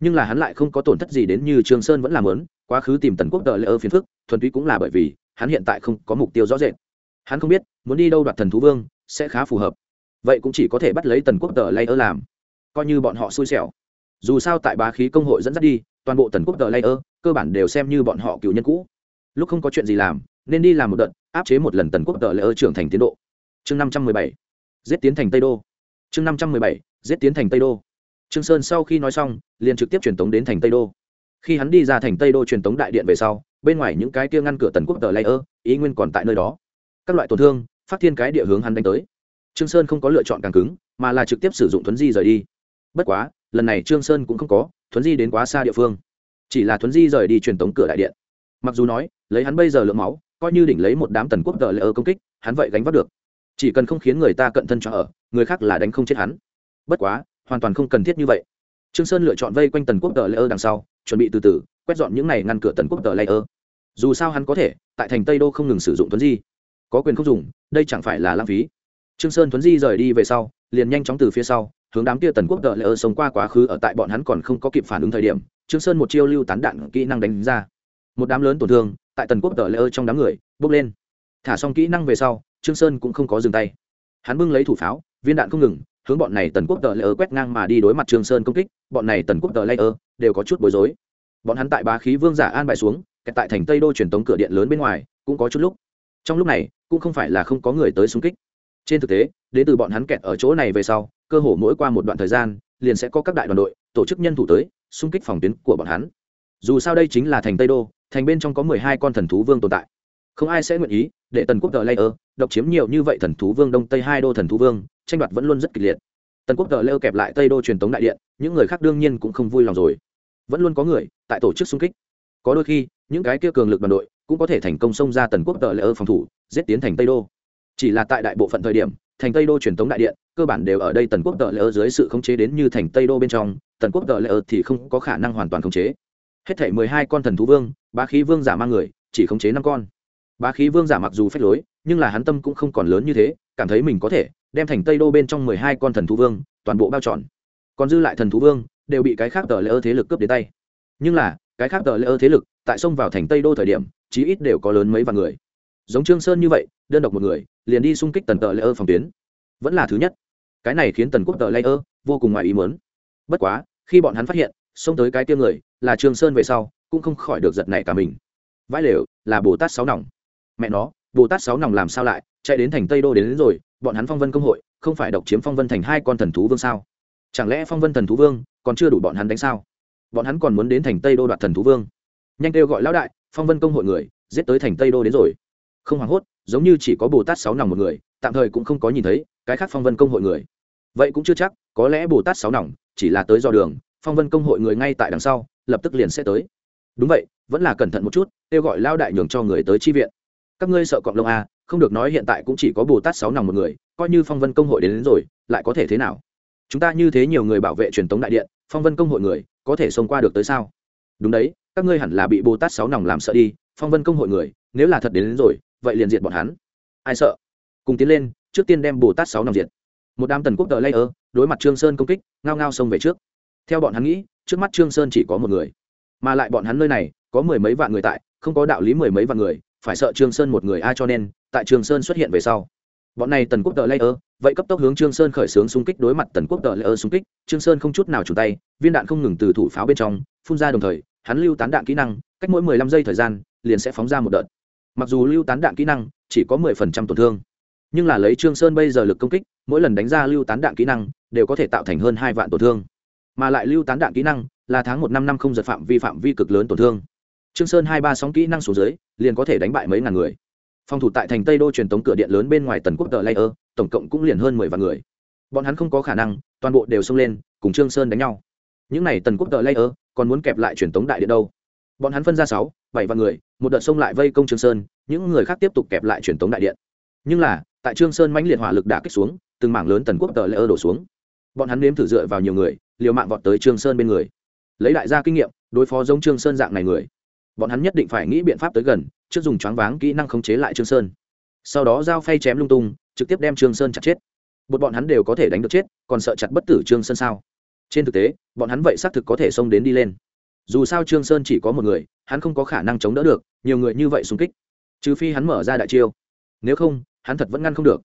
Nhưng là hắn lại không có tổn thất gì đến như trương sơn vẫn làm lớn, quá khứ tìm tần quốc tờ lễ ơ phiền phức, thuần túy cũng là bởi vì hắn hiện tại không có mục tiêu rõ rệt. Hắn không biết, muốn đi đâu đoạt thần thú vương, sẽ khá phù hợp. Vậy cũng chỉ có thể bắt lấy tần quốc tờ lễ ơ làm. Coi như bọn họ xui xẻo. Dù sao tại bá khí công hội dẫn dắt đi, toàn bộ tần quốc tờ lễ ơ, cơ bản đều xem như bọn họ cựu nhân cũ lúc không có chuyện gì làm, nên đi làm một đợt, áp chế một lần tần quốc tờ lỡ trưởng thành tiến độ. Chương năm trăm mười bảy, giết tiến thành tây đô. Chương năm trăm mười bảy, giết tiến thành tây đô. Trương sơn sau khi nói xong, liền trực tiếp truyền tống đến thành tây đô. Khi hắn đi ra thành tây đô truyền tống đại điện về sau, bên ngoài những cái kia ngăn cửa tần quốc tờ layer ý nguyên còn tại nơi đó. Các loại tổn thương, phát thiên cái địa hướng hắn đánh tới. Trương sơn không có lựa chọn càng cứng, mà là trực tiếp sử dụng thuấn di rời đi. Bất quá, lần này trương sơn cũng không có, thuấn di đến quá xa địa phương. Chỉ là thuấn di rời đi truyền tống cửa đại điện. Mặc dù nói lấy hắn bây giờ lượng máu, coi như đỉnh lấy một đám tần quốc tờ lỡ công kích, hắn vậy gánh vác được. Chỉ cần không khiến người ta cận thân cho ở, người khác là đánh không chết hắn. Bất quá, hoàn toàn không cần thiết như vậy. Trương sơn lựa chọn vây quanh tần quốc tờ lỡ đằng sau, chuẩn bị từ từ, quét dọn những này ngăn cửa tần quốc tờ lỡ dù sao hắn có thể, tại thành tây đô không ngừng sử dụng tuấn di. Có quyền không dùng, đây chẳng phải là lãng phí. Trương sơn tuấn di rời đi về sau, liền nhanh chóng từ phía sau, hướng đám kia tần quốc tờ lỡ sống qua quá khứ ở tại bọn hắn còn không có kịp phản ứng thời điểm, trương sơn một chiêu lưu tán đạn kỹ năng đánh ra một đám lớn tổn thương, tại tần quốc tờ layer trong đám người bốc lên. Thả xong kỹ năng về sau, trương sơn cũng không có dừng tay. Hắn bưng lấy thủ pháo, viên đạn không ngừng, hướng bọn này tần quốc tờ layer quét ngang mà đi đối mặt trương sơn công kích, bọn này tần quốc tờ layer đều có chút bối rối. Bọn hắn tại bá khí vương giả an bài xuống, kẹt tại thành tây đô truyền tống cửa điện lớn bên ngoài, cũng có chút lúc. Trong lúc này, cũng không phải là không có người tới xung kích. Trên thực tế, đến từ bọn hắn kẹt ở chỗ này về sau, cơ hồ mỗi qua một đoạn thời gian, liền sẽ có các đại đoàn đội, tổ chức nhân thủ tới, xung kích phòng tuyến của bọn hắn. Dù sao đây chính là thành tây đô thành bên trong có mười hai con thần thú vương tồn tại. Không ai sẽ nguyện ý để tần quốc tờ layer độc chiếm nhiều như vậy thần thú vương đông tây hai đô thần thú vương, tranh đoạt vẫn luôn rất kịch liệt. Tần quốc tờ lêu kẹp lại tây đô truyền tống đại điện, những người khác đương nhiên cũng không vui lòng rồi. Vẫn luôn có người tại tổ chức xung kích. Có đôi khi, những cái kia cường lực đoàn đội cũng có thể thành công xông ra tần quốc tờ lêu phòng thủ, giết tiến thành tây đô. Chỉ là tại đại bộ phận thời điểm, thành tây đô truyền tống đại điện, cơ bản đều ở đây tần quốc tờ lêu dưới sự khống chế đến như thành tây đô bên trong, tần quốc tờ lêu thì không có khả năng hoàn toàn khống chế hết thể mười hai con thần thú vương, bá khí vương giả mang người, chỉ khống chế năm con. Bá khí vương giả mặc dù phép lối, nhưng là hắn tâm cũng không còn lớn như thế, cảm thấy mình có thể đem thành tây đô bên trong mười hai con thần thú vương toàn bộ bao trọn. Còn dư lại thần thú vương đều bị cái khác tờ lễ ơ thế lực cướp đến tay. Nhưng là, cái khác tờ lễ ơ thế lực tại sông vào thành tây đô thời điểm, chí ít đều có lớn mấy vạn người. Giống trương sơn như vậy, đơn độc một người, liền đi xung kích tần tờ lễ ơ phòng tuyến. Vẫn là thứ nhất. Cái này khiến tần quốc tờ lễ ơ vô cùng ngoài ý muốn. Bất quá, khi bọn hắn phát hiện xông tới cái tiêm người là Trường sơn về sau cũng không khỏi được giật này cả mình. Vãi lều là bồ tát sáu nòng. Mẹ nó bồ tát sáu nòng làm sao lại? Chạy đến thành tây đô đến, đến rồi bọn hắn phong vân công hội không phải độc chiếm phong vân thành hai con thần thú vương sao? Chẳng lẽ phong vân thần thú vương còn chưa đủ bọn hắn đánh sao? Bọn hắn còn muốn đến thành tây đô đoạt thần thú vương. Nhanh kêu gọi lão đại phong vân công hội người giết tới thành tây đô đến rồi. Không hoảng hốt giống như chỉ có bồ tát sáu nòng một người tạm thời cũng không có nhìn thấy cái khác phong vân công hội người. Vậy cũng chưa chắc có lẽ bồ tát sáu nòng chỉ là tới do đường phong vân công hội người ngay tại đằng sau lập tức liền sẽ tới. Đúng vậy vẫn là cẩn thận một chút kêu gọi lao đại nhường cho người tới chi viện. Các ngươi sợ cọp lông à, không được nói hiện tại cũng chỉ có bồ tát sáu nòng một người coi như phong vân công hội đến, đến rồi lại có thể thế nào? Chúng ta như thế nhiều người bảo vệ truyền thống đại điện phong vân công hội người có thể xông qua được tới sao? Đúng đấy các ngươi hẳn là bị bồ tát sáu nòng làm sợ đi phong vân công hội người nếu là thật đến, đến rồi vậy liền diệt bọn hắn. Ai sợ? Cùng tiến lên trước tiên đem bồ tát sáu nòng diệt. Một đám tần quốc tờ layer đối mặt trương sơn công kích ngao ngao xông về trước theo bọn hắn nghĩ, trước mắt trương sơn chỉ có một người. Mà lại bọn hắn nơi này, có mười mấy vạn người tại, không có đạo lý mười mấy vạn người, phải sợ trương sơn một người ai cho nên, tại trương sơn xuất hiện về sau. Bọn này tần quốc tờ layer, vậy cấp tốc hướng trương sơn khởi xướng xung kích đối mặt tần quốc tờ layer xung kích, trương sơn không chút nào chủ tay, viên đạn không ngừng từ thủ pháo bên trong, phun ra đồng thời, hắn lưu tán đạn kỹ năng, cách mỗi mười lăm giây thời gian, liền sẽ phóng ra một đợt. Mặc dù lưu tán đạn kỹ năng chỉ có mười phần trăm tổn thương, nhưng là lấy trương sơn bây giờ lực công kích, mỗi lần đánh ra lưu tán đạn kỹ năng đều có thể tạo thành hơn hai vạn tổn thương mà lại lưu tán đạn kỹ năng, là tháng một năm năm không giật phạm vi phạm vi cực lớn tổn thương. Trương sơn hai ba sóng kỹ năng xuống dưới, liền có thể đánh bại mấy ngàn người. Phòng thủ tại thành tây đô truyền tống cửa điện lớn bên ngoài tần quốc tờ layer, tổng cộng cũng liền hơn mười vạn người. Bọn hắn không có khả năng, toàn bộ đều xông lên, cùng trương sơn đánh nhau. Những này tần quốc tờ layer, còn muốn kẹp lại truyền tống đại điện đâu? Bọn hắn phân ra sáu, bảy vạn người, một đợt xông lại vây công trương sơn, những người khác tiếp tục kẹp lại truyền tống đại điện. Nhưng là, tại trương sơn mãnh liệt hỏa lực đả kích xuống, từng mảng lớn tần quốc tờ layer đổ xuống. Bọn hắn nếm thử dựa vào nhiều người liều mạng vọt tới trương sơn bên người. Lấy đại gia kinh nghiệm, đối phó giống trương sơn dạng này người, bọn hắn nhất định phải nghĩ biện pháp tới gần, trước dùng choáng váng kỹ năng khống chế lại trương sơn. Sau đó giao phay chém lung tung, trực tiếp đem trương sơn chặt chết. Một bọn hắn đều có thể đánh được chết, còn sợ chặt bất tử trương sơn sao? Trên thực tế, bọn hắn vậy xác thực có thể xông đến đi lên. Dù sao trương sơn chỉ có một người, hắn không có khả năng chống đỡ được, nhiều người như vậy xung kích. Trừ phi hắn mở ra đại chiêu. Nếu không, hắn thật vẫn ngăn không được.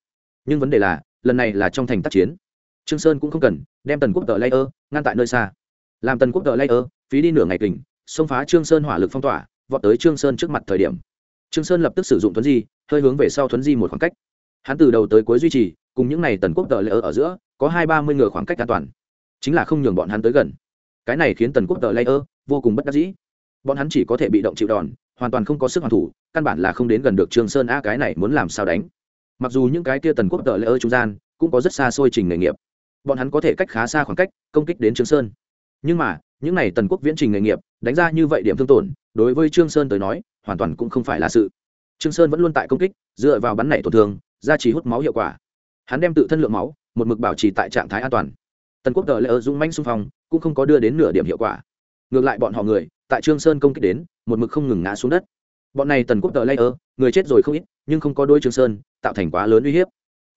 Nhưng vấn đề là, lần này là trong thành tác chiến trương sơn cũng không cần, đem tần quốc tờ layer ngăn tại nơi xa. Làm tần quốc tờ layer, phí đi nửa ngày kình, xông phá trương sơn hỏa lực phong tỏa, vọt tới trương sơn trước mặt thời điểm. Trương sơn lập tức sử dụng thuấn di, hơi hướng về sau thuấn di một khoảng cách. Hắn từ đầu tới cuối duy trì, cùng những này tần quốc tờ layer ở giữa, có hai ba mươi ngựa khoảng cách an toàn. Chính là không nhường bọn hắn tới gần. Cái này khiến tần quốc tờ layer vô cùng bất đắc dĩ. Bọn hắn chỉ có thể bị động chịu đòn, hoàn toàn không có sức hoàn thủ, căn bản là không đến gần được trương sơn, a, cái này muốn làm sao đánh? Mặc dù những cái kia tần quốc tờ lễ ơ trung gian cũng có rất xa xôi trình nghề nghiệp bọn hắn có thể cách khá xa khoảng cách, công kích đến trương sơn. Nhưng mà, những này tần quốc viễn trình nghề nghiệp, đánh ra như vậy điểm thương tổn, đối với trương sơn tới nói, hoàn toàn cũng không phải là sự. Trương sơn vẫn luôn tại công kích, dựa vào bắn nảy tổn thương, ra chỉ hút máu hiệu quả. Hắn đem tự thân lượng máu, một mực bảo trì tại trạng thái an toàn. Tần quốc tờ lỡ ơ dũng manh xung phong, cũng không có đưa đến nửa điểm hiệu quả. Ngược lại bọn họ người, tại trương sơn công kích đến, một mực không ngừng ngã xuống đất. Bọn này tần quốc tờ lỡ người chết rồi không ít, nhưng không có đôi trương sơn, tạo thành quá lớn uy hiếp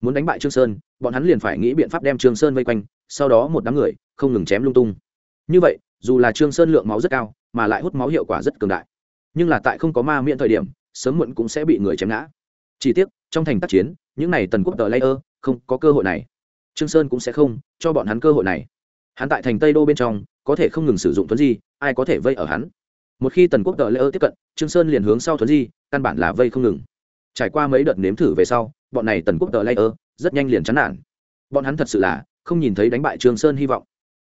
muốn đánh bại trương sơn, bọn hắn liền phải nghĩ biện pháp đem trương sơn vây quanh, sau đó một đám người không ngừng chém lung tung. Như vậy, dù là trương sơn lượng máu rất cao, mà lại hút máu hiệu quả rất cường đại, nhưng là tại không có ma miễn thời điểm, sớm muộn cũng sẽ bị người chém ngã. Chỉ tiếc, trong thành tác chiến, những này tần quốc tờ lây ơ, không có cơ hội này. Trương sơn cũng sẽ không cho bọn hắn cơ hội này. Hắn tại thành tây đô bên trong, có thể không ngừng sử dụng tuấn di, ai có thể vây ở hắn? Một khi tần quốc tờ layer ơ tiếp cận, trương sơn liền hướng sau thuấn di, căn bản là vây không ngừng. Trải qua mấy đợt nếm thử về sau bọn này tần quốc tờ layer ơ rất nhanh liền chán nản. Bọn hắn thật sự là không nhìn thấy đánh bại trương sơn hy vọng,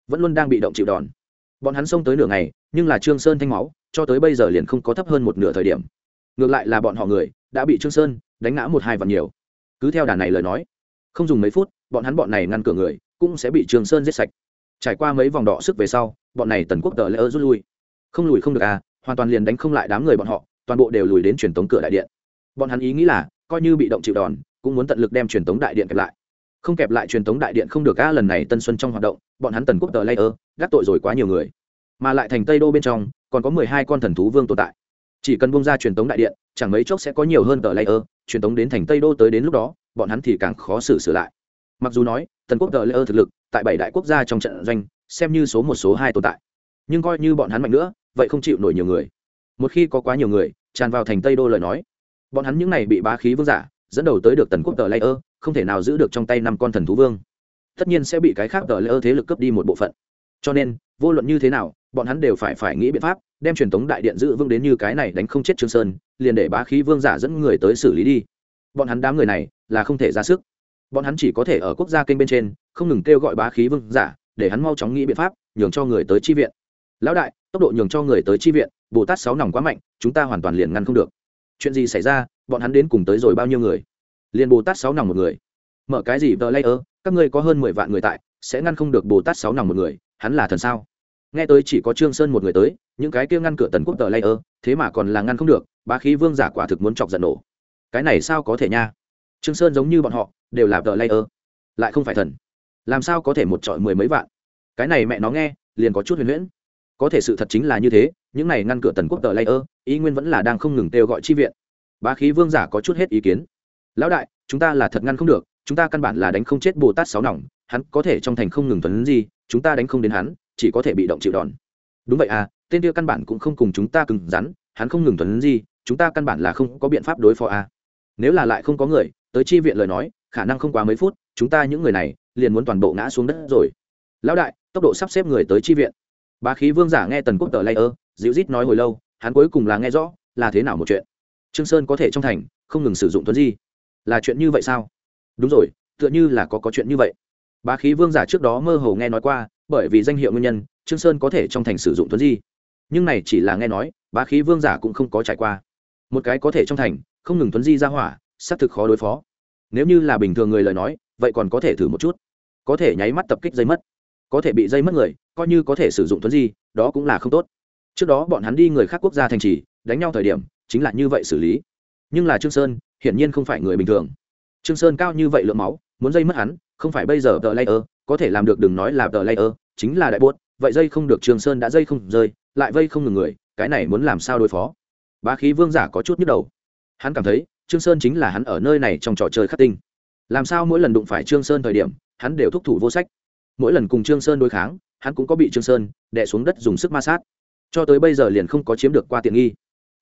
vẫn luôn đang bị động chịu đòn. Bọn hắn xông tới nửa ngày, nhưng là trương sơn thanh máu, cho tới bây giờ liền không có thấp hơn một nửa thời điểm. Ngược lại là bọn họ người, đã bị trương sơn đánh ngã một hai vạn nhiều. Cứ theo đà này lời nói, không dùng mấy phút, bọn hắn bọn này ngăn cửa người, cũng sẽ bị trương sơn giết sạch. Trải qua mấy vòng đỏ sức về sau, bọn này tần quốc tờ lỡ rút lui. Không lùi không được à hoàn toàn liền đánh không lại đám người bọn họ, toàn bộ đều lùi đến truyền tống cửa đại điện. Bọn hắn ý nghĩ là, coi như bị động chịu đòn cũng muốn tận lực đem truyền tống đại điện kẹp lại. Không kẹp lại truyền tống đại điện không được a lần này tân xuân trong hoạt động, bọn hắn tần quốc tờ layer, gác tội rồi quá nhiều người. Mà lại thành tây đô bên trong, còn có mười hai con thần thú vương tồn tại. Chỉ cần bung ra truyền tống đại điện, chẳng mấy chốc sẽ có nhiều hơn tờ layer, truyền tống đến thành tây đô tới đến lúc đó, bọn hắn thì càng khó xử sửa lại. Mặc dù nói, tần quốc tờ layer thực lực tại bảy đại quốc gia trong trận doanh, xem như số một, số hai tồn tại. Nhưng coi như bọn hắn mạnh nữa, vậy không chịu nổi nhiều người. Một khi có quá nhiều người, tràn vào thành tây đô lời nói, bọn hắn những n à y bị bá khí vương giả dẫn đầu tới được tần quốc tờ lê ơ, không thể nào giữ được trong tay năm con thần thú vương. Tất nhiên sẽ bị cái khác tờ lê ơ thế lực cướp đi một bộ phận. Cho nên, vô luận như thế nào, bọn hắn đều phải phải nghĩ biện pháp, đem truyền thống đại điện giữ vương đến như cái này đánh không chết trương sơn, liền để bá khí vương giả dẫn người tới xử lý đi. Bọn hắn đám người này là không thể ra sức. Bọn hắn chỉ có thể ở quốc gia kênh bên trên, không ngừng kêu gọi bá khí vương giả, để hắn mau chóng nghĩ biện pháp, nhường cho người tới chi viện. Lão đại, tốc độ nhường cho người tới chi viện, bồ tát sáu nòng quá mạnh, chúng ta hoàn toàn liền ngăn không được. Chuyện gì xảy ra bọn hắn đến cùng tới rồi bao nhiêu người? Liền bồ tát sáu nòng một người. Mở cái gì tờ ơ? các ngươi có hơn mười vạn người tại sẽ ngăn không được bồ tát sáu nòng một người. Hắn là thần sao? Nghe tới chỉ có trương sơn một người tới những cái kia ngăn cửa tần quốc tờ ơ, thế mà còn là ngăn không được bá khí vương giả quả thực muốn chọc giận nổ. Cái này sao có thể nha? Trương sơn giống như bọn họ đều là tờ ơ, lại không phải thần. Làm sao có thể một trọi mười mấy vạn? Cái này mẹ nó nghe liền có chút huyền huyễn. Có thể sự thật chính là như thế những này ngăn cửa tần quốc tờ ơ, ý nguyên vẫn là đang không ngừng kêu gọi chi viện bá khí vương giả có chút hết ý kiến. Lão đại, chúng ta là thật ngăn không được, chúng ta căn bản là đánh không chết bồ tát sáu nòng, hắn có thể trong thành không ngừng tuấn gì chúng ta đánh không đến hắn, chỉ có thể bị động chịu đòn. Đúng vậy à tên kia căn bản cũng không cùng chúng ta cứng rắn, hắn không ngừng tuấn gì chúng ta căn bản là không có biện pháp đối phó à. Nếu là lại không có người, tới chi viện lời nói, khả năng không quá mấy phút, chúng ta những người này liền muốn toàn bộ ngã xuống đất rồi. Lão đại, tốc độ sắp xếp người tới chi viện. Bá khí vương giả nghe tần quốc tờ lay ơ, dịu rít nói hồi lâu, hắn cuối cùng là nghe rõ, là thế nào một chuyện trương sơn có thể trong thành, không ngừng sử dụng tuấn di. Là chuyện như vậy sao? Đúng rồi, tựa như là có có chuyện như vậy. Bá khí vương giả trước đó mơ hồ nghe nói qua, bởi vì danh hiệu nguyên nhân, trương sơn có thể trong thành sử dụng tuấn di. Nhưng này chỉ là nghe nói, bá khí vương giả cũng không có trải qua. Một cái có thể trong thành, không ngừng tuấn di ra hỏa, xác thực khó đối phó. Nếu như là bình thường người lời nói, vậy còn có thể thử một chút. Có thể nháy mắt tập kích dây mất. Có thể bị dây mất người, coi như có thể sử dụng tuấn di, đó cũng là không tốt. Trước đó bọn hắn đi người khác quốc gia thành trì đánh nhau thời điểm chính là như vậy xử lý. Nhưng là trương sơn, hiển nhiên không phải người bình thường. Trương sơn cao như vậy lượng máu, muốn dây mất hắn, không phải bây giờ tờ layer, có thể làm được đừng nói là tờ layer, chính là đại buốt, vậy dây không được trương sơn đã dây không rơi, lại vây không ngừng người, cái này muốn làm sao đối phó? Bá khí vương giả có chút nhức đầu. Hắn cảm thấy, trương sơn chính là hắn ở nơi này trong trò chơi khắc tinh. Làm sao mỗi lần đụng phải trương sơn thời điểm, hắn đều thúc thủ vô sách? Mỗi lần cùng trương sơn đối kháng, hắn cũng có bị trương sơn đè xuống đất dùng sức ma sát. Cho tới bây giờ liền không có chiếm được qua tiện nghi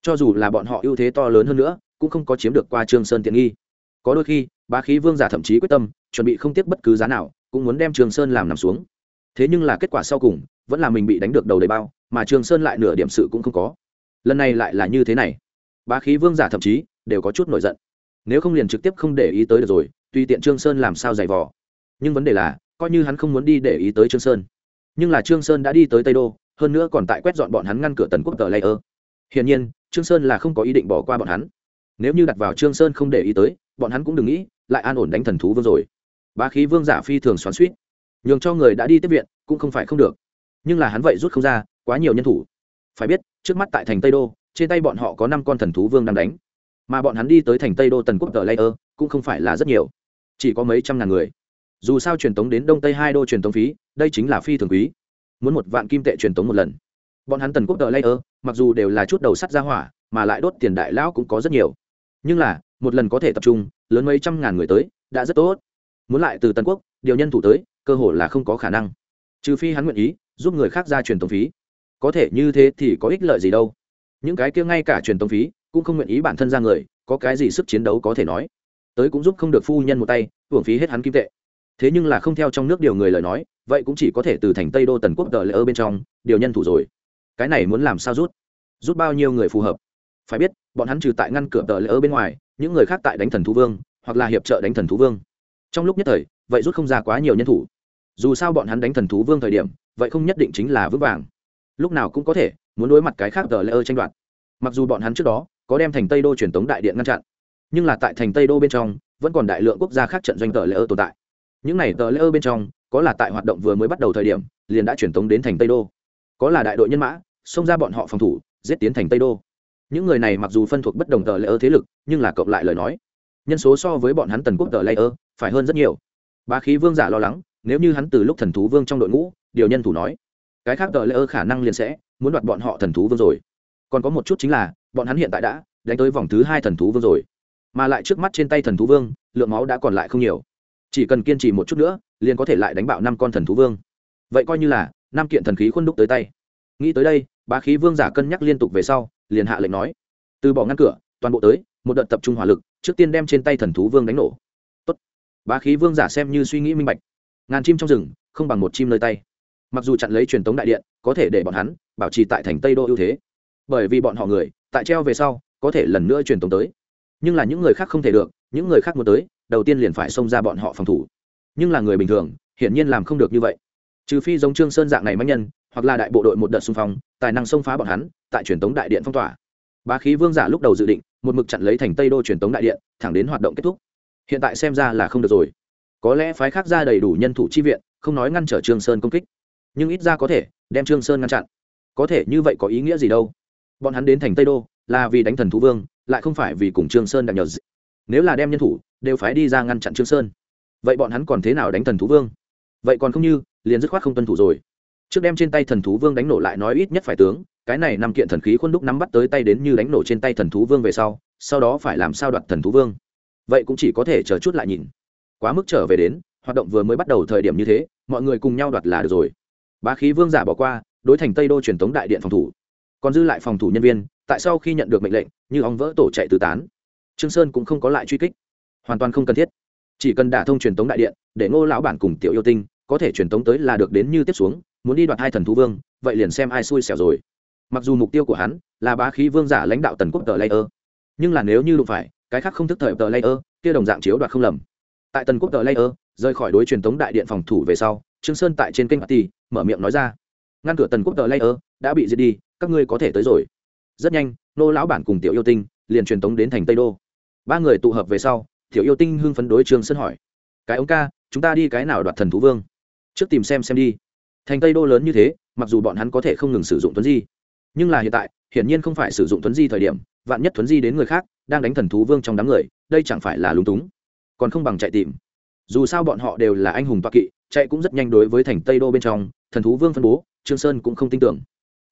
cho dù là bọn họ ưu thế to lớn hơn nữa, cũng không có chiếm được qua trương sơn tiện nghi. Có đôi khi, bá khí vương giả thậm chí quyết tâm, chuẩn bị không tiếc bất cứ giá nào, cũng muốn đem trương sơn làm nằm xuống. Thế nhưng là kết quả sau cùng, vẫn là mình bị đánh được đầu đầy bao, mà trương sơn lại nửa điểm sự cũng không có. Lần này lại là như thế này. Bá khí vương giả thậm chí, đều có chút nổi giận. Nếu không liền trực tiếp không để ý tới được rồi, tùy tiện trương sơn làm sao giày vò. Nhưng vấn đề là, coi như hắn không muốn đi để ý tới trương sơn. Nhưng là trương sơn đã đi tới tây đô, hơn nữa còn tại quét dọn bọn hắn ngăn cửa tần quốc tờ layer. Hiển nhiên trương sơn là không có ý định bỏ qua bọn hắn. Nếu như đặt vào trương sơn không để ý tới, bọn hắn cũng đừng nghĩ, lại an ổn đánh thần thú vương rồi. Bá khí vương giả phi thường xoắn suýt nhường cho người đã đi tiếp viện, cũng không phải không được. Nhưng là hắn vậy rút không ra, quá nhiều nhân thủ. Phải biết, trước mắt tại thành tây đô, trên tay bọn họ có năm con thần thú vương đang đánh. Mà bọn hắn đi tới thành tây đô tần quốc tờ layer, cũng không phải là rất nhiều. Chỉ có mấy trăm ngàn người. Dù sao truyền tống đến đông tây hai đô truyền tống phí, đây chính là phi thường quý. Muốn một vạn kim tệ truyền tống một lần bọn hắn tần quốc tờ layer, mặc dù đều là chút đầu sắt ra hỏa, mà lại đốt tiền đại lão cũng có rất nhiều. Nhưng là, một lần có thể tập trung, lớn mấy trăm ngàn người tới, đã rất tốt. Muốn lại từ tần quốc, điều nhân thủ tới, cơ hội là không có khả năng. Trừ phi hắn nguyện ý, giúp người khác ra truyền tống phí. Có thể như thế thì có ích lợi gì đâu. Những cái kia ngay cả truyền tống phí, cũng không nguyện ý bản thân ra người, có cái gì sức chiến đấu có thể nói. Tới cũng giúp không được phu nhân một tay, hưởng phí hết hắn kim tệ. Thế nhưng là không theo trong nước điều người lời nói, vậy cũng chỉ có thể từ thành tây đô tần quốc đợi lỡ bên trong, điều nhân thủ rồi cái này muốn làm sao rút? Rút bao nhiêu người phù hợp? Phải biết, bọn hắn trừ tại ngăn cửa tờ lỡ bên ngoài, những người khác tại đánh thần thú vương, hoặc là hiệp trợ đánh thần thú vương. Trong lúc nhất thời, vậy rút không ra quá nhiều nhân thủ. Dù sao bọn hắn đánh thần thú vương thời điểm, vậy không nhất định chính là vững vàng. Lúc nào cũng có thể, muốn đối mặt cái khác tờ lỡ tranh đoạt. Mặc dù bọn hắn trước đó, có đem thành tây đô truyền tống đại điện ngăn chặn, nhưng là tại thành tây đô bên trong, vẫn còn đại lượng quốc gia khác trận doanh tờ lỡ tồn tại. Những này tờ lỡ bên trong, có là tại hoạt động vừa mới bắt đầu thời điểm, liền đã truyền tống đến thành tây đô. Có là đại đội nhân mã xông ra bọn họ phòng thủ, giết tiến thành tây đô. Những người này mặc dù phân thuộc bất đồng tờ lỡ thế lực, nhưng là cộng lại lời nói. Nhân số so với bọn hắn tần quốc tờ lỡ phải hơn rất nhiều. Bá khí vương giả lo lắng, nếu như hắn từ lúc thần thú vương trong đội ngũ, điều nhân thủ nói, cái khác tờ lỡ khả năng liền sẽ muốn đoạt bọn họ thần thú vương rồi. Còn có một chút chính là, bọn hắn hiện tại đã đánh tới vòng thứ hai thần thú vương rồi. Mà lại trước mắt trên tay thần thú vương, lượng máu đã còn lại không nhiều. Chỉ cần kiên trì một chút nữa, liền có thể lại đánh bạo năm con thần thú vương. Vậy coi như là năm kiện thần khí khuôn đúc tới tay. Nghĩ tới đây bá khí vương giả cân nhắc liên tục về sau, liền hạ lệnh nói. Từ bỏ ngăn cửa, toàn bộ tới, một đợt tập trung hỏa lực, trước tiên đem trên tay thần thú vương đánh nổ. Tốt. bá khí vương giả xem như suy nghĩ minh bạch. Ngàn chim trong rừng, không bằng một chim nơi tay. Mặc dù chặn lấy truyền tống đại điện, có thể để bọn hắn bảo trì tại thành tây đô ưu thế. Bởi vì bọn họ người, tại treo về sau, có thể lần nữa truyền tống tới. Nhưng là những người khác không thể được, những người khác muốn tới, đầu tiên liền phải xông ra bọn họ phòng thủ. Nhưng là người bình thường, hiển nhiên làm không được như vậy. Trừ phi giống trương sơn dạng này manh nhân hoặc là đại bộ đội một đợt xung phong, tài năng xông phá bọn hắn, tại truyền tống đại điện phong tỏa. Bá khí vương giả lúc đầu dự định, một mực chặn lấy thành tây đô truyền tống đại điện, thẳng đến hoạt động kết thúc. Hiện tại xem ra là không được rồi. Có lẽ phái khác ra đầy đủ nhân thủ chi viện, không nói ngăn trở trương sơn công kích. Nhưng ít ra có thể, đem trương sơn ngăn chặn. Có thể như vậy có ý nghĩa gì đâu? Bọn hắn đến thành tây đô, là vì đánh thần thú vương, lại không phải vì cùng trương sơn đặc nhờ nếu là đem nhân thủ, đều phái đi ra ngăn chặn trương sơn. Vậy bọn hắn còn thế nào đánh thần thú vương? Vậy còn không như, liền dứt khoát không tuân thủ rồi trước đem trên tay thần thú vương đánh nổ lại nói ít nhất phải tướng, cái này năm kiện thần khí khuôn đúc nắm bắt tới tay đến như đánh nổ trên tay thần thú vương về sau sau đó phải làm sao đoạt thần thú vương? Vậy cũng chỉ có thể chờ chút lại nhìn. Quá mức trở về đến, hoạt động vừa mới bắt đầu thời điểm như thế, mọi người cùng nhau đoạt là được rồi. Bá khí vương giả bỏ qua, đối thành tây đô truyền thống đại điện phòng thủ. Còn dư lại phòng thủ nhân viên, tại sau khi nhận được mệnh lệnh, như ong vỡ tổ chạy tứ tán. Trương sơn cũng không có lại truy kích. Hoàn toàn không cần thiết. Chỉ cần đả thông truyền thống đại điện, để ngô lão bản cùng tiểu yêu tinh có thể truyền thống tới là được đến như tiếp xuống muốn đi đoạt hai thần thú vương, vậy liền xem ai xui xẻo rồi. Mặc dù mục tiêu của hắn là bá khí vương giả lãnh đạo tần quốc tờ layer nhưng là nếu như đụng phải cái khác không thức thời tờ layer kia đồng dạng chiếu đoạt không lầm. Tại tần quốc tờ layer rời khỏi đối truyền thống đại điện phòng thủ về sau, trương sơn tại trên kênh party mở miệng nói ra, ngăn cửa tần quốc tờ layer đã bị diệt đi, các ngươi có thể tới rồi. Rất nhanh, nô lão bản cùng tiểu yêu tinh liền truyền tống đến thành tây đô. Ba người tụ hợp về sau, tiểu yêu tinh hưng phấn đối trương sơn hỏi, cái ông ca, chúng ta đi cái nào đoạt thần thú vương? Trước tìm xem xem đi thành tây đô lớn như thế, mặc dù bọn hắn có thể không ngừng sử dụng tuấn di, nhưng là hiện tại, hiển nhiên không phải sử dụng tuấn di thời điểm, vạn nhất tuấn di đến người khác, đang đánh thần thú vương trong đám người, đây chẳng phải là lúng túng. Còn không bằng chạy tìm. Dù sao bọn họ đều là anh hùng toa kỵ, chạy cũng rất nhanh đối với thành tây đô bên trong, thần thú vương phân bố, trương sơn cũng không tin tưởng.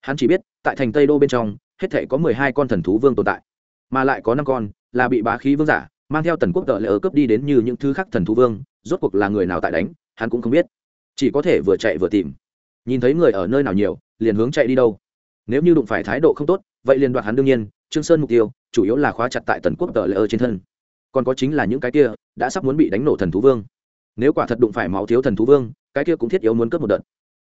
Hắn chỉ biết, tại thành tây đô bên trong, hết thể có mười hai con thần thú vương tồn tại, mà lại có năm con là bị bá khí vương giả, mang theo tần quốc tợ lỡ cướp đi đến như những thứ khác thần thú vương, rốt cuộc là người nào tại đánh, hắn cũng không biết. Chỉ có thể vừa chạy vừa tìm nhìn thấy người ở nơi nào nhiều, liền hướng chạy đi đâu. Nếu như đụng phải thái độ không tốt, vậy liền đoạt hắn đương nhiên, trương sơn mục tiêu, chủ yếu là khóa chặt tại tần quốc tợ lỡ trên thân. Còn có chính là những cái kia đã sắp muốn bị đánh nổ thần thú vương. Nếu quả thật đụng phải máu thiếu thần thú vương, cái kia cũng thiết yếu muốn cướp một đợt.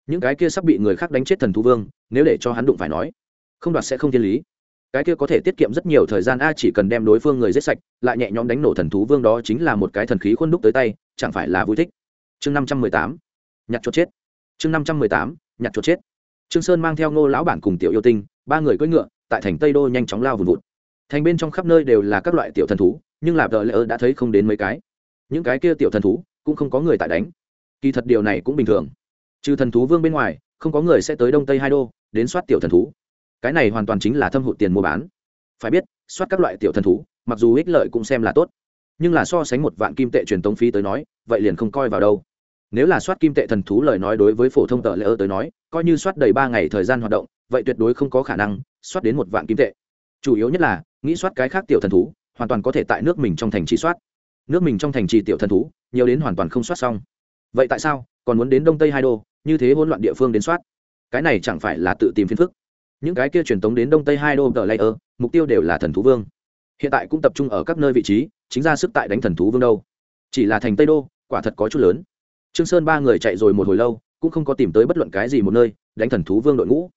Những cái kia sắp bị người khác đánh chết thần thú vương, nếu để cho hắn đụng phải nói, không đoạt sẽ không thiên lý. Cái kia có thể tiết kiệm rất nhiều thời gian, a, chỉ cần đem đối phương người giết sạch, lại nhẹ nhõm đánh nổ thần thú vương đó chính là một cái thần khí khuôn đúc tới tay, chẳng phải là vui thích. Chương năm trăm mười tám, nhặt cho chết chương năm trăm mười tám, nhặt chuột chết. Trương sơn mang theo ngô lão bản cùng tiểu yêu tinh, ba người cưỡi ngựa, tại thành tây đô nhanh chóng lao vùn vụt. Thành bên trong khắp nơi đều là các loại tiểu thần thú, nhưng là đợi lỡ đã thấy không đến mấy cái. Những cái kia tiểu thần thú cũng không có người tại đánh. Kỳ thật điều này cũng bình thường. Trừ thần thú vương bên ngoài, không có người sẽ tới đông tây hai đô, đến soát tiểu thần thú. Cái này hoàn toàn chính là thâm hụt tiền mua bán. Phải biết, soát các loại tiểu thần thú, mặc dù ích lợi cũng xem là tốt, nhưng là so sánh một vạn kim tệ truyền tống phí tới nói, vậy liền không coi vào đâu nếu là soát kim tệ thần thú lời nói đối với phổ thông tờ lễ ơ tới nói, coi như soát đầy ba ngày thời gian hoạt động, vậy tuyệt đối không có khả năng soát đến một vạn kim tệ. Chủ yếu nhất là, nghĩ soát cái khác tiểu thần thú, hoàn toàn có thể tại nước mình trong thành trì soát. Nước mình trong thành trì tiểu thần thú, nhiều đến hoàn toàn không soát xong. Vậy tại sao, còn muốn đến đông tây hai đô, như thế hỗn loạn địa phương đến soát? Cái này chẳng phải là tự tìm phiền phức. Những cái kia truyền tống đến đông tây hai đô tờ layer mục tiêu đều là thần thú vương. Hiện tại cũng tập trung ở các nơi vị trí, chính ra sức tại đánh thần thú vương đâu. Chỉ là thành tây đô, quả thật có chút lớn trương sơn ba người chạy rồi một hồi lâu, cũng không có tìm tới bất luận cái gì một nơi, đánh thần thú vương đội ngũ.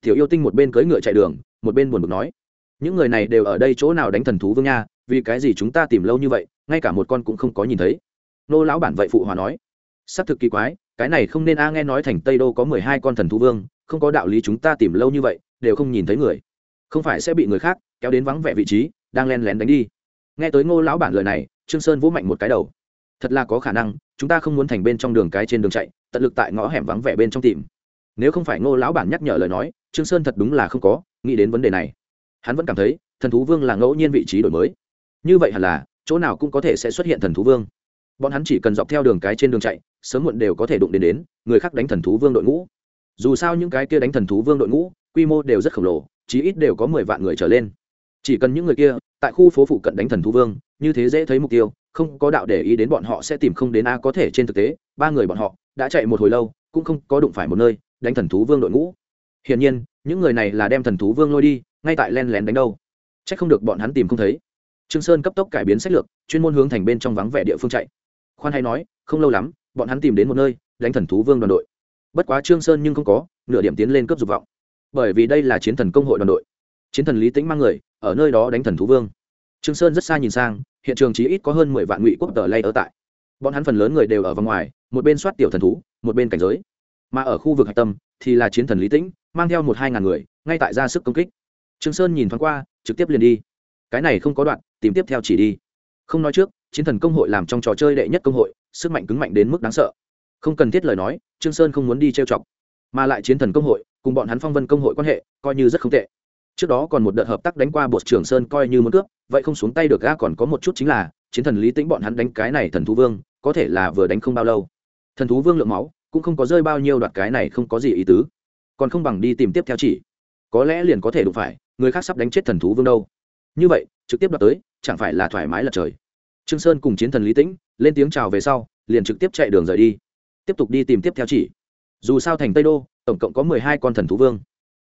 Tiểu yêu tinh một bên cưỡi ngựa chạy đường, một bên buồn bực nói, những người này đều ở đây chỗ nào đánh thần thú vương nha, vì cái gì chúng ta tìm lâu như vậy, ngay cả một con cũng không có nhìn thấy. Nô lão bản vậy phụ hòa nói xác thực kỳ quái, cái này không nên a nghe nói thành tây đô có mười hai con thần thú vương, không có đạo lý chúng ta tìm lâu như vậy, đều không nhìn thấy người. Không phải sẽ bị người khác kéo đến vắng vẻ vị trí, đang len lén đánh đi. Nghe tới ngô lão bản lời này, trương sơn vỗ mạnh một cái đầu thật là có khả năng, chúng ta không muốn thành bên trong đường cái trên đường chạy, tận lực tại ngõ hẻm vắng vẻ bên trong tìm. Nếu không phải ngô lão bản nhắc nhở lời nói, trương sơn thật đúng là không có nghĩ đến vấn đề này. Hắn vẫn cảm thấy, thần thú vương là ngẫu nhiên vị trí đổi mới. Như vậy hẳn là, chỗ nào cũng có thể sẽ xuất hiện thần thú vương. Bọn hắn chỉ cần dọc theo đường cái trên đường chạy, sớm muộn đều có thể đụng đến đến, người khác đánh thần thú vương đội ngũ. Dù sao những cái kia đánh thần thú vương đội ngũ, quy mô đều rất khổng lồ, chí ít đều có mười vạn người trở lên. Chỉ cần những người kia, tại khu phố phụ cận đánh thần thú vương, như thế dễ thấy mục tiêu không có đạo để ý đến bọn họ sẽ tìm không đến a có thể trên thực tế, ba người bọn họ đã chạy một hồi lâu, cũng không có đụng phải một nơi, đánh thần thú vương đội ngũ. Hiển nhiên, những người này là đem thần thú vương lôi đi, ngay tại len lén đánh đâu. C h ắ c không được bọn hắn tìm không thấy. Trương sơn cấp tốc cải biến sách lược, chuyên môn hướng thành bên trong vắng vẻ địa phương chạy. Khoan hay nói, không lâu lắm, bọn hắn tìm đến một nơi, đánh thần thú vương đoàn đội. Bất quá trương sơn nhưng không có, nửa điểm tiến lên cướp dục vọng. Bởi vì đây là chiến thần công hội đoàn đội. Chiến thần lý tĩnh mang người, ở nơi đó đánh thần thú vương. Trương sơn rất xa nhìn sang hiện trường chỉ ít có hơn mười vạn ngụy quốc tờ lay ở tại. Bọn hắn phần lớn người đều ở vòng ngoài, một bên soát tiểu thần thú, một bên cảnh giới. Mà ở khu vực hạch tâm thì là chiến thần lý tĩnh, mang theo một hai ngàn người, ngay tại ra sức công kích. Trương sơn nhìn thoáng qua, trực tiếp liền đi. Cái này không có đoạn, tìm tiếp theo chỉ đi. Không nói trước, chiến thần công hội làm trong trò chơi đệ nhất công hội, sức mạnh cứng mạnh đến mức đáng sợ. Không cần thiết lời nói, trương sơn không muốn đi trêu chọc. Mà lại chiến thần công hội, cùng bọn hắn phong vân công hội quan hệ, coi như rất không tệ trước đó còn một đợt hợp tác đánh qua bột trường sơn coi như muốn cướp, vậy không xuống tay được ga còn có một chút chính là, chiến thần lý tĩnh bọn hắn đánh cái này thần thú vương, có thể là vừa đánh không bao lâu. Thần thú vương lượng máu, cũng không có rơi bao nhiêu đoạt cái này không có gì ý tứ. Còn không bằng đi tìm tiếp theo chỉ. Có lẽ liền có thể đụng phải, người khác sắp đánh chết thần thú vương đâu. Như vậy, trực tiếp đoạt tới, chẳng phải là thoải mái lật trời. Trương sơn cùng chiến thần lý tĩnh, lên tiếng chào về sau, liền trực tiếp chạy đường rời đi. Tiếp tục đi tìm tiếp theo chỉ. Dù sao thành tây đô, tổng cộng có mười hai con thần thú vương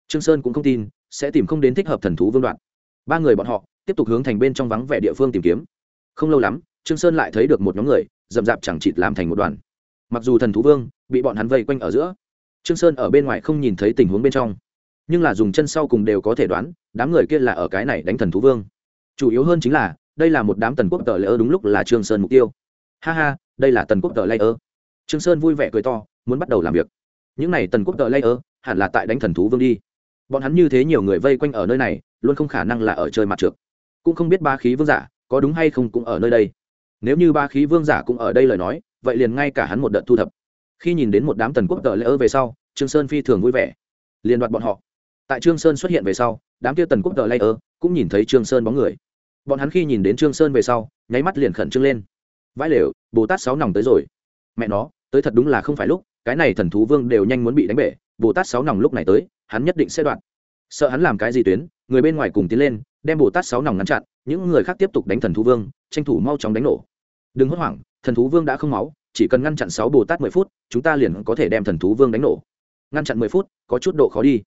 trương sơn cũng không tin, sẽ tìm không đến thích hợp thần thú vương đoạn. Ba người bọn họ tiếp tục hướng thành bên trong vắng vẻ địa phương tìm kiếm. Không lâu lắm, trương sơn lại thấy được một nhóm người rậm rạp chẳng chịt làm thành một đoàn. Mặc dù thần thú vương bị bọn hắn vây quanh ở giữa, trương sơn ở bên ngoài không nhìn thấy tình huống bên trong. Nhưng là dùng chân sau cùng đều có thể đoán, đám người kia là ở cái này đánh thần thú vương. Chủ yếu hơn chính là, đây là một đám tần quốc tờ lễ ơ đúng lúc là trương sơn mục tiêu. Ha ha, đây là tần quốc tờ lễ ơ. Trương sơn vui vẻ cười to, muốn bắt đầu làm việc. Những này tần quốc tờ lễ ơ, hẳn là tại đánh thần thú vương đi bọn hắn như thế nhiều người vây quanh ở nơi này, luôn không khả năng là ở chơi mặt trượt cũng không biết ba khí vương giả có đúng hay không cũng ở nơi đây. Nếu như ba khí vương giả cũng ở đây lời nói, vậy liền ngay cả hắn một đợt thu thập. Khi nhìn đến một đám tần quốc tờ lễ ơ về sau, trương sơn phi thường vui vẻ. Liền đoạt bọn họ. Tại trương sơn xuất hiện về sau, đám kia tần quốc tờ lễ ơ cũng nhìn thấy trương sơn bóng người. Bọn hắn khi nhìn đến trương sơn về sau, nháy mắt liền khẩn trương lên. Vãi lều, bồ tát sáu nòng tới rồi. Mẹ nó, tới thật đúng là không phải lúc, cái này thần thú vương đều nhanh muốn bị đánh bể bồ tát sáu nòng lúc này tới, hắn nhất định sẽ đoạn sợ hắn làm cái gì tuyến, người bên ngoài cùng tiến lên, đem bồ tát sáu nòng ngăn chặn, những người khác tiếp tục đánh thần thú vương, tranh thủ mau chóng đánh nổ. Đừng hốt hoảng, thần thú vương đã không máu, chỉ cần ngăn chặn sáu bồ tát mười phút, chúng ta liền có thể đem thần thú vương đánh nổ. Ngăn chặn mười phút, có chút độ khó đi.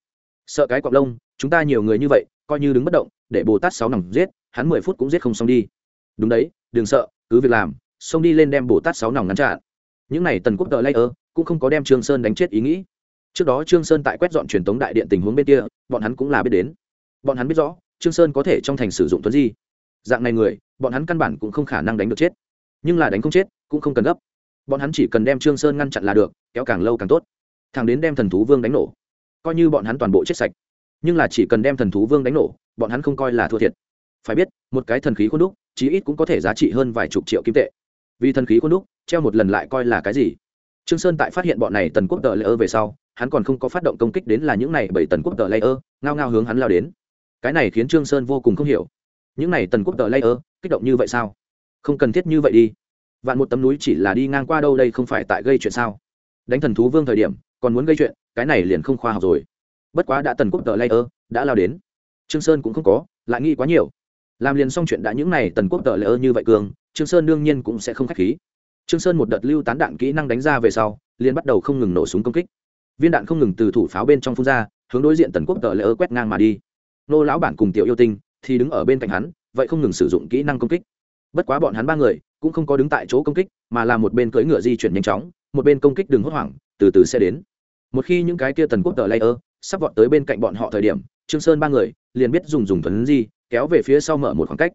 Sợ cái cọp lông, chúng ta nhiều người như vậy, coi như đứng bất động, để bồ tát sáu nòng giết, hắn mười phút cũng giết không xong đi. Đúng đấy, đừng sợ, cứ việc làm, xông đi lên đem bồ tát sáu nòng ngăn chặn. Những n à y tần quốc tờ lay ơ, cũng không có đem trương sơn đánh chết ý nghĩ trước đó trương sơn tại quét dọn truyền tống đại điện tình huống bên kia, bọn hắn cũng là biết đến. Bọn hắn biết rõ, trương sơn có thể trong thành sử dụng tuấn di. Dạng này người, bọn hắn căn bản cũng không khả năng đánh được chết. Nhưng là đánh không chết, cũng không cần gấp. Bọn hắn chỉ cần đem trương sơn ngăn chặn là được, kéo càng lâu càng tốt. Thằng đến đem thần thú vương đánh nổ. Coi như bọn hắn toàn bộ chết sạch. Nhưng là chỉ cần đem thần thú vương đánh nổ, bọn hắn không coi là thua thiệt. Phải biết, một cái thần khí khuôn đúc, chí ít cũng có thể giá trị hơn vài chục triệu kim tệ. Vì thần khí khuôn đúc, treo một lần lại coi là cái gì? Trương sơn tại phát hiện bọn này tần quốc tờ lỡ về sau hắn còn không có phát động công kích đến là những này bảy tần quốc tờ layer, ngao ngao hướng hắn lao đến. Cái này khiến trương sơn vô cùng không hiểu. Những này tần quốc tờ layer, kích động như vậy sao? Không cần thiết như vậy đi. Vạn một tấm núi chỉ là đi ngang qua đâu đây không phải tại gây chuyện sao? Đánh thần thú vương thời điểm, còn muốn gây chuyện, cái này liền không khoa học rồi. Bất quá đã tần quốc tờ layer, đã lao đến. Trương sơn cũng không có, lại nghĩ quá nhiều. Làm liền xong chuyện đã những này tần quốc tờ layer như vậy cường, trương sơn đương nhiên cũng sẽ không khách khí. Trương sơn một đợt lưu tán đạn kỹ năng đánh ra về sau, liền bắt đầu không ngừng nổ súng công kích viên đạn không ngừng từ thủ pháo bên trong phun ra, hướng đối diện tần quốc tờ layer quét ngang mà đi. Nô lão bản cùng tiểu yêu tinh thì đứng ở bên cạnh hắn, vậy không ngừng sử dụng kỹ năng công kích. Bất quá bọn hắn ba người cũng không có đứng tại chỗ công kích, mà là một bên cưỡi ngựa di chuyển nhanh chóng, một bên công kích đừng hốt hoảng, từ từ sẽ đến. Một khi những cái kia tần quốc tờ layer sắp vọt tới bên cạnh bọn họ thời điểm, trương sơn ba người liền biết dùng dùng thuấn di, kéo về phía sau mở một khoảng cách.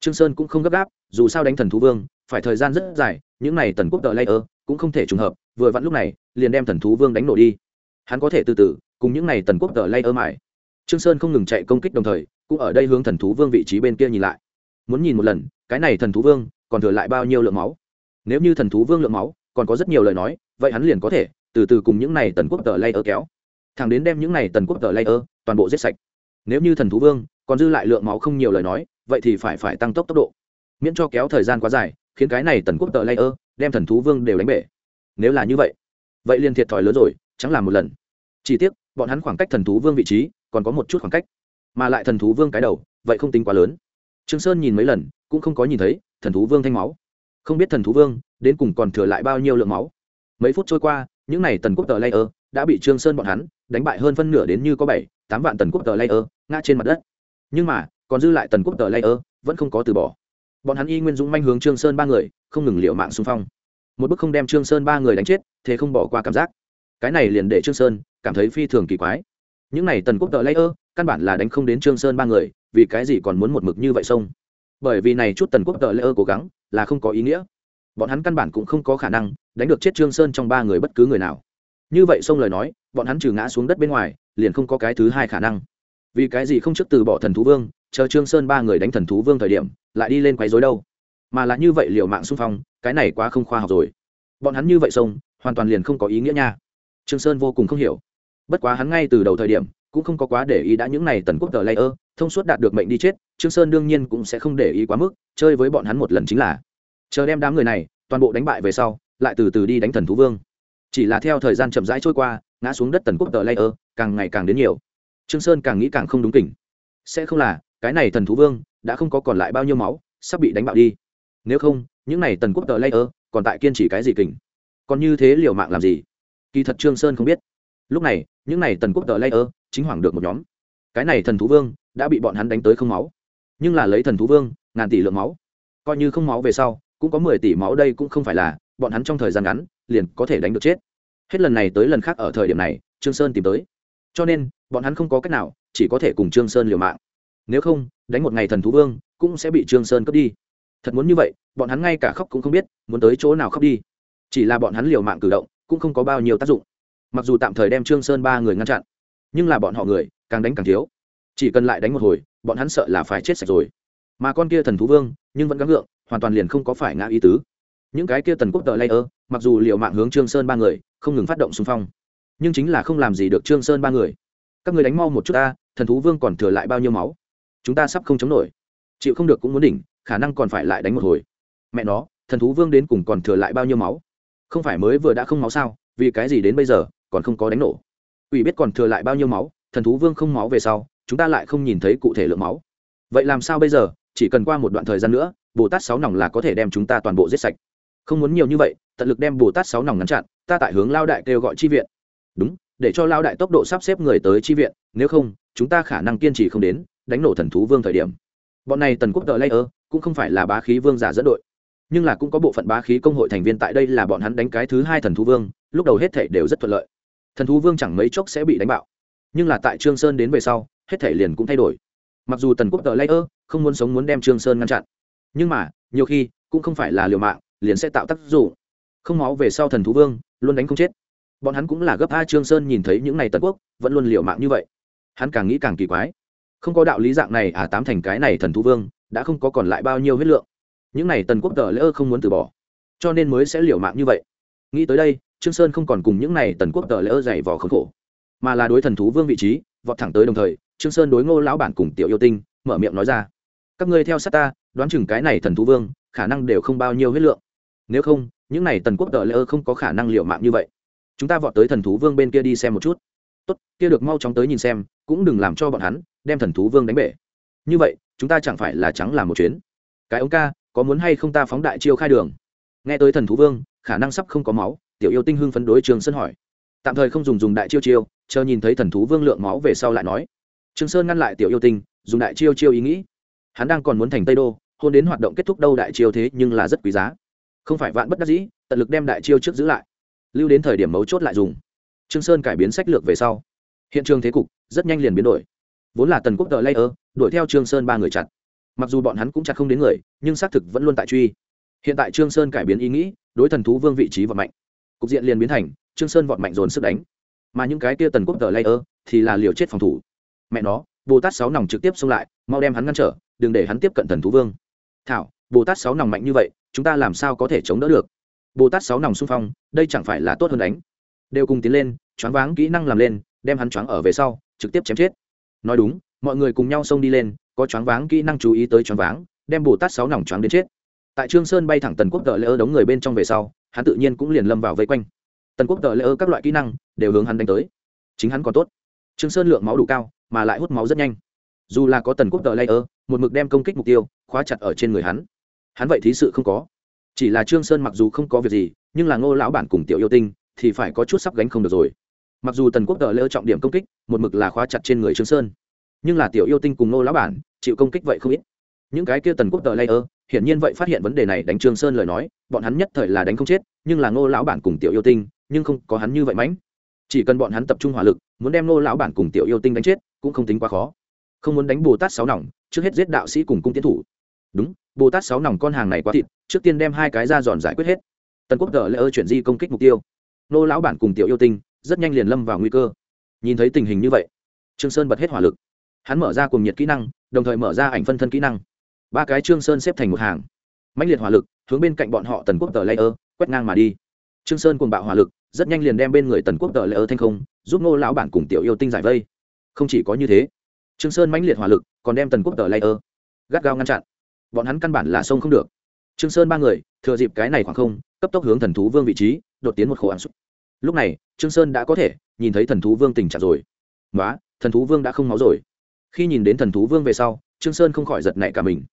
Trương sơn cũng không gấp gáp, dù sao đánh thần thú vương, phải thời gian rất dài, những này tần quốc tờ layer cũng không thể trùng hợp, vừa vặn lúc này, liền đem thần thú vương đánh nổ đi hắn có thể từ từ, cùng những này tần quốc tờ lay ơ mải trương sơn không ngừng chạy công kích đồng thời, cũng ở đây hướng thần thú vương vị trí bên kia nhìn lại. Muốn nhìn một lần, cái này thần thú vương, còn thừa lại bao nhiêu lượng máu? Nếu như thần thú vương lượng máu, còn có rất nhiều lời nói, vậy hắn liền có thể, từ từ cùng những này tần quốc tờ lay ơ kéo. Thẳng đến đem những này tần quốc tờ lay ơ, toàn bộ giết sạch. Nếu như thần thú vương, còn dư lại lượng máu không nhiều lời nói, vậy thì phải phải tăng tốc tốc độ. Miễn cho kéo thời gian quá dài, khiến cái này tần quốc tờ lay ơ, đem thần thú vương đều đánh bể. Nếu là như vậy vậy liền thiệt thòi lớn rồi chẳng làm một lần. Chỉ tiếc, bọn hắn khoảng cách thần thú vương vị trí còn có một chút khoảng cách. Mà lại thần thú vương cái đầu, vậy không tính quá lớn. Trương sơn nhìn mấy lần, cũng không có nhìn thấy thần thú vương thanh máu. Không biết thần thú vương đến cùng còn thừa lại bao nhiêu lượng máu. Mấy phút trôi qua, những n à y tần quốc tờ layer đã bị trương sơn bọn hắn đánh bại hơn phân nửa đến như có bảy, tám vạn tần quốc tờ layer ngã trên mặt đất. Nhưng mà, còn dư lại tần quốc tờ layer vẫn không có từ bỏ. Bọn hắn y nguyên dũng manh hướng trương sơn ba người, không ngừng liệu mạng xung phong. Một bức không đem trương sơn ba người đánh chết, thế không bỏ qua cảm giác cái này liền để trương sơn cảm thấy phi thường kỳ quái. Những này tần quốc tờ layer, căn bản là đánh không đến trương sơn ba người, vì cái gì còn muốn một mực như vậy xong bởi vì này chút tần quốc tờ layer cố gắng là không có ý nghĩa. Bọn hắn căn bản cũng không có khả năng đánh được chết trương sơn trong ba người bất cứ người nào. Như vậy xong lời nói, bọn hắn trừ ngã xuống đất bên ngoài, liền không có cái thứ hai khả năng. Vì cái gì không trước từ bỏ thần thú vương, chờ trương sơn ba người đánh thần thú vương thời điểm, lại đi lên quấy rối đâu? Mà là như vậy liệu mạng xung phong, cái này quá không khoa học rồi. Bọn hắn như vậy xong hoàn toàn liền không có ý nghĩa nha trương sơn vô cùng không hiểu. Bất quá hắn ngay từ đầu thời điểm, cũng không có quá để ý đã những này tần quốc tờ layer, thông suốt đạt được mệnh đi chết, trương sơn đương nhiên cũng sẽ không để ý quá mức, chơi với bọn hắn một lần chính là. Chờ đem đám người này toàn bộ đánh bại về sau, lại từ từ đi đánh thần thú vương. Chỉ là theo thời gian chậm rãi trôi qua, ngã xuống đất tần quốc tờ layer, càng ngày càng đến nhiều. Trương sơn càng nghĩ càng không đúng kỉnh. Sẽ không là, cái này thần thú vương đã không có còn lại bao nhiêu máu, sắp bị đánh bạo đi. Nếu không, những này tần quốc tờ layer còn tại kiên trì cái gì kỉnh? Còn như thế liều mạng làm gì? Kỳ thật trương sơn không biết. Lúc này, những này tần quốc tờ layer chính hoàng được một nhóm. Cái này thần thú vương đã bị bọn hắn đánh tới không máu. Nhưng là lấy thần thú vương, ngàn tỷ lượng máu. Coi như không máu về sau, cũng có mười tỷ máu đây cũng không phải là, bọn hắn trong thời gian ngắn, liền có thể đánh được chết. Hết lần này tới lần khác ở thời điểm này, trương sơn tìm tới. Cho nên, bọn hắn không có cách nào, chỉ có thể cùng trương sơn liều mạng. Nếu không, đánh một ngày thần thú vương, cũng sẽ bị trương sơn cướp đi. Thật muốn như vậy, bọn hắn ngay cả khóc cũng không biết, muốn tới chỗ nào khóc đi. Chỉ là bọn hắn liều mạng cử động cũng không có bao nhiêu tác dụng. Mặc dù tạm thời đem trương sơn ba người ngăn chặn, nhưng là bọn họ người càng đánh càng thiếu. Chỉ cần lại đánh một hồi, bọn hắn sợ là phải chết sạch rồi. Mà con kia thần thú vương, nhưng vẫn gắng gượng, hoàn toàn liền không có phải ngã ý tứ. Những cái kia tần quốc tờ ơ, mặc dù liệu mạng hướng trương sơn ba người, không ngừng phát động xung phong, nhưng chính là không làm gì được trương sơn ba người. Các người đánh mau một chút ta, thần thú vương còn thừa lại bao nhiêu máu? Chúng ta sắp không chống nổi. Chịu không được cũng muốn đỉnh, khả năng còn phải lại đánh một hồi. Mẹ nó, thần thú vương đến cùng còn thừa lại bao nhiêu máu? Không phải mới vừa đã không máu sao? Vì cái gì đến bây giờ còn không có đánh nổ? Ủy biết còn thừa lại bao nhiêu máu, thần thú vương không máu về sau, chúng ta lại không nhìn thấy cụ thể lượng máu. Vậy làm sao bây giờ? Chỉ cần qua một đoạn thời gian nữa, bồ tát sáu nòng là có thể đem chúng ta toàn bộ giết sạch. Không muốn nhiều như vậy, tận lực đem bồ tát sáu nòng ngăn chặn, ta tại hướng lao đại kêu gọi chi viện. Đúng, để cho lao đại tốc độ sắp xếp người tới chi viện, nếu không, chúng ta khả năng kiên trì không đến, đánh nổ thần thú vương thời điểm. Bọn này tần quốc đợi lây ơ cũng không phải là bá khí vương giả dẫn đội nhưng là cũng có bộ phận bá khí công hội thành viên tại đây là bọn hắn đánh cái thứ hai thần thú vương, lúc đầu hết thể đều rất thuận lợi. Thần thú vương chẳng mấy chốc sẽ bị đánh bạo. Nhưng là tại trương sơn đến về sau, hết thể liền cũng thay đổi. Mặc dù tần quốc tờ lây ơ không muốn sống muốn đem trương sơn ngăn chặn, nhưng mà, nhiều khi cũng không phải là liều mạng, liền sẽ tạo tác dụng. Không máu về sau thần thú vương, luôn đánh không chết. Bọn hắn cũng là gấp a trương sơn nhìn thấy những này tần quốc, vẫn luôn liều mạng như vậy. Hắn càng nghĩ càng kỳ quái. Không có đạo lý dạng này à tám thành cái này thần thú vương, đã không có còn lại bao nhiêu huyết lượng những này tần quốc tờ lỡ không muốn từ bỏ, cho nên mới sẽ liều mạng như vậy. Nghĩ tới đây, trương sơn không còn cùng những này tần quốc tờ lỡ dày vò khốn khổ, mà là đối thần thú vương vị trí, vọt thẳng tới đồng thời, trương sơn đối ngô lão bản cùng tiểu yêu tinh, mở miệng nói ra, các ngươi theo sát ta, đoán chừng cái này thần thú vương, khả năng đều không bao nhiêu huyết lượng. Nếu không, những này tần quốc tờ lỡ không có khả năng liều mạng như vậy. Chúng ta vọt tới thần thú vương bên kia đi xem một chút. Tốt, kia được mau chóng tới nhìn xem, cũng đừng làm cho bọn hắn đem thần thú vương đánh bể. Như vậy, chúng ta chẳng phải là trắng làm một chuyến. Cái ông ca có muốn hay không ta phóng đại chiêu khai đường? Nghe tới thần thú vương, khả năng sắp không có máu, tiểu yêu tinh hưng phấn đối trường sơn hỏi. Tạm thời không dùng dùng đại chiêu chiêu, chờ nhìn thấy thần thú vương lượng máu về sau lại nói. Trường sơn ngăn lại tiểu yêu tinh, dùng đại chiêu chiêu ý nghĩ. Hắn đang còn muốn thành tây đô, hôn đến hoạt động kết thúc đâu đại chiêu thế nhưng là rất quý giá. Không phải vạn bất đắc dĩ, tận lực đem đại chiêu trước giữ lại. Lưu đến thời điểm mấu chốt lại dùng. Trương sơn cải biến sách lược về sau. Hiện trường thế cục rất nhanh liền biến đổi. Vốn là tần quốc tờ layer, đuổi theo trương sơn ba người chặt mặc dù bọn hắn cũng chặt không đến người, nhưng xác thực vẫn luôn tại truy. Hiện tại trương sơn cải biến ý nghĩ, đối thần thú vương vị trí vọt mạnh. Cục diện liền biến thành, trương sơn vọt mạnh dồn sức đánh. Mà những cái kia tần quốc tờ layer thì là liều chết phòng thủ. Mẹ nó, bồ tát sáu nòng trực tiếp xông lại, mau đem hắn ngăn trở, đừng để hắn tiếp cận thần thú vương. Thảo, bồ tát sáu nòng mạnh như vậy, chúng ta làm sao có thể chống đỡ được? Bồ tát sáu nòng xung phong, đây chẳng phải là tốt hơn đánh. Đều cùng tiến lên, choáng váng kỹ năng làm lên, đem hắn choáng ở về sau, trực tiếp chém chết. Nói đúng, mọi người cùng nhau xông đi lên có choáng váng kỹ năng chú ý tới choáng váng, đem bồ tát sáu nòng choáng đến chết. Tại trương sơn bay thẳng tần quốc tờ lễ ơ đống người bên trong về sau, hắn tự nhiên cũng liền lâm vào vây quanh. Tần quốc tờ lễ ơ các loại kỹ năng đều hướng hắn đánh tới. Chính hắn còn tốt. Trương sơn lượng máu đủ cao, mà lại hút máu rất nhanh. Dù là có tần quốc tờ lễ ơ, một mực đem công kích mục tiêu khóa chặt ở trên người hắn. Hắn vậy thí sự không có. Chỉ là trương sơn mặc dù không có việc gì, nhưng là ngô lão bản cùng tiểu yêu tinh thì phải có chút sắp gánh không được rồi. Mặc dù tần quốc tờ lỡ trọng điểm công kích, một mực là khóa chặt trên người trương sơn nhưng là tiểu yêu tinh cùng nô lão bản chịu công kích vậy không ít. Những cái kia tần quốc tờ layer, hiển nhiên vậy phát hiện vấn đề này đánh trương sơn lời nói, bọn hắn nhất thời là đánh không chết, nhưng là nô lão bản cùng tiểu yêu tinh, nhưng không có hắn như vậy mãnh. Chỉ cần bọn hắn tập trung hỏa lực, muốn đem nô lão bản cùng tiểu yêu tinh đánh chết, cũng không tính quá khó. Không muốn đánh bồ tát sáu nòng, trước hết giết đạo sĩ cùng cung tiến thủ. Đúng, bồ tát sáu nòng con hàng này quá thịt, trước tiên đem hai cái ra giòn giải quyết hết. Tần quốc tờ layer chuyển di công kích mục tiêu. Nô lão bản cùng tiểu yêu tinh, rất nhanh liền lâm vào nguy cơ. Nhìn thấy tình hình như vậy, trương sơn bật hết hỏa lực hắn mở ra cùng nhiệt kỹ năng, đồng thời mở ra ảnh phân thân kỹ năng. Ba cái trương sơn xếp thành một hàng. Mạnh liệt hỏa lực, hướng bên cạnh bọn họ tần quốc tờ layer, quét ngang mà đi. Trương sơn cùng bạo hỏa lực, rất nhanh liền đem bên người tần quốc tờ layer thanh không, giúp ngô lão bản cùng tiểu yêu tinh giải vây. Không chỉ có như thế, trương sơn mãnh liệt hỏa lực còn đem tần quốc tờ layer gắt gao ngăn chặn. Bọn hắn căn bản là sông không được. Trương sơn ba người, thừa dịp cái này khoảng không, cấp tốc hướng thần thú vương vị trí, đột tiến một khổ ăn xúc lúc này, trương sơn đã có thể nhìn thấy thần thú vương tình trạng rồi. Quá thần thú vương đã không máu rồi khi nhìn đến thần thú vương về sau, trương sơn không khỏi giật nảy cả mình.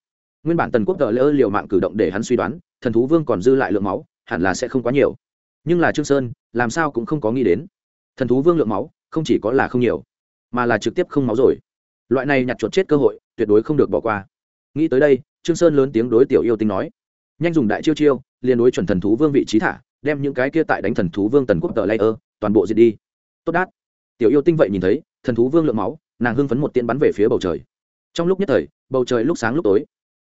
Nguyên bản tần quốc tờ lỡ liều mạng cử động để hắn suy đoán, thần thú vương còn dư lại lượng máu, hẳn là sẽ không quá nhiều. Nhưng là trương sơn, làm sao cũng không có nghĩ đến. Thần thú vương lượng máu, không chỉ có là không nhiều, mà là trực tiếp không máu rồi. Loại này nhặt chuột chết cơ hội, tuyệt đối không được bỏ qua. Nghĩ tới đây, trương sơn lớn tiếng đối tiểu yêu tinh nói, nhanh dùng đại chiêu chiêu, liền đối chuẩn thần thú vương vị trí thả, đem những cái kia tại đánh thần thú vương tần quốc tờ layer toàn bộ diệt đi. Tốt đát. Tiểu yêu tinh vậy nhìn thấy, thần thú vương lượng máu nàng hưng phấn một tiên bắn về phía bầu trời. Trong lúc nhất thời, bầu trời lúc sáng lúc tối.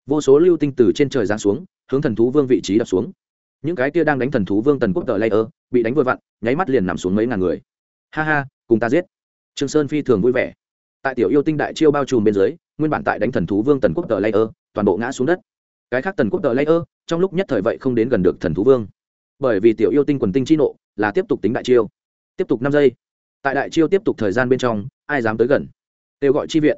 Vô số lưu tinh từ trên trời giáng xuống, hướng thần thú vương vị trí đập xuống. Những cái kia đang đánh thần thú vương tần quốc tờ layer bị đánh vội vặn, nháy mắt liền nằm xuống mấy ngàn người. Ha ha, cùng ta giết. Trương sơn phi thường vui vẻ. Tại tiểu yêu tinh đại chiêu bao trùm bên dưới, nguyên bản tại đánh thần thú vương tần quốc tờ layer toàn bộ ngã xuống đất. Cái khác tần quốc tờ layer trong lúc nhất thời vậy không đến gần được thần thú vương. Bởi vì tiểu yêu tinh quần tinh chi nộ, là tiếp tục tính đại chiêu. Tiếp tục năm giây. Tại đại chiêu tiếp tục thời gian bên trong, ai dám tới gần? Kêu gọi chi viện.